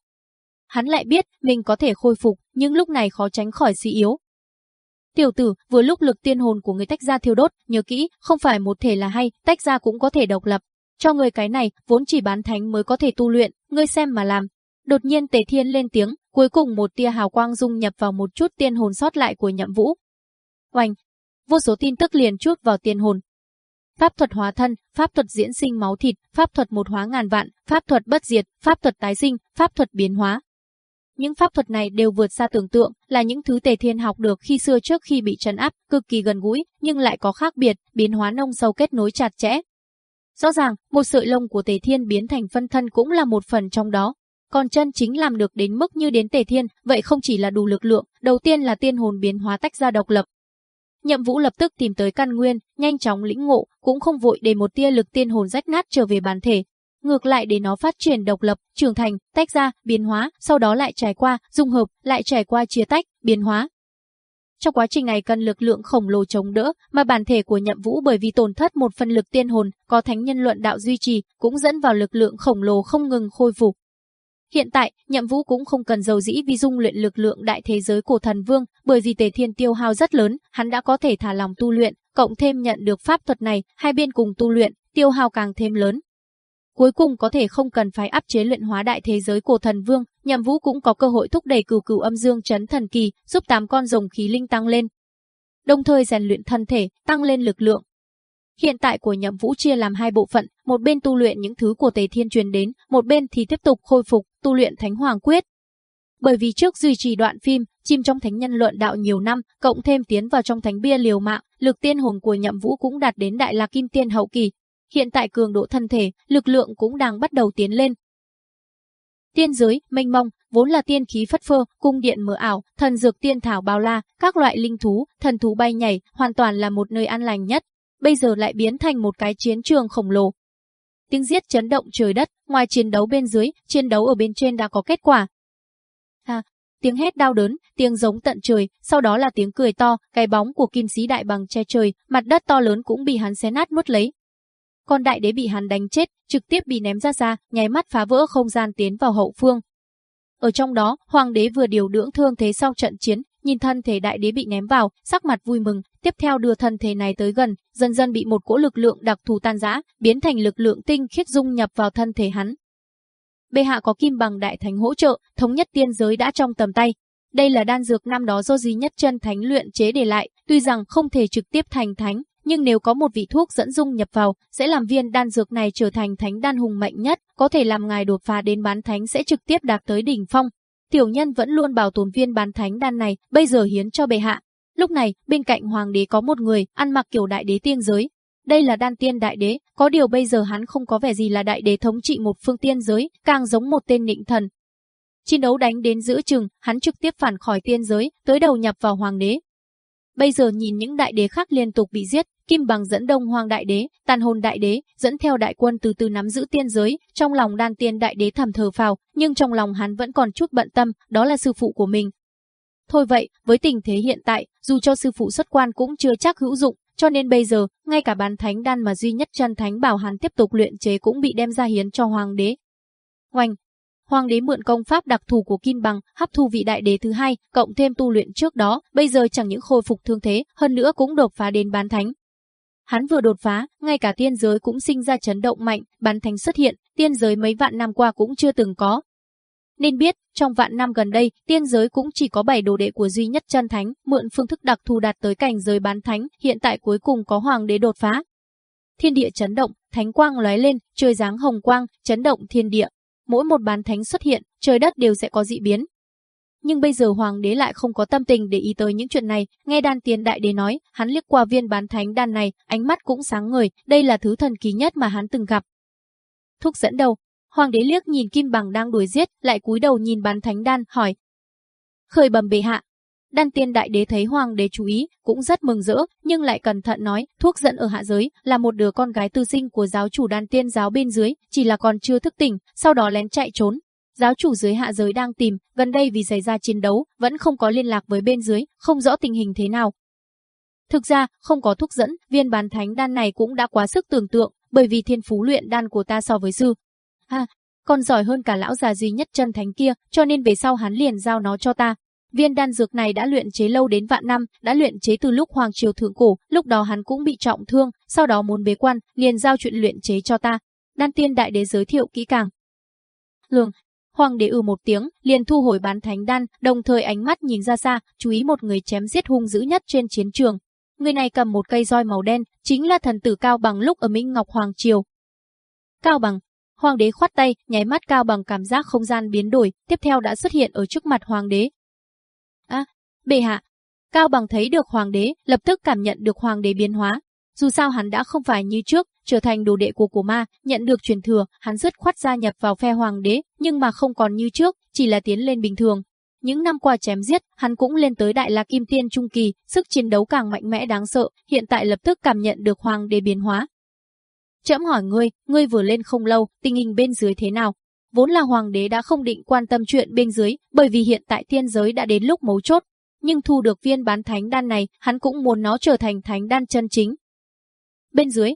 S1: Hắn lại biết mình có thể khôi phục, nhưng lúc này khó tránh khỏi suy yếu, Tiểu tử, vừa lúc lực tiên hồn của người tách ra thiêu đốt, nhớ kỹ, không phải một thể là hay, tách ra cũng có thể độc lập, cho người cái này, vốn chỉ bán thánh mới có thể tu luyện, ngươi xem mà làm. Đột nhiên Tề Thiên lên tiếng, cuối cùng một tia hào quang dung nhập vào một chút tiên hồn sót lại của Nhậm Vũ. Oanh! Vô số tin tức liền chút vào tiên hồn. Pháp thuật hóa thân, pháp thuật diễn sinh máu thịt, pháp thuật một hóa ngàn vạn, pháp thuật bất diệt, pháp thuật tái sinh, pháp thuật biến hóa. Những pháp thuật này đều vượt xa tưởng tượng, là những thứ Tề Thiên học được khi xưa trước khi bị trấn áp, cực kỳ gần gũi, nhưng lại có khác biệt, biến hóa nông sâu kết nối chặt chẽ, Rõ ràng, một sợi lông của Tề Thiên biến thành phân thân cũng là một phần trong đó. Còn chân chính làm được đến mức như đến Tề Thiên, vậy không chỉ là đủ lực lượng, đầu tiên là tiên hồn biến hóa tách ra độc lập. Nhậm Vũ lập tức tìm tới căn nguyên, nhanh chóng lĩnh ngộ, cũng không vội để một tia lực tiên hồn rách nát trở về bản thể, ngược lại để nó phát triển độc lập, trưởng thành, tách ra, biến hóa, sau đó lại trải qua, dung hợp, lại trải qua chia tách, biến hóa, trong quá trình này cần lực lượng khổng lồ chống đỡ, mà bản thể của Nhậm Vũ bởi vì tổn thất một phần lực tiên hồn, có thánh nhân luận đạo duy trì, cũng dẫn vào lực lượng khổng lồ không ngừng khôi phục. Hiện tại, Nhậm Vũ cũng không cần dầu dĩ vì dung luyện lực lượng đại thế giới của thần vương, bởi vì Tề Thiên tiêu hao rất lớn, hắn đã có thể thả lòng tu luyện, cộng thêm nhận được pháp thuật này, hai bên cùng tu luyện, tiêu hao càng thêm lớn, cuối cùng có thể không cần phải áp chế luyện hóa đại thế giới của thần vương, nhằm vũ cũng có cơ hội thúc đẩy cửu cửu âm dương chấn thần kỳ, giúp tám con rồng khí linh tăng lên. Đồng thời rèn luyện thân thể, tăng lên lực lượng. Hiện tại của nhậm vũ chia làm hai bộ phận, một bên tu luyện những thứ của tề thiên truyền đến, một bên thì tiếp tục khôi phục, tu luyện thánh hoàng quyết. Bởi vì trước duy trì đoạn phim, chim trong thánh nhân luận đạo nhiều năm, cộng thêm tiến vào trong thánh bia liều mạng, lực tiên hồn của nhậm vũ cũng đạt đến đại la kim tiên hậu kỳ, Hiện tại cường độ thân thể, lực lượng cũng đang bắt đầu tiến lên. Tiên giới, mênh mông, vốn là tiên khí phất phơ, cung điện mở ảo, thần dược tiên thảo bao la, các loại linh thú, thần thú bay nhảy, hoàn toàn là một nơi an lành nhất. Bây giờ lại biến thành một cái chiến trường khổng lồ. Tiếng giết chấn động trời đất, ngoài chiến đấu bên dưới, chiến đấu ở bên trên đã có kết quả. À, tiếng hét đau đớn, tiếng giống tận trời, sau đó là tiếng cười to, cái bóng của kim sĩ đại bằng che trời, mặt đất to lớn cũng bị hắn xé nát nuốt lấy, còn đại đế bị hắn đánh chết, trực tiếp bị ném ra ra, nháy mắt phá vỡ không gian tiến vào hậu phương. Ở trong đó, hoàng đế vừa điều dưỡng thương thế sau trận chiến, nhìn thân thể đại đế bị ném vào, sắc mặt vui mừng, tiếp theo đưa thân thể này tới gần, dần dần bị một cỗ lực lượng đặc thù tan rã, biến thành lực lượng tinh khiết dung nhập vào thân thể hắn. Bệ hạ có kim bằng đại thánh hỗ trợ, thống nhất tiên giới đã trong tầm tay. Đây là đan dược năm đó do gì nhất chân thánh luyện chế để lại, tuy rằng không thể trực tiếp thành thánh, nhưng nếu có một vị thuốc dẫn dung nhập vào, sẽ làm viên đan dược này trở thành thánh đan hùng mạnh nhất, có thể làm ngài đột phá đến bán thánh sẽ trực tiếp đạt tới đỉnh phong. Tiểu nhân vẫn luôn bảo tồn viên bán thánh đan này, bây giờ hiến cho bệ hạ. Lúc này, bên cạnh hoàng đế có một người ăn mặc kiểu đại đế tiên giới. Đây là đan tiên đại đế, có điều bây giờ hắn không có vẻ gì là đại đế thống trị một phương tiên giới, càng giống một tên nịnh thần. Chiến đấu đánh đến giữa chừng, hắn trực tiếp phản khỏi tiên giới, tới đầu nhập vào hoàng đế, Bây giờ nhìn những đại đế khác liên tục bị giết, Kim Bằng dẫn Đông hoàng đại đế, Tàn Hồn đại đế, dẫn theo đại quân từ từ nắm giữ tiên giới, trong lòng Đan Tiên đại đế thầm thờ phào, nhưng trong lòng hắn vẫn còn chút bận tâm, đó là sư phụ của mình. Thôi vậy, với tình thế hiện tại, dù cho sư phụ xuất quan cũng chưa chắc hữu dụng, cho nên bây giờ, ngay cả bán thánh đan mà duy nhất chân thánh bảo hắn tiếp tục luyện chế cũng bị đem ra hiến cho hoàng đế. Oanh, Hoàng đế mượn công pháp đặc thù của Kim Bằng, hấp thu vị đại đế thứ hai, cộng thêm tu luyện trước đó, bây giờ chẳng những khôi phục thương thế, hơn nữa cũng đột phá đến bán thánh. Hắn vừa đột phá, ngay cả tiên giới cũng sinh ra chấn động mạnh, bán thánh xuất hiện, tiên giới mấy vạn năm qua cũng chưa từng có. Nên biết, trong vạn năm gần đây, tiên giới cũng chỉ có 7 đồ đệ của duy nhất chân thánh, mượn phương thức đặc thù đạt tới cảnh giới bán thánh, hiện tại cuối cùng có hoàng đế đột phá. Thiên địa chấn động, thánh quang lóe lên, trời dáng hồng quang, chấn động thiên địa mỗi một bán thánh xuất hiện, trời đất đều sẽ có dị biến. Nhưng bây giờ hoàng đế lại không có tâm tình để ý tới những chuyện này, nghe đàn tiền đại đế nói, hắn liếc qua viên bán thánh đan này, ánh mắt cũng sáng ngời, đây là thứ thần kỳ nhất mà hắn từng gặp. Thúc dẫn đầu, hoàng đế liếc nhìn kim bằng đang đuổi giết, lại cúi đầu nhìn bán thánh đan, hỏi. Khởi bẩm bệ hạ, Đan Tiên Đại Đế thấy Hoàng đế chú ý, cũng rất mừng rỡ, nhưng lại cẩn thận nói, thuốc dẫn ở hạ giới là một đứa con gái tư sinh của giáo chủ Đan Tiên giáo bên dưới, chỉ là còn chưa thức tỉnh, sau đó lén chạy trốn. Giáo chủ dưới hạ giới đang tìm, gần đây vì xảy ra chiến đấu, vẫn không có liên lạc với bên dưới, không rõ tình hình thế nào. Thực ra, không có thuốc dẫn, viên bán thánh đan này cũng đã quá sức tưởng tượng, bởi vì thiên phú luyện đan của ta so với sư. Ha, à, còn giỏi hơn cả lão già duy nhất chân thánh kia, cho nên về sau hắn liền giao nó cho ta, Viên đan dược này đã luyện chế lâu đến vạn năm, đã luyện chế từ lúc hoàng triều thượng cổ, lúc đó hắn cũng bị trọng thương, sau đó muốn bế quan, liền giao chuyện luyện chế cho ta. Đan tiên đại đế giới thiệu kỹ càng. Lường, hoàng đế ừ một tiếng, liền thu hồi bán thánh đan, đồng thời ánh mắt nhìn ra xa, chú ý một người chém giết hung dữ nhất trên chiến trường. Người này cầm một cây roi màu đen, chính là thần tử Cao Bằng lúc ở Minh Ngọc Hoàng Triều. Cao Bằng, Hoàng đế khoát tay, nháy mắt cao bằng cảm giác không gian biến đổi, tiếp theo đã xuất hiện ở trước mặt hoàng đế, à, bệ hạ. Cao bằng thấy được hoàng đế, lập tức cảm nhận được hoàng đế biến hóa. Dù sao hắn đã không phải như trước, trở thành đồ đệ của cổ ma, nhận được truyền thừa, hắn rất khoát gia nhập vào phe hoàng đế, nhưng mà không còn như trước, chỉ là tiến lên bình thường. Những năm qua chém giết, hắn cũng lên tới đại la kim tiên trung kỳ, sức chiến đấu càng mạnh mẽ đáng sợ, hiện tại lập tức cảm nhận được hoàng đế biến hóa. Trẫm hỏi ngươi, ngươi vừa lên không lâu, tình hình bên dưới thế nào? Vốn là hoàng đế đã không định quan tâm chuyện bên dưới, bởi vì hiện tại thiên giới đã đến lúc mấu chốt, nhưng thu được viên bán thánh đan này, hắn cũng muốn nó trở thành thánh đan chân chính. Bên dưới,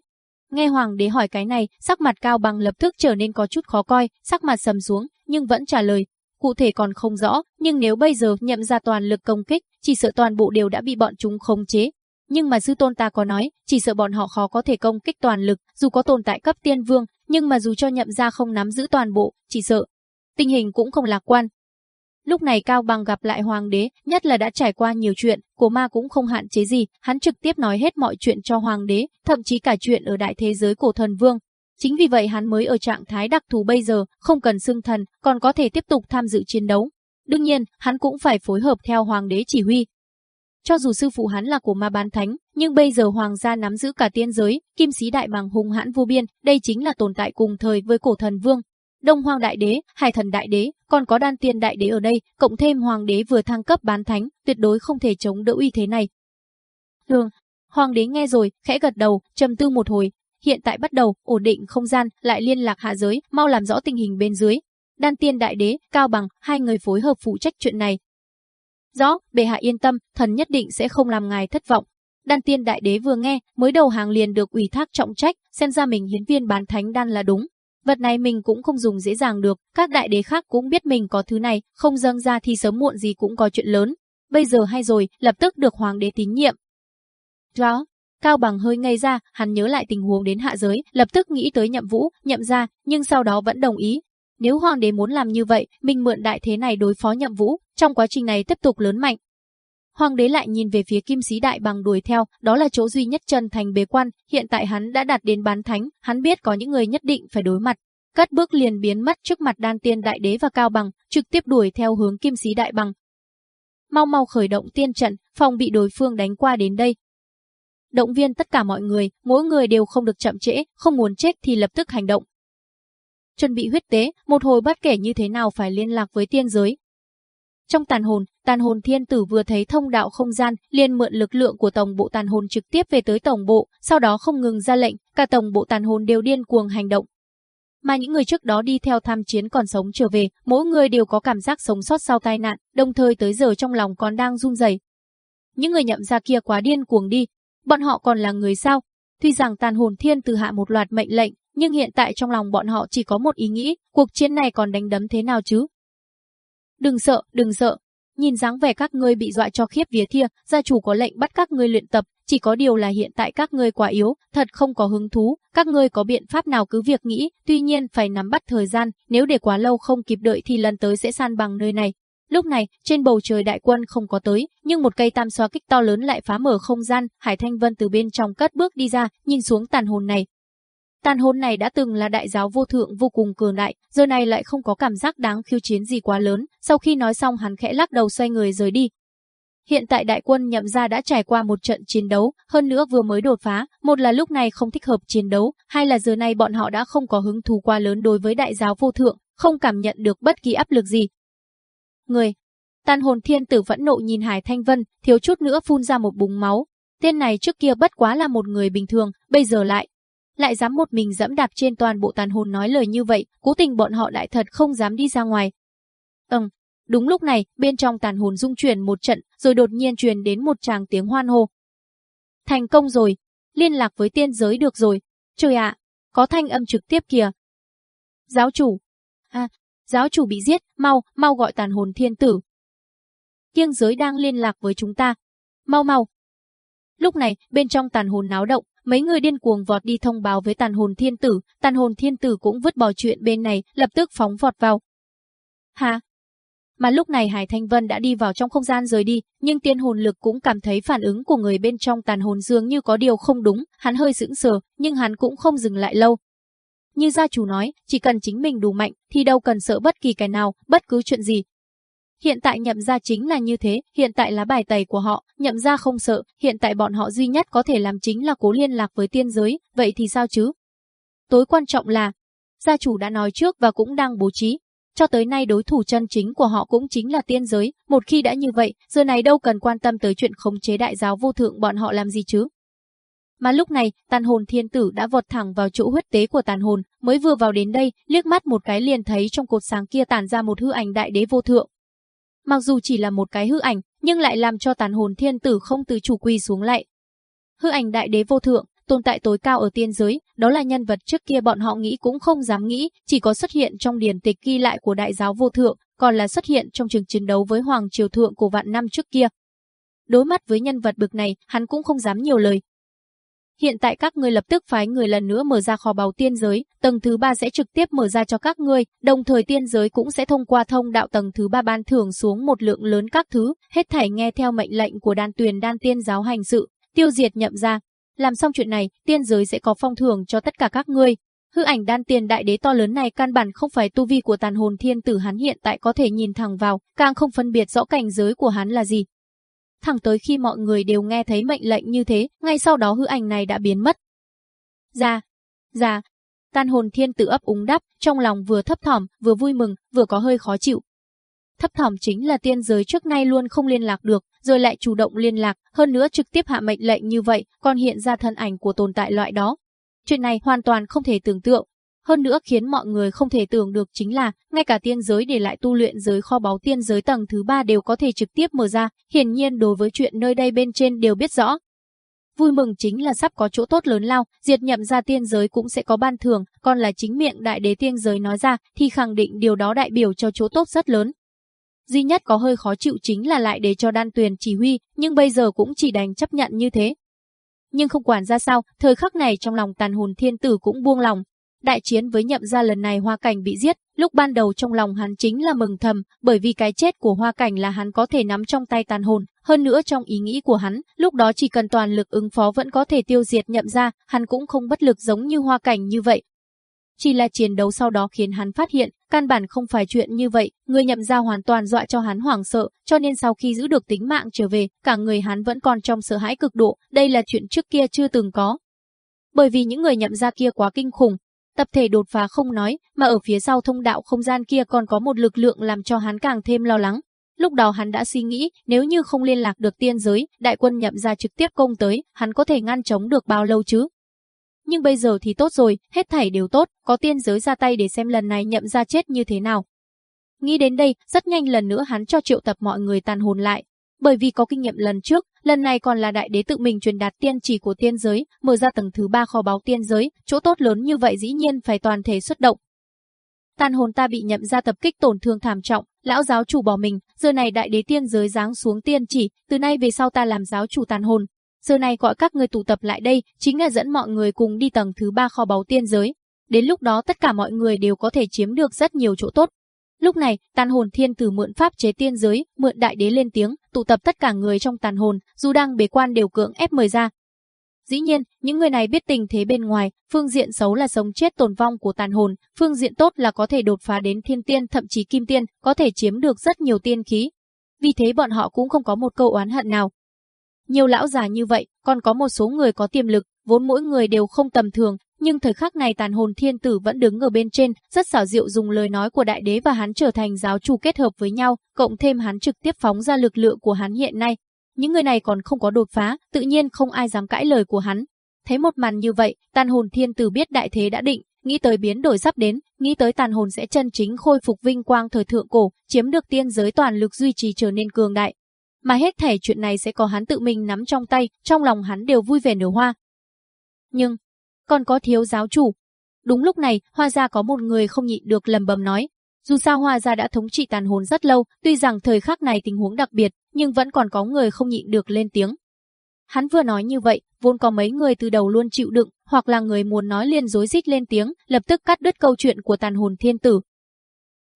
S1: nghe hoàng đế hỏi cái này, sắc mặt cao bằng lập tức trở nên có chút khó coi, sắc mặt sầm xuống, nhưng vẫn trả lời, cụ thể còn không rõ, nhưng nếu bây giờ nhậm ra toàn lực công kích, chỉ sợ toàn bộ đều đã bị bọn chúng khống chế, nhưng mà sư tôn ta có nói, chỉ sợ bọn họ khó có thể công kích toàn lực, dù có tồn tại cấp tiên vương, nhưng mà dù cho nhậm ra không nắm giữ toàn bộ, chỉ sợ. Tình hình cũng không lạc quan. Lúc này Cao Bằng gặp lại Hoàng đế, nhất là đã trải qua nhiều chuyện, của ma cũng không hạn chế gì, hắn trực tiếp nói hết mọi chuyện cho Hoàng đế, thậm chí cả chuyện ở đại thế giới cổ thần vương. Chính vì vậy hắn mới ở trạng thái đặc thù bây giờ, không cần xưng thần, còn có thể tiếp tục tham dự chiến đấu. Đương nhiên, hắn cũng phải phối hợp theo Hoàng đế chỉ huy, cho dù sư phụ hắn là của ma bán thánh, nhưng bây giờ hoàng gia nắm giữ cả tiên giới, kim sĩ đại bằng hùng hãn vô biên, đây chính là tồn tại cùng thời với cổ thần vương. Đông Hoàng Đại Đế, Hải Thần Đại Đế, còn có Đan Tiên Đại Đế ở đây, cộng thêm Hoàng Đế vừa thăng cấp bán thánh, tuyệt đối không thể chống đỡ uy thế này. Đường, Hoàng Đế nghe rồi, khẽ gật đầu, trầm tư một hồi. Hiện tại bắt đầu, ổn định không gian, lại liên lạc hạ giới, mau làm rõ tình hình bên dưới. Đan Tiên Đại Đế, Cao Bằng, hai người phối hợp phụ trách chuyện này, Rõ, bệ hạ yên tâm, thần nhất định sẽ không làm ngài thất vọng. Đan tiên đại đế vừa nghe, mới đầu hàng liền được ủy thác trọng trách, xem ra mình hiến viên bán thánh đan là đúng. Vật này mình cũng không dùng dễ dàng được, các đại đế khác cũng biết mình có thứ này, không dâng ra thì sớm muộn gì cũng có chuyện lớn. Bây giờ hay rồi, lập tức được hoàng đế tín nhiệm. Rõ, Cao Bằng hơi ngây ra, hắn nhớ lại tình huống đến hạ giới, lập tức nghĩ tới nhậm vũ, nhậm ra, nhưng sau đó vẫn đồng ý, nếu hoàng đế muốn làm như vậy, mình mượn đại thế này đối phó nhậm vũ, trong quá trình này tiếp tục lớn mạnh. Hoàng đế lại nhìn về phía kim sĩ đại bằng đuổi theo, đó là chỗ duy nhất chân thành bế quan, hiện tại hắn đã đạt đến bán thánh, hắn biết có những người nhất định phải đối mặt. Cất bước liền biến mất trước mặt đan tiên đại đế và cao bằng, trực tiếp đuổi theo hướng kim sĩ đại bằng. Mau mau khởi động tiên trận, phòng bị đối phương đánh qua đến đây, động viên tất cả mọi người, mỗi người đều không được chậm trễ, không muốn chết thì lập tức hành động, chuẩn bị huyết tế, một hồi bất kể như thế nào phải liên lạc với tiên giới. Trong tàn hồn, tàn hồn thiên tử vừa thấy thông đạo không gian, liền mượn lực lượng của tổng bộ tàn hồn trực tiếp về tới tổng bộ, sau đó không ngừng ra lệnh, cả tổng bộ tàn hồn đều điên cuồng hành động. Mà những người trước đó đi theo tham chiến còn sống trở về, mỗi người đều có cảm giác sống sót sau tai nạn, đồng thời tới giờ trong lòng còn đang run rẩy. Những người nhậm ra kia quá điên cuồng đi, bọn họ còn là người sao? Tuy rằng tàn hồn thiên tử hạ một loạt mệnh lệnh, nhưng hiện tại trong lòng bọn họ chỉ có một ý nghĩ, cuộc chiến này còn đánh đấm thế nào chứ? Đừng sợ, đừng sợ. Nhìn dáng vẻ các ngươi bị dọa cho khiếp vía thia, gia chủ có lệnh bắt các ngươi luyện tập, chỉ có điều là hiện tại các ngươi quá yếu, thật không có hứng thú, các ngươi có biện pháp nào cứ việc nghĩ, tuy nhiên phải nắm bắt thời gian, nếu để quá lâu không kịp đợi thì lần tới sẽ san bằng nơi này. Lúc này, trên bầu trời đại quân không có tới, nhưng một cây tam xóa kích to lớn lại phá mở không gian, Hải Thanh Vân từ bên trong cất bước đi ra, nhìn xuống tàn hồn này, Tàn hồn này đã từng là đại giáo vô thượng vô cùng cường đại, giờ này lại không có cảm giác đáng khiêu chiến gì quá lớn, sau khi nói xong hắn khẽ lắc đầu xoay người rời đi. Hiện tại đại quân nhậm ra đã trải qua một trận chiến đấu, hơn nữa vừa mới đột phá, một là lúc này không thích hợp chiến đấu, hai là giờ này bọn họ đã không có hứng thú quá lớn đối với đại giáo vô thượng, không cảm nhận được bất kỳ áp lực gì. Người, Tàn hồn thiên tử vẫn nộ nhìn Hải Thanh Vân, thiếu chút nữa phun ra một búng máu. Tên này trước kia bất quá là một người bình thường, bây giờ lại lại dám một mình dẫm đạp trên toàn bộ tàn hồn nói lời như vậy, cố tình bọn họ lại thật không dám đi ra ngoài. Ừm, đúng lúc này, bên trong tàn hồn dung chuyển một
S2: trận, rồi đột nhiên truyền đến một tràng tiếng hoan hô. Thành công rồi, liên lạc với tiên giới được rồi. Trời ạ, có thanh âm trực tiếp kìa. Giáo chủ. À, giáo chủ bị giết, mau, mau gọi tàn hồn thiên tử. tiên giới đang liên lạc với chúng ta. Mau mau. Lúc này, bên trong tàn hồn náo động, Mấy
S1: người điên cuồng vọt đi thông báo với tàn hồn thiên tử, tàn hồn thiên tử cũng vứt bỏ chuyện bên này, lập tức phóng vọt vào. Hà, mà lúc này Hải Thanh Vân đã đi vào trong không gian rời đi, nhưng tiên hồn lực cũng cảm thấy phản ứng của người bên trong tàn hồn dương như có điều không đúng, hắn hơi sững sờ, nhưng hắn cũng không dừng lại lâu. Như gia chủ nói, chỉ cần chính mình đủ mạnh thì đâu cần sợ bất kỳ cái nào, bất cứ chuyện gì, Hiện tại nhậm gia chính là như thế, hiện tại lá bài tẩy của họ, nhậm gia không sợ, hiện tại bọn họ duy nhất có thể làm chính là cố liên lạc với tiên giới, vậy thì sao chứ? Tối quan trọng là, gia chủ đã nói trước và cũng đang bố trí. Cho tới nay đối thủ chân chính của họ cũng chính là tiên giới, một khi đã như vậy, giờ này đâu cần quan tâm tới chuyện khống chế đại giáo vô thượng bọn họ làm gì chứ. Mà lúc này, tàn hồn thiên tử đã vọt thẳng vào chỗ huyết tế của tàn hồn, mới vừa vào đến đây, liếc mắt một cái liền thấy trong cột sáng kia tản ra một hư ảnh đại đế vô thượng, mặc dù chỉ là một cái hư ảnh, nhưng lại làm cho tàn hồn thiên tử không từ chủ quy xuống lại. Hư ảnh đại đế vô thượng, tồn tại tối cao ở tiên giới, đó là nhân vật trước kia bọn họ nghĩ cũng không dám nghĩ, chỉ có xuất hiện trong điển tịch ghi lại của đại giáo vô thượng, còn là xuất hiện trong trường chiến đấu với hoàng triều thượng của vạn năm trước kia. Đối mặt với nhân vật bực này, hắn cũng không dám nhiều lời, Hiện tại các ngươi lập tức phái người lần nữa mở ra kho báu tiên giới, tầng thứ ba sẽ trực tiếp mở ra cho các ngươi, đồng thời tiên giới cũng sẽ thông qua thông đạo tầng thứ ba ban thưởng xuống một lượng lớn các thứ, hết thảy nghe theo mệnh lệnh của đan tuyền đan tiên giáo hành sự, tiêu diệt nhậm ra. Làm xong chuyện này, tiên giới sẽ có phong thưởng cho tất cả các ngươi, Hư ảnh đan tiền đại đế to lớn này căn bản không phải tu vi của tàn hồn thiên tử hắn hiện tại có thể nhìn thẳng vào, càng không phân biệt rõ cảnh giới của hắn là gì, thẳng tới khi mọi người đều nghe thấy mệnh lệnh như thế, ngay sau đó hư ảnh này đã biến mất. Ra, dạ, ra, dạ. tan hồn thiên tử ấp úng đáp, trong lòng vừa thấp thỏm, vừa vui mừng, vừa có hơi khó chịu. Thấp thỏm chính là tiên giới trước nay luôn không liên lạc được, rồi lại chủ động liên lạc, hơn nữa trực tiếp hạ mệnh lệnh như vậy, còn hiện ra thân ảnh của tồn tại loại đó. Chuyện này hoàn toàn không thể tưởng tượng, hơn nữa khiến mọi người không thể tưởng được chính là, ngay cả tiên giới để lại tu luyện giới kho báu tiên giới tầng thứ ba đều có thể trực tiếp mở ra, hiển nhiên đối với chuyện nơi đây bên trên đều biết rõ. Vui mừng chính là sắp có chỗ tốt lớn lao, diệt nhậm ra tiên giới cũng sẽ có ban thưởng, còn là chính miệng đại đế tiên giới nói ra thì khẳng định điều đó đại biểu cho chỗ tốt rất lớn. Duy nhất có hơi khó chịu chính là lại để cho đan tuyền chỉ huy, nhưng bây giờ cũng chỉ đành chấp nhận như thế. Nhưng không quản ra sao, thời khắc này trong lòng tàn hồn thiên tử cũng buông lòng, Đại chiến với nhậm gia lần này Hoa Cảnh bị giết, lúc ban đầu trong lòng hắn chính là mừng thầm, bởi vì cái chết của Hoa Cảnh là hắn có thể nắm trong tay tàn hồn, hơn nữa trong ý nghĩ của hắn, lúc đó chỉ cần toàn lực ứng phó vẫn có thể tiêu diệt nhậm gia, hắn cũng không bất lực giống như Hoa Cảnh như vậy. Chỉ là chiến đấu sau đó khiến hắn phát hiện, căn bản không phải chuyện như vậy, người nhậm gia hoàn toàn dọa cho hắn hoảng sợ, cho nên sau khi giữ được tính mạng trở về, cả người hắn vẫn còn trong sợ hãi cực độ, đây là chuyện trước kia chưa từng có, bởi vì những người nhậm gia kia quá kinh khủng, Tập thể đột phá không nói, mà ở phía sau thông đạo không gian kia còn có một lực lượng làm cho hắn càng thêm lo lắng. Lúc đó hắn đã suy nghĩ, nếu như không liên lạc được tiên giới, đại quân nhậm ra trực tiếp công tới, hắn có thể ngăn chống được bao lâu chứ? Nhưng bây giờ thì tốt rồi, hết thảy đều tốt, có tiên giới ra tay để xem lần này nhậm ra chết như thế nào. Nghĩ đến đây, rất nhanh lần nữa hắn cho triệu tập mọi người tàn hồn lại, bởi vì có kinh nghiệm lần trước, lần này còn là đại đế tự mình truyền đạt tiên chỉ của tiên giới, mở ra tầng thứ ba kho báu tiên giới, chỗ tốt lớn như vậy dĩ nhiên phải toàn thể xuất động. Tàn hồn ta bị nhậm ra tập kích tổn thương thảm trọng, lão giáo chủ bỏ mình, giờ này đại đế tiên giới giáng xuống tiên chỉ, từ nay về sau ta làm giáo chủ tàn hồn. Giờ này gọi các người tụ tập lại đây, chính là dẫn mọi người cùng đi tầng thứ ba kho báu tiên giới. Đến lúc đó tất cả mọi người đều có thể chiếm được rất nhiều chỗ tốt. Lúc này, tàn hồn thiên tử mượn pháp chế tiên giới, mượn đại đế lên tiếng, tụ tập tất cả người trong tàn hồn, dù đang bế quan đều cưỡng ép mời ra. Dĩ nhiên, những người này biết tình thế bên ngoài, phương diện xấu là sống chết tồn vong của tàn hồn, phương diện tốt là có thể đột phá đến thiên tiên thậm chí kim tiên, có thể chiếm được rất nhiều tiên khí. Vì thế bọn họ cũng không có một câu oán hận nào. Nhiều lão già như vậy, còn có một số người có tiềm lực, vốn mỗi người đều không tầm thường, nhưng thời khắc này tàn hồn thiên tử vẫn đứng ở bên trên, rất xảo diệu dùng lời nói của đại đế và hắn trở thành giáo chủ kết hợp với nhau, cộng thêm hắn trực tiếp phóng ra lực lượng của hắn hiện nay. Những người này còn không có đột phá, tự nhiên không ai dám cãi lời của hắn. Thấy một màn như vậy, tàn hồn thiên tử biết đại thế đã định, nghĩ tới biến đổi sắp đến, nghĩ tới tàn hồn sẽ chân chính khôi phục vinh quang thời thượng cổ, chiếm được tiên giới toàn lực duy trì trở nên cường đại. Mà hết thể chuyện này sẽ có hắn tự mình nắm trong tay, trong lòng hắn đều vui vẻ nở hoa. Nhưng, còn có thiếu giáo chủ. Đúng lúc này, Hoa Gia có một người không nhịn được lầm bầm nói. Dù sao Hoa Gia đã thống trị tàn hồn rất lâu, tuy rằng thời khắc này tình huống đặc biệt, nhưng vẫn còn có người không nhịn được lên tiếng. Hắn vừa nói như vậy, vốn có mấy người từ đầu luôn chịu đựng, hoặc là người muốn nói liền dối rít lên tiếng, lập tức cắt đứt câu chuyện của tàn hồn thiên tử.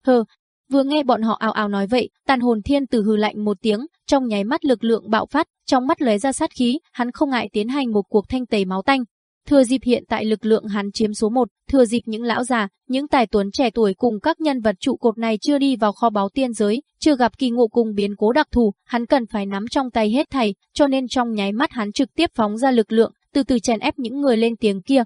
S1: Hờ, vừa nghe bọn họ ào ào nói vậy, tàn hồn thiên tử hừ lạnh một tiếng, trong nháy mắt lực lượng bạo phát, trong mắt lóe ra sát khí, hắn không ngại tiến hành một cuộc thanh tẩy máu tanh, Thừa dịp hiện tại lực lượng hắn chiếm số 1, thừa dịp những lão già, những tài tuấn trẻ tuổi cùng các nhân vật trụ cột này chưa đi vào kho báo tiên giới, chưa gặp kỳ ngộ cùng biến cố đặc thù, hắn cần phải nắm trong tay hết thảy, cho nên trong nháy mắt hắn trực tiếp phóng ra lực lượng, từ từ chèn ép những người lên tiếng kia.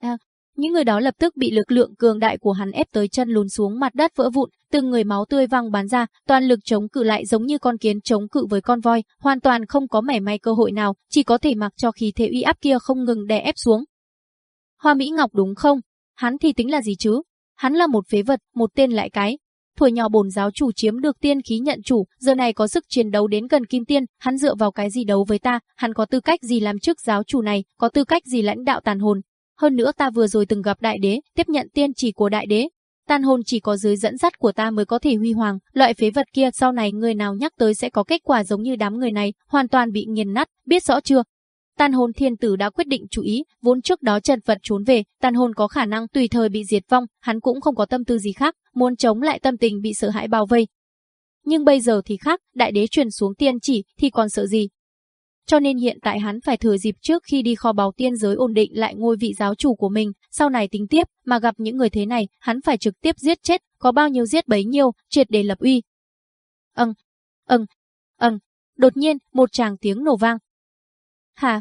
S1: À, những người đó lập tức bị lực lượng cường đại của hắn ép tới chân lún xuống mặt đất vỡ vụn, từng người máu tươi văng bắn ra, toàn lực chống cự lại giống như con kiến chống cự với con voi, hoàn toàn không có mảy may cơ hội nào, chỉ có thể mặc cho khí thế uy áp kia không ngừng đè ép xuống. Hoa Mỹ Ngọc đúng không? Hắn thì tính là gì chứ? Hắn là một phế vật, một tên lại cái. Thuở nhỏ bồn giáo chủ chiếm được tiên khí nhận chủ, giờ này có sức chiến đấu đến gần kim tiên, hắn dựa vào cái gì đấu với ta, hắn có tư cách gì làm chức giáo chủ này, có tư cách gì lãnh đạo tàn hồn, hơn nữa ta vừa rồi từng gặp đại đế, tiếp nhận tiên chỉ của đại đế. Tan hồn chỉ có dưới dẫn dắt của ta mới có thể huy hoàng, loại phế vật kia sau này người nào nhắc tới sẽ có kết quả giống như đám người này, hoàn toàn bị nghiền nát, biết rõ chưa? Tàn hồn thiên tử đã quyết định chú ý, vốn trước đó Trần Phật trốn về, tàn hồn có khả năng tùy thời bị diệt vong, hắn cũng không có tâm tư gì khác, muốn chống lại tâm tình bị sợ hãi bao vây. Nhưng bây giờ thì khác, đại đế truyền xuống tiên chỉ thì còn sợ gì, cho nên hiện tại hắn phải thừa dịp trước khi đi kho báo tiên giới ổn định lại ngôi vị giáo chủ của mình, sau này tính tiếp, mà gặp những người thế này, hắn phải trực tiếp giết
S2: chết, có bao nhiêu giết bấy nhiêu, triệt để lập uy. Ừm, ừm, ừm, đột nhiên, một tràng tiếng nổ vang. Hà,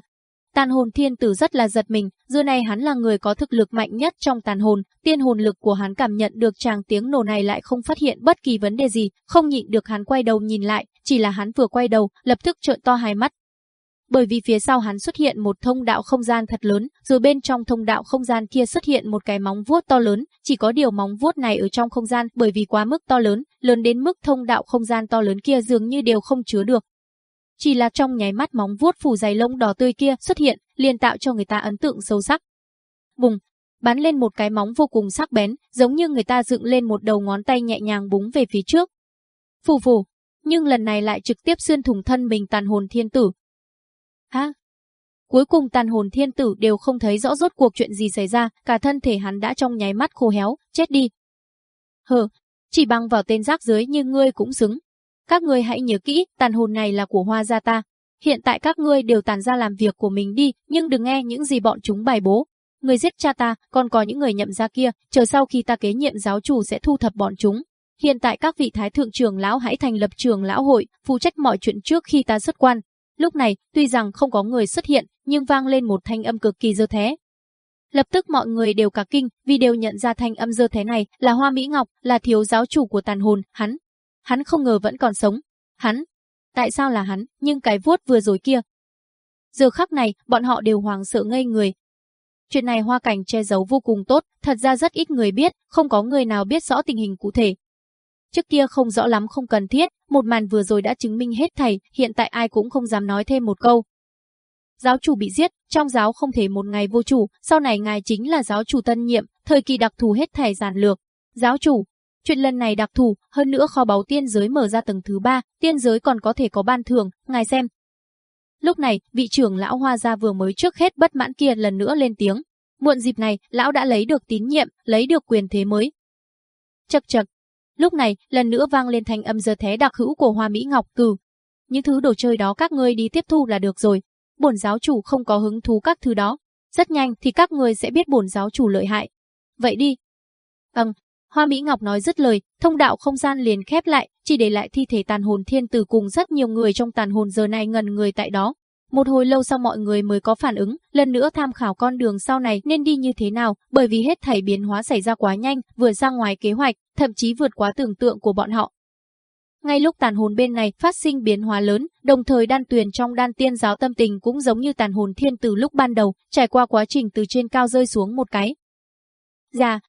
S2: Tàn hồn thiên tử rất là
S1: giật mình, dưa này hắn là người có thực lực mạnh nhất trong tàn hồn, tiên hồn lực của hắn cảm nhận được tràng tiếng nổ này lại không phát hiện bất kỳ vấn đề gì, không nhịn được hắn quay đầu nhìn lại, chỉ là hắn vừa quay đầu, lập tức trợn to hai mắt, bởi vì phía sau hắn xuất hiện một thông đạo không gian thật lớn, rồi bên trong thông đạo không gian kia xuất hiện một cái móng vuốt to lớn, chỉ có điều móng vuốt này ở trong không gian bởi vì quá mức to lớn, lớn đến mức thông đạo không gian to lớn kia dường như đều không chứa được. Chỉ là trong nháy mắt móng vuốt phủ dày lông đỏ tươi kia xuất hiện, liền tạo cho người ta ấn tượng sâu sắc. Bùng, bắn lên một cái móng vô cùng sắc bén, giống như người ta dựng lên một đầu ngón tay nhẹ nhàng búng về phía trước. Phù phù, nhưng lần này lại trực tiếp xuyên thủng thân mình tàn hồn thiên tử, Ha! Cuối cùng tàn hồn thiên tử đều không thấy rõ rốt cuộc chuyện gì xảy ra, cả thân thể hắn đã trong nháy mắt khô héo, chết đi. Hờ, chỉ băng vào tên rác dưới như ngươi cũng xứng. Các ngươi hãy nhớ kỹ, tàn hồn này là của hoa gia ta. Hiện tại các ngươi đều tàn ra làm việc của mình đi, nhưng đừng nghe những gì bọn chúng bài bố. Người giết cha ta, còn có những người nhậm ra kia, chờ sau khi ta kế nhiệm giáo chủ sẽ thu thập bọn chúng. Hiện tại các vị thái thượng trưởng lão hãy thành lập trường lão hội, phụ trách mọi chuyện trước khi ta xuất quan, Lúc này, tuy rằng không có người xuất hiện, nhưng vang lên một thanh âm cực kỳ dơ thế. Lập tức mọi người đều cả kinh, vì đều nhận ra thanh âm dơ thế này là Hoa Mỹ Ngọc, là thiếu giáo chủ của tàn hồn, hắn. Hắn không ngờ vẫn còn sống. Hắn. Tại sao là hắn, nhưng cái vuốt vừa rồi kia. Giờ khắc này, bọn họ đều hoàng sợ ngây người, Chuyện này hoa cảnh che giấu vô cùng tốt, thật ra rất ít người biết, không có người nào biết rõ tình hình cụ thể, Trước kia không rõ lắm không cần thiết, một màn vừa rồi đã chứng minh hết thầy, hiện tại ai cũng không dám nói thêm một câu. Giáo chủ bị giết, trong giáo không thể một ngày vô chủ, sau này ngài chính là giáo chủ tân nhiệm, thời kỳ đặc thù hết thầy giản lược. Giáo chủ, chuyện lần này đặc thù, hơn nữa kho báu tiên giới mở ra tầng thứ ba, tiên giới còn có thể có ban thường, ngài xem. Lúc này, vị trưởng lão Hoa gia vừa mới trước hết bất mãn kia lần nữa lên tiếng. Muộn dịp này, lão đã lấy được tín nhiệm, lấy được quyền thế mới. Chậc chậc, Lúc này, lần nữa vang lên thanh âm giờ thế đặc hữu của Hoa Mỹ Ngọc Tử. Những thứ đồ chơi đó các ngươi đi tiếp thu là được rồi. Bổn giáo chủ không có hứng thú các thứ đó. Rất nhanh thì các ngươi sẽ biết bổn giáo chủ lợi hại. Vậy đi. Ừm, vâng. Hoa Mỹ Ngọc nói dứt lời, thông đạo không gian liền khép lại, chỉ để lại thi thể tàn hồn thiên tử cùng rất nhiều người trong tàn hồn giờ này ngần người tại đó, một hồi lâu sau mọi người mới có phản ứng, lần nữa tham khảo con đường sau này nên đi như thế nào, bởi vì hết thảy biến hóa xảy ra quá nhanh, vừa ra ngoài kế hoạch, thậm chí vượt quá tưởng tượng của bọn họ. Ngay lúc tàn hồn bên này phát sinh biến hóa lớn, đồng thời đan tuyền trong đan tiên giáo tâm tình cũng giống như tàn hồn thiên từ lúc ban đầu, trải qua quá trình từ trên cao rơi xuống một cái. Dạ,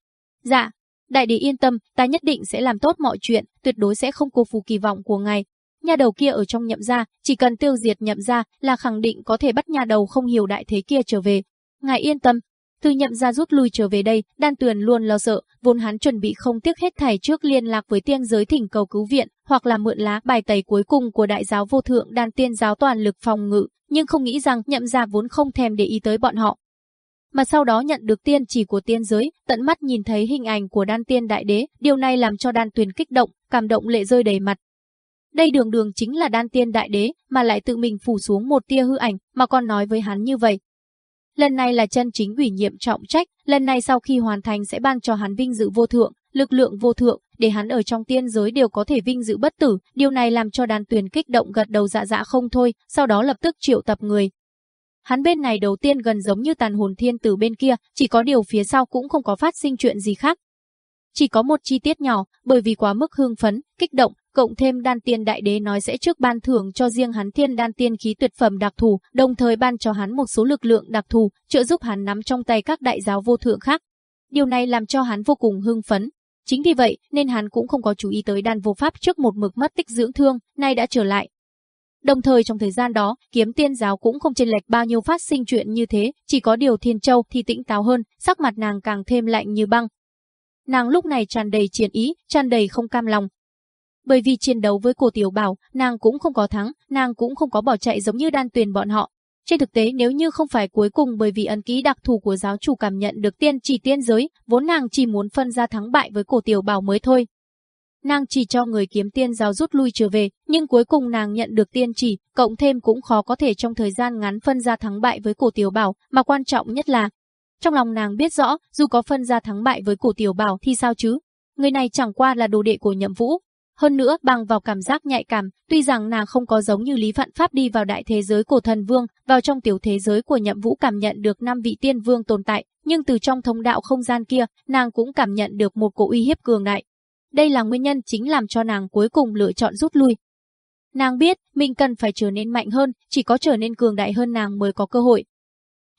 S1: dạ, đại đế yên tâm, ta nhất định sẽ làm tốt mọi chuyện, tuyệt đối sẽ không cô phù kỳ vọng của ngài, Nhà đầu kia ở trong nhậm gia, chỉ cần tiêu diệt nhậm gia là khẳng định có thể bắt nhà đầu không hiểu đại thế kia trở về. Ngài yên tâm, từ nhậm gia rút lui trở về đây, đan tuyền luôn lo sợ, vốn hắn chuẩn bị không tiếc hết thảy trước liên lạc với tiên giới thỉnh cầu cứu viện, hoặc là mượn lá bài tẩy cuối cùng của đại giáo vô thượng đan tiên giáo toàn lực phòng ngự, nhưng không nghĩ rằng nhậm gia vốn không thèm để ý tới bọn họ. Mà sau đó nhận được tiên chỉ của tiên giới, tận mắt nhìn thấy hình ảnh của đan tiên đại đế, điều này làm cho đan tuyền kích động, cảm động lệ rơi đầy mặt, đây đường đường chính là đan tiên đại đế, mà lại tự mình phủ xuống một tia hư ảnh, mà còn nói với hắn như vậy. Lần này là chân chính ủy nhiệm trọng trách, lần này sau khi hoàn thành sẽ ban cho hắn vinh dự vô thượng, lực lượng vô thượng, để hắn ở trong tiên giới đều có thể vinh dự bất tử, điều này làm cho đàn tuyển kích động gật đầu dạ dạ không thôi, sau đó lập tức triệu tập người. Hắn bên này đầu tiên gần giống như tàn hồn thiên tử bên kia, chỉ có điều phía sau cũng không có phát sinh chuyện gì khác, chỉ có một chi tiết nhỏ, bởi vì quá mức hương phấn, kích động, cộng thêm đan tiên đại đế nói sẽ trước ban thưởng cho riêng hắn thiên đan tiên khí tuyệt phẩm đặc thù, đồng thời ban cho hắn một số lực lượng đặc thù, trợ giúp hắn nắm trong tay các đại giáo vô thượng khác. Điều này làm cho hắn vô cùng hưng phấn. Chính vì vậy, nên hắn cũng không có chú ý tới đan vô pháp trước một mực mất tích dưỡng thương, nay đã trở lại. Đồng thời trong thời gian đó, kiếm tiên giáo cũng không chênh lệch bao nhiêu phát sinh chuyện như thế, chỉ có điều Thiên Châu thì tĩnh táo hơn, sắc mặt nàng càng thêm lạnh như băng, nàng lúc này tràn đầy chiến ý, tràn đầy không cam lòng. Bởi vì chiến đấu với cổ tiểu bảo, nàng cũng không có thắng, nàng cũng không có bỏ chạy giống như đan tuyền bọn họ. Trên thực tế nếu như không phải cuối cùng bởi vì ấn ký đặc thù của giáo chủ cảm nhận được tiên chỉ tiên giới, vốn nàng chỉ muốn phân ra thắng bại với cổ tiểu bảo mới thôi. Nàng chỉ cho người kiếm tiên giáo rút lui trở về, nhưng cuối cùng nàng nhận được tiên chỉ, cộng thêm cũng khó có thể trong thời gian ngắn phân ra thắng bại với cổ tiểu bảo, mà quan trọng nhất là trong lòng nàng biết rõ, dù có phân ra thắng bại với cổ tiểu bảo thì sao chứ? Người này chẳng qua là đồ đệ của nhậm vũ. Hơn nữa, bằng vào cảm giác nhạy cảm, tuy rằng nàng không có giống như Lý Vạn Pháp đi vào đại thế giới của thần vương, vào trong tiểu thế giới của nhậm vũ cảm nhận được năm vị tiên vương tồn tại, nhưng từ trong thông đạo không gian kia, nàng cũng cảm nhận được một cổ uy hiếp cường đại. Đây là nguyên nhân chính làm cho nàng cuối cùng lựa chọn rút lui, Nàng biết, mình cần phải trở nên mạnh hơn, chỉ có trở nên cường đại hơn nàng mới có cơ hội.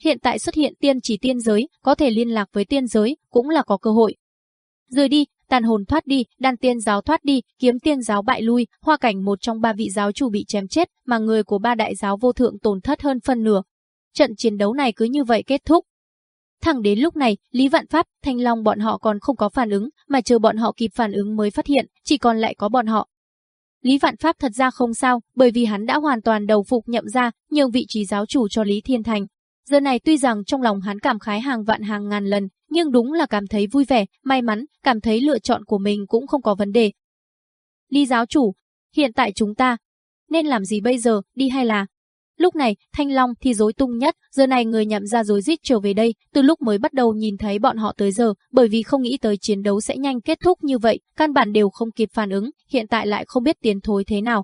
S1: Hiện tại xuất hiện tiên chỉ tiên giới, có thể liên lạc với tiên giới, cũng là có cơ hội. Rời đi, tàn hồn thoát đi, đan tiên giáo thoát đi, kiếm tiên giáo bại lui, hoa cảnh một trong ba vị giáo chủ bị chém chết, mà người của ba đại giáo vô thượng tổn thất hơn phân nửa. Trận chiến đấu này cứ như vậy kết thúc. Thẳng đến lúc này, Lý Vạn Pháp, Thanh Long bọn họ còn không có phản ứng, mà chờ bọn họ kịp phản ứng mới phát hiện, chỉ còn lại có bọn họ. Lý Vạn Pháp thật ra không sao, bởi vì hắn đã hoàn toàn đầu phục nhậm ra, nhường vị trí giáo chủ cho Lý Thiên Thành, Giờ này tuy rằng trong lòng hắn cảm khái hàng vạn hàng ngàn lần, nhưng đúng là cảm thấy vui vẻ, may mắn, cảm thấy lựa chọn của mình cũng không có vấn đề. Lý giáo chủ, hiện tại chúng ta nên làm gì bây giờ, đi hay là Lúc này, Thanh Long thì rối tung nhất, giờ này người nhậm ra rối rít trở về đây, từ lúc mới bắt đầu nhìn thấy bọn họ tới giờ, bởi vì không nghĩ tới chiến đấu sẽ nhanh kết thúc như vậy, căn bản đều không kịp phản ứng, hiện tại lại không biết tiến thối thế nào,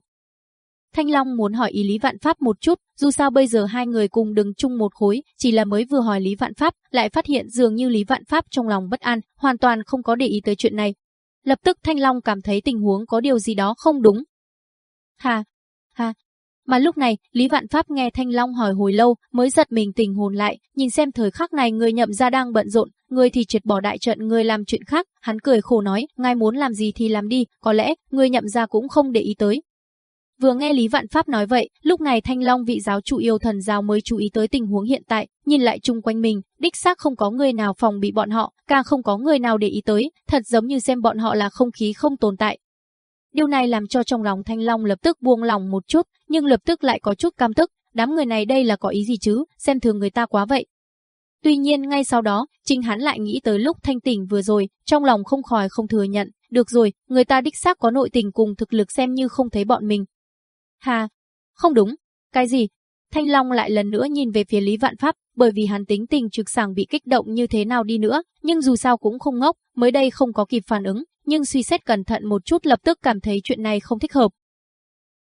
S1: Thanh Long muốn hỏi ý Lý Vạn Pháp một chút, dù sao bây giờ hai người cùng đứng chung một khối, chỉ là mới vừa hỏi Lý Vạn Pháp, lại phát hiện dường như Lý Vạn Pháp trong lòng bất an, hoàn toàn không có để ý tới chuyện này. Lập tức Thanh Long cảm thấy tình huống có điều gì đó không đúng. Hà, hà, mà lúc này, Lý Vạn Pháp nghe Thanh Long hỏi hồi lâu, mới giật mình tình hồn lại, nhìn xem thời khắc này người nhậm ra đang bận rộn, người thì triệt bỏ đại trận người làm chuyện khác, hắn cười khổ nói, ngài muốn làm gì thì làm đi, có lẽ người nhậm ra cũng không để ý tới. Vừa nghe Lý Vạn Pháp nói vậy, lúc này Thanh Long vị giáo chủ yêu thần giáo mới chú ý tới tình huống hiện tại, nhìn lại chung quanh mình, đích xác không có người nào phòng bị bọn họ, càng không có người nào để ý tới, thật giống như xem bọn họ là không khí không tồn tại. Điều này làm cho trong lòng Thanh Long lập tức buông lòng một chút, nhưng lập tức lại có chút cam tức, đám người này đây là có ý gì chứ, xem thường người ta quá vậy. Tuy nhiên ngay sau đó, chính hắn lại nghĩ tới lúc thanh tỉnh vừa rồi, trong lòng không khỏi không thừa nhận, được rồi, người ta đích xác có nội tình cùng thực lực xem như không thấy bọn mình, Hà, không đúng, cái gì? Thanh Long lại lần nữa nhìn về phía Lý Vạn Pháp, bởi vì hắn tính tình trực sàng bị kích động như thế nào đi nữa, nhưng dù sao cũng không ngốc, mới đây không có kịp phản ứng, nhưng suy xét cẩn thận một chút lập tức cảm thấy chuyện này không thích hợp.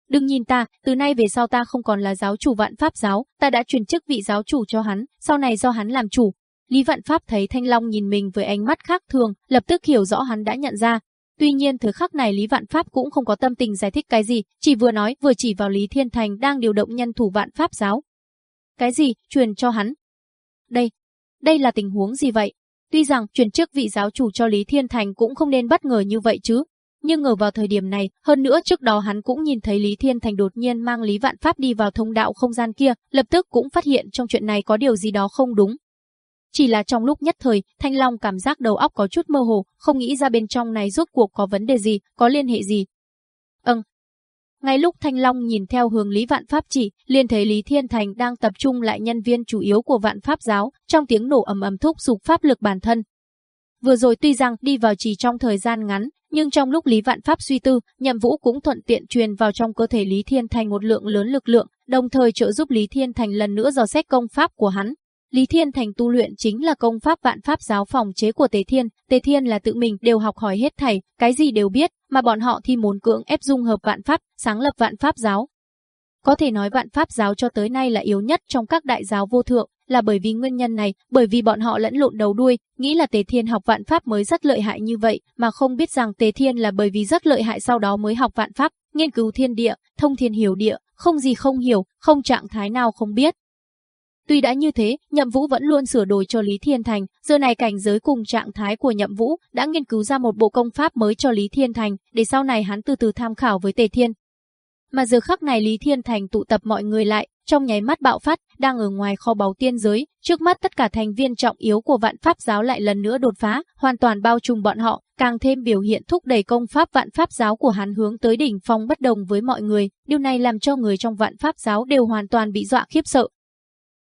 S1: Đừng nhìn ta, từ nay về sau ta không còn là giáo chủ vạn pháp giáo, ta đã truyền chức vị giáo chủ cho hắn, sau này do hắn làm chủ. Lý Vạn Pháp thấy Thanh Long nhìn mình với ánh mắt khác thường, lập tức hiểu rõ hắn đã nhận ra, Tuy nhiên thời khắc này Lý Vạn Pháp cũng không có tâm tình giải thích cái gì, chỉ vừa nói vừa chỉ vào Lý Thiên Thành đang điều động nhân thủ Vạn Pháp giáo. Cái gì? Truyền cho hắn. Đây, đây là tình huống gì vậy? Tuy rằng truyền trước vị giáo chủ cho Lý Thiên Thành cũng không nên bất ngờ như vậy chứ, nhưng ngờ vào thời điểm này, hơn nữa trước đó hắn cũng nhìn thấy Lý Thiên Thành đột nhiên mang Lý Vạn Pháp đi vào thông đạo không gian kia, lập tức cũng phát hiện trong chuyện này có điều gì đó không đúng, chỉ là trong lúc nhất thời, Thanh Long cảm giác đầu óc có chút mơ hồ, không nghĩ ra bên trong này rốt cuộc có vấn đề gì, có liên hệ gì. Ừm. Ngay lúc Thanh Long nhìn theo hướng Lý Vạn Pháp chỉ, liền thấy Lý Thiên Thành đang tập trung lại nhân viên chủ yếu của Vạn Pháp giáo, trong tiếng nổ ầm ầm thúc giục pháp lực bản thân. Vừa rồi tuy rằng đi vào chỉ trong thời gian ngắn, nhưng trong lúc Lý Vạn Pháp suy tư, Nhậm Vũ cũng thuận tiện truyền vào trong cơ thể Lý Thiên Thành một lượng lớn lực lượng, đồng thời trợ giúp Lý Thiên Thành lần nữa dò xét công pháp của hắn, Lý Thiên Thành tu luyện chính là công pháp vạn pháp giáo phòng chế của Tề Thiên, Tề Thiên là tự mình đều học hỏi hết thảy, cái gì đều biết, mà bọn họ thì muốn cưỡng ép dung hợp vạn pháp, sáng lập vạn pháp giáo. Có thể nói vạn pháp giáo cho tới nay là yếu nhất trong các đại giáo vô thượng, là bởi vì nguyên nhân này, bởi vì bọn họ lẫn lộn đầu đuôi, nghĩ là Tề Thiên học vạn pháp mới rất lợi hại như vậy, mà không biết rằng Tề Thiên là bởi vì rất lợi hại sau đó mới học vạn pháp, nghiên cứu thiên địa, thông thiên hiểu địa, không gì không hiểu, không trạng thái nào không biết, Tuy đã như thế, Nhậm Vũ vẫn luôn sửa đổi cho Lý Thiên Thành, giờ này cảnh giới cùng trạng thái của Nhậm Vũ đã nghiên cứu ra một bộ công pháp mới cho Lý Thiên Thành, để sau này hắn từ từ tham khảo với Tề Thiên. Mà giờ khắc này Lý Thiên Thành tụ tập mọi người lại, trong nháy mắt bạo phát, đang ở ngoài kho báu tiên giới, trước mắt tất cả thành viên trọng yếu của vạn pháp giáo lại lần nữa đột phá, hoàn toàn bao trùm bọn họ, càng thêm biểu hiện thúc đẩy công pháp vạn pháp giáo của hắn hướng tới đỉnh phong bất đồng với mọi người, điều này làm cho người trong vạn pháp giáo đều hoàn toàn bị dọa khiếp sợ,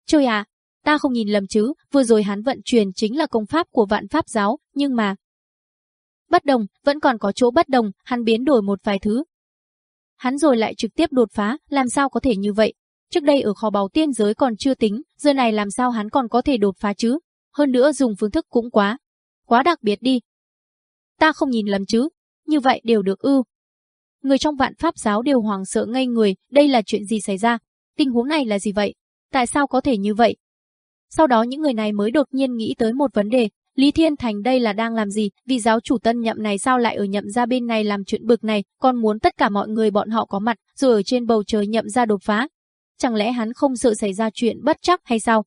S1: Trời à, ta không nhìn lầm chứ, vừa rồi hắn vận chuyển chính là công pháp của vạn pháp giáo, nhưng mà... Bất đồng, vẫn còn có chỗ bất đồng, hắn biến đổi một vài thứ. Hắn rồi lại trực tiếp đột phá, làm sao có thể như vậy? Trước đây ở kho báu tiên giới còn chưa tính, giờ này làm sao hắn còn có thể đột phá chứ? Hơn nữa dùng phương thức cũng quá, quá đặc biệt đi. Ta không nhìn lầm chứ, như vậy đều được ư. Người trong vạn pháp giáo đều hoàng sợ ngây người, đây là chuyện gì xảy ra? Tình huống này là gì vậy? Tại sao có thể như vậy? Sau đó những người này mới đột nhiên nghĩ tới một vấn đề, Lý Thiên Thành đây là đang làm gì, vì giáo chủ tân nhậm này sao lại ở nhậm ra bên này làm chuyện bực này, còn muốn tất cả mọi người bọn họ có mặt, rồi ở trên bầu trời nhậm ra đột phá. Chẳng lẽ hắn không sợ xảy ra chuyện bất chắc hay sao?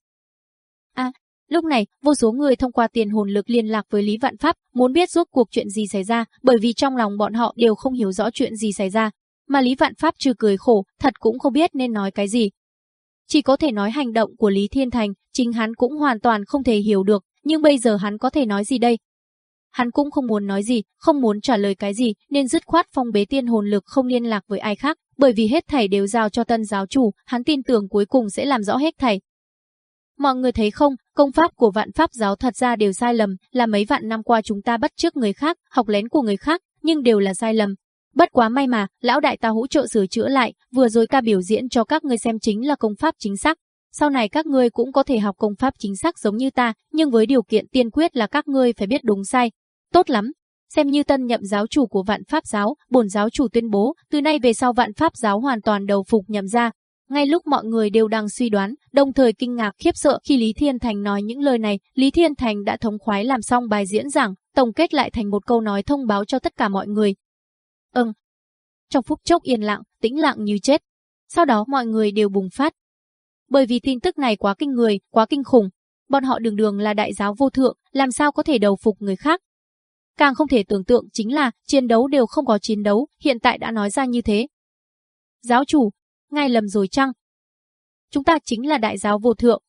S1: À, lúc này, vô số người thông qua tiền hồn lực liên lạc với Lý Vạn Pháp, muốn biết rốt cuộc chuyện gì xảy ra, bởi vì trong lòng bọn họ đều không hiểu rõ chuyện gì xảy ra. Mà Lý Vạn Pháp trừ cười khổ, thật cũng không biết nên nói cái gì, chỉ có thể nói hành động của Lý Thiên Thành, chính hắn cũng hoàn toàn không thể hiểu được, nhưng bây giờ hắn có thể nói gì đây? Hắn cũng không muốn nói gì, không muốn trả lời cái gì, nên dứt khoát phong bế tiên hồn lực không liên lạc với ai khác, bởi vì hết thảy đều giao cho tân giáo chủ, hắn tin tưởng cuối cùng sẽ làm rõ hết thảy. Mọi người thấy không, công pháp của vạn pháp giáo thật ra đều sai lầm, là mấy vạn năm qua chúng ta bắt chước người khác, học lén của người khác, nhưng đều là sai lầm, Bất quá may mà, lão đại ta hỗ trợ sửa chữa lại, vừa rồi ca biểu diễn cho các ngươi xem chính là công pháp chính xác. Sau này các ngươi cũng có thể học công pháp chính xác giống như ta, nhưng với điều kiện tiên quyết là các ngươi phải biết đúng sai. Tốt lắm, xem như tân nhậm giáo chủ của vạn pháp giáo, bổn giáo chủ tuyên bố, từ nay về sau vạn pháp giáo hoàn toàn đầu phục nhậm ra. Ngay lúc mọi người đều đang suy đoán, đồng thời kinh ngạc khiếp sợ khi Lý Thiên Thành nói những lời này, Lý Thiên Thành đã thống khoái làm xong bài diễn giảng, tổng kết lại thành một câu nói thông báo cho tất cả
S2: mọi người, Ừm. Trong phút chốc yên lặng, tĩnh lặng như chết. Sau đó mọi người đều bùng phát. Bởi vì tin tức này quá kinh người, quá kinh khủng. Bọn họ đường
S1: đường là đại giáo vô thượng, làm sao có thể đầu phục người khác. Càng không thể tưởng tượng chính là
S2: chiến đấu đều không có chiến đấu, hiện tại đã nói ra như thế. Giáo chủ, ngài lầm rồi chăng? Chúng ta chính là đại giáo vô thượng.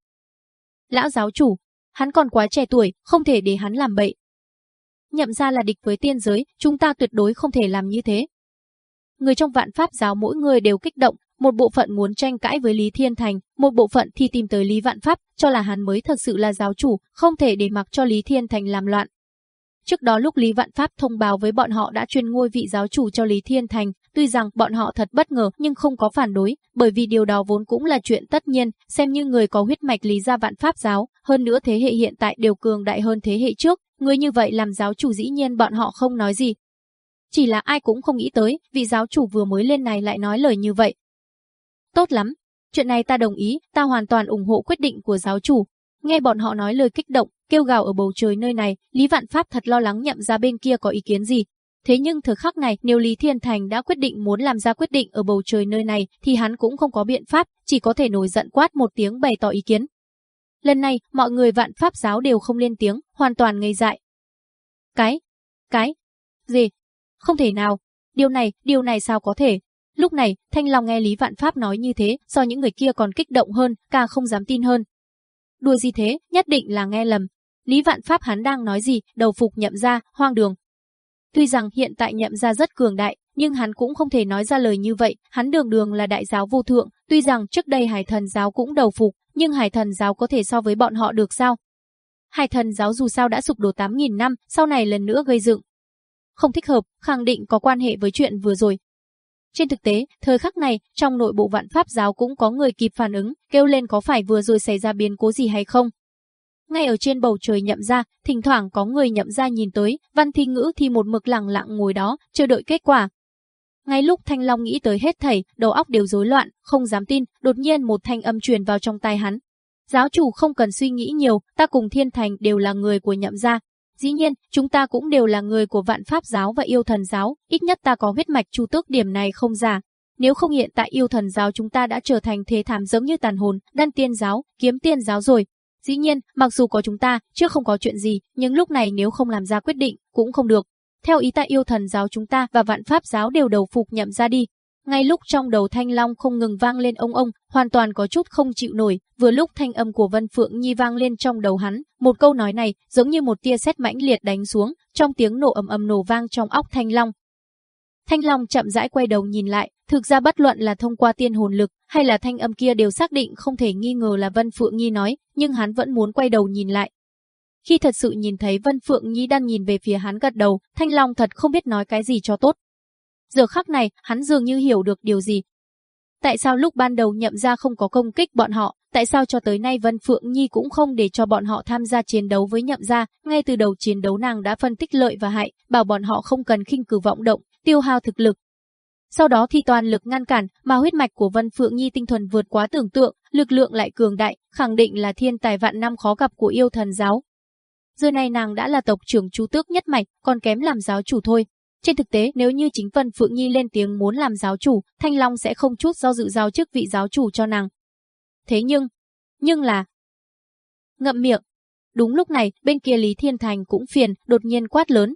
S2: Lão giáo chủ, hắn còn quá trẻ tuổi, không thể để hắn làm bậy nhậm ra là địch với tiên giới, chúng ta
S1: tuyệt đối không thể làm như thế. Người trong vạn pháp giáo mỗi người đều kích động, một bộ phận muốn tranh cãi với Lý Thiên Thành, một bộ phận thì tìm tới Lý Vạn Pháp, cho là hắn mới thật sự là giáo chủ, không thể để mặc cho Lý Thiên Thành làm loạn, Trước đó lúc Lý Vạn Pháp thông báo với bọn họ đã truyền ngôi vị giáo chủ cho Lý Thiên Thành, tuy rằng bọn họ thật bất ngờ nhưng không có phản đối, bởi vì điều đó vốn cũng là chuyện tất nhiên, xem như người có huyết mạch Lý gia Vạn Pháp giáo, hơn nữa thế hệ hiện tại đều cường đại hơn thế hệ trước, người như vậy làm giáo chủ dĩ nhiên bọn họ không nói gì. Chỉ là ai cũng không nghĩ tới, vị giáo chủ vừa mới lên này lại nói lời như vậy. Tốt lắm, chuyện này ta đồng ý, ta hoàn toàn ủng hộ quyết định của giáo chủ, Nghe bọn họ nói lời kích động, kêu gào ở bầu trời nơi này, Lý Vạn Pháp thật lo lắng nhậm ra bên kia có ý kiến gì. Thế nhưng thời khắc này, nếu Lý Thiên Thành đã quyết định muốn làm ra quyết định ở bầu trời nơi này, thì hắn cũng không có biện pháp, chỉ có thể nổi giận quát một tiếng bày tỏ ý kiến. Lần này, mọi người vạn pháp giáo đều không lên tiếng, hoàn toàn ngây dại. Cái? Cái? Gì? Không thể nào. Điều này, điều này sao có thể? Lúc này, Thanh Long nghe Lý Vạn Pháp nói như thế, do những người kia còn kích động hơn, càng không dám tin hơn, đùa gì thế, nhất định là nghe lầm. Lý Vạn Pháp hắn đang nói gì, đầu phục nhậm ra, hoang đường. Tuy rằng hiện tại nhậm ra rất cường đại, nhưng hắn cũng không thể nói ra lời như vậy, hắn đường đường là đại giáo vô thượng, tuy rằng trước đây hải thần giáo cũng đầu phục, nhưng hải thần giáo có thể so với bọn họ được sao? Hải thần giáo dù sao đã sụp đổ 8.000 năm, sau này lần nữa gây dựng. Không thích hợp, khẳng định có quan hệ với chuyện vừa rồi, trên thực tế, thời khắc này, trong nội bộ vạn pháp giáo cũng có người kịp phản ứng, kêu lên có phải vừa rồi xảy ra biến cố gì hay không. Ngay ở trên bầu trời nhậm ra, thỉnh thoảng có người nhậm ra nhìn tới, văn thi ngữ thì một mực lặng lặng ngồi đó, chờ đợi kết quả. Ngay lúc Thanh Long nghĩ tới hết thảy, đầu óc đều rối loạn, không dám tin, đột nhiên một thanh âm truyền vào trong tai hắn. Giáo chủ không cần suy nghĩ nhiều, ta cùng thiên thành đều là người của nhậm gia, Dĩ nhiên, chúng ta cũng đều là người của vạn pháp giáo và yêu thần giáo, ít nhất ta có huyết mạch chu tước điểm này không giả. Nếu không hiện tại yêu thần giáo chúng ta đã trở thành thế thảm giống như tàn hồn, đan tiên giáo, kiếm tiên giáo rồi. Dĩ nhiên, mặc dù có chúng ta, chưa không có chuyện gì, nhưng lúc này nếu không làm ra quyết định, cũng không được. Theo ý ta yêu thần giáo chúng ta và vạn pháp giáo đều đầu phục nhậm ra đi, ngay lúc trong đầu Thanh Long không ngừng vang lên ông ông, hoàn toàn có chút không chịu nổi, vừa lúc thanh âm của Vân Phượng Nhi vang lên trong đầu hắn, một câu nói này giống như một tia sét mãnh liệt đánh xuống, trong tiếng nổ ầm ầm nổ vang trong óc Thanh Long. Thanh Long chậm rãi quay đầu nhìn lại, thực ra bất luận là thông qua tiên hồn lực hay là thanh âm kia đều xác định không thể nghi ngờ là Vân Phượng Nhi nói, nhưng hắn vẫn muốn quay đầu nhìn lại, khi thật sự nhìn thấy Vân Phượng Nhi đang nhìn về phía hắn gật đầu, Thanh Long thật không biết nói cái gì cho tốt, Giờ khắc này, hắn dường như hiểu được điều gì. Tại sao lúc ban đầu nhậm ra không có công kích bọn họ, tại sao cho tới nay Vân Phượng Nhi cũng không để cho bọn họ tham gia chiến đấu với nhậm gia, ngay từ đầu chiến đấu nàng đã phân tích lợi và hại, bảo bọn họ không cần khinh cử vọng động, tiêu hao thực lực. Sau đó thì toàn lực ngăn cản, mà huyết mạch của Vân Phượng Nhi tinh thuần vượt quá tưởng tượng, lực lượng lại cường đại, khẳng định là thiên tài vạn năm khó gặp của yêu thần giáo. Giờ này nàng đã là tộc trưởng chú tước nhất mạch, còn kém làm giáo chủ thôi, trên thực tế, nếu như chính Vân Phượng Nhi lên tiếng muốn làm giáo chủ, Thanh Long sẽ không chút do dự giao chức vị
S2: giáo chủ cho nàng. Thế nhưng, nhưng là... Ngậm miệng. Đúng lúc này, bên kia Lý Thiên Thành cũng phiền, đột nhiên quát lớn.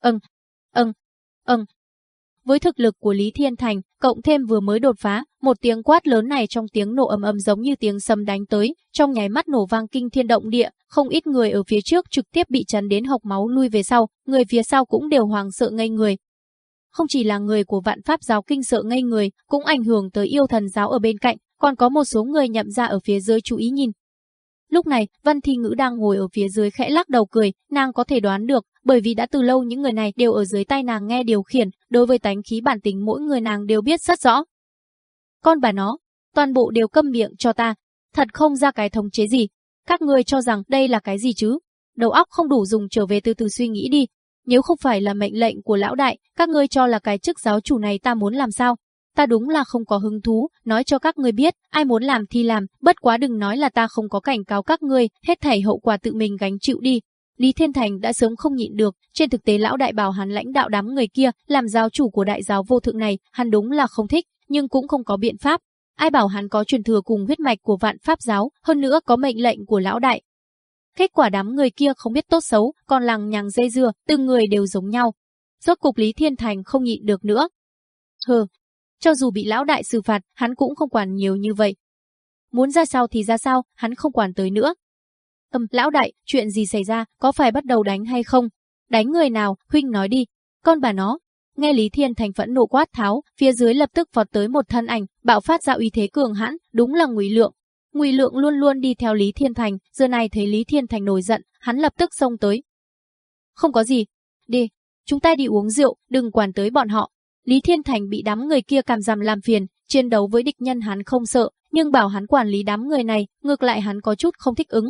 S2: Ừm, ừm,
S1: ừm. Với thực lực của Lý Thiên Thành, cộng thêm vừa mới đột phá, một tiếng quát lớn này trong tiếng nổ ầm ầm giống như tiếng sấm đánh tới, trong nháy mắt nổ vang kinh thiên động địa, không ít người ở phía trước trực tiếp bị chấn đến hộc máu lui về sau, người phía sau cũng đều hoàng sợ ngây người. Không chỉ là người của vạn pháp giáo kinh sợ ngây người, cũng ảnh hưởng tới yêu thần giáo ở bên cạnh, còn có một số người nhậm ra dạ ở phía dưới chú ý nhìn, Lúc này, Văn Thi Ngữ đang ngồi ở phía dưới khẽ lắc đầu cười, nàng có thể đoán được, bởi vì đã từ lâu những người này đều ở dưới tay nàng nghe điều khiển, đối với tánh khí bản tính mỗi người nàng đều biết rất rõ. Con bà nó, toàn bộ đều câm miệng cho ta, thật không ra cái thống chế gì. Các ngươi cho rằng đây là cái gì chứ? Đầu óc không đủ dùng trở về từ từ suy nghĩ đi. Nếu không phải là mệnh lệnh của lão đại, các ngươi cho là cái chức giáo chủ này ta muốn làm sao? ta đúng là không có hứng thú, nói cho các ngươi biết, ai muốn làm thì làm, bất quá đừng nói là ta không có cảnh cáo các ngươi, hết thảy hậu quả tự mình gánh chịu đi. Lý Thiên Thành đã sớm không nhịn được, trên thực tế lão đại bảo hắn lãnh đạo đám người kia, làm giáo chủ của đại giáo vô thượng này, hắn đúng là không thích, nhưng cũng không có biện pháp. Ai bảo hắn có truyền thừa cùng huyết mạch của vạn pháp giáo, hơn nữa có mệnh lệnh của lão đại. Kết quả đám người kia không biết tốt xấu, còn lằng nhằng dây dưa, từng người đều giống nhau. Rốt cục Lý Thiên Thành không nhịn được nữa, Hừ, cho dù bị lão đại xử phạt, hắn cũng không quản nhiều như vậy. Muốn ra sao thì ra sao, hắn không quản tới nữa. Ừm, lão đại, chuyện gì xảy ra, có phải bắt đầu đánh hay không? Đánh người nào, huynh nói đi. Con bà nó. Nghe Lý Thiên Thành phẫn nộ quát tháo, phía dưới lập tức vọt tới một thân ảnh, bạo phát ra uy thế cường hãn, đúng là Ngụy Lượng. Ngụy Lượng luôn luôn đi theo Lý Thiên Thành, giờ này thấy Lý Thiên Thành nổi giận, hắn lập tức xông tới. Không có gì, đi, chúng ta đi uống rượu, đừng quản tới bọn họ. Lý Thiên Thành bị đám người kia cảm giảm làm phiền, chiến đấu với địch nhân hắn không sợ, nhưng bảo hắn quản lý đám người này, ngược lại hắn có chút không thích ứng.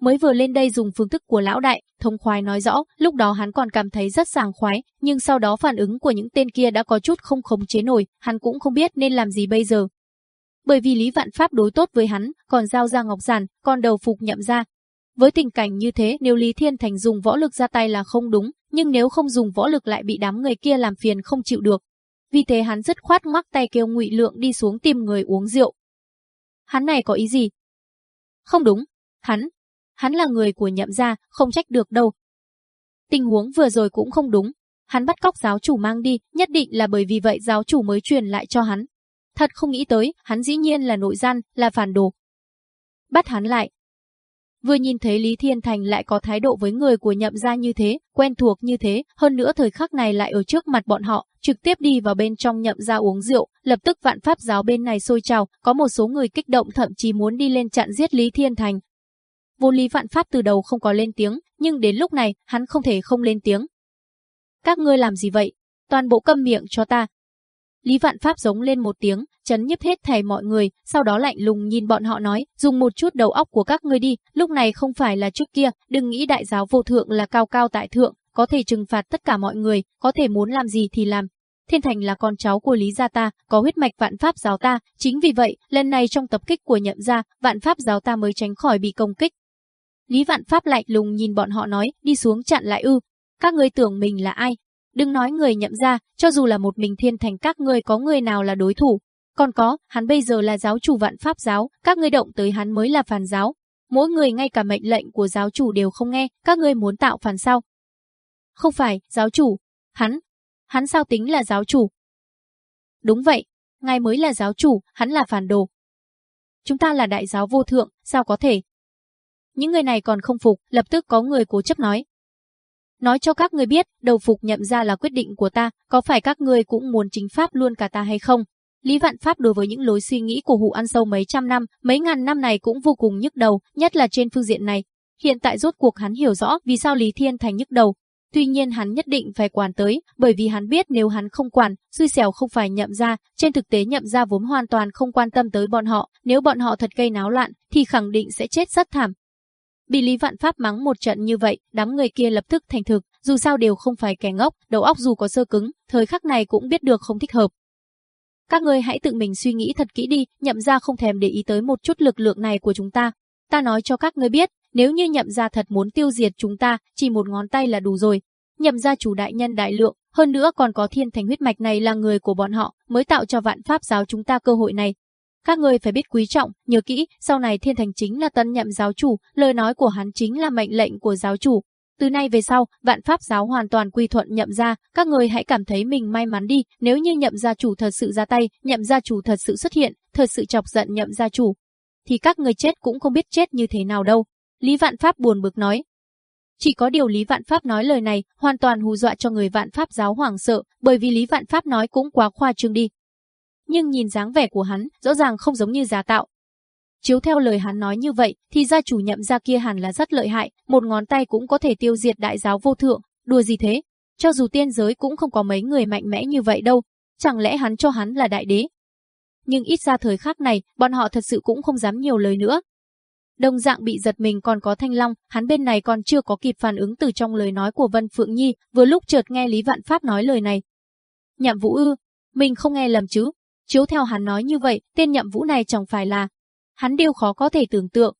S1: Mới vừa lên đây dùng phương thức của lão đại, thông khoái nói rõ, lúc đó hắn còn cảm thấy rất sảng khoái, nhưng sau đó phản ứng của những tên kia đã có chút không khống chế nổi, hắn cũng không biết nên làm gì bây giờ. Bởi vì Lý Vạn Pháp đối tốt với hắn, còn giao ra ngọc giản, còn đầu phục nhậm ra, với tình cảnh như thế, nếu Lý Thiên Thành dùng võ lực ra tay là không đúng, nhưng nếu không dùng võ lực lại bị đám người kia làm phiền không chịu được. Vì thế hắn dứt khoát mắc tay kêu Ngụy Lượng đi xuống tìm người
S2: uống rượu. Hắn này có ý gì? Không đúng, hắn, hắn là người của nhậm gia, không trách được đâu. Tình huống vừa rồi cũng không đúng, hắn bắt
S1: cóc giáo chủ mang đi, nhất định là bởi vì vậy giáo chủ mới truyền lại cho hắn. Thật không nghĩ tới, hắn dĩ nhiên là nội gian, là phản đồ. Bắt hắn lại, Vừa nhìn thấy Lý Thiên Thành lại có thái độ với người của nhậm gia như thế, quen thuộc như thế, hơn nữa thời khắc này lại ở trước mặt bọn họ, trực tiếp đi vào bên trong nhậm gia uống rượu, lập tức vạn pháp giáo bên này sôi trào, có một số người kích động thậm chí muốn đi lên chặn giết Lý Thiên Thành. Vô lý vạn pháp từ đầu không có lên tiếng, nhưng đến lúc này, hắn không thể không lên tiếng. Các ngươi làm gì vậy? Toàn bộ câm miệng cho ta, Lý Vạn Pháp giống lên một tiếng, chấn nhấp hết thầy mọi người, sau đó lạnh lùng nhìn bọn họ nói, dùng một chút đầu óc của các ngươi đi, lúc này không phải là trước kia, đừng nghĩ đại giáo vô thượng là cao cao tại thượng, có thể trừng phạt tất cả mọi người, có thể muốn làm gì thì làm. Thiên Thành là con cháu của Lý gia ta, có huyết mạch Vạn Pháp giáo ta, chính vì vậy, lần này trong tập kích của Nhậm gia, Vạn Pháp giáo ta mới tránh khỏi bị công kích. Lý Vạn Pháp lạnh lùng nhìn bọn họ nói, đi xuống chặn lại ư? Các ngươi tưởng mình là ai, Đừng nói người nhậm ra, cho dù là một mình thiên thành các ngươi có người nào là đối thủ. Còn có, hắn bây giờ là giáo chủ vạn pháp giáo, các ngươi động tới hắn mới là phản giáo. Mỗi người ngay cả mệnh lệnh của
S2: giáo chủ đều không nghe, các ngươi muốn tạo phản sao? Không phải, giáo chủ. Hắn. Hắn sao tính là giáo chủ? Đúng vậy, ngài mới là giáo chủ, hắn là phản đồ. Chúng ta là đại giáo vô thượng, sao có thể? Những người này còn
S1: không phục, lập tức có người cố chấp nói. Nói cho các người biết, đầu phục nhậm ra là quyết định của ta, có phải các người cũng muốn chính pháp luôn cả ta hay không? Lý Vạn Pháp đối với những lối suy nghĩ của Hù Ăn Sâu mấy trăm năm, mấy ngàn năm này cũng vô cùng nhức đầu, nhất là trên phương diện này. Hiện tại rốt cuộc hắn hiểu rõ vì sao Lý Thiên Thành nhức đầu. Tuy nhiên hắn nhất định phải quản tới, bởi vì hắn biết nếu hắn không quản, suy xẻo không phải nhậm ra. Trên thực tế nhậm ra vốn hoàn toàn không quan tâm tới bọn họ, nếu bọn họ thật gây náo loạn thì khẳng định sẽ chết rất thảm. Bị Lý Vạn Pháp mắng một trận như vậy, đám người kia lập tức thành thực, dù sao đều không phải kẻ ngốc, đầu óc dù có sơ cứng, thời khắc này cũng biết được không thích hợp. Các người hãy tự mình suy nghĩ thật kỹ đi, nhậm ra không thèm để ý tới một chút lực lượng này của chúng ta. Ta nói cho các người biết, nếu như nhậm ra thật muốn tiêu diệt chúng ta, chỉ một ngón tay là đủ rồi. Nhậm ra chủ đại nhân đại lượng, hơn nữa còn có thiên thành huyết mạch này là người của bọn họ, mới tạo cho vạn pháp giáo chúng ta cơ hội này. Các người phải biết quý trọng, nhớ kỹ, sau này thiên thành chính là tân nhậm giáo chủ, lời nói của hắn chính là mệnh lệnh của giáo chủ. Từ nay về sau, vạn pháp giáo hoàn toàn quy thuận nhậm gia, các người hãy cảm thấy mình may mắn đi, nếu như nhậm gia chủ thật sự ra tay, nhậm gia chủ thật sự xuất hiện, thật sự chọc giận nhậm gia chủ, thì các người chết cũng không biết chết như thế nào đâu. Lý Vạn Pháp buồn bực nói. Chỉ có điều Lý Vạn Pháp nói lời này hoàn toàn hù dọa cho người Vạn Pháp giáo hoàng sợ, bởi vì Lý Vạn Pháp nói cũng quá khoa trương đi, nhưng nhìn dáng vẻ của hắn, rõ ràng không giống như giả tạo. Chiếu theo lời hắn nói như vậy, thì gia chủ nhậm gia kia hẳn là rất lợi hại, một ngón tay cũng có thể tiêu diệt đại giáo vô thượng, đùa gì thế? Cho dù tiên giới cũng không có mấy người mạnh mẽ như vậy đâu, chẳng lẽ hắn cho hắn là đại đế? Nhưng ít ra thời khắc này, bọn họ thật sự cũng không dám nhiều lời nữa. Đồng dạng bị giật mình còn có Thanh Long, hắn bên này còn chưa có kịp phản ứng từ trong lời nói của Vân Phượng Nhi, vừa lúc chợt nghe Lý Vạn Pháp nói lời này. Nhậm Vũ ư, mình không nghe lầm chứ, Chiếu theo hắn nói như vậy, tên nhậm vũ này chẳng phải là... Hắn đều khó có thể tưởng tượng.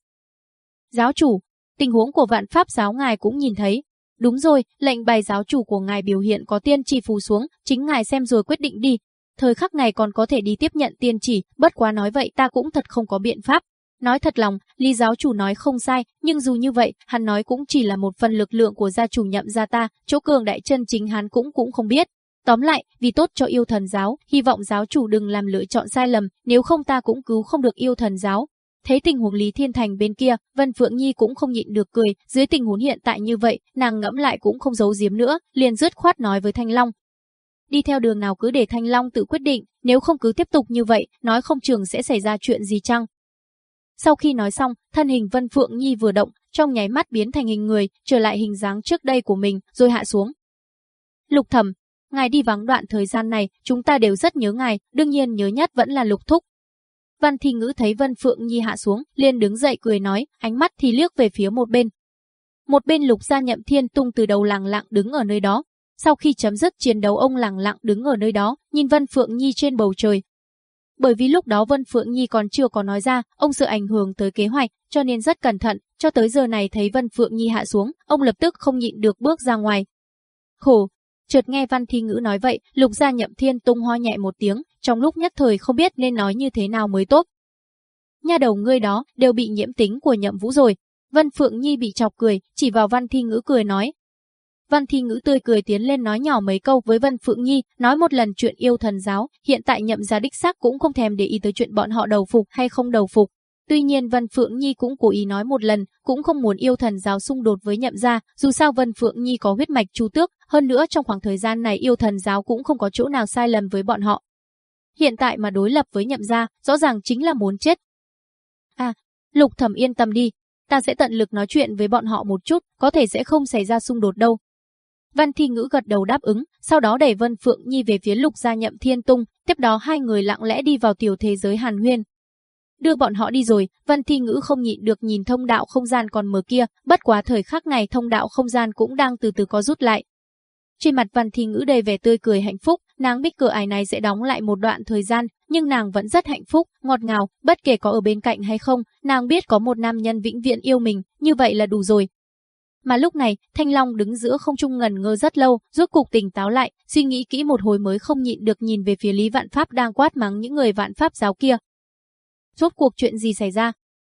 S1: Giáo chủ, tình huống của vạn pháp giáo ngài cũng nhìn thấy. Đúng rồi, lệnh bài giáo chủ của ngài biểu hiện có tiên chỉ phù xuống, chính ngài xem rồi quyết định đi. Thời khắc này còn có thể đi tiếp nhận tiên chỉ, bất quá nói vậy ta cũng thật không có biện pháp. Nói thật lòng, Lý giáo chủ nói không sai, nhưng dù như vậy, hắn nói cũng chỉ là một phần lực lượng của gia chủ nhậm gia ta, chỗ cường đại chân chính hắn cũng cũng không biết, Tóm lại, vì tốt cho yêu thần giáo, hy vọng giáo chủ đừng làm lựa chọn sai lầm, nếu không ta cũng cứu không được yêu thần giáo. Thấy tình huống Lý Thiên Thành bên kia, Vân Phượng Nhi cũng không nhịn được cười, dưới tình huống hiện tại như vậy, nàng ngẫm lại cũng không giấu giếm nữa, liền dứt khoát nói với Thanh Long. Đi theo đường nào cứ để Thanh Long tự quyết định, nếu không cứ tiếp tục như vậy, nói không trường sẽ xảy ra chuyện gì chăng? Sau khi nói xong, thân hình Vân Phượng Nhi vừa động, trong nháy mắt biến thành hình người, trở lại hình dáng trước đây của mình, rồi hạ xuống. Lục Thẩm, ngài đi vắng đoạn thời gian này, chúng ta đều rất nhớ ngài, đương nhiên nhớ nhất vẫn là lục thúc. Văn Thi Ngữ thấy Vân Phượng Nhi hạ xuống, liền đứng dậy cười nói, ánh mắt thì liếc về phía một bên. Một bên lục gia nhậm thiên tung từ đầu làng lặng đứng ở nơi đó. Sau khi chấm dứt chiến đấu ông làng lặng đứng ở nơi đó, nhìn Vân Phượng Nhi trên bầu trời. Bởi vì lúc đó Vân Phượng Nhi còn chưa có nói ra, ông sợ ảnh hưởng tới kế hoạch, cho nên rất cẩn thận, cho tới giờ này thấy Vân Phượng Nhi hạ xuống, ông lập tức không nhịn được bước ra ngoài. Khổ, Chợt nghe Văn Thi Ngữ nói vậy, Lục Gia Nhậm Thiên tung ho nhẹ một tiếng, trong lúc nhất thời không biết nên nói như thế nào mới tốt. nhà đầu ngươi đó đều bị nhiễm tính của Nhậm Vũ rồi. Vân Phượng Nhi bị chọc cười, chỉ vào Văn Thi Ngữ cười nói. Văn Thi Ngữ tươi cười tiến lên nói nhỏ mấy câu với Vân Phượng Nhi, nói một lần chuyện yêu thần giáo, hiện tại Nhậm gia đích xác cũng không thèm để ý tới chuyện bọn họ đầu phục hay không đầu phục, Tuy nhiên Vân Phượng Nhi cũng cố ý nói một lần, cũng không muốn yêu thần giáo xung đột với nhậm gia, dù sao Vân Phượng Nhi có huyết mạch chu tước, hơn nữa trong khoảng thời gian này yêu thần giáo cũng không có chỗ nào sai lầm với bọn họ. Hiện tại mà đối lập với nhậm gia, rõ ràng chính là muốn chết. À, Lục Thẩm yên tâm đi, ta sẽ tận lực nói chuyện với bọn họ một chút, có thể sẽ không xảy ra xung đột đâu. Văn Thi Ngữ gật đầu đáp ứng, sau đó đẩy Vân Phượng Nhi về phía Lục Gia Nhậm Thiên Tung, tiếp đó hai người lặng lẽ đi vào tiểu thế giới Hàn Huyên. Đưa bọn họ đi rồi, Văn Thi Ngữ không nhịn được nhìn thông đạo không gian còn mở kia, bất quá thời khắc này thông đạo không gian cũng đang từ từ có rút lại, trên mặt Văn Thi Ngữ đầy vẻ tươi cười hạnh phúc, nàng biết cửa ải này sẽ đóng lại một đoạn thời gian, nhưng nàng vẫn rất hạnh phúc, ngọt ngào, bất kể có ở bên cạnh hay không, nàng biết có một nam nhân vĩnh viễn yêu mình, như vậy là đủ rồi. Mà lúc này, Thanh Long đứng giữa không trung ngần ngơ rất lâu, rốt cục tỉnh táo lại, suy nghĩ kỹ một hồi mới không nhịn được nhìn về phía Lý Vạn Pháp đang quát mắng những người Vạn Pháp giáo kia. Rốt cuộc chuyện gì xảy ra?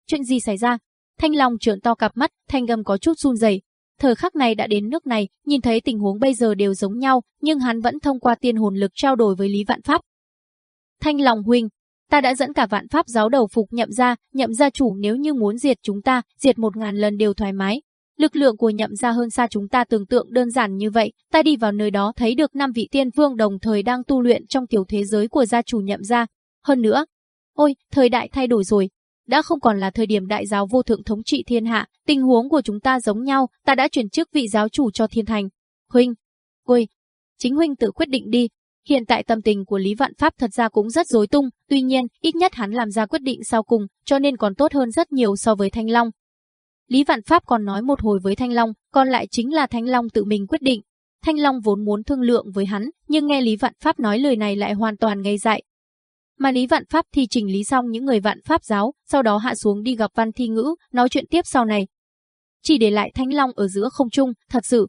S1: Chuyện gì xảy ra? Thanh Long trợn to cặp mắt, thanh gầm có chút run rẩy, Thời khắc này đã đến nước này, nhìn thấy tình huống bây giờ đều giống nhau, nhưng hắn vẫn thông qua tiên hồn lực trao đổi với Lý Vạn Pháp. Thanh Long huynh, ta đã dẫn cả vạn pháp giáo đầu phục nhậm gia, nhậm gia chủ nếu như muốn diệt chúng ta, diệt một ngàn lần đều thoải mái. Lực lượng của nhậm gia hơn xa chúng ta tưởng tượng đơn giản như vậy, ta đi vào nơi đó thấy được năm vị tiên vương đồng thời đang tu luyện trong tiểu thế giới của gia chủ nhậm gia. Hơn nữa, ôi, thời đại thay đổi rồi, đã không còn là thời điểm đại giáo vô thượng thống trị thiên hạ, tình huống của chúng ta giống nhau, ta đã chuyển chức vị giáo chủ cho thiên thành. Huynh, ôi, chính huynh tự quyết định đi. Hiện tại tâm tình của Lý Vạn Pháp thật ra cũng rất rối tung, tuy nhiên, ít nhất hắn làm ra quyết định sau cùng, cho nên còn tốt hơn rất nhiều so với Thanh Long. Lý Vạn Pháp còn nói một hồi với Thanh Long, còn lại chính là Thanh Long tự mình quyết định. Thanh Long vốn muốn thương lượng với hắn, nhưng nghe Lý Vạn Pháp nói lời này lại hoàn toàn ngây dại, mà Lý Vạn Pháp thì trình lý xong những người Vạn Pháp giáo, sau đó hạ xuống đi gặp Văn Thi Ngữ, nói chuyện tiếp sau này. Chỉ để lại Thanh Long ở giữa không trung, thật sự.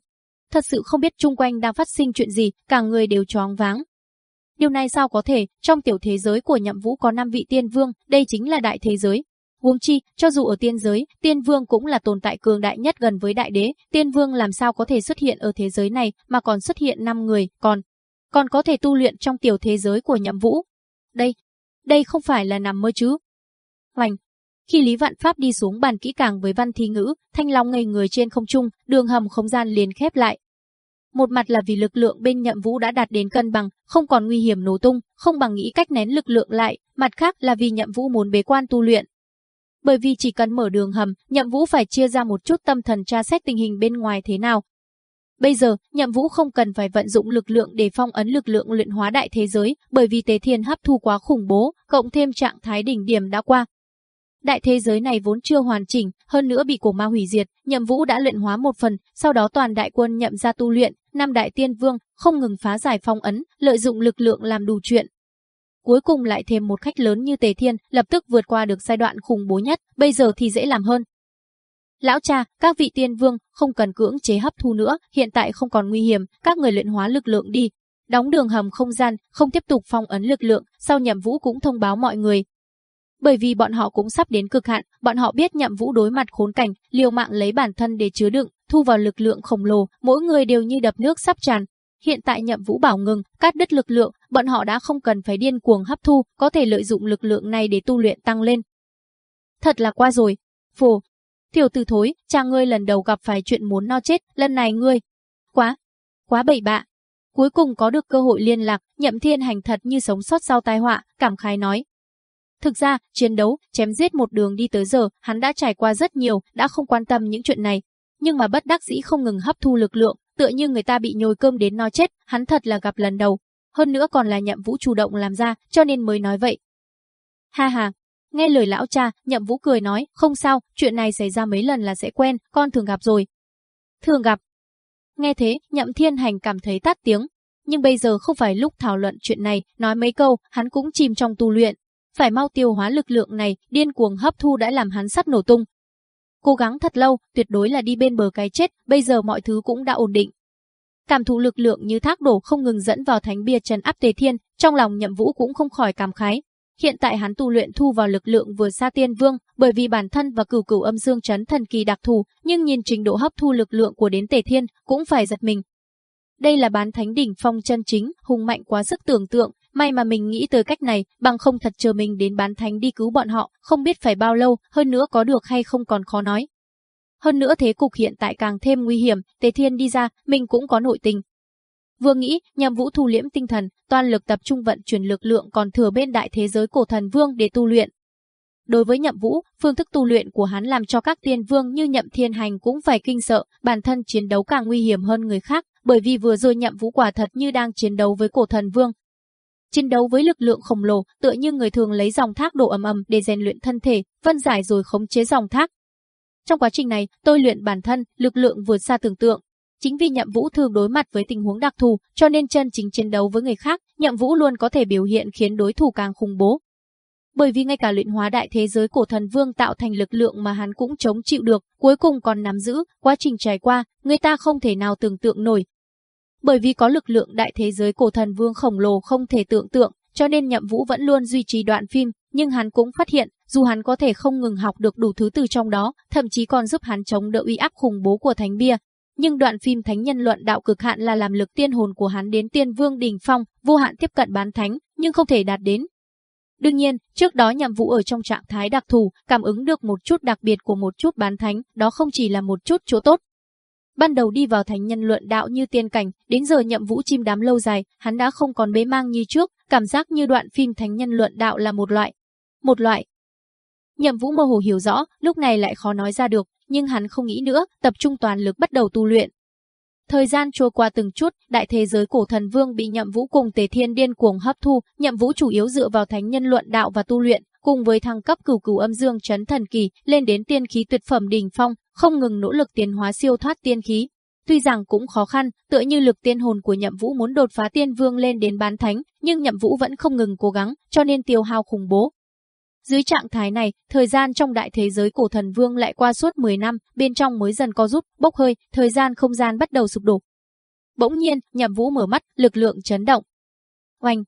S1: Thật sự không biết chung quanh đang phát sinh chuyện gì, cả người đều choáng váng. Điều này sao có thể, trong tiểu thế giới của nhậm vũ có 5 vị tiên vương, đây chính là đại thế giới, Huống chi, cho dù ở tiên giới, tiên vương cũng là tồn tại cường đại nhất gần với đại đế, tiên vương làm sao có thể xuất hiện ở thế giới này mà còn xuất hiện 5 người, còn còn có thể tu luyện trong tiểu thế giới của nhậm vũ, đây, đây không phải là nằm mơ chứ. Hoành, khi Lý Vạn Pháp đi xuống bàn kỹ càng với văn thi ngữ, thanh long ngây người trên không trung, đường hầm không gian liền khép lại. Một mặt là vì lực lượng bên nhậm vũ đã đạt đến cân bằng, không còn nguy hiểm nổ tung, không bằng nghĩ cách nén lực lượng lại, mặt khác là vì nhậm vũ muốn bế quan tu luyện. Bởi vì chỉ cần mở đường hầm, nhậm vũ phải chia ra một chút tâm thần tra xét tình hình bên ngoài thế nào, Bây giờ, Nhậm Vũ không cần phải vận dụng lực lượng để phong ấn lực lượng luyện hóa đại thế giới, bởi vì Tế Thiên hấp thu quá khủng bố, cộng thêm trạng thái đỉnh điểm đã qua. Đại thế giới này vốn chưa hoàn chỉnh, hơn nữa bị cổ ma hủy diệt, Nhậm Vũ đã luyện hóa một phần, sau đó toàn đại quân nhậm ra tu luyện, năm đại tiên vương không ngừng phá giải phong ấn, lợi dụng lực lượng làm đủ chuyện, cuối cùng lại thêm một khách lớn như Tề Thiên, lập tức vượt qua được giai đoạn khủng bố nhất, bây giờ thì dễ làm hơn, Lão cha, các vị tiên vương không cần cưỡng chế hấp thu nữa, hiện tại không còn nguy hiểm, các người luyện hóa lực lượng đi. Đóng đường hầm không gian, không tiếp tục phong ấn lực lượng, sau nhậm vũ cũng thông báo mọi người. Bởi vì bọn họ cũng sắp đến cực hạn, bọn họ biết nhậm vũ đối mặt khốn cảnh, liều mạng lấy bản thân để chứa đựng, thu vào lực lượng khổng lồ, mỗi người đều như đập nước sắp tràn. Hiện tại nhậm vũ bảo ngừng, cắt đứt lực lượng, bọn họ đã không cần phải điên cuồng hấp thu, có thể lợi dụng lực lượng này để tu
S2: luyện tăng lên. Thật là qua rồi. Phù, Tiểu tử thối, cha ngươi lần đầu gặp phải chuyện muốn no chết, lần này ngươi. Quá, quá bậy bạ. Cuối cùng có được
S1: cơ hội liên lạc, nhậm thiên hành thật như sống sót sau tai họa, cảm khái nói. Thực ra, chiến đấu, chém giết một đường đi tới giờ, hắn đã trải qua rất nhiều, đã không quan tâm những chuyện này. Nhưng mà bất đắc dĩ không ngừng hấp thu lực lượng, tựa như người ta bị nhồi cơm đến no chết, hắn thật là gặp lần đầu. Hơn nữa còn là nhậm vũ chủ động làm ra, cho nên mới nói vậy. Ha ha, Nghe lời lão cha, Nhậm Vũ cười nói, không sao, chuyện này xảy ra mấy lần là sẽ quen, con thường gặp rồi. Thường gặp. Nghe thế, Nhậm Thiên Hành cảm thấy tát tiếng. Nhưng bây giờ không phải lúc thảo luận chuyện này, nói mấy câu, hắn cũng chìm trong tu luyện. Phải mau tiêu hóa lực lượng này, điên cuồng hấp thu đã làm hắn sắt nổ tung. Cố gắng thật lâu, tuyệt đối là đi bên bờ cái chết, bây giờ mọi thứ cũng đã ổn định. Cảm thụ lực lượng như thác đổ không ngừng dẫn vào thánh bia trần áp tề thiên, trong lòng nhậm vũ cũng không khỏi cảm khái, Hiện tại hắn tu luyện thu vào lực lượng vừa xa tiên vương, bởi vì bản thân và cửu cửu âm dương chấn thần kỳ đặc thù, nhưng nhìn trình độ hấp thu lực lượng của đến tề thiên cũng phải giật mình. Đây là bán thánh đỉnh phong chân chính, hùng mạnh quá sức tưởng tượng, May mà mình nghĩ tới cách này, bằng không thật chờ mình đến bán thánh đi cứu bọn họ, không biết phải bao lâu, hơn nữa có được hay không còn khó nói. Hơn nữa thế cục hiện tại càng thêm nguy hiểm, Tề Thiên đi ra, mình cũng có nội tình, Vừa nghĩ, nhằm vũ thu liễm tinh thần, toàn lực tập trung vận chuyển lực lượng còn thừa bên đại thế giới cổ thần vương để tu luyện. Đối với nhậm vũ, phương thức tu luyện của hắn làm cho các tiên vương như nhậm thiên hành cũng phải kinh sợ, bản thân chiến đấu càng nguy hiểm hơn người khác, bởi vì vừa rồi nhậm vũ quả thật như đang chiến đấu với cổ thần vương. Chiến đấu với lực lượng khổng lồ, tựa như người thường lấy dòng thác đổ ầm ầm để rèn luyện thân thể, phân giải rồi khống chế dòng thác. Trong quá trình này, tôi luyện bản thân, lực lượng vượt xa tưởng tượng, Chính vì Nhậm Vũ thường đối mặt với tình huống đặc thù, cho nên chân chính chiến đấu với người khác, Nhậm Vũ luôn có thể biểu hiện khiến đối thủ càng khủng bố. Bởi vì ngay cả luyện hóa đại thế giới cổ thần vương tạo thành lực lượng mà hắn cũng chống chịu được, cuối cùng còn nắm giữ, quá trình trải qua, người ta không thể nào tưởng tượng nổi. Bởi vì có lực lượng đại thế giới cổ thần vương khổng lồ không thể tưởng tượng, cho nên Nhậm Vũ vẫn luôn duy trì đoạn phim, nhưng hắn cũng phát hiện, dù hắn có thể không ngừng học được đủ thứ từ trong đó, thậm chí còn giúp hắn chống đỡ uy áp khủng bố của thánh bia, nhưng đoạn phim Thánh nhân luận đạo cực hạn là làm lực tiên hồn của hắn đến tiên vương đỉnh phong, vô hạn tiếp cận bán thánh, nhưng không thể đạt đến. Đương nhiên, trước đó nhậm vũ ở trong trạng thái đặc thù, cảm ứng được một chút đặc biệt của một chút bán thánh, đó không chỉ là một chút chỗ tốt. Ban đầu đi vào thánh nhân luận đạo như tiên cảnh, đến giờ nhậm vũ chim đám lâu dài, hắn đã không còn bế mang như trước, cảm giác như đoạn phim thánh nhân luận đạo là một loại. Một loại, Nhậm Vũ mơ hồ hiểu rõ, lúc này lại khó nói ra được, nhưng hắn không nghĩ nữa, tập trung toàn lực bắt đầu tu luyện. Thời gian trôi qua từng chút, đại thế giới cổ thần vương bị nhậm vũ cùng tề thiên điên cuồng hấp thu, nhậm vũ chủ yếu dựa vào thánh nhân luận đạo và tu luyện, cùng với thăng cấp cửu cửu âm dương chấn thần kỳ lên đến tiên khí tuyệt phẩm đỉnh phong, không ngừng nỗ lực tiến hóa siêu thoát tiên khí. Tuy rằng cũng khó khăn, tựa như lực tiên hồn của Nhậm Vũ muốn đột phá tiên vương lên đến bán thánh, nhưng Nhậm Vũ vẫn không ngừng cố gắng, cho nên tiêu hao khủng bố, dưới trạng thái này, thời gian trong đại thế giới cổ thần vương lại qua suốt 10 năm, bên trong mới dần co rút, bốc hơi, thời gian không gian bắt đầu sụp đổ. Bỗng nhiên, Nhậm Vũ mở mắt, lực lượng chấn động. Oanh,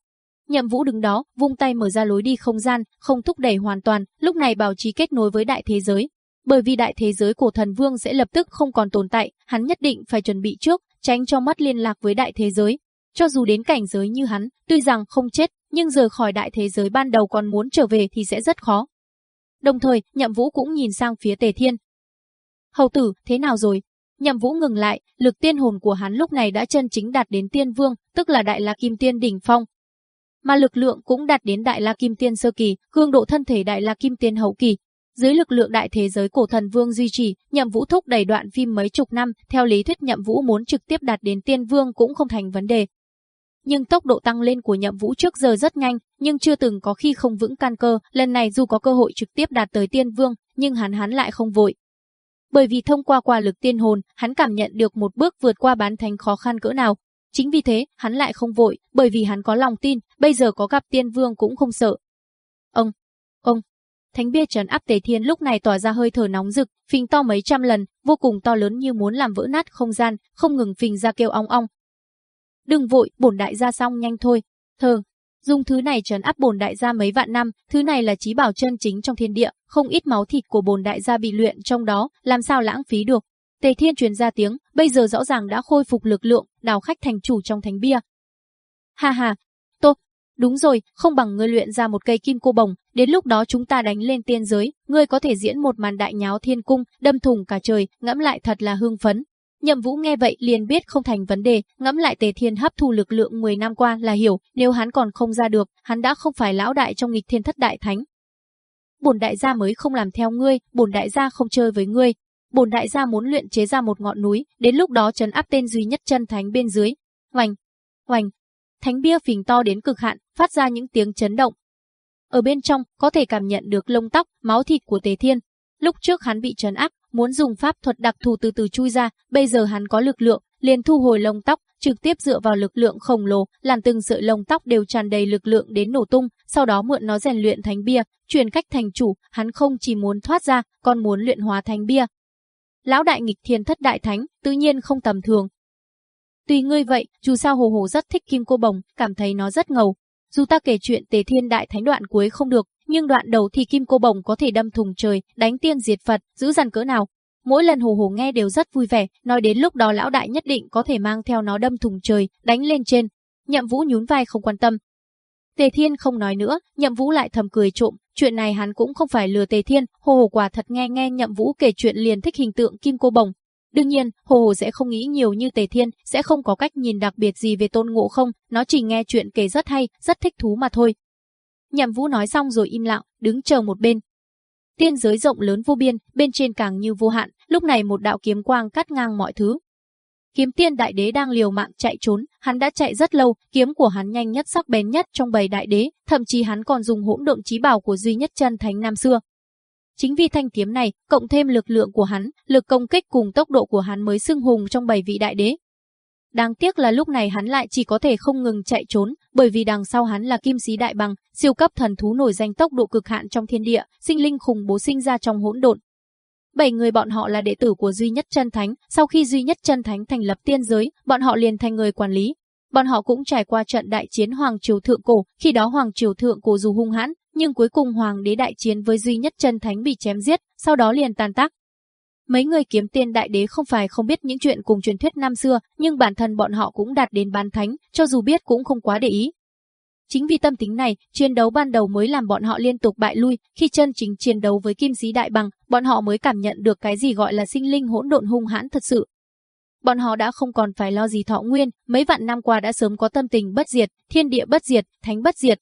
S1: Nhậm Vũ đứng đó, vung tay mở ra lối đi không gian, không thúc đẩy hoàn toàn, lúc này bảo trì kết nối với đại thế giới. Bởi vì đại thế giới cổ thần vương sẽ lập tức không còn tồn tại, hắn nhất định phải chuẩn bị trước, tránh cho mắt liên lạc với đại thế giới. Cho dù đến cảnh giới như hắn, tuy rằng không chết nhưng rời khỏi đại thế giới ban đầu còn muốn trở về thì sẽ rất khó. Đồng thời, Nhậm Vũ cũng nhìn sang phía Tề Thiên. Hầu tử, thế nào rồi? Nhậm Vũ ngừng lại, lực tiên hồn của hắn lúc này đã chân chính đạt đến tiên vương, tức là đại la kim tiên đỉnh phong. Mà lực lượng cũng đạt đến đại la kim tiên sơ kỳ, cương độ thân thể đại la kim tiên hậu kỳ. Dưới lực lượng đại thế giới cổ thần vương duy trì, Nhậm Vũ thúc đẩy đoạn phim mấy chục năm, theo lý thuyết Nhậm Vũ muốn trực tiếp đạt đến tiên vương cũng không thành vấn đề, nhưng tốc độ tăng lên của nhậm vũ trước giờ rất nhanh, nhưng chưa từng có khi không vững căn cơ, lần này dù có cơ hội trực tiếp đạt tới tiên vương, nhưng hắn hắn lại không vội. Bởi vì thông qua quả lực tiên hồn, hắn cảm nhận được một bước vượt qua bán thành khó khăn cỡ nào. Chính vì thế, hắn lại không vội, bởi vì hắn có lòng tin, bây giờ có gặp tiên vương cũng không sợ. Ông, ông, thánh bia trấn áp tề thiên lúc này tỏa ra hơi thở nóng rực, phình to mấy trăm lần, vô cùng to lớn như muốn làm vỡ nát không gian, không ngừng phình ra kêu ong ong, Đừng vội, bổn đại gia xong nhanh thôi. Thơ, dùng thứ này trấn áp bổn đại gia mấy vạn năm, thứ này là chí bảo chân chính trong thiên địa, không ít máu thịt của bổn đại gia bị luyện trong đó, làm sao lãng phí được. Tề Thiên truyền ra tiếng, bây giờ rõ ràng đã khôi phục lực lượng, đào khách thành chủ trong thánh bia. Ha ha, tốt, đúng rồi, không bằng ngươi luyện ra một cây kim cô bồng, đến lúc đó chúng ta đánh lên tiên giới, ngươi có thể diễn một màn đại nháo thiên cung, đâm thủng cả trời, ngẫm lại thật là hương phấn. Nhậm Vũ nghe vậy liền biết không thành vấn đề, ngẫm lại Tề Thiên hấp thu lực lượng 10 năm qua là hiểu, nếu hắn còn không ra được, hắn đã không phải lão đại trong nghịch thiên thất đại thánh. Bổn đại gia mới không làm theo ngươi, bổn đại gia không chơi với ngươi. Bổn đại gia muốn luyện chế ra một ngọn núi, đến lúc đó trấn áp tên duy nhất chân thánh bên dưới. Oành, oành. Thánh bia phình to đến cực hạn, phát ra những tiếng chấn động. Ở bên trong có thể cảm nhận được lông tóc, máu thịt của Tề Thiên. Lúc trước hắn bị trấn áp, muốn dùng pháp thuật đặc thù từ từ chui ra, bây giờ hắn có lực lượng, liền thu hồi lông tóc, trực tiếp dựa vào lực lượng khổng lồ, làn từng sợi lông tóc đều tràn đầy lực lượng đến nổ tung, sau đó mượn nó rèn luyện thánh bia, truyền cách thành chủ, hắn không chỉ muốn thoát ra, còn muốn luyện hóa thánh bia. Lão đại nghịch thiên thất đại thánh, tự nhiên không tầm thường. Tùy ngươi vậy, dù sao hồ hồ rất thích kim cô bồng, cảm thấy nó rất ngầu. Dù ta kể chuyện tề thiên đại thánh đoạn cuối không được, nhưng đoạn đầu thì kim cô bồng có thể đâm thùng trời, đánh tiên diệt Phật, giữ dằn cỡ nào. Mỗi lần hồ hồ nghe đều rất vui vẻ, nói đến lúc đó lão đại nhất định có thể mang theo nó đâm thùng trời, đánh lên trên. Nhậm Vũ nhún vai không quan tâm. Tề Thiên không nói nữa, Nhậm Vũ lại thầm cười trộm, chuyện này hắn cũng không phải lừa Tề Thiên, hồ hồ quả thật nghe nghe Nhậm Vũ kể chuyện liền thích hình tượng kim cô bồng. Đương nhiên, hồ hồ sẽ không nghĩ nhiều như Tề Thiên, sẽ không có cách nhìn đặc biệt gì về tôn ngộ không, nó chỉ nghe chuyện kể rất hay, rất thích thú mà thôi. Nhậm Vũ nói xong rồi im lặng, đứng chờ một bên. Tiên giới rộng lớn vô biên, bên trên càng như vô hạn, lúc này một đạo kiếm quang cắt ngang mọi thứ. Kiếm tiên đại đế đang liều mạng chạy trốn, hắn đã chạy rất lâu, kiếm của hắn nhanh nhất sắc bén nhất trong bầy đại đế, thậm chí hắn còn dùng hỗn độn trí bảo của duy nhất chân thánh năm xưa. Chính vì thanh kiếm này, cộng thêm lực lượng của hắn, lực công kích cùng tốc độ của hắn mới xưng hùng trong bầy vị đại đế, Đáng tiếc là lúc này hắn lại chỉ có thể không ngừng chạy trốn, bởi vì đằng sau hắn là kim sĩ đại bằng, siêu cấp thần thú nổi danh tốc độ cực hạn trong thiên địa, sinh linh khủng bố sinh ra trong hỗn độn. Bảy người bọn họ là đệ tử của duy nhất chân thánh, sau khi duy nhất chân thánh thành lập tiên giới, bọn họ liền thành người quản lý. Bọn họ cũng trải qua trận đại chiến hoàng triều thượng cổ, khi đó hoàng triều thượng cổ dù hung hãn, nhưng cuối cùng hoàng đế đại chiến với duy nhất chân thánh bị chém giết, sau đó liền tàn tác, Mấy người kiếm tiên đại đế không phải không biết những chuyện cùng truyền thuyết năm xưa, nhưng bản thân bọn họ cũng đạt đến bán thánh, cho dù biết cũng không quá để ý. Chính vì tâm tính này, chiến đấu ban đầu mới làm bọn họ liên tục bại lui, khi chân chính chiến đấu với kim sĩ đại bằng, bọn họ mới cảm nhận được cái gì gọi là sinh linh hỗn độn hung hãn thật sự. Bọn họ đã không còn phải lo gì thọ nguyên, mấy vạn năm qua đã sớm có tâm tình bất diệt, thiên địa bất diệt, thánh bất diệt,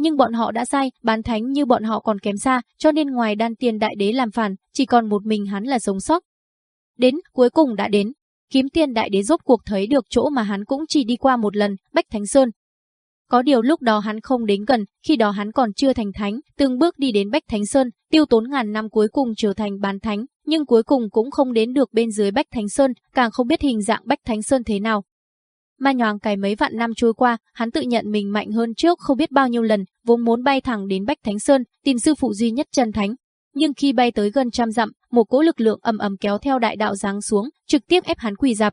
S1: nhưng bọn họ đã sai, bán thánh như bọn họ còn kém xa, cho nên ngoài đan tiền đại đế làm phản, chỉ còn một mình hắn là sống sót. Đến, cuối cùng đã đến. Kiếm tiền đại đế rốt cuộc thấy được chỗ mà hắn cũng chỉ đi qua một lần, Bách Thánh Sơn. Có điều lúc đó hắn không đến gần, khi đó hắn còn chưa thành thánh, từng bước đi đến Bách Thánh Sơn, tiêu tốn ngàn năm cuối cùng trở thành bán thánh, nhưng cuối cùng cũng không đến được bên dưới Bách Thánh Sơn, càng không biết hình dạng Bách Thánh Sơn thế nào, Ma nhoáng cái mấy vạn năm trôi qua, hắn tự nhận mình mạnh hơn trước không biết bao nhiêu lần, vốn muốn bay thẳng đến Bách Thánh Sơn, tìm sư phụ duy nhất Trần Thánh. Nhưng khi bay tới gần trăm dặm, một cỗ lực lượng ầm ầm kéo theo đại đạo giáng xuống, trực tiếp ép hắn quỳ dạp.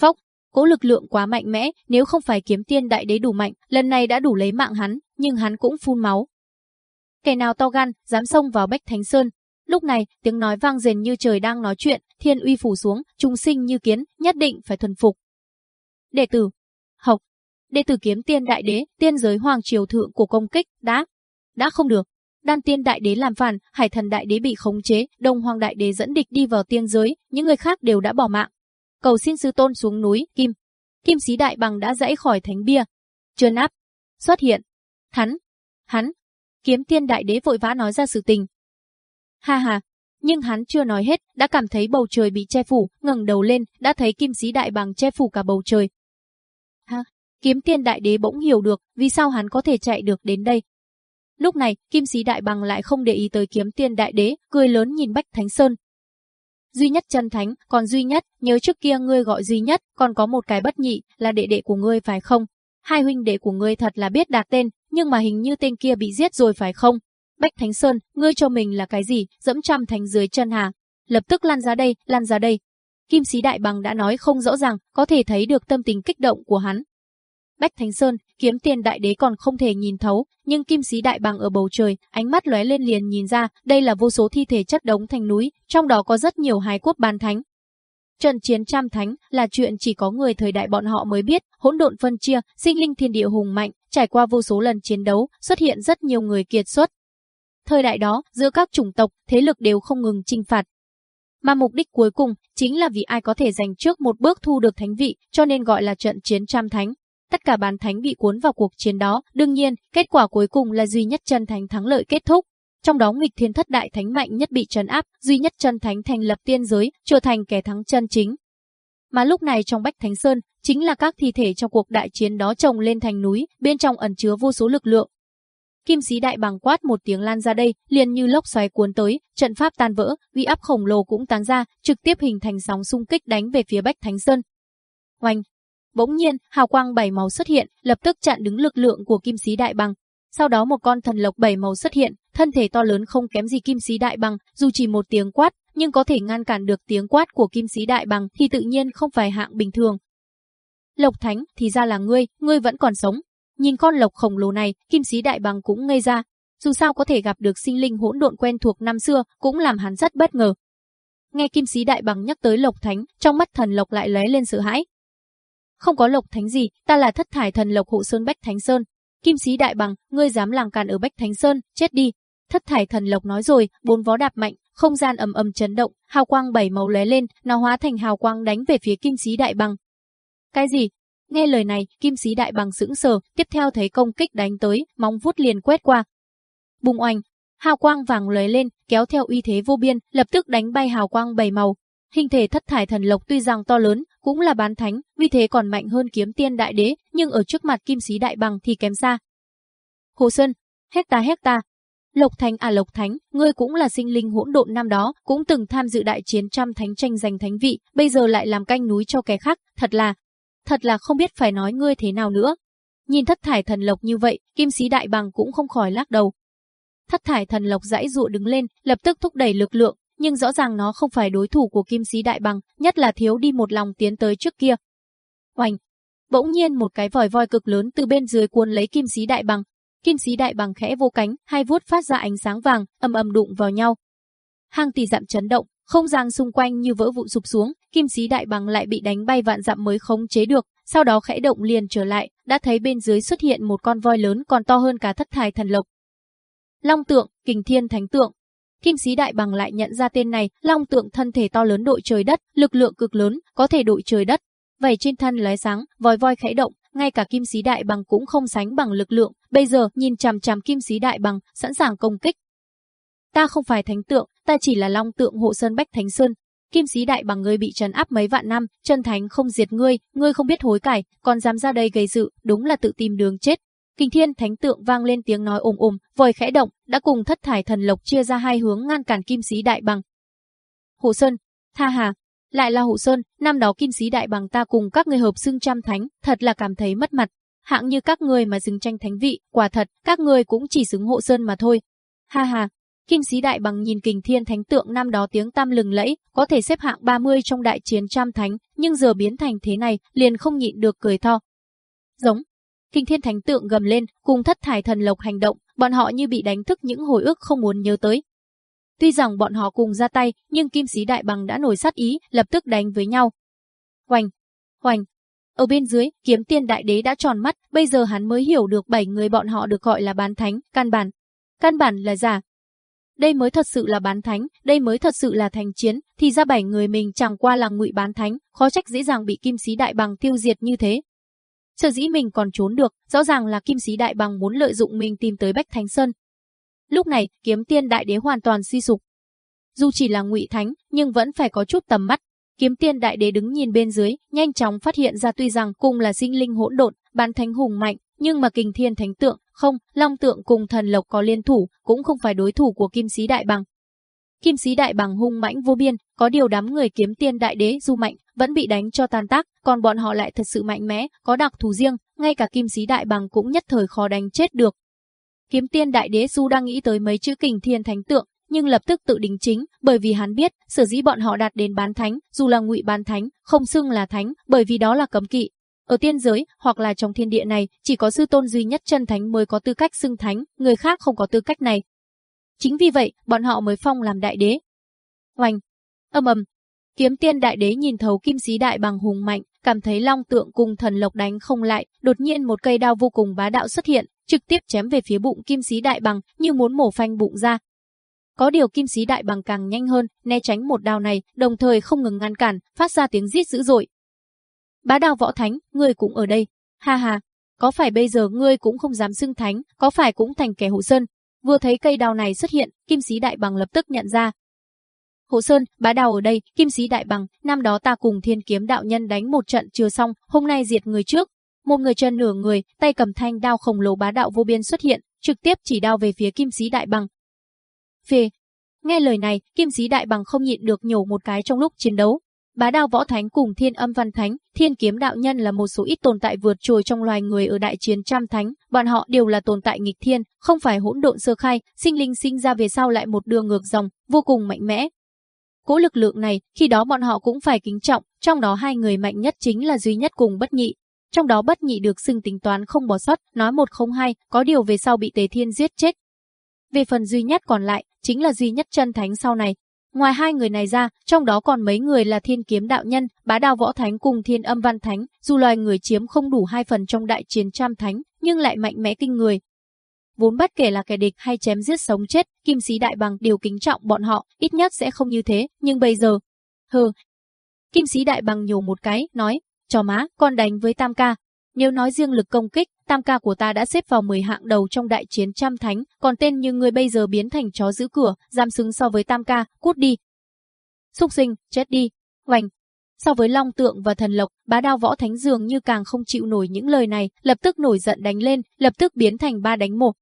S1: Phốc, cỗ lực lượng quá mạnh mẽ, nếu không phải kiếm tiên đại đế đủ mạnh, lần này đã đủ lấy mạng hắn, nhưng hắn cũng phun máu. Kẻ nào to gan, dám xông vào Bách Thánh Sơn. Lúc này, tiếng nói vang dền như trời đang nói chuyện, thiên uy phủ xuống,
S2: chúng sinh như kiến, nhất định phải thuần phục. Đệ tử. Học. Đệ tử kiếm tiên đại đế, tiên giới hoàng triều thượng của công kích, đã. Đã không được. Đan tiên
S1: đại đế làm phản, hải thần đại đế bị khống chế, đồng hoàng đại đế dẫn địch đi vào tiên giới, những người khác đều đã bỏ mạng. Cầu xin sư tôn xuống núi, kim. Kim sĩ đại bằng đã dãy khỏi thánh bia.
S2: Trơn áp. Xuất hiện. Hắn. Hắn. Kiếm tiên đại đế vội vã nói ra sự tình. Ha ha, nhưng hắn chưa nói hết, đã cảm thấy bầu trời bị che phủ,
S1: ngẩng đầu lên, đã thấy kim sĩ đại bằng che phủ cả bầu trời, ha. Kiếm tiên đại đế bỗng hiểu được vì sao hắn có thể chạy được đến đây. Lúc này, kim sĩ đại bằng lại không để ý tới kiếm tiên đại đế, cười lớn nhìn Bách Thánh Sơn. Duy nhất chân thánh, còn duy nhất, nhớ trước kia ngươi gọi duy nhất, còn có một cái bất nhị, là đệ đệ của ngươi phải không? Hai huynh đệ của ngươi thật là biết đạt tên, nhưng mà hình như tên kia bị giết rồi phải không? Bách Thánh Sơn, ngươi cho mình là cái gì, dẫm trăm thánh dưới chân hà. Lập tức lăn ra đây, lăn ra đây, Kim sĩ đại bằng đã nói không rõ ràng, có thể thấy được tâm tình kích động của hắn. Bách Thánh Sơn, kiếm tiền đại đế còn không thể nhìn thấu, nhưng kim sĩ đại bằng ở bầu trời, ánh mắt lóe lên liền nhìn ra, đây là vô số thi thể chất đống thành núi, trong đó có rất nhiều hái quốc bàn thánh. Trận chiến trăm thánh là chuyện chỉ có người thời đại bọn họ mới biết, hỗn độn phân chia, sinh linh thiên địa hùng mạnh, trải qua vô số lần chiến đấu, xuất hiện rất nhiều người kiệt xuất. Thời đại đó, giữa các chủng tộc, thế lực đều không ngừng chinh phạt, mà mục đích cuối cùng chính là vì ai có thể giành trước một bước thu được thánh vị, cho nên gọi là trận chiến trăm thánh. Tất cả bán thánh bị cuốn vào cuộc chiến đó, đương nhiên, kết quả cuối cùng là duy nhất chân thánh thắng lợi kết thúc. Trong đó nghịch thiên thất đại thánh mạnh nhất bị trấn áp, duy nhất chân thánh thành lập tiên giới, trở thành kẻ thắng chân chính. Mà lúc này trong Bách Thánh Sơn, chính là các thi thể trong cuộc đại chiến đó trồng lên thành núi, bên trong ẩn chứa vô số lực lượng, Kim sĩ đại bằng quát một tiếng lan ra đây, liền như lốc xoáy cuốn tới, trận pháp tan vỡ, uy áp khổng lồ cũng tán ra, trực tiếp hình thành sóng xung kích đánh về phía Bách Thánh Sơn. Oanh! Bỗng nhiên, hào quang bảy màu xuất hiện, lập tức chặn đứng lực lượng của Kim sĩ đại bằng. Sau đó một con thần lộc bảy màu xuất hiện, thân thể to lớn không kém gì Kim sĩ đại bằng, dù chỉ một tiếng quát, nhưng có thể ngăn cản được tiếng quát của Kim sĩ đại bằng thì tự nhiên không phải hạng bình thường. Lộc Thánh, thì ra là ngươi, ngươi vẫn còn sống, Nhìn con lộc khổng lồ này, kim sĩ đại bằng cũng ngây ra. Dù sao có thể gặp được sinh linh hỗn độn quen thuộc năm xưa, cũng làm hắn rất bất ngờ. Nghe kim sĩ đại bằng nhắc tới lộc thánh, trong mắt thần lộc lại lóe lên sợ hãi. Không có lộc thánh gì, ta là thất thải thần lộc hộ sơn Bách Thánh Sơn. Kim sĩ đại bằng, ngươi dám làm càn ở Bách Thánh Sơn, chết đi. Thất thải thần lộc nói rồi, bốn vó đạp mạnh, không gian ầm ầm chấn động, hào quang bảy màu lóe lên, nó hóa thành hào quang đánh về phía kim sĩ đại bằng. Cái gì? Nghe lời này, kim sĩ đại bằng sững sờ, tiếp theo thấy công kích đánh tới, móng vuốt liền quét qua. Bùng oanh, hào quang vàng lóe lên, kéo theo uy thế vô biên, lập tức đánh bay hào quang bảy màu. Hình thể thất thải thần lộc tuy rằng to lớn, cũng là bán thánh, uy thế còn mạnh hơn kiếm tiên đại đế, nhưng ở trước mặt kim sĩ đại bằng thì kém xa. Hồ Sơn, hecta hecta. Lộc Thánh à Lộc Thánh, ngươi cũng là sinh linh hỗn độn năm đó, cũng từng tham dự đại chiến trăm thánh tranh giành thánh vị, bây giờ lại làm canh núi cho kẻ khác, thật là thật là không biết phải nói ngươi thế nào nữa. Nhìn thất thải thần lộc như vậy, kim sĩ đại bằng cũng không khỏi lắc đầu. Thất thải thần lộc dãy dụ đứng lên, lập tức thúc đẩy lực lượng, nhưng rõ ràng nó không phải đối thủ của kim sĩ đại bằng, nhất là thiếu đi một lòng tiến tới trước kia. Oành! Bỗng nhiên một cái vòi voi cực lớn từ bên dưới cuốn lấy kim sĩ đại bằng. Kim sĩ đại bằng khẽ vô cánh, hai vuốt phát ra ánh sáng vàng, âm âm đụng vào nhau. Hàng tỷ dặm chấn động, không gian xung quanh như vỡ vụn sụp xuống, kim sĩ đại bằng lại bị đánh bay vạn dặm mới khống chế được, sau đó khẽ động liền trở lại, đã thấy bên dưới xuất hiện một con voi lớn còn to hơn cả thất thải thần lộc. Long tượng, kình thiên thánh tượng. Kim sĩ đại bằng lại nhận ra tên này, long tượng thân thể to lớn đội trời đất, lực lượng cực lớn, có thể đội trời đất. Vậy trên thân lóe sáng, vòi voi khẽ động, ngay cả kim sĩ đại bằng cũng không sánh bằng lực lượng, bây giờ nhìn chằm chằm kim sĩ đại bằng, sẵn sàng công kích, Ta không phải thánh tượng, ta chỉ là long tượng hộ sơn bách thánh sơn. Kim sĩ đại bằng ngươi bị trấn áp mấy vạn năm, chân thánh không diệt ngươi, ngươi không biết hối cải, còn dám ra đây gây sự, đúng là tự tìm đường chết. Kình thiên thánh tượng vang lên tiếng nói ồm ồm, vòi khẽ động, đã cùng thất thải thần lộc chia ra hai hướng ngăn cản kim sĩ đại bằng. Hộ sơn, tha hà, lại là hộ sơn, năm đó kim sĩ đại bằng ta cùng các người hợp xưng trăm thánh, thật là cảm thấy mất mặt hạng như các người mà dừng tranh thánh vị, quả thật, các người cũng chỉ xứng hộ sơn mà thôi. Ha ha, Kim sĩ đại bằng nhìn kình thiên thánh tượng năm đó tiếng tam lừng lẫy, có thể xếp hạng 30 trong đại chiến trăm thánh, nhưng giờ biến thành thế này, liền không nhịn được cười tho. Giống. Kình thiên thánh tượng gầm lên, cùng thất thải thần lộc hành động, bọn họ như bị đánh thức những hồi ức không muốn nhớ tới. Tuy rằng bọn họ cùng ra tay, nhưng kim sĩ đại bằng đã nổi sát ý, lập tức đánh với nhau. Hoành, hoành. Ở bên dưới, kiếm tiên đại đế đã tròn mắt, bây giờ hắn mới hiểu được bảy người bọn họ được gọi là bán thánh, căn bản. Căn bản là giả, đây mới thật sự là bán thánh, đây mới thật sự là thành chiến, thì ra bảy người mình chẳng qua là ngụy bán thánh, khó trách dễ dàng bị kim sĩ đại bằng tiêu diệt như thế. Sở dĩ mình còn trốn được, rõ ràng là kim sĩ đại bằng muốn lợi dụng mình tìm tới Bách Thánh Sơn. Lúc này, kiếm tiên đại đế hoàn toàn suy sụp. Dù chỉ là ngụy thánh, nhưng vẫn phải có chút tầm mắt. Kiếm tiên đại đế đứng nhìn bên dưới, nhanh chóng phát hiện ra tuy rằng cùng là sinh linh hỗn độn, bán thánh hùng mạnh, nhưng mà kình thiên thánh tượng, không, Long Tượng cùng Thần Lộc có liên thủ, cũng không phải đối thủ của Kim Sĩ Đại Bằng. Kim Sĩ Đại Bằng hung mãnh vô biên, có điều đám người kiếm tiên đại đế du mạnh vẫn bị đánh cho tan tác, còn bọn họ lại thật sự mạnh mẽ, có đặc thù riêng, ngay cả Kim Sĩ Đại Bằng cũng nhất thời khó đánh chết được. Kiếm tiên đại đế du đang nghĩ tới mấy chữ kình thiên thánh tượng, nhưng lập tức tự đính chính, bởi vì hắn biết, sở dĩ bọn họ đạt đến bán thánh, dù là ngụy bán thánh, không xưng là thánh, bởi vì đó là cấm kỵ, ở tiên giới, hoặc là trong thiên địa này, chỉ có sư tôn duy nhất chân thánh mới có tư cách xưng thánh, người khác không có tư cách này. Chính vì vậy, bọn họ mới phong làm đại đế. Oanh! Âm ầm! Kiếm tiên đại đế nhìn thấu kim sĩ đại bằng hùng mạnh, cảm thấy long tượng cùng thần lộc đánh không lại, đột nhiên một cây đao vô cùng bá đạo xuất hiện, trực tiếp chém về phía bụng kim sĩ đại bằng như muốn mổ phanh bụng ra. Có điều kim sĩ đại bằng càng nhanh hơn, né tránh một đao này, đồng thời không ngừng ngăn cản, phát ra tiếng rít dữ dội, Bá đào võ thánh, ngươi cũng ở đây. Ha ha, có phải bây giờ ngươi cũng không dám xưng thánh, có phải cũng thành kẻ hộ sơn? Vừa thấy cây đào này xuất hiện, kim sĩ đại bằng lập tức nhận ra. Hộ sơn, bá đào ở đây, kim sĩ đại bằng, năm đó ta cùng thiên kiếm đạo nhân đánh một trận chưa xong, hôm nay diệt người trước. Một người chân nửa người, tay cầm thanh đao khổng lồ bá đạo vô biên xuất hiện, trực tiếp chỉ đao về phía kim sĩ đại bằng. Phê! Nghe lời này, kim sĩ đại bằng không nhịn được nhổ một cái trong lúc chiến đấu, Bá Đao Võ Thánh cùng Thiên Âm Văn Thánh, Thiên Kiếm Đạo Nhân là một số ít tồn tại vượt trội trong loài người ở đại chiến trăm thánh, bọn họ đều là tồn tại nghịch thiên, không phải hỗn độn sơ khai, sinh linh sinh ra về sau lại một đường ngược dòng, vô cùng mạnh mẽ. Cố lực lượng này, khi đó bọn họ cũng phải kính trọng, trong đó hai người mạnh nhất chính là duy nhất cùng bất nhị. Trong đó bất nhị được xưng tính toán không bỏ sót, nói một không hai, có điều về sau bị tế Thiên giết chết. Về phần duy nhất còn lại, chính là duy nhất chân thánh sau này, Ngoài hai người này ra, trong đó còn mấy người là thiên kiếm đạo nhân, bá đao võ thánh cùng thiên âm văn thánh, dù loài người chiếm không đủ hai phần trong đại chiến trăm thánh, nhưng lại mạnh mẽ kinh người. Vốn bất kể là kẻ địch hay chém giết sống chết, kim sĩ đại bằng đều kính trọng bọn họ, ít nhất sẽ không như thế, nhưng bây giờ... Hừ! Kim sĩ đại bằng nhổ một cái, nói, cho má, con đánh với tam ca. Nếu nói riêng lực công kích, tam ca của ta đã xếp vào 10 hạng đầu trong đại chiến trăm thánh, còn tên như ngươi bây giờ biến thành chó giữ cửa, giam xứng so với tam ca, cút đi. Xúc sinh, chết đi. Hoành. So với long tượng và thần lộc, bá đao võ thánh dường như càng không chịu nổi những lời này, lập tức nổi giận đánh lên, lập tức biến thành ba đánh một.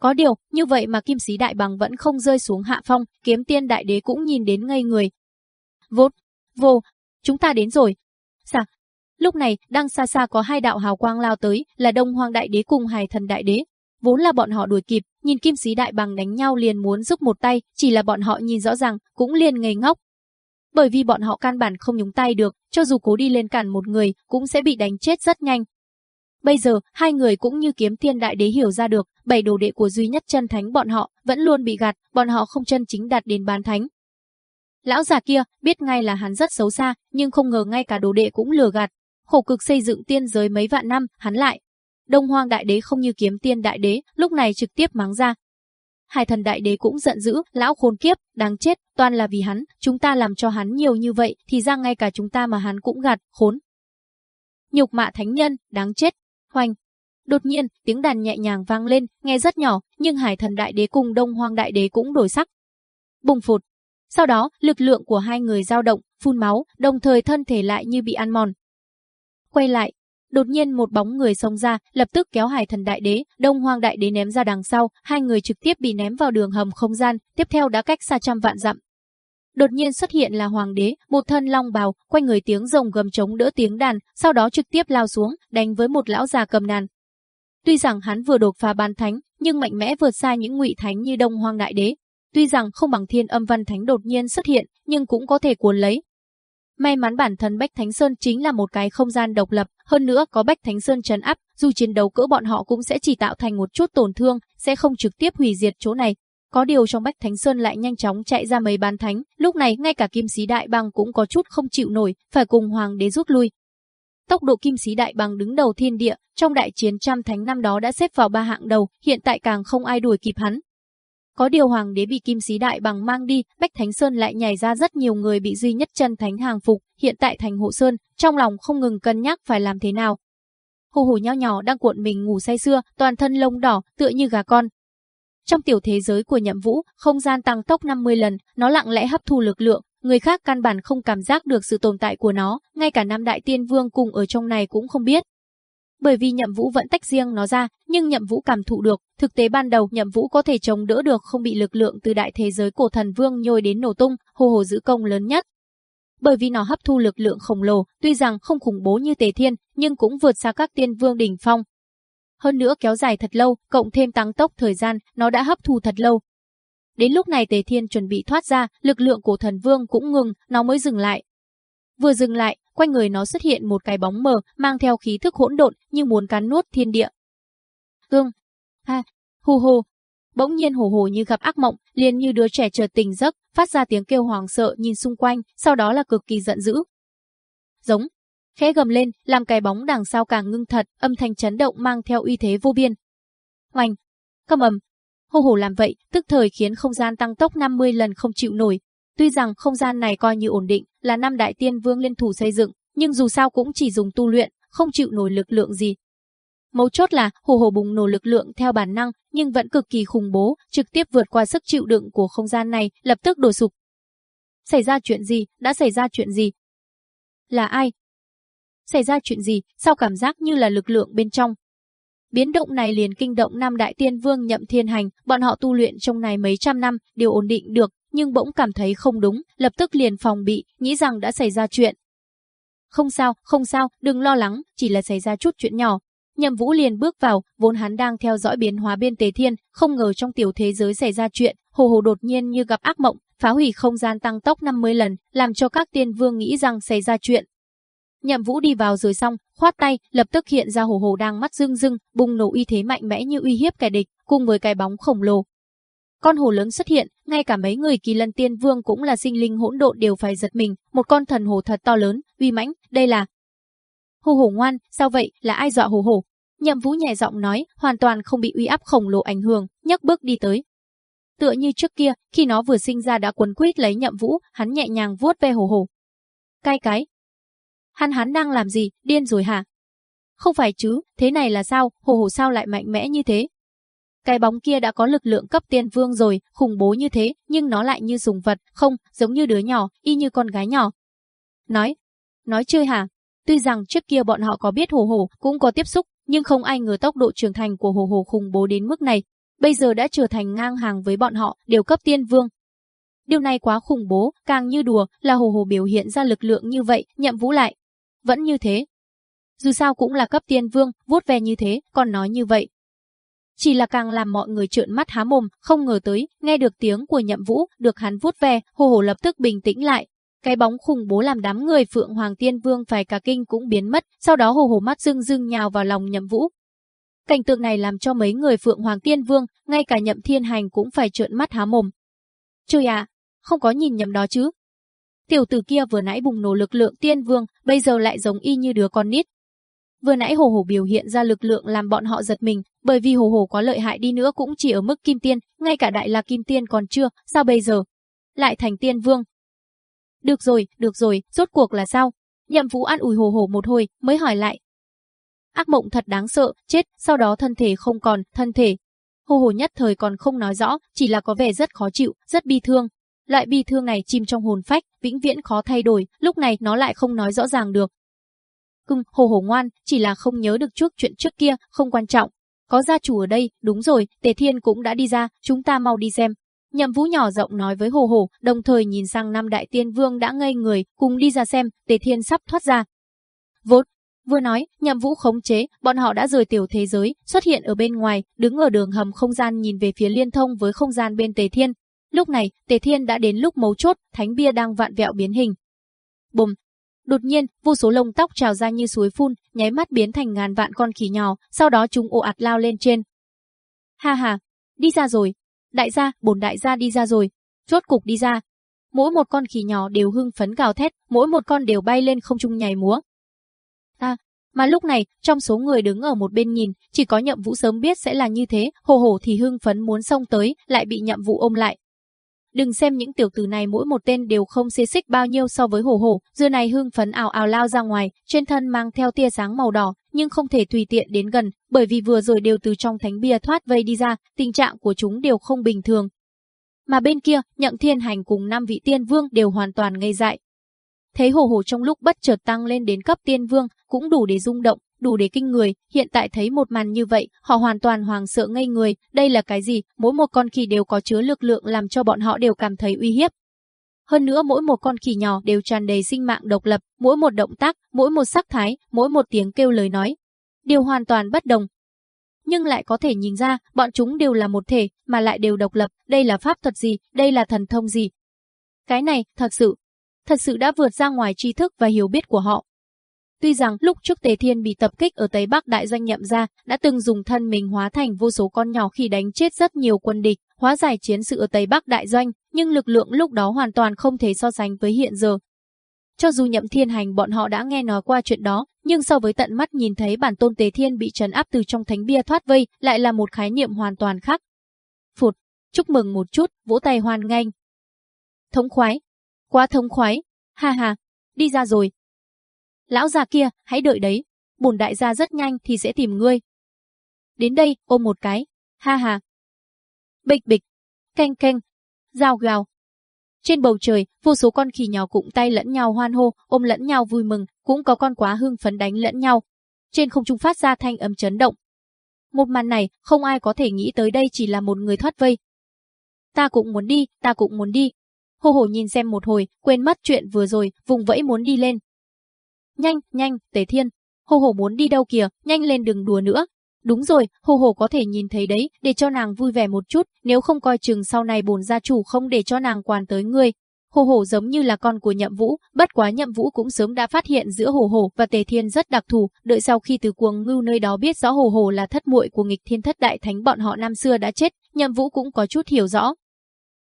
S1: Có điều, như vậy mà kim sĩ đại bằng vẫn không rơi xuống hạ phong, kiếm tiên đại đế cũng nhìn đến ngây người. Vốt, vô, chúng ta đến rồi. Sạc, Lúc này, đang xa xa có hai đạo hào quang lao tới, là Đông hoàng Đại Đế cùng Hải Thần Đại Đế. Vốn là bọn họ đuổi kịp, nhìn Kim Sĩ Đại Bằng đánh nhau liền muốn giúp một tay, chỉ là bọn họ nhìn rõ ràng, cũng liền ngây ngốc. Bởi vì bọn họ căn bản không nhúng tay được, cho dù cố đi lên cản một người, cũng sẽ bị đánh chết rất nhanh. Bây giờ, hai người cũng như kiếm thiên đại đế hiểu ra được, bảy đồ đệ của duy nhất chân thánh bọn họ vẫn luôn bị gạt, bọn họ không chân chính đạt đến bán thánh, Lão già kia biết ngay là hắn rất xấu xa, nhưng không ngờ ngay cả đồ đệ cũng lừa gạt, khổ cực xây dựng tiên giới mấy vạn năm, hắn lại. Đông Hoang Đại Đế không như kiếm tiên Đại Đế, lúc này trực tiếp mắng ra. Hải thần Đại Đế cũng giận dữ, lão khốn kiếp, đáng chết, toàn là vì hắn, chúng ta làm cho hắn nhiều như vậy, thì ra ngay cả chúng ta mà hắn cũng gạt, khốn. Nhục mạ thánh nhân, đáng chết, hoành. Đột nhiên, tiếng đàn nhẹ nhàng vang lên, nghe rất nhỏ, nhưng hải thần đại đế cùng đông hoang đại đế cũng đổi sắc. Bùng phụt. Sau đó, lực lượng của hai người dao động, phun máu, đồng thời thân thể lại như bị ăn mòn, quay lại. Đột nhiên một bóng người xông ra, lập tức kéo Hải Thần Đại Đế, Đông Hoang Đại Đế ném ra đằng sau, hai người trực tiếp bị ném vào đường hầm không gian, tiếp theo đã cách xa trăm vạn dặm. Đột nhiên xuất hiện là hoàng đế, một thân long bào, quanh người tiếng rồng gầm trống đỡ tiếng đàn, sau đó trực tiếp lao xuống, đánh với một lão già cầm đàn, Tuy rằng hắn vừa đột phá bán thánh, nhưng mạnh mẽ vượt xa những ngụy thánh như Đông Hoang Đại Đế. Tuy rằng không bằng Thiên Âm Văn Thánh đột nhiên xuất hiện, nhưng cũng có thể cuốn lấy, May mắn bản thân Bách Thánh Sơn chính là một cái không gian độc lập, hơn nữa có Bách Thánh Sơn trấn áp, dù chiến đấu cỡ bọn họ cũng sẽ chỉ tạo thành một chút tổn thương, sẽ không trực tiếp hủy diệt chỗ này. Có điều trong Bách Thánh Sơn lại nhanh chóng chạy ra mấy bán thánh, lúc này ngay cả Kim Sĩ Đại Bang cũng có chút không chịu nổi, phải cùng hoàng đế rút lui. Tốc độ Kim Sĩ Đại Bang đứng đầu thiên địa, trong đại chiến trăm thánh năm đó đã xếp vào ba hạng đầu, hiện tại càng không ai đuổi kịp hắn, có điều hoàng đế bị kim sĩ đại bằng mang đi, Bách Thánh Sơn lại nhảy ra rất nhiều người bị duy nhất chân thánh hàng phục, hiện tại thành hộ sơn, trong lòng không ngừng cân nhắc phải làm thế nào. hù hù nho nhỏ đang cuộn mình ngủ say sưa, toàn thân lông đỏ, tựa như gà con. Trong tiểu thế giới của nhậm vũ, không gian tăng tốc 50 lần, nó lặng lẽ hấp thu lực lượng, người khác căn bản không cảm giác được sự tồn tại của nó, ngay cả nam đại tiên vương cùng ở trong này cũng không biết, bởi vì nhậm vũ vẫn tách riêng nó ra, nhưng nhậm vũ cảm thụ được, thực tế ban đầu nhậm vũ có thể chống đỡ được không bị lực lượng từ đại thế giới cổ thần vương nhồi đến nổ tung, hồ hồ giữ công lớn nhất. Bởi vì nó hấp thu lực lượng khổng lồ, tuy rằng không khủng bố như tề thiên, nhưng cũng vượt xa các tiên vương đỉnh phong. Hơn nữa kéo dài thật lâu, cộng thêm tăng tốc thời gian, nó đã hấp thu thật lâu. Đến lúc này tề thiên chuẩn bị thoát ra, lực lượng cổ thần vương cũng ngừng, nó mới dừng lại, Vừa dừng lại, quanh người nó xuất hiện một cái bóng mờ, mang theo khí thức hỗn độn như muốn cắn nuốt thiên địa. Cương, ha, hù hù. Bỗng nhiên hù hù như gặp ác mộng, liền như đứa trẻ chợt tỉnh giấc, phát ra tiếng kêu hoàng sợ nhìn xung quanh, sau đó là cực kỳ giận dữ. Giống, khẽ gầm lên, làm cái bóng đằng sau càng ngưng thật, âm thanh chấn động mang theo uy thế vô biên. Oanh, cầm ầm, hô hổ làm vậy, tức thời khiến không gian tăng tốc 50 lần không chịu nổi, Tuy rằng không gian này coi như ổn định, là năm đại tiên vương liên thủ xây dựng, nhưng dù sao cũng chỉ dùng tu luyện, không chịu nổi lực lượng gì. Mấu chốt là hồ hồ bùng nổ lực lượng theo bản năng, nhưng vẫn cực kỳ khủng bố, trực tiếp vượt qua sức chịu đựng của
S2: không gian này, lập tức đổ sụp. Xảy ra chuyện gì? Đã xảy ra chuyện gì? Là ai? Xảy ra chuyện gì? Sao cảm giác như là lực lượng bên trong?
S1: Biến động này liền kinh động Nam Đại Tiên Vương Nhậm Thiên Hành, bọn họ tu luyện trong này mấy trăm năm, đều ổn định được, nhưng bỗng cảm thấy không đúng, lập tức liền phòng bị, nghĩ rằng đã xảy ra chuyện. Không sao, không sao, đừng lo lắng, chỉ là xảy ra chút chuyện nhỏ. Nhậm Vũ liền bước vào, vốn hắn đang theo dõi biến hóa bên tế thiên, không ngờ trong tiểu thế giới xảy ra chuyện, hồ hồ đột nhiên như gặp ác mộng, phá hủy không gian tăng tốc 50 lần, làm cho các tiên vương nghĩ rằng xảy ra chuyện. Nhậm Vũ đi vào rồi xong, khoát tay, lập tức hiện ra hồ hồ đang mắt rưng rưng, bùng nổ uy thế mạnh mẽ như uy hiếp kẻ địch, cùng với cái bóng khổng lồ, con hồ lớn xuất hiện, ngay cả mấy người kỳ lân tiên vương cũng là sinh linh hỗn độn đều phải giật mình, một con thần hồ thật to lớn, uy mãnh, đây là... Hồ hồ ngoan, sao vậy, là ai dọa hồ hồ? Nhậm Vũ nhẹ giọng nói, hoàn toàn không bị uy áp khổng lồ ảnh hưởng, nhấc bước đi tới. Tựa như trước kia, khi nó vừa sinh ra đã quấn quýt lấy Nhậm Vũ, hắn nhẹ nhàng vuốt ve hồ hồ. Cai cái. Hắn hắn đang làm gì, điên rồi hả? Không phải chứ, thế này là sao, hồ hồ sao lại mạnh mẽ như thế? Cái bóng kia đã có lực lượng cấp tiên vương rồi, khủng bố như thế, nhưng nó lại như sùng vật, không, giống như đứa nhỏ, y như con gái nhỏ. Nói, nói chơi hả? Tuy rằng trước kia bọn họ có biết hồ hồ, cũng có tiếp xúc, nhưng không ai ngờ tốc độ trưởng thành của hồ hồ khủng bố đến mức này. Bây giờ đã trở thành ngang hàng với bọn họ, đều cấp tiên vương, Điều này quá khủng bố, càng như đùa là hồ hồ biểu hiện ra lực lượng như vậy, nhậm vũ lại. Vẫn như thế. Dù sao cũng là cấp tiên vương, vuốt ve như thế, còn nói như vậy, chỉ là càng làm mọi người trợn mắt há mồm, không ngờ tới, nghe được tiếng của nhậm vũ, được hắn vuốt ve, hồ hồ lập tức bình tĩnh lại. Cái bóng khủng bố làm đám người Phượng Hoàng Tiên Vương phải cả kinh cũng biến mất, sau đó hồ hồ mắt dưng dưng nhào vào lòng nhậm vũ. Cảnh tượng này làm cho mấy người Phượng Hoàng Tiên Vương, ngay cả nhậm thiên hành cũng phải trợn mắt há mồm. Trời ạ, không có nhìn nhầm đó chứ. Tiểu tử kia vừa nãy bùng nổ lực lượng tiên vương, bây giờ lại giống y như đứa con nít, Vừa nãy Hồ Hồ biểu hiện ra lực lượng làm bọn họ giật mình, bởi vì Hồ Hồ có lợi hại đi nữa cũng chỉ ở mức kim tiên, ngay cả đại la kim tiên còn chưa,
S2: sao bây giờ? Lại thành tiên vương. Được rồi, được rồi, rốt cuộc là sao? Nhậm Vũ an ủi Hồ Hồ một hồi, mới hỏi lại. Ác mộng thật đáng sợ, chết, sau
S1: đó thân thể không còn, thân thể. Hồ Hồ nhất thời còn không nói rõ, chỉ là có vẻ rất khó chịu, rất bi thương, loại bi thương này chìm trong hồn phách, vĩnh viễn khó thay đổi, lúc này nó lại không nói rõ ràng được, cưng, hồ hồ ngoan, chỉ là không nhớ được trước chuyện trước kia, không quan trọng. Có gia chủ ở đây, đúng rồi, Tề Thiên cũng đã đi ra, chúng ta mau đi xem. Nhậm Vũ nhỏ rộng nói với Hồ Hồ, đồng thời nhìn sang năm đại tiên vương đã ngây người, cùng đi ra xem, Tề Thiên sắp thoát ra. Vốt, vừa nói, Nhậm Vũ khống chế, bọn họ đã rời tiểu thế giới, xuất hiện ở bên ngoài, đứng ở đường hầm không gian nhìn về phía liên thông với không gian bên Tề Thiên. Lúc này, Tề Thiên đã đến lúc mấu chốt, thánh bia đang vạn vẹo biến hình. Bùm, Đột nhiên, vô số lông tóc trào ra như suối phun, nháy mắt biến thành ngàn vạn con khỉ nhỏ, sau đó chúng ồ ạt lao lên trên. Ha ha, đi ra rồi. Đại gia, bổn đại gia đi ra rồi. Chốt cục đi ra. Mỗi một con khỉ nhỏ đều hưng phấn gào thét, mỗi một con đều bay lên không trung nhảy múa. À, mà lúc này, trong số người đứng ở một bên nhìn, chỉ có nhậm vũ sớm biết sẽ là như thế, hồ hồ thì hưng phấn muốn xông tới, lại bị nhậm vũ ôm lại, Đừng xem những tiểu tử này mỗi một tên đều không xê xích bao nhiêu so với hổ hổ, giờ này hưng phấn ảo ảo lao ra ngoài, trên thân mang theo tia sáng màu đỏ, nhưng không thể tùy tiện đến gần, bởi vì vừa rồi đều từ trong thánh bia thoát vây đi ra, tình trạng của chúng đều không bình thường. Mà bên kia, nhận thiên hành cùng năm vị tiên vương đều hoàn toàn ngây dại. Thấy hổ hổ trong lúc bất chợt tăng lên đến cấp tiên vương, cũng đủ để rung động, đủ để kinh người, hiện tại thấy một màn như vậy, họ hoàn toàn hoàng sợ ngây người, đây là cái gì, mỗi một con khỉ đều có chứa lực lượng làm cho bọn họ đều cảm thấy uy hiếp. Hơn nữa mỗi một con khỉ nhỏ đều tràn đầy sinh mạng độc lập, mỗi một động tác, mỗi một sắc thái, mỗi một tiếng kêu lời nói. Điều hoàn toàn bất đồng. Nhưng lại có thể nhìn ra, bọn chúng đều là một thể, mà lại đều độc lập, đây là pháp thuật gì, đây là thần thông gì. Cái này, thật sự, thật sự đã vượt ra ngoài tri thức và hiểu biết của họ. Tuy rằng lúc trước Tề Thiên bị tập kích ở Tây Bắc đại doanh nhậm ra, đã từng dùng thân mình hóa thành vô số con nhỏ khi đánh chết rất nhiều quân địch, hóa giải chiến sự ở Tây Bắc đại doanh, nhưng lực lượng lúc đó hoàn toàn không thể so sánh với hiện giờ. Cho dù nhậm thiên hành bọn họ đã nghe nói qua chuyện đó, nhưng so với tận mắt nhìn thấy bản tôn Tề Thiên bị trấn áp từ trong thánh bia
S2: thoát vây, lại là một khái niệm hoàn toàn khác. Phụt, chúc mừng một chút, vỗ tay hoan nghênh. Thống khoái, quá thống khoái, ha ha, đi ra rồi, Lão già kia, hãy đợi đấy. Bổn đại gia rất nhanh thì sẽ tìm ngươi. Đến đây, ôm một cái. Ha ha. Bịch bịch. Canh canh.
S1: Rào gào. Trên bầu trời, vô số con khỉ nhỏ cụm tay lẫn nhau hoan hô, ôm lẫn nhau vui mừng, cũng có con quá hưng phấn đánh lẫn nhau. Trên không trung phát ra thanh âm chấn động. Một màn này, không ai có thể nghĩ tới đây chỉ là một người thoát vây. Ta cũng muốn đi, ta cũng muốn đi. Hồ hổ nhìn xem một hồi, quên mất chuyện vừa rồi, vùng vẫy muốn đi lên, Nhanh, nhanh, Tề Thiên, Hồ Hồ muốn đi đâu kìa, nhanh lên đừng đùa nữa. Đúng rồi, Hồ Hồ có thể nhìn thấy đấy, để cho nàng vui vẻ một chút, nếu không coi chừng sau này bồn gia chủ không để cho nàng quan tới ngươi. Hồ Hồ giống như là con của Nhậm Vũ, bất quá Nhậm Vũ cũng sớm đã phát hiện giữa Hồ Hồ và Tề Thiên rất đặc thù, đợi sau khi từ cuồng ngưu nơi đó biết rõ Hồ Hồ là thất muội của nghịch thiên thất đại thánh bọn họ năm xưa đã chết, Nhậm Vũ cũng có chút hiểu rõ,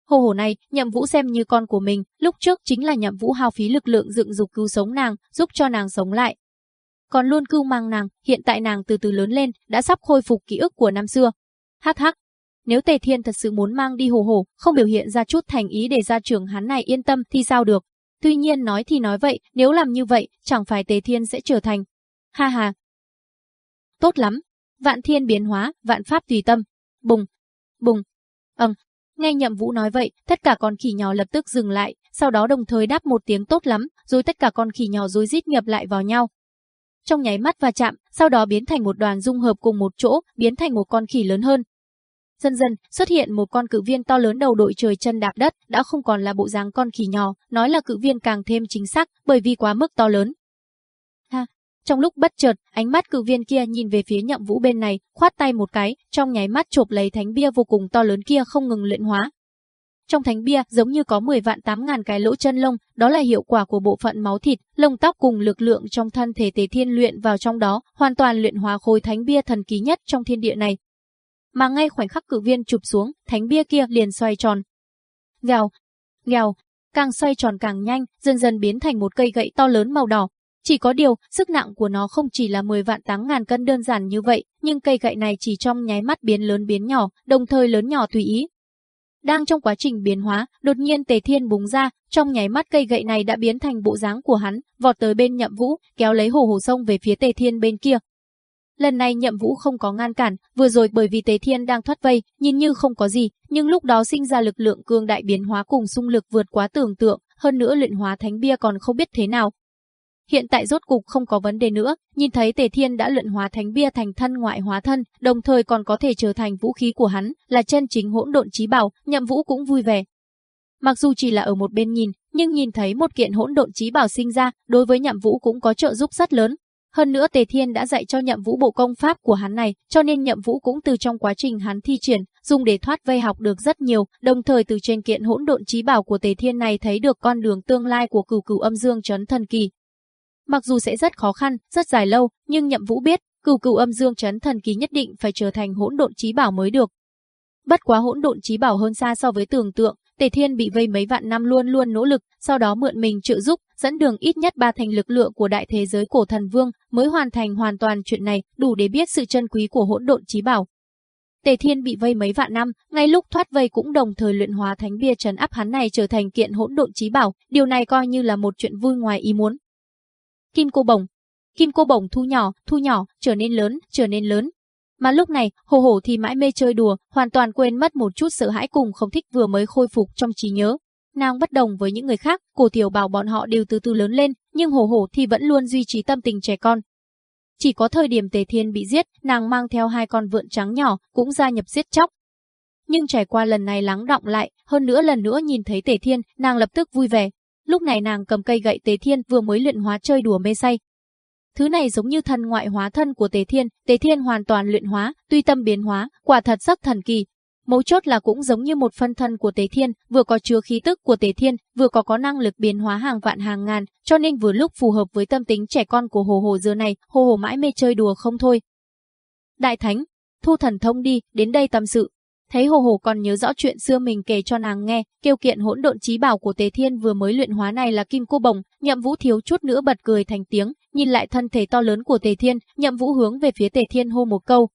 S1: Hồ hồ này, nhậm vũ xem như con của mình, lúc trước chính là nhậm vũ hao phí lực lượng dựng dục cứu sống nàng, giúp cho nàng sống lại. Còn luôn cưu mang nàng, hiện tại nàng từ từ lớn lên, đã sắp khôi phục ký ức của năm xưa. Hắc hắc, nếu Tề Thiên thật sự muốn mang đi hồ hồ, không biểu hiện ra chút thành ý để ra trưởng hắn này yên tâm thì sao được. Tuy nhiên nói thì nói vậy, nếu làm như vậy,
S2: chẳng phải Tề Thiên sẽ trở thành. Ha ha. Tốt lắm. Vạn thiên biến hóa, vạn pháp tùy tâm. Bùng. Bùng. Ừm, Nghe Nhậm Vũ nói vậy,
S1: tất cả con khỉ nhỏ lập tức dừng lại, sau đó đồng thời đáp một tiếng tốt lắm, rồi tất cả con khỉ nhỏ rối rít nhập lại vào nhau. Trong nháy mắt va chạm, sau đó biến thành một đoàn dung hợp cùng một chỗ, biến thành một con khỉ lớn hơn. Dần dần, xuất hiện một con cự viên to lớn đầu đội trời chân đạp đất, đã không còn là bộ dáng con khỉ nhỏ, nói là cự viên càng thêm chính xác, bởi vì quá mức to lớn, trong lúc bất chợt, ánh mắt cử viên kia nhìn về phía nhậm vũ bên này, khoát tay một cái, trong nháy mắt chộp lấy thánh bia vô cùng to lớn kia không ngừng luyện hóa. Trong thánh bia giống như có 10 vạn 8 ngàn cái lỗ chân lông, đó là hiệu quả của bộ phận máu thịt, lông tóc cùng lực lượng trong thân thể tế thiên luyện vào trong đó, hoàn toàn luyện hóa khối thánh bia thần ký nhất trong thiên địa này. Mà ngay khoảnh khắc cử viên chụp xuống, thánh bia kia liền xoay tròn. Gào, gào, càng xoay tròn càng nhanh, dần dần biến thành một cây gậy to lớn màu đỏ, chỉ có điều, sức nặng của nó không chỉ là 10 vạn 8 ngàn cân đơn giản như vậy, nhưng cây gậy này chỉ trong nháy mắt biến lớn biến nhỏ, đồng thời lớn nhỏ tùy ý. Đang trong quá trình biến hóa, đột nhiên Tề Thiên búng ra, trong nháy mắt cây gậy này đã biến thành bộ dáng của hắn, vọt tới bên Nhậm Vũ, kéo lấy hồ hồ sông về phía Tề Thiên bên kia. Lần này Nhậm Vũ không có ngăn cản, vừa rồi bởi vì Tề Thiên đang thoát vây, nhìn như không có gì, nhưng lúc đó sinh ra lực lượng cương đại biến hóa cùng xung lực vượt quá tưởng tượng, hơn nữa luyện hóa thánh bia còn không biết thế nào, hiện tại rốt cục không có vấn đề nữa, nhìn thấy Tề Thiên đã luyện hóa thánh bia thành thân ngoại hóa thân, đồng thời còn có thể trở thành vũ khí của hắn, là chân chính hỗn độn trí bảo, Nhậm Vũ cũng vui vẻ. Mặc dù chỉ là ở một bên nhìn, nhưng nhìn thấy một kiện hỗn độn trí bảo sinh ra, đối với Nhậm Vũ cũng có trợ giúp rất lớn. Hơn nữa Tề Thiên đã dạy cho Nhậm Vũ bộ công pháp của hắn này, cho nên Nhậm Vũ cũng từ trong quá trình hắn thi triển, dùng để thoát vây học được rất nhiều, đồng thời từ trên kiện hỗn độn trí bảo của Tề Thiên này thấy được con đường tương lai của cửu cửu âm dương trấn thần kỳ, mặc dù sẽ rất khó khăn, rất dài lâu, nhưng Nhậm Vũ biết, cửu cửu âm dương chấn thần ký nhất định phải trở thành hỗn độn trí bảo mới được. Bất quá hỗn độn trí bảo hơn xa so với tưởng tượng, Tề Thiên bị vây mấy vạn năm luôn luôn nỗ lực, sau đó mượn mình trợ giúp, dẫn đường ít nhất ba thành lực lượng của đại thế giới cổ thần vương mới hoàn thành hoàn toàn chuyện này, đủ để biết sự chân quý của hỗn độn trí bảo. Tề Thiên bị vây mấy vạn năm, ngay lúc thoát vây cũng đồng thời luyện hóa thánh bia trấn áp hắn này trở thành kiện hỗn độn trí bảo, điều này coi như là một chuyện vui ngoài ý muốn kim cô bồng. Kim cô bồng thu nhỏ, thu nhỏ, trở nên lớn, trở nên lớn. Mà lúc này, hồ hổ thì mãi mê chơi đùa, hoàn toàn quên mất một chút sợ hãi cùng không thích vừa mới khôi phục trong trí nhớ. Nàng bất đồng với những người khác, cổ tiểu bảo bọn họ đều từ từ lớn lên, nhưng hồ hổ thì vẫn luôn duy trì tâm tình trẻ con. Chỉ có thời điểm Tề Thiên bị giết, nàng mang theo hai con vượn trắng nhỏ, cũng gia nhập giết chóc. Nhưng trải qua lần này lắng động lại, hơn nữa lần nữa nhìn thấy Tề Thiên, nàng lập tức vui vẻ, Lúc này nàng cầm cây gậy Tế Thiên vừa mới luyện hóa chơi đùa mê say. Thứ này giống như thân ngoại hóa thân của Tế Thiên, Tế Thiên hoàn toàn luyện hóa, tuy tâm biến hóa, quả thật rất thần kỳ. Mấu chốt là cũng giống như một phân thân của Tế Thiên, vừa có chứa khí tức của Tế Thiên, vừa có có năng lực biến hóa hàng vạn hàng ngàn, cho nên vừa lúc phù hợp với tâm tính trẻ con của Hồ Hồ giờ này, Hồ Hồ mãi mê chơi đùa không thôi. Đại Thánh, thu thần thông đi, đến đây tâm sự. Thấy hồ hồ còn nhớ rõ chuyện xưa mình kể cho nàng nghe, kêu kiện hỗn độn trí bảo của Tề Thiên vừa mới luyện hóa này là kim cô bồng, Nhậm Vũ thiếu chút nữa bật cười thành tiếng, nhìn lại thân thể to lớn của Tề Thiên, Nhậm Vũ hướng về phía Tề Thiên hô một câu.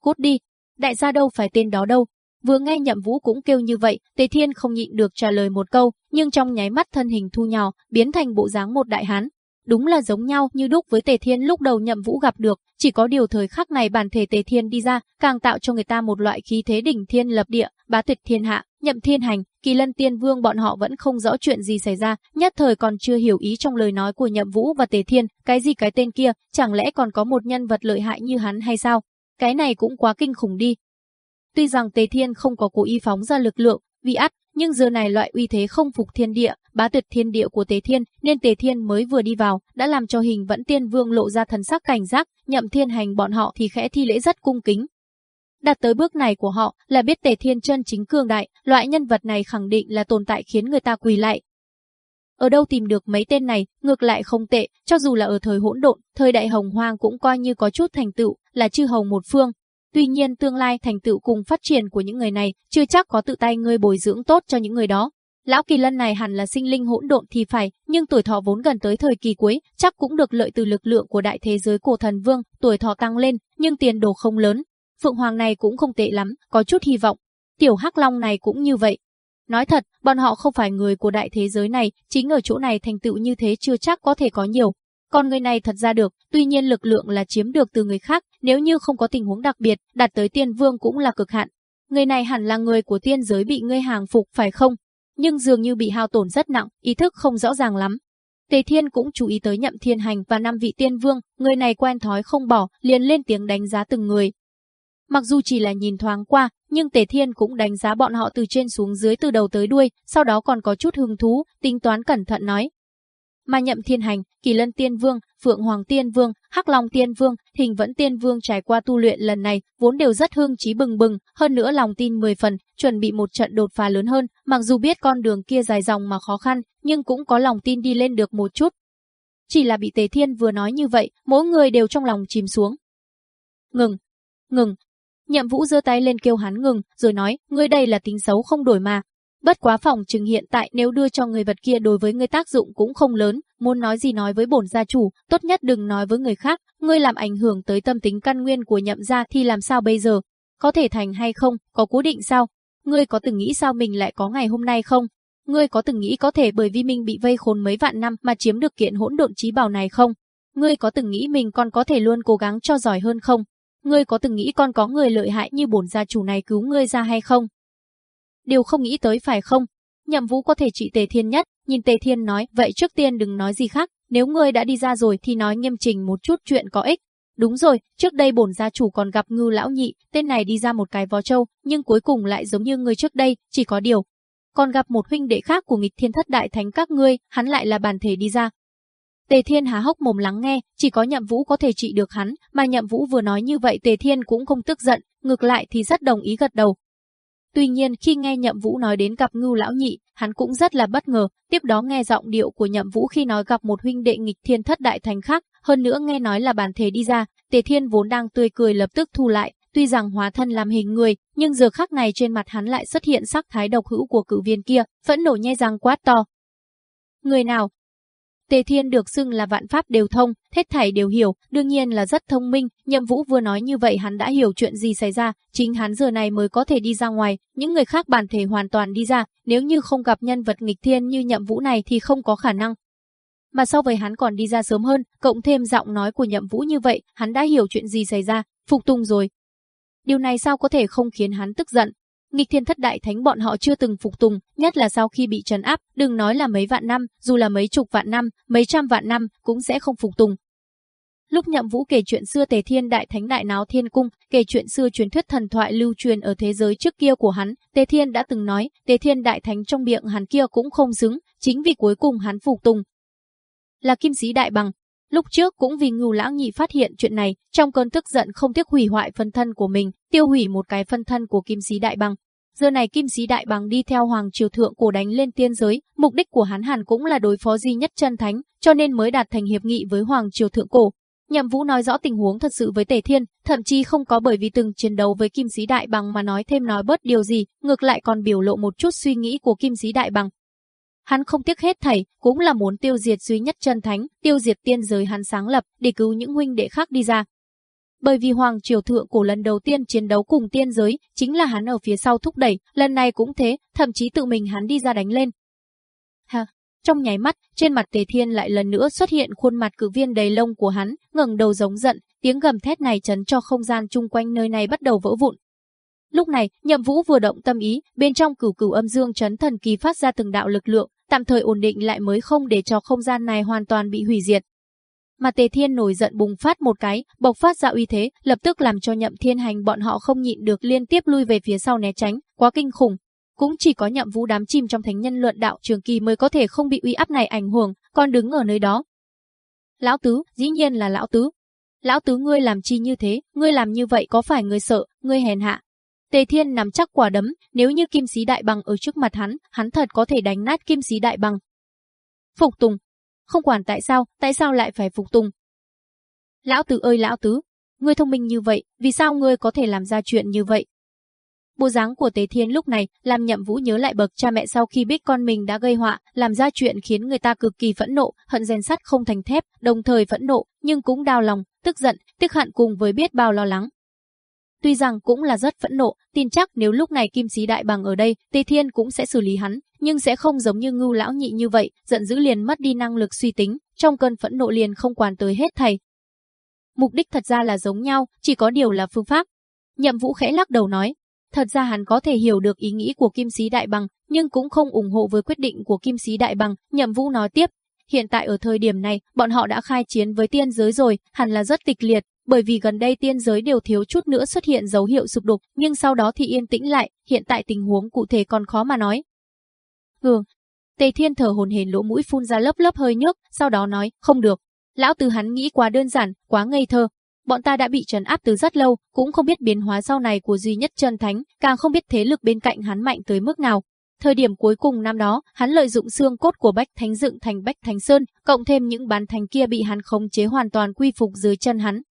S1: Cút đi, đại gia đâu phải tên đó đâu. Vừa nghe Nhậm Vũ cũng kêu như vậy, Tề Thiên không nhịn được trả lời một câu, nhưng trong nháy mắt thân hình thu nhỏ, biến thành bộ dáng một đại hán, đúng là giống nhau như đúc với Tề Thiên lúc đầu Nhậm Vũ gặp được, chỉ có điều thời khắc này bản thể Tề Thiên đi ra, càng tạo cho người ta một loại khí thế đỉnh thiên lập địa, bá tuyệt thiên hạ, Nhậm Thiên Hành, Kỳ Lân Tiên Vương bọn họ vẫn không rõ chuyện gì xảy ra, nhất thời còn chưa hiểu ý trong lời nói của Nhậm Vũ và Tề Thiên, cái gì cái tên kia, chẳng lẽ còn có một nhân vật lợi hại như hắn hay sao? Cái này cũng quá kinh khủng đi. Tuy rằng Tề Thiên không có cố ý phóng ra lực lượng, vì ắt nhưng giờ này loại uy thế không phục thiên địa, bá tuyệt thiên địa của Tế Thiên, nên Tế Thiên mới vừa đi vào, đã làm cho hình vẫn tiên vương lộ ra thần sắc cảnh giác, nhậm thiên hành bọn họ thì khẽ thi lễ rất cung kính. Đạt tới bước này của họ là biết Tề Thiên chân chính cường đại, loại nhân vật này khẳng định là tồn tại khiến người ta quỳ lại. Ở đâu tìm được mấy tên này, ngược lại không tệ, cho dù là ở thời hỗn độn, thời đại hồng hoang cũng coi như có chút thành tựu, là chư hồng một phương, Tuy nhiên tương lai thành tựu cùng phát triển của những người này chưa chắc có tự tay ngươi bồi dưỡng tốt cho những người đó. Lão kỳ lân này hẳn là sinh linh hỗn độn thì phải, nhưng tuổi thọ vốn gần tới thời kỳ cuối, chắc cũng được lợi từ lực lượng của đại thế giới cổ thần vương, tuổi thọ tăng lên, nhưng tiền đồ không lớn. Phượng hoàng này cũng không tệ lắm, có chút hy vọng. Tiểu hắc long này cũng như vậy. Nói thật, bọn họ không phải người của đại thế giới này, chính ở chỗ này thành tựu như thế chưa chắc có thể có nhiều, còn người này thật ra được, tuy nhiên lực lượng là chiếm được từ người khác, nếu như không có tình huống đặc biệt, đạt tới tiên vương cũng là cực hạn. Người này hẳn là người của tiên giới bị ngươi hàng phục phải không? Nhưng dường như bị hao tổn rất nặng, ý thức không rõ ràng lắm. Tề Thiên cũng chú ý tới Nhậm Thiên Hành và năm vị tiên vương, người này quen thói không bỏ, liền lên tiếng đánh giá từng người. Mặc dù chỉ là nhìn thoáng qua, nhưng Tề Thiên cũng đánh giá bọn họ từ trên xuống dưới từ đầu tới đuôi, sau đó còn có chút hứng thú, tính toán cẩn thận nói, mà nhậm thiên hành, kỳ lân tiên vương, phượng hoàng tiên vương, hắc long tiên vương, Thình vẫn tiên vương trải qua tu luyện lần này vốn đều rất hương trí bừng bừng, hơn nữa lòng tin 10 phần, chuẩn bị một trận đột phá lớn hơn, mặc dù biết con đường kia dài dòng mà khó khăn, nhưng cũng có lòng tin đi lên được một chút. Chỉ là bị Tề Thiên vừa nói như vậy, mỗi người đều trong lòng chìm xuống. Ngừng, ngừng, Nhậm Vũ giơ tay lên kêu hắn ngừng, rồi nói, ngươi đây là tính xấu không đổi mà, Bất quá phòng chừng hiện tại nếu đưa cho người vật kia đối với người tác dụng cũng không lớn, muốn nói gì nói với bổn gia chủ, tốt nhất đừng nói với người khác, ngươi làm ảnh hưởng tới tâm tính căn nguyên của nhậm gia thì làm sao bây giờ? Có thể thành hay không, có cố định sao? Ngươi có từng nghĩ sao mình lại có ngày hôm nay không? Ngươi có từng nghĩ có thể bởi vì mình bị vây khốn mấy vạn năm mà chiếm được kiện hỗn độn trí bảo này không? Ngươi có từng nghĩ mình còn có thể luôn cố gắng cho giỏi hơn không? Ngươi có từng nghĩ con có người lợi hại như bổn gia chủ này cứu ngươi ra hay không? đều không nghĩ tới phải không? Nhậm Vũ có thể trị Tề Thiên nhất, nhìn Tề Thiên nói, vậy trước tiên đừng nói gì khác, nếu ngươi đã đi ra rồi thì nói nghiêm trình một chút chuyện có ích. Đúng rồi, trước đây bổn gia chủ còn gặp ngư lão nhị, tên này đi ra một cái vó trâu, nhưng cuối cùng lại giống như người trước đây, chỉ có điều. Còn gặp một huynh đệ khác của nghịch thiên thất đại thánh các ngươi, hắn lại là bàn thể đi ra. Tề Thiên há hốc mồm lắng nghe, chỉ có nhậm vũ có thể trị được hắn, mà nhậm vũ vừa nói như vậy Tề Thiên cũng không tức giận, ngược lại thì rất đồng ý gật đầu, Tuy nhiên khi nghe Nhậm Vũ nói đến gặp Ngưu lão nhị, hắn cũng rất là bất ngờ, tiếp đó nghe giọng điệu của Nhậm Vũ khi nói gặp một huynh đệ nghịch thiên thất đại thành khác, hơn nữa nghe nói là bản thể đi ra, Tề Thiên vốn đang tươi cười lập tức thu lại, tuy rằng hóa thân làm hình người, nhưng giờ khắc này trên mặt hắn lại xuất hiện sắc thái độc hữu của cử viên kia, phẫn nổ nhe răng quát to. Người nào, Tề Thiên được xưng là vạn pháp đều thông, hết thảy đều hiểu, đương nhiên là rất thông minh, Nhậm Vũ vừa nói như vậy hắn đã hiểu chuyện gì xảy ra, chính hắn giờ này mới có thể đi ra ngoài, những người khác bản thể hoàn toàn đi ra, nếu như không gặp nhân vật nghịch thiên như Nhậm Vũ này thì không có khả năng. Mà so với hắn còn đi ra sớm hơn, cộng thêm giọng nói của Nhậm Vũ như vậy, hắn đã hiểu chuyện gì xảy ra, phục tùng rồi. Điều này sao có thể không khiến hắn tức giận, nghịch thiên thất đại thánh bọn họ chưa từng phục tùng, nhất là sau khi bị trấn áp, đừng nói là mấy vạn năm, dù là mấy chục vạn năm, mấy trăm vạn năm cũng sẽ không phục tùng. Lúc Nhậm Vũ kể chuyện xưa Tề Thiên Đại Thánh Đại Náo Thiên Cung, kể chuyện xưa truyền thuyết thần thoại lưu truyền ở thế giới trước kia của hắn, Tề Thiên đã từng nói, Tề Thiên Đại Thánh trong miệng hắn kia cũng không xứng, chính vì cuối cùng hắn phục tùng. Là kim sĩ đại bằng, Lúc trước cũng vì Ngưu lãng Nhị phát hiện chuyện này, trong cơn tức giận không tiếc hủy hoại phân thân của mình, tiêu hủy một cái phân thân của Kim Sĩ Đại Bằng. Giờ này Kim Sĩ Đại Bằng đi theo Hoàng Triều Thượng cổ đánh lên tiên giới, mục đích của hắn hẳn cũng là đối phó duy nhất chân thánh, cho nên mới đạt thành hiệp nghị với Hoàng Triều Thượng cổ. Nhậm Vũ nói rõ tình huống thật sự với Tề Thiên, thậm chí không có bởi vì từng chiến đấu với Kim Sĩ Đại Bằng mà nói thêm nói bớt điều gì, ngược lại còn biểu lộ một chút suy nghĩ của Kim Sĩ Đại Bằng, Hắn không tiếc hết thảy, cũng là muốn tiêu diệt duy nhất chân thánh, tiêu diệt tiên giới hắn sáng lập, để cứu những huynh đệ khác đi ra. Bởi vì hoàng triều thượng của lần đầu tiên chiến đấu cùng tiên giới, chính là hắn ở phía sau thúc đẩy, lần này cũng thế, thậm chí tự mình hắn đi ra đánh lên. Ha, trong nháy mắt, trên mặt Tề Thiên lại lần nữa xuất hiện khuôn mặt cử viên đầy lông của hắn, ngẩng đầu giống giận, tiếng gầm thét này chấn cho không gian chung quanh nơi này bắt đầu vỡ vụn, Lúc này, Nhậm Vũ vừa động tâm ý, bên trong cửu cửu âm dương chấn thần kỳ phát ra từng đạo lực lượng, tạm thời ổn định lại mới không để cho không gian này hoàn toàn bị hủy diệt. Mà Tề Thiên nổi giận bùng phát một cái, bộc phát ra uy thế, lập tức làm cho Nhậm Thiên Hành bọn họ không nhịn được liên tiếp lui về phía sau né tránh, quá kinh khủng. Cũng chỉ có Nhậm Vũ đám chim trong thánh nhân luận đạo trường kỳ mới có thể không bị uy áp này ảnh hưởng, còn đứng ở nơi đó. Lão tứ, dĩ nhiên là lão tứ. Lão tứ ngươi làm chi như thế, ngươi làm như vậy có phải ngươi sợ, ngươi hèn hạ, Tề Thiên nắm chắc quả đấm, nếu như kim sĩ đại bằng ở trước mặt hắn, hắn thật có thể đánh nát kim sĩ đại bằng. Phục tùng. Không quản tại sao, tại sao lại phải phục tùng? Lão tứ ơi lão tứ, ngươi thông minh như vậy, vì sao ngươi có thể làm ra chuyện như vậy? Bộ dáng của Tề Thiên lúc này làm Nhậm Vũ nhớ lại bậc cha mẹ sau khi biết con mình đã gây họa, làm ra chuyện khiến người ta cực kỳ phẫn nộ, hận rèn sắt không thành thép, đồng thời phẫn nộ nhưng cũng đau lòng, tức giận, tức hận cùng với biết bao lo lắng. Tuy rằng cũng là rất phẫn nộ, tin chắc nếu lúc này Kim Sí Đại Bằng ở đây, Tề Thiên cũng sẽ xử lý hắn, nhưng sẽ không giống như Ngưu lão nhị như vậy, giận dữ liền mất đi năng lực suy tính, trong cơn phẫn nộ liền không quản tới hết thầy. Mục đích thật ra là giống nhau, chỉ có điều là phương pháp. Nhậm Vũ khẽ lắc đầu nói, thật ra hắn có thể hiểu được ý nghĩ của Kim Sí Đại Bằng, nhưng cũng không ủng hộ với quyết định của Kim Sí Đại Bằng, Nhậm Vũ nói tiếp, hiện tại ở thời điểm này, bọn họ đã khai chiến với tiên giới rồi, hẳn là rất tịch liệt, bởi vì gần đây tiên giới đều thiếu chút nữa xuất hiện dấu hiệu sụp đục, nhưng sau đó thì yên tĩnh lại, hiện tại tình huống cụ thể còn khó mà nói. Gường, Tề Thiên thở hồn hển lỗ mũi phun ra lớp lớp hơi nhức sau đó nói, không được. Lão Từ hắn nghĩ quá đơn giản, quá ngây thơ. Bọn ta đã bị trấn áp từ rất lâu, cũng không biết biến hóa sau này của duy nhất chân thánh, càng không biết thế lực bên cạnh hắn mạnh tới mức nào. Thời điểm cuối cùng năm đó, hắn lợi dụng xương cốt của Bách Thánh dựng thành Bách Thánh Sơn, cộng thêm những bán thánh kia bị hắn khống chế hoàn toàn quy phục dưới chân hắn,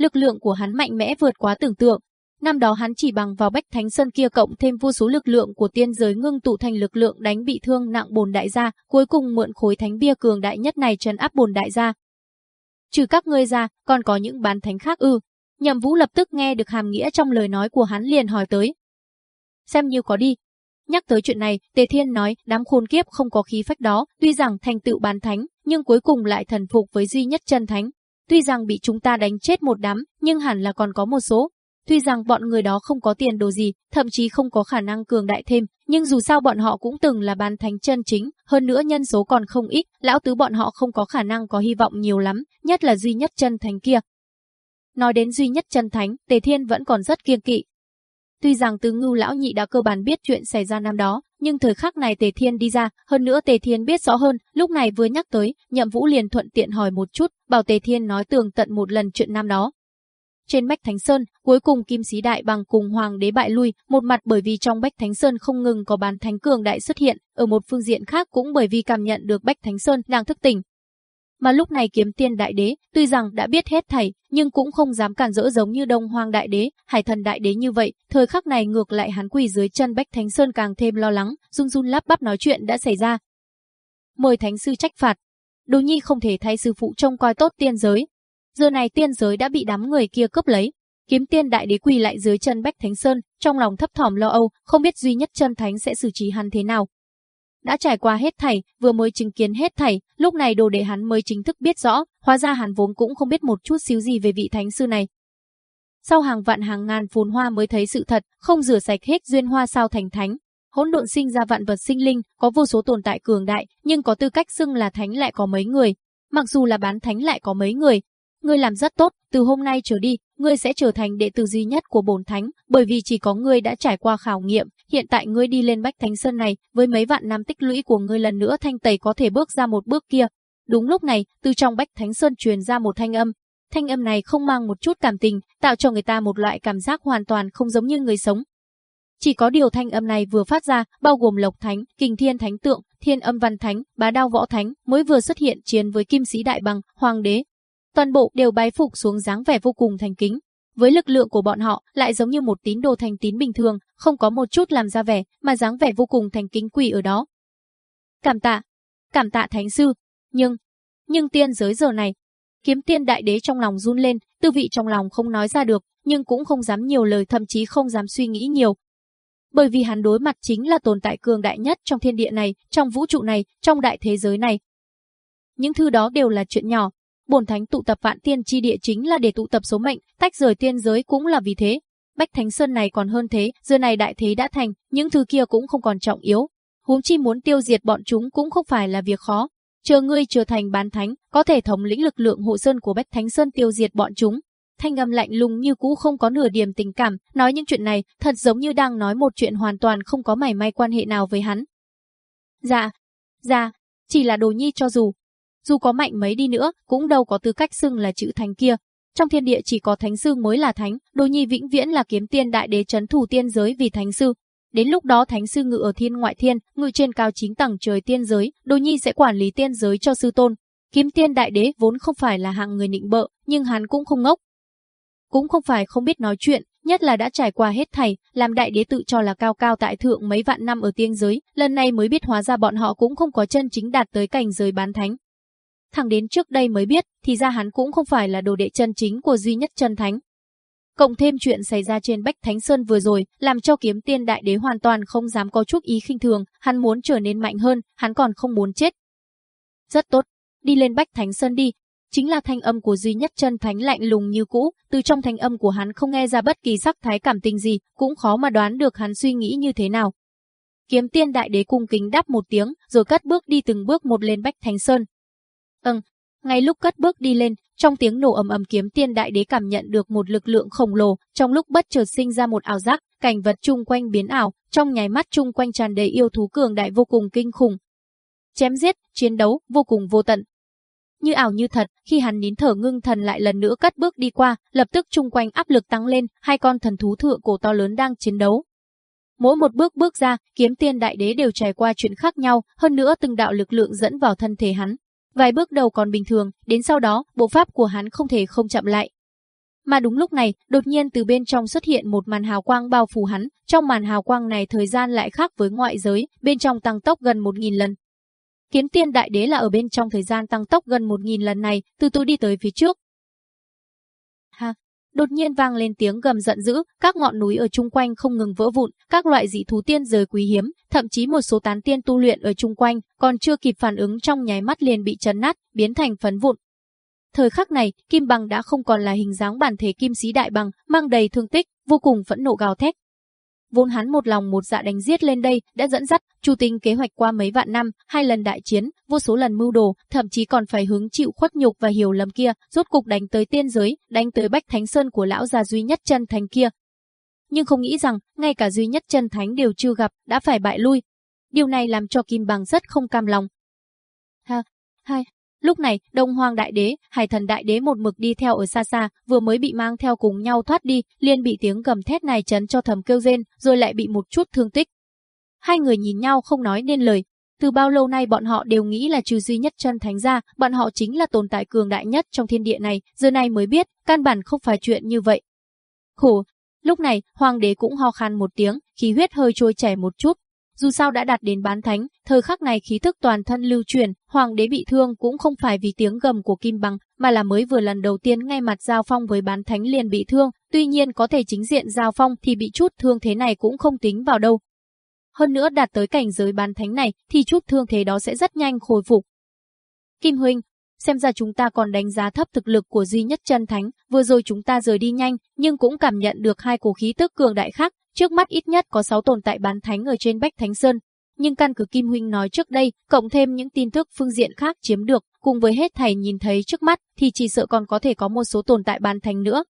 S1: lực lượng của hắn mạnh mẽ vượt quá tưởng tượng. Năm đó hắn chỉ bằng vào bách thánh sơn kia cộng thêm vô số lực lượng của tiên giới ngưng tụ thành lực lượng đánh bị thương nặng bồn đại gia, cuối cùng mượn khối thánh bia cường đại nhất này trấn áp bồn đại gia. Trừ các ngươi ra, còn có những bán thánh khác ư. Nhậm Vũ lập tức nghe được hàm nghĩa trong lời nói của hắn liền hỏi tới. Xem như có đi. Nhắc tới chuyện này, Tề Thiên nói, đám khôn kiếp không có khí phách đó, tuy rằng thành tựu bán thánh, nhưng cuối cùng lại thần phục với duy nhất chân thánh, Tuy rằng bị chúng ta đánh chết một đám, nhưng hẳn là còn có một số. Tuy rằng bọn người đó không có tiền đồ gì, thậm chí không có khả năng cường đại thêm, nhưng dù sao bọn họ cũng từng là bán thánh chân chính, hơn nữa nhân số còn không ít, lão tứ bọn họ không có khả năng có hy vọng nhiều lắm, nhất là duy nhất chân thánh kia. Nói đến duy nhất chân thánh, Tề Thiên vẫn còn rất kiêng kỵ, Tuy rằng từ ngưu lão nhị đã cơ bản biết chuyện xảy ra năm đó, nhưng thời khắc này Tề Thiên đi ra, hơn nữa Tề Thiên biết rõ hơn, lúc này vừa nhắc tới, Nhậm Vũ liền thuận tiện hỏi một chút, bảo Tề Thiên nói tường tận một lần chuyện năm đó. Trên Bách Thánh Sơn, cuối cùng Kim Sĩ Đại bằng cùng Hoàng đế bại lui, một mặt bởi vì trong Bách Thánh Sơn không ngừng có bán Thánh Cường Đại xuất hiện, ở một phương diện khác cũng bởi vì cảm nhận được Bách Thánh Sơn đang thức tỉnh, mà lúc này kiếm tiên đại đế, tuy rằng đã biết hết thảy, nhưng cũng không dám cản rỡ giống như đông hoang đại đế, hải thần đại đế như vậy, thời khắc này ngược lại hắn quỳ dưới chân Bách Thánh Sơn càng thêm lo lắng, run run lắp bắp nói chuyện đã xảy ra. Mời Thánh Sư trách phạt. Đồ nhi không thể thay sư phụ trông coi tốt tiên giới. Giờ này tiên giới đã bị đám người kia cướp lấy, Kiếm tiên đại đế quỳ lại dưới chân Bách Thánh Sơn, trong lòng thấp thỏm lo âu, không biết duy nhất chân thánh sẽ xử trí hắn thế nào đã trải qua hết thảy, vừa mới chứng kiến hết thảy, lúc này đồ đệ hắn mới chính thức biết rõ, hóa ra hắn vốn cũng không biết một chút xíu gì về vị thánh sư này. Sau hàng vạn hàng ngàn phồn hoa mới thấy sự thật, không rửa sạch hết duyên hoa sao thành thánh. Hỗn độn sinh ra vạn vật sinh linh, có vô số tồn tại cường đại, nhưng có tư cách xưng là thánh lại có mấy người. Mặc dù là bán thánh lại có mấy người, Ngươi làm rất tốt, từ hôm nay trở đi, ngươi sẽ trở thành đệ tử duy nhất của bổn thánh, bởi vì chỉ có ngươi đã trải qua khảo nghiệm, hiện tại ngươi đi lên Bách Thánh Sơn này, với mấy vạn năm tích lũy của ngươi lần nữa thanh tẩy có thể bước ra một bước kia. Đúng lúc này, từ trong Bách Thánh Sơn truyền ra một thanh âm, thanh âm này không mang một chút cảm tình, tạo cho người ta một loại cảm giác hoàn toàn không giống như người sống. Chỉ có điều thanh âm này vừa phát ra, bao gồm Lộc Thánh, Kình Thiên Thánh Tượng, Thiên Âm Văn Thánh, Bá Đao Võ Thánh mới vừa xuất hiện chiến với Kim Sĩ Đại Bằng, Hoàng đế, toàn bộ đều bái phục xuống dáng vẻ vô cùng thành kính. Với lực lượng của bọn họ, lại giống như một tín đồ thành tín bình thường, không có một chút làm ra vẻ, mà dáng vẻ vô cùng thành kính quỳ ở đó. Cảm tạ, cảm tạ thánh sư, nhưng, nhưng tiên giới giờ này, kiếm tiên đại đế trong lòng run lên, tư vị trong lòng không nói ra được, nhưng cũng không dám nhiều lời thậm chí không dám suy nghĩ nhiều. Bởi vì hắn đối mặt chính là tồn tại cường đại nhất trong thiên địa này, trong vũ trụ này, trong đại thế giới này. Những thứ đó đều là chuyện nhỏ, bổn thánh tụ tập vạn tiên chi địa chính là để tụ tập số mệnh, tách rời tiên giới cũng là vì thế. Bách Thánh Sơn này còn hơn thế, giờ này đại thế đã thành, những thứ kia cũng không còn trọng yếu. Huống chi muốn tiêu diệt bọn chúng cũng không phải là việc khó. Chờ ngươi trở thành bán thánh, có thể thống lĩnh lực lượng hộ sơn của Bách Thánh Sơn tiêu diệt bọn chúng. Thanh âm lạnh lùng như cũ không có nửa điểm tình cảm, nói những chuyện này thật giống như đang nói một chuyện hoàn toàn không có mảy may quan hệ nào với hắn. Dạ, dạ, chỉ là đồ nhi cho dù, dù có mạnh mấy đi nữa, cũng đâu có tư cách xưng là chữ thánh kia. Trong thiên địa chỉ có thánh sư mới là thánh, Đồ Nhi vĩnh viễn là kiếm tiên đại đế chấn thủ tiên giới vì thánh sư. Đến lúc đó thánh sư ngự ở thiên ngoại thiên, ngự trên cao chín tầng trời tiên giới, Đồ Nhi sẽ quản lý tiên giới cho sư tôn. Kiếm tiên đại đế vốn không phải là hạng người nịnh bợ, nhưng hắn cũng không ngốc. Cũng không phải không biết nói chuyện, nhất là đã trải qua hết thầy làm đại đế tự cho là cao cao tại thượng mấy vạn năm ở tiên giới, lần này mới biết hóa ra bọn họ cũng không có chân chính đạt tới cảnh giới bán thánh, thẳng đến trước đây mới biết, thì ra hắn cũng không phải là đồ đệ chân chính của duy nhất chân thánh. Cộng thêm chuyện xảy ra trên Bách Thánh Sơn vừa rồi, làm cho kiếm tiên đại đế hoàn toàn không dám có chút ý khinh thường, hắn muốn trở nên mạnh hơn, hắn còn không muốn chết. Rất tốt, đi lên Bách Thánh Sơn đi. Chính là thanh âm của duy nhất chân thánh lạnh lùng như cũ, từ trong thanh âm của hắn không nghe ra bất kỳ sắc thái cảm tình gì, cũng khó mà đoán được hắn suy nghĩ như thế nào. Kiếm tiên đại đế cung kính đáp một tiếng, rồi cất bước đi từng bước một lên Bách Thánh Sơn, tầng. Ngay lúc cất bước đi lên, trong tiếng nổ ầm ầm kiếm tiên đại đế cảm nhận được một lực lượng khổng lồ, trong lúc bất chợt sinh ra một ảo giác, cảnh vật chung quanh biến ảo, trong nháy mắt chung quanh tràn đầy yêu thú cường đại vô cùng kinh khủng. Chém giết, chiến đấu vô cùng vô tận. Như ảo như thật, khi hắn nín thở ngưng thần lại lần nữa cất bước đi qua, lập tức chung quanh áp lực tăng lên, hai con thần thú thượng cổ to lớn đang chiến đấu, Mỗi một bước bước ra, kiếm tiên đại đế đều trải qua chuyện khác nhau, hơn nữa từng đạo lực lượng dẫn vào thân thể hắn, Vài bước đầu còn bình thường, đến sau đó, bộ pháp của hắn không thể không chậm lại. Mà đúng lúc này, đột nhiên từ bên trong xuất hiện một màn hào quang bao phủ hắn, trong màn hào quang này thời gian lại khác với ngoại giới, bên trong tăng tốc gần 1.000 lần. Kiếm tiên đại đế là ở bên trong thời gian tăng tốc gần 1.000 lần này, từ từ đi tới phía trước, đột nhiên vang lên tiếng gầm giận dữ, các ngọn núi ở chung quanh không ngừng vỡ vụn, các loại dị thú tiên giới quý hiếm, thậm chí một số tán tiên tu luyện ở chung quanh, còn chưa kịp phản ứng trong nháy mắt liền bị chấn nát, biến thành phấn vụn. Thời khắc này, Kim Bằng đã không còn là hình dáng bản thể kim sĩ đại bằng, mang đầy thương tích, vô cùng phẫn nộ gào thét, vốn hắn một lòng một dạ đánh giết lên đây, đã dẫn dắt, chủ tính kế hoạch qua mấy vạn năm, hai lần đại chiến, vô số lần mưu đồ, thậm chí còn phải hứng chịu khuất nhục và hiểu lầm kia, rốt cục đánh tới tiên giới, đánh tới bách thánh sơn của lão già duy nhất chân thánh kia. Nhưng không nghĩ rằng, ngay cả duy nhất chân thánh đều chưa gặp, đã phải bại lui. Điều này làm cho Kim Bằng rất không cam lòng. Ha, hai, Lúc này, Đông hoàng Đại Đế, Hải Thần Đại Đế một mực đi theo ở xa xa, vừa mới bị mang theo cùng nhau thoát đi, liền bị tiếng gầm thét này chấn cho thầm kêu rên, rồi lại bị một chút thương tích. Hai người nhìn nhau không nói nên lời. Từ bao lâu nay bọn họ đều nghĩ là trừ duy nhất chân thánh ra, bọn họ chính là tồn tại cường đại nhất trong thiên địa này, giờ này mới biết, căn bản không phải chuyện như vậy. Khổ, lúc này, hoàng đế cũng ho khan một tiếng, khí huyết hơi trôi chảy một chút, dù sao đã đạt đến bán thánh, thời khắc này khí thức toàn thân lưu truyền, hoàng đế bị thương cũng không phải vì tiếng gầm của Kim Bằng, mà là mới vừa lần đầu tiên ngay mặt giao phong với bán thánh liền bị thương, tuy nhiên có thể chính diện giao phong thì bị chút thương thế này cũng không tính vào đâu. Hơn nữa đạt tới cảnh giới bán thánh này thì chút thương thế đó sẽ rất nhanh khôi phục. Kim Huynh, xem ra chúng ta còn đánh giá thấp thực lực của duy nhất chân thánh, vừa rồi chúng ta rời đi nhanh, nhưng cũng cảm nhận được hai cổ khí tức cường đại khác, Trước mắt ít nhất có 6 tồn tại bán thánh ở trên Bách Thánh Sơn, nhưng căn cứ Kim Huynh nói trước đây, cộng thêm những tin tức phương diện khác chiếm được, cùng với hết thầy nhìn thấy trước mắt thì chỉ sợ còn có thể có một số tồn tại bán thánh nữa.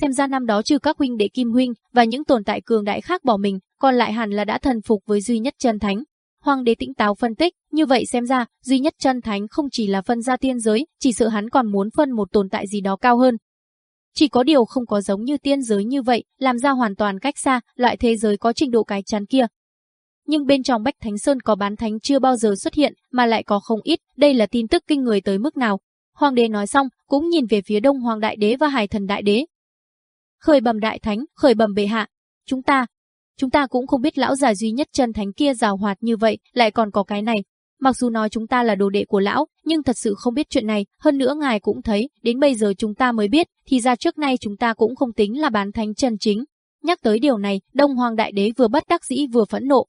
S1: Xem ra năm đó trừ các huynh đệ Kim Huynh và những tồn tại cường đại khác bỏ mình, còn lại hẳn là đã thần phục với duy nhất chân thánh. Hoàng đế tĩnh táo phân tích, như vậy xem ra, duy nhất chân thánh không chỉ là phân ra tiên giới, chỉ sợ hắn còn muốn phân một tồn tại gì đó cao hơn, chỉ có điều không có giống như tiên giới như vậy, làm ra hoàn toàn cách xa, loại thế giới có trình độ cái chán kia. Nhưng bên trong Bách Thánh Sơn có bán thánh chưa bao giờ xuất hiện, mà lại có không ít, đây là tin tức kinh người tới mức nào. Hoàng đế nói xong, cũng nhìn về phía đông hoàng đại đế và hải thần đại đế. Khởi bầm đại thánh, khởi bầm bệ hạ. Chúng ta, chúng ta cũng không biết lão già duy nhất chân thánh kia rào hoạt như vậy, lại còn có cái này, Mặc dù nói chúng ta là đồ đệ của lão, nhưng thật sự không biết chuyện này, hơn nữa ngài cũng thấy, đến bây giờ chúng ta mới biết, thì ra trước nay chúng ta cũng không tính là bán thánh chân chính. Nhắc tới điều này, Đông Hoàng Đại Đế vừa bất đắc dĩ vừa phẫn nộ.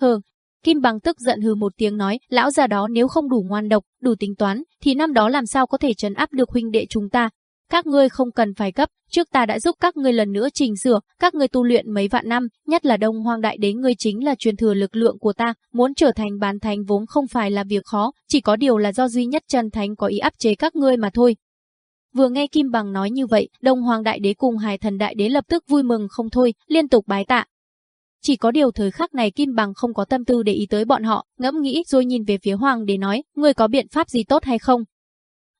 S1: Hừ, Kim Bằng tức giận hừ một tiếng nói, lão già đó nếu không đủ ngoan độc, đủ tính toán, thì năm đó làm sao có thể trấn áp được huynh đệ chúng ta, các ngươi không cần phải gấp, trước ta đã giúp các ngươi lần nữa chỉnh sửa, các ngươi tu luyện mấy vạn năm, nhất là Đông Hoang Đại Đế ngươi chính là truyền thừa lực lượng của ta, muốn trở thành bán thánh vốn không phải là việc khó, chỉ có điều là do duy nhất chân thánh có ý áp chế các ngươi mà thôi. Vừa nghe Kim Bằng nói như vậy, Đông Hoàng Đại Đế cùng Hải Thần Đại Đế lập tức vui mừng không thôi, liên tục bái tạ, chỉ có điều thời khắc này Kim Bằng không có tâm tư để ý tới bọn họ, ngẫm nghĩ rồi nhìn về phía Hoàng để nói, người có biện pháp gì tốt hay không,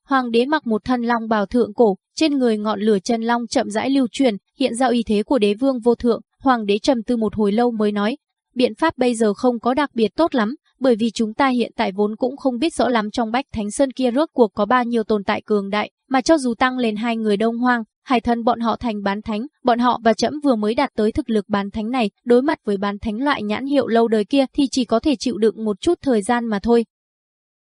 S1: Hoàng đế mặc một thân long bào thượng cổ, trên người ngọn lửa chân long chậm rãi lưu truyền, hiện ra uy thế của đế vương vô thượng, hoàng đế trầm tư một hồi lâu mới nói, biện pháp bây giờ không có đặc biệt tốt lắm, bởi vì chúng ta hiện tại vốn cũng không biết rõ lắm trong Bách Thánh Sơn kia rước cuộc có bao nhiêu tồn tại cường đại, mà cho dù tăng lên hai người Đông Hoang, hải thân bọn họ thành bán thánh, bọn họ và trẫm vừa mới đạt tới thực lực bán thánh này, đối mặt với bán thánh loại nhãn hiệu lâu đời kia thì chỉ có thể chịu đựng một chút thời gian mà thôi.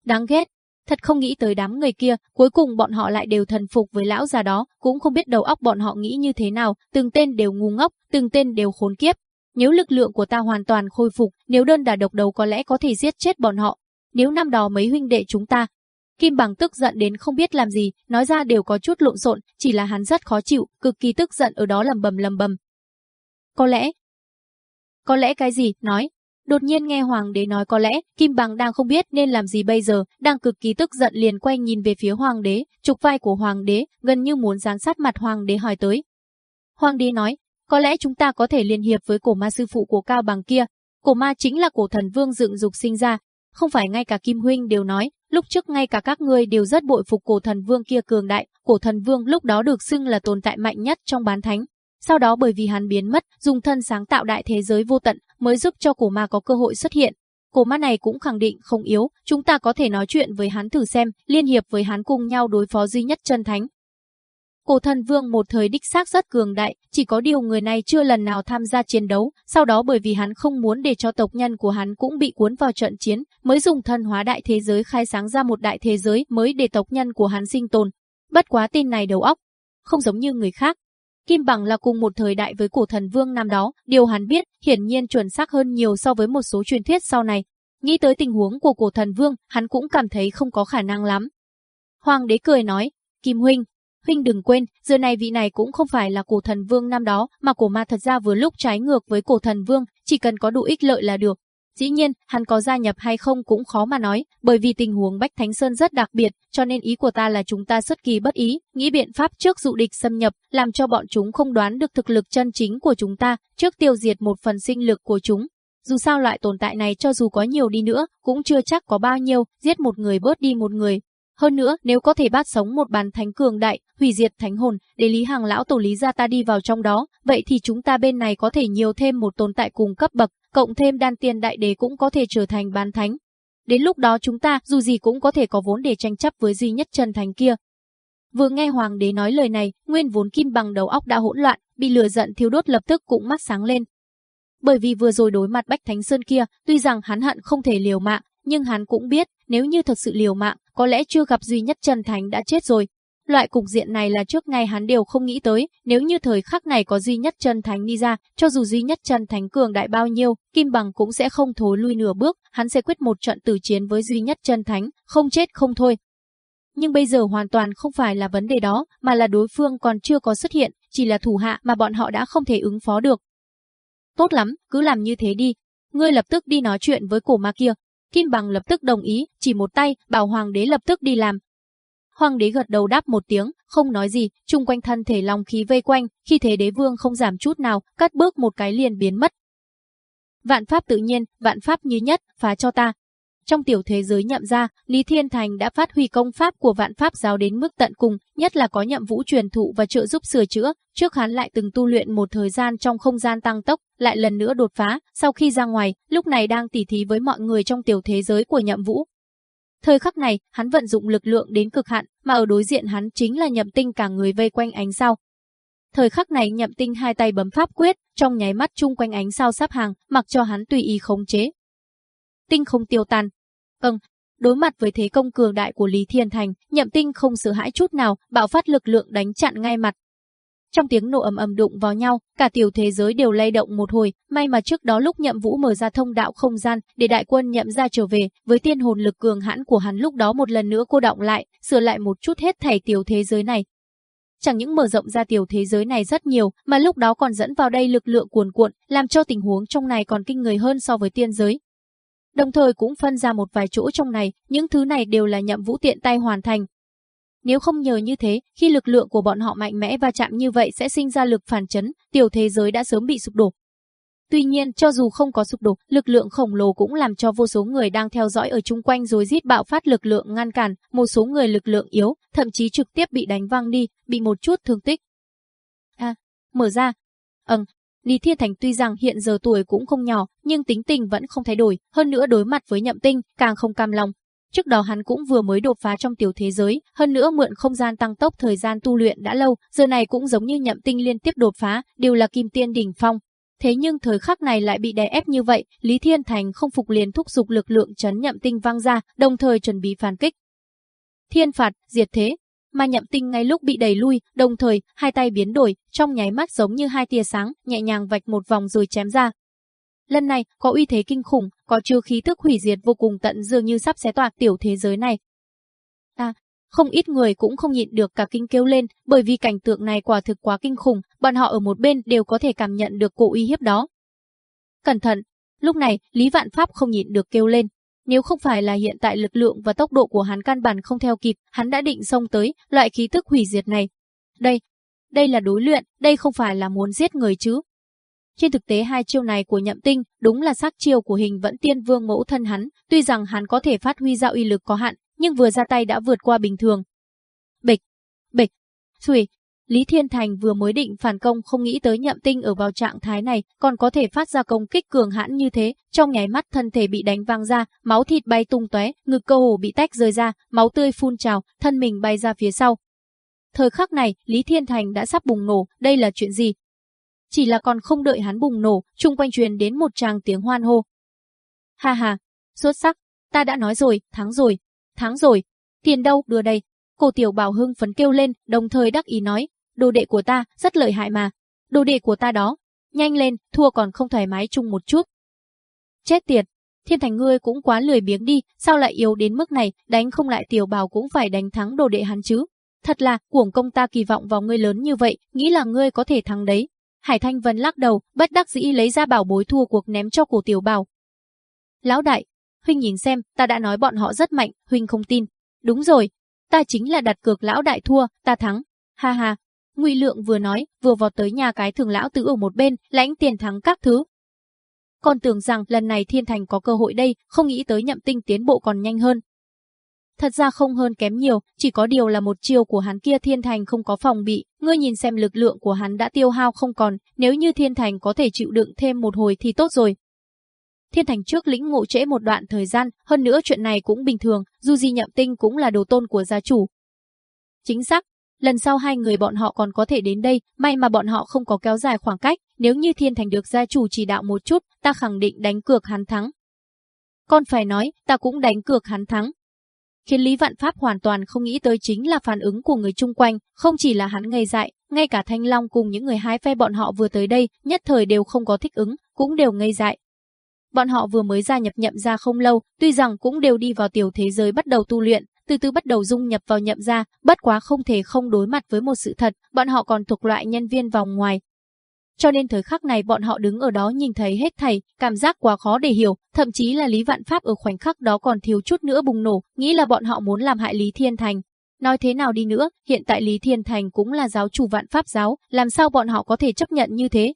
S1: Đáng ghét, Thật không nghĩ tới đám người kia, cuối cùng bọn họ lại đều thần phục với lão già đó, cũng không biết đầu óc bọn họ nghĩ như thế nào, từng tên đều ngu ngốc, từng tên đều khốn kiếp. Nếu lực lượng của ta hoàn toàn khôi phục, nếu đơn đả độc đầu có lẽ có thể giết chết bọn họ. Nếu năm đó mấy huynh đệ chúng ta, Kim Bằng tức giận đến không biết làm gì, nói ra đều có chút lộn xộn, chỉ là hắn rất khó chịu, cực kỳ tức giận ở đó lầm bầm lầm bầm. Có lẽ, có lẽ cái gì, nói, Đột nhiên nghe hoàng đế nói có lẽ Kim Bằng đang không biết nên làm gì bây giờ, đang cực kỳ tức giận liền quay nhìn về phía hoàng đế, trục vai của hoàng đế, gần như muốn giáng sát mặt hoàng đế hỏi tới. Hoàng đế nói, có lẽ chúng ta có thể liên hiệp với cổ ma sư phụ của Cao Bằng kia. Cổ ma chính là cổ thần vương dựng dục sinh ra, không phải ngay cả Kim Huynh đều nói, lúc trước ngay cả các ngươi đều rất bội phục cổ thần vương kia cường đại, cổ thần vương lúc đó được xưng là tồn tại mạnh nhất trong bán thánh, sau đó bởi vì hắn biến mất, dùng thân sáng tạo đại thế giới vô tận mới giúp cho cổ ma có cơ hội xuất hiện. Cổ ma này cũng khẳng định không yếu, chúng ta có thể nói chuyện với hắn thử xem, liên hiệp với hắn cùng nhau đối phó duy nhất chân thánh. Cổ thần vương một thời đích xác rất cường đại, chỉ có điều người này chưa lần nào tham gia chiến đấu, sau đó bởi vì hắn không muốn để cho tộc nhân của hắn cũng bị cuốn vào trận chiến, mới dùng thân hóa đại thế giới khai sáng ra một đại thế giới mới để tộc nhân của hắn sinh tồn. Bất quá tin này đầu óc, không giống như người khác, Kim Bằng là cùng một thời đại với cổ thần vương năm đó, điều hắn biết hiển nhiên chuẩn xác hơn nhiều so với một số truyền thuyết sau này. Nghĩ tới tình huống của cổ thần vương, hắn cũng cảm thấy không có khả năng lắm. Hoàng đế cười nói, Kim Huynh, Huynh đừng quên, giờ này vị này cũng không phải là cổ thần vương năm đó, mà cổ ma thật ra vừa lúc trái ngược với cổ thần vương, chỉ cần có đủ ích lợi là được. Dĩ nhiên, hắn có gia nhập hay không cũng khó mà nói, bởi vì tình huống Bách Thánh Sơn rất đặc biệt, cho nên ý của ta là chúng ta xuất kỳ bất ý, nghĩ biện pháp trước dụ địch xâm nhập, làm cho bọn chúng không đoán được thực lực chân chính của chúng ta, trước tiêu diệt một phần sinh lực của chúng. Dù sao loại tồn tại này cho dù có nhiều đi nữa, cũng chưa chắc có bao nhiêu, giết một người bớt đi một người, hơn nữa, nếu có thể bắt sống một bàn thánh cường đại, hủy diệt thánh hồn, để Lý Hàng lão tổ Lý gia ta đi vào trong đó, vậy thì chúng ta bên này có thể nhiều thêm một tồn tại cùng cấp bậc, cộng thêm đan tiền đại đế cũng có thể trở thành bán thánh. Đến lúc đó chúng ta dù gì cũng có thể có vốn để tranh chấp với duy nhất chân thánh kia. Vừa nghe hoàng đế nói lời này, nguyên vốn kim bằng đầu óc đã hỗn loạn, bị lửa giận thiếu đốt lập tức cũng mắt sáng lên. Bởi vì vừa rồi đối mặt Bách Thánh Sơn kia, tuy rằng hắn hận không thể liều mạng, nhưng hắn cũng biết, nếu như thật sự liều mạng, có lẽ chưa gặp duy nhất Trần Thánh đã chết rồi, Loại cục diện này là trước ngày hắn đều không nghĩ tới, nếu như thời khắc này có duy nhất chân thánh đi ra, cho dù duy nhất chân thánh cường đại bao nhiêu, Kim Bằng cũng sẽ không thối lui nửa bước, hắn sẽ quyết một trận tử chiến với duy nhất chân thánh, không chết không thôi. Nhưng bây giờ hoàn toàn không phải là vấn đề đó, mà là đối phương còn chưa có xuất hiện, chỉ là thủ hạ mà bọn họ đã không thể ứng phó được. Tốt lắm, cứ làm như thế đi. Ngươi lập tức đi nói chuyện với cổ ma kia, Kim Bằng lập tức đồng ý, chỉ một tay, bảo Hoàng đế lập tức đi làm, Hoàng đế gật đầu đáp một tiếng, không nói gì, chung quanh thân thể long khí vây quanh, khi thế đế vương không giảm chút nào, cắt bước một cái liền biến mất. Vạn pháp tự nhiên, vạn pháp như nhất, phá cho ta. Trong tiểu thế giới nhậm ra, Lý Thiên Thành đã phát huy công pháp của vạn pháp giáo đến mức tận cùng, nhất là có nhiệm vũ truyền thụ và trợ giúp sửa chữa, trước hắn lại từng tu luyện một thời gian trong không gian tăng tốc, lại lần nữa đột phá, sau khi ra ngoài, lúc này đang tỉ thí với mọi người trong tiểu thế giới của nhậm vũ, Thời khắc này, hắn vận dụng lực lượng đến cực hạn, mà ở đối diện hắn chính là nhậm tinh cả người vây quanh ánh sao. Thời khắc này nhậm tinh hai tay bấm pháp quyết, trong nháy mắt chung quanh ánh sao sắp hàng, mặc cho hắn tùy ý khống chế. Tinh không tiêu tan. Ừm, đối mặt với thế công cường đại của Lý Thiên Thành, nhậm tinh không sợ hãi chút nào, bạo phát lực lượng đánh chặn ngay mặt, trong tiếng nổ ầm ầm đụng vào nhau, cả tiểu thế giới đều lay động một hồi, may mà trước đó lúc Nhậm Vũ mở ra thông đạo không gian để đại quân Nhậm ra trở về, với tiên hồn lực cường hãn của hắn lúc đó một lần nữa cô động lại, sửa lại một chút hết thảy tiểu thế giới này, chẳng những mở rộng ra tiểu thế giới này rất nhiều, mà lúc đó còn dẫn vào đây lực lượng cuồn cuộn, làm cho tình huống trong này còn kinh người hơn so với tiên giới. Đồng thời cũng phân ra một vài chỗ trong này, những thứ này đều là nhậm vũ tiện tay hoàn thành, nếu không nhờ như thế, khi lực lượng của bọn họ mạnh mẽ và chạm như vậy sẽ sinh ra lực phản chấn, tiểu thế giới đã sớm bị sụp đổ. Tuy nhiên, cho dù không có sụp đổ, lực lượng khổng lồ cũng làm cho vô số người đang theo dõi ở chung quanh rối rít bạo phát lực lượng ngăn cản, một số người lực lượng yếu, thậm chí trực tiếp bị đánh văng đi, bị một chút thương tích. À, mở ra. Ừm, Lý Thiên Thành tuy rằng hiện giờ tuổi cũng không nhỏ, nhưng tính tình vẫn không thay đổi, hơn nữa đối mặt với Nhậm Tinh, càng không cam lòng, Trước đó hắn cũng vừa mới đột phá trong tiểu thế giới, hơn nữa mượn không gian tăng tốc thời gian tu luyện đã lâu, giờ này cũng giống như nhậm tinh liên tiếp đột phá, đều là kim tiên đỉnh phong. Thế nhưng thời khắc này lại bị đè ép như vậy, Lý Thiên Thành không phục liền thúc giục lực lượng chấn nhậm tinh vang ra, đồng thời chuẩn bị phản kích. Thiên phạt, diệt thế, mà nhậm tinh ngay lúc bị đẩy lui, đồng thời hai tay biến đổi, trong nháy mắt giống như hai tia sáng, nhẹ nhàng vạch một vòng rồi chém ra, Lần này, có uy thế kinh khủng, có chứa khí tức hủy diệt vô cùng tận dường như sắp xé toạc tiểu thế giới này. À, không ít người cũng không nhịn được cả kinh kêu lên, bởi vì cảnh tượng này quả thực quá kinh khủng, bọn họ ở một bên đều có thể cảm nhận được cổ uy hiếp đó. Cẩn thận, lúc này, Lý Vạn Pháp không nhịn được kêu lên. Nếu không phải là hiện tại lực lượng và tốc độ của hắn căn bản không theo kịp, hắn đã định xông tới, loại khí tức hủy diệt này. Đây, đây là đối luyện, đây không phải là muốn giết người chứ. Trên thực tế hai chiêu này của nhậm tinh đúng là sắc chiêu của hình vẫn tiên vương mẫu thân hắn, tuy rằng hắn có thể phát huy ra uy lực có hạn, nhưng vừa ra tay đã vượt qua bình thường. Bịch, bịch, thủy, Lý Thiên Thành vừa mới định phản công không nghĩ tới nhậm tinh ở vào trạng thái này còn có thể phát ra công kích cường hãn như thế, trong nháy mắt thân thể bị đánh vang ra, máu thịt bay tung tóe, ngực cơ hồ bị tách rơi ra, máu tươi phun trào, thân mình bay ra phía sau. Thời khắc này, Lý Thiên Thành đã sắp bùng nổ, đây là chuyện gì? chỉ là còn không đợi hắn bùng nổ, chung quanh truyền đến một tràng tiếng hoan hô. Ha ha, xuất sắc, ta đã nói rồi, thắng rồi, thắng rồi, tiền đâu, đưa đây. Cô tiểu bảo hưng phấn kêu lên, đồng thời đắc ý nói, đồ đệ của ta, rất lợi hại mà, đồ đệ của ta đó, nhanh lên, thua còn không thoải mái chung một chút. Chết tiệt, thiên thành ngươi cũng quá lười biếng đi, sao lại yếu đến mức này, đánh không lại tiểu bảo cũng phải đánh thắng đồ đệ hắn chứ. Thật là, cuồng công ta kỳ vọng vào ngươi lớn như vậy, nghĩ là ngươi có thể thắng đấy, Hải Thanh Vân lắc đầu, bất đắc dĩ lấy ra bảo bối thua cuộc ném cho cổ tiểu bào. Lão đại, Huynh nhìn xem, ta đã nói bọn họ rất mạnh, Huynh không tin. Đúng rồi, ta chính là đặt cược lão đại thua, ta thắng. Ha ha. Ngụy Lượng vừa nói, vừa vọt tới nhà cái thường lão tứ ở một bên, lãnh tiền thắng các thứ. Còn tưởng rằng lần này Thiên Thành có cơ hội đây, không nghĩ tới nhậm tinh tiến bộ còn nhanh hơn, Thật ra không hơn kém nhiều, chỉ có điều là một chiêu của hắn kia thiên thành không có phòng bị, ngươi nhìn xem lực lượng của hắn đã tiêu hao không còn, nếu như thiên thành có thể chịu đựng thêm một hồi thì tốt rồi, Thiên Thành trước lĩnh ngộ trễ một đoạn thời gian, hơn nữa chuyện này cũng bình thường, dù gì Nhậm Tinh cũng là đồ tôn của gia chủ. Chính xác, lần sau hai người bọn họ còn có thể đến đây, may mà bọn họ không có kéo dài khoảng cách, nếu như Thiên Thành được gia chủ chỉ đạo một chút, ta khẳng định đánh cược hắn thắng. Còn phải nói, ta cũng đánh cược hắn thắng khiến Lý Vạn Pháp hoàn toàn không nghĩ tới chính là phản ứng của người chung quanh, không chỉ là hắn ngây dại, ngay cả Thanh Long cùng những người hái phe bọn họ vừa tới đây, nhất thời đều không có thích ứng, cũng đều ngây dại. Bọn họ vừa mới gia nhập nhậm gia không lâu, tuy rằng cũng đều đi vào tiểu thế giới bắt đầu tu luyện, từ từ bắt đầu dung nhập vào nhậm gia, bất quá không thể không đối mặt với một sự thật, bọn họ còn thuộc loại nhân viên vòng ngoài, cho nên thời khắc này bọn họ đứng ở đó nhìn thấy hết thầy cảm giác quá khó để hiểu, thậm chí là Lý Vạn Pháp ở khoảnh khắc đó còn thiếu chút nữa bùng nổ, nghĩ là bọn họ muốn làm hại Lý Thiên Thành. Nói thế nào đi nữa, hiện tại Lý Thiên Thành cũng là giáo chủ Vạn Pháp giáo, làm sao bọn họ có thể chấp nhận như thế?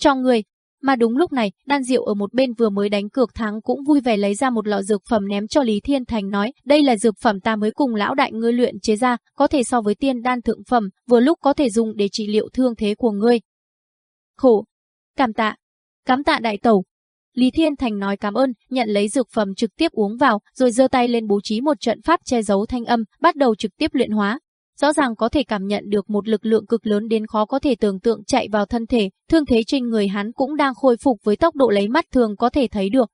S1: Cho người, mà đúng lúc này, Đan Diệu ở một bên vừa mới đánh cược thắng cũng vui vẻ lấy ra một lọ dược phẩm ném cho Lý Thiên Thành nói, đây là dược phẩm ta mới cùng lão đại ngươi luyện chế ra, có thể so với tiên đan thượng phẩm, vừa lúc có thể dùng để trị liệu thương thế của ngươi, khổ. Cảm tạ, cảm tạ đại tẩu. Lý Thiên Thành nói cảm ơn, nhận lấy dược phẩm trực tiếp uống vào, rồi giơ tay lên bố trí một trận pháp che giấu thanh âm, bắt đầu trực tiếp luyện hóa. Rõ ràng có thể cảm nhận được một lực lượng cực lớn đến khó có thể tưởng tượng chạy vào thân thể, thương thế trên người hắn cũng đang khôi phục với tốc độ lấy mắt thường có thể thấy được.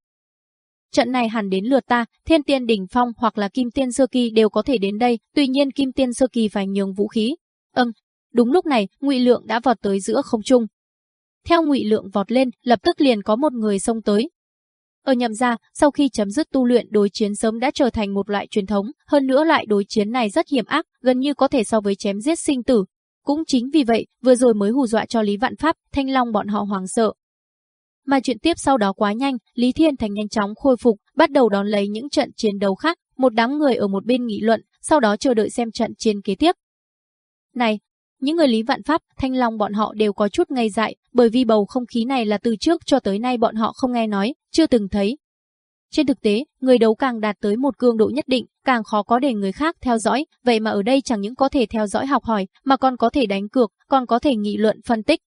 S1: Trận này hẳn đến lượt ta, Thiên Tiên đỉnh phong hoặc là Kim Tiên sơ kỳ đều có thể đến đây, tuy nhiên Kim Tiên sơ kỳ phải nhường vũ khí. Ừm, Đúng lúc này, Ngụy Lượng đã vọt tới giữa không trung, theo Ngụy Lượng vọt lên, lập tức liền có một người xông tới, ở nhậm gia, sau khi chấm dứt tu luyện đối chiến sớm đã trở thành một loại truyền thống, hơn nữa loại đối chiến này rất hiểm ác, gần như có thể so với chém giết sinh tử. Cũng chính vì vậy, vừa rồi mới hù dọa cho Lý Vạn Pháp, Thanh Long bọn họ hoảng sợ. Mà chuyện tiếp sau đó quá nhanh, Lý Thiên Thành nhanh chóng khôi phục, bắt đầu đón lấy những trận chiến đấu khác, một đám người ở một bên nghị luận, sau đó chờ đợi xem trận chiến kế tiếp. Này, những người Lý Vạn Pháp, Thanh Long bọn họ đều có chút ngây dại, bởi vì bầu không khí này là từ trước cho tới nay bọn họ không nghe nói, chưa từng thấy. Trên thực tế, người đấu càng đạt tới một cường độ nhất định, càng khó có để người khác theo dõi, vậy mà ở đây chẳng những có thể theo dõi học hỏi, mà còn có thể đánh cược, còn có thể nghị luận phân tích.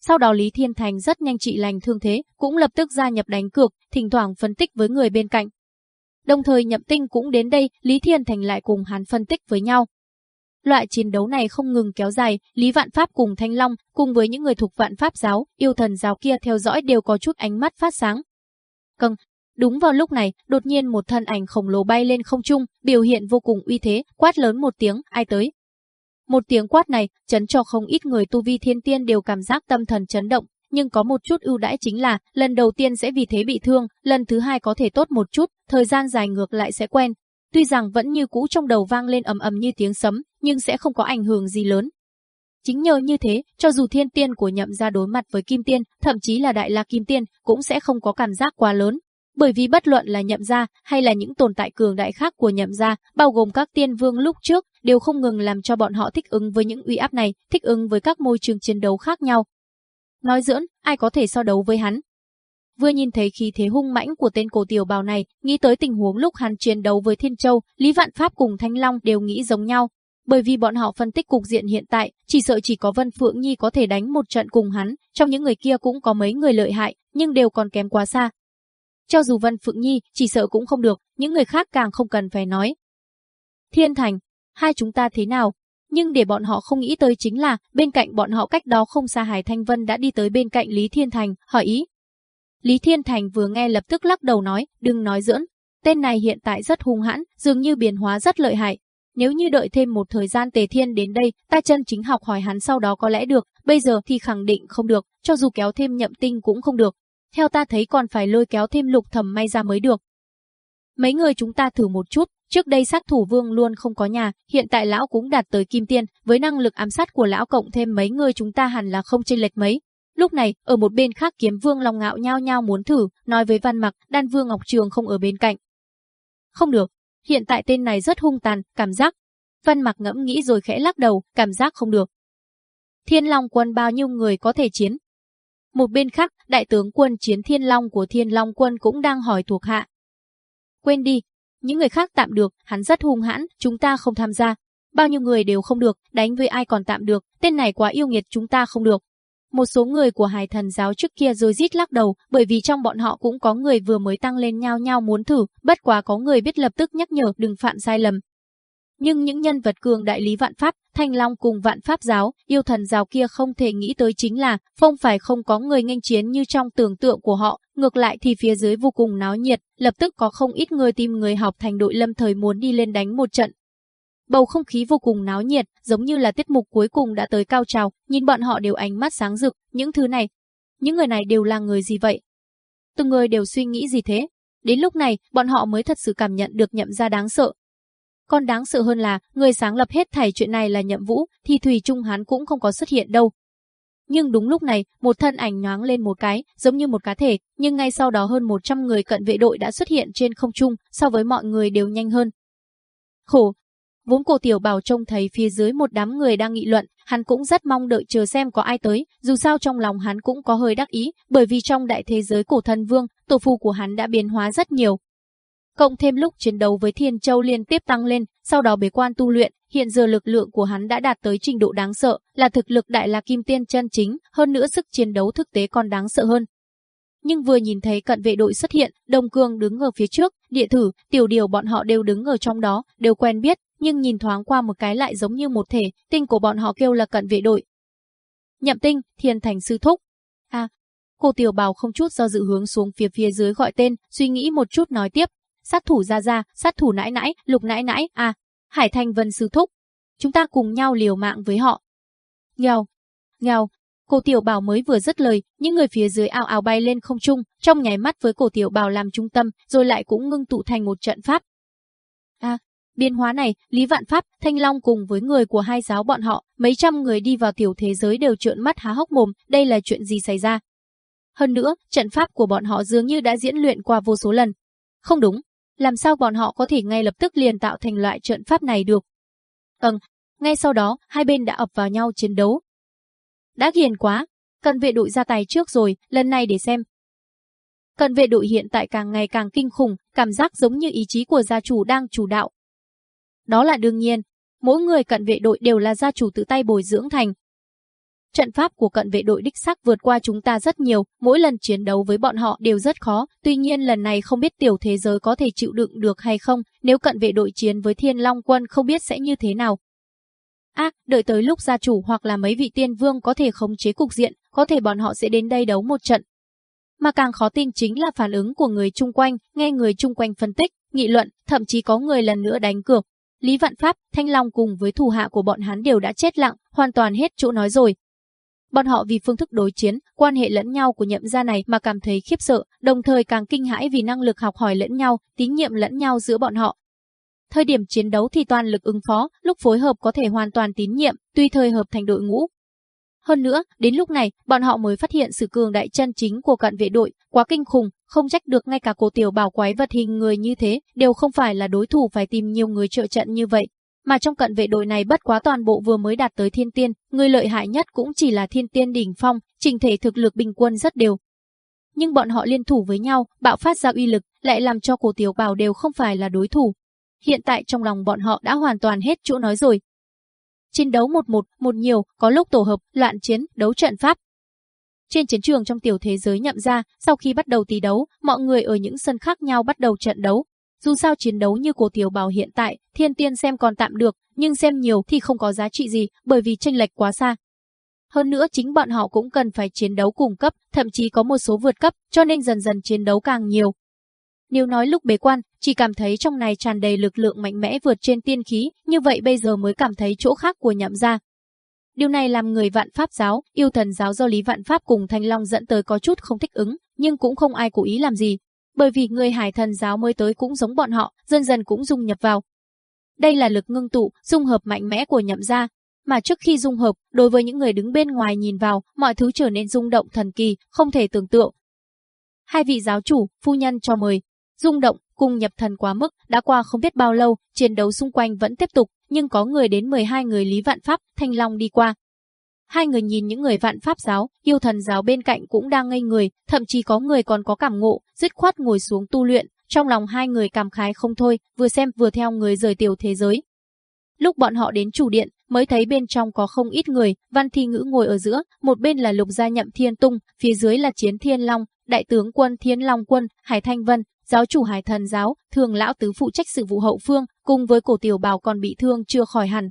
S1: Sau đó Lý Thiên Thành rất nhanh trị lành thương thế, cũng lập tức gia nhập đánh cược, thỉnh thoảng phân tích với người bên cạnh. Đồng thời Nhậm Tinh cũng đến đây, Lý Thiên Thành lại cùng hắn phân tích với nhau. Loại chiến đấu này không ngừng kéo dài, Lý Vạn Pháp cùng Thanh Long, cùng với những người thuộc Vạn Pháp giáo, yêu thần giáo kia theo dõi đều có chút ánh mắt phát sáng. Căng, Đúng vào lúc này, đột nhiên một thân ảnh khổng lồ bay lên không trung, biểu hiện vô cùng uy thế, quát lớn một tiếng, ai tới. Một tiếng quát này, chấn cho không ít người tu vi thiên tiên đều cảm giác tâm thần chấn động, nhưng có một chút ưu đãi chính là, lần đầu tiên sẽ vì thế bị thương, lần thứ hai có thể tốt một chút, thời gian dài ngược lại sẽ quen, Tuy rằng vẫn như cũ trong đầu vang lên ầm ầm như tiếng sấm, nhưng sẽ không có ảnh hưởng gì lớn. Chính nhờ như thế, cho dù thiên tiên của nhậm ra đối mặt với kim tiên, thậm chí là đại la kim tiên, cũng sẽ không có cảm giác quá lớn. Bởi vì bất luận là nhậm ra hay là những tồn tại cường đại khác của nhậm ra, bao gồm các tiên vương lúc trước, đều không ngừng làm cho bọn họ thích ứng với những uy áp này, thích ứng với các môi trường chiến đấu khác nhau. Nói dưỡng, ai có thể so đấu với hắn, Vừa nhìn thấy khí thế hung mãnh của tên cổ tiểu bào này, nghĩ tới tình huống lúc hắn chiến đấu với Thiên Châu, Lý Vạn Pháp cùng Thanh Long đều nghĩ giống nhau. Bởi vì bọn họ phân tích cục diện hiện tại, chỉ sợ chỉ có Vân Phượng Nhi có thể đánh một trận cùng hắn, trong những người kia cũng có mấy người lợi hại, nhưng đều còn kém quá xa. Cho dù Vân Phượng Nhi, chỉ sợ cũng không được, những người khác càng không cần phải nói. Thiên Thành, hai chúng ta thế nào? nhưng để bọn họ không nghĩ tới chính là bên cạnh bọn họ cách đó không xa Hải Thanh Vân đã đi tới bên cạnh Lý Thiên Thành, hỏi ý, Lý Thiên Thành vừa nghe lập tức lắc đầu nói, đừng nói dưỡng. Tên này hiện tại rất hung hãn, dường như biến hóa rất lợi hại. Nếu như đợi thêm một thời gian Tề Thiên đến đây, ta chân chính học hỏi hắn sau đó có lẽ được, bây giờ thì khẳng định không được, cho dù kéo thêm nhậm tinh cũng không được. Theo ta thấy còn phải lôi kéo thêm lục thầm may ra mới được. Mấy người chúng ta thử một chút, trước đây sát thủ vương luôn không có nhà, hiện tại lão cũng đạt tới kim tiên, với năng lực ám sát của lão cộng thêm mấy người chúng ta hẳn là không chênh lệch mấy, Lúc này, ở một bên khác kiếm vương lòng ngạo nhao nhao muốn thử, nói với văn mặc, đan vương Ngọc Trường không ở bên cạnh. Không được, hiện tại tên này rất hung tàn, cảm giác. Văn mặc ngẫm nghĩ rồi khẽ lắc đầu, cảm giác không được. Thiên Long quân bao nhiêu người có thể chiến? Một bên khác, đại tướng quân chiến Thiên Long của Thiên Long quân cũng đang hỏi thuộc hạ. Quên đi, những người khác tạm được, hắn rất hung hãn, chúng ta không tham gia. Bao nhiêu người đều không được, đánh với ai còn tạm được, tên này quá yêu nghiệt chúng ta không được. Một số người của hải thần giáo trước kia rồi rít lắc đầu, bởi vì trong bọn họ cũng có người vừa mới tăng lên nhau nhau muốn thử, bất quá có người biết lập tức nhắc nhở đừng phạm sai lầm. Nhưng những nhân vật cường đại lý vạn pháp, thanh long cùng vạn pháp giáo, yêu thần giáo kia không thể nghĩ tới chính là, không phải không có người nghênh chiến như trong tưởng tượng của họ, ngược lại thì phía dưới vô cùng náo nhiệt, lập tức có không ít người tìm người học thành đội lâm thời muốn đi lên đánh một trận, Bầu không khí vô cùng náo nhiệt, giống như là tiết mục cuối cùng đã tới cao trào, nhìn bọn họ đều ánh mắt sáng rực, những thứ này. Những người này đều là người gì vậy? Từng người đều suy nghĩ gì thế? Đến lúc này, bọn họ mới thật sự cảm nhận được nhậm ra đáng sợ. Còn đáng sợ hơn là, người sáng lập hết thảy chuyện này là nhậm vũ, thì Thùy Trung Hán cũng không có xuất hiện đâu. Nhưng đúng lúc này, một thân ảnh nhoáng lên một cái, giống như một cá thể, nhưng ngay sau đó hơn 100 người cận vệ đội đã xuất hiện trên không trung, so với mọi người đều nhanh hơn. Khổ, Vốn cổ tiểu bảo trông thấy phía dưới một đám người đang nghị luận, hắn cũng rất mong đợi chờ xem có ai tới, dù sao trong lòng hắn cũng có hơi đắc ý, bởi vì trong đại thế giới cổ thần vương, tổ phù của hắn đã biến hóa rất nhiều. Cộng thêm lúc chiến đấu với Thiên Châu liên tiếp tăng lên, sau đó bế quan tu luyện, hiện giờ lực lượng của hắn đã đạt tới trình độ đáng sợ, là thực lực đại là kim tiên chân chính, hơn nữa sức chiến đấu thực tế còn đáng sợ hơn, nhưng vừa nhìn thấy cận vệ đội xuất hiện, Đông Cương đứng ở phía trước, địa thử, tiểu điều bọn họ đều đứng ở trong đó, đều quen biết, nhưng nhìn thoáng qua một cái lại giống như một thể, tinh của bọn họ kêu là cận vệ đội. Nhậm tinh, thiên thành sư thúc. a cô tiểu bào không chút do dự hướng xuống phía phía dưới gọi tên, suy nghĩ một chút nói tiếp. Sát thủ ra ra, sát thủ nãi nãi, lục nãi nãi, à, hải thanh vân sư thúc. Chúng ta cùng nhau liều mạng với họ. Nghèo, nghèo, cô tiểu bào mới vừa dứt lời, những người phía dưới ao ao bay lên không trung, trong nháy mắt với cổ tiểu bào làm trung tâm, rồi lại cũng ngưng tụ thành một trận pháp, Biến hóa này, Lý Vạn Pháp, Thanh Long cùng với người của hai giáo bọn họ, mấy trăm người đi vào tiểu thế giới đều trợn mắt há hốc mồm, đây là chuyện gì xảy ra? Hơn nữa, trận pháp của bọn họ dường như đã diễn luyện qua vô số lần. Không đúng, làm sao bọn họ có thể ngay lập tức liền tạo thành loại trận pháp này được? Tầng, ngay sau đó, hai bên đã ập vào nhau chiến đấu. Đã hiền quá, cần vệ đội ra tay trước rồi, lần này để xem, cần vệ đội hiện tại càng ngày càng kinh khủng, cảm giác giống như ý chí của gia chủ đang chủ đạo, đó là đương nhiên, mỗi người cận vệ đội đều là gia chủ tự tay bồi dưỡng thành. Trận pháp của cận vệ đội đích xác vượt qua chúng ta rất nhiều, mỗi lần chiến đấu với bọn họ đều rất khó, tuy nhiên lần này không biết tiểu thế giới có thể chịu đựng được hay không, nếu cận vệ đội chiến với Thiên Long Quân không biết sẽ như thế nào. à, đợi tới lúc gia chủ hoặc là mấy vị tiên vương có thể khống chế cục diện, có thể bọn họ sẽ đến đây đấu một trận. Mà càng khó tin chính là phản ứng của người chung quanh, nghe người chung quanh phân tích, nghị luận, thậm chí có người lần nữa đánh cược, Lý Vạn Pháp, Thanh Long cùng với thủ hạ của bọn hắn đều đã chết lặng, hoàn toàn hết chỗ nói rồi. Bọn họ vì phương thức đối chiến, quan hệ lẫn nhau của nhậm gia này mà cảm thấy khiếp sợ, đồng thời càng kinh hãi vì năng lực học hỏi lẫn nhau, tín nhiệm lẫn nhau giữa bọn họ. Thời điểm chiến đấu thì toàn lực ứng phó, lúc phối hợp có thể hoàn toàn tín nhiệm, tuy thời hợp thành đội ngũ, hơn nữa, đến lúc này, bọn họ mới phát hiện sự cường đại chân chính của cận vệ đội, quá kinh khủng, không trách được ngay cả cổ tiểu bảo quái vật hình người như thế, đều không phải là đối thủ phải tìm nhiều người trợ trận như vậy. Mà trong cận vệ đội này bất quá toàn bộ vừa mới đạt tới thiên tiên, người lợi hại nhất cũng chỉ là thiên tiên đỉnh phong, trình thể thực lực bình quân rất đều. Nhưng bọn họ liên thủ với nhau, bạo phát ra uy lực, lại làm cho cổ tiểu bảo đều không phải là đối thủ. Hiện tại trong lòng bọn họ đã hoàn toàn hết chỗ nói rồi, chiến đấu một một, một nhiều, có lúc tổ hợp, loạn chiến, đấu trận pháp. Trên chiến trường trong tiểu thế giới nhậm ra, sau khi bắt đầu tỷ đấu, mọi người ở những sân khác nhau bắt đầu trận đấu. Dù sao chiến đấu như cổ tiểu bào hiện tại, thiên tiên xem còn tạm được, nhưng xem nhiều thì không có giá trị gì bởi vì tranh lệch quá xa. Hơn nữa chính bọn họ cũng cần phải chiến đấu cùng cấp, thậm chí có một số vượt cấp, cho nên dần dần chiến đấu càng nhiều, nếu nói lúc bế quan, chỉ cảm thấy trong này tràn đầy lực lượng mạnh mẽ vượt trên tiên khí, như vậy bây giờ mới cảm thấy chỗ khác của nhậm gia. Điều này làm người vạn pháp giáo, yêu thần giáo do Lý Vạn Pháp cùng Thanh Long dẫn tới có chút không thích ứng, nhưng cũng không ai cố ý làm gì. Bởi vì người hải thần giáo mới tới cũng giống bọn họ, dần dần cũng dung nhập vào. Đây là lực ngưng tụ, dung hợp mạnh mẽ của nhậm gia, mà trước khi dung hợp, đối với những người đứng bên ngoài nhìn vào, mọi thứ trở nên rung động thần kỳ, không thể tưởng tượng. Hai vị giáo chủ, phu nhân cho mời rung động, cùng nhập thần quá mức, đã qua không biết bao lâu, chiến đấu xung quanh vẫn tiếp tục, nhưng có người đến 12 người Lý Vạn Pháp, Thanh Long đi qua. Hai người nhìn những người vạn pháp giáo, yêu thần giáo bên cạnh cũng đang ngây người, thậm chí có người còn có cảm ngộ, dứt khoát ngồi xuống tu luyện, trong lòng hai người cảm khái không thôi, vừa xem vừa theo người rời tiểu thế giới. Lúc bọn họ đến chủ điện, mới thấy bên trong có không ít người, Văn Thi Ngữ ngồi ở giữa, một bên là Lục Gia Nhậm Thiên Tung, phía dưới là Chiến Thiên Long, Đại tướng quân Thiên Long quân, Hải Thanh Vân, Giáo chủ Hải Thần giáo, Thường lão tứ phụ trách sự vụ hậu phương, cùng với Cổ Tiểu bào còn bị thương chưa khỏi hẳn.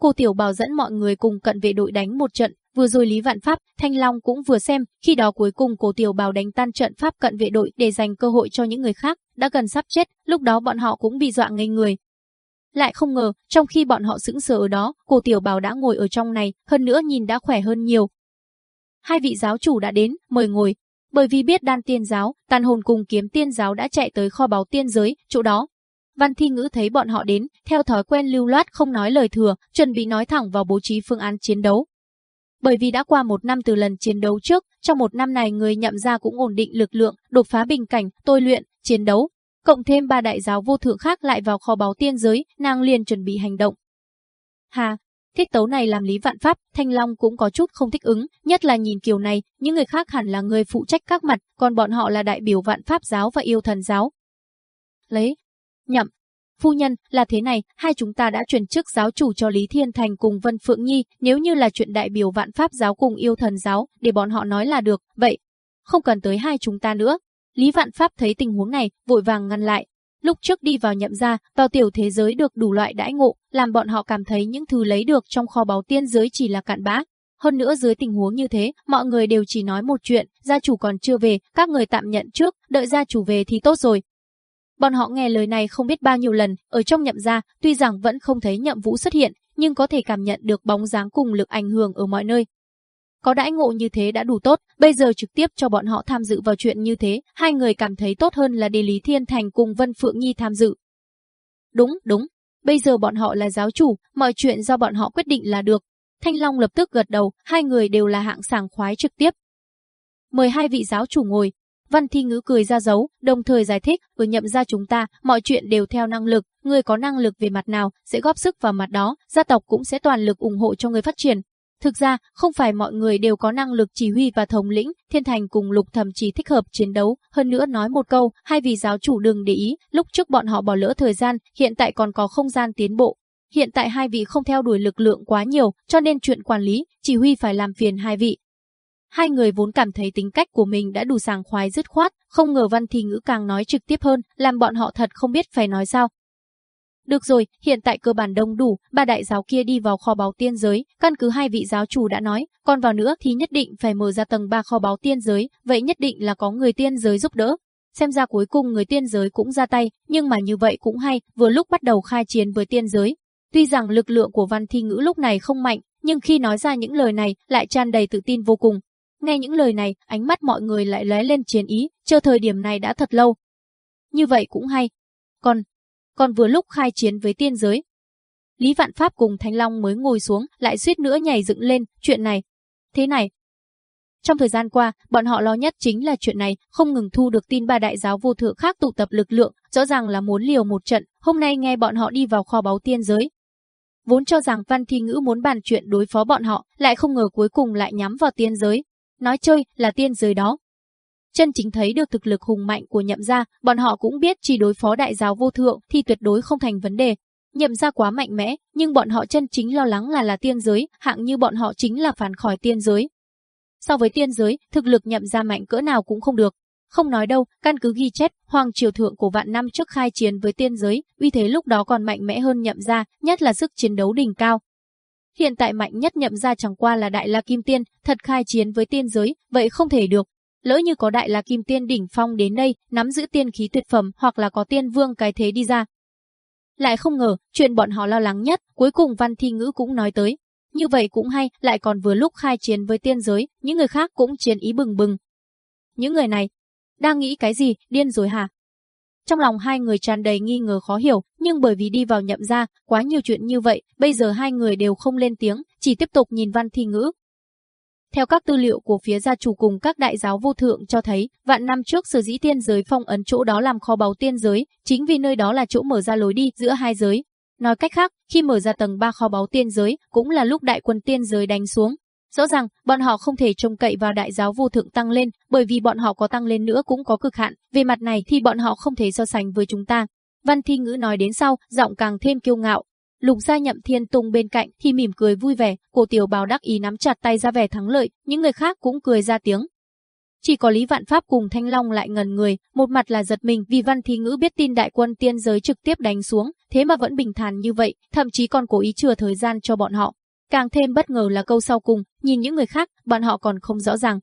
S1: Cổ Tiểu bào dẫn mọi người cùng cận vệ đội đánh một trận, vừa rồi Lý Vạn Pháp, Thanh Long cũng vừa xem, khi đó cuối cùng Cổ Tiểu bào đánh tan trận pháp cận vệ đội để dành cơ hội cho những người khác, đã gần sắp chết, lúc đó bọn họ cũng bị dọa ngây người. Lại không ngờ, trong khi bọn họ sững sờ ở đó, Cổ Tiểu bào đã ngồi ở trong này, hơn nữa nhìn đã khỏe hơn nhiều. Hai vị giáo chủ đã đến, mời ngồi, bởi vì biết đan tiên giáo, tàn hồn cùng kiếm tiên giáo đã chạy tới kho báu tiên giới, chỗ đó. Văn thi ngữ thấy bọn họ đến, theo thói quen lưu loát không nói lời thừa, chuẩn bị nói thẳng vào bố trí phương án chiến đấu. Bởi vì đã qua một năm từ lần chiến đấu trước, trong một năm này người nhậm ra cũng ổn định lực lượng, đột phá bình cảnh, tôi luyện, chiến đấu. Cộng thêm ba đại giáo vô thượng khác lại vào kho báu tiên giới, nàng liền chuẩn bị hành động. Hà, thiết tấu này làm Lý Vạn Pháp, Thanh Long cũng có chút không thích ứng, nhất là nhìn kiểu này, những người khác hẳn là người phụ trách các mặt, còn bọn họ là đại biểu Vạn Pháp giáo và yêu thần giáo. Lấy, nhậm, phu nhân, là thế này, hai chúng ta đã chuyển chức giáo chủ cho Lý Thiên Thành cùng Vân Phượng Nhi, nếu như là chuyện đại biểu Vạn Pháp giáo cùng yêu thần giáo, để bọn họ nói là được, vậy, không cần tới hai chúng ta nữa. Lý Vạn Pháp thấy tình huống này, vội vàng ngăn lại, Lúc trước đi vào nhậm gia, vào tiểu thế giới được đủ loại đãi ngộ, làm bọn họ cảm thấy những thứ lấy được trong kho báu tiên giới chỉ là cạn bã. Hơn nữa dưới tình huống như thế, mọi người đều chỉ nói một chuyện, gia chủ còn chưa về, các người tạm nhận trước, đợi gia chủ về thì tốt rồi, Bọn họ nghe lời này không biết bao nhiêu lần, ở trong nhậm gia, tuy rằng vẫn không thấy nhậm vũ xuất hiện, nhưng có thể cảm nhận được bóng dáng cùng lực ảnh hưởng ở mọi nơi, có đãi ngộ như thế đã đủ tốt, bây giờ trực tiếp cho bọn họ tham dự vào chuyện như thế, hai người cảm thấy tốt hơn là Đi Lý Thiên Thành cùng Vân Phượng Nhi tham dự. Đúng, đúng. Bây giờ bọn họ là giáo chủ, mọi chuyện do bọn họ quyết định là được. Thanh Long lập tức gật đầu, hai người đều là hạng sàng khoái trực tiếp. Mời hai vị giáo chủ ngồi. Văn Thi Ngữ cười ra dấu, đồng thời giải thích, vừa nhậm ra chúng ta, mọi chuyện đều theo năng lực, người có năng lực về mặt nào, sẽ góp sức vào mặt đó, gia tộc cũng sẽ toàn lực ủng hộ cho người phát triển, Thực ra, không phải mọi người đều có năng lực chỉ huy và thống lĩnh, Thiên Thành cùng Lục Thầm chỉ thích hợp chiến đấu, hơn nữa nói một câu, hai vị giáo chủ đừng để ý, lúc trước bọn họ bỏ lỡ thời gian, hiện tại còn có không gian tiến bộ. Hiện tại hai vị không theo đuổi lực lượng quá nhiều, cho nên chuyện quản lý, chỉ huy phải làm phiền hai vị. Hai người vốn cảm thấy tính cách của mình đã đủ sàng khoái dứt khoát, không ngờ văn thì ngữ càng nói trực tiếp hơn, làm bọn họ thật không biết phải nói sao, được rồi, hiện tại cơ bản đông đủ, ba đại giáo kia đi vào kho báo tiên giới, căn cứ hai vị giáo chủ đã nói, còn vào nữa thì nhất định phải mở ra tầng ba kho báo tiên giới, vậy nhất định là có người tiên giới giúp đỡ. Xem ra cuối cùng người tiên giới cũng ra tay, nhưng mà như vậy cũng hay, vừa lúc bắt đầu khai chiến với tiên giới. Tuy rằng lực lượng của văn thi ngữ lúc này không mạnh, nhưng khi nói ra những lời này lại tràn đầy tự tin vô cùng. Nghe những lời này, ánh mắt mọi người lại lóe lên chiến ý, chờ thời điểm này đã thật lâu. Như vậy cũng hay. Còn, còn vừa lúc khai chiến với tiên giới. Lý Vạn Pháp cùng Thanh Long mới ngồi xuống, lại suýt nữa nhảy dựng lên, chuyện này. Thế này. Trong thời gian qua, bọn họ lo nhất chính là chuyện này, không ngừng thu được tin ba đại giáo vô thượng khác tụ tập lực lượng, rõ ràng là muốn liều một trận, hôm nay nghe bọn họ đi vào kho báu tiên giới. Vốn cho rằng Văn Thi Ngữ muốn bàn chuyện đối phó bọn họ, lại không ngờ cuối cùng lại nhắm vào tiên giới. Nói chơi là tiên giới đó, Chân chính thấy được thực lực hùng mạnh của nhậm gia, bọn họ cũng biết chỉ đối phó đại giáo vô thượng thì tuyệt đối không thành vấn đề. Nhậm gia quá mạnh mẽ, nhưng bọn họ chân chính lo lắng là là tiên giới, hạng như bọn họ chính là phản khỏi tiên giới. So với tiên giới, thực lực nhậm gia mạnh cỡ nào cũng không được. Không nói đâu, căn cứ ghi chép, hoàng triều thượng của vạn năm trước khai chiến với tiên giới, uy thế lúc đó còn mạnh mẽ hơn nhậm gia, nhất là sức chiến đấu đỉnh cao. Hiện tại mạnh nhất nhậm gia chẳng qua là đại la kim tiên, thật khai chiến với tiên giới, vậy không thể được, Lỡ như có đại là kim tiên đỉnh phong đến đây, nắm giữ tiên khí tuyệt phẩm hoặc là có tiên vương cái thế đi ra. Lại không ngờ, chuyện bọn họ lo lắng nhất, cuối cùng văn thi ngữ cũng nói tới. Như vậy cũng hay, lại còn vừa lúc khai chiến với tiên giới, những người khác cũng chiến ý bừng bừng. Những người này, đang nghĩ cái gì, điên rồi hả? Trong lòng hai người tràn đầy nghi ngờ khó hiểu, nhưng bởi vì đi vào nhậm ra, quá nhiều chuyện như vậy, bây giờ hai người đều không lên tiếng, chỉ tiếp tục nhìn văn thi ngữ, theo các tư liệu của phía gia chủ cùng các đại giáo vô thượng cho thấy, vạn năm trước sở dĩ tiên giới phong ấn chỗ đó làm kho báu tiên giới, chính vì nơi đó là chỗ mở ra lối đi giữa hai giới. Nói cách khác, khi mở ra tầng 3 kho báu tiên giới, cũng là lúc đại quân tiên giới đánh xuống. Rõ ràng, bọn họ không thể trông cậy vào đại giáo vô thượng tăng lên, bởi vì bọn họ có tăng lên nữa cũng có cực hạn, về mặt này thì bọn họ không thể so sánh với chúng ta. Văn Thi Ngữ nói đến sau, giọng càng thêm kiêu ngạo, Lục gia nhậm thiên tung bên cạnh thì mỉm cười vui vẻ, cô tiểu bào đắc ý nắm chặt tay ra vẻ thắng lợi, những người khác cũng cười ra tiếng. Chỉ có Lý Vạn Pháp cùng Thanh Long lại ngần người, một mặt là giật mình vì văn thi ngữ biết tin đại quân tiên giới trực tiếp đánh xuống, thế mà vẫn bình thản như vậy, thậm chí còn cố ý chừa thời gian cho bọn họ. Càng thêm bất ngờ là câu sau cùng, nhìn những người khác, bọn họ còn không rõ ràng,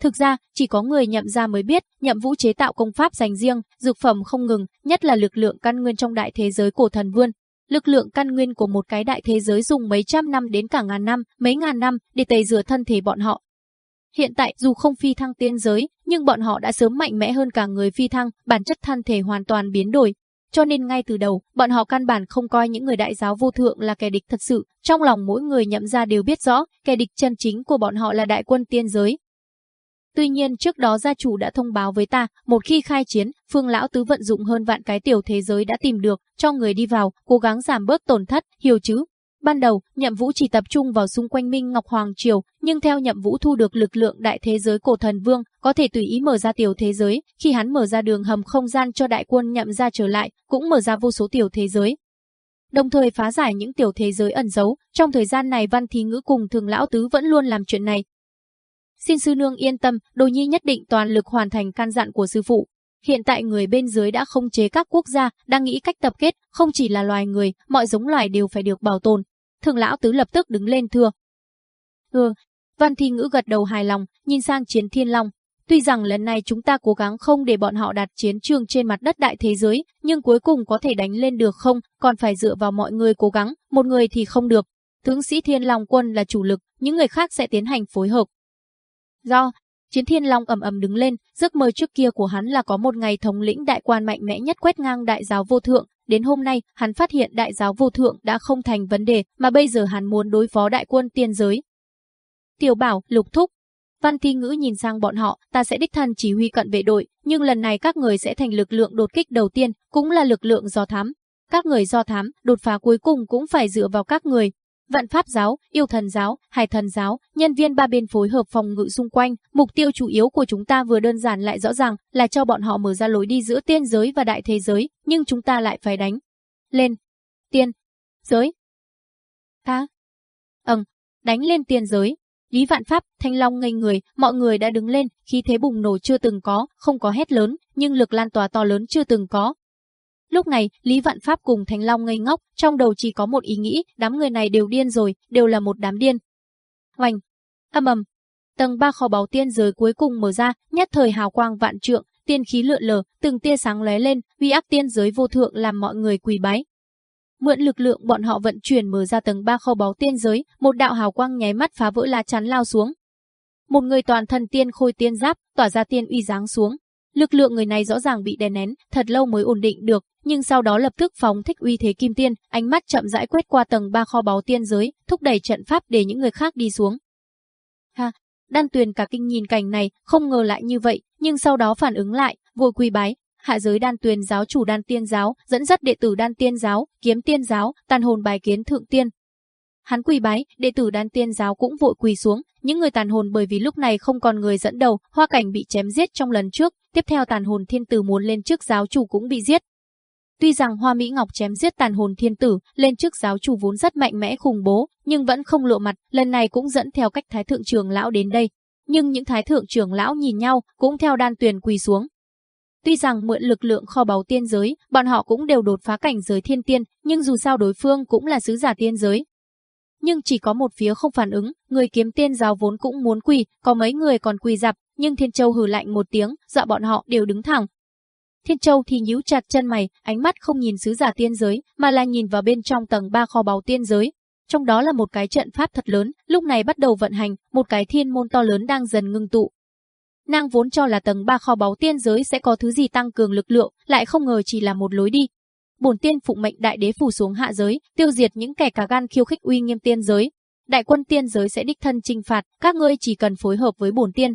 S1: Thực ra, chỉ có người nhậm ra mới biết, nhậm vũ chế tạo công pháp dành riêng, dược phẩm không ngừng, nhất là lực lượng căn nguyên trong đại thế giới cổ thần vương lực lượng căn nguyên của một cái đại thế giới dùng mấy trăm năm đến cả ngàn năm, mấy ngàn năm để tẩy rửa thân thể bọn họ. Hiện tại dù không phi thăng tiên giới, nhưng bọn họ đã sớm mạnh mẽ hơn cả người phi thăng, bản chất thân thể hoàn toàn biến đổi. Cho nên ngay từ đầu, bọn họ căn bản không coi những người đại giáo vô thượng là kẻ địch thật sự. Trong lòng mỗi người nhậm ra đều biết rõ, kẻ địch chân chính của bọn họ là đại quân tiên giới, Tuy nhiên trước đó gia chủ đã thông báo với ta, một khi khai chiến, Phương Lão Tứ vận dụng hơn vạn cái tiểu thế giới đã tìm được, cho người đi vào, cố gắng giảm bớt tổn thất, hiểu chứ? Ban đầu, nhậm vũ chỉ tập trung vào xung quanh Minh Ngọc Hoàng Triều, nhưng theo nhậm vũ thu được lực lượng đại thế giới cổ thần vương, có thể tùy ý mở ra tiểu thế giới, khi hắn mở ra đường hầm không gian cho đại quân nhậm ra trở lại, cũng mở ra vô số tiểu thế giới. Đồng thời phá giải những tiểu thế giới ẩn giấu, trong thời gian này văn thí ngữ cùng thường lão tứ vẫn luôn làm chuyện này, Xin sư nương yên tâm, đồ nhi nhất định toàn lực hoàn thành can dặn của sư phụ. Hiện tại người bên dưới đã không chế các quốc gia, đang nghĩ cách tập kết, không chỉ là loài người, mọi giống loài đều phải được bảo tồn. Thường lão tứ lập tức đứng lên thưa. Ừ, Văn Thi Ngữ gật đầu hài lòng, nhìn sang chiến thiên long. Tuy rằng lần này chúng ta cố gắng không để bọn họ đạt chiến trường trên mặt đất đại thế giới, nhưng cuối cùng có thể đánh lên được không, còn phải dựa vào mọi người cố gắng, một người thì không được. Tướng sĩ Thiên Long Quân là chủ lực, những người khác sẽ tiến hành phối hợp. Do Chiến Thiên Long ầm ầm đứng lên, giấc mơ trước kia của hắn là có một ngày thống lĩnh đại quan mạnh mẽ nhất quét ngang đại giáo vô thượng, đến hôm nay, hắn phát hiện đại giáo vô thượng đã không thành vấn đề, mà bây giờ hắn muốn đối phó đại quân tiên giới. Tiểu Bảo, Lục Thúc, Văn Thi Ngữ nhìn sang bọn họ, ta sẽ đích thân chỉ huy cận vệ đội, nhưng lần này các người sẽ thành lực lượng đột kích đầu tiên, cũng là lực lượng do thám. Các người do thám, đột phá cuối cùng cũng phải dựa vào các người, Vạn Pháp giáo, Yêu Thần giáo, Hải Thần giáo, nhân viên ba bên phối hợp phòng ngự xung quanh, mục tiêu chủ yếu của chúng ta vừa đơn giản lại rõ ràng là cho bọn họ mở ra lối đi giữa tiên giới và đại thế giới,
S2: nhưng chúng ta lại phải đánh lên tiên giới. Ta. À. Ừm, đánh lên tiên giới. Lý Vạn Pháp, Thanh Long ngây người, mọi người đã đứng
S1: lên, khí thế bùng nổ chưa từng có, không có hét lớn, nhưng lực lan tỏa to lớn chưa từng có, Lúc này, Lý Vạn Pháp cùng Thánh Long ngây ngốc, trong đầu chỉ có một ý nghĩ, đám người này đều điên rồi, đều là một đám điên. Hoành, âm ầm, tầng ba kho báu tiên giới cuối cùng mở ra, nhất thời hào quang vạn trượng, tiên khí lượn lờ, từng tia sáng lóe lên, uy áp tiên giới vô thượng làm mọi người quỳ bái. Mượn lực lượng bọn họ vận chuyển mở ra tầng ba kho báu tiên giới, một đạo hào quang nháy mắt phá vỡ lá chắn lao xuống. Một người toàn thân tiên khôi tiên giáp, tỏa ra tiên uy dáng xuống. Lực lượng người này rõ ràng bị đè nén, thật lâu mới ổn định được, nhưng sau đó lập tức phóng thích uy thế kim tiên, ánh mắt chậm rãi quét qua tầng ba kho báu tiên giới, thúc đẩy trận pháp để những người khác đi xuống. Ha, Đan Tuyền cả kinh nhìn cảnh này, không ngờ lại như vậy, nhưng sau đó phản ứng lại, vội quỳ bái, hạ giới Đan Tuyền giáo chủ Đan Tiên giáo, dẫn dắt đệ tử Đan Tiên giáo, Kiếm Tiên giáo, Tàn hồn bài kiến thượng tiên, Hắn quỳ bái, đệ tử đan tiên giáo cũng vội quỳ xuống, những người tàn hồn bởi vì lúc này không còn người dẫn đầu, hoa cảnh bị chém giết trong lần trước, tiếp theo tàn hồn thiên tử muốn lên trước giáo chủ cũng bị giết. Tuy rằng Hoa Mỹ Ngọc chém giết tàn hồn thiên tử, lên trước giáo chủ vốn rất mạnh mẽ khủng bố, nhưng vẫn không lộ mặt, lần này cũng dẫn theo cách thái thượng trưởng lão đến đây. Nhưng những thái thượng trưởng lão nhìn nhau, cũng theo đan tuyền quỳ xuống. Tuy rằng mượn lực lượng kho báu tiên giới, bọn họ cũng đều đột phá cảnh giới thiên tiên, nhưng dù sao đối phương cũng là sứ giả tiên giới, nhưng chỉ có một phía không phản ứng, người kiếm tiên giáo vốn cũng muốn quỳ, có mấy người còn quỳ dập, nhưng Thiên Châu hừ lạnh một tiếng, dọa bọn họ đều đứng thẳng. Thiên Châu thì nhíu chặt chân mày, ánh mắt không nhìn sứ giả tiên giới, mà là nhìn vào bên trong tầng ba kho báu tiên giới. Trong đó là một cái trận pháp thật lớn, lúc này bắt đầu vận hành, một cái thiên môn to lớn đang dần ngưng tụ, Nàng vốn cho là tầng 3 kho báu tiên giới sẽ có thứ gì tăng cường lực lượng, lại không ngờ chỉ là một lối đi, bổn tiên phụ mệnh đại đế phủ xuống hạ giới, tiêu diệt những kẻ cả gan khiêu khích uy nghiêm tiên giới. Đại quân tiên giới sẽ đích thân trinh phạt, các ngươi chỉ cần phối hợp với bổn tiên.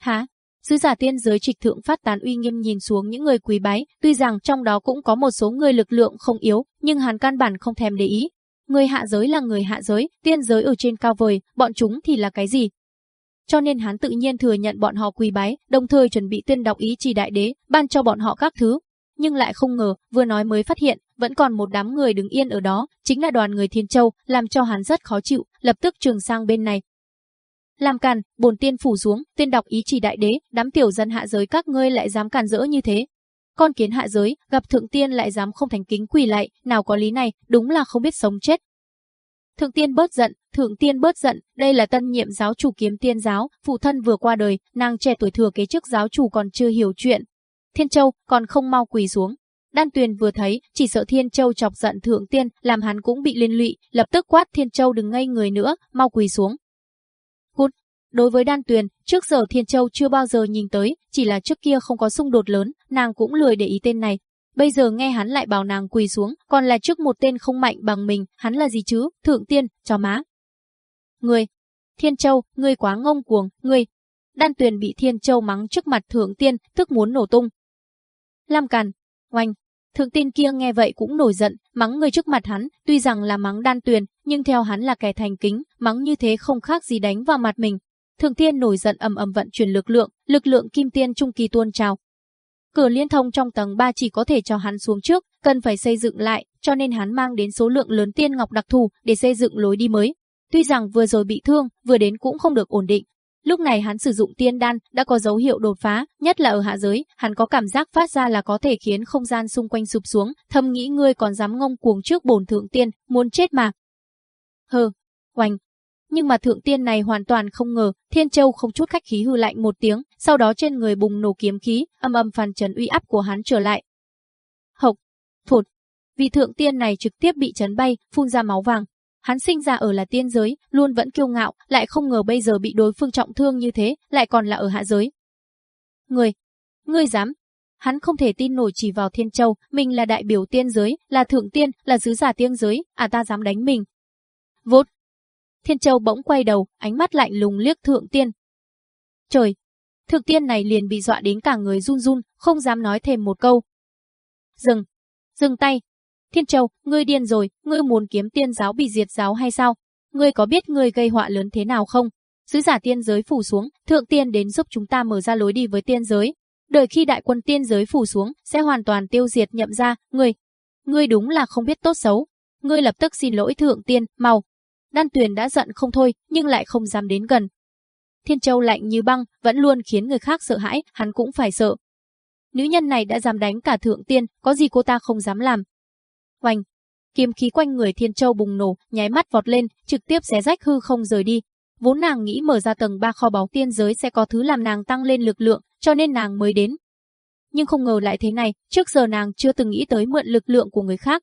S1: Hả? Sứ giả tiên giới trịch thượng phát tán uy nghiêm nhìn xuống những người quý bái, tuy rằng trong đó cũng có một số người lực lượng không yếu, nhưng hắn căn bản không thèm để ý. Người hạ giới là người hạ giới, tiên giới ở trên cao vời, bọn chúng thì là cái gì? Cho nên hắn tự nhiên thừa nhận bọn họ quý bái, đồng thời chuẩn bị tuyên đọc ý chỉ đại đế, ban cho bọn họ các thứ, nhưng lại không ngờ, vừa nói mới phát hiện, vẫn còn một đám người đứng yên ở đó, chính là đoàn người Thiên Châu, làm cho hắn rất khó chịu, lập tức trường sang bên này. Làm càn, bổn tiên phủ xuống, tiên đọc ý chỉ đại đế, đám tiểu dân hạ giới các ngươi lại dám càn rỡ như thế. Con kiến hạ giới, gặp thượng tiên lại dám không thành kính quỳ lại, nào có lý này, đúng là không biết sống chết. Thượng tiên bớt giận, thượng tiên bớt giận, đây là tân nhiệm giáo chủ kiếm tiên giáo, phụ thân vừa qua đời, nàng trẻ tuổi thừa kế chức giáo chủ còn chưa hiểu chuyện, Thiên Châu còn không mau quỳ xuống. Đan Tuyền vừa thấy, chỉ sợ Thiên Châu chọc giận thượng tiên, làm hắn cũng bị liên lụy, lập tức quát Thiên Châu đừng ngây người nữa, mau quỳ xuống. Cút. Đối với Đan Tuyền, trước giờ Thiên Châu chưa bao giờ nhìn tới, chỉ là trước kia không có xung đột lớn, nàng cũng lười để ý tên này. Bây giờ nghe hắn lại bảo nàng quỳ xuống, còn là trước một tên không mạnh bằng mình, hắn là gì chứ, thượng tiên, chó
S2: má. Người, Thiên Châu, ngươi quá ngông cuồng, ngươi. Đan Tuyền bị Thiên Châu mắng trước mặt thượng tiên, tức muốn nổ tung, làm càn, oanh.
S1: Thượng tin kia nghe vậy cũng nổi giận, mắng người trước mặt hắn, tuy rằng là mắng đan tuyền, nhưng theo hắn là kẻ thành kính, mắng như thế không khác gì đánh vào mặt mình. Thượng tiên nổi giận ầm ầm vận chuyển lực lượng, lực lượng kim tiên trung kỳ tuôn trào. Cửa liên thông trong tầng 3 chỉ có thể cho hắn xuống trước, cần phải xây dựng lại, cho nên hắn mang đến số lượng lớn tiên ngọc đặc thù để xây dựng lối đi mới. Tuy rằng vừa rồi bị thương, vừa đến cũng không được ổn định, Lúc này hắn sử dụng tiên đan đã có dấu hiệu đột phá, nhất là ở hạ giới, hắn có cảm giác phát ra là có thể khiến không gian xung quanh sụp xuống, thầm nghĩ ngươi còn dám ngông cuồng trước bổn thượng tiên, muốn chết mà. hờ oanh, nhưng mà thượng tiên này hoàn toàn không ngờ, Thiên Châu không chút khách khí hư lạnh một tiếng, sau đó trên người bùng nổ kiếm khí, âm âm phàn trần uy áp của hắn trở lại. Hộc, thụt, vì thượng tiên này trực tiếp bị chấn bay, phun ra máu vàng, Hắn sinh ra ở là tiên giới, luôn vẫn kiêu ngạo, lại không ngờ bây giờ bị đối phương trọng thương như thế, lại còn là ở hạ giới. Người, người dám, hắn không thể tin nổi chỉ vào Thiên Châu, mình là
S2: đại biểu tiên giới, là thượng tiên, là sứ giả tiên giới, à ta dám đánh mình. Vốt. Thiên Châu bỗng quay đầu, ánh mắt lạnh lùng liếc thượng tiên. Trời.
S1: Thượng tiên này liền bị dọa đến cả người run run, không dám nói thêm một câu. Dừng. Dừng tay. Thiên Châu, ngươi điên rồi, ngươi muốn kiếm tiên giáo bị diệt giáo hay sao? Ngươi có biết ngươi gây họa lớn thế nào không? Sứ giả tiên giới phủ xuống, thượng tiên đến giúp chúng ta mở ra lối đi với tiên giới. Đợi khi đại quân tiên giới phủ xuống, sẽ hoàn toàn tiêu diệt nhậm ra, ngươi. Ngươi đúng là không biết tốt xấu. Ngươi lập tức xin lỗi thượng tiên, mau. Đan Tuyền đã giận không thôi, nhưng lại không dám đến gần. Thiên Châu lạnh như băng, vẫn luôn khiến người khác sợ hãi, hắn cũng phải sợ, nữ nhân này đã dám đánh cả thượng tiên, có gì cô ta không dám làm. Oanh! Kiếm khí quanh người Thiên Châu bùng nổ, nháy mắt vọt lên, trực tiếp xé rách hư không rời đi. Vốn nàng nghĩ mở ra tầng 3 kho báu tiên giới sẽ có thứ làm nàng tăng lên lực lượng, cho nên nàng mới đến. Nhưng không ngờ lại thế này, trước giờ nàng chưa từng nghĩ tới mượn lực lượng của người khác.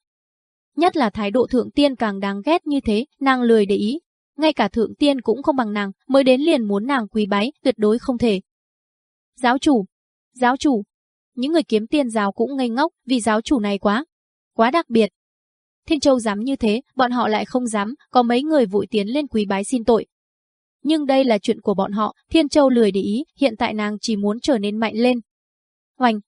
S1: Nhất là thái độ thượng tiên càng đáng ghét như thế, nàng lười để ý. Ngay cả thượng tiên cũng không bằng nàng, mới đến liền muốn nàng quý bái, tuyệt đối không thể. Giáo chủ! Giáo chủ! Những người kiếm tiên giáo cũng ngây ngốc vì giáo chủ này quá, quá đặc biệt. Thiên Châu dám như thế, bọn họ lại không dám, có mấy người vội tiến lên quý bái xin tội. Nhưng đây là chuyện của bọn họ, Thiên Châu lười để ý, hiện tại nàng chỉ muốn trở nên mạnh lên. Hoành,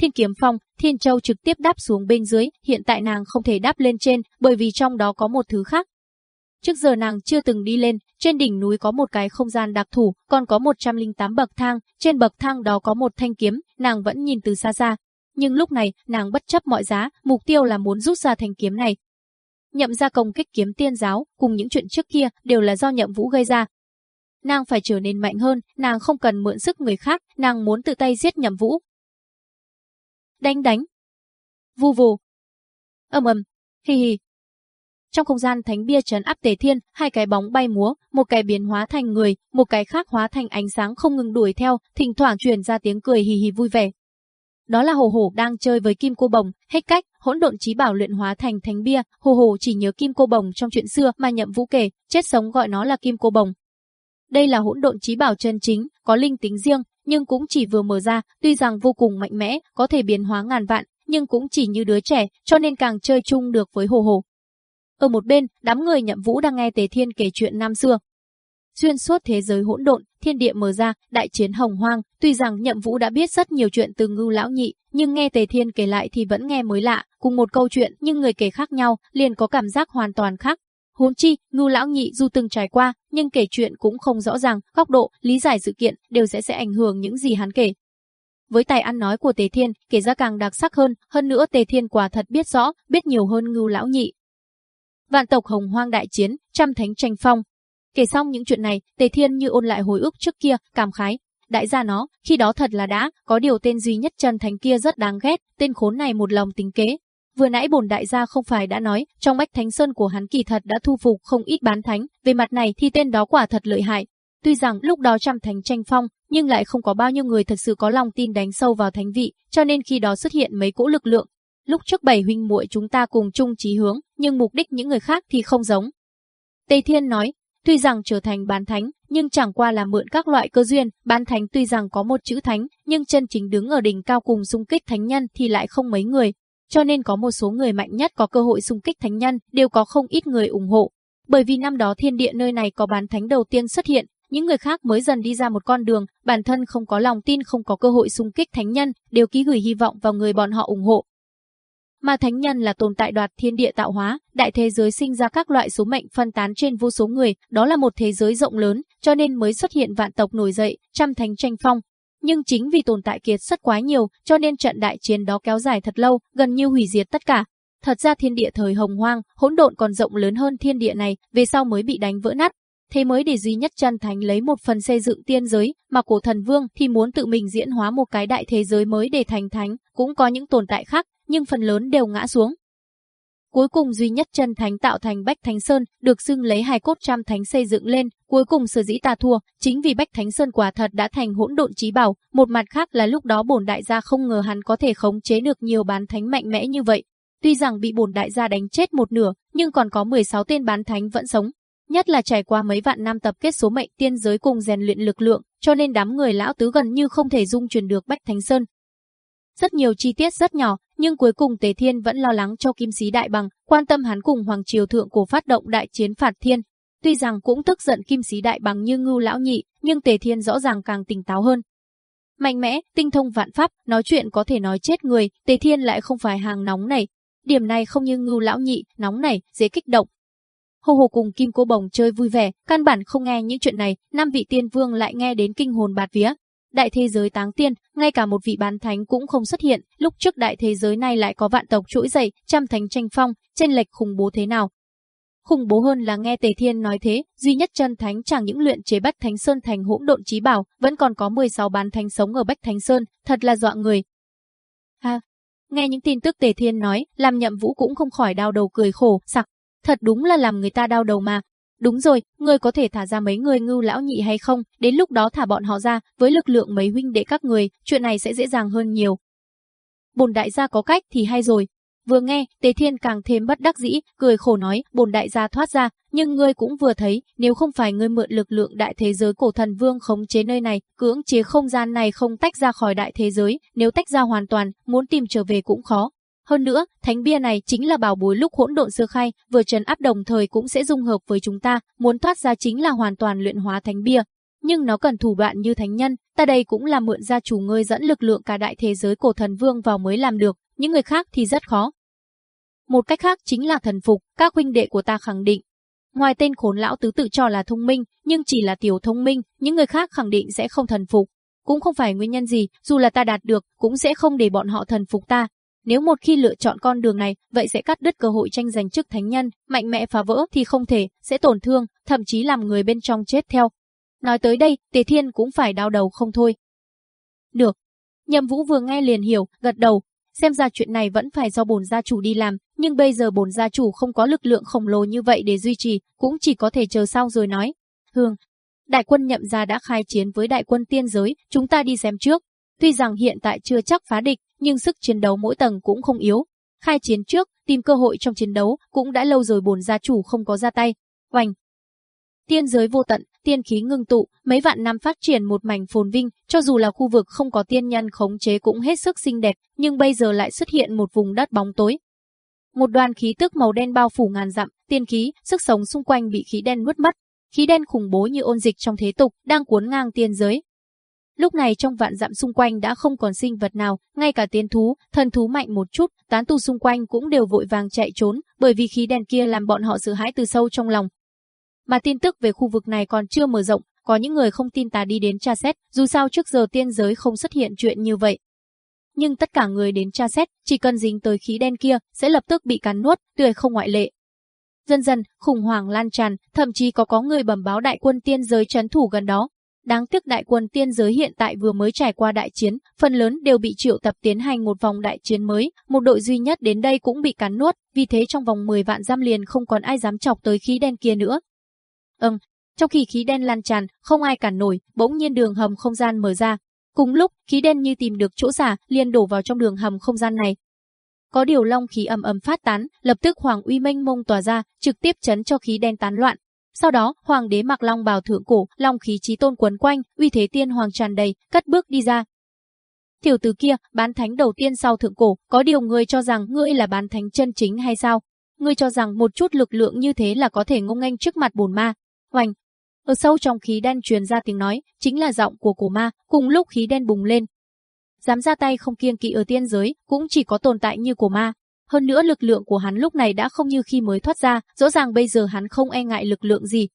S1: Thiên Kiếm Phong, Thiên Châu trực tiếp đáp xuống bên dưới, hiện tại nàng không thể đáp lên trên, bởi vì trong đó có một thứ khác. Trước giờ nàng chưa từng đi lên, trên đỉnh núi có một cái không gian đặc thù, còn có 108 bậc thang, trên bậc thang đó có một thanh kiếm, nàng vẫn nhìn từ xa xa, nhưng lúc này nàng bất chấp mọi giá, mục tiêu là muốn rút ra thanh kiếm này. Nhậm ra công kích kiếm tiên giáo, cùng những chuyện trước
S2: kia đều là do nhậm vũ gây ra. Nàng phải trở nên mạnh hơn, nàng không cần mượn sức người khác, nàng muốn tự tay giết nhậm vũ. Đánh đánh. vù vù. Âm ầm. Hi hi. Trong không gian thánh bia trấn áp tề thiên,
S1: hai cái bóng bay múa, một cái biến hóa thành người, một cái khác hóa thành ánh sáng không ngừng đuổi theo, thỉnh thoảng truyền ra tiếng cười hì hì vui vẻ, đó là hồ hồ đang chơi với kim cô bồng, hết cách, hỗn độn trí bảo luyện hóa thành thánh bia, hồ hồ chỉ nhớ kim cô bồng trong chuyện xưa mà nhậm vũ kể, chết sống gọi nó là kim cô bồng. Đây là hỗn độn trí bảo chân chính, có linh tính riêng, nhưng cũng chỉ vừa mở ra, tuy rằng vô cùng mạnh mẽ, có thể biến hóa ngàn vạn, nhưng cũng chỉ như đứa trẻ, cho nên càng chơi chung được với hồ hồ. Ở một bên, đám người nhậm vũ đang nghe Tề Thiên kể chuyện năm xưa, Xuyên suốt thế giới hỗn độn, thiên địa mở ra, đại chiến hồng hoang, tuy rằng Nhậm Vũ đã biết rất nhiều chuyện từ Ngưu lão nhị, nhưng nghe Tề Thiên kể lại thì vẫn nghe mới lạ, cùng một câu chuyện nhưng người kể khác nhau, liền có cảm giác hoàn toàn khác. Huống chi, Ngưu lão nhị dù từng trải qua, nhưng kể chuyện cũng không rõ ràng, góc độ, lý giải sự kiện đều sẽ sẽ ảnh hưởng những gì hắn kể, với tài ăn nói của Tề Thiên, kể ra càng đặc sắc hơn, hơn nữa Tề Thiên quả thật biết rõ, biết nhiều hơn Ngưu lão nhị. Vạn tộc Hồng Hoang đại chiến, trăm thánh tranh phong, Kể xong những chuyện này, Tề Thiên như ôn lại hồi ức trước kia, cảm khái. Đại gia nó, khi đó thật là đã, có điều tên duy nhất Trần Thánh kia rất đáng ghét, tên khốn này một lòng tính kế. Vừa nãy bổn đại gia không phải đã nói, trong bách thánh sơn của hắn kỳ thật đã thu phục không ít bán thánh, về mặt này thì tên đó quả thật lợi hại. Tuy rằng lúc đó trăm thánh tranh phong, nhưng lại không có bao nhiêu người thật sự có lòng tin đánh sâu vào thánh vị, cho nên khi đó xuất hiện mấy cỗ lực lượng. Lúc trước bảy huynh muội chúng ta cùng chung chí hướng, nhưng mục đích những người khác thì không giống. Tây Thiên nói, Tuy rằng trở thành bán thánh, nhưng chẳng qua là mượn các loại cơ duyên, bán thánh tuy rằng có một chữ thánh, nhưng chân chính đứng ở đỉnh cao cùng xung kích thánh nhân thì lại không mấy người. Cho nên có một số người mạnh nhất có cơ hội xung kích thánh nhân, đều có không ít người ủng hộ. Bởi vì năm đó thiên địa nơi này có bán thánh đầu tiên xuất hiện, những người khác mới dần đi ra một con đường, bản thân không có lòng tin không có cơ hội xung kích thánh nhân, đều ký gửi hy vọng vào người bọn họ ủng hộ, mà thánh nhân là tồn tại đoạt thiên địa tạo hóa, đại thế giới sinh ra các loại số mệnh phân tán trên vô số người, đó là một thế giới rộng lớn, cho nên mới xuất hiện vạn tộc nổi dậy, trăm thánh tranh phong. Nhưng chính vì tồn tại kiệt xuất quá nhiều, cho nên trận đại chiến đó kéo dài thật lâu, gần như hủy diệt tất cả. Thật ra thiên địa thời hồng hoang, hỗn độn còn rộng lớn hơn thiên địa này, về sau mới bị đánh vỡ nát. Thế mới để duy nhất chân thánh lấy một phần xây dựng tiên giới, mà cổ thần vương thì muốn tự mình diễn hóa một cái đại thế giới mới để thành thánh, cũng có những tồn tại khác, nhưng phần lớn đều ngã xuống. Cuối cùng duy nhất chân thánh tạo thành Bách Thánh Sơn được xưng lấy hai cốt trăm thánh xây dựng lên, cuối cùng sở dĩ ta thua, chính vì Bách Thánh Sơn quả thật đã thành hỗn độn trí bảo, một mặt khác là lúc đó bổn đại gia không ngờ hắn có thể khống chế được nhiều bán thánh mạnh mẽ như vậy. Tuy rằng bị bổn đại gia đánh chết một nửa, nhưng còn có 16 tên bán thánh vẫn sống, nhất là trải qua mấy vạn năm tập kết số mệnh tiên giới cùng rèn luyện lực lượng, cho nên đám người lão tứ gần như không thể dung chuyển được Bách Thánh Sơn. Rất nhiều chi tiết rất nhỏ, nhưng cuối cùng Tề Thiên vẫn lo lắng cho Kim Sĩ Đại Bằng, quan tâm hắn cùng Hoàng Triều Thượng cổ phát động đại chiến phạt thiên. Tuy rằng cũng tức giận Kim Sĩ Đại Bằng như ngưu lão nhị, nhưng Tề Thiên rõ ràng càng tỉnh táo hơn. Mạnh mẽ, tinh thông vạn pháp, nói chuyện có thể nói chết người, Tề Thiên lại không phải hàng nóng này. Điểm này không như ngưu lão nhị, nóng này, dễ kích động, Hồ Hồ cùng Kim Cô Bồng chơi vui vẻ, căn bản không nghe những chuyện này, năm vị tiên vương lại nghe đến kinh hồn bạt vía, Đại thế giới táng tiên, ngay cả một vị bán thánh cũng không xuất hiện, lúc trước đại thế giới này lại có vạn tộc trỗi dậy, trăm thánh tranh phong, trên lệch khủng bố thế nào, khủng bố hơn là nghe Tề Thiên nói thế, duy nhất chân thánh chẳng những luyện chế Bách Thánh Sơn thành hỗn độn trí bảo, vẫn còn có 16 bán thánh sống ở Bách Thánh Sơn, thật là dọa người. Ha, nghe những tin tức Tề Thiên nói, làm Nhậm Vũ cũng không khỏi đau đầu cười khổ, sặc, thật đúng là làm người ta đau đầu mà, Đúng rồi, ngươi có thể thả ra mấy người ngưu lão nhị hay không, đến lúc đó thả bọn họ ra, với lực lượng mấy huynh đệ các người, chuyện này sẽ dễ dàng hơn nhiều. Bồn đại gia có cách thì hay rồi. Vừa nghe, tế Thiên càng thêm bất đắc dĩ, cười khổ nói, bồn đại gia thoát ra, nhưng ngươi cũng vừa thấy, nếu không phải ngươi mượn lực lượng đại thế giới cổ thần vương khống chế nơi này, cưỡng chế không gian này không tách ra khỏi đại thế giới, nếu tách ra hoàn toàn, muốn tìm trở về cũng khó, hơn nữa, thánh bia này chính là bảo bối lúc hỗn độn sơ khai, vừa trấn áp đồng thời cũng sẽ dung hợp với chúng ta, muốn thoát ra chính là hoàn toàn luyện hóa thánh bia. Nhưng nó cần thủ đoạn như thánh nhân, ta đây cũng là mượn gia chủ ngươi dẫn lực lượng cả đại thế giới cổ thần vương vào mới làm được, những người khác thì rất khó. Một cách khác chính là thần phục, các huynh đệ của ta khẳng định. Ngoài tên khốn lão tứ tự cho là thông minh, nhưng chỉ là tiểu thông minh, những người khác khẳng định sẽ không thần phục. Cũng không phải nguyên nhân gì, dù là ta đạt được, cũng sẽ không để bọn họ thần phục ta, nếu một khi lựa chọn con đường này, vậy sẽ cắt đứt cơ hội tranh giành chức thánh nhân, mạnh mẽ phá vỡ thì không thể, sẽ tổn thương, thậm chí làm người bên trong chết theo. Nói tới đây, Tề Thiên cũng phải đau đầu không thôi. Được. Nhậm Vũ vừa nghe liền hiểu, gật đầu. Xem ra chuyện này vẫn phải do bồn gia chủ đi làm, nhưng bây giờ bồn gia chủ không có lực lượng khổng lồ như vậy để duy trì, cũng chỉ có thể chờ sau rồi nói. Hương, đại quân nhậm gia đã khai chiến với đại quân tiên giới, chúng ta đi xem trước. Tuy rằng hiện tại chưa chắc phá địch, nhưng sức chiến đấu mỗi tầng cũng không yếu. Khai chiến trước, tìm cơ hội trong chiến đấu, cũng đã lâu rồi bổn gia chủ không có ra tay. Oành! Tiên giới vô tận, tiên khí ngưng tụ, mấy vạn năm phát triển một mảnh phồn vinh, cho dù là khu vực không có tiên nhân khống chế cũng hết sức xinh đẹp, nhưng bây giờ lại xuất hiện một vùng đất bóng tối. Một đoàn khí tức màu đen bao phủ ngàn dặm, tiên khí, sức sống xung quanh bị khí đen nuốt mất. Khí đen khủng bố như ôn dịch trong thế tục, đang cuốn ngang tiên giới, Lúc này trong vạn dặm xung quanh đã không còn sinh vật nào, ngay cả tiên thú, thần thú mạnh một chút, tán tu xung quanh cũng đều vội vàng chạy trốn, bởi vì khí đèn kia làm bọn họ sợ hãi từ sâu trong lòng. Mà tin tức về khu vực này còn chưa mở rộng, có những người không tin ta đi đến tra xét, dù sao trước giờ tiên giới không xuất hiện chuyện như vậy. Nhưng tất cả người đến tra xét, chỉ cần dính tới khí đen kia, sẽ lập tức bị cắn nuốt, tuyệt không ngoại lệ. Dần dần, khủng hoảng lan tràn, thậm chí có có người bẩm báo đại quân tiên giới trấn thủ gần đó, Đáng tiếc đại quân tiên giới hiện tại vừa mới trải qua đại chiến, phần lớn đều bị triệu tập tiến hành một vòng đại chiến mới, một đội duy nhất đến đây cũng bị cắn nuốt, vì thế trong vòng 10 vạn giam liền không còn ai dám chọc tới khí đen kia nữa. Ừm, trong khi khí đen lan tràn, không ai cản nổi, bỗng nhiên đường hầm không gian mở ra. Cùng lúc, khí đen như tìm được chỗ giả, liền đổ vào trong đường hầm không gian này. Có điều long khí ầm ầm phát tán, lập tức hoàng uy mênh mông tỏa ra, trực tiếp chấn cho khí đen tán loạn, sau đó, hoàng đế mặc long bào thượng cổ, long khí chí tôn quấn quanh, uy thế tiên hoàng tràn đầy, cất bước đi ra. Tiểu tử kia, bán thánh đầu tiên sau thượng cổ, có điều ngươi cho rằng ngươi là bán thánh chân chính hay sao? Ngươi cho rằng một chút lực lượng như thế là có thể ngông nghênh trước mặt bồn ma? Hoành, ở sâu trong khí đen truyền ra tiếng nói, chính là giọng của cổ ma, cùng lúc khí đen bùng lên. Dám ra tay không kiêng kỵ ở tiên giới, cũng chỉ có tồn tại như cổ ma. Hơn nữa lực lượng của hắn lúc này đã không như khi mới thoát ra, rõ ràng bây giờ hắn không e ngại lực lượng gì.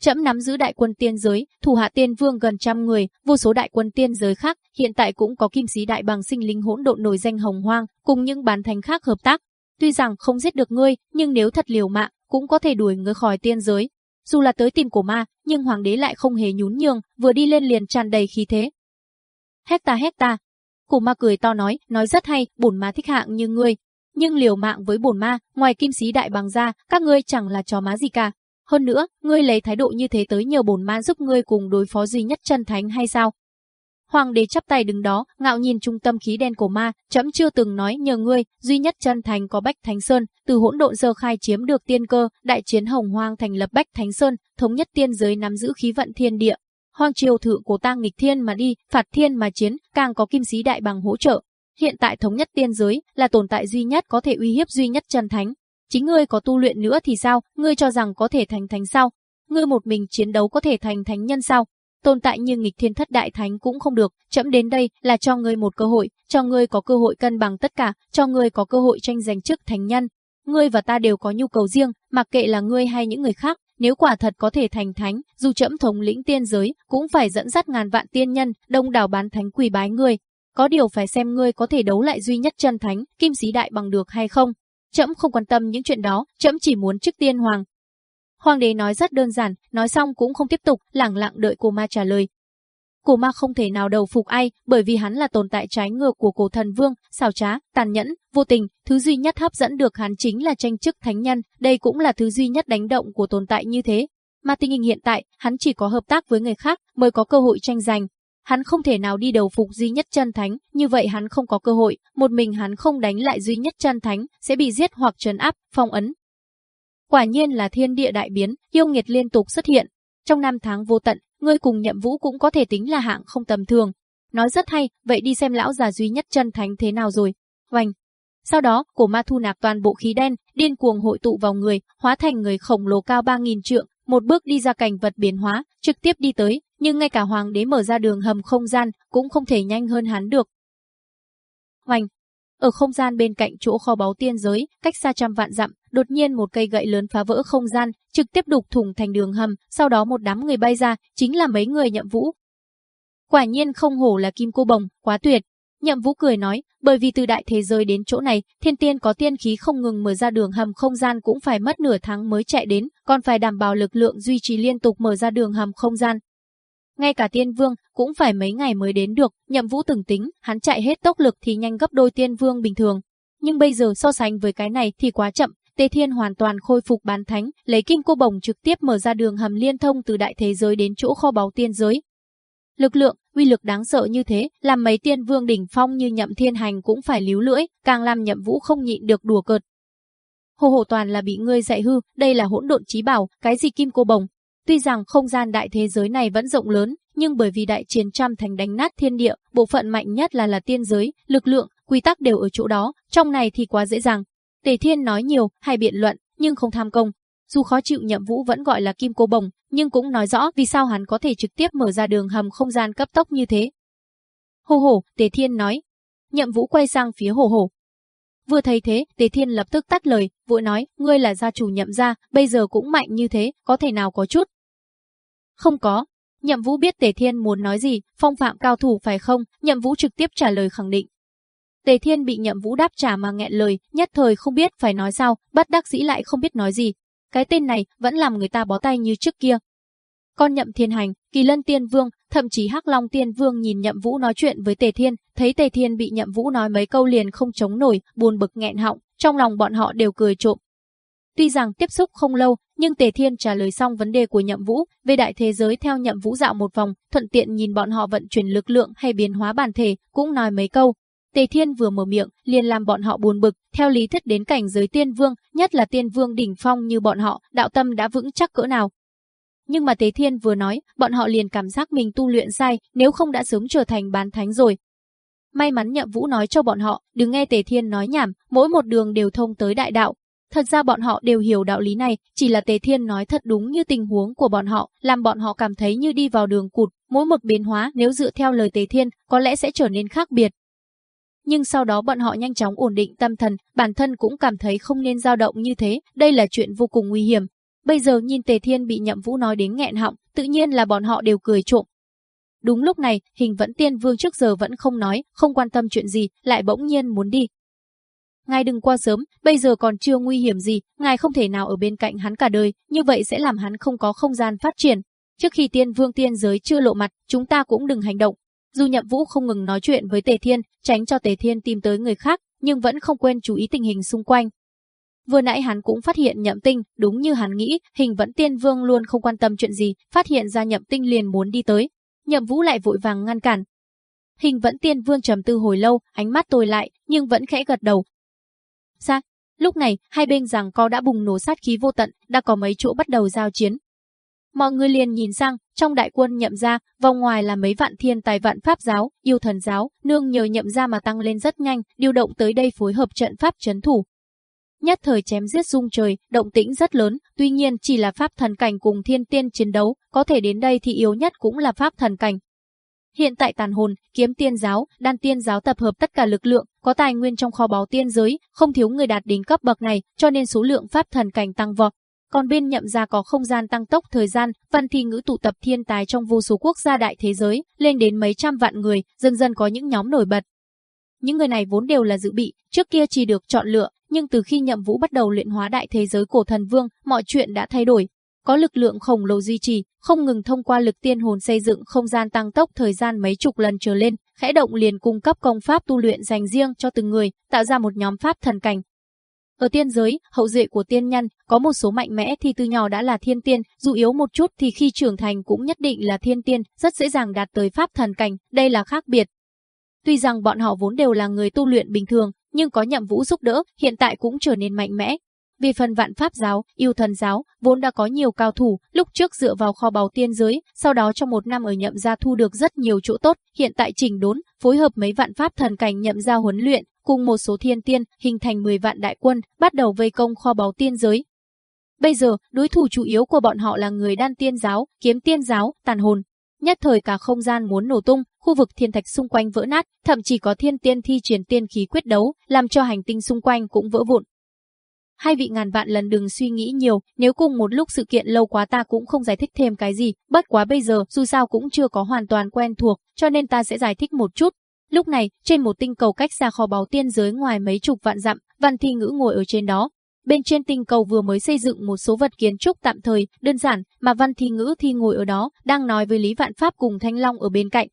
S1: Trẫm nắm giữ đại quân tiên giới, thủ hạ tiên vương gần trăm người, vô số đại quân tiên giới khác, hiện tại cũng có kim sĩ đại bằng sinh linh hỗn độn nổi danh hồng hoang, cùng những bán thành khác hợp tác. Tuy rằng không giết được ngươi, nhưng nếu thật liều mạng, cũng có thể đuổi ngươi khỏi tiên giới. Dù là tới tìm của ma, nhưng hoàng đế lại không hề nhún nhường, vừa đi lên liền tràn đầy khí thế. Hecta hecta, Cổ ma cười to nói, nói rất hay, bổn ma thích hạng như ngươi, nhưng liều mạng với bổn ma, ngoài kim sĩ đại bằng ra, các ngươi chẳng là chó má gì cả. Hơn nữa, ngươi lấy thái độ như thế tới nhờ bổn ma giúp ngươi cùng đối phó duy nhất chân thánh hay sao? Hoàng đế chắp tay đứng đó, ngạo nhìn trung tâm khí đen của ma, chấm chưa từng nói nhờ ngươi, duy nhất chân thành có Bách Thánh Sơn, từ hỗn độn giờ khai chiếm được tiên cơ, đại chiến hồng hoang thành lập Bách Thánh Sơn, thống nhất tiên giới nắm giữ khí vận thiên địa. Hoàng triều thượng của ta nghịch thiên mà đi, phạt thiên mà chiến, càng có kim sĩ đại bằng hỗ trợ, Hiện tại thống nhất tiên giới là tồn tại duy nhất có thể uy hiếp duy nhất chân thánh. Chính ngươi có tu luyện nữa thì sao, ngươi cho rằng có thể thành thánh sao? Ngươi một mình chiến đấu có thể thành thánh nhân sao? Tồn tại như nghịch thiên thất đại thánh cũng không được, chậm đến đây là cho ngươi một cơ hội, cho ngươi có cơ hội cân bằng tất cả, cho ngươi có cơ hội tranh giành chức thánh nhân. Ngươi và ta đều có nhu cầu riêng, mặc kệ là ngươi hay những người khác, nếu quả thật có thể thành thánh, dù chậm thống lĩnh tiên giới, cũng phải dẫn dắt ngàn vạn tiên nhân, đông đảo bán thánh quỳ bái ngươi, có điều phải xem ngươi có thể đấu lại duy nhất chân thánh, kim sĩ đại bằng được hay không. Trẫm không quan tâm những chuyện đó, trẫm chỉ muốn trước tiên hoàng. Hoàng đế nói rất đơn giản, nói xong cũng không tiếp tục, lẳng lặng đợi cô ma trả lời. Cổ ma không thể nào đầu phục ai, bởi vì hắn là tồn tại trái ngược của cổ thần vương, xảo trá, tàn nhẫn, vô tình, thứ duy nhất hấp dẫn được hắn chính là tranh chức thánh nhân, đây cũng là thứ duy nhất đánh động của tồn tại như thế. Mà tình hình hiện tại, hắn chỉ có hợp tác với người khác mới có cơ hội tranh giành, Hắn không thể nào đi đầu phục duy nhất chân thánh, như vậy hắn không có cơ hội, một mình hắn không đánh lại duy nhất chân thánh, sẽ bị giết hoặc trấn áp, phong ấn. Quả nhiên là thiên địa đại biến, yêu nghiệt liên tục xuất hiện. Trong năm tháng vô tận, ngươi cùng nhậm vũ cũng có thể tính là hạng không tầm thường. Nói rất hay, vậy đi xem lão già duy nhất chân thánh thế nào rồi. Hoành, sau đó, cổ ma thu nạp toàn bộ khí đen, điên cuồng hội tụ vào người, hóa thành người khổng lồ cao 3.000 trượng, một bước đi ra cảnh vật biến hóa, trực tiếp đi tới, nhưng ngay cả hoàng đế mở ra đường hầm không gian cũng không thể nhanh hơn hắn được. Hoành, ở không gian bên cạnh chỗ kho báu tiên giới, cách xa trăm vạn dặm, đột nhiên một cây gậy lớn phá vỡ không gian, trực tiếp đục thủng thành đường hầm, sau đó một đám người bay ra, chính là mấy người nhậm vũ. Quả nhiên không hổ là kim cô bồng, quá tuyệt. Nhậm vũ cười nói, bởi vì từ đại thế giới đến chỗ này, thiên tiên có tiên khí không ngừng mở ra đường hầm không gian cũng phải mất nửa tháng mới chạy đến, còn phải đảm bảo lực lượng duy trì liên tục mở ra đường hầm không gian, ngay cả tiên vương cũng phải mấy ngày mới đến được, nhậm vũ từng tính, hắn chạy hết tốc lực thì nhanh gấp đôi tiên vương bình thường. Nhưng bây giờ so sánh với cái này thì quá chậm, Tề Thiên hoàn toàn khôi phục bán thánh, lấy kim cô bồng trực tiếp mở ra đường hầm liên thông từ đại thế giới đến chỗ kho báu tiên giới. Lực lượng, uy lực đáng sợ như thế, làm mấy tiên vương đỉnh phong như Nhậm Thiên Hành cũng phải líu lưỡi, càng làm Nhậm Vũ không nhịn được đùa cợt. Hồ Hồ toàn là bị ngươi dạy hư, đây là hỗn độn trí bảo, cái gì kim cô bồng? Tuy rằng không gian đại thế giới này vẫn rộng lớn, nhưng bởi vì đại chiến trăm thành đánh nát thiên địa, bộ phận mạnh nhất là là tiên giới, lực lượng, quy tắc đều ở chỗ đó, trong này thì quá dễ dàng. Tề Thiên nói nhiều, hay biện luận, nhưng không tham công. Dù khó chịu Nhậm Vũ vẫn gọi là Kim Cô Bồng, nhưng cũng nói rõ vì sao hắn có thể trực tiếp mở ra đường hầm không gian cấp tốc như thế. Hồ Hồ, Tề Thiên nói. Nhậm Vũ quay sang phía Hồ Hồ. Vừa thấy thế, Tề Thiên lập tức tắt lời, vội nói, ngươi là gia chủ Nhậm gia, bây giờ cũng mạnh như thế, có thể nào có chút không có. Nhậm Vũ biết Tề Thiên muốn nói gì, phong phạm cao thủ phải không? Nhậm Vũ trực tiếp trả lời khẳng định. Tề Thiên bị Nhậm Vũ đáp trả mà nghẹn lời, nhất thời không biết phải nói sao, bắt đắc dĩ lại không biết nói gì. Cái tên này vẫn làm người ta bó tay như trước kia. Con Nhậm Thiên Hành, Kỳ Lân Tiên Vương, thậm chí Hắc Long Tiên Vương nhìn Nhậm Vũ nói chuyện với Tề Thiên, thấy Tề Thiên bị Nhậm Vũ nói mấy câu liền không chống nổi, buồn bực nghẹn họng, trong lòng bọn họ đều cười trộm, Tuy rằng tiếp xúc không lâu, nhưng Tề Thiên trả lời xong vấn đề của Nhậm Vũ về đại thế giới theo Nhậm Vũ dạo một vòng, thuận tiện nhìn bọn họ vận chuyển lực lượng hay biến hóa bản thể, cũng nói mấy câu. Tề Thiên vừa mở miệng, liền làm bọn họ buồn bực, theo lý thuyết đến cảnh giới tiên vương, nhất là tiên vương đỉnh phong như bọn họ, đạo tâm đã vững chắc cỡ nào. Nhưng mà Tề Thiên vừa nói, bọn họ liền cảm giác mình tu luyện sai, nếu không đã sớm trở thành bán thánh rồi, May mắn Nhậm Vũ nói cho bọn họ, đừng nghe Tề Thiên nói nhảm, mỗi một đường đều thông tới đại đạo, Thật ra bọn họ đều hiểu đạo lý này, chỉ là Tề Thiên nói thật đúng như tình huống của bọn họ, làm bọn họ cảm thấy như đi vào đường cụt, mỗi mực biến hóa nếu dựa theo lời Tề Thiên có lẽ sẽ trở nên khác biệt. Nhưng sau đó bọn họ nhanh chóng ổn định tâm thần, bản thân cũng cảm thấy không nên dao động như thế, đây là chuyện vô cùng nguy hiểm. Bây giờ nhìn Tề Thiên bị nhậm vũ nói đến nghẹn họng, tự nhiên là bọn họ đều cười trộm, Đúng lúc này, hình vẫn tiên vương trước giờ vẫn không nói, không quan tâm chuyện gì, lại bỗng nhiên muốn đi, Ngài đừng qua sớm, bây giờ còn chưa nguy hiểm gì, ngài không thể nào ở bên cạnh hắn cả đời, như vậy sẽ làm hắn không có không gian phát triển. Trước khi tiên vương tiên giới chưa lộ mặt, chúng ta cũng đừng hành động. Dù nhậm vũ không ngừng nói chuyện với Tề Thiên, tránh cho Tề Thiên tìm tới người khác, nhưng vẫn không quên chú ý tình hình xung quanh. Vừa nãy hắn cũng phát hiện nhậm tinh, đúng như hắn nghĩ, hình vẫn tiên vương luôn không quan tâm chuyện gì, phát hiện ra nhậm tinh liền muốn đi tới. Nhậm vũ lại vội vàng ngăn cản. Hình vẫn tiên vương trầm tư hồi lâu, ánh mắt tôi lại, nhưng vẫn khẽ gật đầu, xa, Lúc này, hai bên rằng co đã bùng nổ sát khí vô tận, đã có mấy chỗ bắt đầu giao chiến. Mọi người liền nhìn sang, trong đại quân nhậm ra, vòng ngoài là mấy vạn thiên tài vạn pháp giáo, yêu thần giáo, nương nhờ nhậm ra mà tăng lên rất nhanh, điều động tới đây phối hợp trận pháp chấn thủ, nhất thời chém giết dung trời, động tĩnh rất lớn, tuy nhiên chỉ là pháp thần cảnh cùng thiên tiên chiến đấu, có thể đến đây thì yếu nhất cũng là pháp thần cảnh, Hiện tại tàn hồn, kiếm tiên giáo, đan tiên giáo tập hợp tất cả lực lượng, có tài nguyên trong kho báu tiên giới, không thiếu người đạt đến cấp bậc này, cho nên số lượng pháp thần cảnh tăng vọt. Còn bên nhậm gia có không gian tăng tốc thời gian, văn thi ngữ tụ tập thiên tài trong vô số quốc gia đại thế giới, lên đến mấy trăm vạn người, dần dần có những nhóm nổi bật. Những người này vốn đều là dự bị, trước kia chỉ được chọn lựa, nhưng từ khi nhậm vũ bắt đầu luyện hóa đại thế giới cổ thần vương, mọi chuyện đã thay đổi, có lực lượng khổng lồ duy trì, không ngừng thông qua lực tiên hồn xây dựng không gian tăng tốc thời gian mấy chục lần trở lên, khẽ động liền cung cấp công pháp tu luyện dành riêng cho từng người, tạo ra một nhóm pháp thần cảnh. Ở tiên giới, hậu duệ của tiên nhân, có một số mạnh mẽ thì từ nhỏ đã là thiên tiên, dù yếu một chút thì khi trưởng thành cũng nhất định là thiên tiên, rất dễ dàng đạt tới pháp thần cảnh, đây là khác biệt. Tuy rằng bọn họ vốn đều là người tu luyện bình thường, nhưng có nhậm vũ giúp đỡ, hiện tại cũng trở nên mạnh mẽ, vì phần vạn pháp giáo, yêu thần giáo, vốn đã có nhiều cao thủ, lúc trước dựa vào kho báu tiên giới, sau đó trong một năm ở nhậm gia thu được rất nhiều chỗ tốt, hiện tại chỉnh đốn, phối hợp mấy vạn pháp thần cảnh nhậm gia huấn luyện, cùng một số thiên tiên, hình thành 10 vạn đại quân, bắt đầu vây công kho báu tiên giới. Bây giờ, đối thủ chủ yếu của bọn họ là người đan tiên giáo, kiếm tiên giáo, tàn hồn. Nhất thời cả không gian muốn nổ tung, khu vực thiên thạch xung quanh vỡ nát, thậm chí có thiên tiên thi triển tiên khí quyết đấu, làm cho hành tinh xung quanh cũng vỡ vụn, hai vị ngàn vạn lần đừng suy nghĩ nhiều, nếu cùng một lúc sự kiện lâu quá ta cũng không giải thích thêm cái gì, bất quá bây giờ dù sao cũng chưa có hoàn toàn quen thuộc, cho nên ta sẽ giải thích một chút. Lúc này, trên một tinh cầu cách xa kho báu tiên giới ngoài mấy chục vạn dặm, Văn Thi Ngữ ngồi ở trên đó. Bên trên tinh cầu vừa mới xây dựng một số vật kiến trúc tạm thời, đơn giản, mà Văn Thi Ngữ thi ngồi ở đó, đang nói với Lý Vạn Pháp cùng Thanh Long ở bên cạnh,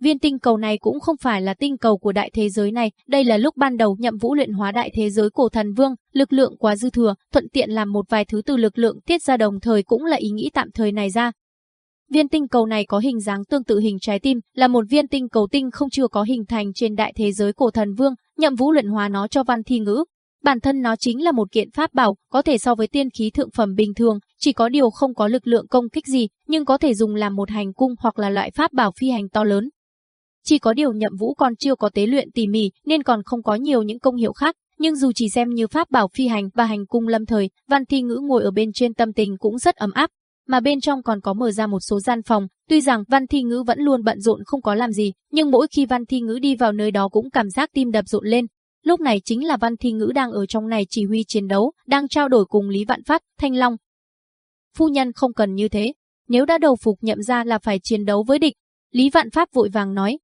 S1: Viên tinh cầu này cũng không phải là tinh cầu của đại thế giới này, đây là lúc ban đầu nhậm vũ luyện hóa đại thế giới cổ thần vương, lực lượng quá dư thừa, thuận tiện làm một vài thứ từ lực lượng tiết ra đồng thời cũng là ý nghĩ tạm thời này ra. Viên tinh cầu này có hình dáng tương tự hình trái tim, là một viên tinh cầu tinh không chưa có hình thành trên đại thế giới cổ thần vương, nhậm vũ luyện hóa nó cho văn thi ngữ. Bản thân nó chính là một kiện pháp bảo, có thể so với tiên khí thượng phẩm bình thường, chỉ có điều không có lực lượng công kích gì, nhưng có thể dùng làm một hành cung hoặc là loại pháp bảo phi hành to lớn, chỉ có điều nhậm vũ còn chưa có tế luyện tỉ mỉ nên còn không có nhiều những công hiệu khác, nhưng dù chỉ xem như pháp bảo phi hành và hành cung lâm thời, văn thi ngữ ngồi ở bên trên tâm tình cũng rất ấm áp. Mà bên trong còn có mở ra một số gian phòng, tuy rằng văn thi ngữ vẫn luôn bận rộn không có làm gì, nhưng mỗi khi văn thi ngữ đi vào nơi đó cũng cảm giác tim đập rộn lên. Lúc này chính là văn thi ngữ đang ở trong này chỉ huy chiến đấu, đang trao đổi cùng Lý Vạn Phát, Thanh Long. Phu nhân không cần như thế, nếu đã đầu phục nhậm ra là phải chiến đấu với địch. Lý Vạn Pháp vội vàng nói,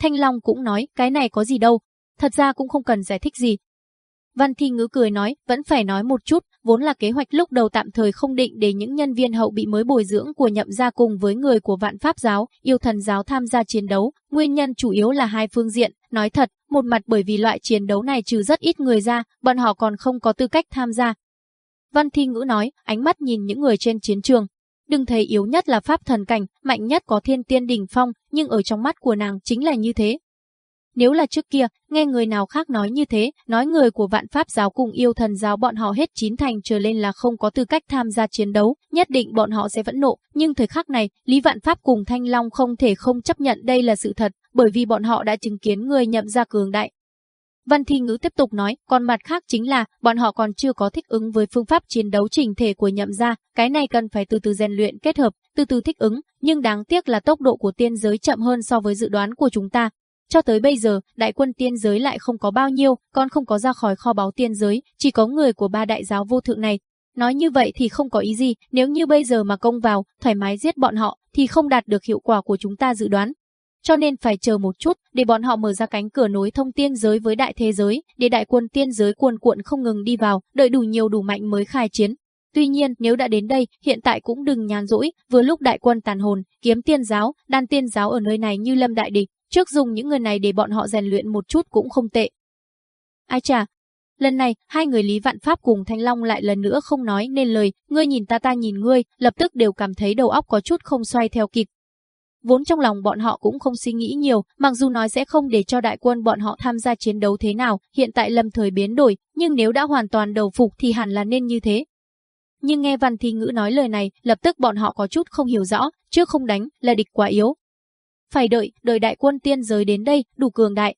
S1: Thanh Long cũng nói, cái này có gì đâu, thật ra cũng không cần giải thích gì. Văn Thi Ngữ cười nói, vẫn phải nói một chút, vốn là kế hoạch lúc đầu tạm thời không định để những nhân viên hậu bị mới bồi dưỡng của nhậm gia cùng với người của vạn pháp giáo, yêu thần giáo tham gia chiến đấu, nguyên nhân chủ yếu là hai phương diện, nói thật, một mặt bởi vì loại chiến đấu này trừ rất ít người ra, bọn họ còn không có tư cách tham gia. Văn Thi Ngữ nói, ánh mắt nhìn những người trên chiến trường, Đừng thấy yếu nhất là pháp thần cảnh, mạnh nhất có thiên tiên đỉnh phong, nhưng ở trong mắt của nàng chính là như thế. Nếu là trước kia, nghe người nào khác nói như thế, nói người của vạn pháp giáo cùng yêu thần giáo bọn họ hết chín thành trở lên là không có tư cách tham gia chiến đấu, nhất định bọn họ sẽ vẫn nộ. Nhưng thời khắc này, Lý Vạn Pháp cùng Thanh Long không thể không chấp nhận đây là sự thật, bởi vì bọn họ đã chứng kiến người nhậm ra cường đại, Văn Thi Ngữ tiếp tục nói, còn mặt khác chính là bọn họ còn chưa có thích ứng với phương pháp chiến đấu trình thể của nhậm gia, cái này cần phải từ từ rèn luyện kết hợp, từ từ thích ứng, nhưng đáng tiếc là tốc độ của tiên giới chậm hơn so với dự đoán của chúng ta. Cho tới bây giờ, đại quân tiên giới lại không có bao nhiêu, còn không có ra khỏi kho báu tiên giới, chỉ có người của ba đại giáo vô thượng này. Nói như vậy thì không có ý gì, nếu như bây giờ mà công vào, thoải mái giết bọn họ, thì không đạt được hiệu quả của chúng ta dự đoán cho nên phải chờ một chút để bọn họ mở ra cánh cửa nối thông tiên giới với đại thế giới, để đại quân tiên giới cuồn cuộn không ngừng đi vào, đợi đủ nhiều đủ mạnh mới khai chiến. Tuy nhiên, nếu đã đến đây, hiện tại cũng đừng nhàn rỗi, vừa lúc đại quân tàn hồn, kiếm tiên giáo, đan tiên giáo ở nơi này như lâm đại địch, trước dùng những người này để bọn họ rèn luyện một chút cũng không tệ. Ai chà, Lần này, hai người Lý Vạn Pháp cùng Thanh Long lại lần nữa không nói nên lời, ngươi nhìn ta ta nhìn ngươi, lập tức đều cảm thấy đầu óc có chút không xoay theo kịp, Vốn trong lòng bọn họ cũng không suy nghĩ nhiều, mặc dù nói sẽ không để cho đại quân bọn họ tham gia chiến đấu thế nào, hiện tại lâm thời biến đổi, nhưng nếu đã hoàn toàn đầu phục thì hẳn là nên như thế. Nhưng nghe Văn Thi Ngữ nói lời này, lập tức bọn họ có chút không hiểu rõ, chứ không đánh là địch quá yếu. Phải đợi, đợi đại quân tiên giới đến đây, đủ cường đại,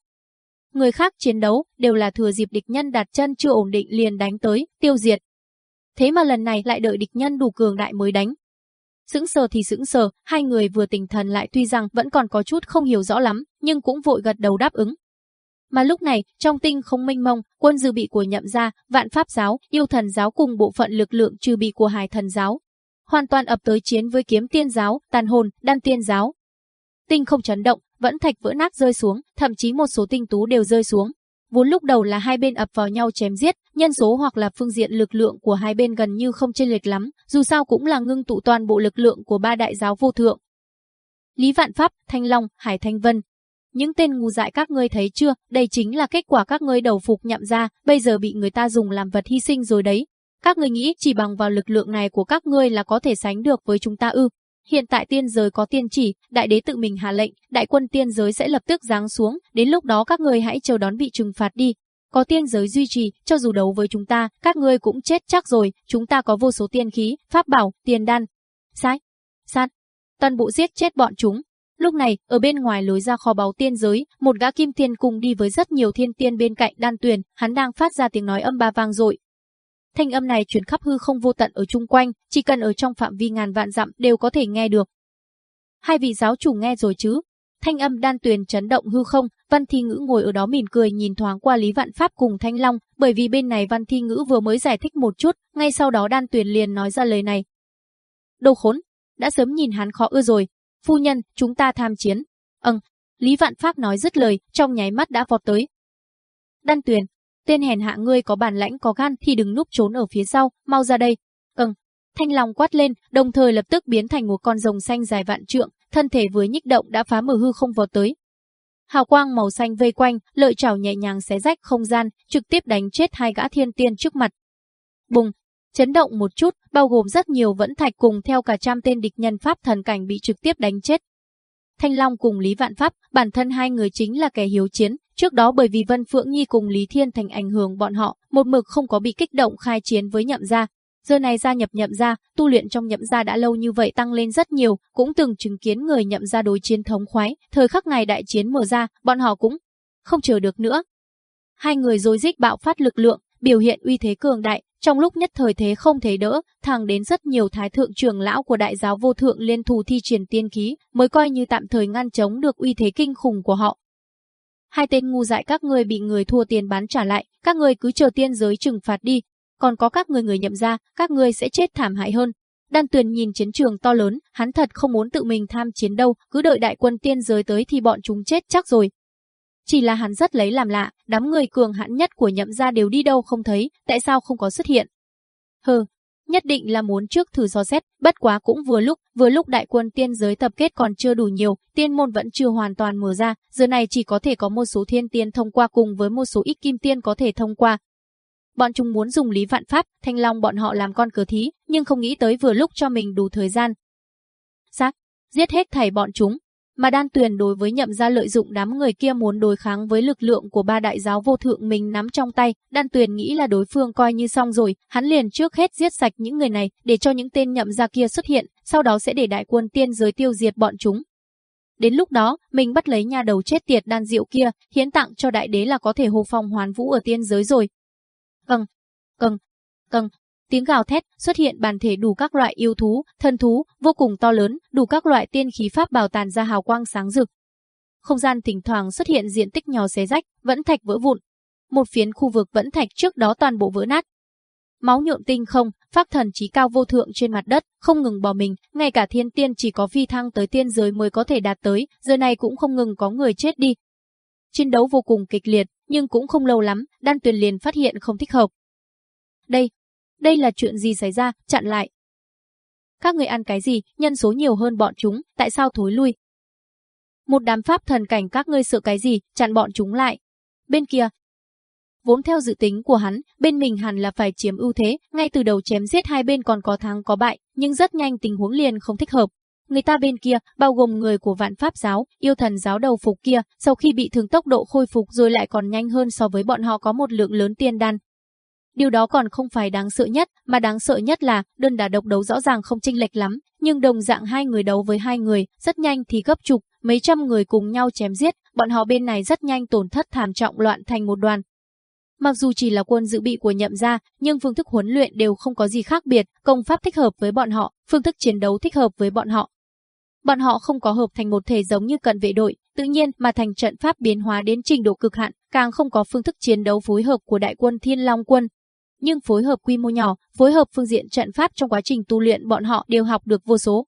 S1: người khác chiến đấu đều là thừa dịp địch nhân đặt chân chưa ổn định liền đánh tới, tiêu diệt. Thế mà lần này lại đợi địch nhân đủ cường đại mới đánh, Sững sờ thì sững sờ, hai người vừa tỉnh thần lại tuy rằng vẫn còn có chút không hiểu rõ lắm, nhưng cũng vội gật đầu đáp ứng. Mà lúc này, trong tinh không mênh mông, quân dự bị của nhậm gia, vạn pháp giáo, yêu thần giáo cùng bộ phận lực lượng trừ bị của hải thần giáo. Hoàn toàn ập tới chiến với kiếm tiên giáo, tàn hồn, đan tiên giáo. Tinh không chấn động, vẫn thạch vỡ nát rơi xuống, thậm chí một số tinh tú đều rơi xuống, Vốn lúc đầu là hai bên ập vào nhau chém giết, nhân số hoặc là phương diện lực lượng của hai bên gần như không chênh lệch lắm, dù sao cũng là ngưng tụ toàn bộ lực lượng của ba đại giáo vô thượng. Lý Vạn Pháp, Thanh Long, Hải Thanh Vân, những tên ngu dại các ngươi thấy chưa, đây chính là kết quả các ngươi đầu phục nhậm ra, bây giờ bị người ta dùng làm vật hy sinh rồi đấy. Các ngươi nghĩ chỉ bằng vào lực lượng này của các ngươi là có thể sánh được với chúng ta ư? Hiện tại tiên giới có tiên chỉ, đại đế tự mình hạ lệnh, đại quân tiên giới sẽ lập tức giáng xuống, đến lúc đó các người hãy chờ đón bị trừng phạt đi. Có tiên giới duy trì, cho dù đấu với chúng ta, các ngươi cũng chết chắc rồi, chúng ta có vô số tiên khí, pháp bảo, tiền đan. sát sát, toàn bộ giết chết bọn chúng. Lúc này, ở bên ngoài lối ra kho báu tiên giới, một gã kim tiên cùng đi với rất nhiều thiên tiên bên cạnh đan tuyền, hắn đang phát ra tiếng nói âm ba vang dội, Thanh âm này truyền khắp hư không vô tận ở chung quanh, chỉ cần ở trong phạm vi ngàn vạn dặm đều có thể nghe được. Hai vị giáo chủ nghe rồi chứ? Thanh âm đan tuyền chấn động hư không, Văn Thi Ngữ ngồi ở đó mỉm cười nhìn thoáng qua Lý Vạn Pháp cùng Thanh Long, bởi vì bên này Văn Thi Ngữ vừa mới giải thích một chút, ngay sau đó đan tuyền liền nói ra lời này. Đồ khốn, đã sớm nhìn hắn khó ưa rồi. Phu nhân, chúng ta tham chiến. Ừm, Lý Vạn Pháp nói dứt lời, trong nháy mắt đã vọt tới. Đan tuyền, tên hèn hạ ngươi có bản lãnh có gan thì đừng núp trốn ở phía sau, mau ra đây. Cầng, thanh long quát lên, đồng thời lập tức biến thành một con rồng xanh dài vạn trượng, thân thể vừa nhích động đã phá mở hư không vào tới. Hào quang màu xanh vây quanh, lợi chảo nhẹ nhàng xé rách không gian, trực tiếp đánh chết hai gã thiên tiên trước mặt. Bùng, chấn động một chút, bao gồm rất nhiều vẫn thạch cùng theo cả trăm tên địch nhân pháp thần cảnh bị trực tiếp đánh chết. Thanh Long cùng Lý Vạn Pháp, bản thân hai người chính là kẻ hiếu chiến, Trước đó bởi vì Vân Phượng Nhi cùng Lý Thiên Thành ảnh hưởng bọn họ, một mực không có bị kích động khai chiến với nhậm gia. Giờ này gia nhập nhậm gia, tu luyện trong nhậm gia đã lâu như vậy tăng lên rất nhiều, cũng từng chứng kiến người nhậm gia đối chiến thống khoái, thời khắc ngày đại chiến mở ra, bọn họ cũng không chờ được nữa. Hai người dối dích bạo phát lực lượng, biểu hiện uy thế cường đại, trong lúc nhất thời thế không thể đỡ, thẳng đến rất nhiều thái thượng trưởng lão của đại giáo vô thượng liên thù thi triển tiên khí, mới coi như tạm thời ngăn chống được uy thế kinh khủng của họ, hai tên ngu dại các người bị người thua tiền bán trả lại, các người cứ chờ tiên giới trừng phạt đi, còn có các người người nhậm ra, các người sẽ chết thảm hại hơn. Đan Tuyền nhìn chiến trường to lớn, hắn thật không muốn tự mình tham chiến đâu, cứ đợi đại quân tiên giới tới thì bọn chúng chết chắc rồi. Chỉ là hắn rất lấy làm lạ, đám người cường hãn nhất của nhậm gia đều đi đâu không thấy, tại sao không có xuất hiện. Hừ, nhất định là muốn trước thử do xét, bất quá cũng vừa lúc, vừa lúc đại quân tiên giới tập kết còn chưa đủ nhiều, tiên môn vẫn chưa hoàn toàn mở ra, giờ này chỉ có thể có một số thiên tiên thông qua cùng với một số ít kim tiên có thể thông qua. Bọn chúng muốn dùng lý vạn pháp, thanh long bọn họ làm con cờ thí, nhưng không nghĩ tới vừa lúc cho mình đủ thời gian. Xác, giết hết thảy bọn chúng, mà đan tuyền đối với nhậm gia lợi dụng đám người kia muốn đối kháng với lực lượng của ba đại giáo vô thượng mình nắm trong tay, đan tuyền nghĩ là đối phương coi như xong rồi, hắn liền trước hết giết sạch những người này để cho những tên nhậm gia kia xuất hiện, sau đó sẽ để đại quân tiên giới tiêu diệt bọn chúng. Đến lúc đó, mình bắt lấy nhà đầu chết tiệt đan diệu kia, hiến tặng cho đại đế là có thể hô phong hoán vũ ở tiên giới rồi. Cần, cần, cần, tiếng gào thét, xuất hiện bàn thể đủ các loại yêu thú, thân thú, vô cùng to lớn, đủ các loại tiên khí pháp bào tàn ra hào quang sáng rực. Không gian thỉnh thoảng xuất hiện diện tích nhỏ xé rách, vẫn thạch vỡ vụn. Một phiến khu vực vẫn thạch trước đó toàn bộ vỡ nát. Máu nhuộm tinh không, pháp thần trí cao vô thượng trên mặt đất, không ngừng bỏ mình, ngay cả thiên tiên chỉ có phi thăng tới tiên giới mới có thể đạt tới, giờ này cũng không ngừng có người chết
S2: đi. Chiến đấu vô cùng kịch liệt, nhưng cũng không lâu lắm, Đan Tuyền liền phát hiện không thích hợp. Đây, đây là chuyện gì xảy ra, chặn lại. Các người ăn cái gì, nhân số nhiều hơn bọn chúng, tại sao thối lui? Một đám pháp thần cảnh các
S1: ngươi sợ cái gì, chặn bọn chúng lại. Bên kia, vốn theo dự tính của hắn, bên mình hẳn là phải chiếm ưu thế, ngay từ đầu chém giết hai bên còn có thắng có bại, nhưng rất nhanh tình huống liền không thích hợp. Người ta bên kia, bao gồm người của vạn pháp giáo, yêu thần giáo đầu phục kia, sau khi bị thương tốc độ khôi phục rồi lại còn nhanh hơn so với bọn họ có một lượng lớn tiên đan, Điều đó còn không phải đáng sợ nhất, mà đáng sợ nhất là đơn đả độc đấu rõ ràng không chênh lệch lắm, nhưng đồng dạng hai người đấu với hai người, rất nhanh thì gấp chục, mấy trăm người cùng nhau chém giết, bọn họ bên này rất nhanh tổn thất thảm trọng loạn thành một đoàn. Mặc dù chỉ là quân dự bị của nhậm gia, nhưng phương thức huấn luyện đều không có gì khác biệt, công pháp thích hợp với bọn họ, phương thức chiến đấu thích hợp với bọn họ. Bọn họ không có hợp thành một thể giống như cận vệ đội, tự nhiên mà thành trận pháp biến hóa đến trình độ cực hạn, càng không có phương thức chiến đấu phối hợp của đại quân Thiên Long quân, nhưng phối hợp quy mô nhỏ, phối hợp phương diện trận pháp trong quá trình tu luyện bọn họ đều học được vô số.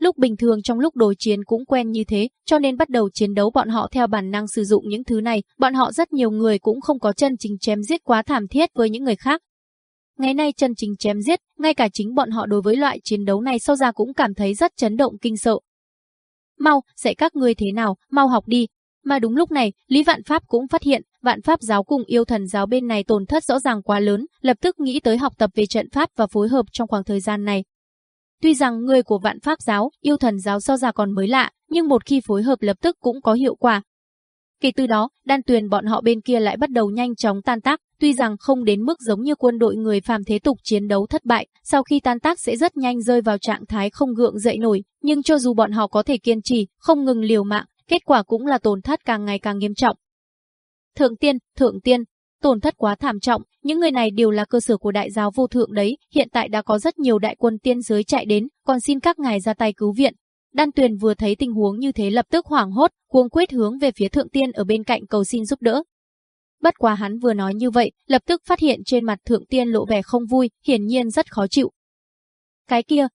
S1: Lúc bình thường trong lúc đối chiến cũng quen như thế, cho nên bắt đầu chiến đấu bọn họ theo bản năng sử dụng những thứ này, bọn họ rất nhiều người cũng không có chân trình chém giết quá thảm thiết với những người khác. Ngày nay chân trình chém giết, ngay cả chính bọn họ đối với loại chiến đấu này sau ra cũng cảm thấy rất chấn động kinh sợ. Mau, dạy các ngươi thế nào, mau học đi. Mà đúng lúc này, Lý Vạn Pháp cũng phát hiện, Vạn Pháp giáo cùng yêu thần giáo bên này tổn thất rõ ràng quá lớn, lập tức nghĩ tới học tập về trận pháp và phối hợp trong khoảng thời gian này. Tuy rằng người của Vạn Pháp giáo, yêu thần giáo so ra còn mới lạ, nhưng một khi phối hợp lập tức cũng có hiệu quả. Kể từ đó, đan tuyền bọn họ bên kia lại bắt đầu nhanh chóng tan tác, tuy rằng không đến mức giống như quân đội người phàm thế tục chiến đấu thất bại, sau khi tan tác sẽ rất nhanh rơi vào trạng thái không gượng dậy nổi, nhưng cho dù bọn họ có thể kiên trì, không ngừng liều mạng, kết quả cũng là tổn thất càng ngày càng nghiêm trọng. Thượng tiên, thượng tiên, tổn thất quá thảm trọng, những người này đều là cơ sở của đại giáo vô thượng đấy, hiện tại đã có rất nhiều đại quân tiên giới chạy đến, còn xin các ngài ra tay cứu viện. Đan Tuyền vừa thấy tình huống như thế lập tức hoảng hốt, cuồng quyết hướng về phía thượng tiên ở bên cạnh cầu xin giúp đỡ. Bất quá hắn vừa nói như vậy, lập tức phát hiện trên mặt thượng tiên lộ vẻ không vui, hiển nhiên rất khó chịu. Cái kia,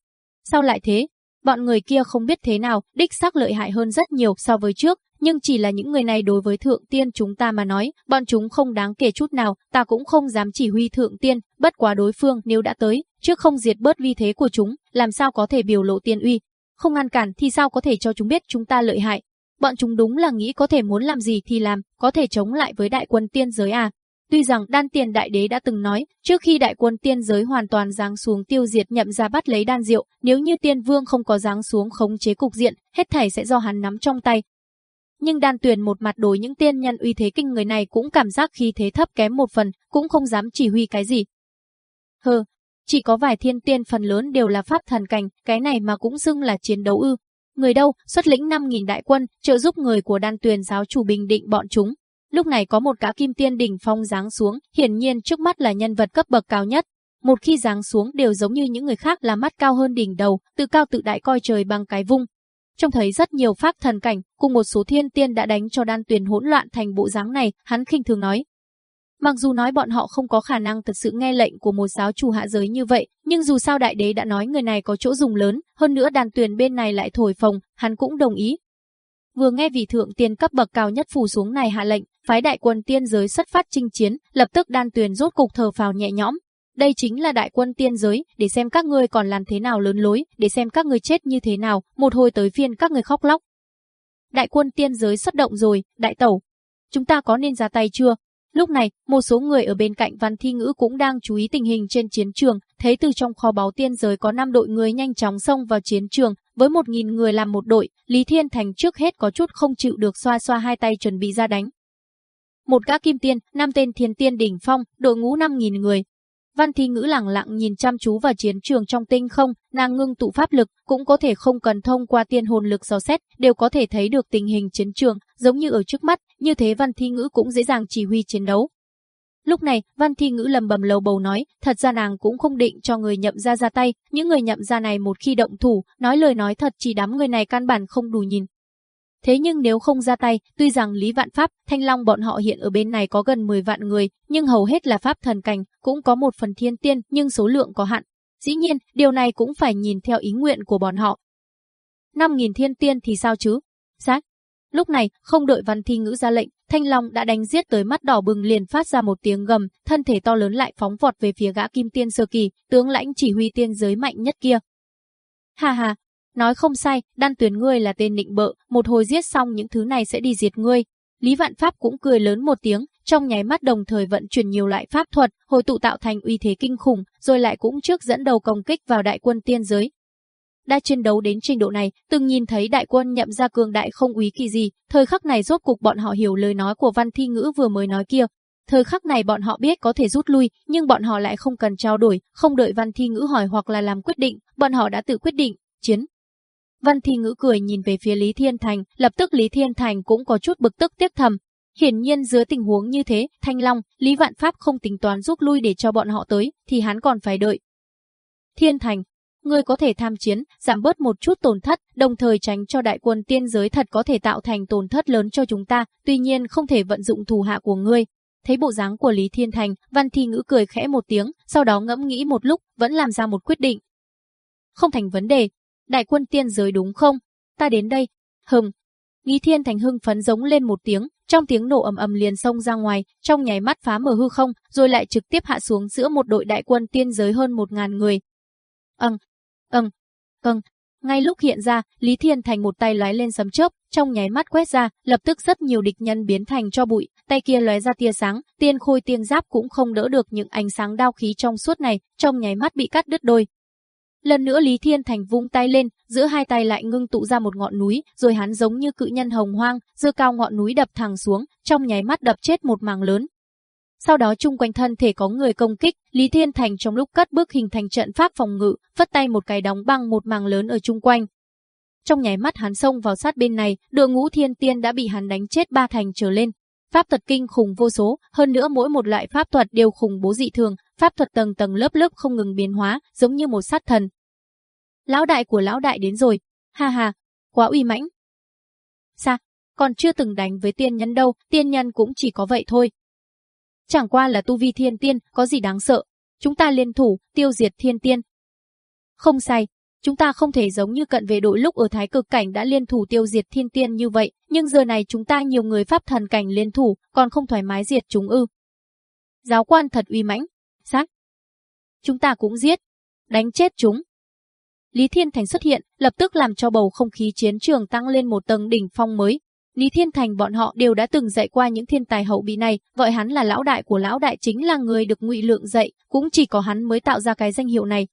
S1: sao lại thế? Bọn người kia không biết thế nào, đích xác lợi hại hơn rất nhiều so với trước, nhưng chỉ là những người này đối với thượng tiên chúng ta mà nói, bọn chúng không đáng kể chút nào, ta cũng không dám chỉ huy thượng tiên, bất quá đối phương nếu đã tới, trước không diệt bớt vi thế của chúng, làm sao có thể biểu lộ tiên uy, không ngăn cản thì sao có thể cho chúng biết chúng ta lợi hại. Bọn chúng đúng là nghĩ có thể muốn làm gì thì làm, có thể chống lại với đại quân tiên giới à. Tuy rằng đan tiền đại đế đã từng nói, trước khi đại quân tiên giới hoàn toàn giáng xuống tiêu diệt nhậm ra bắt lấy đan diệu, nếu như tiên vương không có giáng xuống khống chế cục diện, hết thảy sẽ do hắn nắm trong tay, nhưng đan tuyền một mặt đối những tiên nhân uy thế kinh người này cũng cảm giác khí thế thấp kém một phần, cũng không dám chỉ huy cái gì. Hừ, chỉ có vài thiên tiên phần lớn đều là pháp thần cảnh, cái này mà cũng xưng là chiến đấu ư. Người đâu, xuất lĩnh 5.000 đại quân, trợ giúp người của đan tuyền giáo chủ bình định bọn chúng. Lúc này có một cá kim tiên đỉnh phong giáng xuống, hiển nhiên trước mắt là nhân vật cấp bậc cao nhất. Một khi giáng xuống đều giống như những người khác là mắt cao hơn đỉnh đầu, tự cao tự đại coi trời bằng cái vung, trong thấy rất nhiều pháp thần cảnh cùng một số thiên tiên đã đánh cho đan tuyền hỗn loạn thành bộ dáng này, hắn khinh thường nói. Mặc dù nói bọn họ không có khả năng thật sự nghe lệnh của một giáo chủ hạ giới như vậy, nhưng dù sao đại đế đã nói người này có chỗ dùng lớn, hơn nữa đàn tuyền bên này lại thổi phồng, hắn cũng đồng ý. Vừa nghe vị thượng tiên cấp bậc cao nhất phủ xuống này hạ lệnh, phái đại quân tiên giới xuất phát chinh chiến, lập tức đan tuyền rốt cục thờ phào nhẹ nhõm, đây chính là đại quân tiên giới, để xem các ngươi còn làm thế nào lớn lối, để xem các ngươi chết như thế nào, một hồi tới phiên các ngươi khóc lóc. Đại quân tiên giới xuất động rồi, đại tẩu. Chúng ta có nên ra tay chưa? Lúc này, một số người ở bên cạnh Văn Thi Ngữ cũng đang chú ý tình hình trên chiến trường, thấy từ trong kho báo tiên giới có 5 đội người nhanh chóng xông vào chiến trường, với 1.000 người làm một đội, Lý Thiên Thành trước hết có chút không chịu được xoa xoa hai tay chuẩn bị ra đánh. Một gã kim tiên, năm tên thiên tiên đỉnh phong, đội ngũ 5.000 người, Văn Thi Ngữ lặng lặng nhìn chăm chú vào chiến trường trong tinh không, nàng ngưng tụ pháp lực, cũng có thể không cần thông qua tiên hồn lực dò xét, đều có thể thấy được tình hình chiến trường, giống như ở trước mắt, như thế Văn Thi Ngữ cũng dễ dàng chỉ huy chiến đấu. Lúc này, Văn Thi Ngữ lầm bầm lầu bầu nói, thật ra nàng cũng không định cho người nhậm ra ra tay, những người nhậm ra này một khi động thủ, nói lời nói thật chỉ đám người này căn bản không đủ nhìn, Thế nhưng nếu không ra tay, tuy rằng Lý Vạn Pháp, Thanh Long bọn họ hiện ở bên này có gần 10 vạn người, nhưng hầu hết là Pháp thần cảnh, cũng có một phần thiên tiên, nhưng số lượng có hạn. Dĩ nhiên, điều này cũng phải nhìn theo ý nguyện của bọn họ. 5.000 thiên tiên thì sao chứ? Xác. Lúc này, không đợi văn thi ngữ ra lệnh, Thanh Long đã đánh giết tới mắt đỏ bừng liền phát ra một tiếng gầm, thân thể to lớn lại phóng vọt về phía gã kim tiên sơ kỳ, tướng lãnh chỉ huy tiên giới mạnh nhất kia. Hà hà, Nói không sai, đan tuyến ngươi là tên nịnh bợ, một hồi giết xong những thứ này sẽ đi diệt ngươi. Lý Vạn Pháp cũng cười lớn một tiếng, trong nháy mắt đồng thời vận chuyển nhiều loại pháp thuật, hồi tụ tạo thành uy thế kinh khủng, rồi lại cũng trước dẫn đầu công kích vào đại quân tiên giới. Đã chiến đấu đến trình độ này, từng nhìn thấy đại quân nhậm ra cường đại không úy kỳ gì, thời khắc này rốt cục bọn họ hiểu lời nói của văn thi ngữ vừa mới nói kia. Thời khắc này bọn họ biết có thể rút lui, nhưng bọn họ lại không cần trao đổi, không đợi văn thi ngữ hỏi hoặc là làm quyết định, bọn họ đã tự quyết định, chiến. Văn Thi Ngữ cười nhìn về phía Lý Thiên Thành, lập tức Lý Thiên Thành cũng có chút bực tức tiếc thầm. Hiển nhiên dưới tình huống như thế, Thanh Long, Lý Vạn Pháp không tính toán rút lui để cho bọn họ tới, thì hắn còn phải đợi. Thiên Thành, người có thể tham chiến, giảm bớt một chút tổn thất, đồng thời tránh cho đại quân tiên giới thật có thể tạo thành tổn thất lớn cho chúng ta, tuy nhiên không thể vận dụng thù hạ của ngươi. Thấy bộ dáng của Lý Thiên Thành, Văn Thi Ngữ cười khẽ một tiếng, sau đó ngẫm nghĩ một lúc, vẫn làm ra một quyết định. Không thành vấn đề, đại quân tiên giới đúng không? Ta đến đây. Hừm. Nghi thiên thành hưng phấn giống lên một tiếng, trong tiếng nổ ầm ầm liền xông ra ngoài, trong nháy mắt phá mở hư không, rồi lại trực tiếp hạ xuống giữa một đội đại quân tiên giới hơn một ngàn người. Ầng, ầng, ầng. Ngay lúc hiện ra, Lý Thiên Thành một tay lóe lên sấm chớp, trong nháy mắt quét ra, lập tức rất nhiều địch nhân biến thành cho bụi, tay kia lóe ra tia sáng, tiên khôi tiên giáp cũng không đỡ được những ánh sáng đao khí trong suốt này, trong nháy mắt bị cắt đứt đôi, Lần nữa Lý Thiên Thành vung tay lên, giữa hai tay lại ngưng tụ ra một ngọn núi, rồi hắn giống như cự nhân hồng hoang, giơ cao ngọn núi đập thẳng xuống, trong nháy mắt đập chết một màng lớn. Sau đó chung quanh thân thể có người công kích, Lý Thiên Thành trong lúc cất bước hình thành trận pháp phòng ngự, phất tay một cái đóng băng một màng lớn ở chung quanh. Trong nháy mắt hắn xông vào sát bên này, đội ngũ thiên tiên đã bị hắn đánh chết ba thành trở lên. Pháp thuật kinh khủng vô số, hơn nữa mỗi một loại pháp thuật đều khủng bố dị thường, pháp thuật tầng tầng lớp lớp không ngừng biến hóa, giống như một sát thần. Lão đại của lão đại đến rồi, ha ha, quá uy mãnh. Sa, còn chưa từng đánh với tiên nhân đâu, tiên nhân cũng chỉ có vậy thôi. Chẳng qua là tu vi thiên tiên, có gì đáng sợ. Chúng ta liên thủ, tiêu diệt thiên tiên. Không sai, Chúng ta không thể giống như cận về đội lúc ở thái cực cảnh đã liên thủ tiêu diệt thiên tiên như vậy, nhưng giờ này chúng ta nhiều người
S2: pháp thần cảnh liên thủ, còn không thoải mái diệt chúng ư. Giáo quan thật uy mãnh, sát. Chúng ta cũng giết, đánh chết chúng. Lý Thiên Thành xuất hiện,
S1: lập tức làm cho bầu không khí chiến trường tăng lên một tầng đỉnh phong mới. Lý Thiên Thành bọn họ đều đã từng dạy qua những thiên tài hậu bị này, gọi hắn là lão đại của lão đại chính là người được ngụy lượng dạy, cũng chỉ có hắn mới tạo ra cái danh hiệu này,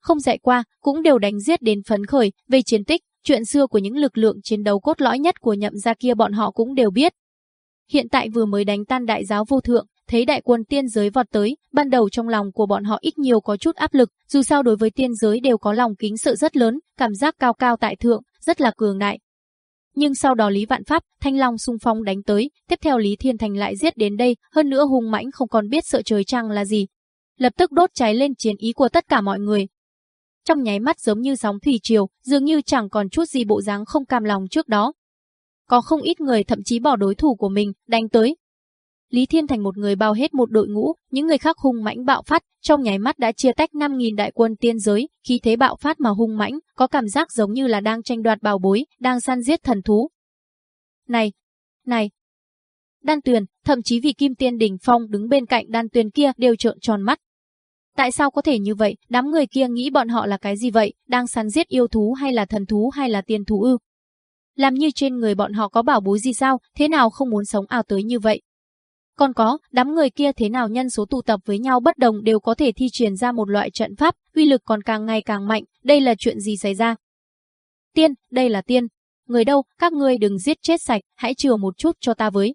S1: không dạy qua, cũng đều đánh giết đến phấn khởi, về chiến tích, chuyện xưa của những lực lượng chiến đấu cốt lõi nhất của nhậm gia kia bọn họ cũng đều biết. Hiện tại vừa mới đánh tan đại giáo vô thượng, thấy đại quân tiên giới vọt tới, ban đầu trong lòng của bọn họ ít nhiều có chút áp lực, dù sao đối với tiên giới đều có lòng kính sợ rất lớn, cảm giác cao cao tại thượng, rất là cường đại. Nhưng sau đó Lý Vạn Pháp, Thanh Long xung phong đánh tới, tiếp theo Lý Thiên Thành lại giết đến đây, hơn nữa hung mãnh không còn biết sợ trời trăng là gì. Lập tức đốt cháy lên chiến ý của tất cả mọi người, trong nháy mắt giống như sóng thủy triều, dường như chẳng còn chút gì bộ dáng không cam lòng trước đó. Có không ít người thậm chí bỏ đối thủ của mình, đánh tới. Lý Thiên Thành một người bao hết một đội ngũ, những người khác hung mãnh bạo phát, trong nháy mắt đã chia tách 5.000 đại quân tiên giới, khi thế bạo phát mà hung mãnh, có cảm giác giống như là đang tranh đoạt bào bối, đang săn giết thần thú. Này, này, Đan Tuyền, thậm chí vì Kim Tiên Đình Phong đứng bên cạnh Đan Tuyền kia đều trợn tròn mắt. Tại sao có thể như vậy? Đám người kia nghĩ bọn họ là cái gì vậy? Đang săn giết yêu thú hay là thần thú hay là tiên thú ư? Làm như trên người bọn họ có bảo bối gì sao? Thế nào không muốn sống ảo tới như vậy? Còn có, đám người kia thế nào nhân số tụ tập với nhau bất đồng đều có thể thi triển ra một loại trận pháp, uy lực còn càng ngày càng mạnh, đây là chuyện gì xảy ra? Tiên, đây là tiên. Người đâu, các ngươi đừng giết chết sạch, hãy chừa một chút cho ta với.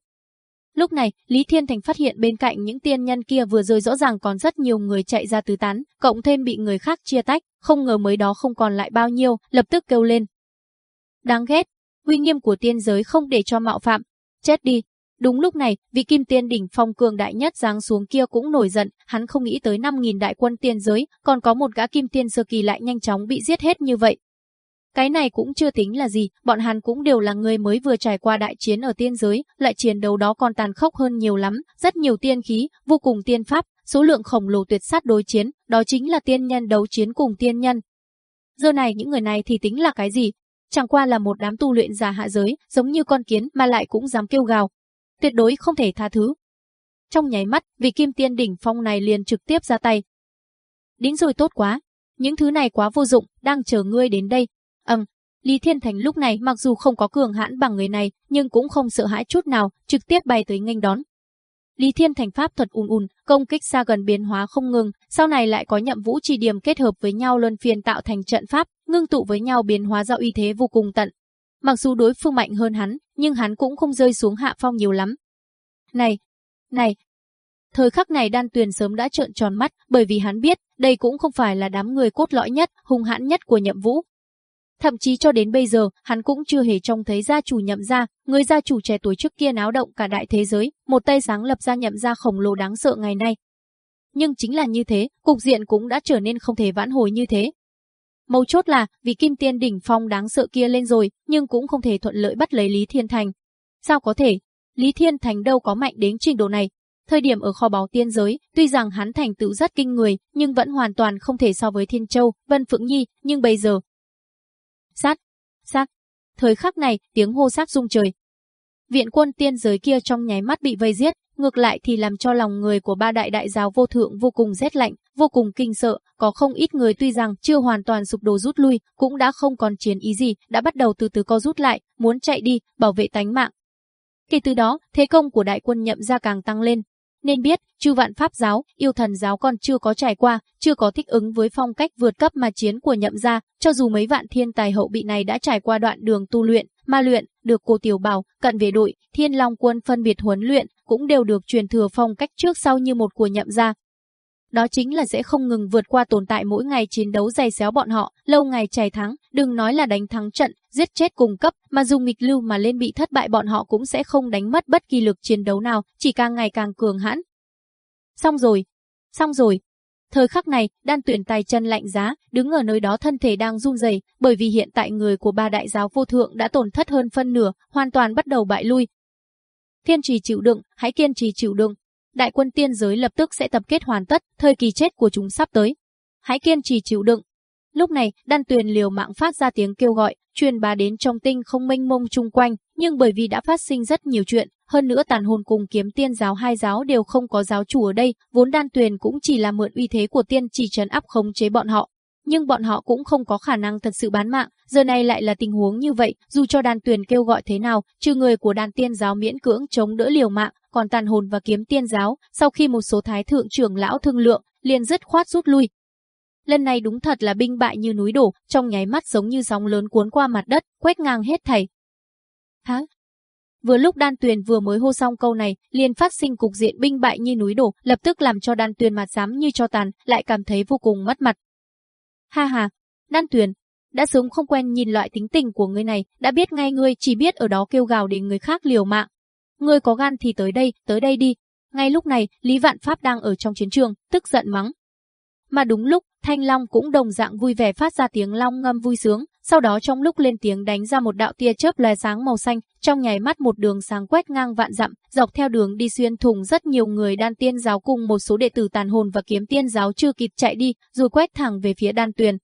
S1: Lúc này, Lý Thiên Thành phát hiện bên cạnh những tiên nhân kia vừa rơi rõ ràng còn rất nhiều người chạy ra tứ tán, cộng thêm bị người khác chia tách, không ngờ mới đó không còn lại bao nhiêu, lập tức kêu lên. Đáng ghét, uy nghiêm của tiên giới không để cho mạo phạm, chết đi. Đúng lúc này, vị kim tiên đỉnh phong cường đại nhất giáng xuống kia cũng nổi giận, hắn không nghĩ tới 5.000 đại quân tiên giới, còn có một gã kim tiên sơ kỳ lại nhanh chóng bị giết hết như vậy, cái này cũng chưa tính là gì, bọn hắn cũng đều là người mới vừa trải qua đại chiến ở tiên giới, lại chiến đấu đó còn tàn khốc hơn nhiều lắm, rất nhiều tiên khí, vô cùng tiên pháp, số lượng khổng lồ tuyệt sát đối chiến, đó chính là tiên nhân đấu chiến cùng tiên nhân. Giờ này những người này thì tính là cái gì? Chẳng qua là một đám tu luyện giả hạ giới, giống như con kiến mà lại cũng dám kêu gào. Tuyệt đối không thể tha thứ. Trong nháy mắt, vị kim tiên đỉnh phong này liền trực tiếp ra tay. Đến rồi tốt quá, những thứ này quá vô dụng, đang chờ ngươi đến đây, Ầm, Lý Thiên Thành lúc này mặc dù không có cường hãn bằng người này, nhưng cũng không sợ hãi chút nào, trực tiếp bay tới nghênh đón. Lý Thiên Thành pháp thuật ùn ùn, công kích xa gần biến hóa không ngừng, sau này lại có nhậm vũ trì điểm kết hợp với nhau luân phiên tạo thành trận pháp, ngưng tụ với nhau biến hóa ra uy thế vô cùng tận. Mặc dù đối phương mạnh hơn hắn, nhưng hắn cũng không rơi xuống hạ phong nhiều lắm. Này, này, thời khắc này đan tuyền sớm đã trợn tròn mắt bởi vì hắn biết đây cũng không phải là đám người cốt lõi nhất, hung hãn nhất của nhậm vũ, Thậm chí cho đến bây giờ, hắn cũng chưa hề trông thấy gia chủ nhậm gia, người gia chủ trẻ tuổi trước kia náo động cả đại thế giới, một tay sáng lập ra nhậm gia khổng lồ đáng sợ ngày nay. Nhưng chính là như thế, cục diện cũng đã trở nên không thể vãn hồi như thế. Mấu chốt là, vì kim tiên đỉnh phong đáng sợ kia lên rồi, nhưng cũng không thể thuận lợi bắt lấy Lý Thiên Thành. Sao có thể? Lý Thiên Thành đâu có mạnh đến trình độ này, Thời điểm ở kho báu tiên giới, tuy rằng hắn thành tựu rất kinh người, nhưng vẫn hoàn toàn không thể so với Thiên Châu, Vân Phượng Nhi, nhưng bây giờ, Sát! Sát! Thời khắc này, tiếng hô sát rung trời. Viện quân tiên giới kia trong nháy mắt bị vây giết, ngược lại thì làm cho lòng người của ba đại đại giáo vô thượng vô cùng rét lạnh, vô cùng kinh sợ, có không ít người tuy rằng chưa hoàn toàn sụp đổ rút lui, cũng đã không còn chiến ý gì, đã bắt đầu từ từ co rút lại, muốn chạy đi, bảo vệ tánh mạng. Kể từ đó, thế công của đại quân nhậm ra càng tăng lên, nên biết chư vạn pháp giáo, yêu thần giáo còn chưa có trải qua, chưa có thích ứng với phong cách vượt cấp mà chiến của nhậm gia, cho dù mấy vạn thiên tài hậu bị này đã trải qua đoạn đường tu luyện, ma luyện, được cô tiểu bảo, cận về đội, thiên long quân phân biệt huấn luyện, cũng đều được truyền thừa phong cách trước sau như một của nhậm gia, đó chính là sẽ không ngừng vượt qua tồn tại mỗi ngày chiến đấu dày xéo bọn họ, lâu ngày chảy thắng, đừng nói là đánh thắng trận, giết chết cùng cấp, mà dù nghịch lưu mà lên bị thất bại bọn họ cũng sẽ không đánh mất bất kỳ lực chiến đấu nào, chỉ càng ngày càng cường hãn. Xong rồi, xong rồi. Thời khắc này, đan tuyển tay chân lạnh giá, đứng ở nơi đó thân thể đang run rẩy, bởi vì hiện tại người của ba đại giáo vô thượng đã tổn thất hơn phân nửa, hoàn toàn bắt đầu bại lui. thiên trì chịu đựng, hãy kiên trì chịu đựng, đại quân tiên giới lập tức sẽ tập kết hoàn tất, thời kỳ chết của chúng sắp tới. Hãy kiên trì chịu đựng. Lúc này, đan tuyền liều mạng phát ra tiếng kêu gọi, truyền bá đến trong tinh không mênh mông chung quanh, nhưng bởi vì đã phát sinh rất nhiều chuyện, hơn nữa tàn hồn cùng kiếm tiên giáo hai giáo đều không có giáo chủ ở đây, vốn đan tuyền cũng chỉ là mượn uy thế của tiên chỉ trấn áp khống chế bọn họ, nhưng bọn họ cũng không có khả năng thật sự bán mạng, giờ này lại là tình huống như vậy, dù cho đàn tuyền kêu gọi thế nào, trừ người của đàn tiên giáo miễn cưỡng chống đỡ liều mạng, còn tàn hồn và kiếm tiên giáo, sau khi một số thái thượng trưởng lão thương lượng, liền dứt khoát rút lui. Lần này đúng thật là binh bại như núi đổ, trong nháy mắt giống như sóng lớn cuốn qua mặt đất, quét ngang hết thảy. Hả? Vừa lúc Đan Tuyền vừa mới hô xong câu này, liền phát sinh cục diện binh bại như núi đổ, lập tức làm cho Đan Tuyền mặt dám như cho tàn, lại cảm thấy vô cùng mất mặt, Ha ha, Đan Tuyền, đã sớm không quen nhìn loại tính tình của người này, đã biết ngay ngươi chỉ biết ở đó kêu gào để người khác liều mạng. Ngươi có gan thì tới đây, tới đây đi. Ngay lúc này, Lý Vạn Pháp đang ở trong chiến trường, tức giận mắng. Mà đúng lúc, Thanh Long cũng đồng dạng vui vẻ phát ra tiếng long ngâm vui sướng, sau đó trong lúc lên tiếng đánh ra một đạo tia chớp lóe sáng màu xanh, trong nháy mắt một đường sáng quét ngang vạn dặm, dọc theo đường đi xuyên thủng rất nhiều người đan tiên giáo cùng một số đệ tử tàn hồn và kiếm tiên giáo chưa kịp chạy đi, rồi quét thẳng về phía đan tuyền.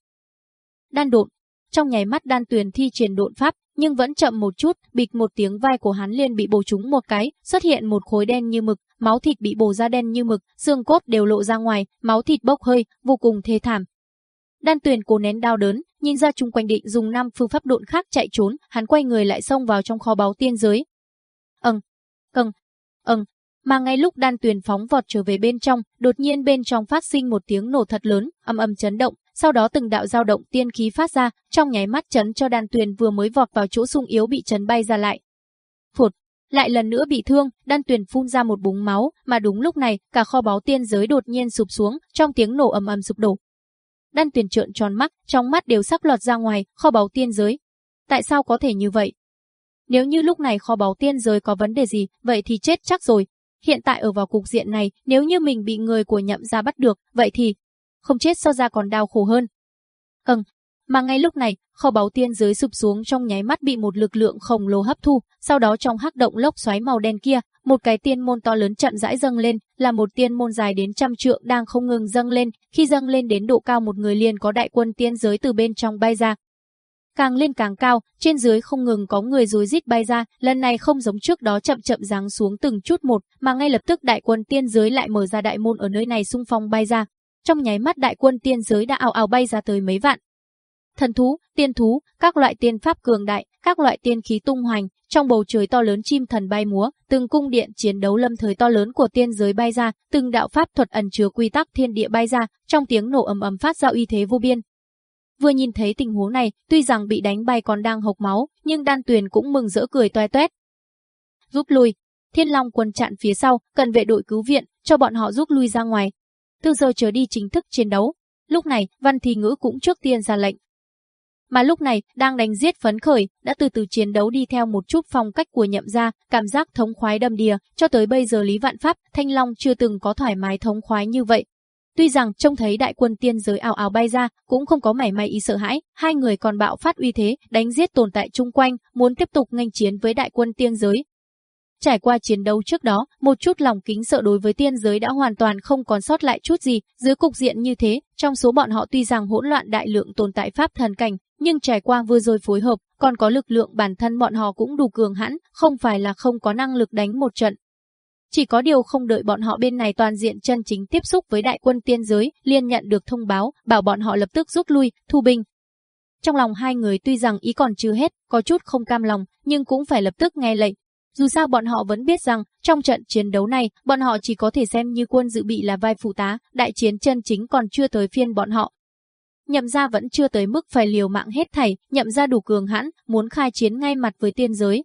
S1: Đan độn Trong nháy mắt đan tuyền thi triển độn pháp, nhưng vẫn chậm một chút, bịch một tiếng vai của hắn liền bị bổ trúng một cái, xuất hiện một khối đen như mực, máu thịt bị bổ ra đen như mực, xương cốt đều lộ ra ngoài, máu thịt bốc hơi, vô cùng thê thảm, Đan Tuyền cố nén đau đớn, nhìn ra chung quanh định dùng năm phương pháp độn khác chạy trốn, hắn quay người lại xông vào trong kho báu tiên giới. Ầng, cầng, ầng, mà ngay lúc Đan Tuyền phóng vọt trở về bên trong, đột nhiên bên trong phát sinh một tiếng nổ thật lớn, âm âm chấn động, sau đó từng đạo dao động tiên khí phát ra, trong nháy mắt chấn cho Đan Tuyền vừa mới vọt vào chỗ sung yếu bị chấn bay ra lại. Phụt, lại lần nữa bị thương, Đan Tuyền phun ra một búng máu, mà đúng lúc này, cả kho báu tiên giới đột nhiên sụp xuống, trong tiếng nổ ầm ầm sụp đổ, Đan Tuyền trợn tròn mắt, trong mắt đều sắc lọt ra ngoài, kho báu tiên giới. Tại sao có thể như vậy? Nếu như lúc này kho báu tiên giới có vấn đề gì, vậy thì chết chắc rồi. Hiện tại ở vào cục diện này, nếu như mình bị người của nhậm gia bắt được, vậy thì không chết so ra còn đau khổ hơn. Ừm, mà ngay lúc này, kho báu tiên giới sụp xuống trong nháy mắt bị một lực lượng khổng lồ hấp thu, sau đó trong hắc động lốc xoáy màu đen kia, một cái tiên môn to lớn chậm rãi dâng lên, là một tiên môn dài đến trăm trượng đang không ngừng dâng lên, khi dâng lên đến độ cao một người liền có đại quân tiên giới từ bên trong bay ra. Càng lên càng cao, trên dưới không ngừng có người rối rít bay ra, lần này không giống trước đó chậm chậm giáng xuống từng chút một, mà ngay lập tức đại quân tiên giới lại mở ra đại môn ở nơi này xung phong bay ra. Trong nháy mắt đại quân tiên giới đã ảo ảo bay ra tới mấy vạn, thần thú, tiên thú, các loại tiên pháp cường đại, các loại tiên khí tung hoành, trong bầu trời to lớn chim thần bay múa, từng cung điện chiến đấu lâm thời to lớn của tiên giới bay ra, từng đạo pháp thuật ẩn chứa quy tắc thiên địa bay ra, trong tiếng nổ ầm ầm phát ra uy thế vô biên. Vừa nhìn thấy tình huống này, tuy rằng bị đánh bay còn đang hộc máu, nhưng Đan Tuyền cũng mừng rỡ cười toe toét. Rút lui, Thiên Long quân chặn phía sau, cần vệ đội cứu viện, cho bọn họ rút lui ra ngoài. Từ giờ trở đi chính thức chiến đấu. Lúc này, Văn thị Ngữ cũng trước tiên ra lệnh, mà lúc này đang đánh giết phấn khởi, đã từ từ chiến đấu đi theo một chút phong cách của nhậm gia, cảm giác thống khoái đầm đìa, cho tới bây giờ Lý Vạn Pháp, Thanh Long chưa từng có thoải mái thống khoái như vậy. Tuy rằng trông thấy đại quân tiên giới ảo ảo bay ra, cũng không có mảy may ý sợ hãi, hai người còn bạo phát uy thế, đánh giết tồn tại chung quanh, muốn tiếp tục nghênh chiến với đại quân tiên giới, Trải qua chiến đấu trước đó, một chút lòng kính sợ đối với tiên giới đã hoàn toàn không còn sót lại chút gì, dưới cục diện như thế, trong số bọn họ tuy rằng hỗn loạn đại lượng tồn tại pháp thần cảnh, nhưng trải qua vừa rồi phối hợp, còn có lực lượng bản thân bọn họ cũng đủ cường hãn, không phải là không có năng lực đánh một trận. Chỉ có điều không đợi bọn họ bên này toàn diện chân chính tiếp xúc với đại quân tiên giới, liên nhận được thông báo, bảo bọn họ lập tức rút lui, thu binh, trong lòng hai người tuy rằng ý còn chưa hết, có chút không cam lòng, nhưng cũng phải lập tức nghe lệnh, dù sao bọn họ vẫn biết rằng, trong trận chiến đấu này, bọn họ chỉ có thể xem như quân dự bị là vai phụ tá, đại chiến chân chính còn chưa tới phiên bọn họ. Nhậm ra vẫn chưa tới mức phải liều mạng hết thảy, nhậm ra đủ cường hãn, muốn khai chiến ngay mặt với tiên giới.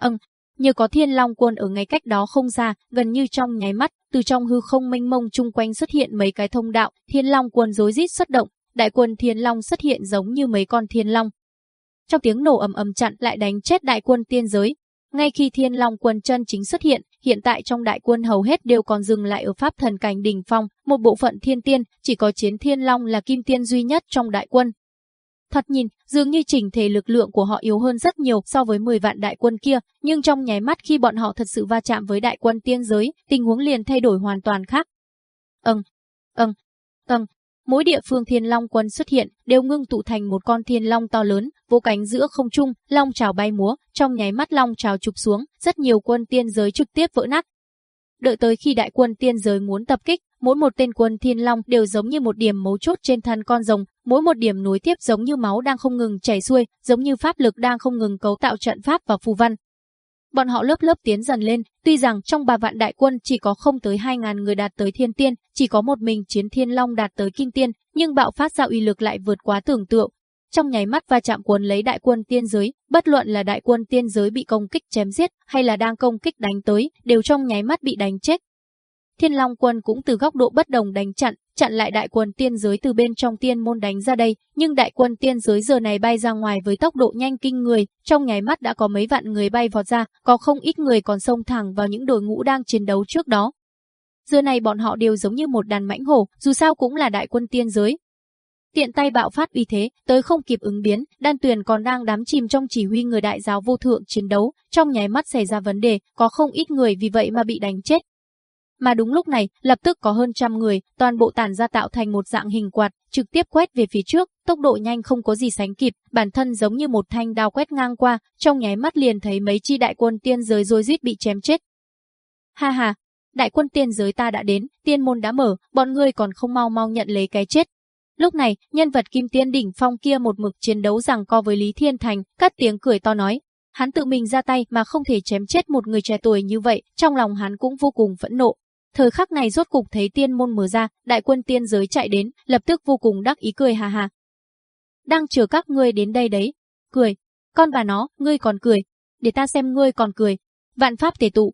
S1: Ừm, nhờ có thiên long quân ở ngay cách đó không xa, gần như trong nháy mắt, từ trong hư không mênh mông chung quanh xuất hiện mấy cái thông đạo, thiên long quân rối rít xuất động, đại quân thiên long xuất hiện giống như mấy con thiên long. Trong tiếng nổ ầm ầm chặn lại đánh chết đại quân tiên giới, ngay khi Thiên Long quân chân chính xuất hiện, hiện tại trong đại quân hầu hết đều còn dừng lại ở pháp thần cảnh đỉnh phong, một bộ phận thiên tiên, chỉ có chiến Thiên Long là kim tiên duy nhất trong đại quân. Thật nhìn, dường như chỉnh thể lực lượng của họ yếu hơn rất nhiều so với 10 vạn đại quân kia, nhưng trong nháy mắt khi bọn họ thật sự va chạm với đại quân tiên giới, tình huống liền thay đổi hoàn toàn khác. Ừm, ừm, ừm, Mỗi địa phương thiên long quân xuất hiện đều ngưng tụ thành một con thiên long to lớn, vô cánh giữa không trung, long trào bay múa, trong nháy mắt long trào chụp xuống, rất nhiều quân tiên giới trực tiếp vỡ nát. Đợi tới khi đại quân tiên giới muốn tập kích, mỗi một tên quân thiên long đều giống như một điểm mấu chốt trên thân con rồng, mỗi một điểm nối tiếp giống như máu đang không ngừng chảy xuôi, giống như pháp lực đang không ngừng cấu tạo trận pháp và phù văn, bọn họ lớp lớp tiến dần lên, tuy rằng trong ba vạn đại quân chỉ có không tới 2.000 người đạt tới thiên tiên, chỉ có một mình chiến thiên long đạt tới kim tiên, nhưng bạo phát ra uy lực lại vượt quá tưởng tượng. Trong nháy mắt va chạm cuốn lấy đại quân tiên giới, bất luận là đại quân tiên giới bị công kích chém giết hay là đang công kích đánh tới, đều trong nháy mắt bị đánh chết, Thiên Long quân cũng từ góc độ bất đồng đánh chặn, chặn lại đại quân tiên giới từ bên trong tiên môn đánh ra đây, nhưng đại quân tiên giới giờ này bay ra ngoài với tốc độ nhanh kinh người, trong nháy mắt đã có mấy vạn người bay vọt ra, có không ít người còn xông thẳng vào những đội ngũ đang chiến đấu trước đó. Giờ này bọn họ đều giống như một đàn mãnh hổ, dù sao cũng là đại quân tiên giới, tiện tay bạo phát uy thế, tới không kịp ứng biến, Đan Tuyền còn đang đám chìm trong chỉ huy người đại giáo vô thượng chiến đấu, trong nháy mắt xảy ra vấn đề, có không ít người vì vậy mà bị đánh chết, mà đúng lúc này, lập tức có hơn trăm người, toàn bộ tản ra tạo thành một dạng hình quạt, trực tiếp quét về phía trước, tốc độ nhanh không có gì sánh kịp, bản thân giống như một thanh đao quét ngang qua, trong nháy mắt liền thấy mấy chi đại quân tiên giới rối rít bị chém chết. Ha ha, đại quân tiên giới ta đã đến, tiên môn đã mở, bọn ngươi còn không mau mau nhận lấy cái chết. Lúc này, nhân vật Kim Tiên đỉnh phong kia một mực chiến đấu rằng co với Lý Thiên Thành, cắt tiếng cười to nói, hắn tự mình ra tay mà không thể chém chết một người trẻ tuổi như vậy, trong lòng hắn cũng vô cùng phẫn nộ, Thời khắc này rốt cục thấy tiên môn mở ra, đại quân tiên giới chạy đến, lập tức vô cùng đắc ý cười hà hà. Đang chờ các ngươi đến đây đấy. Cười. Con bà nó, ngươi còn cười. Để ta xem ngươi còn cười. Vạn pháp tề tụ.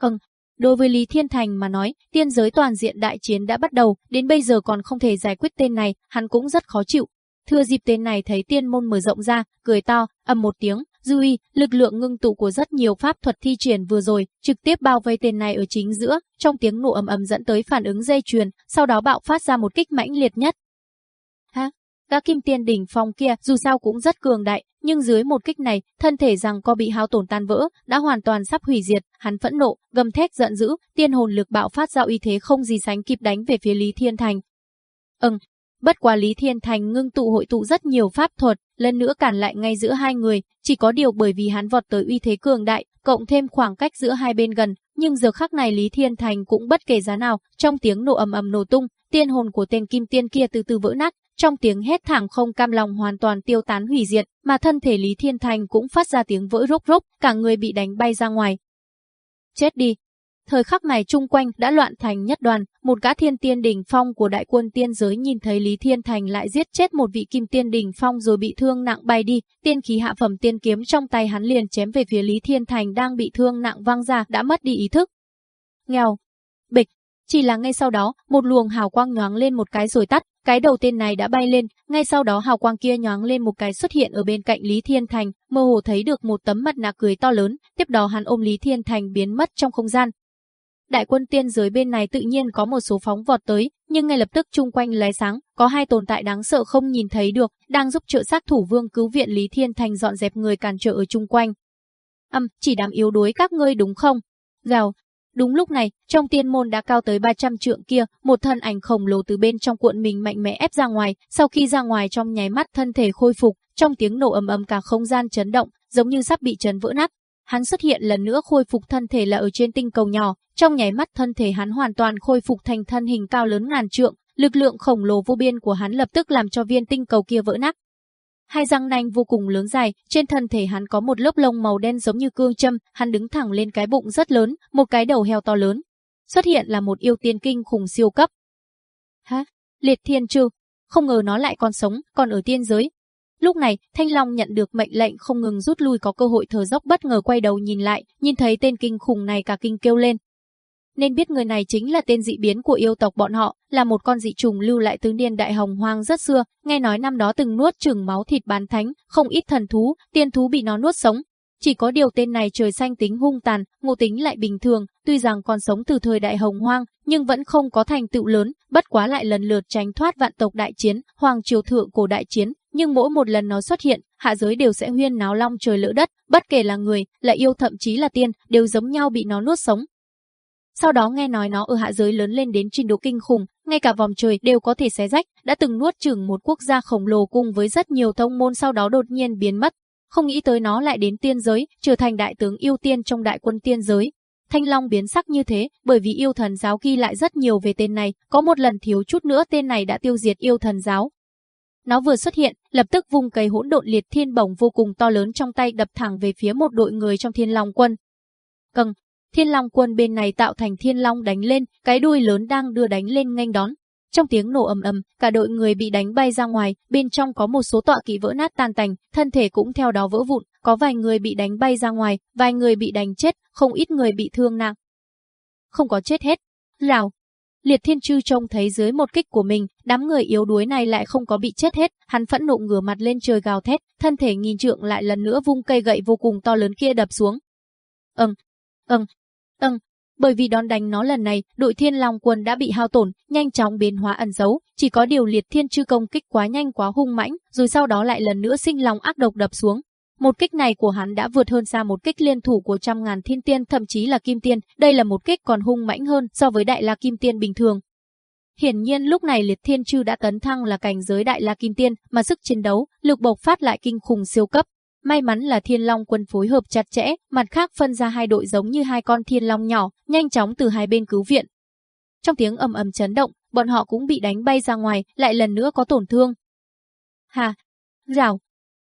S1: Ừm, Đối với Lý Thiên Thành mà nói, tiên giới toàn diện đại chiến đã bắt đầu, đến bây giờ còn không thể giải quyết tên này, hắn cũng rất khó chịu. Thưa dịp tên này thấy tiên môn mở rộng ra, cười to, ầm một tiếng, duy lực lượng ngưng tụ của rất nhiều pháp thuật thi triển vừa rồi, trực tiếp bao vây tên này ở chính giữa, trong tiếng nổ ầm ầm dẫn tới phản ứng dây chuyền, sau đó bạo phát ra một kích mãnh liệt nhất. Ha, các kim tiên đỉnh phong kia dù sao cũng rất cường đại, nhưng dưới một kích này, thân thể rằng co bị hao tổn tan vỡ, đã hoàn toàn sắp hủy diệt, hắn phẫn nộ, gầm thét giận dữ, tiên hồn lực bạo phát ra uy thế không gì sánh kịp đánh về phía Lý Thiên Thành. Ừm, Bất quá Lý Thiên Thành ngưng tụ hội tụ rất nhiều pháp thuật, lần nữa cản lại ngay giữa hai người, chỉ có điều bởi vì hắn vọt tới uy thế cường đại, cộng thêm khoảng cách giữa hai bên gần, nhưng giờ khắc này Lý Thiên Thành cũng bất kể giá nào, trong tiếng nổ ầm ầm nổ tung, tiên hồn của tên kim tiên kia từ từ vỡ nát, trong tiếng hét thảm không cam lòng hoàn toàn tiêu tán hủy diệt, mà thân thể Lý Thiên Thành cũng phát ra tiếng vỡ rốc rốc, cả người bị đánh bay ra ngoài. Chết đi, Thời khắc này chung quanh đã loạn thành nhất đoàn, một gã thiên tiên đỉnh phong của đại quân tiên giới nhìn thấy Lý Thiên Thành lại giết chết một vị kim tiên đỉnh phong rồi bị thương nặng bay đi, tiên khí hạ phẩm tiên kiếm trong tay hắn liền chém về phía Lý Thiên Thành đang bị thương nặng văng ra đã mất đi ý thức. Nghèo, bịch, chỉ là ngay sau đó, một luồng hào quang nhoáng lên một cái rồi tắt, cái đầu tên này đã bay lên, ngay sau đó hào quang kia nhoáng lên một cái xuất hiện ở bên cạnh Lý Thiên Thành, mơ hồ thấy được một tấm mặt nạ cười to lớn, tiếp đó hắn ôm Lý Thiên Thành biến mất trong không gian, đại quân tiên giới bên này tự nhiên có một số phóng vọt tới, nhưng ngay lập tức chung quanh lóe sáng, có hai tồn tại đáng sợ không nhìn thấy được, đang giúp trợ sát thủ vương cứu viện Lý Thiên Thành dọn dẹp người cản trở ở chung quanh. Âm, uhm, chỉ đám yếu đuối các ngươi đúng không? Gào. Đúng lúc này, trong tiên môn đã cao tới 300 trượng kia, một thân ảnh khổng lồ từ bên trong cuộn mình mạnh mẽ ép ra ngoài, sau khi ra ngoài trong nháy mắt thân thể khôi phục, trong tiếng nổ ầm ầm cả không gian chấn động, giống như sắp bị chấn vỡ nát, hắn xuất hiện lần nữa khôi phục thân thể là ở trên tinh cầu nhỏ, trong nháy mắt thân thể hắn hoàn toàn khôi phục thành thân hình cao lớn ngàn trượng, lực lượng khổng lồ vô biên của hắn lập tức làm cho viên tinh cầu kia vỡ nát. Hai răng nanh vô cùng lớn dài, trên thân thể hắn có một lớp lông màu đen giống như cương châm, hắn đứng thẳng lên cái bụng rất lớn, một cái đầu heo to lớn. Xuất hiện là một yêu tiên kinh khủng siêu cấp. Hả? Liệt thiên trư. Không ngờ nó lại còn sống, còn ở tiên giới, Lúc này, Thanh Long nhận được mệnh lệnh không ngừng rút lui có cơ hội thở dốc bất ngờ quay đầu nhìn lại, nhìn thấy tên kinh khủng này cả kinh kêu lên. Nên biết người này chính là tên dị biến của yêu tộc bọn họ, là một con dị trùng lưu lại tứ niên đại hồng hoang rất xưa, nghe nói năm đó từng nuốt chừng máu thịt bán thánh, không ít thần thú, tiên thú bị nó nuốt sống, chỉ có điều tên này trời xanh tính hung tàn, ngộ tính lại bình thường, tuy rằng còn sống từ thời đại hồng hoang, nhưng vẫn không có thành tựu lớn, bất quá lại lần lượt tránh thoát vạn tộc đại chiến, hoàng triều thượng cổ đại chiến, nhưng mỗi một lần nó xuất hiện, hạ giới đều sẽ huyên náo long trời lỡ đất, bất kể là người, là yêu thậm chí là tiên, đều giống nhau bị nó nuốt sống. Sau đó nghe nói nó ở hạ giới lớn lên đến trình độ kinh khủng, ngay cả vòng trời đều có thể xé rách, đã từng nuốt chửng một quốc gia khổng lồ cùng với rất nhiều thông môn sau đó đột nhiên biến mất, không nghĩ tới nó lại đến tiên giới, trở thành đại tướng yêu tiên trong đại quân tiên giới. Thanh Long biến sắc như thế, bởi vì yêu thần giáo ghi lại rất nhiều về tên này, có một lần thiếu chút nữa tên này đã tiêu diệt yêu thần giáo. Nó vừa xuất hiện, lập tức vung cây hỗn độn liệt thiên bổng vô cùng to lớn trong tay đập thẳng về phía một đội người trong Thiên Long quân. Cần, Thiên Long quân bên này tạo thành Thiên Long đánh lên, cái đuôi lớn đang đưa đánh lên nganh đón, trong tiếng nổ ầm ầm, cả đội người bị đánh bay ra ngoài, bên trong có một số tọa kỵ vỡ nát tan tành, thân thể cũng theo đó vỡ vụn, có vài người bị đánh bay ra ngoài, vài người bị đánh chết, không ít người bị thương nặng. Không có chết hết. Lào, Liệt Thiên Trư trông thấy dưới một kích của mình, đám người yếu đuối này lại không có bị chết hết, hắn phẫn nộ ngửa mặt lên trời gào thét, thân thể nghìn trượng lại lần nữa vung cây gậy vô cùng to lớn kia đập xuống. Ầm, ầm, ầm, bởi vì đón đánh nó lần này, đội Thiên Long quân đã bị hao tổn, nhanh chóng biến hóa ẩn giấu, chỉ có điều Liệt Thiên Chư công kích quá nhanh quá hung mãnh, rồi sau đó lại lần nữa sinh lòng ác độc đập xuống. Một kích này của hắn đã vượt hơn xa một kích liên thủ của trăm ngàn thiên tiên thậm chí là kim tiên, đây là một kích còn hung mãnh hơn so với đại la kim tiên bình thường. Hiển nhiên lúc này Liệt Thiên Chư đã tấn thăng là cảnh giới đại la kim tiên, mà sức chiến đấu, lực bộc phát lại kinh khủng siêu cấp. May mắn là Thiên Long quân phối hợp chặt chẽ, mặt khác phân ra hai đội giống như hai con Thiên Long nhỏ, nhanh chóng từ hai bên cứu viện. Trong tiếng ầm ầm chấn động, bọn họ cũng bị đánh bay ra ngoài, lại lần nữa có tổn thương. Hà, rào.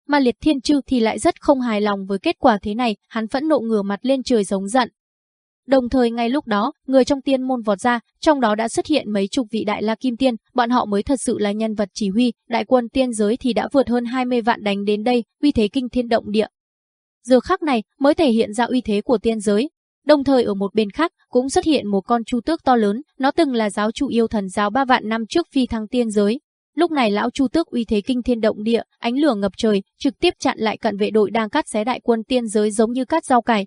S1: Mà liệt thiên chư thì lại rất không hài lòng với kết quả thế này, hắn phẫn nộ ngửa mặt lên trời giống giận, Đồng thời ngay lúc đó, người trong tiên môn vọt ra, trong đó đã xuất hiện mấy chục vị đại la kim tiên, bọn họ mới thật sự là nhân vật chỉ huy, đại quân tiên giới thì đã vượt hơn 20 vạn đánh đến đây, uy thế kinh thiên động địa. Giờ khắc này mới thể hiện ra uy thế của tiên giới. Đồng thời ở một bên khác cũng xuất hiện một con chu tước to lớn, nó từng là giáo chủ yêu thần giáo ba vạn năm trước phi thăng tiên giới. Lúc này lão chu tước uy thế kinh thiên động địa, ánh lửa ngập trời, trực tiếp chặn lại cận vệ đội đang cắt xé đại quân tiên giới giống như cắt rau cải,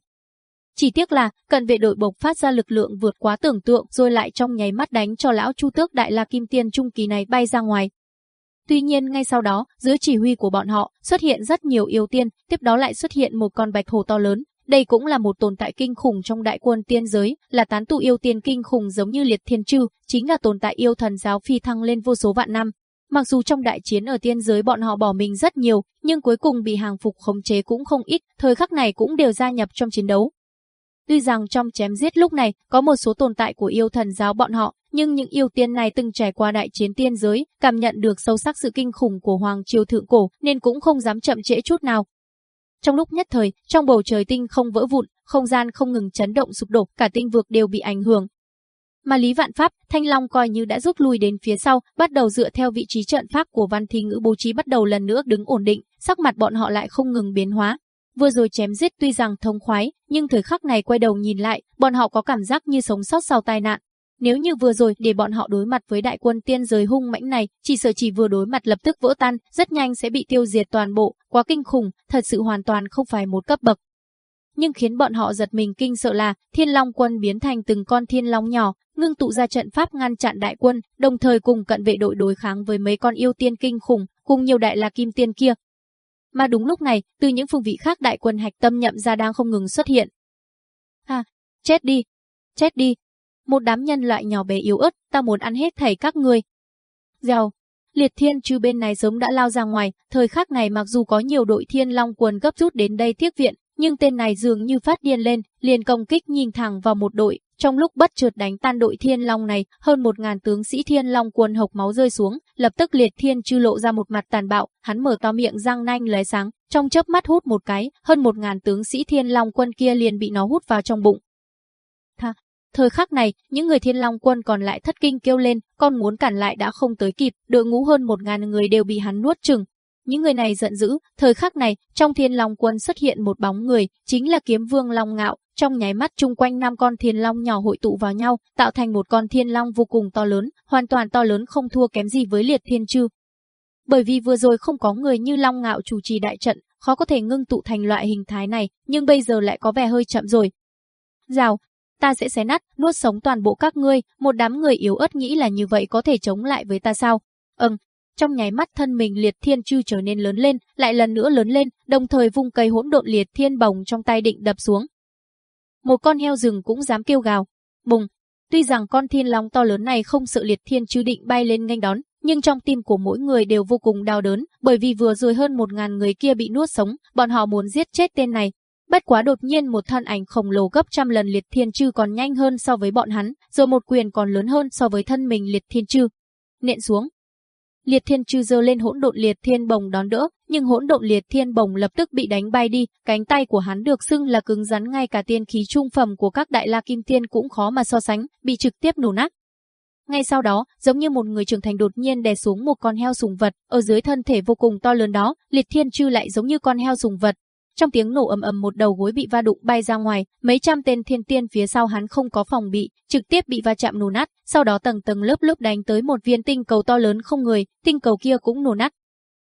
S1: chỉ tiếc là, cận vệ đội bộc phát ra lực lượng vượt quá tưởng tượng rồi lại trong nháy mắt đánh cho lão Chu Tước Đại La Kim Tiên Trung Kỳ này bay ra ngoài. Tuy nhiên ngay sau đó, dưới chỉ huy của bọn họ, xuất hiện rất nhiều yêu tiên, tiếp đó lại xuất hiện một con bạch hồ to lớn. Đây cũng là một tồn tại kinh khủng trong đại quân tiên giới, là tán tụ yêu tiên kinh khủng giống như liệt thiên trư, chính là tồn tại yêu thần giáo phi thăng lên vô số vạn năm, Mặc dù trong đại chiến ở tiên giới bọn họ bỏ mình rất nhiều, nhưng cuối cùng bị hàng phục khống chế cũng không ít, thời khắc này cũng đều gia nhập trong chiến đấu. Tuy rằng trong chém giết lúc này có một số tồn tại của yêu thần giáo bọn họ, nhưng những yêu tiên này từng trải qua đại chiến tiên giới, cảm nhận được sâu sắc sự kinh khủng của hoàng triều thượng cổ nên cũng không dám chậm trễ chút nào. Trong lúc nhất thời, trong bầu trời tinh không vỡ vụn, không gian không ngừng chấn động sụp đổ, cả tinh vực đều bị ảnh hưởng. Mà Lý Vạn Pháp, Thanh Long coi như đã rút lui đến phía sau, bắt đầu dựa theo vị trí trận pháp của Văn Thi Ngữ bố trí bắt đầu lần nữa đứng ổn định, sắc mặt bọn họ lại không ngừng biến hóa, Vừa rồi chém giết tuy rằng thông khoái, nhưng thời khắc này quay đầu nhìn lại, bọn họ có cảm giác như sống sót sau tai nạn. Nếu như vừa rồi để bọn họ đối mặt với đại quân tiên giới hung mãnh này, chỉ sợ chỉ vừa đối mặt lập tức vỡ tan, rất nhanh sẽ bị tiêu diệt toàn bộ, quá kinh khủng, thật sự hoàn toàn không phải một cấp bậc. Nhưng khiến bọn họ giật mình kinh sợ là, thiên long quân biến thành từng con thiên long nhỏ, ngưng tụ ra trận pháp ngăn chặn đại quân, đồng thời cùng cận vệ đội đối kháng với mấy con yêu tiên kinh khủng, cùng nhiều đại la kim tiên kia, mà đúng lúc này, từ những phương vị khác đại quân hạch tâm nhậm ra đang không ngừng xuất hiện. Ha, à, chết đi, chết đi. Một đám nhân loại nhỏ bé yếu ớt, ta muốn ăn hết thầy các người. Giàu, liệt thiên chư bên này sớm đã lao ra ngoài, thời khắc này mặc dù có nhiều đội thiên long quần gấp rút đến đây thiết viện, nhưng tên này dường như phát điên lên, liền công kích nhìn thẳng vào một đội trong lúc bất trượt đánh tan đội thiên long này, hơn một ngàn tướng sĩ thiên long cuồn hộc máu rơi xuống, lập tức liệt thiên chư lộ ra một mặt tàn bạo, hắn mở to miệng răng nanh lóe sáng, trong chớp mắt hút một cái, hơn một ngàn tướng sĩ thiên long quân kia liền bị nó hút vào trong bụng. Tha, Thời khắc này, những người thiên long quân còn lại thất kinh kêu lên, con muốn cản lại đã không tới kịp, đội ngũ hơn một ngàn người đều bị hắn nuốt chừng. Những người này giận dữ, thời khắc này, trong thiên long quân xuất hiện một bóng người, chính là kiếm vương Long Ngạo, trong nháy mắt chung quanh năm con thiên long nhỏ hội tụ vào nhau, tạo thành một con thiên long vô cùng to lớn, hoàn toàn to lớn không thua kém gì với liệt thiên chư. Bởi vì vừa rồi không có người như Long Ngạo chủ trì đại trận, khó có thể ngưng tụ thành loại hình thái này, nhưng bây giờ lại có vẻ hơi chậm rồi. Rào, ta sẽ xé nát, nuốt sống toàn bộ các ngươi, một đám người yếu ớt nghĩ là như vậy có thể chống lại với ta sao? Ừm, trong nháy mắt thân mình liệt thiên chư trở nên lớn lên, lại lần nữa lớn lên, đồng thời vung cây hỗn độn liệt thiên bồng trong tay định đập xuống một con heo rừng cũng dám kêu gào. Bùng! Tuy rằng con thiên long to lớn này không sợ liệt thiên chứ định bay lên nghênh đón, nhưng trong tim của mỗi người đều vô cùng đau đớn, bởi vì vừa rồi hơn một ngàn người kia bị nuốt sống, bọn họ muốn giết chết tên này. Bất quá đột nhiên một thân ảnh khổng lồ gấp trăm lần liệt thiên chư còn nhanh hơn so với bọn hắn, rồi một quyền còn lớn hơn so với thân mình liệt thiên chư. Nện xuống, liệt thiên chư giơ lên hỗn độn liệt thiên bồng đón đỡ, nhưng hỗn độn liệt thiên bồng lập tức bị đánh bay đi, cánh tay của hắn được xưng là cứng rắn ngay cả tiên khí trung phẩm của các đại la kim tiên cũng khó mà so sánh, bị trực tiếp nổ nát. Ngay sau đó, giống như một người trưởng thành đột nhiên đè xuống một con heo sùng vật, ở dưới thân thể vô cùng to lớn đó, Liệt Thiên Trư lại giống như con heo sùng vật, trong tiếng nổ ầm ầm một đầu gối bị va đụng bay ra ngoài, mấy trăm tên thiên tiên phía sau hắn không có phòng bị, trực tiếp bị va chạm nổ nát, sau đó tầng tầng lớp lớp đánh tới một viên tinh cầu to lớn không người, tinh cầu kia cũng nổ nát.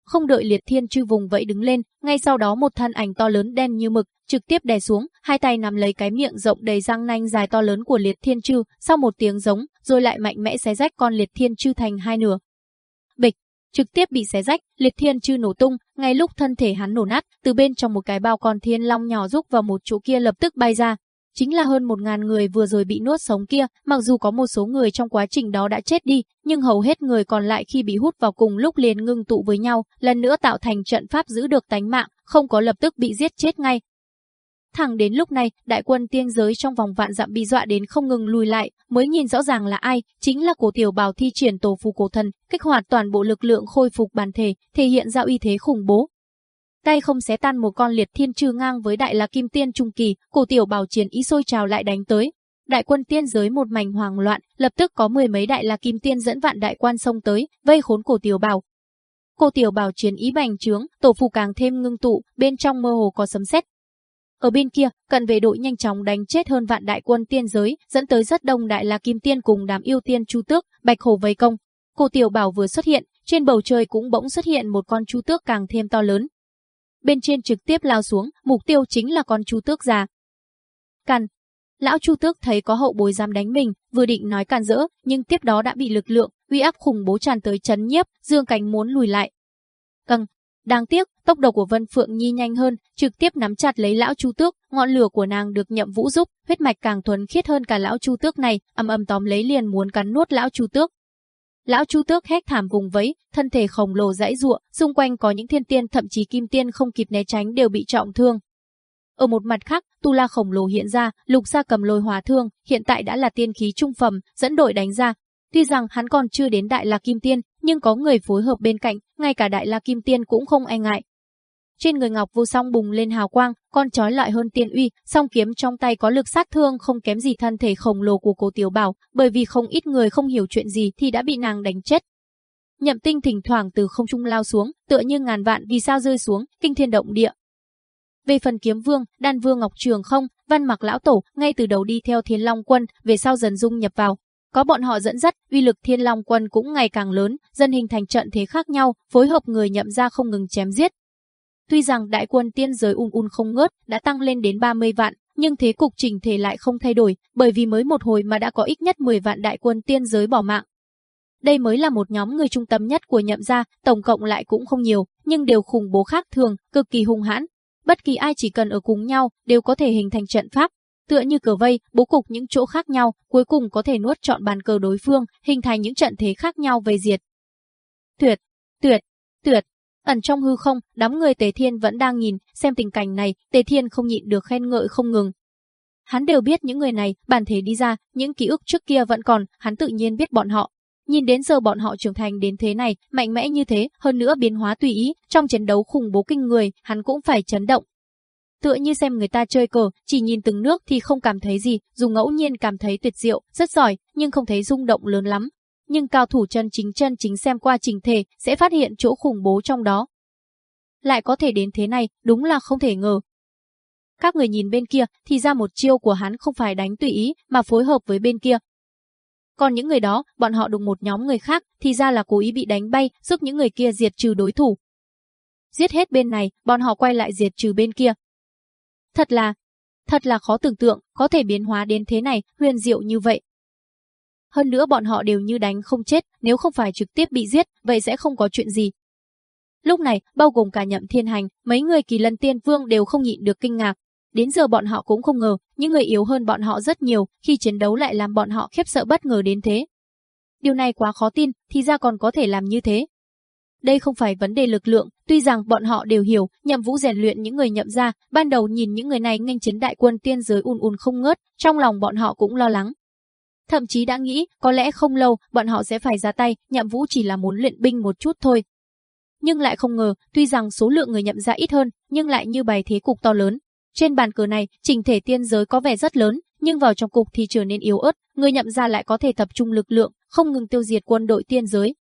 S1: Không đợi Liệt Thiên chư vùng vẫy đứng lên, ngay sau đó một thân ảnh to lớn đen như mực trực tiếp đè xuống, hai tay nắm lấy cái miệng rộng đầy răng nanh dài to lớn của Liệt Thiên chư, sau một tiếng giống, rồi lại mạnh mẽ xé rách con Liệt Thiên chư thành hai nửa, trực tiếp bị xé rách, liệt thiên chư nổ tung, ngay lúc thân thể hắn nổ nát, từ bên trong một cái bao con thiên long nhỏ rúc vào một chỗ kia lập tức bay ra. Chính là hơn một ngàn người vừa rồi bị nuốt sống kia, mặc dù có một số người trong quá trình đó đã chết đi, nhưng hầu hết người còn lại khi bị hút vào cùng lúc liền ngưng tụ với nhau, lần nữa tạo thành trận pháp giữ được tánh mạng, không có lập tức bị giết chết ngay, Thẳng đến lúc này, đại quân tiên giới trong vòng vạn dặm bị dọa đến không ngừng lùi lại, mới nhìn rõ ràng là ai, chính là cổ tiểu bào thi triển tổ phù cổ thần, kích hoạt toàn bộ lực lượng khôi phục bản thể, thể hiện ra uy thế khủng bố. Tay không xé tan một con liệt thiên trừ ngang với đại la kim tiên trung kỳ, cổ tiểu bào chiến ý sôi trào lại đánh tới. Đại quân tiên giới một mảnh hoàng loạn, lập tức có mười mấy đại la kim tiên dẫn vạn đại quan xông tới, vây khốn cổ tiểu bào, Cô tiểu bào chiến ý bành trướng, tổ phù càng thêm ngưng tụ, bên trong mơ hồ có sấm sét, ở bên kia, cận về đội nhanh chóng đánh chết hơn vạn đại quân tiên giới, dẫn tới rất đông đại la kim tiên cùng đám yêu tiên chu tước, bạch hổ vây công. Cổ tiểu bảo vừa xuất hiện, trên bầu trời cũng bỗng xuất hiện một con chu tước càng thêm to lớn. Bên trên trực tiếp lao xuống, mục tiêu chính là con chu tước già. Càn, Lão Chu Tước thấy có hậu bối dám đánh mình, vừa định nói can dỡ, nhưng tiếp đó đã bị lực lượng uy áp khủng bố tràn tới chấn nhiếp, dương cánh muốn lùi lại. Căng, Đáng tiếc, tốc độ của Vân Phượng Nhi nhanh hơn, trực tiếp nắm chặt lấy lão Chu Tước, ngọn lửa của nàng được Nhậm Vũ giúp, huyết mạch càng thuần khiết hơn cả lão Chu Tước này, âm âm tóm lấy liền muốn cắn nuốt lão Chu Tước. Lão Chu Tước hét thảm vùng vẫy, thân thể khổng lồ dãy giụa, xung quanh có những thiên tiên thậm chí kim tiên không kịp né tránh đều bị trọng thương. Ở một mặt khác, Tu La khổng lồ hiện ra, Lục Sa cầm lôi hòa thương, hiện tại đã là tiên khí trung phẩm, dẫn đội đánh ra. Tuy rằng hắn còn chưa đến đại là kim tiên, nhưng có người phối hợp bên cạnh, ngay cả đại la kim tiên cũng không e ngại. Trên người Ngọc Vô Song bùng lên hào quang, con trói lại hơn tiên uy, song kiếm trong tay có lực sát thương không kém gì thân thể khổng lồ của cô Tiểu Bảo, bởi vì không ít người không hiểu chuyện gì thì đã bị nàng đánh chết. Nhậm Tinh thỉnh thoảng từ không trung lao xuống, tựa như ngàn vạn vì sao rơi xuống, kinh thiên động địa. Về phần kiếm vương, đan vương Ngọc Trường không, văn mặc lão tổ, ngay từ đầu đi theo thiên long quân, về sau dần dung nhập vào, có bọn họ dẫn dắt, uy lực Thiên Long quân cũng ngày càng lớn, dân hình thành trận thế khác nhau, phối hợp người nhậm ra không ngừng chém giết. Tuy rằng đại quân tiên giới ung ung không ngớt, đã tăng lên đến 30 vạn, nhưng thế cục trình thể lại không thay đổi, bởi vì mới một hồi mà đã có ít nhất 10 vạn đại quân tiên giới bỏ mạng. Đây mới là một nhóm người trung tâm nhất của nhậm gia, tổng cộng lại cũng không nhiều, nhưng đều khủng bố khác thường, cực kỳ hung hãn. Bất kỳ ai chỉ cần ở cùng nhau đều có thể hình thành trận pháp, Tựa như cờ vây, bố cục những chỗ khác nhau, cuối cùng có thể nuốt trọn bàn cờ đối phương, hình thành những trận thế khác nhau về diệt. Tuyệt, tuyệt, tuyệt. Ẩn trong hư không, đám người Tề Thiên vẫn đang nhìn, xem tình cảnh này, Tề Thiên không nhịn được khen ngợi không ngừng. Hắn đều biết những người này, bản thể đi ra, những ký ức trước kia vẫn còn, hắn tự nhiên biết bọn họ, Nhìn đến giờ bọn họ trưởng thành đến thế này, mạnh mẽ như thế, hơn nữa biến hóa tùy ý, trong chiến đấu khủng bố kinh người, hắn cũng phải chấn động, tựa như xem người ta chơi cờ, chỉ nhìn từng nước thì không cảm thấy gì, dù ngẫu nhiên cảm thấy tuyệt diệu, rất giỏi, nhưng không thấy rung động lớn lắm. Nhưng cao thủ chân chính chân chính xem qua trình thể sẽ phát hiện chỗ khủng bố trong đó. Lại có thể đến thế này, đúng là không thể ngờ. Các người nhìn bên kia thì ra một chiêu của hắn không phải đánh tùy ý mà phối hợp với bên kia. Còn những người đó, bọn họ đụng một nhóm người khác thì ra là cố ý bị đánh bay, giúp những người kia diệt trừ đối thủ, giết hết bên này, bọn họ quay lại diệt trừ bên kia. Thật là, thật là khó tưởng tượng, có thể biến hóa đến thế này, huyền diệu như vậy. Hơn nữa bọn họ đều như đánh không chết, nếu không phải trực tiếp bị giết, vậy sẽ không có chuyện gì. Lúc này, bao gồm cả nhậm thiên hành, mấy người kỳ lân tiên vương đều không nhịn được kinh ngạc. Đến giờ bọn họ cũng không ngờ, những người yếu hơn bọn họ rất nhiều, khi chiến đấu lại làm bọn họ khiếp sợ bất ngờ đến thế. Điều này quá khó tin, thì ra còn có thể làm như thế. Đây không phải vấn đề lực lượng, tuy rằng bọn họ đều hiểu, nhậm vũ rèn luyện những người nhậm ra, ban đầu nhìn những người này nghênh chiến đại quân tiên giới ùn ùn không ngớt, trong lòng bọn họ cũng lo lắng. Thậm chí đã nghĩ, có lẽ không lâu, bọn họ sẽ phải ra tay, nhậm vũ chỉ là muốn luyện binh một chút thôi. Nhưng lại không ngờ, tuy rằng số lượng người nhậm ra ít hơn, nhưng lại như bài thế cục to lớn. Trên bàn cờ này, trình thể tiên giới có vẻ rất lớn, nhưng vào trong cục thì trở nên yếu ớt, người nhậm ra lại có thể tập trung lực lượng, không ngừng tiêu diệt quân đội tiên giới,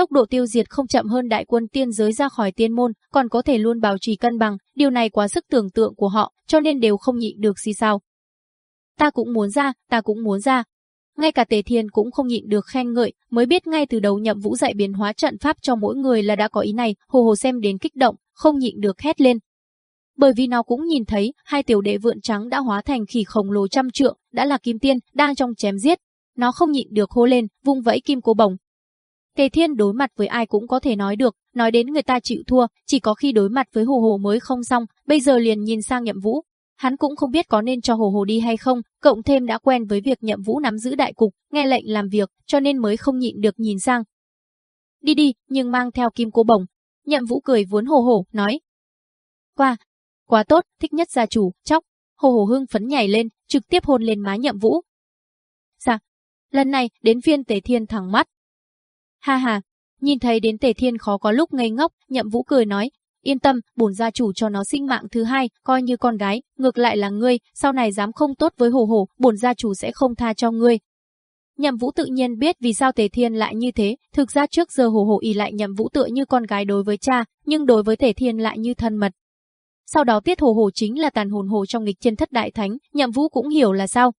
S1: tốc độ tiêu diệt không chậm hơn đại quân tiên giới ra khỏi tiên môn, còn có thể luôn bảo trì cân bằng, điều này quá sức tưởng tượng của họ, cho nên đều không nhịn được gì sao. Ta cũng muốn ra, ta cũng muốn ra. Ngay cả Tề Thiên cũng không nhịn được khen ngợi, mới biết ngay từ đầu nhậm vũ dạy biến hóa trận pháp cho mỗi người là đã có ý này, hồ hồ xem đến kích động, không nhịn được hét lên, bởi vì nó cũng nhìn thấy hai tiểu đệ vượn trắng đã hóa thành khỉ khổng lồ trăm trượng, đã là kim tiên, đang trong chém giết. Nó không nhịn được hô lên, vung vẫy kim cô bổng, Tề Thiên đối mặt với ai cũng có thể nói được, nói đến người ta chịu thua, chỉ có khi đối mặt với Hồ Hồ mới không xong, bây giờ liền nhìn sang Nhậm Vũ. Hắn cũng không biết có nên cho Hồ Hồ đi hay không, cộng thêm đã quen với việc Nhậm Vũ nắm giữ đại cục, nghe lệnh làm việc, cho nên mới không nhịn được nhìn sang.
S2: Đi đi, nhưng mang theo kim cô bổng. Nhậm Vũ cười vuốn Hồ Hồ, nói. Qua, quá tốt, thích nhất gia chủ, chóc. Hồ Hồ hưng phấn nhảy lên, trực tiếp hôn lên má Nhậm Vũ. Dạ, lần này đến phiên Tề Thiên thẳng mắt, Ha
S1: ha, nhìn thấy đến Tề Thiên khó có lúc ngây ngốc, Nhậm Vũ cười nói, yên tâm, bổn gia chủ cho nó sinh mạng thứ hai, coi như con gái, ngược lại là ngươi, sau này dám không tốt với Hồ Hồ, bổn gia chủ sẽ không tha cho ngươi. Nhậm Vũ tự nhiên biết vì sao Tề Thiên lại như thế, thực ra trước giờ Hồ Hồ y lại Nhậm Vũ tựa như con gái đối với cha, nhưng đối với Tề Thiên lại như thân mật. Sau đó tiết Hồ Hồ chính là tàn hồn Hồ trong nghịch trên thất đại thánh, Nhậm Vũ cũng hiểu là sao,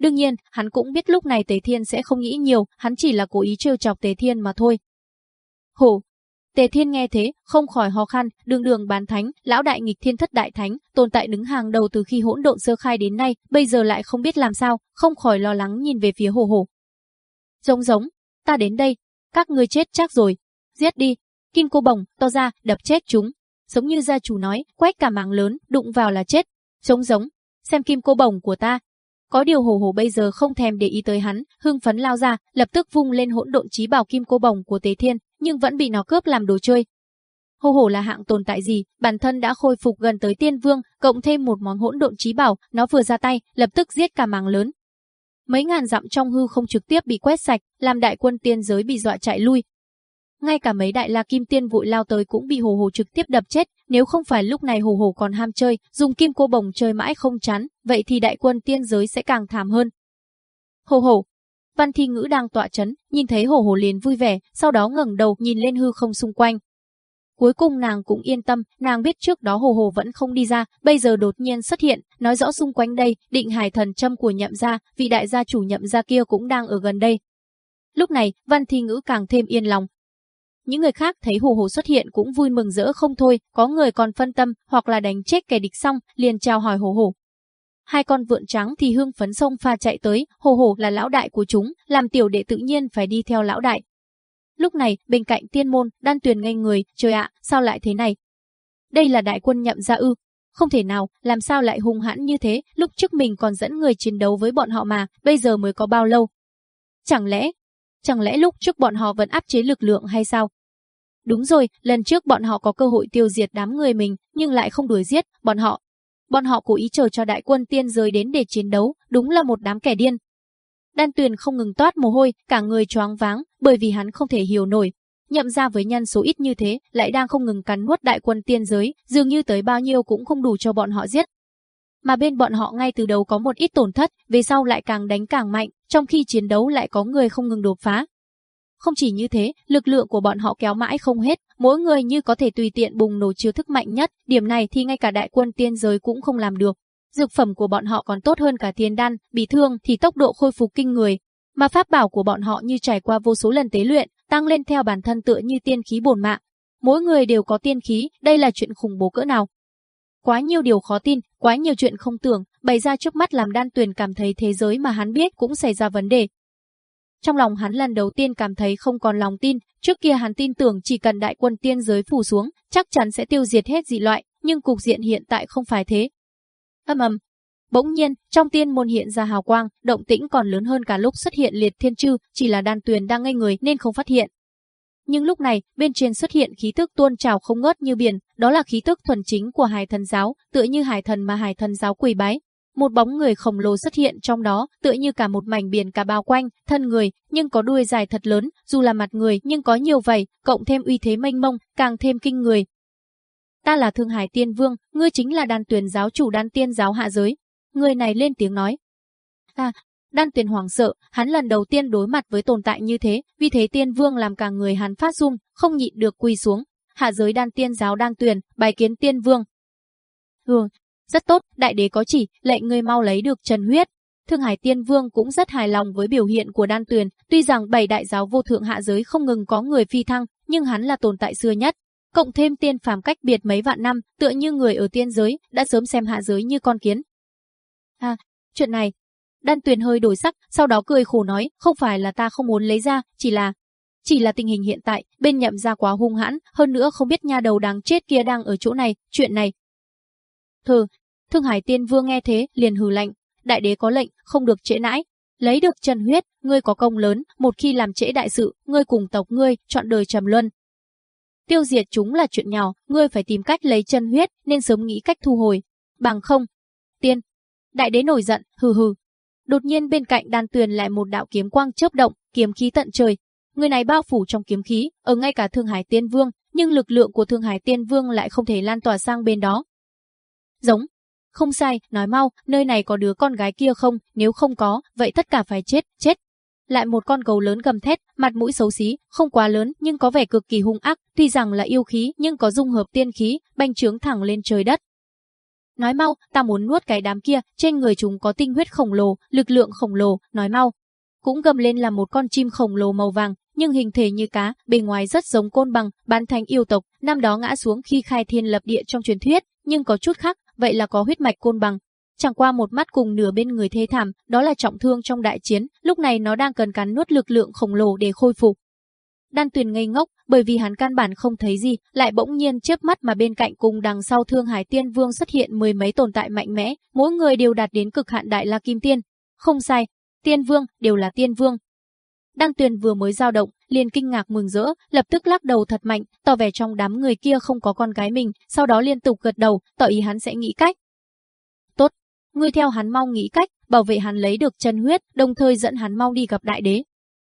S1: Đương nhiên, hắn cũng biết lúc này Tề Thiên sẽ không nghĩ nhiều, hắn chỉ là cố ý trêu chọc Tề Thiên mà thôi. Hổ, Tề Thiên nghe thế, không khỏi ho khăn, đường đường bán thánh, lão đại nghịch thiên thất đại thánh, tồn tại đứng hàng đầu từ khi hỗn độn sơ khai đến nay, bây giờ lại không biết làm sao, không khỏi lo lắng nhìn về phía hồ hồ. Giống giống, ta đến đây, các ngươi chết chắc rồi, giết đi, kim cô bồng, to ra, đập chết chúng. Giống như gia chủ nói, quét cả mảng lớn, đụng vào là chết. Giống giống, xem kim cô bồng của ta, có điều hồ hồ bây giờ không thèm để ý tới hắn, hưng phấn lao ra, lập tức vung lên hỗn độn trí bảo kim cô bồng của Tế Thiên, nhưng vẫn bị nó cướp làm đồ chơi. Hồ hồ là hạng tồn tại gì, bản thân đã khôi phục gần tới tiên vương, cộng thêm một món hỗn độn trí bảo, nó vừa ra tay, lập tức giết cả màng lớn. Mấy ngàn dặm trong hư không trực tiếp bị quét sạch, làm đại quân tiên giới bị dọa chạy lui, ngay cả mấy đại la kim tiên vội lao tới cũng bị hồ hồ trực tiếp đập chết, nếu không phải lúc này hồ hồ còn ham chơi, dùng kim cô bồng chơi mãi không chán, vậy thì đại quân tiên giới sẽ càng thảm hơn. Hồ hồ, Văn Thi Ngữ đang tọa chấn, nhìn thấy hồ hồ liền vui vẻ, sau đó ngẩng đầu nhìn lên hư không xung quanh. Cuối cùng nàng cũng yên tâm, nàng biết trước đó hồ hồ vẫn không đi ra, bây giờ đột nhiên xuất hiện, nói rõ xung quanh đây, định hải thần châm của nhậm gia, vị đại gia chủ nhậm gia kia cũng đang ở gần đây. Lúc này, Văn Thi Ngữ càng thêm yên lòng, những người khác thấy hù hù xuất hiện cũng vui mừng rỡ không thôi, có người còn phân tâm hoặc là đánh chết kẻ địch xong, liền chào hỏi hù hù. Hai con vượn trắng thì hương phấn sông pha chạy tới, hồ hồ là lão đại của chúng, làm tiểu đệ tự nhiên phải đi theo lão đại. Lúc này, bên cạnh tiên môn, đan tuyền ngay người, trời ạ, sao lại thế này? Đây là đại quân nhậm ra ư, không thể nào, làm sao lại hung hãn như thế, lúc trước mình còn dẫn người chiến đấu với bọn họ mà, bây giờ mới có bao lâu? Chẳng lẽ, chẳng lẽ lúc trước bọn họ vẫn áp chế lực lượng hay sao? Đúng rồi, lần trước bọn họ có cơ hội tiêu diệt đám người mình, nhưng lại không đuổi giết, bọn họ. Bọn họ cố ý chờ cho đại quân tiên giới đến để chiến đấu, đúng là một đám kẻ điên. Đan Tuyền không ngừng toát mồ hôi, cả người choáng váng, bởi vì hắn không thể hiểu nổi. Nhậm ra với nhân số ít như thế, lại đang không ngừng cắn nuốt đại quân tiên giới, dường như tới bao nhiêu cũng không đủ cho bọn họ giết. Mà bên bọn họ ngay từ đầu có một ít tổn thất, về sau lại càng đánh càng mạnh, trong khi chiến đấu lại có người không ngừng đột phá, không chỉ như thế, lực lượng của bọn họ kéo mãi không hết, mỗi người như có thể tùy tiện bùng nổ chứa thức mạnh nhất, điểm này thì ngay cả đại quân tiên giới cũng không làm được. Dược phẩm của bọn họ còn tốt hơn cả thiên đan, bị thương thì tốc độ khôi phục kinh người, mà pháp bảo của bọn họ như trải qua vô số lần tế luyện, tăng lên theo bản thân tựa như tiên khí bổn mạng. Mỗi người đều có tiên khí, đây là chuyện khủng bố cỡ nào. Quá nhiều điều khó tin, quá nhiều chuyện không tưởng, bày ra trước mắt làm đan tuyền cảm thấy thế giới mà hắn biết cũng xảy ra vấn đề, trong lòng hắn lần đầu tiên cảm thấy không còn lòng tin, trước kia hắn tin tưởng chỉ cần đại quân tiên giới phủ xuống, chắc chắn sẽ tiêu diệt hết dị loại, nhưng cục diện hiện tại không phải thế. Âm ầm, Bỗng nhiên, trong tiên môn hiện ra hào quang, động tĩnh còn lớn hơn cả lúc xuất hiện liệt thiên chư, chỉ là đan tuyền đang ngây người nên không phát hiện. Nhưng lúc này, bên trên xuất hiện khí tức tuôn trào không ngớt như biển, đó là khí tức thuần chính của hải thần giáo, tựa như hải thần mà hải thần giáo quỳ bái một bóng người khổng lồ xuất hiện trong đó, tựa như cả một mảnh biển cả bao quanh, thân người, nhưng có đuôi dài thật lớn, dù là mặt người nhưng có nhiều vảy, cộng thêm uy thế mênh mông, càng thêm kinh người. Ta là Thương Hải Tiên Vương, ngươi chính là đàn tuyển giáo chủ đan tiên giáo hạ giới. Người này lên tiếng nói. À, Đan Tuyền hoàng sợ, hắn lần đầu tiên đối mặt với tồn tại như thế, vì thế Tiên Vương làm cả người hắn phát run, không nhịn được quỳ xuống. Hạ giới Đan Tiên giáo Đan Tuyền, bài kiến Tiên Vương. Hừ, rất tốt, đại đế có chỉ, lệnh ngươi mau lấy được Trần Huyết. Thương Hải Tiên Vương cũng rất hài lòng với biểu hiện của Đan Tuyền, tuy rằng bảy đại giáo vô thượng hạ giới không ngừng có người phi thăng, nhưng hắn là tồn tại xưa nhất. Cộng thêm tiên phàm cách biệt mấy vạn năm, tựa như người ở tiên giới, đã sớm xem hạ giới như con kiến. À, chuyện này. Đan Tuyền hơi đổi sắc, sau đó cười khổ nói, không phải là ta không muốn lấy ra, chỉ là... Chỉ là tình hình hiện tại, bên nhậm ra quá hung hãn, hơn nữa không biết nha đầu đáng chết kia đang ở chỗ này, chuyện này, Thừ, Thương Hải Tiên Vương nghe thế, liền hừ lạnh, đại đế có lệnh, không được trễ nãi. Lấy được Trần Huyết, ngươi có công lớn, một khi làm trễ đại sự, ngươi cùng tộc ngươi chọn đời trầm luân. Tiêu diệt chúng là chuyện nhỏ, ngươi phải tìm cách lấy Trần Huyết, nên sớm nghĩ cách thu hồi, bằng không. Tiên, đại đế nổi giận, hừ hừ. Đột nhiên bên cạnh Đan Tuyền lại một đạo kiếm quang chớp động, kiếm khí tận trời. Người này bao phủ trong kiếm khí, ở ngay cả Thương Hải Tiên Vương, nhưng lực lượng của Thương Hải Tiên Vương lại không thể lan tỏa sang bên đó. Giống, không sai, nói mau, nơi này có đứa con gái kia không, nếu không có, vậy tất cả phải chết, chết. Lại một con gấu lớn gầm thét, mặt mũi xấu xí, không quá lớn nhưng có vẻ cực kỳ hung ác, tuy rằng là yêu khí nhưng có dung hợp tiên khí, bành trướng thẳng lên trời đất. Nói mau, ta muốn nuốt cái đám kia, trên người chúng có tinh huyết khổng lồ, lực lượng khổng lồ, nói mau. Cũng gầm lên là một con chim khổng lồ màu vàng, nhưng hình thể như cá, bề ngoài rất giống côn bằng, bán thành yêu tộc, năm đó ngã xuống khi khai thiên lập địa trong truyền thuyết, nhưng có chút khác, vậy là có huyết mạch côn bằng. Chẳng qua một mắt cùng nửa bên người thê thảm, đó là trọng thương trong đại chiến, lúc này nó đang cần cắn nuốt lực lượng khổng lồ để khôi phục. Đan Tuyền ngây ngốc, bởi vì hắn căn bản không thấy gì, lại bỗng nhiên chớp mắt mà bên cạnh cùng đằng sau Thương Hải Tiên Vương xuất hiện mười mấy tồn tại mạnh mẽ, mỗi người đều đạt đến cực hạn đại la kim tiên. Không sai, Tiên Vương đều là Tiên Vương, Đăng Tuyền vừa mới dao động, liền kinh ngạc mừng rỡ, lập tức lắc đầu thật mạnh, tỏ vẻ trong đám người kia không có con gái mình, sau đó liên tục gật đầu, tỏ ý hắn sẽ nghĩ cách. Tốt, ngươi theo hắn mau nghĩ cách, bảo vệ hắn lấy được chân huyết, đồng thời dẫn hắn mau đi gặp đại đế.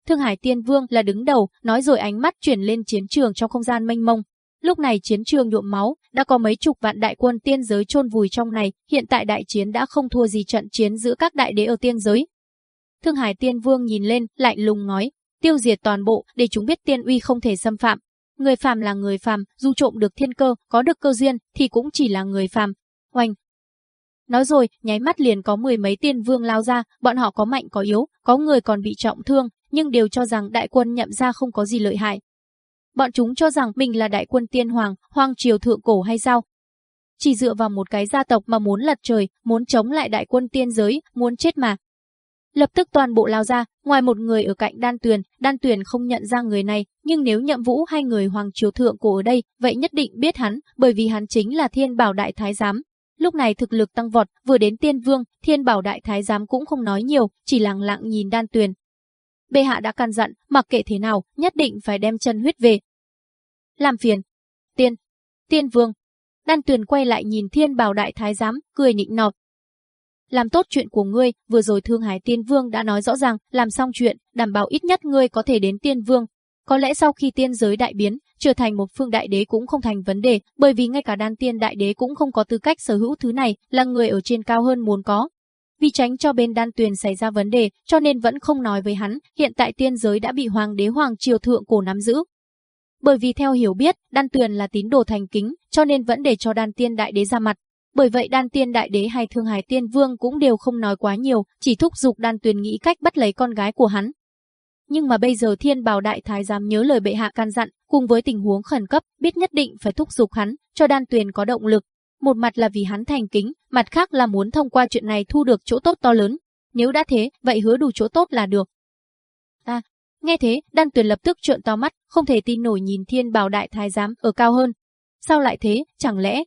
S1: Thương Hải Tiên Vương là đứng đầu, nói rồi ánh mắt chuyển lên chiến trường trong không gian mênh mông. Lúc này chiến trường nhuộm máu, đã có mấy chục vạn đại quân tiên giới chôn vùi trong này, hiện tại đại chiến đã không thua gì trận chiến giữa các đại đế ở tiên giới, Thương Hải Tiên Vương nhìn lên, lạnh lùng nói, tiêu diệt toàn bộ để chúng biết tiên uy không thể xâm phạm. Người phàm là người phàm, dù trộm được thiên cơ, có được cơ duyên thì cũng chỉ là người phàm. Oanh, Nói rồi, nháy mắt liền có mười mấy tiên vương lao ra, bọn họ có mạnh có yếu, có người còn bị trọng thương, nhưng đều cho rằng đại quân nhậm ra không có gì lợi hại. Bọn chúng cho rằng mình là đại quân tiên hoàng, hoang triều thượng cổ hay sao? Chỉ dựa vào một cái gia tộc mà muốn lật trời, muốn chống lại đại quân tiên giới, muốn chết mà lập tức toàn bộ lao ra, ngoài một người ở cạnh Đan Tuyền, Đan Tuyền không nhận ra người này, nhưng nếu Nhậm Vũ hay người hoàng triều thượng cổ ở đây, vậy nhất định biết hắn, bởi vì hắn chính là Thiên Bảo Đại Thái giám. Lúc này thực lực tăng vọt, vừa đến Tiên Vương, Thiên Bảo Đại Thái giám cũng không nói nhiều, chỉ lặng lặng nhìn Đan Tuyền. Bệ hạ đã căn dặn, mặc kệ thế nào, nhất định phải đem chân
S2: huyết về. Làm phiền. Tiên. Tiên Vương. Đan Tuyền quay lại nhìn Thiên Bảo Đại Thái giám, cười nịnh nọt, làm tốt chuyện của ngươi, vừa rồi Thương Hải
S1: Tiên Vương đã nói rõ ràng, làm xong chuyện, đảm bảo ít nhất ngươi có thể đến Tiên Vương. Có lẽ sau khi tiên giới đại biến, trở thành một phương đại đế cũng không thành vấn đề, bởi vì ngay cả đan tiên đại đế cũng không có tư cách sở hữu thứ này, là người ở trên cao hơn muốn có. Vì tránh cho bên đan tuyền xảy ra vấn đề, cho nên vẫn không nói với hắn, hiện tại tiên giới đã bị hoàng đế hoàng triều thượng cổ nắm giữ. Bởi vì theo hiểu biết, đan tuyền là tín đồ thành kính, cho nên vẫn để cho đan tiên đại đế ra mặt, bởi vậy đan tiên đại đế hay thương hải tiên vương cũng đều không nói quá nhiều, chỉ thúc giục đan tuyền nghĩ cách bắt lấy con gái của hắn. Nhưng mà bây giờ thiên bào đại thái dám nhớ lời bệ hạ can dặn, cùng với tình huống khẩn cấp, biết nhất định phải thúc giục hắn, cho đan tuyền có động lực. Một mặt là vì hắn thành kính, mặt khác là muốn thông qua chuyện này thu được chỗ tốt to lớn. Nếu đã thế, vậy hứa đủ chỗ tốt là được. À, nghe thế, đan tuyền lập tức trợn to mắt, không thể tin nổi nhìn thiên bào đại thái giám ở cao hơn. Sao lại thế, chẳng lẽ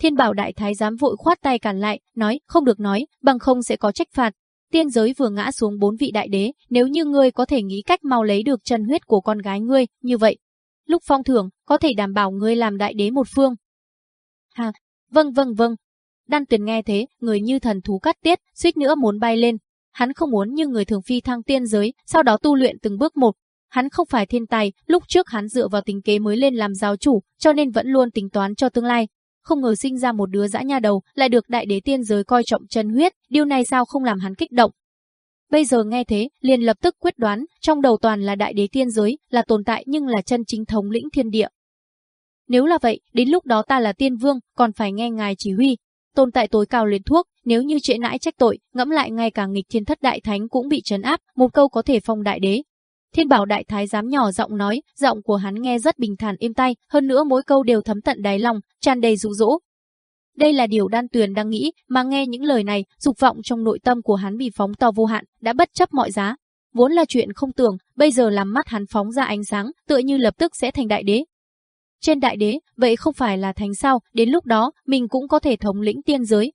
S1: Thiên bảo đại thái giám vội khoát tay cản lại, nói, không được nói, bằng không sẽ có trách phạt. Tiên giới vừa ngã xuống bốn vị đại đế, nếu như ngươi có thể nghĩ cách mau lấy được chân huyết của con gái ngươi, như vậy. Lúc phong thưởng, có thể đảm bảo ngươi làm đại đế một phương. Hà, vâng vâng vâng. Đan tuyển nghe thế, người như thần thú cắt tiết, suýt nữa muốn bay lên. Hắn không muốn như người thường phi thăng tiên giới, sau đó tu luyện từng bước một, hắn không phải thiên tài, lúc trước hắn dựa vào tính kế mới lên làm giáo chủ, cho nên vẫn luôn tính toán cho tương lai, không ngờ sinh ra một đứa dã nha đầu, lại được đại đế tiên giới coi trọng chân huyết, điều này sao không làm hắn kích động. Bây giờ nghe thế, liền lập tức quyết đoán, trong đầu toàn là đại đế tiên giới, là tồn tại nhưng là chân chính thống lĩnh thiên địa. Nếu là vậy, đến lúc đó ta là tiên vương, còn phải nghe ngài chỉ huy. Tồn tại tối cao luyện thuốc, nếu như trễ nãi trách tội, ngẫm lại ngay cả nghịch thiên thất đại thánh cũng bị trấn áp, một câu có thể phong đại đế, Thiên Bảo Đại Thái giám nhỏ giọng nói, giọng của hắn nghe rất bình thản êm tay. hơn nữa mỗi câu đều thấm tận đáy lòng, tràn đầy dụ dỗ. Đây là điều Đan Tuyền đang nghĩ, mà nghe những lời này, dục vọng trong nội tâm của hắn bị phóng to vô hạn, đã bất chấp mọi giá. Vốn là chuyện không tưởng, bây giờ làm mắt hắn phóng ra ánh sáng, tựa như lập tức sẽ thành đại đế. Trên đại đế, vậy không phải là thành sao, đến lúc đó, mình cũng có thể thống lĩnh tiên giới.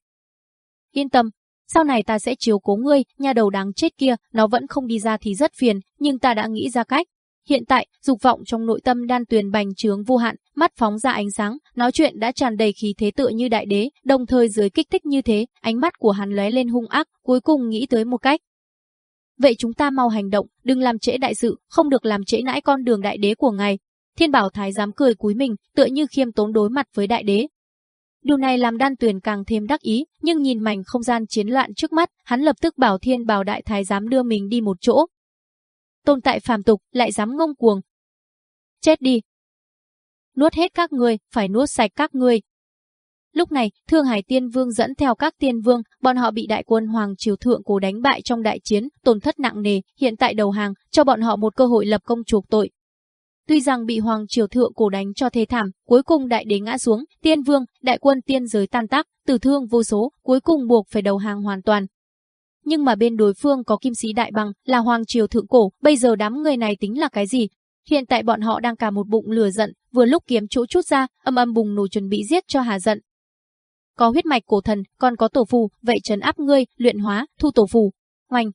S1: Yên tâm, sau này ta sẽ chiếu cố ngươi, nhà đầu đáng chết kia, nó vẫn không đi ra thì rất phiền, nhưng ta đã nghĩ ra cách. Hiện tại, dục vọng trong nội tâm đan tuyền bành trướng vô hạn, mắt phóng ra ánh sáng, nói chuyện đã tràn đầy khí thế tựa như đại đế, đồng thời dưới kích thích như thế, ánh mắt của hắn lóe lên hung ác, cuối cùng nghĩ tới một cách. Vậy chúng ta mau hành động, đừng làm trễ đại sự, không được làm trễ nãi con đường đại đế của ngài. Thiên bảo thái giám cười cúi mình, tựa như khiêm tốn đối mặt với đại đế, Điều này làm đan tuyền càng thêm đắc ý, nhưng nhìn mảnh không gian chiến loạn trước mắt, hắn lập tức bảo thiên bảo
S2: đại thái dám đưa mình đi một chỗ. Tôn tại phàm tục, lại dám ngông cuồng. Chết đi. Nuốt hết các người, phải nuốt sạch các người.
S1: Lúc này, Thương Hải Tiên Vương dẫn theo các tiên vương, bọn họ bị đại quân Hoàng Triều Thượng cố đánh bại trong đại chiến, tổn thất nặng nề, hiện tại đầu hàng, cho bọn họ một cơ hội lập công chuộc tội, Tuy rằng bị hoàng triều thượng cổ đánh cho thê thảm, cuối cùng đại đế ngã xuống, tiên vương, đại quân tiên giới tan tác, tử thương vô số, cuối cùng buộc phải đầu hàng hoàn toàn. Nhưng mà bên đối phương có kim sĩ đại bằng, là hoàng triều thượng cổ, bây giờ đám người này tính là cái gì? Hiện tại bọn họ đang cả một bụng lừa giận, vừa lúc kiếm chỗ chút ra, âm âm bùng nổ chuẩn bị giết cho hà giận. Có huyết mạch cổ thần, còn có tổ phù, vậy trấn áp ngươi, luyện hóa, thu tổ phù. Hoành,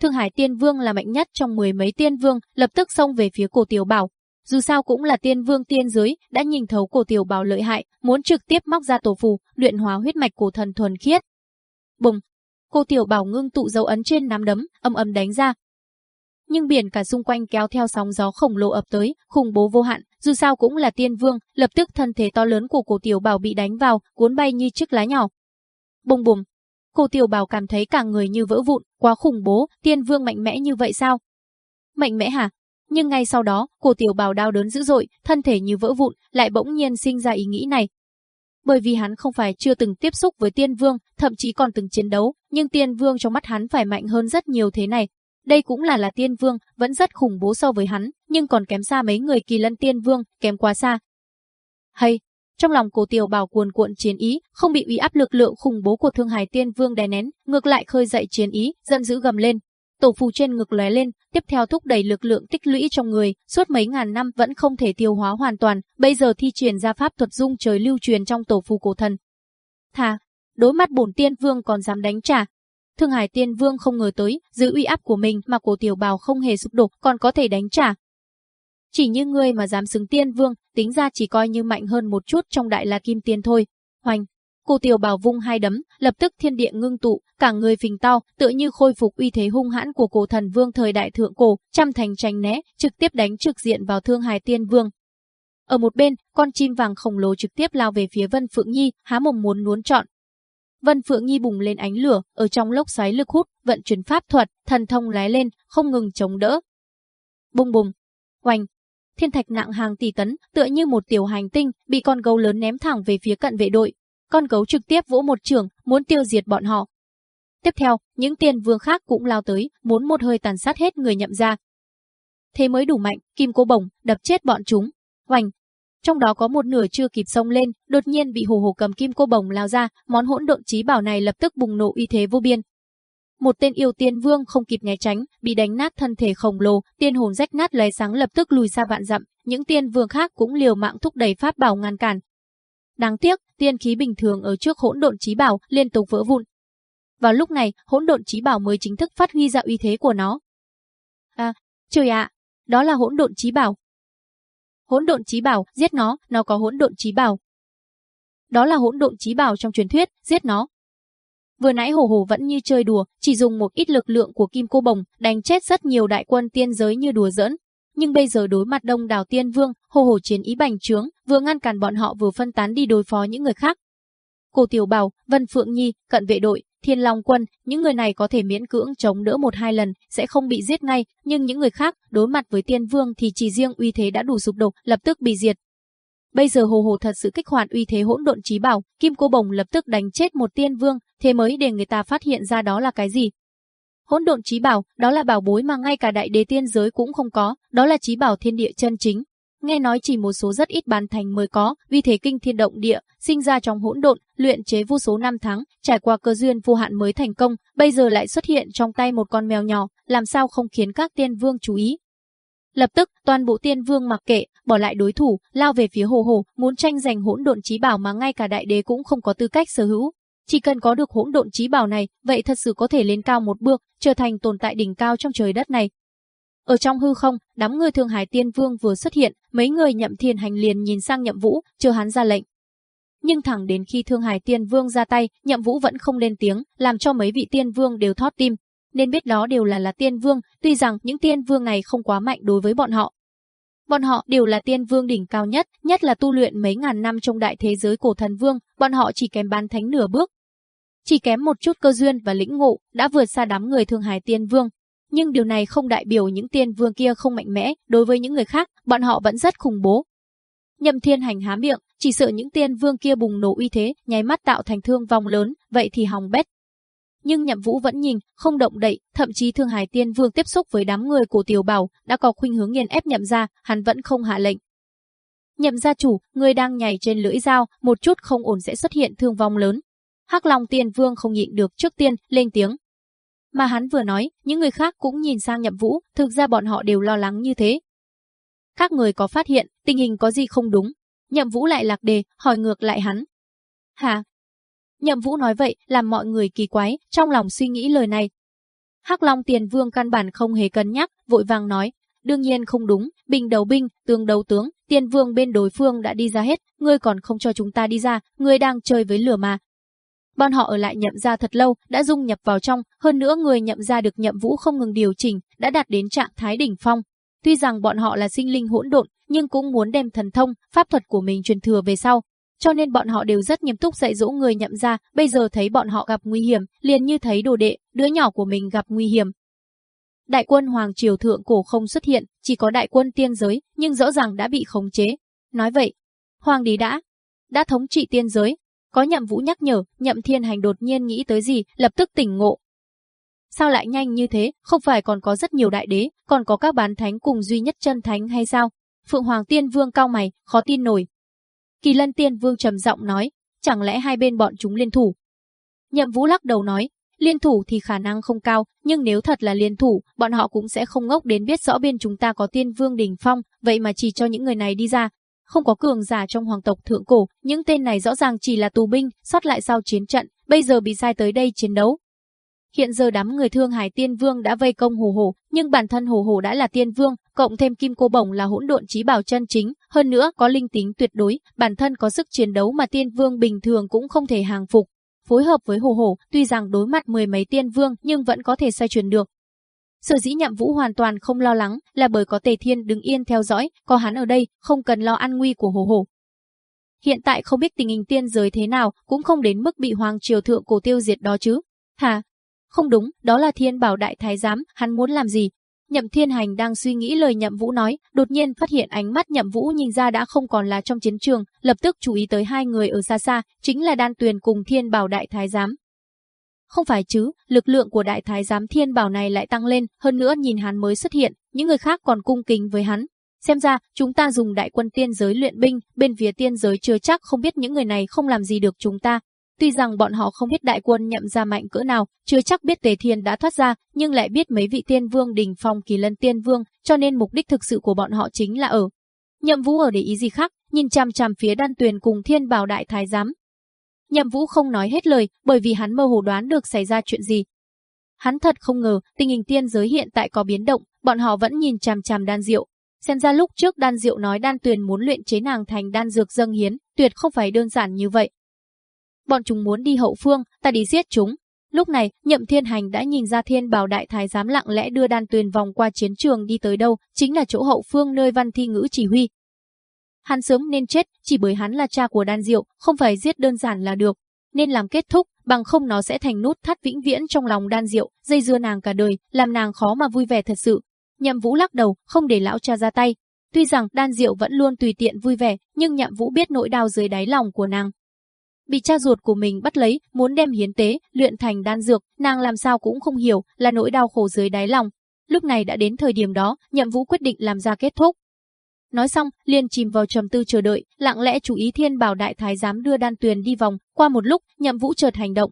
S1: Thương Hải Tiên Vương là mạnh nhất trong mười mấy tiên vương, lập tức xông về phía Cổ Tiểu Bảo, dù sao cũng là tiên vương tiên giới, đã nhìn thấu cổ tiểu bảo lợi hại, muốn trực tiếp móc ra tổ phù, luyện hóa huyết mạch cổ thần thuần khiết. Bùng! Cô tiểu bảo ngưng tụ dấu ấn trên nắm đấm, âm âm đánh ra. Nhưng biển cả xung quanh kéo theo sóng gió khổng lồ ập tới, khủng bố vô hạn, dù sao cũng là tiên vương, lập tức thân thể to lớn của cổ tiểu bảo bị đánh vào, cuốn bay như chiếc lá nhỏ. Bùng bùng! Cổ tiểu bảo cảm thấy cả người như vỡ vụn, quá khủng bố, tiên vương mạnh mẽ như vậy sao? Mạnh mẽ hả? nhưng ngay sau đó, cổ tiểu bào đau đớn dữ dội, thân thể như vỡ vụn, lại bỗng nhiên sinh ra ý nghĩ này. Bởi vì hắn không phải chưa từng tiếp xúc với tiên vương, thậm chí còn từng chiến đấu, nhưng tiên vương trong mắt hắn phải mạnh hơn rất nhiều thế này. Đây cũng là là tiên vương, vẫn rất khủng bố so với hắn, nhưng còn kém xa mấy người kỳ lân tiên vương, kém quá xa. Hay, trong lòng cổ tiểu bào cuồn cuộn chiến ý, không bị uy áp lực lượng khủng bố của thương hải tiên vương đè nén, ngược lại khơi dậy chiến ý, giận dữ gầm lên, tổ phù trên ngực lóe lên, tiếp theo thúc đẩy lực lượng tích lũy trong người, suốt mấy ngàn năm vẫn không thể tiêu hóa hoàn toàn, bây giờ thi triển ra pháp thuật dung trời lưu truyền trong tổ phù cổ thần. Thà, đối mặt bổn tiên vương còn dám đánh trả. Thương Hải Tiên Vương không ngờ tới, giữ uy áp của mình mà cổ tiểu bào không hề sụp đổ, còn có thể đánh trả. Chỉ như ngươi mà dám xứng Tiên Vương, tính ra chỉ coi như mạnh hơn một chút trong đại la kim tiên thôi. Hoành, Cô Tiểu bào vung hai đấm, lập tức thiên địa ngưng tụ, cả người phình to, tựa như khôi phục uy thế hung hãn của cổ thần vương thời đại thượng cổ, trăm thành tránh né, trực tiếp đánh trực diện vào Thương hài Tiên Vương. Ở một bên, con chim vàng khổng lồ trực tiếp lao về phía Vân Phượng Nhi, há mồm muốn nuốt trọn. Vân Phượng Nhi bùng lên ánh lửa, ở trong lốc xoáy lực hút, vận chuyển pháp thuật, thần thông lái lên, không ngừng chống đỡ. Bùng bùng, oanh, thiên thạch nặng hàng tỷ tấn, tựa như một tiểu hành tinh, bị con gấu lớn ném thẳng về phía cận vệ đội, con gấu trực tiếp vỗ một trưởng, muốn tiêu diệt bọn họ. Tiếp theo, những tiền vương khác cũng lao tới, muốn một hơi tàn sát hết người nhậm ra. Thế mới đủ mạnh, kim cô bổng, đập chết bọn chúng. Hoành! Trong đó có một nửa chưa kịp xông lên, đột nhiên bị hồ hồ cầm kim cô bổng lao ra, món hỗn độn trí bảo này lập tức bùng nổ y thế vô biên. Một tên yêu tiên vương không kịp né tránh, bị đánh nát thân thể khổng lồ, tiên hồn rách nát lóe sáng lập tức lùi ra vạn dặm, những tiên vương khác cũng liều mạng thúc đẩy pháp bảo ngăn cản, Đáng tiếc, tiên khí bình thường
S2: ở trước hỗn độn trí bảo liên tục vỡ vụn. Vào lúc này, hỗn độn trí bảo mới chính thức phát huy ra uy thế của nó. À, trời ạ, đó là hỗn độn trí bảo. Hỗn độn trí bảo, giết nó, nó có hỗn độn trí bảo. Đó là hỗn độn trí
S1: bảo trong truyền thuyết, giết nó. Vừa nãy hồ hồ vẫn như chơi đùa, chỉ dùng một ít lực lượng của kim cô bồng, đánh chết rất nhiều đại quân tiên giới như đùa giỡn, nhưng bây giờ đối mặt đông đảo tiên vương, hồ hồ chiến ý bành trướng, vừa ngăn cản bọn họ vừa phân tán đi đối phó những người khác. Cổ Tiểu Bảo, Vân Phượng Nhi, cận vệ đội, Thiên Long Quân, những người này có thể miễn cưỡng chống đỡ một hai lần, sẽ không bị giết ngay, nhưng những người khác đối mặt với tiên vương thì chỉ riêng uy thế đã đủ sụp đổ, lập tức bị diệt. Bây giờ Hồ Hồ thật sự kích hoạt uy thế hỗn độn trí bảo, Kim Cô Bồng lập tức đánh chết một tiên vương, thế mới để người ta phát hiện ra đó là cái gì, Hỗn độn trí bảo, đó là bảo bối mà ngay cả đại đế tiên giới cũng không có, đó là trí bảo thiên địa chân chính. Nghe nói chỉ một số rất ít bán thành mới có, vì thế kinh thiên động địa, sinh ra trong hỗn độn, luyện chế vô số năm tháng, trải qua cơ duyên vô hạn mới thành công, bây giờ lại xuất hiện trong tay một con mèo nhỏ, làm sao không khiến các tiên vương chú ý. Lập tức, toàn bộ tiên vương mặc kệ, bỏ lại đối thủ, lao về phía hồ hồ, muốn tranh giành hỗn độn trí bảo mà ngay cả đại đế cũng không có tư cách sở hữu. Chỉ cần có được hỗn độn trí bảo này, vậy thật sự có thể lên cao một bước, trở thành tồn tại đỉnh cao trong trời đất này. Ở trong hư không, đám người Thương Hải Tiên Vương vừa xuất hiện, mấy người Nhậm Thiên Hành liền nhìn sang Nhậm Vũ, chờ hắn ra lệnh. Nhưng thẳng đến khi Thương Hải Tiên Vương ra tay, Nhậm Vũ vẫn không lên tiếng, làm cho mấy vị Tiên Vương đều thót tim, nên biết đó đều là là Tiên Vương, tuy rằng những Tiên Vương này không quá mạnh đối với bọn họ, Bọn họ đều là tiên vương đỉnh cao nhất, nhất là tu luyện mấy ngàn năm trong đại thế giới cổ thần vương, bọn họ chỉ kém bán thánh nửa bước. Chỉ kém một chút cơ duyên và lĩnh ngộ, đã vượt xa đám người thương hải tiên vương. Nhưng điều này không đại biểu những tiên vương kia không mạnh mẽ, đối với những người khác, bọn họ vẫn rất khủng bố. Nhậm thiên hành há miệng, chỉ sợ những tiên vương kia bùng nổ uy thế, nháy mắt tạo thành thương vong lớn, vậy thì hòng bét nhưng Nhậm Vũ vẫn nhìn, không động đậy, thậm chí Thương Hải Tiên Vương tiếp xúc với đám người của Tiểu Bảo đã có khuynh hướng nghiền ép Nhậm gia, hắn vẫn không hạ lệnh. Nhậm gia chủ, người đang nhảy trên lưỡi dao, một chút không ổn sẽ xuất hiện thương vong lớn. Hắc Long Tiên Vương không nhịn được trước tiên lên tiếng. Mà hắn vừa nói, những người khác cũng nhìn sang Nhậm Vũ, thực ra bọn họ đều lo lắng như thế. Các người có phát hiện tình hình có gì không đúng? Nhậm Vũ lại lạc đề, hỏi ngược lại hắn. hà? Nhậm Vũ nói vậy làm mọi người kỳ quái, trong lòng suy nghĩ lời này. Hắc Long Tiền Vương căn bản không hề cân nhắc, vội vàng nói, đương nhiên không đúng, bình đầu binh, tướng đầu tướng, Tiền Vương bên đối phương đã đi ra hết, ngươi còn không cho chúng ta đi ra, ngươi đang chơi với lửa mà. Bọn họ ở lại nhậm ra thật lâu, đã dung nhập vào trong, hơn nữa người nhậm ra được nhậm vũ không ngừng điều chỉnh, đã đạt đến trạng thái đỉnh phong. Tuy rằng bọn họ là sinh linh hỗn độn, nhưng cũng muốn đem thần thông, pháp thuật của mình truyền thừa về sau, cho nên bọn họ đều rất nghiêm túc dạy dỗ người nhậm ra, bây giờ thấy bọn họ gặp nguy hiểm, liền như thấy đồ đệ, đứa nhỏ của mình gặp nguy hiểm. Đại quân Hoàng Triều Thượng Cổ không xuất hiện, chỉ có đại quân tiên giới, nhưng rõ ràng đã bị khống chế. Nói vậy, Hoàng đế đã, đã thống trị tiên giới. Có nhậm vũ nhắc nhở, nhậm thiên hành đột nhiên nghĩ tới gì, lập tức tỉnh ngộ, sao lại nhanh như thế, không phải còn có rất nhiều đại đế, còn có các bán thánh cùng duy nhất chân thánh hay sao? Phượng Hoàng Tiên Vương cao mày, khó tin nổi. Kỳ lân tiên vương trầm giọng nói, chẳng lẽ hai bên bọn chúng liên thủ? Nhậm vũ lắc đầu nói, liên thủ thì khả năng không cao, nhưng nếu thật là liên thủ, bọn họ cũng sẽ không ngốc đến biết rõ bên chúng ta có tiên vương đỉnh phong, vậy mà chỉ cho những người này đi ra. Không có cường giả trong hoàng tộc thượng cổ, những tên này rõ ràng chỉ là tù binh, sót lại sau chiến trận, bây giờ bị sai tới đây chiến đấu, Hiện giờ đám người thương hải tiên vương đã vây công hồ hồ, nhưng bản thân hồ hồ đã là tiên vương, cộng thêm kim cô bổng là hỗn độn trí bảo chân chính, hơn nữa có linh tính tuyệt đối, bản thân có sức chiến đấu mà tiên vương bình thường cũng không thể hàng phục. Phối hợp với hồ hồ, tuy rằng đối mặt mười mấy tiên vương nhưng vẫn có thể xoay chuyển được. Sở dĩ nhậm vũ hoàn toàn không lo lắng là bởi có tề thiên đứng yên theo dõi, có hắn ở đây, không cần lo an nguy của hồ hồ, hiện tại không biết tình hình tiên giới thế nào, cũng không đến mức bị hoàng triều thượng cổ tiêu diệt đó chứ. hà không đúng, đó là thiên bảo đại thái giám, hắn muốn làm gì? Nhậm Thiên Hành đang suy nghĩ lời Nhậm Vũ nói, đột nhiên phát hiện ánh mắt Nhậm Vũ nhìn ra đã không còn là trong chiến trường, lập tức chú ý tới hai người ở xa xa, chính là Đan Tuyền cùng Thiên Bảo Đại Thái Giám. Không phải chứ, lực lượng của Đại Thái Giám Thiên Bảo này lại tăng lên, hơn nữa nhìn hắn mới xuất hiện, những người khác còn cung kính với hắn. Xem ra, chúng ta dùng đại quân tiên giới luyện binh, bên phía tiên giới chưa chắc không biết những người này không làm gì được chúng ta, Tuy rằng bọn họ không biết đại quân nhậm ra mạnh cỡ nào, chưa chắc biết Tề Thiên đã thoát ra, nhưng lại biết mấy vị tiên vương đình phong kỳ lân tiên vương, cho nên mục đích thực sự của bọn họ chính là ở. Nhậm Vũ ở để ý gì khác, nhìn chằm chằm phía Đan Tuyền cùng Thiên bào Đại Thái giám. Nhậm Vũ không nói hết lời, bởi vì hắn mơ hồ đoán được xảy ra chuyện gì. Hắn thật không ngờ, tình hình tiên giới hiện tại có biến động, bọn họ vẫn nhìn chằm chằm Đan Diệu. Xem ra lúc trước Đan Diệu nói Đan Tuyền muốn luyện chế nàng thành đan dược dâng hiến, tuyệt không phải đơn giản như vậy, bọn chúng muốn đi hậu phương, ta đi giết chúng. Lúc này, Nhậm Thiên Hành đã nhìn ra Thiên Bảo Đại Thái dám lặng lẽ đưa đan tuyền vòng qua chiến trường đi tới đâu, chính là chỗ hậu phương nơi Văn Thi Ngữ chỉ huy. Hắn sớm nên chết, chỉ bởi hắn là cha của đan diệu, không phải giết đơn giản là được. Nên làm kết thúc, bằng không nó sẽ thành nút thắt vĩnh viễn trong lòng đan diệu, dây dưa nàng cả đời, làm nàng khó mà vui vẻ thật sự. Nhậm Vũ lắc đầu, không để lão cha ra tay. Tuy rằng đan diệu vẫn luôn tùy tiện vui vẻ, nhưng Nhậm Vũ biết nỗi đau dưới đáy lòng của nàng, bị cha ruột của mình bắt lấy, muốn đem hiến tế, luyện thành đan dược, nàng làm sao cũng không hiểu, là nỗi đau khổ dưới đáy lòng. Lúc này đã đến thời điểm đó, Nhậm Vũ quyết định làm ra kết thúc. Nói xong, liền chìm vào trầm tư chờ đợi, lặng lẽ chú ý Thiên Bảo Đại Thái giám đưa đan tuyền đi vòng, qua một lúc, Nhậm Vũ chợt hành động.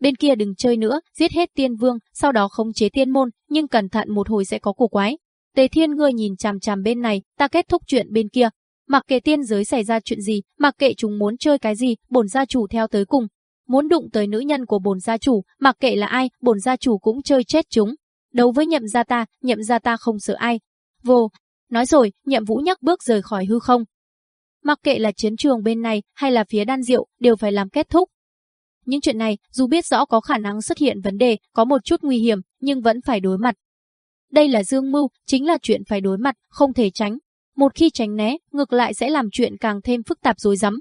S1: Bên kia đừng chơi nữa, giết hết tiên vương, sau đó khống chế tiên môn, nhưng cẩn thận một hồi sẽ có cổ quái. Tề Thiên ngươi nhìn chằm chằm bên này, ta kết thúc chuyện bên kia, Mặc kệ tiên giới xảy ra chuyện gì, mặc kệ chúng muốn chơi cái gì, bổn gia chủ theo tới cùng. Muốn đụng tới nữ nhân của bổn gia chủ, mặc kệ là ai, bổn gia chủ cũng chơi chết chúng. Đấu với nhậm gia ta, nhậm gia ta không sợ ai. Vô, nói rồi, nhậm vũ nhắc bước rời khỏi hư không. Mặc kệ là chiến trường bên này hay là phía đan diệu, đều phải làm kết thúc. Những chuyện này, dù biết rõ có khả năng xuất hiện vấn đề, có một chút nguy hiểm, nhưng vẫn phải đối mặt. Đây là dương mưu, chính là chuyện phải đối mặt, không thể tránh một khi tránh né, ngược lại sẽ làm chuyện càng thêm phức tạp rối rắm.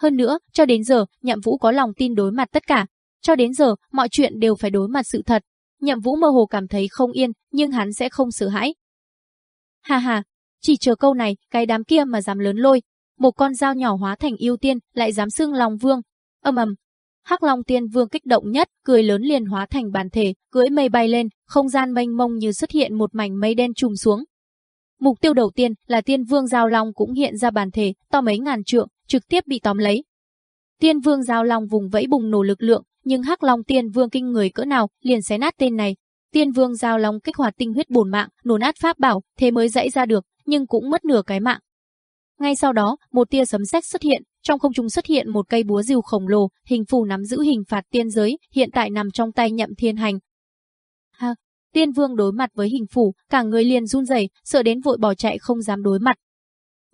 S1: Hơn nữa, cho đến giờ, Nhậm Vũ có lòng tin đối mặt tất cả. Cho đến giờ, mọi chuyện đều phải đối mặt sự thật. Nhậm Vũ mơ hồ cảm thấy không yên, nhưng hắn sẽ không sợ hãi. ha ha chỉ chờ câu này, cái đám kia mà dám lớn lôi. Một con dao nhỏ hóa thành yêu tiên, lại dám xương lòng vương. Âm ầm, Hắc Long Tiên Vương kích động nhất, cười lớn liền hóa thành bản thể, cưỡi mây bay lên, không gian mênh mông như xuất hiện một mảnh mây đen trùm xuống, Mục tiêu đầu tiên là Tiên Vương Giao Long cũng hiện ra bàn thể, to mấy ngàn trượng, trực tiếp bị tóm lấy. Tiên Vương Giao Long vùng vẫy bùng nổ lực lượng, nhưng Hắc Long Tiên Vương kinh người cỡ nào, liền xé nát tên này. Tiên Vương Giao Long kích hoạt tinh huyết bổn mạng, nổ nát pháp bảo, thế mới dãy ra được, nhưng cũng mất nửa cái mạng. Ngay sau đó, một tia sấm sét xuất hiện, trong không trung xuất hiện một cây búa rìu khổng lồ, hình phù nắm giữ hình phạt tiên giới, hiện tại nằm trong tay Nhậm Thiên Hành, Tiên Vương đối mặt với hình phủ, cả người liền run rẩy, sợ đến vội bỏ chạy không dám đối mặt.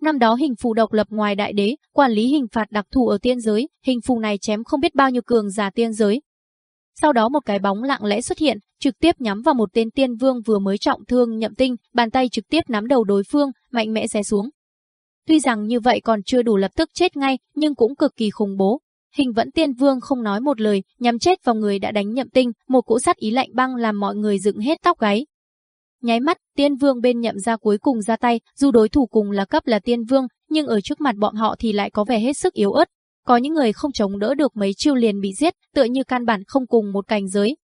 S1: Năm đó hình phù độc lập ngoài đại đế, quản lý hình phạt đặc thù ở tiên giới, hình phù này chém không biết bao nhiêu cường giả tiên giới. Sau đó một cái bóng lặng lẽ xuất hiện, trực tiếp nhắm vào một tên tiên vương vừa mới trọng thương nhậm tinh, bàn tay trực tiếp nắm đầu đối phương, mạnh mẽ xé xuống. Tuy rằng như vậy còn chưa đủ lập tức chết ngay, nhưng cũng cực kỳ khủng bố, Hình vẫn tiên vương không nói một lời, nhắm chết vào người đã đánh nhậm tinh, một cỗ sát ý lạnh băng làm mọi người dựng hết tóc gáy. Nháy mắt, tiên vương bên nhậm ra cuối cùng ra tay, dù đối thủ cùng là cấp là tiên vương, nhưng ở trước mặt bọn họ thì lại có vẻ hết sức yếu ớt. Có những người không chống đỡ được mấy chiêu liền bị giết, tựa như căn bản không cùng một cành giới.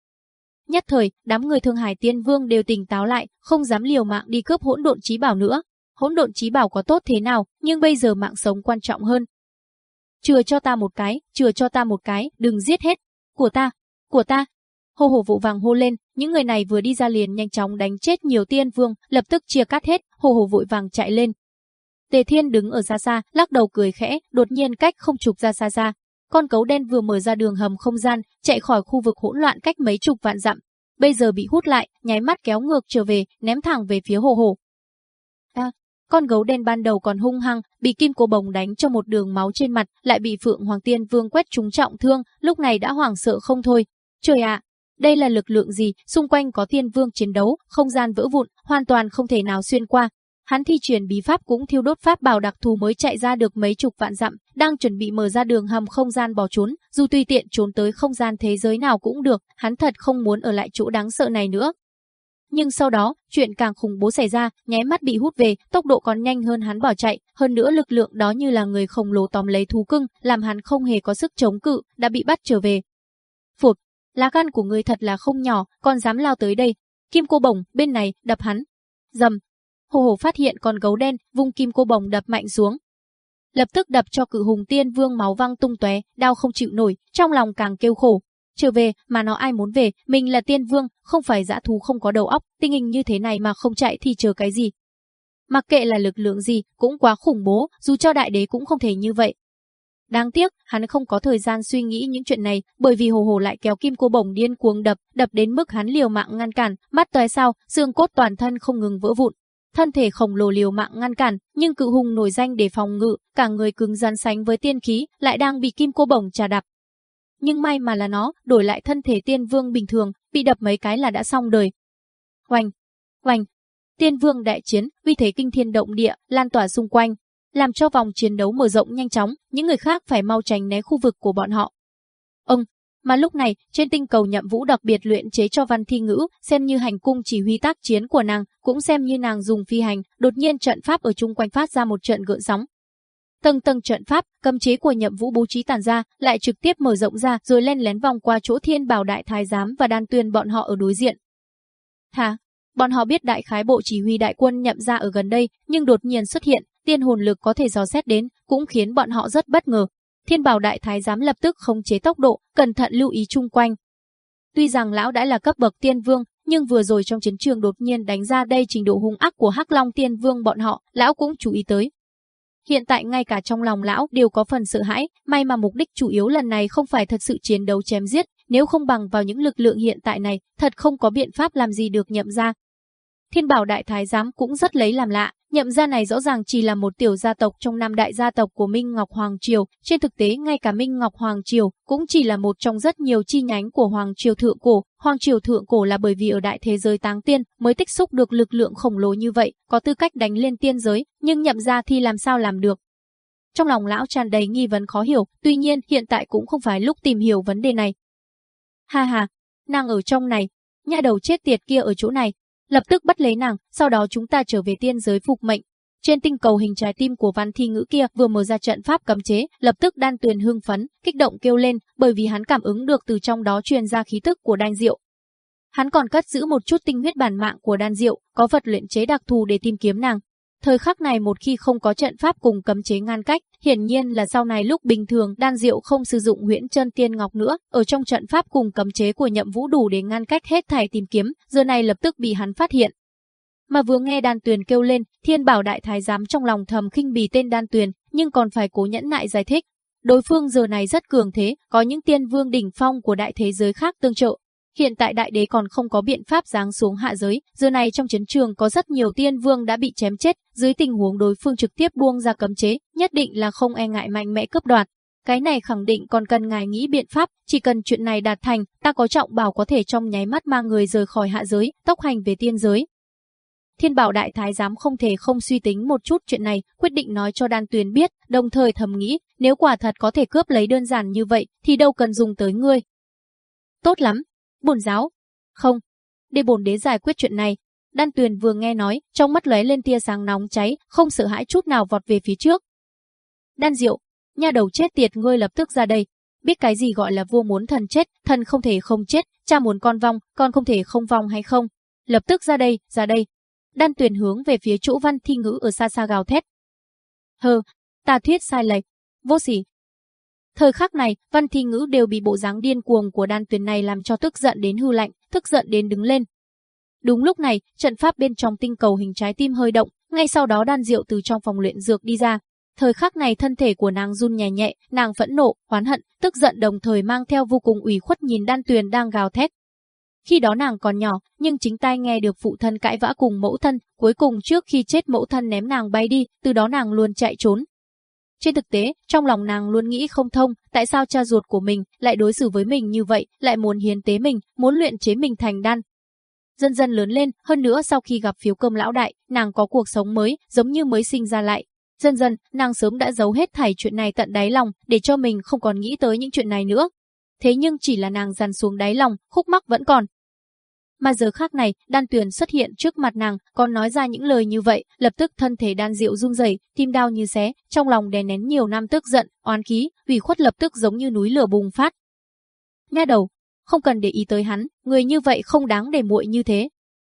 S1: Nhất thời, đám người Thương Hải Tiên Vương đều tỉnh táo lại, không dám liều mạng đi cướp hỗn độn trí bảo nữa. Hỗn độn trí bảo có tốt thế nào, nhưng bây giờ mạng sống quan trọng hơn, chừa cho ta một cái, chừa cho ta một cái, đừng giết hết, của ta, của ta. Hồ hồ vụ vàng hô lên, những người này vừa đi ra liền nhanh chóng đánh chết nhiều tiên vương, lập tức chia cắt hết, hồ hồ vội vàng chạy lên. Tề Thiên đứng ở xa xa, lắc đầu cười khẽ, đột nhiên cách không chục ra xa xa. Con cấu đen vừa mở ra đường hầm không gian, chạy khỏi khu vực hỗn loạn cách mấy chục vạn dặm. Bây giờ bị hút lại, nháy mắt kéo ngược trở về, ném thẳng về phía hồ hồ. Con gấu đen ban đầu còn hung hăng, bị kim cô bồng đánh cho một đường máu trên mặt, lại bị Phượng Hoàng Tiên Vương quét trúng trọng thương, lúc này đã hoảng sợ không thôi. Trời ạ, đây là lực lượng gì, xung quanh có Tiên Vương chiến đấu, không gian vỡ vụn, hoàn toàn không thể nào xuyên qua. Hắn thi truyền bí pháp cũng thiêu đốt pháp bảo đặc thù mới chạy ra được mấy chục vạn dặm, đang chuẩn bị mở ra đường hầm không gian bỏ trốn, dù tùy tiện trốn tới không gian thế giới nào cũng được, hắn thật không muốn ở lại chỗ đáng sợ này nữa. Nhưng sau đó, chuyện càng khủng bố xảy ra, nháy mắt bị hút về, tốc độ còn nhanh hơn hắn bỏ chạy, hơn nữa lực lượng đó như là người khổng lồ tóm lấy thú cưng, làm hắn không hề có sức chống cự, đã bị bắt trở về. Phụt, lá gan của người thật là không nhỏ, còn dám lao tới đây. Kim cô bổng, bên này, đập hắn. Dầm. Hồ hồ phát hiện con gấu đen, vung kim cô bổng đập mạnh xuống, lập tức đập cho cự hùng tiên vương máu văng tung tóe, đau không chịu nổi, trong lòng càng kêu khổ trở về, mà nó ai muốn về, mình là tiên vương, không phải dã thú không có đầu óc, tình hình như thế này mà không chạy thì chờ cái gì. Mặc kệ là lực lượng gì, cũng quá khủng bố, dù cho đại đế cũng không thể như vậy. Đáng tiếc, hắn không có thời gian suy nghĩ những chuyện này, bởi vì hồ hồ lại kéo kim cô bổng điên cuồng đập, đập đến mức hắn liều mạng ngăn cản, mắt tòe sao, xương cốt toàn thân không ngừng vỡ vụn. Thân thể khổng lồ liều mạng ngăn cản, nhưng cự hùng nổi danh để phòng ngự, cả người cứng rắn sánh với tiên khí, lại đang bị kim cô bổng trà đạp, nhưng may mà là nó, đổi lại thân thể tiên vương bình thường, bị đập mấy cái là đã xong đời. Oanh, oanh, tiên vương đại chiến, uy thế kinh thiên động địa, lan tỏa xung quanh, làm cho vòng chiến đấu mở rộng nhanh chóng, những người khác phải mau tránh né khu vực của bọn họ. Ông, mà lúc này, trên tinh cầu nhậm vũ đặc biệt luyện chế cho văn thi ngữ, xem như hành cung chỉ huy tác chiến của nàng, cũng xem như nàng dùng phi hành, đột nhiên trận pháp ở chung quanh phát ra một trận gợn sóng, Tầng tầng trận pháp, cấm chế của Nhậm Vũ bố trí tản ra, lại trực tiếp mở rộng ra rồi len lén vòng qua chỗ Thiên Bảo Đại Thái giám và Đan Tuyên bọn họ ở đối diện. Hả? Bọn họ biết đại khái bộ chỉ huy đại quân nhậm ra ở gần đây, nhưng đột nhiên xuất hiện, tiên hồn lực có thể dò xét đến, cũng khiến bọn họ rất bất ngờ. Thiên Bảo Đại Thái giám lập tức khống chế tốc độ, cẩn thận lưu ý chung quanh. Tuy rằng lão đã là cấp bậc tiên vương, nhưng vừa rồi trong chiến trường đột nhiên đánh ra đây trình độ hung ác của Hắc Long Tiên Vương bọn họ, lão cũng chú ý tới, Hiện tại ngay cả trong lòng lão đều có phần sợ hãi, may mà mục đích chủ yếu lần này không phải thật sự chiến đấu chém giết, nếu không bằng vào những lực lượng hiện tại này, thật không có biện pháp làm gì được nhậm ra. Thiên bảo đại thái giám cũng rất lấy làm lạ, Nhậm gia này rõ ràng chỉ là một tiểu gia tộc trong năm đại gia tộc của Minh Ngọc Hoàng Triều, trên thực tế ngay cả Minh Ngọc Hoàng Triều cũng chỉ là một trong rất nhiều chi nhánh của Hoàng Triều Thượng Cổ. Hoàng Triều Thượng Cổ là bởi vì ở đại thế giới táng tiên mới tích xúc được lực lượng khổng lồ như vậy, có tư cách đánh lên tiên giới, nhưng nhậm gia thì làm sao làm được. Trong lòng lão tràn đầy nghi vấn khó hiểu, tuy nhiên hiện tại cũng không phải lúc tìm hiểu vấn đề này. Ha ha, nàng ở trong này, nhà đầu chết tiệt kia ở chỗ này, lập tức bắt lấy nàng, sau đó chúng ta trở về tiên giới phục mệnh. Trên tinh cầu hình trái tim của Văn Thi Ngữ kia vừa mở ra trận pháp cấm chế, lập tức Đan Tuyền hưng phấn, kích động kêu lên, bởi vì hắn cảm ứng được từ trong đó truyền ra khí tức của Đan Diệu. Hắn còn cất giữ một chút tinh huyết bản mạng của Đan Diệu, có vật luyện chế đặc thù để tìm kiếm nàng, Thời khắc này một khi không có trận pháp cùng cấm chế ngăn cách, hiển nhiên là sau này lúc bình thường đan diệu không sử dụng huyễn chân tiên ngọc nữa, ở trong trận pháp cùng cấm chế của nhậm vũ đủ để ngăn cách hết thảy tìm kiếm, giờ này lập tức bị hắn phát hiện. Mà vừa nghe đan tuyền kêu lên, thiên bảo đại thái giám trong lòng thầm khinh bì tên đan tuyền, nhưng còn phải cố nhẫn nại giải thích. Đối phương giờ này rất cường thế, có những tiên vương đỉnh phong của đại thế giới khác tương trợ, Hiện tại đại đế còn không có biện pháp giáng xuống hạ giới, giờ này trong chiến trường có rất nhiều tiên vương đã bị chém chết, dưới tình huống đối phương trực tiếp buông ra cấm chế, nhất định là không e ngại mạnh mẽ cướp đoạt. Cái này khẳng định còn cần ngài nghĩ biện pháp, chỉ cần chuyện này đạt thành, ta có trọng bảo có thể trong nháy mắt mang người rời khỏi hạ giới, tốc hành về tiên giới. Thiên bảo đại thái giám không thể không suy tính một chút chuyện này, quyết định nói cho đan tuyền biết, đồng thời thầm nghĩ, nếu quả thật có thể cướp lấy đơn giản như vậy, thì đâu cần dùng tới ngươi. Tốt lắm, bồn giáo? Không. Để bồn đế giải quyết chuyện này. Đan Tuyền vừa nghe nói, trong mắt lóe lên tia sáng nóng cháy, không sợ hãi chút nào vọt về phía trước. Đan Diệu, nhà đầu chết tiệt ngươi lập tức ra đây. Biết cái gì gọi là vua muốn thần chết, thần không thể không chết, cha muốn con vong, con không thể không vong hay không?
S2: Lập tức ra đây, ra đây. Đan Tuyền hướng về phía chỗ Văn Thi Ngữ ở xa xa gào thét. Hừ, ta thuyết sai lệch, vô sỉ, Thời khắc này, Văn Thi
S1: Ngữ đều bị bộ dáng điên cuồng của đan tuyền này làm cho tức giận đến hư lạnh, tức giận đến đứng lên. Đúng lúc này, trận pháp bên trong tinh cầu hình trái tim hơi động, ngay sau đó đan diệu từ trong phòng luyện dược đi ra. Thời khắc này thân thể của nàng run nhẹ nhẹ, nàng phẫn nộ, hoán hận, tức giận đồng thời mang theo vô cùng ủy khuất nhìn đan tuyền đang gào thét. Khi đó nàng còn nhỏ, nhưng chính tay nghe được phụ thân cãi vã cùng mẫu thân, cuối cùng trước khi chết mẫu thân ném nàng bay đi, từ đó nàng luôn chạy trốn, trên thực tế, trong lòng nàng luôn nghĩ không thông, tại sao cha ruột của mình lại đối xử với mình như vậy, lại muốn hiến tế mình, muốn luyện chế mình thành đan. Dần dần lớn lên, hơn nữa sau khi gặp phiếu cơm lão đại, nàng có cuộc sống mới, giống như mới sinh ra lại. Dần dần, nàng sớm đã giấu hết thảy chuyện này tận đáy lòng, để cho mình không còn nghĩ tới những chuyện này nữa. Thế nhưng chỉ là nàng dằn xuống đáy lòng, khúc mắc vẫn còn, mà giờ khác này, đan tuyền xuất hiện trước mặt nàng, còn nói ra những lời như vậy, lập tức thân thể đan diệu rung rẩy, tim đau như xé, trong lòng đè nén nhiều năm tức giận, oán khí, ủy khuất lập tức giống như núi lửa bùng phát. Nha đầu, không cần để ý tới hắn, người như vậy không đáng để muội như thế.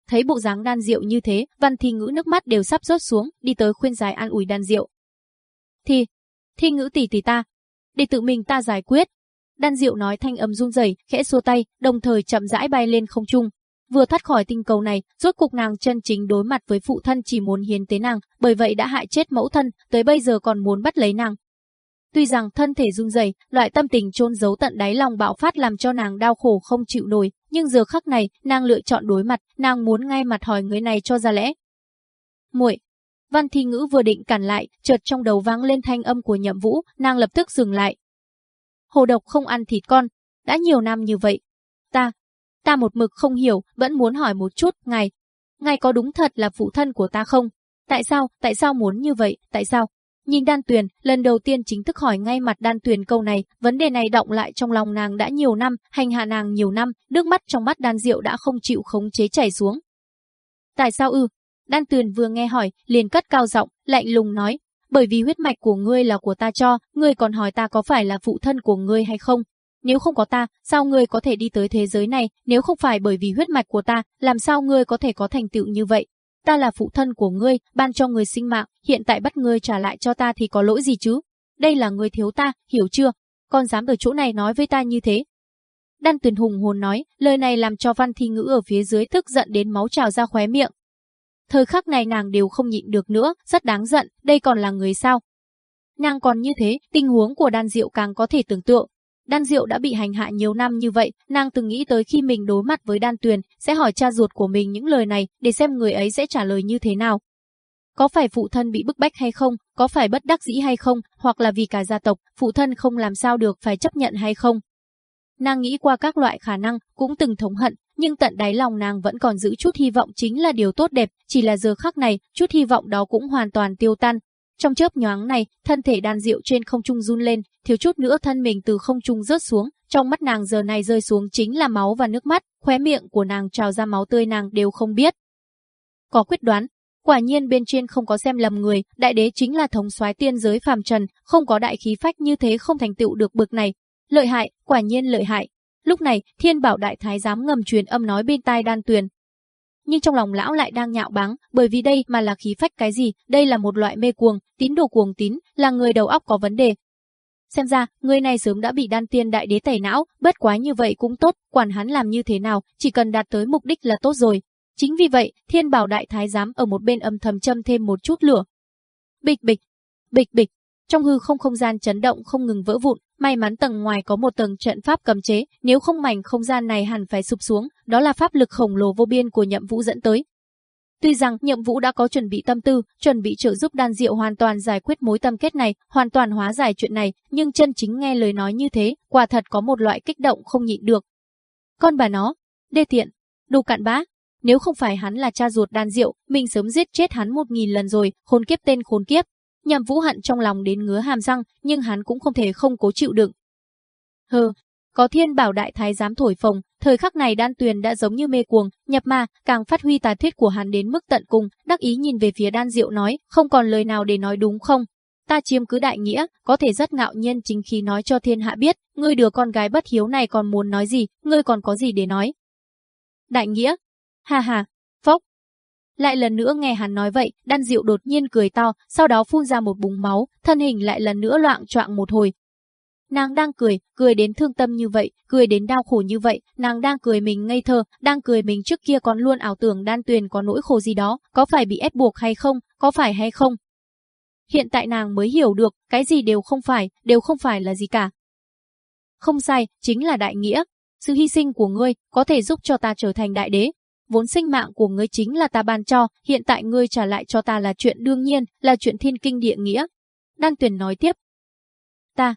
S1: Thấy bộ dáng đan diệu như thế, văn thi ngữ nước mắt đều sắp rớt xuống, đi tới khuyên giải an ủi đan diệu. thi thi ngữ tỷ tỷ ta, để tự mình ta giải quyết. Đan diệu nói thanh âm run rẩy, khẽ xua tay, đồng thời chậm rãi bay lên không trung, Vừa thoát khỏi tinh cầu này, rốt cục nàng chân chính đối mặt với phụ thân chỉ muốn hiến tế nàng, bởi vậy đã hại chết mẫu thân, tới bây giờ còn muốn bắt lấy nàng. Tuy rằng thân thể run rẩy, loại tâm tình chôn giấu tận đáy lòng bạo phát làm cho nàng đau khổ không chịu nổi, nhưng giờ khắc này, nàng lựa chọn đối mặt, nàng muốn ngay mặt hỏi người này cho ra lẽ. Muội, Văn Thi Ngữ vừa định cản lại, chợt trong đầu vang lên thanh âm của Nhậm Vũ, nàng lập tức dừng lại. Hồ độc không ăn thịt con, đã nhiều năm như vậy, Ta một mực không hiểu, vẫn muốn hỏi một chút, ngài, ngài có đúng thật là phụ thân của ta không? Tại sao, tại sao muốn như vậy, tại sao? Nhìn đan tuyền, lần đầu tiên chính thức hỏi ngay mặt đan tuyền câu này, vấn đề này động lại trong lòng nàng đã nhiều năm, hành hạ nàng nhiều năm, nước mắt trong mắt đan diệu đã không chịu khống chế chảy xuống. Tại sao ư? Đan tuyền vừa nghe hỏi, liền cất cao giọng, lạnh lùng nói, bởi vì huyết mạch của ngươi là của ta cho, ngươi còn hỏi ta có phải là phụ thân của ngươi hay không, nếu không có ta, sao ngươi có thể đi tới thế giới này, nếu không phải bởi vì huyết mạch của ta, làm sao ngươi có thể có thành tựu như vậy? Ta là phụ thân của ngươi, ban cho ngươi sinh mạng, hiện tại bắt ngươi trả lại cho ta thì có lỗi gì chứ? Đây là ngươi thiếu ta, hiểu chưa? Con dám ở chỗ này nói với ta như thế. Đan Tuyền hùng hồn nói, lời này làm cho Văn Thi Ngữ ở phía dưới tức giận đến máu trào ra khóe miệng. Thời khắc này nàng đều không nhịn được nữa, rất đáng giận, đây còn là người sao, Nàng còn như thế, tình huống của đan diệu càng có thể tưởng tượng, Đan Diệu đã bị hành hạ nhiều năm như vậy, nàng từng nghĩ tới khi mình đối mặt với Đan Tuyền, sẽ hỏi cha ruột của mình những lời này để xem người ấy sẽ trả lời như thế nào. Có phải phụ thân bị bức bách hay không, có phải bất đắc dĩ hay không, hoặc là vì cả gia tộc, phụ thân không làm sao được phải chấp nhận hay không. Nàng nghĩ qua các loại khả năng, cũng từng thống hận, nhưng tận đáy lòng nàng vẫn còn giữ chút hy vọng chính là điều tốt đẹp, chỉ là giờ khắc này, chút hy vọng đó cũng hoàn toàn tiêu tan, trong chớp nhoáng này, thân thể đàn diệu trên không trung run lên, thiếu chút nữa thân mình từ không trung rớt xuống, trong mắt nàng giờ này rơi xuống chính là máu và nước mắt, khóe miệng của nàng trào ra máu tươi nàng đều không biết. Có quyết đoán, quả nhiên bên trên không có xem lầm người, đại đế chính là thống soái tiên giới phàm trần, không có đại khí phách như thế không thành tựu được bực này. Lợi hại, quả nhiên lợi hại. Lúc này, Thiên Bảo Đại Thái giám ngầm truyền âm nói bên tai Đan Tuyền, nhưng trong lòng lão lại đang nhạo báng, bởi vì đây mà là khí phách cái gì, đây là một loại mê cuồng, tín đồ cuồng tín, là người đầu óc có vấn đề. Xem ra, người này sớm đã bị đan tiên đại đế tẩy não, bất quá như vậy cũng tốt, quản hắn làm như thế nào, chỉ cần đạt tới mục đích là tốt rồi. Chính vì vậy, thiên bảo đại thái giám ở một bên âm thầm châm thêm một chút lửa. Bịch bịch, bịch bịch, trong hư không không gian chấn động không ngừng vỡ vụn, May mắn tầng ngoài có một tầng trận pháp cầm chế, nếu không mảnh không gian này hẳn phải sụp xuống, đó là pháp lực khổng lồ vô biên của nhậm vũ dẫn tới. Tuy rằng nhậm vũ đã có chuẩn bị tâm tư, chuẩn bị trợ giúp đan diệu hoàn toàn giải quyết mối tâm kết này, hoàn toàn hóa giải chuyện này, nhưng chân chính nghe lời nói như thế, quả thật có một loại kích động không nhịn được. Con bà nó, đê tiện, đồ cạn bá. nếu không phải hắn là cha ruột đan diệu, mình sớm giết chết hắn một nghìn lần rồi, khốn kiếp tên khốn kiếp, Nhàm Vũ hận trong lòng đến ngứa hàm răng, nhưng hắn cũng không thể không cố chịu đựng. Hừ, có thiên bảo đại thái dám thổi phồng, thời khắc này đan tuyền đã giống như mê cuồng, nhập ma, càng phát huy tài thuyết của hắn đến mức tận cùng, đắc ý nhìn về phía đan diệu nói, không còn lời nào để nói đúng không? Ta chiếm cứ đại nghĩa, có thể rất ngạo nhiên chính khi nói cho thiên hạ biết, ngươi đứa con gái bất hiếu này còn muốn nói gì, ngươi còn có gì để nói. Đại nghĩa? ha ha. Lại lần nữa nghe hắn nói vậy, đan diệu đột nhiên cười to, sau đó phun ra một búng máu, thân hình lại lần nữa loạn choạng một hồi. Nàng đang cười, cười đến thương tâm như vậy, cười đến đau khổ như vậy, nàng đang cười mình ngây thơ, đang cười mình trước kia còn luôn ảo tưởng đan tuyền có nỗi khổ gì đó, có phải bị ép buộc hay không, có phải hay không. Hiện tại nàng mới hiểu được, cái gì đều không phải, đều không phải là gì cả. Không sai, chính là đại nghĩa, sự hy sinh của ngươi có thể giúp cho ta trở thành đại đế, vốn sinh mạng của ngươi chính là ta ban cho, hiện tại ngươi trả lại cho ta là chuyện đương nhiên, là chuyện thiên kinh địa nghĩa. Đan Tuyền nói tiếp. Ta,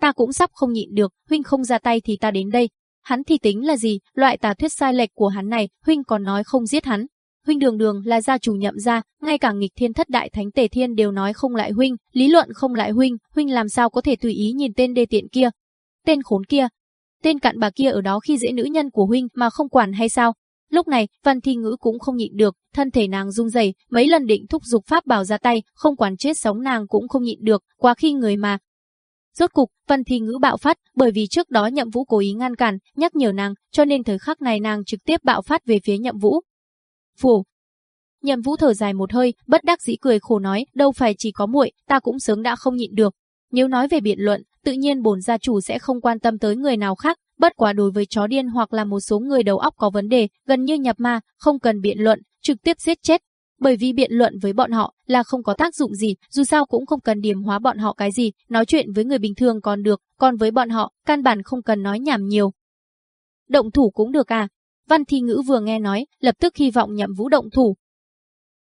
S1: ta cũng sắp không nhịn được, huynh không ra tay thì ta đến đây. Hắn thì tính là gì, loại tà thuyết sai lệch của hắn này, huynh còn nói không giết hắn. Huynh đường đường là gia chủ nhậm gia, ngay cả nghịch thiên thất đại thánh tề thiên đều nói không lại huynh, lý luận không lại huynh, huynh làm sao có thể tùy ý nhìn tên đê tiện kia. Tên khốn kia, tên cặn bà kia ở đó khi dễ nữ nhân của huynh mà không quản hay sao? Lúc này, Văn Thi Ngữ cũng không nhịn được, thân thể nàng rung rẩy, mấy lần định thúc dục pháp bảo ra tay, không quản chết sống nàng cũng không nhịn được, quá khi người mà. Rốt cục, Văn Thi Ngữ bạo phát, bởi vì trước đó Nhậm Vũ cố ý ngăn cản, nhắc nhở nàng, cho nên thời khắc này nàng trực tiếp bạo phát về phía Nhậm Vũ. phù Nhậm Vũ thở dài một hơi, bất đắc dĩ cười khổ nói, đâu phải chỉ có muội, ta cũng sớm đã không nhịn được. Nếu nói về biện luận, tự nhiên bổn gia chủ sẽ không quan tâm tới người nào khác, Bất quá đối với chó điên hoặc là một số người đầu óc có vấn đề, gần như nhập ma, không cần biện luận, trực tiếp giết chết. Bởi vì biện luận với bọn họ là không có tác dụng gì, dù sao cũng không cần điểm hóa bọn họ cái gì, nói chuyện với người bình thường còn được, còn với bọn họ, căn bản không cần nói nhảm nhiều. Động thủ cũng được à? Văn thi ngữ vừa nghe nói, lập tức hy vọng nhậm vũ động thủ,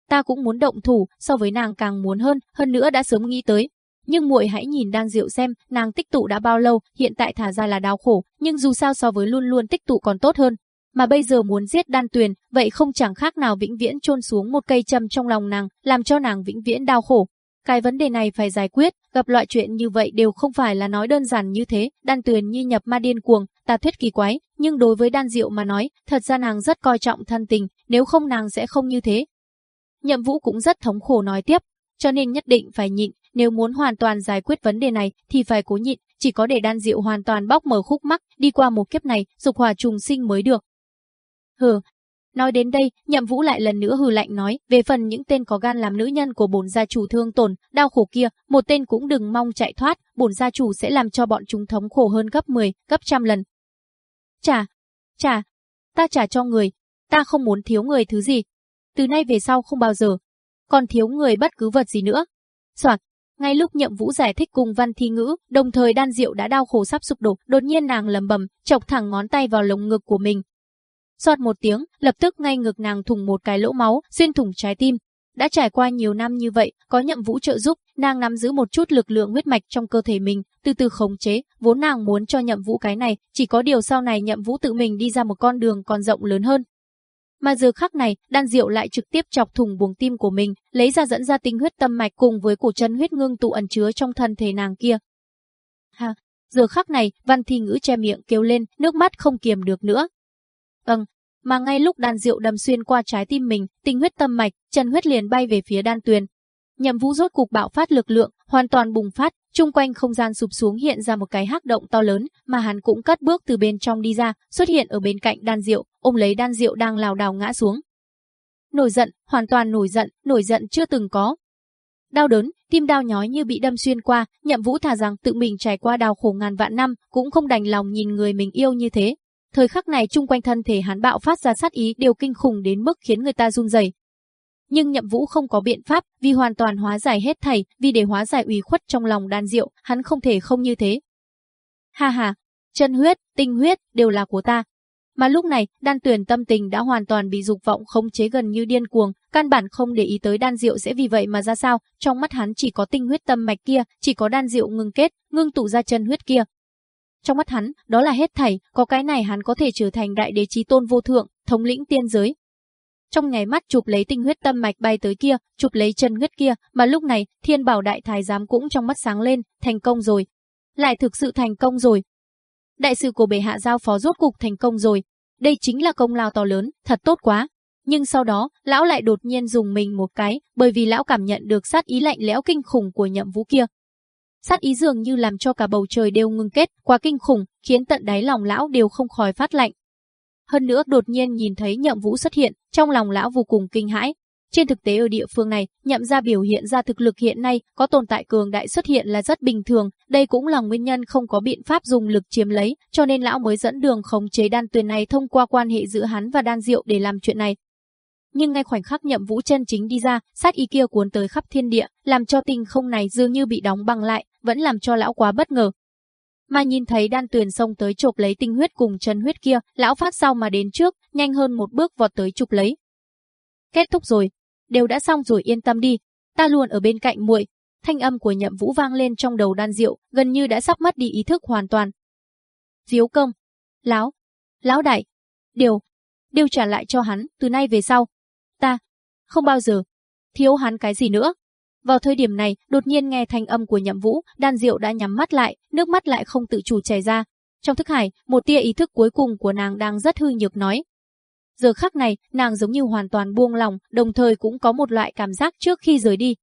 S1: ta cũng muốn động thủ, so với nàng càng muốn hơn, hơn nữa đã sớm nghĩ tới, nhưng muội hãy nhìn đan diệu xem, nàng tích tụ đã bao lâu, hiện tại thả ra là đau khổ, nhưng dù sao so với luôn luôn tích tụ còn tốt hơn. Mà bây giờ muốn giết đan tuyền, vậy không chẳng khác nào vĩnh viễn chôn xuống một cây châm trong lòng nàng, làm cho nàng vĩnh viễn đau khổ. Cái vấn đề này phải giải quyết, gặp loại chuyện như vậy đều không phải là nói đơn giản như thế, đan tuyền như nhập ma điên cuồng, ta thuyết kỳ quái, nhưng đối với đan diệu mà nói, thật ra nàng rất coi trọng thân tình, nếu không nàng sẽ không như thế. Nhậm vũ cũng rất thống khổ nói tiếp, cho nên nhất định phải nhịn, nếu muốn hoàn toàn giải quyết vấn đề này thì phải cố nhịn, chỉ có để đan diệu hoàn toàn bóc mở khúc mắc, đi qua một kiếp này, dục hòa trùng sinh mới được. Hừ, Nói đến đây, Nhậm Vũ lại lần nữa hừ lạnh nói, về phần những tên có gan làm nữ nhân của bổn gia chủ thương tổn, đau khổ kia, một tên cũng đừng mong chạy thoát, bổn gia chủ sẽ làm cho bọn chúng thống khổ hơn gấp 10, gấp
S2: trăm lần. Trả, trả, ta trả cho người, ta không muốn thiếu người thứ gì. Từ nay về sau không bao giờ, còn thiếu người bất cứ vật gì nữa. Soạt,
S1: ngay lúc Nhậm Vũ giải thích cùng Văn Thi Ngữ, đồng thời Đan Diệu đã đau khổ sắp sụp đổ, đột nhiên nàng lầm bầm, chọc thẳng ngón tay vào lồng ngực của mình. Xoạt một tiếng, lập tức ngay ngực nàng thủng một cái lỗ máu, xuyên thủng trái tim. Đã trải qua nhiều năm như vậy, có Nhậm Vũ trợ giúp, nàng nắm giữ một chút lực lượng huyết mạch trong cơ thể mình, từ từ khống chế, vốn nàng muốn cho Nhậm Vũ cái này, chỉ có điều sau này Nhậm Vũ tự mình đi ra một con đường còn rộng lớn hơn, mà giờ khắc này, đan diệu lại trực tiếp chọc thùng buồng tim của mình, lấy ra dẫn ra tinh huyết tâm mạch cùng với cổ chân huyết ngưng tụ ẩn chứa trong thân thể nàng kia. Ha, giờ khắc này, văn thi ngữ che miệng kêu lên, nước mắt không kiềm được nữa. Vâng, mà ngay lúc đan diệu đâm xuyên qua trái tim mình, tinh huyết tâm mạch, chân huyết liền bay về phía đan tuyền. Nhậm vũ rốt cục bạo phát lực lượng, hoàn toàn bùng phát, chung quanh không gian sụp xuống hiện ra một cái hắc động to lớn, mà hắn cũng cất bước từ bên trong đi ra, xuất hiện ở bên cạnh đan diệu, ôm lấy đan diệu đang lào đào ngã xuống. Nổi giận, hoàn toàn nổi giận, nổi giận chưa từng có. Đau đớn, tim đau nhói như bị đâm xuyên qua, nhậm vũ thà rằng tự mình trải qua đau khổ ngàn vạn năm, cũng không đành lòng nhìn người mình yêu như thế. Thời khắc này chung quanh thân thể hắn bạo phát ra sát ý đều kinh khủng đến mức khiến người ta run rẩy, nhưng Nhậm Vũ không có biện pháp, vì hoàn toàn hóa giải hết thầy vì để hóa giải ủy khuất trong lòng đan diệu, hắn không thể không như thế. Ha ha, chân huyết, tinh huyết đều là của ta. Mà lúc này, đan tuyển tâm tình đã hoàn toàn bị dục vọng khống chế gần như điên cuồng, căn bản không để ý tới đan diệu sẽ vì vậy mà ra sao, trong mắt hắn chỉ có tinh huyết tâm mạch kia, chỉ có đan diệu ngưng kết, ngưng tụ ra chân huyết kia. Trong mắt hắn, đó là hết thảy, có cái này hắn có thể trở thành đại đế chí tôn vô thượng, thống lĩnh tiên giới, trong nháy mắt chụp lấy tinh huyết tâm mạch bay tới kia, chụp lấy chân huyết kia, mà lúc này, Thiên Bảo Đại Thái giám cũng trong mắt sáng lên, thành công rồi. Lại thực sự thành công rồi. Đại sự của bệ hạ giao phó rốt cục thành công rồi. Đây chính là công lao to lớn, thật tốt quá. Nhưng sau đó, lão lại đột nhiên dùng mình một cái, bởi vì lão cảm nhận được sát ý lạnh lẽo kinh khủng của nhậm vũ kia. Sát ý dường như làm cho cả bầu trời đều ngưng kết, quá kinh khủng, khiến tận đáy lòng lão đều không khỏi phát lạnh. Hơn nữa đột nhiên nhìn thấy nhậm vũ xuất hiện, trong lòng lão vô cùng kinh hãi. Trên thực tế ở địa phương này, nhậm ra biểu hiện ra thực lực hiện nay có tồn tại cường đại xuất hiện là rất bình thường, đây cũng là nguyên nhân không có biện pháp dùng lực chiếm lấy, cho nên lão mới dẫn đường khống chế đan tuyền này thông qua quan hệ giữa hắn và đan diệu để làm chuyện này, nhưng ngay khoảnh khắc nhậm vũ chân chính đi ra, sát ý kia cuốn tới khắp thiên địa, làm cho tình không này dường như bị đóng băng lại, vẫn làm cho lão quá bất ngờ, mà nhìn thấy đan tuyền xông tới chộp lấy tinh huyết cùng chân huyết kia, lão phát sau mà đến trước, nhanh hơn một bước vọt tới chụp lấy. Kết thúc rồi, đều đã xong rồi yên tâm đi, ta luôn ở bên cạnh muội. Thanh âm của Nhậm Vũ vang lên trong đầu Đan Diệu, gần như đã sắp mất đi ý thức hoàn toàn. Diếu
S2: công, lão, lão đại, điều, điều trả lại cho hắn, từ nay về sau, ta không bao giờ thiếu hắn cái gì nữa. Vào thời điểm này, đột nhiên
S1: nghe thanh âm của Nhậm Vũ, Đan Diệu đã nhắm mắt lại, nước mắt lại không tự chủ chảy ra. Trong thức hải, một tia ý thức cuối cùng của nàng đang rất hư nhược nói. Giờ khắc này, nàng giống như hoàn toàn buông lòng, đồng thời cũng có một loại cảm giác trước khi rời đi.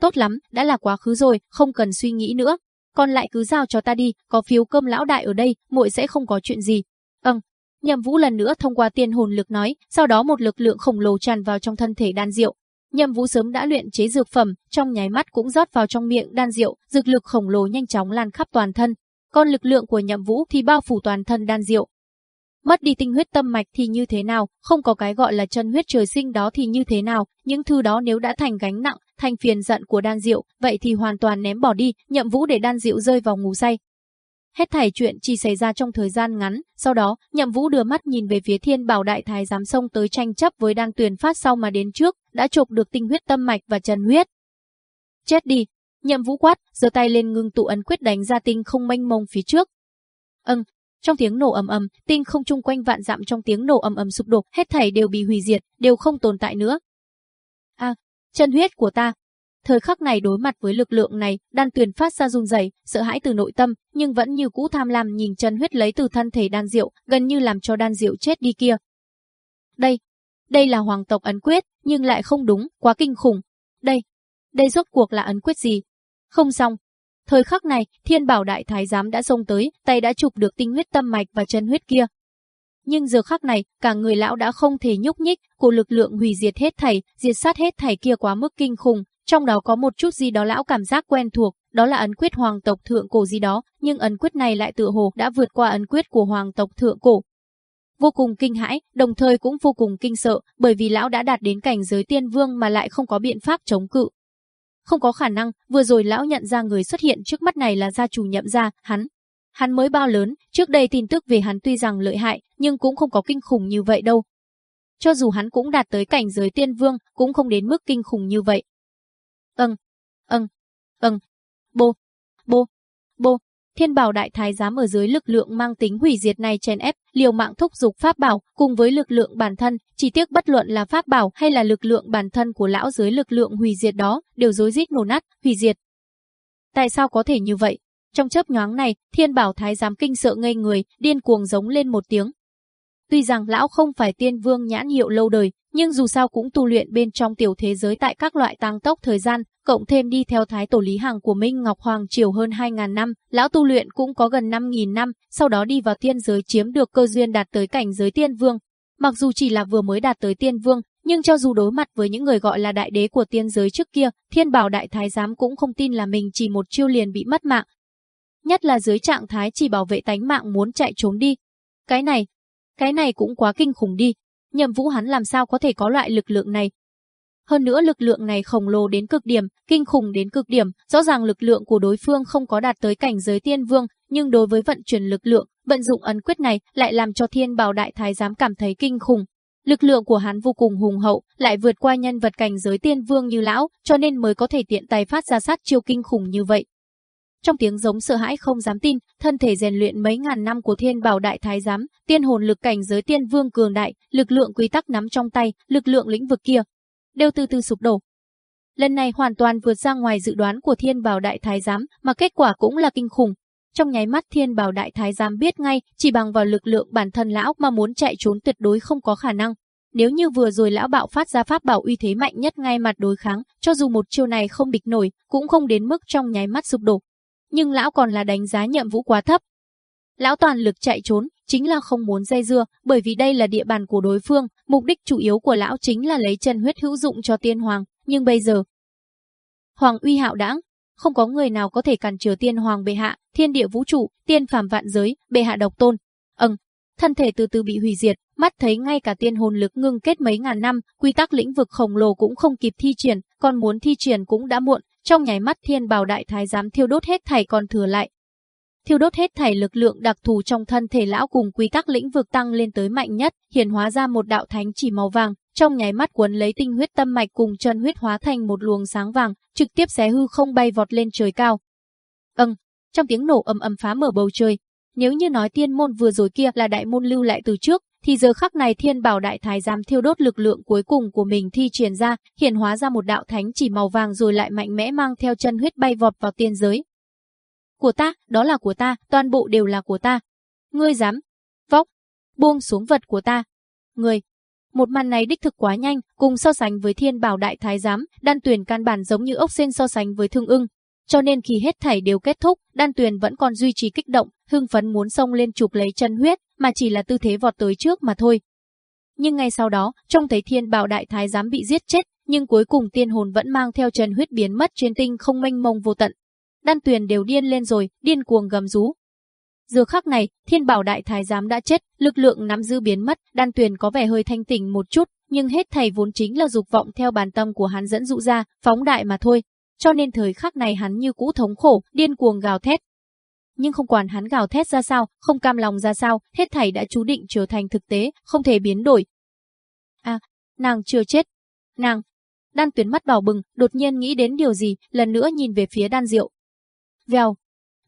S1: Tốt lắm, đã là quá khứ rồi, không cần suy nghĩ nữa. Còn lại cứ giao cho ta đi, có phiếu cơm lão đại ở đây, muội sẽ không có chuyện gì. Ừm, Nhậm Vũ lần nữa thông qua tiên hồn lực nói, sau đó một lực lượng khổng lồ tràn vào trong thân thể Đan Diệu, Nhâm Vũ sớm đã luyện chế dược phẩm, trong nháy mắt cũng rót vào trong miệng đan rượu, dược lực khổng lồ nhanh chóng lan khắp toàn thân, còn lực lượng của Nhậm Vũ thì bao phủ toàn thân đan rượu. Mất đi tinh huyết tâm mạch thì như thế nào, không có cái gọi là chân huyết trời sinh đó thì như thế nào, những thứ đó nếu đã thành gánh nặng, thành phiền giận của đan rượu, vậy thì hoàn toàn ném bỏ đi, Nhậm Vũ để đan rượu rơi vào ngủ say. Hết thảy chuyện chỉ xảy ra trong thời gian ngắn, sau đó, Nhậm Vũ đưa mắt nhìn về phía Thiên Bảo Đại Thái giám sông tới tranh chấp với Đan Tuyền Phát sau mà đến trước, đã chộp được tinh huyết tâm mạch và chân huyết. Chết đi! Nhậm vũ quát, giơ tay lên ngưng tụ ấn quyết đánh ra tinh không manh mông phía trước. Ừm, trong tiếng nổ ầm ầm, tinh không chung quanh vạn dặm trong tiếng nổ ầm ầm sụp đổ, hết thảy đều bị hủy diệt, đều không tồn tại nữa. A, chân huyết của ta. Thời khắc này đối mặt với lực lượng này, Đan Tuyền phát ra run rẩy, sợ hãi từ nội tâm, nhưng vẫn như cũ tham lam nhìn chân huyết lấy từ thân thể Đan Diệu, gần như làm cho Đan Diệu chết đi kia. Đây, đây là hoàng tộc ấn quyết, nhưng lại không đúng, quá kinh khủng. Đây, đây rốt cuộc là ấn quyết gì? Không xong. Thời khắc này, thiên bảo đại thái giám đã xông tới, tay đã chụp được tinh huyết tâm mạch và chân huyết kia. Nhưng giờ khắc này, cả người lão đã không thể nhúc nhích, của lực lượng hủy diệt hết thảy, diệt sát hết thảy kia quá mức kinh khủng, trong đó có một chút gì đó lão cảm giác quen thuộc, đó là ấn quyết hoàng tộc thượng cổ gì đó, nhưng ấn quyết này lại tự hồ đã vượt qua ấn quyết của hoàng tộc thượng cổ, vô cùng kinh hãi, đồng thời cũng vô cùng kinh sợ, bởi vì lão đã đạt đến cảnh giới tiên vương mà lại không có biện pháp chống cự. Không có khả năng, vừa rồi lão nhận ra người xuất hiện trước mắt này là gia chủ nhậm gia, hắn. Hắn mới bao lớn, trước đây tin tức về hắn tuy rằng lợi hại, nhưng cũng không có kinh khủng như vậy đâu. Cho dù hắn cũng
S2: đạt tới cảnh giới tiên vương, cũng không đến mức kinh khủng như vậy. Âng, âng, âng, bô, bô, bô, Thiên Bảo Đại Thái Giám ở dưới lực lượng mang
S1: tính hủy diệt này chèn ép, liều mạng thúc dục pháp bảo cùng với lực lượng bản thân, chỉ tiếc bất luận là pháp bảo hay là lực lượng bản thân của lão dưới lực lượng hủy diệt đó, đều rối rít nổ nát, hủy diệt. Tại sao có thể như vậy? Trong chớp nhoáng này, Thiên Bảo Thái Giám kinh sợ ngây người, điên cuồng giống lên một tiếng. Tuy rằng lão không phải tiên vương nhãn hiệu lâu đời, nhưng dù sao cũng tu luyện bên trong tiểu thế giới tại các loại tăng tốc thời gian, cộng thêm đi theo thái tổ Lý hàng của Minh Ngọc Hoàng Triều hơn 2.000 năm, lão tu luyện cũng có gần 5.000 năm, sau đó đi vào tiên giới chiếm được cơ duyên đạt tới cảnh giới tiên vương. Mặc dù chỉ là vừa mới đạt tới tiên vương, nhưng cho dù đối mặt với những người gọi là đại đế của tiên giới trước kia, thiên bảo đại thái giám cũng không tin là mình chỉ một chiêu liền bị mất mạng. Nhất là dưới trạng thái chỉ bảo vệ tánh mạng muốn chạy trốn đi. Cái này, cái này cũng quá kinh khủng đi. Nhậm vũ hắn làm sao có thể có loại lực lượng này, hơn nữa lực lượng này khổng lồ đến cực điểm, kinh khủng đến cực điểm, rõ ràng lực lượng của đối phương không có đạt tới cảnh giới tiên vương, nhưng đối với vận chuyển lực lượng, vận dụng ấn quyết này lại làm cho thiên bào đại thái giám cảm thấy kinh khủng. Lực lượng của hắn vô cùng hùng hậu, lại vượt qua nhân vật cảnh giới tiên vương như lão, cho nên mới có thể tiện tay phát ra sát chiêu kinh khủng như vậy. Trong tiếng giống sợ hãi không dám tin, thân thể rèn luyện mấy ngàn năm của Thiên Bảo Đại Thái giám, tiên hồn lực cảnh giới tiên vương cường đại, lực lượng quy tắc nắm trong tay, lực lượng lĩnh vực kia đều từ từ sụp đổ. Lần này hoàn toàn vượt ra ngoài dự đoán của Thiên Bảo Đại Thái Giám, mà kết quả cũng là kinh khủng. Trong nháy mắt Thiên Bảo Đại Thái Giám biết ngay, chỉ bằng vào lực lượng bản thân lão mà muốn chạy trốn tuyệt đối không có khả năng. Nếu như vừa rồi lão bạo phát ra pháp bảo uy thế mạnh nhất ngay mặt đối kháng, cho dù một chiêu này không địch nổi, cũng không đến mức trong nháy mắt sụp đổ. Nhưng lão còn là đánh giá nhiệm vụ quá thấp, Lão toàn lực chạy trốn, chính là không muốn dây dưa, bởi vì đây là địa bàn của đối phương, mục đích chủ yếu của lão chính là lấy chân huyết hữu dụng cho tiên hoàng, nhưng bây giờ... Hoàng uy hạo đãng, không có người nào có thể cản trở tiên hoàng bệ hạ, thiên địa vũ trụ, tiên phàm vạn giới, bệ hạ độc tôn. Ừm, thân thể từ từ bị hủy diệt, mắt thấy ngay cả tiên hồn lực ngưng kết mấy ngàn năm, quy tắc lĩnh vực khổng lồ cũng không kịp thi triển, còn muốn thi triển cũng đã muộn, trong nháy mắt thiên bào đại thái giám thiêu đốt hết thảy còn thừa lại, thiêu đốt hết thảy lực lượng đặc thù trong thân thể lão cùng quy tắc lĩnh vực tăng lên tới mạnh nhất, hiển hóa ra một đạo thánh chỉ màu vàng, trong nháy mắt cuốn lấy tinh huyết tâm mạch cùng chân huyết hóa thành một luồng sáng vàng, trực tiếp xé hư không bay vọt lên trời cao. Ầm, trong tiếng nổ ầm ầm phá mở bầu trời, nếu như nói tiên môn vừa rồi kia là đại môn lưu lại từ trước, thì giờ khắc này Thiên Bảo Đại Thái giám thiêu đốt lực lượng cuối cùng của mình thi triển ra, hiển hóa ra một đạo thánh chỉ màu vàng rồi lại mạnh mẽ mang theo chân huyết
S2: bay vọt vào tiên giới, của ta, đó là của ta, toàn bộ đều là của ta. Ngươi dám. Vóc. Buông xuống vật của ta. Ngươi. Một màn này đích thực quá
S1: nhanh, cùng so sánh với thiên bảo đại thái giám, đan tuyển căn bản giống như ốc sen so sánh với thương ưng. Cho nên khi hết thảy đều kết thúc, đan tuyền vẫn còn duy trì kích động, hưng phấn muốn xông lên chụp lấy chân huyết, mà chỉ là tư thế vọt tới trước mà thôi. Nhưng ngay sau đó, trông thấy thiên bảo đại thái giám bị giết chết, nhưng cuối cùng tiên hồn vẫn mang theo chân huyết biến mất trên tinh không mênh mông vô tận. Đan Tuyền đều điên lên rồi, điên cuồng gầm rú. Giờ khắc này, Thiên Bảo Đại Thái Giám đã chết, lực lượng nắm dư biến mất, Đan Tuyền có vẻ hơi thanh tỉnh một chút, nhưng hết thầy vốn chính là dục vọng theo bàn tâm của hắn dẫn dụ ra, phóng đại mà thôi. Cho nên thời khắc này hắn như cũ thống khổ, điên cuồng gào thét. Nhưng không quản hắn gào thét ra sao, không cam lòng ra sao, hết thảy đã chú định trở thành thực tế, không thể biến đổi. À, nàng chưa chết. Nàng. Đan tuyến mắt đỏ bừng, đột nhiên nghĩ đến điều gì, lần nữa nhìn về phía đan diệu. Vèo,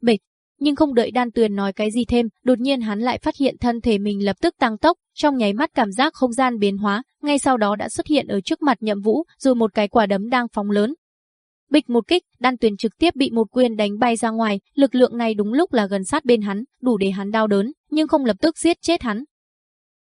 S1: bịch. Nhưng không đợi Đan Tuyền nói cái gì thêm, đột nhiên hắn lại phát hiện thân thể mình lập tức tăng tốc, trong nháy mắt cảm giác không gian biến hóa, ngay sau đó đã xuất hiện ở trước mặt Nhậm Vũ, rồi một cái quả đấm đang phóng lớn. Bịch một kích, Đan Tuyền trực tiếp bị một quyền đánh bay ra ngoài, lực lượng này đúng lúc là gần sát bên hắn, đủ để hắn đau đớn, nhưng không lập tức giết chết hắn.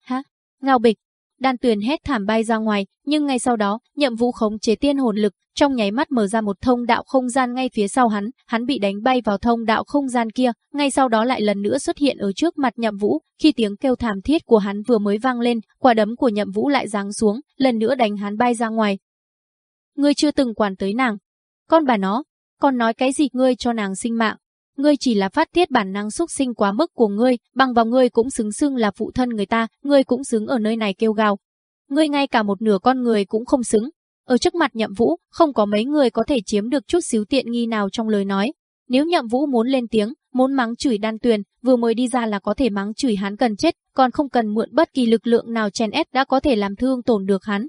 S1: Hả? Ngao Bịch, Đan Tuyền hét thảm bay ra ngoài, nhưng ngay sau đó, nhậm vũ khống chế tiên hồn lực, trong nháy mắt mở ra một thông đạo không gian ngay phía sau hắn, hắn bị đánh bay vào thông đạo không gian kia, ngay sau đó lại lần nữa xuất hiện ở trước mặt nhậm vũ, khi tiếng kêu thảm thiết của hắn vừa mới vang lên, quả đấm của nhậm vũ lại giáng xuống, lần nữa đánh hắn bay ra ngoài. Ngươi chưa từng quản tới nàng. Con bà nó, con nói cái gì ngươi cho nàng sinh mạng. Ngươi chỉ là phát tiết bản năng xúc sinh quá mức của ngươi, bằng vào ngươi cũng xứng xưng là phụ thân người ta, ngươi cũng xứng ở nơi này kêu gào. Ngươi ngay cả một nửa con người cũng không xứng. Ở trước mặt nhậm vũ, không có mấy người có thể chiếm được chút xíu tiện nghi nào trong lời nói. Nếu nhậm vũ muốn lên tiếng, muốn mắng chửi đan tuyền, vừa mới đi ra là có thể mắng chửi hắn cần chết, còn không cần mượn bất kỳ lực lượng nào chèn ép đã có thể làm thương tổn được hắn.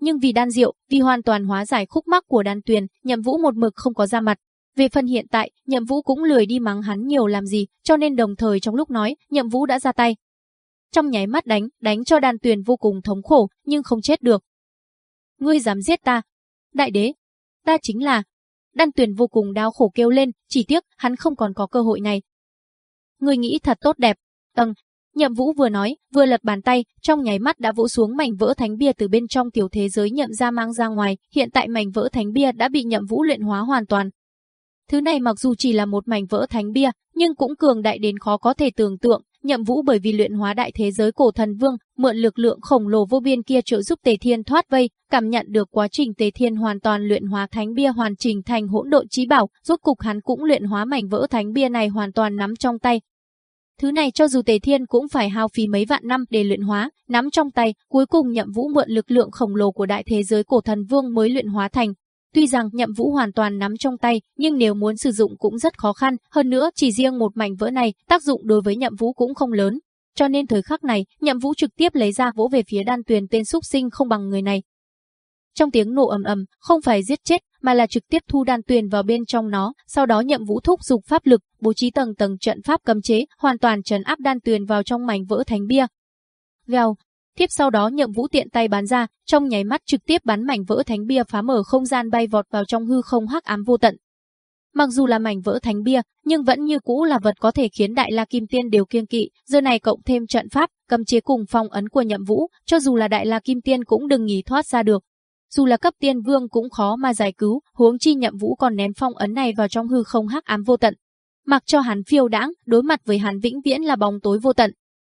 S1: Nhưng vì đan diệu, vì hoàn toàn hóa giải khúc mắc của đan tuyền, nhậm vũ một mực không có ra mặt, về phần hiện tại, Nhậm Vũ cũng lười đi mắng hắn nhiều làm gì, cho nên đồng thời trong lúc nói,
S2: Nhậm Vũ đã ra tay. Trong nháy mắt đánh, đánh cho đàn tuyền vô cùng thống khổ, nhưng không chết được. Ngươi dám giết ta? Đại đế, ta chính là... Đan tuyển vô cùng đau khổ kêu lên, chỉ tiếc hắn không còn có cơ hội này. người nghĩ thật tốt đẹp.
S1: Tầng, Nhậm Vũ vừa nói, vừa lật bàn tay, trong nháy mắt đã vỗ xuống mảnh vỡ thánh bia từ bên trong tiểu thế giới nhậm ra mang ra ngoài, hiện tại mảnh vỡ thánh bia đã bị Nhậm Vũ luyện hóa hoàn toàn, Thứ này mặc dù chỉ là một mảnh vỡ thánh bia, nhưng cũng cường đại đến khó có thể tưởng tượng, Nhậm Vũ bởi vì luyện hóa đại thế giới cổ thần vương, mượn lực lượng khổng lồ vô biên kia trợ giúp Tề Thiên thoát vây, cảm nhận được quá trình Tề Thiên hoàn toàn luyện hóa thánh bia hoàn chỉnh thành hỗn độn chí bảo, rốt cục hắn cũng luyện hóa mảnh vỡ thánh bia này hoàn toàn nắm trong tay. Thứ này cho dù Tề Thiên cũng phải hao phí mấy vạn năm để luyện hóa, nắm trong tay, cuối cùng Nhậm Vũ mượn lực lượng khổng lồ của đại thế giới cổ thần vương mới luyện hóa thành, Tuy rằng nhậm vũ hoàn toàn nắm trong tay, nhưng nếu muốn sử dụng cũng rất khó khăn, hơn nữa chỉ riêng một mảnh vỡ này, tác dụng đối với nhậm vũ cũng không lớn. Cho nên thời khắc này, nhậm vũ trực tiếp lấy ra vỗ về phía đan tuyền tên xúc sinh không bằng người này. Trong tiếng nổ ầm ầm, không phải giết chết, mà là trực tiếp thu đan tuyền vào bên trong nó, sau đó nhậm vũ thúc dục pháp lực, bố trí tầng tầng trận pháp cấm chế, hoàn toàn trấn áp đan tuyền vào trong mảnh vỡ thánh bia. Gào, Tiếp sau đó nhậm vũ tiện tay bán ra, trong nháy mắt trực tiếp bắn mảnh vỡ thánh bia phá mở không gian bay vọt vào trong hư không hắc ám vô tận. Mặc dù là mảnh vỡ thánh bia, nhưng vẫn như cũ là vật có thể khiến Đại La Kim Tiên đều kiêng kỵ, giờ này cộng thêm trận pháp, cầm chế cùng phong ấn của Nhậm Vũ, cho dù là Đại La Kim Tiên cũng đừng nghĩ thoát ra được. Dù là cấp tiên vương cũng khó mà giải cứu, huống chi Nhậm Vũ còn ném phong ấn
S2: này vào trong hư không hắc ám vô tận. Mặc cho hắn phiêu đãng, đối mặt với hắn vĩnh viễn là bóng tối vô tận,